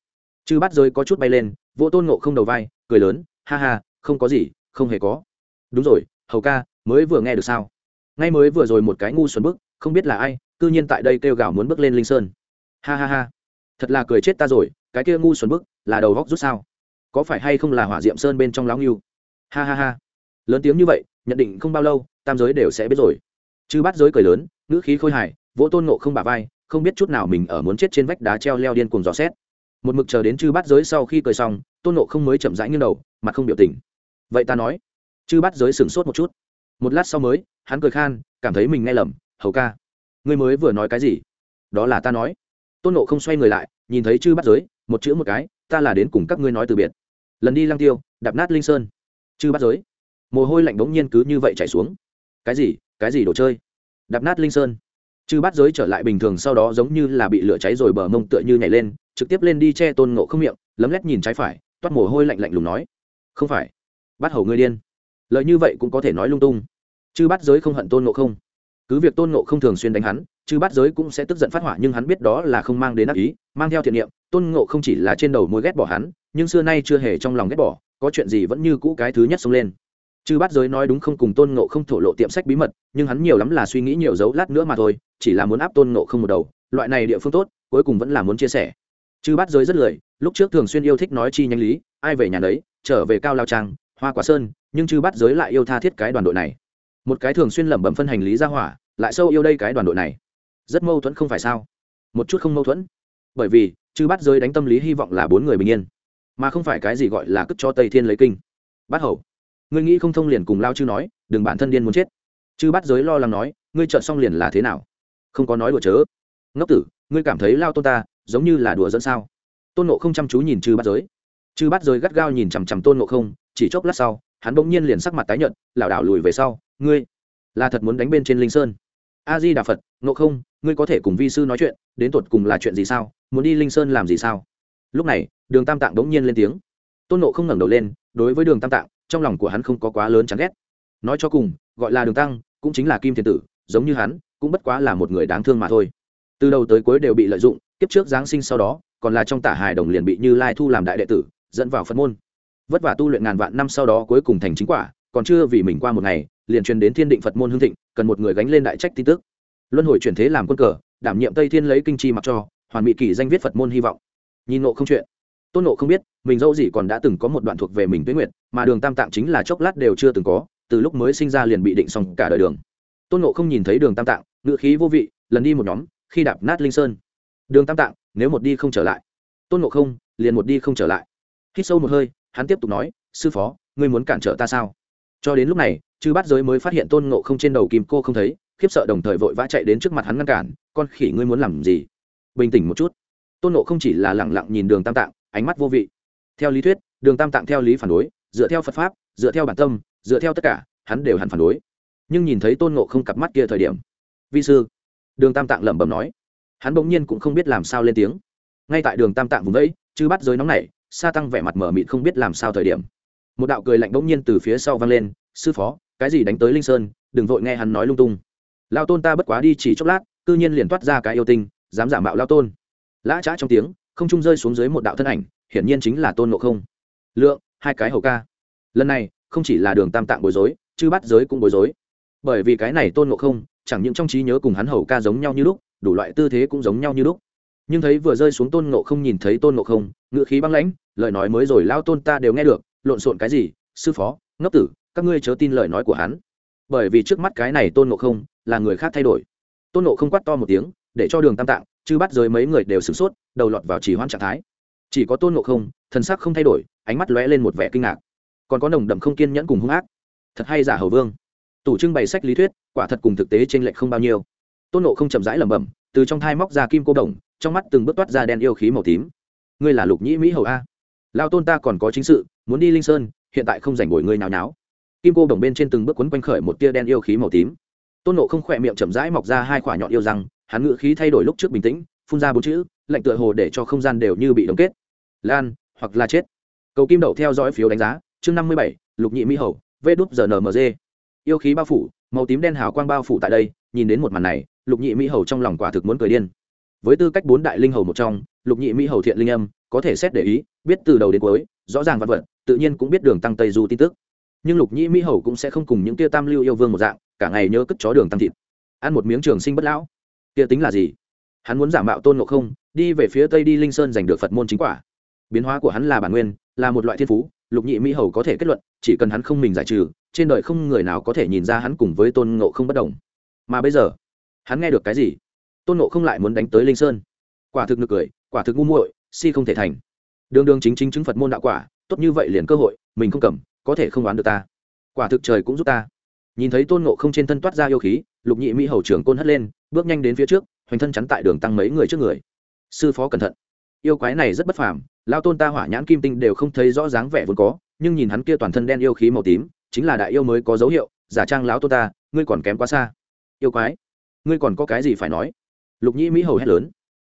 Chư Bát giới có chút bay lên, vô tôn ngộ không đầu vai, cười lớn, ha ha, không có gì, không hề có. Đúng rồi, hầu ca, mới vừa nghe được sao? Ngay mới vừa rồi một cái ngu xuẩn bức, không biết là ai, cư nhiên tại đây kêu gào muốn bước lên linh sơn. Ha ha ha, thật là cười chết ta rồi, cái kia ngu xuẩn bức, là đầu góc rút sao? Có phải hay không là hỏa diệm sơn bên trong lão nghiêu ha ha ha. Lớn tiếng như vậy, nhận định không bao lâu, tam giới đều sẽ biết rồi. Chư Bát giới cười lớn, ngữ khí khôi hài vỗ tôn ngộ không bà vai, không biết chút nào mình ở muốn chết trên vách đá treo leo điên cùng dò xét. Một mực chờ đến chư Bát giới sau khi cười xong, tôn ngộ không mới chậm rãi nghiêng đầu, mặt không biểu tình. Vậy ta nói. Chư Bát giới sửng sốt một chút. Một lát sau mới, hắn cười khan, cảm thấy mình nghe lầm, hầu ca, ngươi mới vừa nói cái gì? Đó là ta nói. Tôn nộ không xoay người lại, nhìn thấy chư Bát giới, một chữ một cái, ta là đến cùng các ngươi nói từ biệt. Lần đi lang tiêu, đạp nát linh sơn. Chư Bát giới, mồ hôi lạnh bỗng nhiên cứ như vậy chảy xuống. Cái gì cái gì đồ chơi? Đạp nát linh sơn chư bát giới trở lại bình thường sau đó giống như là bị lửa cháy rồi bờ mông tựa như nhảy lên, trực tiếp lên đi che tôn ngộ không miệng, lấm lét nhìn trái phải, toát mồ hôi lạnh lạnh lùng nói, không phải bắt hầu ngươi điên. Lợi như vậy cũng có thể nói lung tung. Chư bát giới không hận tôn ngộ không. Cứ việc tôn ngộ không thường xuyên đánh hắn, chư bát giới cũng sẽ tức giận phát hỏa, nhưng hắn biết đó là không mang đến ác ý, mang theo thiện niệm, tôn ngộ không chỉ là trên đầu môi ghét bỏ hắn, nhưng xưa nay chưa hề trong lòng ghét bỏ, có chuyện gì vẫn như cũ cái thứ nhất xông lên chư bát giới nói đúng không cùng tôn ngộ không thổ lộ tiệm sách bí mật, nhưng hắn nhiều lắm là suy nghĩ nhiều dấu lát nữa mà thôi, chỉ là muốn áp tôn ngộ không một đầu. Loại này địa phương tốt, cuối cùng vẫn là muốn chia sẻ. Chư bát giới rất lười, lúc trước thường xuyên yêu thích nói chi nhanh lý, ai về nhà đấy trở về cao lao trang, hoa quả sơn, nhưng chư bát giới lại yêu tha thiết cái đoàn đội này. Một cái thường xuyên lẩm bẩm phân hành lý ra hỏa, lại sâu yêu đây cái đoàn đội này. Rất mâu thuẫn không phải sao? Một chút không mâu thuẫn. Bởi vì, chư bát giới đánh tâm lý hy vọng là bốn người bình yên, mà không phải cái gì gọi là cất cho tây thiên lấy kinh. Bát hầu ngươi nghĩ không thông liền cùng lao chư nói, đừng bản thân điên muốn chết. Chư bắt giới lo lắng nói, ngươi trợn xong liền là thế nào? Không có nói đùa chớ. Ngốc tử, ngươi cảm thấy lao tôn ta giống như là đùa dẫn sao? Tôn nộ không chăm chú nhìn chư bắt giới. Chư bắt giới gắt gao nhìn chằm chằm tôn nộ không, chỉ chốc lát sau, hắn bỗng nhiên liền sắc mặt tái nhợt, lảo đảo lùi về sau. Ngươi là thật muốn đánh bên trên linh sơn. A di đà phật nộ không, ngươi có thể cùng vi sư nói chuyện, đến tột cùng là chuyện gì sao? Muốn đi linh sơn làm gì sao? Lúc này, đường tam tạng đống nhiên lên tiếng. Tôn nộ không ngẩng đầu lên, đối với đường tam tạng trong lòng của hắn không có quá lớn chán ghét. Nói cho cùng, gọi là đường tăng, cũng chính là kim thiên tử, giống như hắn, cũng bất quá là một người đáng thương mà thôi. Từ đầu tới cuối đều bị lợi dụng, kiếp trước giáng sinh sau đó, còn là trong tả hài đồng liền bị như lai thu làm đại đệ tử, dẫn vào phân môn. Vất vả tu luyện ngàn vạn năm sau đó cuối cùng thành chính quả, còn chưa vì mình qua một ngày, liền truyền đến thiên định phật môn hương thịnh, cần một người gánh lên đại trách tin tức. Luân hồi chuyển thế làm quân cờ, đảm nhiệm tây thiên lấy kinh chi mặc cho, hoàn mỹ kỳ danh viết phật môn hy vọng. Nhìn nộ không chuyện tôn nộ không biết, mình dẫu gì còn đã từng có một đoạn thuộc về mình tuyết nguyện mà đường tam tạng chính là chốc lát đều chưa từng có, từ lúc mới sinh ra liền bị định xong cả đời đường. Tôn nộ không nhìn thấy đường tam tạng ngự khí vô vị, lần đi một nhóm, khi đạp nát linh sơn. Đường tam tạng, nếu một đi không trở lại. Tôn nộ không, liền một đi không trở lại. Hít sâu một hơi, hắn tiếp tục nói, sư phó, ngươi muốn cản trở ta sao? Cho đến lúc này, chư bát giới mới phát hiện tôn ngộ không trên đầu kim cô không thấy, khiếp sợ đồng thời vội vã chạy đến trước mặt hắn ngăn cản, con khỉ ngươi muốn làm gì? Bình tĩnh một chút. Tôn nộ không chỉ là lẳng lặng nhìn đường tam tạng ánh mắt vô vị. Theo lý thuyết, đường tam tạng theo lý phản đối, dựa theo phật pháp, dựa theo bản tâm, dựa theo tất cả, hắn đều hẳn phản đối. Nhưng nhìn thấy tôn ngộ không cặp mắt kia thời điểm, vi sư, đường tam tạng lẩm bẩm nói, hắn bỗng nhiên cũng không biết làm sao lên tiếng. Ngay tại đường tam tạng vùng vẫy chứ bắt giới nóng này sa tăng vẻ mặt mở mịt không biết làm sao thời điểm, một đạo cười lạnh bỗng nhiên từ phía sau vang lên, sư phó, cái gì đánh tới linh sơn, đừng vội nghe hắn nói lung tung. Lao tôn ta bất quá đi chỉ chốc lát, cư nhiên liền toát ra cái yêu tinh, dám giả mạo lao tôn. Lã trá trong tiếng không trung rơi xuống dưới một đạo thân ảnh, hiển nhiên chính là tôn ngộ không. Lượng, hai cái hầu ca. Lần này, không chỉ là đường tam tạng bối rối chứ bắt giới cũng bối rối. Bởi vì cái này tôn ngộ không, chẳng những trong trí nhớ cùng hắn hầu ca giống nhau như lúc, đủ loại tư thế cũng giống nhau như lúc. Nhưng thấy vừa rơi xuống tôn ngộ không nhìn thấy tôn ngộ không ngự khí băng lãnh, lời nói mới rồi lao tôn ta đều nghe được, lộn xộn cái gì, sư phó, ngốc tử, các ngươi chớ tin lời nói của hắn. Bởi vì trước mắt cái này tôn ngộ không là người khác thay đổi. Tôn ngộ không quát to một tiếng, để cho đường tam tạng chứ bắt giới mấy người đều sửng sốt, đầu lọt vào chỉ hoãn trạng thái. Chỉ có tôn ngộ không, thần sắc không thay đổi, ánh mắt lóe lên một vẻ kinh ngạc. Còn có nồng đậm không kiên nhẫn cùng hung ác. Thật hay giả hầu vương? Tủ trưng bày sách lý thuyết, quả thật cùng thực tế trên lệch không bao nhiêu. Tôn nộ không chậm rãi lẩm bẩm, từ trong thai móc ra kim cô đồng, trong mắt từng bước toát ra đen yêu khí màu tím. Ngươi là lục nhĩ mỹ hầu a? Lao tôn ta còn có chính sự, muốn đi linh sơn, hiện tại không rảnh bồi ngươi nào náo. Kim cô đồng bên trên từng bước quấn quanh khởi một tia đen yêu khí màu tím. Tôn nộ không khỏe miệng chậm rãi mọc ra hai quả nhọn yêu răng hắn ngự khí thay đổi lúc trước bình tĩnh, phun ra bốn chữ lệnh tựa hồ để cho không gian đều như bị đóng kết. Lan, hoặc là chết. Cầu kim đậu theo dõi phiếu đánh giá, chương năm mươi bảy, lục nhị mỹ hầu, vê đúp giờ nmg yêu khí bao phủ, màu tím đen hào quang bao phủ tại đây, nhìn đến một màn này, lục nhị mỹ hầu trong lòng quả thực muốn cười điên. Với tư cách bốn đại linh hầu một trong, lục nhị mỹ hầu thiện linh âm, có thể xét để ý, biết từ đầu đến cuối, rõ ràng vật vật, tự nhiên cũng biết đường tăng tây du tin tức. Nhưng lục nhị mỹ hầu cũng sẽ không cùng những tia tam lưu yêu vương một dạng, cả ngày nhớ cất chó đường tăng thịt. Ăn một miếng trường sinh bất lão kia tính là gì? Hắn muốn giả mạo tôn ngộ không, đi về phía tây đi linh sơn giành được phật môn chính quả. Biến hóa của hắn là bản nguyên, là một loại thiên phú, lục nhị mỹ hầu có thể kết luận, chỉ cần hắn không mình giải trừ, trên đời không người nào có thể nhìn ra hắn cùng với tôn ngộ không bất đồng. Mà bây giờ, hắn nghe được cái gì? Tôn ngộ không lại muốn đánh tới linh sơn. Quả thực nực cười, quả thực ngu muội, si không thể thành. Đường đường chính chính chứng phật môn đạo quả, tốt như vậy liền cơ hội, mình không cầm, có thể không đoán được ta. Quả thực trời cũng giúp ta. Nhìn thấy tôn ngộ không trên thân toát ra yêu khí, lục nhị mỹ hầu trưởng côn hất lên bước nhanh đến phía trước, hoành thân chắn tại đường tăng mấy người trước người. Sư phó cẩn thận. Yêu quái này rất bất phàm lao tôn ta hỏa nhãn kim tinh đều không thấy rõ dáng vẻ vốn có, nhưng nhìn hắn kia toàn thân đen yêu khí màu tím, chính là đại yêu mới có dấu hiệu, giả trang lão tôn ta, ngươi còn kém quá xa. Yêu quái, ngươi còn có cái gì phải nói? Lục nhĩ mỹ hầu hét lớn.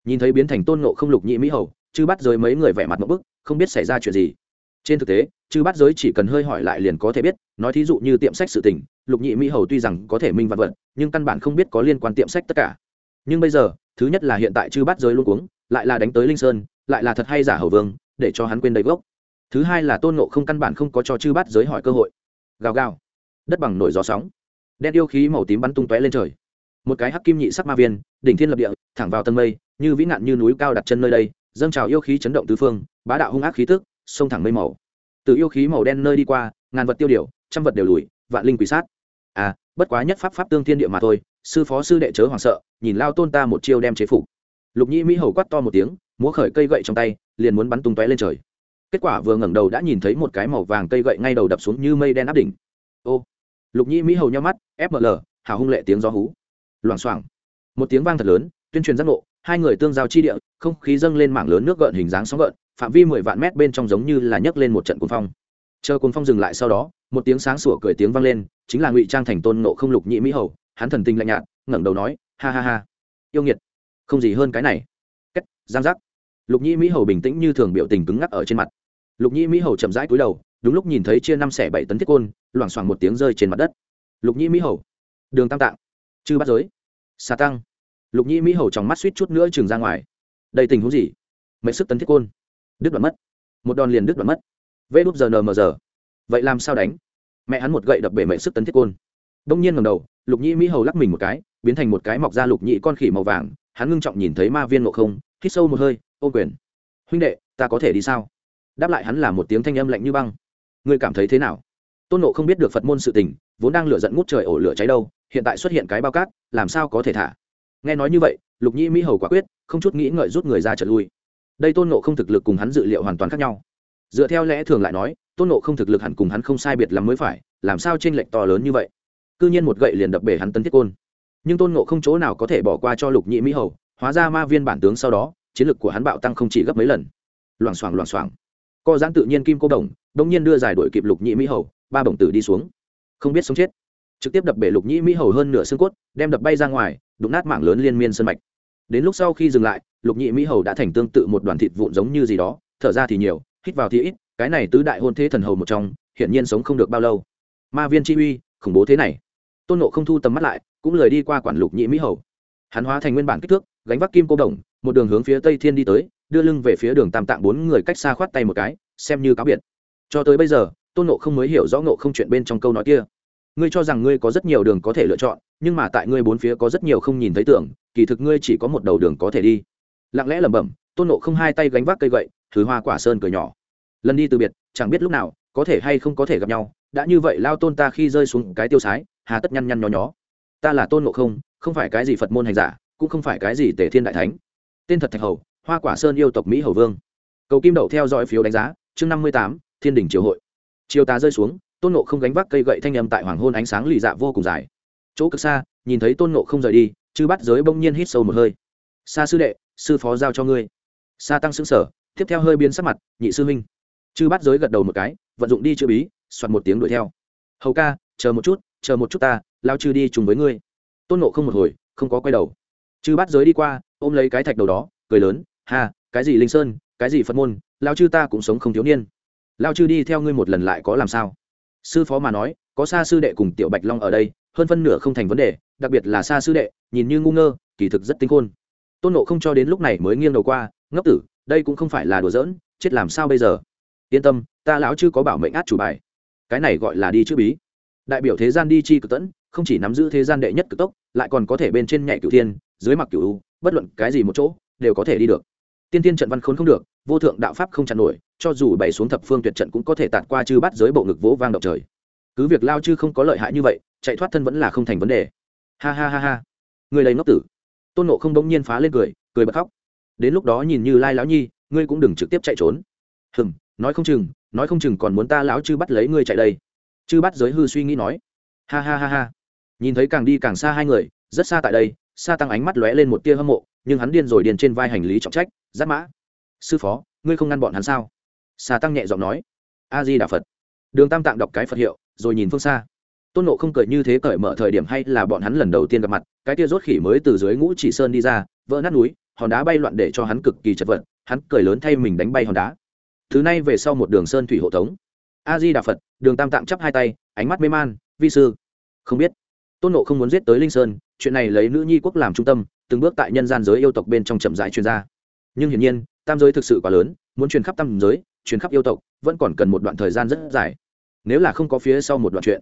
Nhìn thấy biến thành tôn nộ không lục nhĩ mỹ hầu, chư bắt rời mấy người vẻ mặt một bức, không biết xảy ra chuyện gì trên thực tế, chư bắt giới chỉ cần hơi hỏi lại liền có thể biết, nói thí dụ như tiệm sách sự tình, lục nhị mỹ hầu tuy rằng có thể minh vật vật, nhưng căn bản không biết có liên quan tiệm sách tất cả. Nhưng bây giờ, thứ nhất là hiện tại chư bắt giới luôn cuống, lại là đánh tới linh sơn, lại là thật hay giả hầu vương, để cho hắn quên đầy gốc. Thứ hai là tôn nộ không căn bản không có cho chư bắt giới hỏi cơ hội. Gào gào. Đất bằng nổi gió sóng. Đen yêu khí màu tím bắn tung tóe lên trời. Một cái hắc kim nhị sắc ma viên, đỉnh thiên lập địa, thẳng vào tân mây, như vĩ nạn như núi cao đặt chân nơi đây, dâng trào yêu khí chấn động tứ phương, bá đạo hung ác khí tức sông thẳng mây màu. Từ yêu khí màu đen nơi đi qua, ngàn vật tiêu điều, trăm vật đều lùi, vạn linh quỷ sát. À bất quá nhất pháp pháp tương thiên địa mà thôi, sư phó sư đệ chớ hoảng sợ, nhìn lao tôn ta một chiêu đem chế phục. Lục nhĩ mỹ hầu quát to một tiếng, múa khởi cây gậy trong tay, liền muốn bắn tung tóe lên trời. Kết quả vừa ngẩng đầu đã nhìn thấy một cái màu vàng cây gậy ngay đầu đập xuống như mây đen áp đỉnh. Ô, lục nhĩ mỹ hầu nhau mắt fml hào hung lệ tiếng gió hú. Loảng xoảng. Một tiếng vang thật lớn, tuyên truyền giác ngộ, hai người tương giao chi địa, không khí dâng lên mảng lớn nước gợn hình dáng sóng gợn phạm vi mười vạn mét bên trong giống như là nhấc lên một trận cuồng phong. Chờ cuồng phong dừng lại sau đó, một tiếng sáng sủa cười tiếng vang lên, chính là ngụy trang thành tôn nộ không lục nhĩ mỹ hầu, hắn thần tinh lạnh nhạt, ngẩng đầu nói, ha ha ha, yêu nghiệt, không gì hơn cái này. Cách giang giác. Lục nhĩ mỹ hầu bình tĩnh như thường biểu tình cứng ngắc ở trên mặt. Lục nhĩ mỹ hầu chậm rãi cúi đầu, đúng lúc nhìn thấy chia năm xẻ bảy tấn thiết côn, loảng xoảng một tiếng rơi trên mặt đất. Lục nhĩ mỹ hầu, đường tam tạng, chư bắt giới, xà tăng. Lục nhĩ mỹ hầu trong mắt suýt chút nữa trường ra ngoài. Đây tình huống gì? Mệnh sức tấn thiết côn đứt đoạn mất. Một đòn liền đứt đoạn mất. Vê đúp giờ nờ mờ giờ. Vậy làm sao đánh? Mẹ hắn một gậy đập bể mệ sức tấn thiết côn. Đông nhiên ngầm đầu, lục nhĩ mỹ hầu lắc mình một cái, biến thành một cái mọc ra lục nhĩ con khỉ màu vàng. Hắn ngưng trọng nhìn thấy ma viên ngộ không, hít sâu một hơi, ô quyền, huynh đệ, ta có thể đi sao? Đáp lại hắn là một tiếng thanh âm lạnh như băng. Ngươi cảm thấy thế nào? Tôn nộ không biết được phật môn sự tình, vốn đang lửa giận ngút trời ổ lửa cháy đâu, hiện tại xuất hiện cái bao cát, làm sao có thể thả? Nghe nói như vậy, lục nhĩ mỹ hầu quả quyết, không chút nghĩ ngợi rút người ra trở lui đây tôn nộ không thực lực cùng hắn dự liệu hoàn toàn khác nhau. Dựa theo lẽ thường lại nói, tôn nộ không thực lực hẳn cùng hắn không sai biệt lắm mới phải, làm sao t r ê n lệch to lớn như vậy? C nhiên một gậy liền đập bể hắn tấn thiết côn. Nhưng tôn nộ không chỗ nào có thể bỏ qua cho lục nhị mỹ hầu, hóa ra ma viên bản tướng sau đó, chiến lực của hắn bạo tăng không chỉ gấp mấy lần. Loảng xoảng loảng xoảng. Co giãn tự nhiên kim cô đồng đông nhiên đưa giải đội kịp lục nhị mỹ hầu, ba bổng tử đi xuống. Không biết sống chết. Trực tiếp đập bể lục nhị mỹ hầu hơn nửa xương cốt, đem đập bay ra ngoài, đụng nát mạng lớn liên miên sân mạch đến lúc sau khi dừng lại, lục nhị mỹ hầu đã thành tương tự một đoàn thịt vụn giống như gì đó, thở ra thì nhiều, hít vào thì ít, cái này tứ đại hôn thế thần hầu một trong, hiển nhiên sống không được bao lâu. Ma viên chi uy, khủng bố thế này. Tôn nộ không thu tầm mắt lại, cũng lời đi qua quản lục nhị mỹ hầu. Hắn hóa thành nguyên bản kích thước, gánh vác kim cô đồng, một đường hướng phía tây thiên đi tới, đưa lưng về phía đường tam tạng bốn người cách xa khoát tay một cái, xem như cáo biệt. Cho tới bây giờ, tôn nộ không mới hiểu rõ nộ không chuyện bên trong câu nói kia ngươi cho rằng ngươi có rất nhiều đường có thể lựa chọn, nhưng mà tại ngươi bốn phía có rất nhiều không nhìn thấy tưởng, kỳ thực ngươi chỉ có một đầu đường có thể đi. Lặng lẽ lẩm bẩm, tôn nộ không hai tay gánh vác cây gậy, thứ hoa quả sơn cười nhỏ. Lần đi từ biệt, chẳng biết lúc nào, có thể hay không có thể gặp nhau, đã như vậy lao tôn ta khi rơi xuống cái tiêu sái, hà tất nhăn nhăn nhó nhó. Ta là tôn nộ không không phải cái gì phật môn hành giả, cũng không phải cái gì tể thiên đại thánh. Tên thật thạch hầu, hoa quả sơn yêu tộc mỹ hầu vương. Cầu kim đậu theo dõi phiếu đánh giá, chương năm mươi tám, thiên đình triều hội. Chiều tá rơi xuống tôn nộ không gánh vác cây gậy thanh âm tại hoàng hôn ánh sáng lì dạ vô cùng dài. Chỗ cực xa, nhìn thấy tôn nộ không rời đi, chư bắt giới bỗng nhiên hít sâu một hơi. Xa sư đệ, sư phó giao cho ngươi. Xa tăng xứng sở tiếp theo hơi biến sắc mặt, nhị sư huynh. Chư bắt giới gật đầu một cái, vận dụng đi chữ bí, soạt một tiếng đuổi theo. Hầu ca, chờ một chút, chờ một chút ta, lao chư đi chung với ngươi. Tôn nộ không một hồi, không có quay đầu. Chư bắt giới đi qua, ôm lấy cái thạch đầu đó, cười lớn, ha, cái gì linh sơn, cái gì phật môn, lao chư ta cũng sống không thiếu niên. Lao chư đi theo ngươi một lần lại có làm sao? Sư phó mà nói có xa sư đệ cùng tiểu bạch long ở đây hơn phân nửa không thành vấn đề đặc biệt là xa sư đệ nhìn như ngu ngơ kỳ thực rất tinh khôn. Tôn nộ không cho đến lúc này mới nghiêng đầu qua ngốc tử đây cũng không phải là đùa giỡn chết làm sao bây giờ? Yên tâm ta lão chưa có bảo mệnh át chủ bài. Cái này gọi là đi chữ bí. Đại biểu thế gian đi chi cực tẫn không chỉ nắm giữ thế gian đệ nhất cực tốc lại còn có thể bên trên nhảy cửu thiên dưới mặc cửu u, bất luận cái gì một chỗ đều có thể đi được. Tiên tiên trận văn khốn không được vô thượng đạo pháp không chặn nổi, cho dù bày xuống thập phương tuyệt trận cũng có thể tạt qua chư bắt giới bộ ngực vỗ vang động trời. Cứ việc lao chư không có lợi hại như vậy, chạy thoát thân vẫn là không thành vấn đề. Ha ha ha ha. Người lấy ngốc tử. Tôn nộ không bỗng nhiên phá lên cười cười bật khóc. Đến lúc đó nhìn như lai lão nhi, ngươi cũng đừng trực tiếp chạy trốn. Hừm, nói không chừng, nói không chừng còn muốn ta lão chư bắt lấy ngươi chạy đây. Chư bắt giới hư suy nghĩ nói. Ha ha ha ha. Nhìn thấy càng đi càng xa hai người, rất xa tại đây xa tăng ánh mắt lóe lên một tia hâm mộ, nhưng hắn điên rồi điền trên vai hành lý trọng trách, giáp mã sư phó, ngươi không ngăn bọn hắn sao? Xà tăng nhẹ giọng nói. A di đà phật. Đường tam tạng đọc cái phật hiệu, rồi nhìn phương xa. Tôn nộ không cười như thế cởi mở thời điểm hay là bọn hắn lần đầu tiên gặp mặt, cái tia rốt khỉ mới từ dưới ngũ chỉ sơn đi ra, vỡ nát núi, hòn đá bay loạn để cho hắn cực kỳ chật vật, hắn cười lớn thay mình đánh bay hòn đá. Thứ này về sau một đường sơn thủy hộ tống. A di đà phật, đường tam tạng chắp hai tay, ánh mắt mê man, vi sư, không biết. Tôn nộ không muốn giết tới linh sơn, chuyện này lấy nữ nhi quốc làm trung tâm, từng bước tại nhân gian giới yêu tộc bên trong chậm rãi chuyên gia nhưng hiển nhiên tam giới thực sự quá lớn, muốn truyền khắp tam giới, truyền khắp yêu tộc, vẫn còn cần một đoạn thời gian rất dài. Nếu là không có phía sau một đoạn chuyện,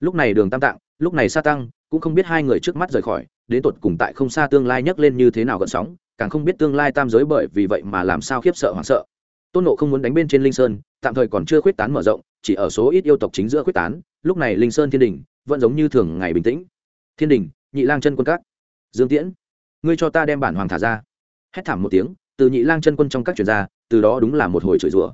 lúc này đường tam tạng, lúc này sa tăng, cũng không biết hai người trước mắt rời khỏi, đến tột cùng tại không xa tương lai nhấc lên như thế nào gợn sóng, càng không biết tương lai tam giới bởi vì vậy mà làm sao khiếp sợ hoảng sợ. Tôn nộ không muốn đánh bên trên linh sơn, tạm thời còn chưa khuyết tán mở rộng, chỉ ở số ít yêu tộc chính giữa khuyết tán, lúc này linh sơn thiên đình vẫn giống như thường ngày bình tĩnh. Thiên đình, nhị lang chân quân các, dương tiễn, ngươi cho ta đem bản hoàng thả ra. Hét thảm một tiếng từ nhị lang chân quân trong các chuyên gia, từ đó đúng là một hồi chửi rủa.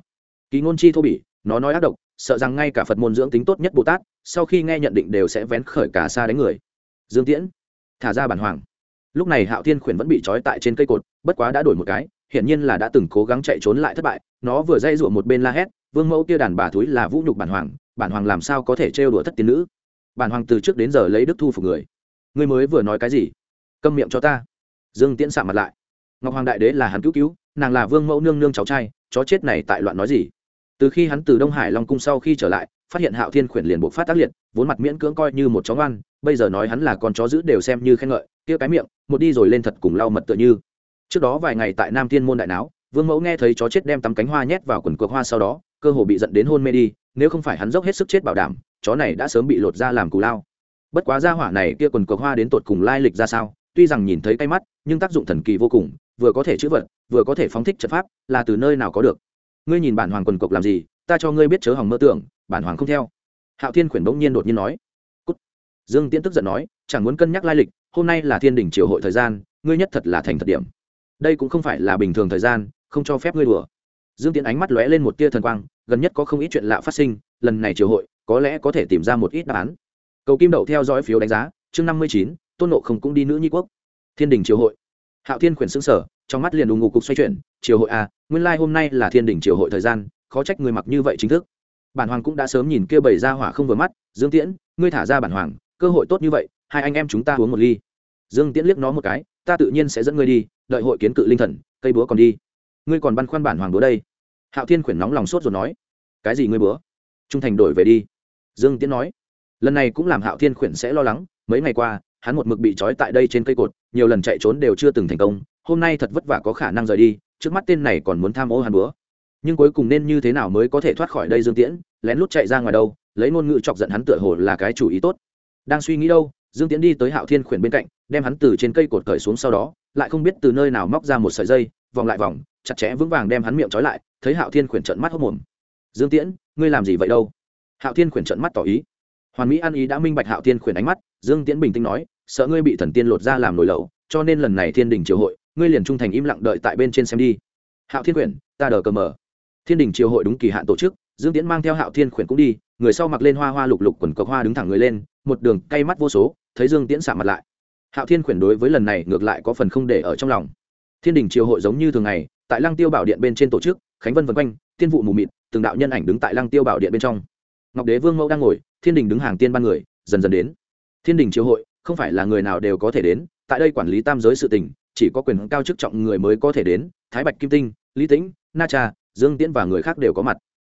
Kỳ ngôn chi thô bỉ nó nói ác độc sợ rằng ngay cả phật môn dưỡng tính tốt nhất bồ tát sau khi nghe nhận định đều sẽ vén khởi cả xa đánh người. Dương tiễn thả ra bản hoàng. Lúc này hạo thiên khuyển vẫn bị trói tại trên cây cột bất quá đã đổi một cái hiển nhiên là đã từng cố gắng chạy trốn lại thất bại nó vừa dây rụa một bên la hét vương mẫu kia đàn bà thúi là vũ nhục bản hoàng bản hoàng làm sao có thể trêu đùa thất tiến nữ? Bản hoàng từ trước đến giờ lấy đức thu phục người. Ngươi mới vừa nói cái gì? Câm miệng cho ta. Dương tiễn sạm mặt lại ngọc hoàng đại đế là hắn cứu cứu, nàng là vương mẫu nương nương cháu trai, chó chết này tại loạn nói gì? Từ khi hắn từ đông hải long cung sau khi trở lại, phát hiện hạo thiên khuyển liền buộc phát tác liệt, vốn mặt miễn cưỡng coi như một chó ngoan, bây giờ nói hắn là con chó giữ đều xem như khen ngợi, kia cái miệng, một đi rồi lên thật cùng lau mật tựa như. Trước đó vài ngày tại nam thiên môn đại não vương mẫu nghe thấy chó chết đem tắm cánh hoa nhét vào quần cược hoa sau đó, cơ hồ bị dẫn đến hôn mê đi, nếu không phải hắn dốc hết sức chết bảo đảm, chó này đã sớm bị lột ra làm cù lao. Bất quá gia hỏa này kia quần cược hoa đến tột cùng lai lịch ra sao tuy rằng nhìn thấy cay mắt, nhưng tác dụng thần kỳ vô cùng, vừa có thể chữ vật, vừa có thể phóng thích trận pháp, là từ nơi nào có được. Ngươi nhìn bản hoàng quần cộc làm gì, ta cho ngươi biết chớ hỏng mơ tưởng, bản hoàng không theo. Hạo thiên khuyển bỗng nhiên đột nhiên nói. Cút. dương tiễn tức giận nói, chẳng muốn cân nhắc lai lịch, hôm nay là thiên đình triều hội thời gian, ngươi nhất thật là thành thật điểm. Đây cũng không phải là bình thường thời gian, không cho phép ngươi đùa. Dương tiễn ánh mắt lóe lên một tia thần quang, gần nhất có không ít chuyện lạ phát sinh, lần này triều hội, có lẽ có thể tìm ra một ít đáp án. Cầu kim đậu theo dõi phiếu đánh giá, chương năm mươi chín tôn nộ không cũng đi nữ nhi quốc. Thiên đình triều hội. Hạo thiên khuyển xứng sở trong mắt liền đùng ngục cục xoay chuyển, triều hội a nguyên lai、like、hôm nay là thiên đình triều hội thời gian, khó trách người mặc như vậy chính thức. Bản hoàng cũng đã sớm nhìn kia bầy ra hỏa không vừa mắt, dương tiễn, ngươi thả ra bản hoàng, cơ hội tốt như vậy, hai anh em chúng ta uống một ly. Dương tiễn liếc nó một cái, ta tự nhiên sẽ dẫn ngươi đi, đợi hội kiến cự linh thần, cây búa còn đi. Ngươi còn băn khoăn bản hoàng búa đây. Hạo thiên khuyển nóng lòng sốt rồi nói. Cái gì ngươi búa? Trung thành đổi về đi. Dương tiễn nói. Lần này cũng làm hạo thiên khuyển sẽ lo lắng, mấy ngày qua hắn một mực bị trói tại đây trên cây cột, nhiều lần chạy trốn đều chưa từng thành công, hôm nay thật vất vả có khả năng rời đi, trước mắt tên này còn muốn tham ô hàn búa. Nhưng cuối cùng nên như thế nào mới có thể thoát khỏi đây dương tiễn, lén lút chạy ra ngoài đâu, lấy ngôn ngữ chọc giận hắn tựa hồ là cái chủ ý tốt. Đang suy nghĩ đâu, dương tiễn đi tới hạo thiên khuyển bên cạnh, đem hắn từ trên cây cột cởi xuống sau đó, lại không biết từ nơi nào móc ra một sợi dây, vòng lại vòng, chặt chẽ vững vàng đem hắn miệng trói lại, thấy hạo thiên khuyển trận mắt hốc mồm. Dương tiễn, ngươi làm gì vậy đâu? Hạo thiên khuyển trận mắt tỏ ý hoàn mỹ ăn ý đã minh bạch hạo thiên khuyển ánh mắt, dương tiễn bình tĩnh nói, sợ ngươi bị thần tiên lột ra làm nổi lẩu, cho nên lần này thiên đình triều hội, ngươi liền trung thành im lặng đợi tại bên trên xem đi. Hạo thiên khuyển, ta đờ cờ mờ. Thiên đình triều hội đúng kỳ hạn tổ chức, dương tiễn mang theo hạo thiên khuyển cũng đi, người sau mặc lên hoa hoa lục lục quần cọc hoa đứng thẳng người lên, một đường cay mắt vô số, thấy dương tiễn xả mặt lại. Hạo thiên khuyển đối với lần này ngược lại có phần không để ở trong lòng. Thiên đình triều hội giống như thường ngày, tại lăng tiêu bảo điện bên trên tổ chức, khánh vân vân quanh tiên vụ mù mịt, từng đạo nhân ảnh đứng tại lăng tiêu bảo điện bên trong ngọc đế vương mẫu đang ngồi, thiên đình đứng hàng tiên ban người, dần dần đến. Thiên đình triều hội, không phải là người nào đều có thể đến, tại đây quản lý tam giới sự tình, chỉ có quyền cao chức trọng người mới có thể đến, thái bạch kim tinh, lý tĩnh, na cha, dương tiễn và người khác đều có mặt.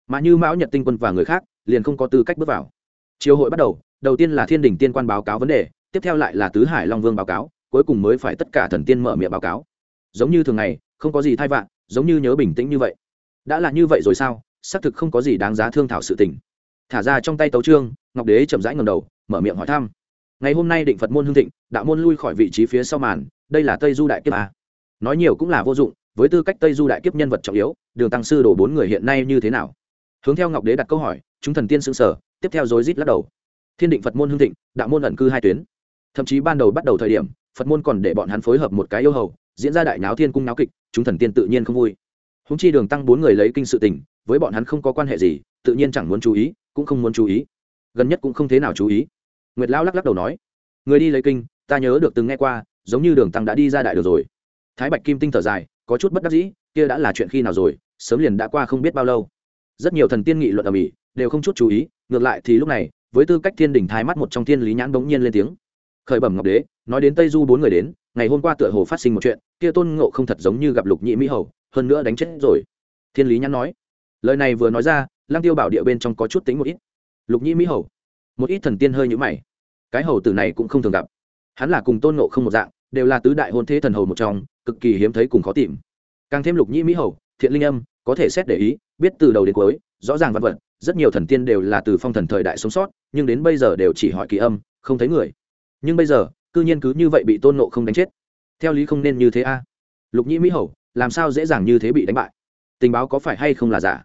Mà như mão nhật tinh quân và người khác, liền không có tư cách bước vào. Triều hội bắt đầu đầu tiên là thiên đình tiên quan báo cáo vấn đề, tiếp theo lại là tứ hải long vương báo cáo, cuối cùng mới phải tất cả thần tiên mở miệng báo cáo. Giống như thường ngày, không có gì thay vạn giống như nhớ bình tĩnh như vậy. Đã là như vậy rồi sao? Xác thực không có gì đáng giá thương thảo sự tình thả ra trong tay tấu trương, ngọc đế chậm rãi ngầm đầu, mở miệng hỏi thăm. Ngày hôm nay định phật môn hương thịnh, đạo môn lui khỏi vị trí phía sau màn, đây là tây du đại kiếp à? Nói nhiều cũng là vô dụng, với tư cách tây du đại kiếp nhân vật trọng yếu, đường tăng sư đổ bốn người hiện nay như thế nào? Hướng theo ngọc đế đặt câu hỏi, chúng thần tiên xưng sở tiếp theo rối rít lắc đầu. Thiên định phật môn hương thịnh, đạo môn ẩn cư hai tuyến. Thậm chí ban đầu bắt đầu thời điểm, phật môn còn để bọn hắn phối hợp một cái yêu hầu, diễn ra đại náo thiên cung náo kịch, chúng thần tiên tự nhiên không vui. Húng chi đường tăng bốn người lấy kinh sự tình, với bọn hắn không có quan hệ gì, tự nhiên chẳng muốn chú ý cũng không muốn chú ý. Gần nhất cũng không thế nào chú ý. Nguyệt lão lắc lắc đầu nói, người đi lấy kinh, ta nhớ được từng nghe qua, giống như đường tăng đã đi ra đại được rồi. Thái bạch kim tinh thở dài, có chút bất đắc dĩ, kia đã là chuyện khi nào rồi, sớm liền đã qua không biết bao lâu. Rất nhiều thần tiên nghị luận ở mỹ đều không chút chú ý, ngược lại thì lúc này, với tư cách thiên đình thái mắt một trong thiên lý nhãn bỗng nhiên lên tiếng. Khởi bẩm ngọc đế, nói đến tây du bốn người đến, ngày hôm qua tựa hồ phát sinh một chuyện, kia tôn ngộ không thật giống như gặp lục nhị mỹ hầu, hơn nữa đánh chết rồi. Thiên lý nhãn nói, lời này vừa nói ra lang tiêu bảo địa bên trong có chút tính một ít. Lục Nhĩ mỹ hầu. Một ít thần tiên hơi nhũ mày. Cái hầu tử này cũng không thường gặp. Hắn là cùng tôn ngộ không một dạng, đều là tứ đại hôn thế thần hầu một trong, cực kỳ hiếm thấy cùng khó tìm. Càng thêm lục nhĩ mỹ hầu, thiện linh âm, có thể xét để ý, biết từ đầu đến cuối, rõ ràng văn vật, rất nhiều thần tiên đều là từ phong thần thời đại sống sót, nhưng đến bây giờ đều chỉ hỏi kỳ âm, không thấy người. Nhưng bây giờ, cư nhiên cứ như vậy bị tôn nộ không đánh chết. Theo lý không nên như thế a. Lục nhĩ mỹ hầu, làm sao dễ dàng như thế bị đánh bại? Tình báo có phải hay không là giả?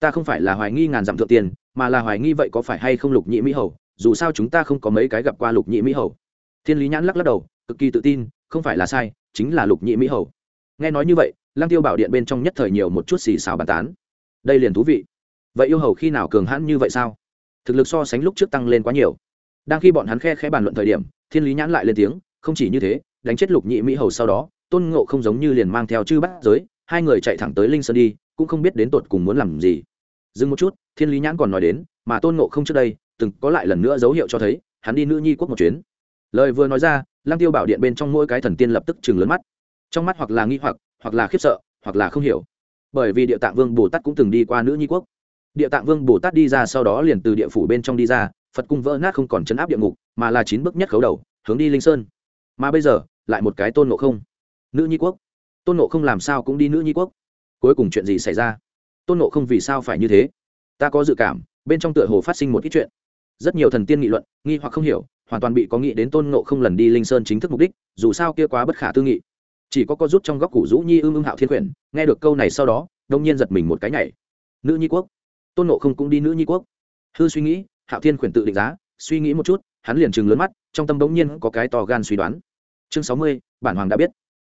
Ta không phải là hoài nghi ngàn dặm thượng tiền, mà là hoài nghi vậy có phải hay không lục Nhị mỹ hầu, dù sao chúng ta không có mấy cái gặp qua lục Nhị mỹ hầu. Thiên lý nhãn lắc lắc đầu, cực kỳ tự tin, không phải là sai, chính là lục Nhị mỹ hầu. Nghe nói như vậy, lăng tiêu bảo điện bên trong nhất thời nhiều một chút xì xào bàn tán. Đây liền thú vị. Vậy yêu hầu khi nào cường hãn như vậy sao? Thực lực so sánh lúc trước tăng lên quá nhiều. Đang khi bọn hắn khe khẽ bàn luận thời điểm, thiên lý nhãn lại lên tiếng, không chỉ như thế, đánh chết lục nhị mỹ hầu sau đó, tôn ngộ không giống như liền mang theo chư bát giới hai người chạy thẳng tới linh sơn đi, cũng không biết đến tột cùng muốn làm gì. Dừng một chút, thiên lý nhãn còn nói đến, mà tôn ngộ không trước đây, từng có lại lần nữa dấu hiệu cho thấy, hắn đi nữ nhi quốc một chuyến. Lời vừa nói ra, lăng tiêu bảo điện bên trong mỗi cái thần tiên lập tức chừng lớn mắt. Trong mắt hoặc là nghi hoặc hoặc là khiếp sợ, hoặc là không hiểu. Bởi vì địa tạng vương bồ tát cũng từng đi qua nữ nhi quốc. Địa tạng vương bồ tát đi ra sau đó liền từ địa phủ bên trong đi ra, phật cung vỡ nát không còn chấn áp địa ngục, mà là chín bước nhất khấu đầu, hướng đi linh sơn. Mà bây giờ, lại một cái tôn ngộ không. Nữ nhi quốc tôn ngộ không làm sao cũng đi nữ nhi quốc. Cuối cùng chuyện gì xảy ra? Tôn ngộ không vì sao phải như thế? Ta có dự cảm, bên trong tựa hồ phát sinh một ít chuyện. Rất nhiều thần tiên nghị luận, nghi hoặc không hiểu, hoàn toàn bị có nghĩ đến tôn ngộ không lần đi linh sơn chính thức mục đích, dù sao kia quá bất khả tư nghị. Chỉ có có rút trong góc củ rũ nhi ưng ưng hạo thiên quyển, nghe được câu này sau đó, đông nhiên giật mình một cái nhảy. Nữ nhi quốc. Tôn nộ không cũng đi nữ nhi quốc. Hư suy nghĩ, hạo thiên quyển tự định giá, suy nghĩ một chút, hắn liền chừng lớn mắt, trong tâm bỗng nhiên có cái to gan suy đoán. Chương sáu mươi, bản hoàng đã biết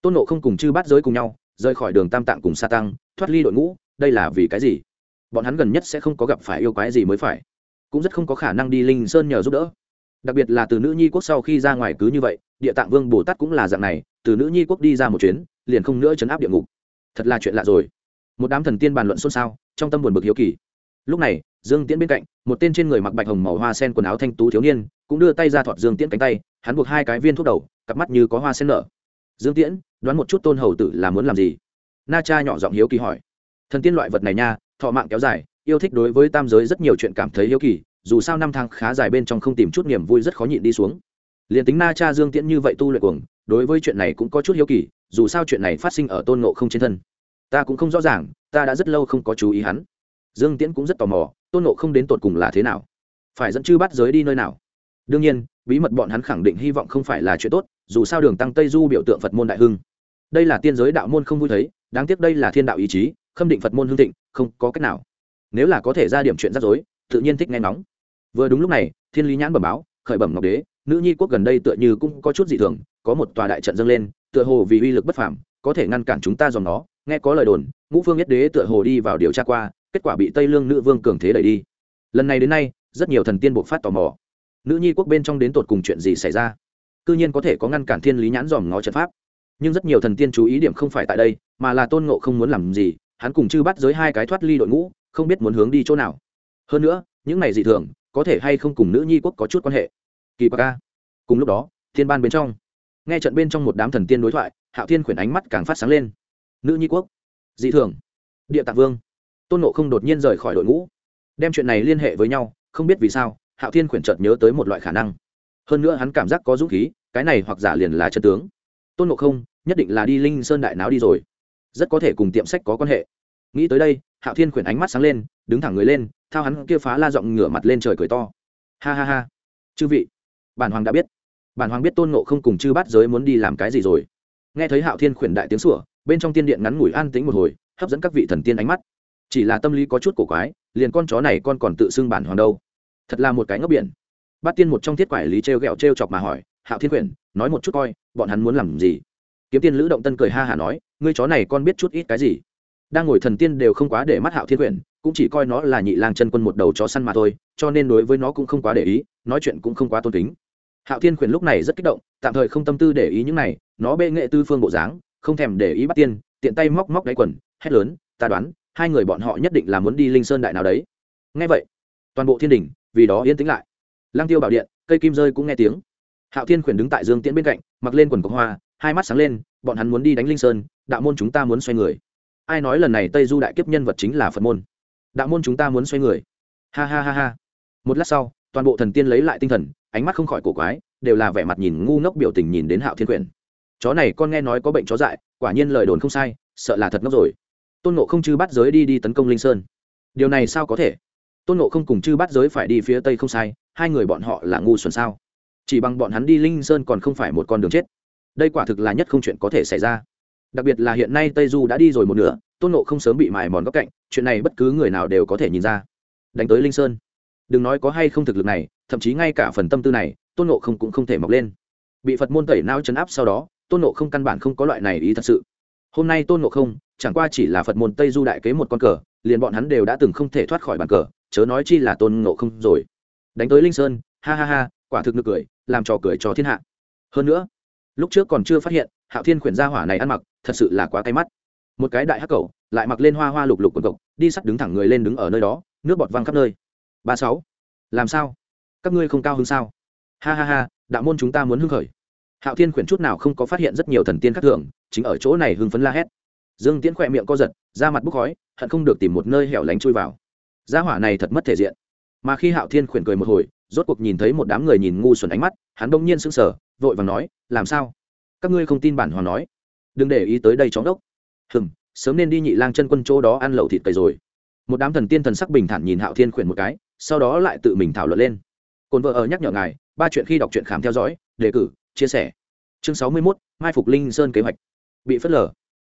tôn nộ không cùng chư bắt giới cùng nhau, rời khỏi đường tam tạng cùng sa tăng, thoát ly đội ngũ, đây là vì cái gì? Bọn hắn gần nhất sẽ không có gặp phải yêu quái gì mới phải, cũng rất không có khả năng đi linh sơn nhờ giúp đỡ. Đặc biệt là từ nữ nhi quốc sau khi ra ngoài cứ như vậy, địa tạng vương bồ tát cũng là dạng này, từ nữ nhi quốc đi ra một chuyến, liền không nữa chấn áp địa ngục. Thật là chuyện lạ rồi. Một đám thần tiên bàn luận xôn xao, trong tâm buồn bực hiếu kỳ. Lúc này, dương tiễn bên cạnh, một tên trên người mặc bạch hồng màu hoa sen quần áo thanh tú thiếu niên, cũng đưa tay ra thọt dương tiễn cánh tay, hắn buộc hai cái viên thuốc đầu, cặp mắt như có hoa sen nở. Dương tiễn đoán một chút tôn hầu tử là muốn làm gì. Na cha nhỏ giọng hiếu kỳ hỏi. Thần tiên loại vật này nha, thọ mạng kéo dài, yêu thích đối với tam giới rất nhiều chuyện cảm thấy hiếu kỳ, dù sao năm tháng khá dài bên trong không tìm chút niềm vui rất khó nhịn đi xuống. Liền tính na cha dương tiễn như vậy tu luyện cuồng, đối với chuyện này cũng có chút hiếu kỳ, dù sao chuyện này phát sinh ở tôn ngộ không trên thân. Ta cũng không rõ ràng, ta đã rất lâu không có chú ý hắn. Dương tiễn cũng rất tò mò, tôn ngộ không đến tột cùng là thế nào? Phải dẫn chư bắt giới đi nơi nào? Đương nhiên, bí mật bọn hắn khẳng định hy vọng không phải là chuyện tốt, dù sao đường tăng tây du biểu tượng phật môn đại hưng. Đây là tiên giới đạo môn không vui thấy, đáng tiếc đây là thiên đạo ý chí, khâm định phật môn hương thịnh, không có cách nào. Nếu là có thể ra điểm chuyện rắc rối, tự nhiên thích nghe nóng vừa đúng lúc này, thiên lý nhãn bẩm báo, khởi bẩm ngọc đế, nữ nhi quốc gần đây tựa như cũng có chút dị thường, có một tòa đại trận dâng lên, tựa hồ vì uy lực bất phàm, có thể ngăn cản chúng ta dòng nó, nghe có lời đồn, ngũ phương nhất đế tựa hồ đi vào điều tra qua, kết quả bị tây lương nữ vương cường thế đẩy đi. Lần này đến nay, rất nhiều thần tiên buộc phát tò mò nữ nhi quốc bên trong đến tột cùng chuyện gì xảy ra? C nhiên có thể có ngăn cản thiên lý nhãn dòm ngó trận pháp. Nhưng rất nhiều thần tiên chú ý điểm không phải tại đây, mà là tôn ngộ không muốn làm gì, hắn cùng chư bắt giới hai cái thoát ly đội ngũ, không biết muốn hướng đi chỗ nào. Hơn nữa, những này dị thường, có thể hay không cùng nữ nhi quốc có chút quan hệ? Kỳ ba ca cùng lúc đó, thiên ban bên trong, nghe trận bên trong một đám thần tiên đối thoại, hạo thiên khuyển ánh mắt càng phát sáng lên. Nữ nhi quốc, dị thường. Địa tạng vương. Tôn nộ không đột nhiên rời khỏi đội ngũ. Đem chuyện này liên hệ với nhau, không biết vì sao hạo thiên khuyển chợt nhớ tới một loại khả năng. Hơn nữa hắn cảm giác có dũng khí, cái này hoặc giả liền là chân tướng. Tôn Ngộ không, nhất định là đi linh sơn đại náo đi rồi. Rất có thể cùng tiệm sách có quan hệ. Nghĩ tới đây, hạo thiên khuyển ánh mắt sáng lên, đứng thẳng người lên, thao hắn kia phá la giọng ngửa mặt lên trời cười to. Ha ha ha. Chư vị, bản hoàng đã biết. Bản hoàng biết tôn Ngộ không cùng chư bát giới muốn đi làm cái gì rồi. Nghe thấy hạo thiên khuyển đại tiếng sủa, bên trong tiên điện ngắn ngủi an tĩnh một hồi, hấp dẫn các vị thần tiên ánh mắt. Chỉ là tâm lý có chút cổ quái, liền con chó này con còn tự xưng bản hoàng đâu thật là một cái ngốc biển. Bát tiên một trong thiết quản lý t r e o g ẹ o t r e o chọc mà hỏi, hạo thiên quyển, nói một chút coi, bọn hắn muốn làm gì? Kiếm tiên lữ động tân cười ha hả nói, ngươi chó này con biết chút ít cái gì? Đang ngồi thần tiên đều không quá để mắt hạo thiên quyển, cũng chỉ coi nó là nhị lang chân quân một đầu chó săn mà thôi, cho nên đối với nó cũng không quá để ý, nói chuyện cũng không quá tôn kính. Hạo thiên quyển lúc này rất kích động, tạm thời không tâm tư để ý những này, nó bê nghệ tư phương bộ dáng, không thèm để ý bắt tiên, tiện tay móc móc đáy quần, hét lớn, ta đoán, hai người bọn họ nhất định là muốn đi linh sơn đại nào đấy. Ngay vậy, toàn bộ thiên đình vì đó yên tĩnh lại. Lăng tiêu bảo điện, cây kim rơi cũng nghe tiếng. Hạo thiên khuyển đứng tại dương tiễn bên cạnh, mặc lên quần cọc hoa, hai mắt sáng lên, bọn hắn muốn đi đánh linh sơn, đạo môn chúng ta muốn xoay người. Ai nói lần này tây du đại kiếp nhân vật chính là phật môn? Đạo môn chúng ta muốn xoay người. Ha ha ha ha. Một lát sau, toàn bộ thần tiên lấy lại tinh thần, ánh mắt không khỏi cổ quái, đều là vẻ mặt nhìn ngu ngốc biểu tình nhìn đến hạo thiên quyển chó này con nghe nói có bệnh chó dại, quả nhiên lời đồn không sai, sợ là thật ngốc rồi. Tôn nộ không chư bắt giới đi đi tấn công linh sơn. Điều này sao có thể? Tôn nộ không cùng chư bắt giới phải đi phía tây không sai, hai người bọn họ là ngu xuẩn sao? Chỉ bằng bọn hắn đi linh sơn còn không phải một con đường chết. Đây quả thực là nhất không chuyện có thể xảy ra. Đặc biệt là hiện nay tây du đã đi rồi một nửa, tôn nộ không sớm bị mài mòn góc cạnh, chuyện này bất cứ người nào đều có thể nhìn ra. Đánh tới linh sơn. Đừng nói có hay không thực lực này, thậm chí ngay cả phần tâm tư này, tôn nộ không cũng không thể mọc lên. Bị phật môn tẩy nao chấn áp sau đó, tôn nộ không căn bản không có loại này ý thật sự. Hôm nay tôn nộ không, chẳng qua chỉ là phật môn tây du đại kế một con cờ, liền bọn hắn đều đã từng không thể thoát khỏi bàn cờ chớ nói chi là tôn nộ không rồi. Đánh tới linh sơn, ha ha ha, quả thực nực cười, làm trò cười cho thiên hạ. Hơn nữa, lúc trước còn chưa phát hiện, hạo thiên khuyển gia hỏa này ăn mặc, thật sự là quá cay mắt. Một cái đại hắc cầu lại mặc lên hoa hoa lục lục quần cộc, đi sắt đứng thẳng người lên đứng ở nơi đó, nước bọt văng khắp nơi. Ba sáu, làm sao? Các ngươi không cao hơn sao? Ha ha ha, đạo môn chúng ta muốn hưng khởi. Hạo thiên khuyển chút nào không có phát hiện rất nhiều thần tiên khác thường, chính ở chỗ này hưng phấn la hét. Dương tiễn khỏe miệng co giật ra mặt bốc khói, hận không được tìm một nơi hẻo lánh chui vào gia hỏa này thật mất thể diện. Mà khi hạo thiên khuyển cười một hồi rốt cuộc nhìn thấy một đám người nhìn ngu xuẩn ánh mắt hắn đông nhiên sững sờ vội vàng nói làm sao? Các ngươi không tin bản hoàng nói? Đừng để ý tới đây chóng đốc. Hừm sớm nên đi nhị lang chân quân chỗ đó ăn lẩu thịt cầy rồi. Một đám thần tiên thần sắc bình thản nhìn hạo thiên khuyển một cái sau đó lại tự mình thảo luận lên. Cồn vợ ở nhắc nhở ngài ba chuyện khi đọc truyện khám theo dõi đề cử chia sẻ. Chương sáu mươi 61, mai phục linh sơn kế hoạch. Bị phớt lờ.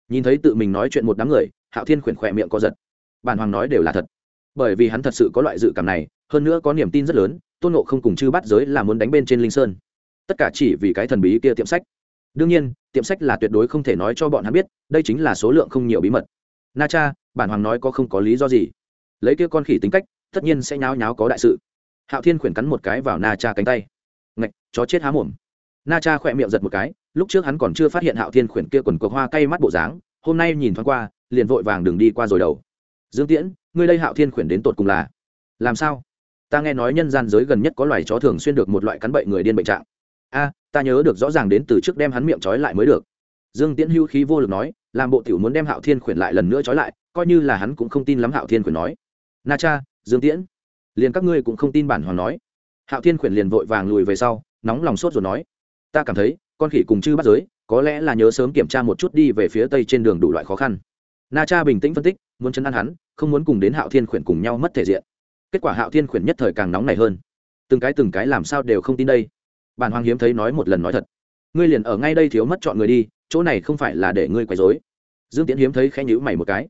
Nhìn thấy tự mình nói chuyện một đám người hạo thiên khuyển khỏe miệng co giật. Bản hoàng nói đều là thật bởi vì hắn thật sự có loại dự cảm này, hơn nữa có niềm tin rất lớn, tôn nộ không cùng chư bắt giới là muốn đánh bên trên linh sơn. Tất cả chỉ vì cái thần bí kia tiệm sách. Đương nhiên, tiệm sách là tuyệt đối không thể nói cho bọn hắn biết, đây chính là số lượng không nhiều bí mật. Na cha, bản hoàng nói có không có lý do gì. Lấy kia con khỉ tính cách, tất nhiên sẽ nháo nháo có đại sự. Hạo thiên khuyển cắn một cái vào na cha cánh tay. Ngạch, chó chết há mồm. Na cha khỏe miệng giật một cái, lúc trước hắn còn chưa phát hiện hạo thiên khuyển kia quần cộc hoa cay mắt bộ dáng, hôm nay nhìn thoáng qua, liền vội vàng đừng đi qua rồi đầu. Dương tiễn ngươi đây hạo thiên khuyển đến tột cùng là làm sao? Ta nghe nói nhân gian giới gần nhất có loài chó thường xuyên được một loại cắn bệnh người điên bệnh trạng. A, ta nhớ được rõ ràng đến từ trước đem hắn miệng trói lại mới được. Dương tiễn hưu khí vô lực nói, làm bộ tiểu muốn đem hạo thiên khuyển lại lần nữa trói lại, coi như là hắn cũng không tin lắm hạo thiên khuyển nói. Na cha, dương tiễn, liền các ngươi cũng không tin bản hoàng nói. Hạo thiên khuyển liền vội vàng lùi về sau, nóng lòng sốt rồi nói, ta cảm thấy, con khỉ cùng chư bắt giới, có lẽ là nhớ sớm kiểm tra một chút đi về phía tây trên đường đủ loại khó khăn. Na cha bình tĩnh phân tích muốn chấn an hắn, không muốn cùng đến hạo thiên khuyển cùng nhau mất thể diện. Kết quả hạo thiên khuyển nhất thời càng nóng này hơn. Từng cái từng cái làm sao đều không tin đây. Bản hoàng hiếm thấy nói một lần nói thật. Ngươi liền ở ngay đây thiếu mất chọn người đi, chỗ này không phải là để ngươi quấy dối dương tiễn hiếm thấy khẽ nhữ mày một cái.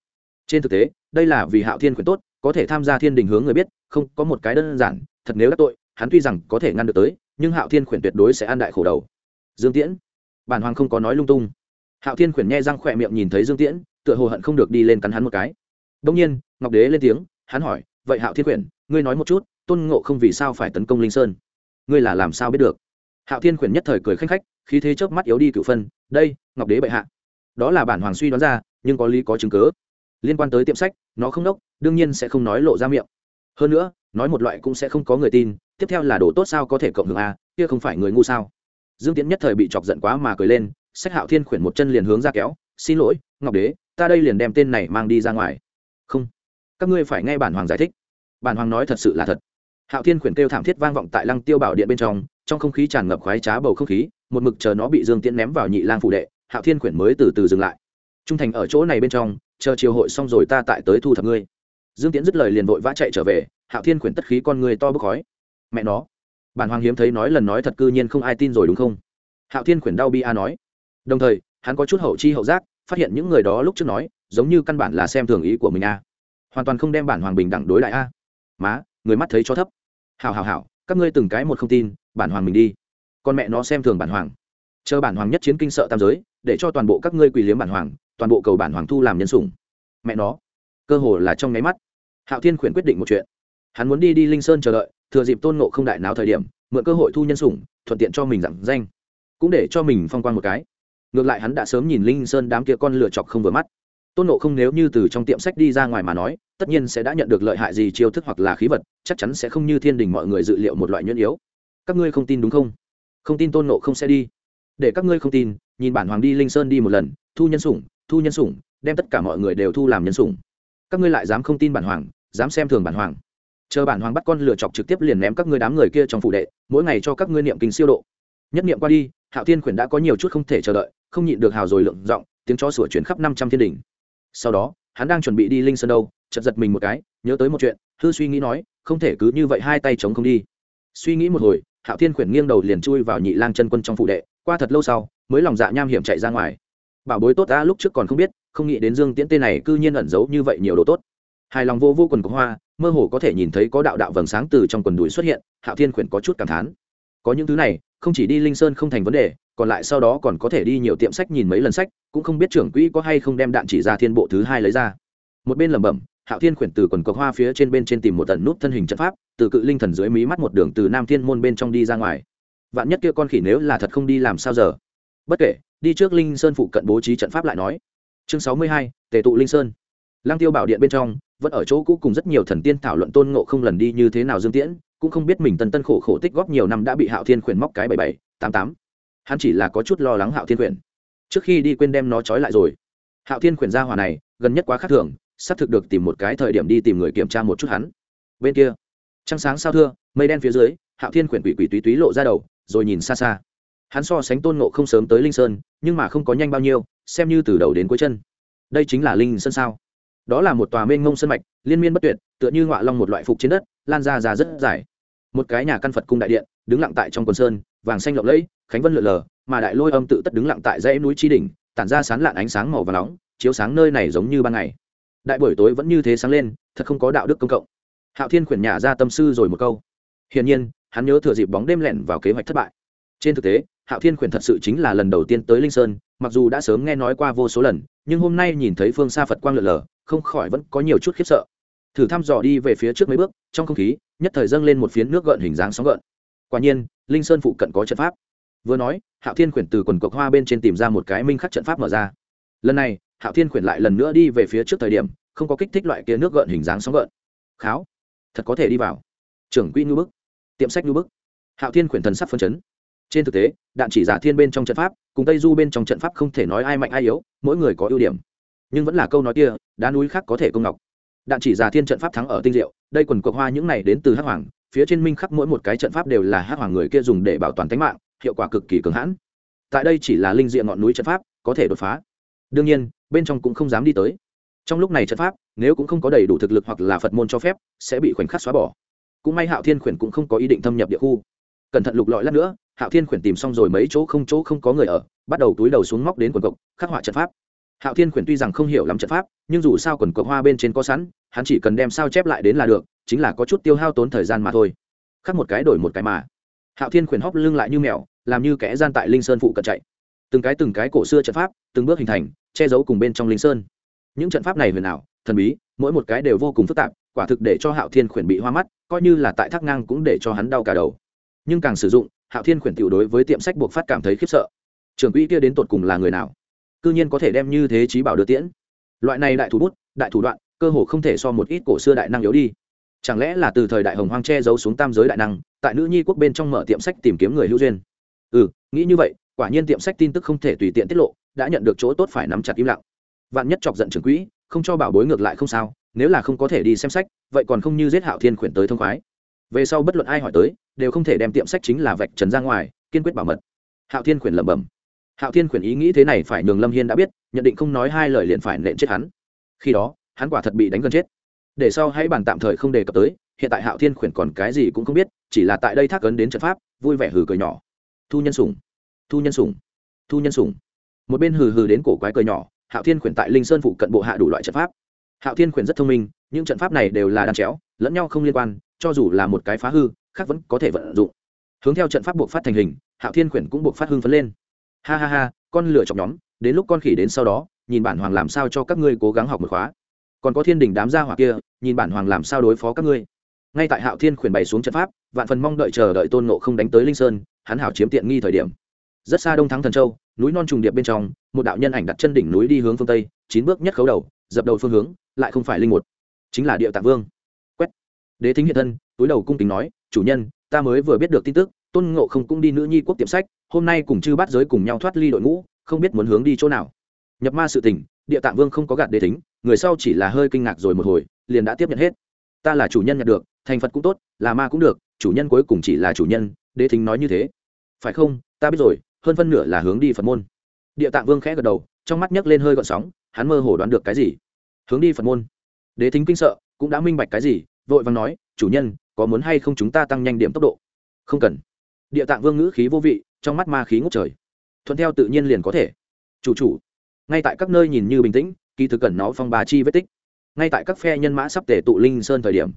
Trên thực tế, đây là vì hạo thiên khuyển tốt, có thể tham gia thiên đình hướng người biết, không, có một cái đơn giản, thật nếu đắc tội, hắn tuy rằng có thể ngăn được tới, nhưng hạo thiên khuyển tuyệt đối sẽ an đại khổ đầu. Dương tiễn, bản hoàng không có nói lung tung. Hạo thiên khuyển nghe răng khỏe miệng nhìn thấy dương tiễn tựa hồ hận không được đi lên cắn hắn một cái. Đông nhiên ngọc đế lên tiếng hắn hỏi vậy hạo thiên quyển, ngươi nói một chút tôn ngộ không vì sao phải tấn công linh sơn? Ngươi là làm sao biết được? Hạo thiên quyển nhất thời cười khanh khách khí thế chớp mắt yếu đi cựu phân đây ngọc đế bệ hạ. Đó là bản hoàng suy đoán ra nhưng có lý có chứng cớ. Liên quan tới tiệm sách nó không đốc đương nhiên sẽ không nói lộ ra miệng. Hơn nữa nói một loại cũng sẽ không có người tin tiếp theo là đồ tốt sao có thể cộng hưởng a kia không phải người ngu sao? Dương tiễn nhất thời bị chọc giận quá mà cười lên sách hạo thiên khuyển một chân liền hướng ra kéo xin lỗi ngọc đế ta đây liền đem tên này mang đi ra ngoài. Không. Các ngươi phải nghe bản hoàng giải thích. Bản hoàng nói thật sự là thật. Hạo thiên khuyển kêu thảm thiết vang vọng tại lăng tiêu bảo điện bên trong trong không khí tràn ngập khoái trá bầu không khí, một mực chờ nó bị dương tiễn ném vào nhị lang phủ đệ, hạo thiên khuyển mới từ từ dừng lại. Trung thành ở chỗ này bên trong, chờ chiều hội xong rồi ta tại tới thu thập ngươi. Dương tiễn dứt lời liền vội vã chạy trở về, hạo thiên khuyển tất khí con người to bốc khói. Mẹ nó. Bản hoàng hiếm thấy nói lần nói thật cư nhiên không ai tin rồi đúng không? Hạo thiên khuyển đau bi a nói. Đồng thời, hắn có chút hậu chi hậu giác phát hiện những người đó lúc trước nói, giống như căn bản là xem thường ý của mình a. Hoàn toàn không đem bản hoàng bình đẳng đối lại a. Má, người mắt thấy cho thấp. Hào hào hào các ngươi từng cái một không tin, bản hoàng mình đi. Con mẹ nó xem thường bản hoàng. Chờ bản hoàng nhất chiến kinh sợ tam giới, để cho toàn bộ các ngươi quỳ liếm bản hoàng, toàn bộ cầu bản hoàng thu làm nhân sủng. Mẹ nó, cơ hồ là trong nháy mắt. Hạo thiên khuyển quyết định một chuyện. Hắn muốn đi đi linh sơn chờ đợi, thừa dịp tôn nộ không đại náo thời điểm, mượn cơ hội thu nhân sủng, thuận tiện cho mình dặn danh. Cũng để cho mình phong quan một cái ngược lại hắn đã sớm nhìn linh sơn đám kia con lựa chọc không vừa mắt. Tôn nộ không nếu như từ trong tiệm sách đi ra ngoài mà nói, tất nhiên sẽ đã nhận được lợi hại gì chiêu thức hoặc là khí vật, chắc chắn sẽ không như thiên đình mọi người dự liệu một loại nhuyễn yếu. Các ngươi không tin đúng không? Không tin tôn nộ không sẽ đi. Để các ngươi không tin, nhìn bản hoàng đi linh sơn đi một lần, thu nhân sủng, thu nhân sủng, đem tất cả mọi người đều thu làm nhân sủng. Các ngươi lại dám không tin bản hoàng, dám xem thường bản hoàng. Chờ bản hoàng bắt con lửa chọc trực tiếp liền ném các ngươi đám người kia trong phủ đệ, mỗi ngày cho các ngươi niệm kinh siêu độ. Nhất niệm qua đi hạo thiên khuyển đã có nhiều chút không thể chờ đợi, không nhịn được hào rồi lượng giọng, tiếng cho sủa chuyển khắp năm trăm thiên đình sau đó, hắn đang chuẩn bị đi linh sơn đâu chật giật mình một cái, nhớ tới một chuyện, hư suy nghĩ nói, không thể cứ như vậy hai tay chống không đi. Suy nghĩ một hồi, hạo thiên khuyển nghiêng đầu liền chui vào nhị lang chân quân trong phụ đệ, qua thật lâu sau, mới lòng dạ nham hiểm chạy ra ngoài. Bảo bối tốt ta lúc trước còn không biết, không nghĩ đến dương tiễn tên này cư nhiên ẩn giấu như vậy nhiều đồ tốt. Hài lòng vô vô quần của hoa, mơ hồ có thể nhìn thấy có đạo đạo vầng sáng từ trong quần đùi xuất hiện, hạo thiên khuyển có chút cảm thán. Có những thứ này không chỉ đi linh sơn không thành vấn đề, còn lại sau đó còn có thể đi nhiều tiệm sách nhìn mấy lần sách, cũng không biết trưởng quỹ có hay không đem đạn chỉ ra thiên bộ thứ hai lấy ra. Một bên lẩm bẩm, hạo thiên khuyển từ quần cọc hoa phía trên bên trên tìm một tần nút thân hình trận pháp, từ cự linh thần dưới mí mắt một đường từ nam thiên môn bên trong đi ra ngoài. Vạn nhất kia con khỉ nếu là thật không đi làm sao giờ? Bất kể, đi trước linh sơn phụ cận bố trí trận pháp lại nói. Chương sáu mươi hai, tề tụ linh sơn. Lang tiêu bảo điện bên trong, vẫn ở chỗ cũ cùng rất nhiều thần tiên thảo luận tôn ngộ không lần đi như thế nào dương tiễn cũng không biết mình tân tân khổ khổ tích góp nhiều năm đã bị hạo thiên khuyển móc cái bảy bảy, tám tám. Hắn chỉ là có chút lo lắng hạo thiên khuyển. Trước khi đi quên đem nó trói lại rồi, hạo thiên khuyển ra hòa này, gần nhất quá khác thường sắp thực được tìm một cái thời điểm đi tìm người kiểm tra một chút hắn. Bên kia, trăng sáng sao thưa, mây đen phía dưới, hạo thiên khuyển quỷ quỷ túy túy lộ ra đầu, rồi nhìn xa xa. Hắn so sánh tôn ngộ không sớm tới linh sơn, nhưng mà không có nhanh bao nhiêu, xem như từ đầu đến cuối chân. Đây chính là linh sơn sao? Đó là một tòa mênh mông sân mạch, liên miên bất tuyệt, tựa như ngọa long một loại phục trên đất, lan ra ra rất dài. Một cái nhà căn phật cung đại điện, đứng lặng tại trong quần sơn, vàng xanh lộng lẫy, khánh vân lượn lờ, mà đại lôi âm tự tất đứng lặng tại dãy núi tri đỉnh, tản ra sán lạn ánh sáng màu và nóng, chiếu sáng nơi này giống như ban ngày. Đại buổi tối vẫn như thế sáng lên, thật không có đạo đức công cộng. Hạo thiên khuyển nhà ra tâm sư rồi một câu. Hiển nhiên, hắn nhớ thừa dịp bóng đêm lẻn vào kế hoạch thất bại. Trên thực tế hạo thiên khuyển thật sự chính là lần đầu tiên tới linh sơn, mặc dù đã sớm nghe nói qua vô số lần, nhưng hôm nay nhìn thấy phương xa phật quang lượn lờ, không khỏi vẫn có nhiều chút khiếp sợ. Thử thăm dò đi về phía trước mấy bước, trong không khí, nhất thời dâng lên một phiến nước gợn hình dáng sóng gợn. Quả nhiên, linh sơn phụ cận có trận pháp. Vừa nói, hạo thiên khuyển từ quần cọc hoa bên trên tìm ra một cái minh khắc trận pháp mở ra. Lần này, hạo thiên khuyển lại lần nữa đi về phía trước thời điểm, không có kích thích loại kia nước gợn hình dáng sóng gợn. Kháo, thật có thể đi vào. Trưởng quỹ ngư bức, tiệm sách ngư bức. Hạo thiên khuyển thần sắc phân chấn trên thực tế, đạn chỉ giả thiên bên trong trận pháp, cùng tây du bên trong trận pháp không thể nói ai mạnh ai yếu, mỗi người có ưu điểm. Nhưng vẫn là câu nói kia, đá núi khác có thể công ngọc. Đạn chỉ giả thiên trận pháp thắng ở tinh diệu, đây quần cuộc hoa những này đến từ hắc hoàng, phía trên minh khắc mỗi một cái trận pháp đều là hắc hoàng người kia dùng để bảo toàn tính mạng, hiệu quả cực kỳ cường hãn. Tại đây chỉ là linh diện ngọn núi trận pháp, có thể đột phá. Đương nhiên, bên trong cũng không dám đi tới. Trong lúc này trận pháp, nếu cũng không có đầy đủ thực lực hoặc là phật môn cho phép, sẽ bị khoảnh khắc xóa bỏ. Cũng may hạo thiên khuyển cũng không có ý định thâm nhập địa khu. Cẩn thận lục lọi lát nữa hạo thiên khuyển tìm xong rồi mấy chỗ không chỗ không có người ở, bắt đầu túi đầu xuống móc đến quần cộc, khắc họa trận pháp. Hạo thiên khuyển tuy rằng không hiểu lắm trận pháp, nhưng dù sao quần cộc hoa bên trên có sẵn, hắn chỉ cần đem sao chép lại đến là được, chính là có chút tiêu hao tốn thời gian mà thôi. Khắc một cái đổi một cái mà. Hạo thiên khuyển hóc lưng lại như mèo, làm như kẻ gian tại linh sơn phụ cận chạy. Từng cái từng cái cổ xưa trận pháp, từng bước hình thành, che giấu cùng bên trong linh sơn. Những trận pháp này huyền ảo, thần bí, mỗi một cái đều vô cùng phức tạp, quả thực để cho hạo thiên khuyển bị hoa mắt, coi như là tại thác ngang cũng để cho hắn đau cả đầu. Nhưng càng sử dụng hạo thiên khuyển tiểu đối với tiệm sách buộc phát cảm thấy khiếp sợ. Trưởng quỹ kia đến tột cùng là người nào? Cư nhiên có thể đem như thế trí bảo đưa tiễn. Loại này đại thủ bút, đại thủ đoạn, cơ hồ không thể so một ít cổ xưa đại năng yếu đi. Chẳng lẽ là từ thời đại hồng hoang che giấu xuống tam giới đại năng, tại nữ nhi quốc bên trong mở tiệm sách tìm kiếm người hữu duyên? Ừ nghĩ như vậy, quả nhiên tiệm sách tin tức không thể tùy tiện tiết lộ, đã nhận được chỗ tốt phải nắm chặt im lặng. Vạn nhất chọc giận trưởng quỹ, không cho bảo bối ngược lại không sao, nếu là không có thể đi xem sách, vậy còn không như giết hạo thiên khuyển tới thông khoái về sau bất luận ai hỏi tới, đều không thể đem tiệm sách chính là vạch trần ra ngoài, kiên quyết bảo mật. Hạo thiên khuyển lẩm bẩm. Hạo thiên khuyển ý nghĩ thế này phải nhường lâm hiên đã biết, nhận định không nói hai lời liền phải nện chết hắn. Khi đó, hắn quả thật bị đánh gần chết. Để sau hãy bàn tạm thời không đề cập tới, hiện tại hạo thiên khuyển còn cái gì cũng không biết, chỉ là tại đây thác ấn đến trận pháp, vui vẻ hừ cười nhỏ. Thu nhân sủng. Thu nhân sủng. Thu nhân sủng. Một bên hừ hừ đến cổ quái cười nhỏ, hạo thiên khuyển tại linh sơn phụ cận bộ hạ đủ loại trận pháp. Hạo thiên khuyển rất thông minh, những trận pháp này đều là đan chéo, lẫn nhau không liên quan cho dù là một cái phá hư, khác vẫn có thể vận dụng. Hướng theo trận pháp buộc phát thành hình, hạo thiên khuyển cũng buộc phát hưng phấn lên. Ha ha ha, con lửa chọc nhóm, đến lúc con khỉ đến sau đó, nhìn bản hoàng làm sao cho các ngươi cố gắng học một khóa. Còn có thiên đình đám gia hỏa kia, nhìn bản hoàng làm sao đối phó các ngươi. Ngay tại hạo thiên khuyển bày xuống trận pháp, vạn phần mong đợi chờ đợi tôn nộ không đánh tới linh sơn, hắn hảo chiếm tiện nghi thời điểm. Rất xa đông thắng thần châu, núi non trùng điệp bên trong, một đạo nhân ảnh đặt chân đỉnh núi đi hướng phương tây, chín bước nhất khấu đầu, dập đầu phương hướng, lại không phải linh một, chính là địa tạng vương đế thính hiện thân, túi đầu cung kính nói, chủ nhân, ta mới vừa biết được tin tức, tôn ngộ không cũng đi nữ nhi quốc tiệm sách, hôm nay cùng chư bắt giới cùng nhau thoát ly đội ngũ, không biết muốn hướng đi chỗ nào. Nhập ma sự tình, địa tạng vương không có gạt đế thính, người sau chỉ là hơi kinh ngạc rồi một hồi, liền đã tiếp nhận hết. Ta là chủ nhân nhận được, thành phật cũng tốt, là ma cũng được, chủ nhân cuối cùng chỉ là chủ nhân, đế thính nói như thế. Phải không? Ta biết rồi, hơn phân nửa là hướng đi phật môn. Địa tạng vương khẽ gật đầu, trong mắt nhấc lên hơi gọn sóng, hắn mơ hồ đoán được cái gì? Hướng đi phật môn. Đế thính kinh sợ, cũng đã minh bạch cái gì vội vàng nói, chủ nhân, có muốn hay không chúng ta tăng nhanh điểm tốc độ? Không cần. Địa tạng vương ngữ khí vô vị, trong mắt ma khí ngốc trời. Thuận theo tự nhiên liền có thể. Chủ chủ. Ngay tại các nơi nhìn như bình tĩnh, kỳ thực cần nó phong bà chi vết tích. Ngay tại các phe nhân mã sắp tể tụ linh sơn thời điểm,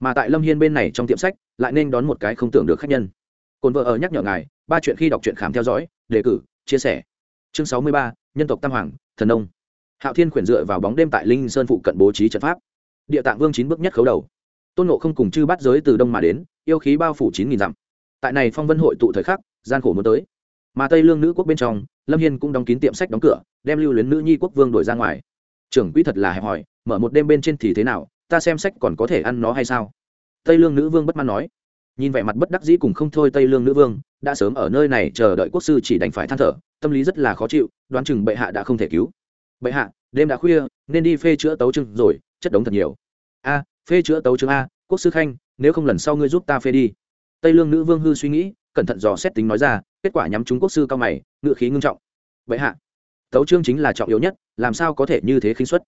mà tại lâm hiên bên này trong tiệm sách, lại nên đón một cái không tưởng được khách nhân. Cồn vợ ở nhắc nhở ngài, ba chuyện khi đọc truyện khám theo dõi, đề cử, chia sẻ. Chương sáu mươi ba, nhân tộc tam hoàng, thần Ông. hạo thiên khuyển dựa vào bóng đêm tại linh sơn phụ cận bố trí trận pháp. Địa tạng vương chín bước nhất khấu đầu tôn nộ không cùng chư bắt giới từ đông mà đến, yêu khí bao phủ chín nghìn dặm. Tại này phong vân hội tụ thời khắc, gian khổ muốn tới. Mà tây lương nữ quốc bên trong, lâm hiên cũng đóng kín tiệm sách đóng cửa, đem lưu luyến nữ nhi quốc vương đổi ra ngoài. Trưởng quỹ thật là hẹp hòi, mở một đêm bên trên thì thế nào, ta xem sách còn có thể ăn nó hay sao? Tây lương nữ vương bất mãn nói. Nhìn vẻ mặt bất đắc dĩ cùng không thôi tây lương nữ vương, đã sớm ở nơi này chờ đợi quốc sư chỉ đành phải than thở, tâm lý rất là khó chịu, đoán chừng bệ hạ đã không thể cứu. Bệ hạ, đêm đã khuya, nên đi phê chữa tấu trưng rồi, chất đống thật nhiều. A phê chữa tấu chương a, quốc sư khanh, nếu không lần sau ngươi giúp ta phê đi. Tây lương nữ vương hư suy nghĩ, cẩn thận dò xét tính nói ra, kết quả nhắm chúng quốc sư cao mày ngự khí ngưng trọng. Bệ hạ, tấu trương chính là trọng yếu nhất, làm sao có thể như thế khinh xuất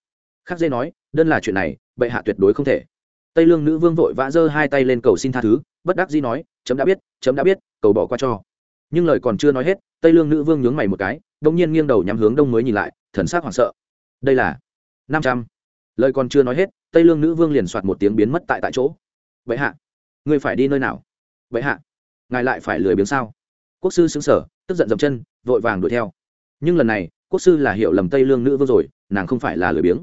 khắc dê nói, đơn là chuyện này bệ hạ tuyệt đối không thể. Tây lương nữ vương vội vã giơ hai tay lên cầu xin tha thứ, bất đắc dĩ nói, chấm đã biết, chấm đã biết, cầu bỏ qua cho. Nhưng lời còn chưa nói hết, tây lương nữ vương nhướng mày một cái, đông nhiên nghiêng đầu nhắm hướng đông mới nhìn lại, thần sắc hoảng sợ. Đây là năm trăm. Lời còn chưa nói hết tây lương nữ vương liền soạt một tiếng biến mất tại tại chỗ. Vậy hạ, ngươi phải đi nơi nào? Vậy hạ, ngài lại phải lười biếng sao? Quốc sư xứng sở tức giận dậm chân, vội vàng đuổi theo. Nhưng lần này, quốc sư là hiểu lầm tây lương nữ vương rồi, nàng không phải là lười biếng.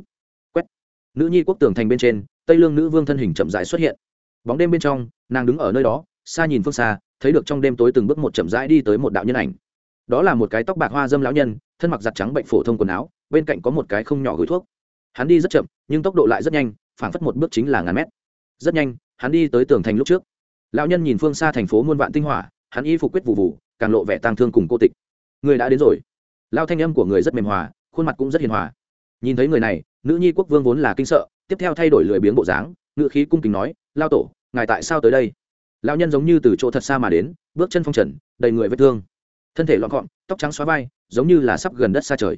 Quét. Nữ nhi quốc tường thành bên trên, tây lương nữ vương thân hình chậm rãi xuất hiện. Bóng đêm bên trong, nàng đứng ở nơi đó, xa nhìn phương xa, thấy được trong đêm tối từng bước một chậm rãi đi tới một đạo nhân ảnh. Đó là một cái tóc bạc hoa dâm lão nhân, thân mặc giặt trắng bệnh phổ thông quần áo, bên cạnh có một cái không nhỏ gửi thuốc. Hắn đi rất chậm, nhưng tốc độ lại rất nhanh phảng phất một bước chính là ngàn mét. Rất nhanh, hắn đi tới tường thành lúc trước. Lão nhân nhìn phương xa thành phố muôn vạn tinh hỏa, hắn y phục quyết vụ vụ càng lộ vẻ tang thương cùng cô tịch. Người đã đến rồi. Lao thanh âm của người rất mềm hòa, khuôn mặt cũng rất hiền hòa. Nhìn thấy người này, nữ nhi quốc vương vốn là kinh sợ, tiếp theo thay đổi lười biếng bộ dáng ngự khí cung kính nói lao tổ, ngài tại sao tới đây? Lão nhân giống như từ chỗ thật xa mà đến, bước chân phong trần, đầy người vết thương. Thân thể loạn gọn, tóc trắng xóa vai, giống như là sắp gần đất xa trời.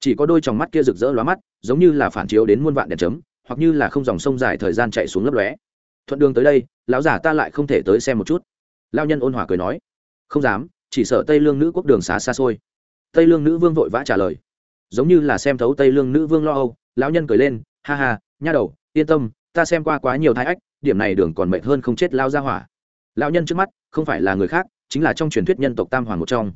Chỉ có đôi tròng mắt kia rực rỡ lóa mắt, giống như là phản chiếu đến muôn vạn đèn chấm hoặc như là không dòng sông dài thời gian chạy xuống lấp lóe. Thuận đường tới đây, lão giả ta lại không thể tới xem một chút. Lao nhân ôn hòa cười nói, không dám, chỉ sợ tây lương nữ quốc đường xá xa xôi. Tây lương nữ vương vội vã trả lời, giống như là xem thấu tây lương nữ vương lo âu. Lão nhân cười lên, ha ha, nha đầu, yên tâm, ta xem qua quá nhiều thái ách, điểm này đường còn mệt hơn không chết lao ra hỏa. Lão nhân trước mắt, không phải là người khác, chính là trong truyền thuyết nhân tộc tam hoàng một trong.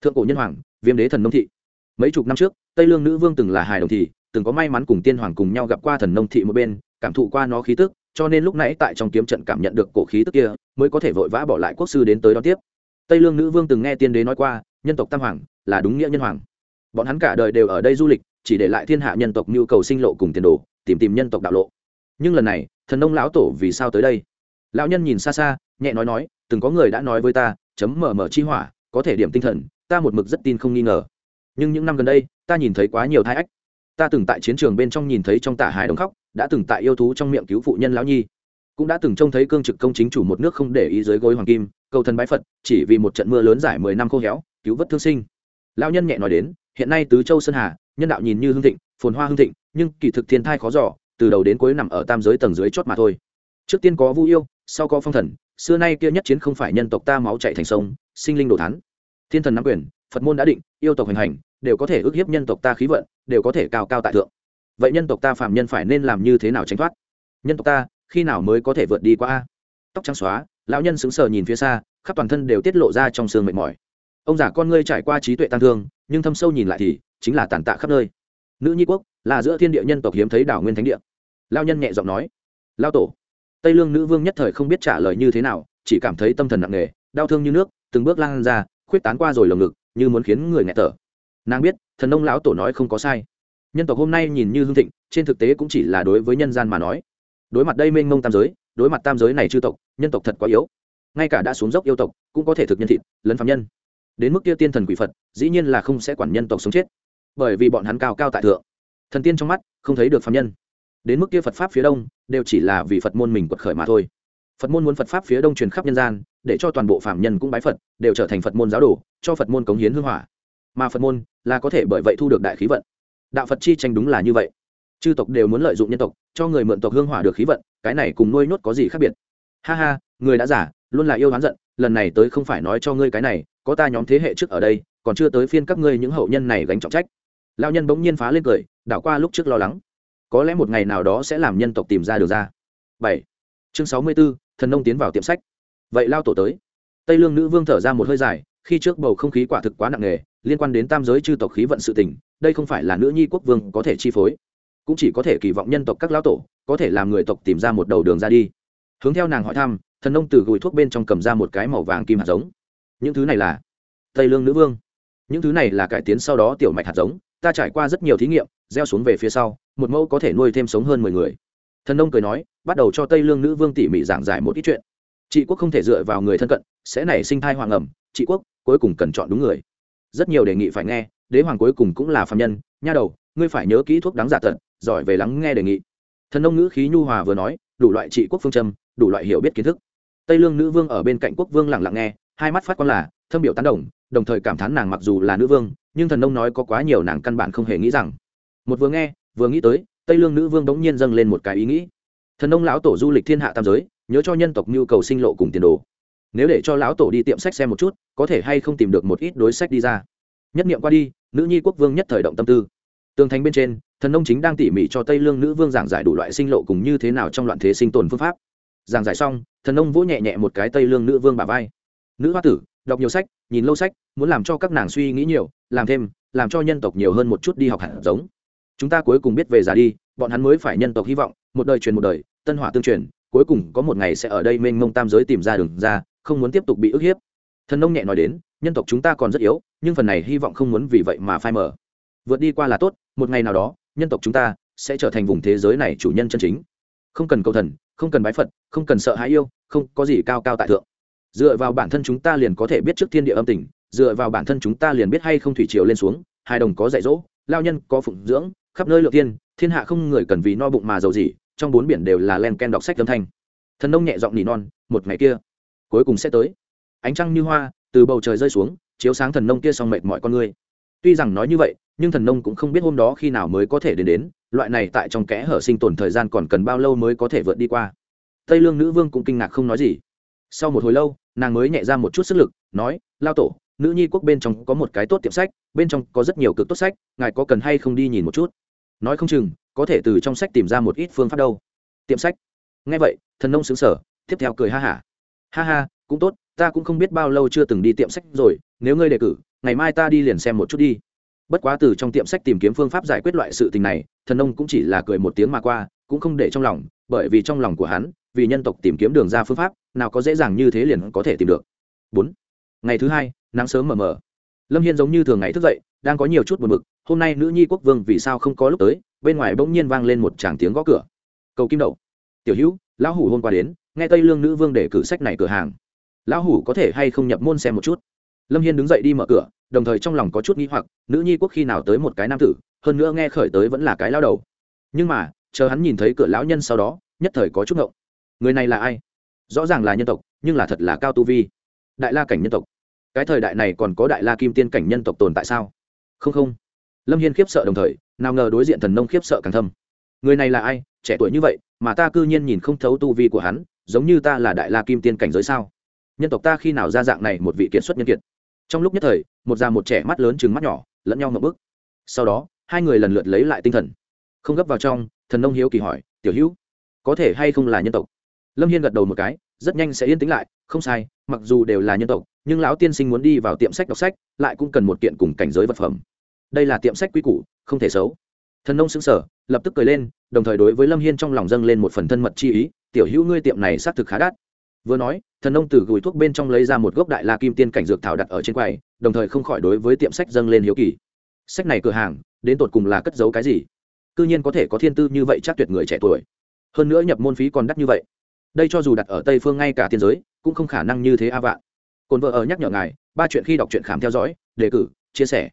Thượng cổ nhân hoàng, viêm đế thần nông thị. Mấy chục năm trước, tây lương nữ vương từng là hài đồng thị từng có may mắn cùng tiên hoàng cùng nhau gặp qua thần nông thị một bên, cảm thụ qua nó khí tức, cho nên lúc nãy tại trong kiếm trận cảm nhận được cổ khí tức kia, mới có thể vội vã bỏ lại quốc sư đến tới đón tiếp. Tây lương nữ vương từng nghe tiên đế nói qua, nhân tộc tam hoàng, là đúng nghĩa nhân hoàng. Bọn hắn cả đời đều ở đây du lịch, chỉ để lại thiên hạ nhân tộc nhu cầu sinh lộ cùng tiền đồ, tìm tìm nhân tộc đạo lộ. Nhưng lần này, thần nông lão tổ vì sao tới đây? Lão nhân nhìn xa xa, nhẹ nói nói, từng có người đã nói với ta, chấm mở mở chi hỏa, có thể điểm tinh thần, ta một mực rất tin không nghi ngờ. Nhưng những năm gần đây, ta nhìn thấy quá nhiều thai ách ta từng tại chiến trường bên trong nhìn thấy trong tả hải đồng khóc, đã từng tại yêu thú trong miệng cứu phụ nhân lão nhi, cũng đã từng trông thấy cương trực công chính chủ một nước không để ý dưới gối hoàng kim, cầu thần bái phật, chỉ vì một trận mưa lớn giải mười năm khô héo, cứu vớt thương sinh. Lão nhân nhẹ nói đến, hiện nay tứ châu sơn hà, nhân đạo nhìn như hương thịnh, phồn hoa hương thịnh, nhưng kỳ thực thiên thai khó giỏ từ đầu đến cuối nằm ở tam giới tầng dưới chót mà thôi. Trước tiên có vu yêu, sau có phong thần, xưa nay kia nhất chiến không phải nhân tộc ta máu chạy thành sông, sinh linh đồ thắn thiên thần nắm quyền, phật môn đã định, yêu tộc hành hành, đều có thể ước hiếp nhân tộc ta khí vận đều có thể cao cao tại thượng. Vậy nhân tộc ta phạm nhân phải nên làm như thế nào tránh thoát? Nhân tộc ta, khi nào mới có thể vượt đi qua a? Tóc trắng xóa, lão nhân sững sờ nhìn phía xa, khắp toàn thân đều tiết lộ ra trong xương mệt mỏi. Ông già con ngươi trải qua trí tuệ tăng thương, nhưng thâm sâu nhìn lại thì, chính là tàn tạ khắp nơi. Nữ nhi quốc, là giữa thiên địa nhân tộc hiếm thấy đảo nguyên thánh địa. Lao nhân nhẹ giọng nói lao tổ. Tây lương nữ vương nhất thời không biết trả lời như thế nào, chỉ cảm thấy tâm thần nặng nề, đau thương như nước, từng bước lan ra, khuyết tán qua rồi lồng ngực, như muốn khiến người nghẹt thở. Nàng biết thần nông lão tổ nói không có sai. Nhân tộc hôm nay nhìn như hương thịnh, trên thực tế cũng chỉ là đối với nhân gian mà nói. Đối mặt đây mênh mông tam giới, đối mặt tam giới này chư tộc, nhân tộc thật quá yếu. Ngay cả đã xuống dốc yêu tộc, cũng có thể thực nhân thịt, lấn phạm nhân. Đến mức kia tiên thần quỷ phật, dĩ nhiên là không sẽ quản nhân tộc sống chết. Bởi vì bọn hắn cao cao tại thượng. Thần tiên trong mắt, không thấy được phạm nhân. Đến mức kia phật pháp phía đông, đều chỉ là vì phật môn mình quật khởi mà thôi. Phật môn muốn phật pháp phía đông truyền khắp nhân gian, để cho toàn bộ phạm nhân cũng bái phật, đều trở thành phật môn giáo đồ, cho phật môn cống hiến hương hỏa. Mà phật môn là có thể bởi vậy thu được đại khí vận. Đạo phật chi tranh đúng là như vậy. Chư tộc đều muốn lợi dụng nhân tộc, cho người mượn tộc hương hỏa được khí vận, cái này cùng nuôi nhốt có gì khác biệt? Ha ha, người đã giả, luôn là yêu hắn giận, lần này tới không phải nói cho ngươi cái này, có ta nhóm thế hệ trước ở đây, còn chưa tới phiên các ngươi những hậu nhân này gánh trọng trách. Lao nhân bỗng nhiên phá lên cười, đảo qua lúc trước lo lắng. Có lẽ một ngày nào đó sẽ làm nhân tộc tìm ra được ra. Bảy. Chương sáu mươi b ố thần nông tiến vào tiệm sách. Vậy lao tổ tới. Tây lương nữ vương thở ra một hơi dài, khi trước bầu không khí quả thực quá nặng nề liên quan đến tam giới chư tộc khí vận sự tình, đây không phải là nữ nhi quốc vương có thể chi phối, cũng chỉ có thể kỳ vọng nhân tộc các lão tổ có thể làm người tộc tìm ra một đầu đường ra đi. Hướng theo nàng hỏi thăm, thần nông từ gùi thuốc bên trong cầm ra một cái màu vàng kim hạt giống. Những thứ này là tây lương nữ vương. Những thứ này là cải tiến sau đó tiểu mạch hạt giống, ta trải qua rất nhiều thí nghiệm, gieo xuống về phía sau, một mẫu có thể nuôi thêm sống hơn mười người. Thần nông cười nói, bắt đầu cho tây lương nữ vương tỉ mỉ giảng giải một ít chuyện. Trị quốc không thể dựa vào người thân cận, sẽ nảy sinh thai hoàng ẩm, trị quốc cuối cùng cần chọn đúng người rất nhiều đề nghị phải nghe, đế hoàng cuối cùng cũng là phạm nhân, nha đầu, ngươi phải nhớ kỹ thuốc đáng giả tận, giỏi về lắng nghe đề nghị. Thần nông ngữ khí nhu hòa vừa nói, đủ loại trị quốc phương châm, đủ loại hiểu biết kiến thức. Tây lương nữ vương ở bên cạnh quốc vương lặng lặng nghe, hai mắt phát quan là, thâm biểu tán đồng đồng thời cảm thán nàng mặc dù là nữ vương, nhưng thần nông nói có quá nhiều nàng căn bản không hề nghĩ rằng. Một vừa nghe, vừa nghĩ tới, tây lương nữ vương đống nhiên dâng lên một cái ý nghĩ. Thần nông lão tổ du lịch thiên hạ tam giới, nhớ cho nhân tộc nhu cầu sinh lộ cùng tiền đồ nếu để cho lão tổ đi tiệm sách xem một chút, có thể hay không tìm được một ít đối sách đi ra. Nhất nghiệm qua đi, nữ nhi quốc vương nhất thời động tâm tư. Tường thành bên trên, thần nông chính đang tỉ mỉ cho tây lương nữ vương giảng giải đủ loại sinh lộ cùng như thế nào trong loạn thế sinh tồn phương pháp. Giảng giải xong, thần nông vỗ nhẹ nhẹ một cái tây lương nữ vương bà vai. Nữ hoa tử, đọc nhiều sách, nhìn lâu sách, muốn làm cho các nàng suy nghĩ nhiều, làm thêm, làm cho nhân tộc nhiều hơn một chút đi học hẳn giống. Chúng ta cuối cùng biết về già đi, bọn hắn mới phải nhân tộc hy vọng, một đời truyền một đời, tân hỏa tương truyền, cuối cùng có một ngày sẽ ở đây mênh mông tam giới tìm ra đường ra không muốn tiếp tục bị ức hiếp. Thần nông nhẹ nói đến, nhân tộc chúng ta còn rất yếu, nhưng phần này hy vọng không muốn vì vậy mà phai mở vượt đi qua là tốt, một ngày nào đó, nhân tộc chúng ta sẽ trở thành vùng thế giới này chủ nhân chân chính. Không cần cầu thần, không cần bái phật, không cần sợ hãi yêu, không có gì cao cao tại thượng. Dựa vào bản thân chúng ta liền có thể biết trước thiên địa âm tình, dựa vào bản thân chúng ta liền biết hay không thủy triều lên xuống hai đồng có dạy dỗ, lao nhân có phụng dưỡng, khắp nơi lượng tiên, thiên hạ không người cần vì no bụng mà giàu gì, trong bốn biển đều là len ken đọc sách âm thanh. Thần nông nhẹ giọng nỉ non, một ngày kia cuối cùng sẽ tới. Ánh trăng như hoa, từ bầu trời rơi xuống, chiếu sáng thần nông kia xong mệt mọi con người. Tuy rằng nói như vậy, nhưng thần nông cũng không biết hôm đó khi nào mới có thể đến đến, loại này tại trong kẽ hở sinh tồn thời gian còn cần bao lâu mới có thể vượt đi qua. Tây lương nữ vương cũng kinh ngạc không nói gì. Sau một hồi lâu, nàng mới nhẹ ra một chút sức lực, nói, lao tổ, nữ nhi quốc bên trong có một cái tốt tiệm sách, bên trong có rất nhiều cực tốt sách, ngài có cần hay không đi nhìn một chút? Nói không chừng, có thể từ trong sách tìm ra một ít phương pháp đâu. Tiệm sách. Ngay vậy, thần nông xứng sở tiếp theo cười ha hả ha. ha, cũng tốt, ta cũng không biết bao lâu chưa từng đi tiệm sách rồi, nếu ngươi đề cử, ngày mai ta đi liền xem một chút đi. Bất quá từ trong tiệm sách tìm kiếm phương pháp giải quyết loại sự tình này, thần ông cũng chỉ là cười một tiếng mà qua, cũng không để trong lòng, bởi vì trong lòng của hắn, vì nhân tộc tìm kiếm đường ra phương pháp, nào có dễ dàng như thế liền có thể tìm được. Bốn, ngày thứ hai, nắng sớm mờ mờ. Lâm hiên giống như thường ngày thức dậy, đang có nhiều chút buồn b ự c hôm nay nữ nhi quốc vương vì sao không có lúc tới, bên ngoài bỗng nhiên vang lên một tràng tiếng gõ cửa. Cầu kim đậu, tiểu hữu, lão hủ hôm qua đến nghe tây lương nữ vương để cử sách này cửa hàng, lão hủ có thể hay không nhập môn xem một chút? Lâm hiên đứng dậy đi mở cửa, đồng thời trong lòng có chút nghĩ hoặc, nữ nhi quốc khi nào tới một cái nam tử, hơn nữa nghe khởi tới vẫn là cái lao đầu. Nhưng mà, chờ hắn nhìn thấy cửa lão nhân sau đó, nhất thời có chút ngộng. Người này là ai? Rõ ràng là nhân tộc, nhưng là thật là cao tu vi. Đại la cảnh nhân tộc. Cái thời đại này còn có đại la kim tiên cảnh nhân tộc tồn tại sao? Không không. Lâm hiên khiếp sợ đồng thời, nào ngờ đối diện thần nông khiếp sợ càng thâm. Người này là ai? Trẻ tuổi như vậy, mà ta cư nhiên nhìn không thấu tu vi của hắn giống như ta là đại la kim tiên cảnh giới sao? Nhân tộc ta khi nào ra dạng này một vị kiệt xuất nhân kiệt? Trong lúc nhất thời, một già một trẻ mắt lớn chừng mắt nhỏ, lẫn nhau ngậm bức. Sau đó, hai người lần lượt lấy lại tinh thần. Không gấp vào trong, thần nông hiếu kỳ hỏi, tiểu hữu, có thể hay không là nhân tộc? Lâm hiên gật đầu một cái, rất nhanh sẽ yên tĩnh lại, không sai, mặc dù đều là nhân tộc, nhưng lão tiên sinh muốn đi vào tiệm sách đọc sách, lại cũng cần một kiện cùng cảnh giới vật phẩm. Đây là tiệm sách quy củ, không thể xấu. Thần nông xứng sở lập tức cười lên, đồng thời đối với lâm hiên trong lòng dâng lên một phần thân mật chi ý tiểu hữu ngươi tiệm này xác thực khá đắt. Vừa nói, thần nông từ gùi thuốc bên trong lấy ra một gốc đại la kim tiên cảnh dược thảo đặt ở trên quầy, đồng thời không khỏi đối với tiệm sách dâng lên hiếu kỳ. Sách này cửa hàng, đến tột cùng là cất giấu cái gì? C nhiên có thể có thiên tư như vậy chắc tuyệt người trẻ tuổi. Hơn nữa nhập môn phí còn đắt như vậy. Đây cho dù đặt ở tây phương ngay cả tiên giới, cũng không khả năng như thế a vạn. Cồn vợ ở nhắc nhở ngài, ba chuyện khi đọc truyện khám theo dõi, đề cử, chia sẻ.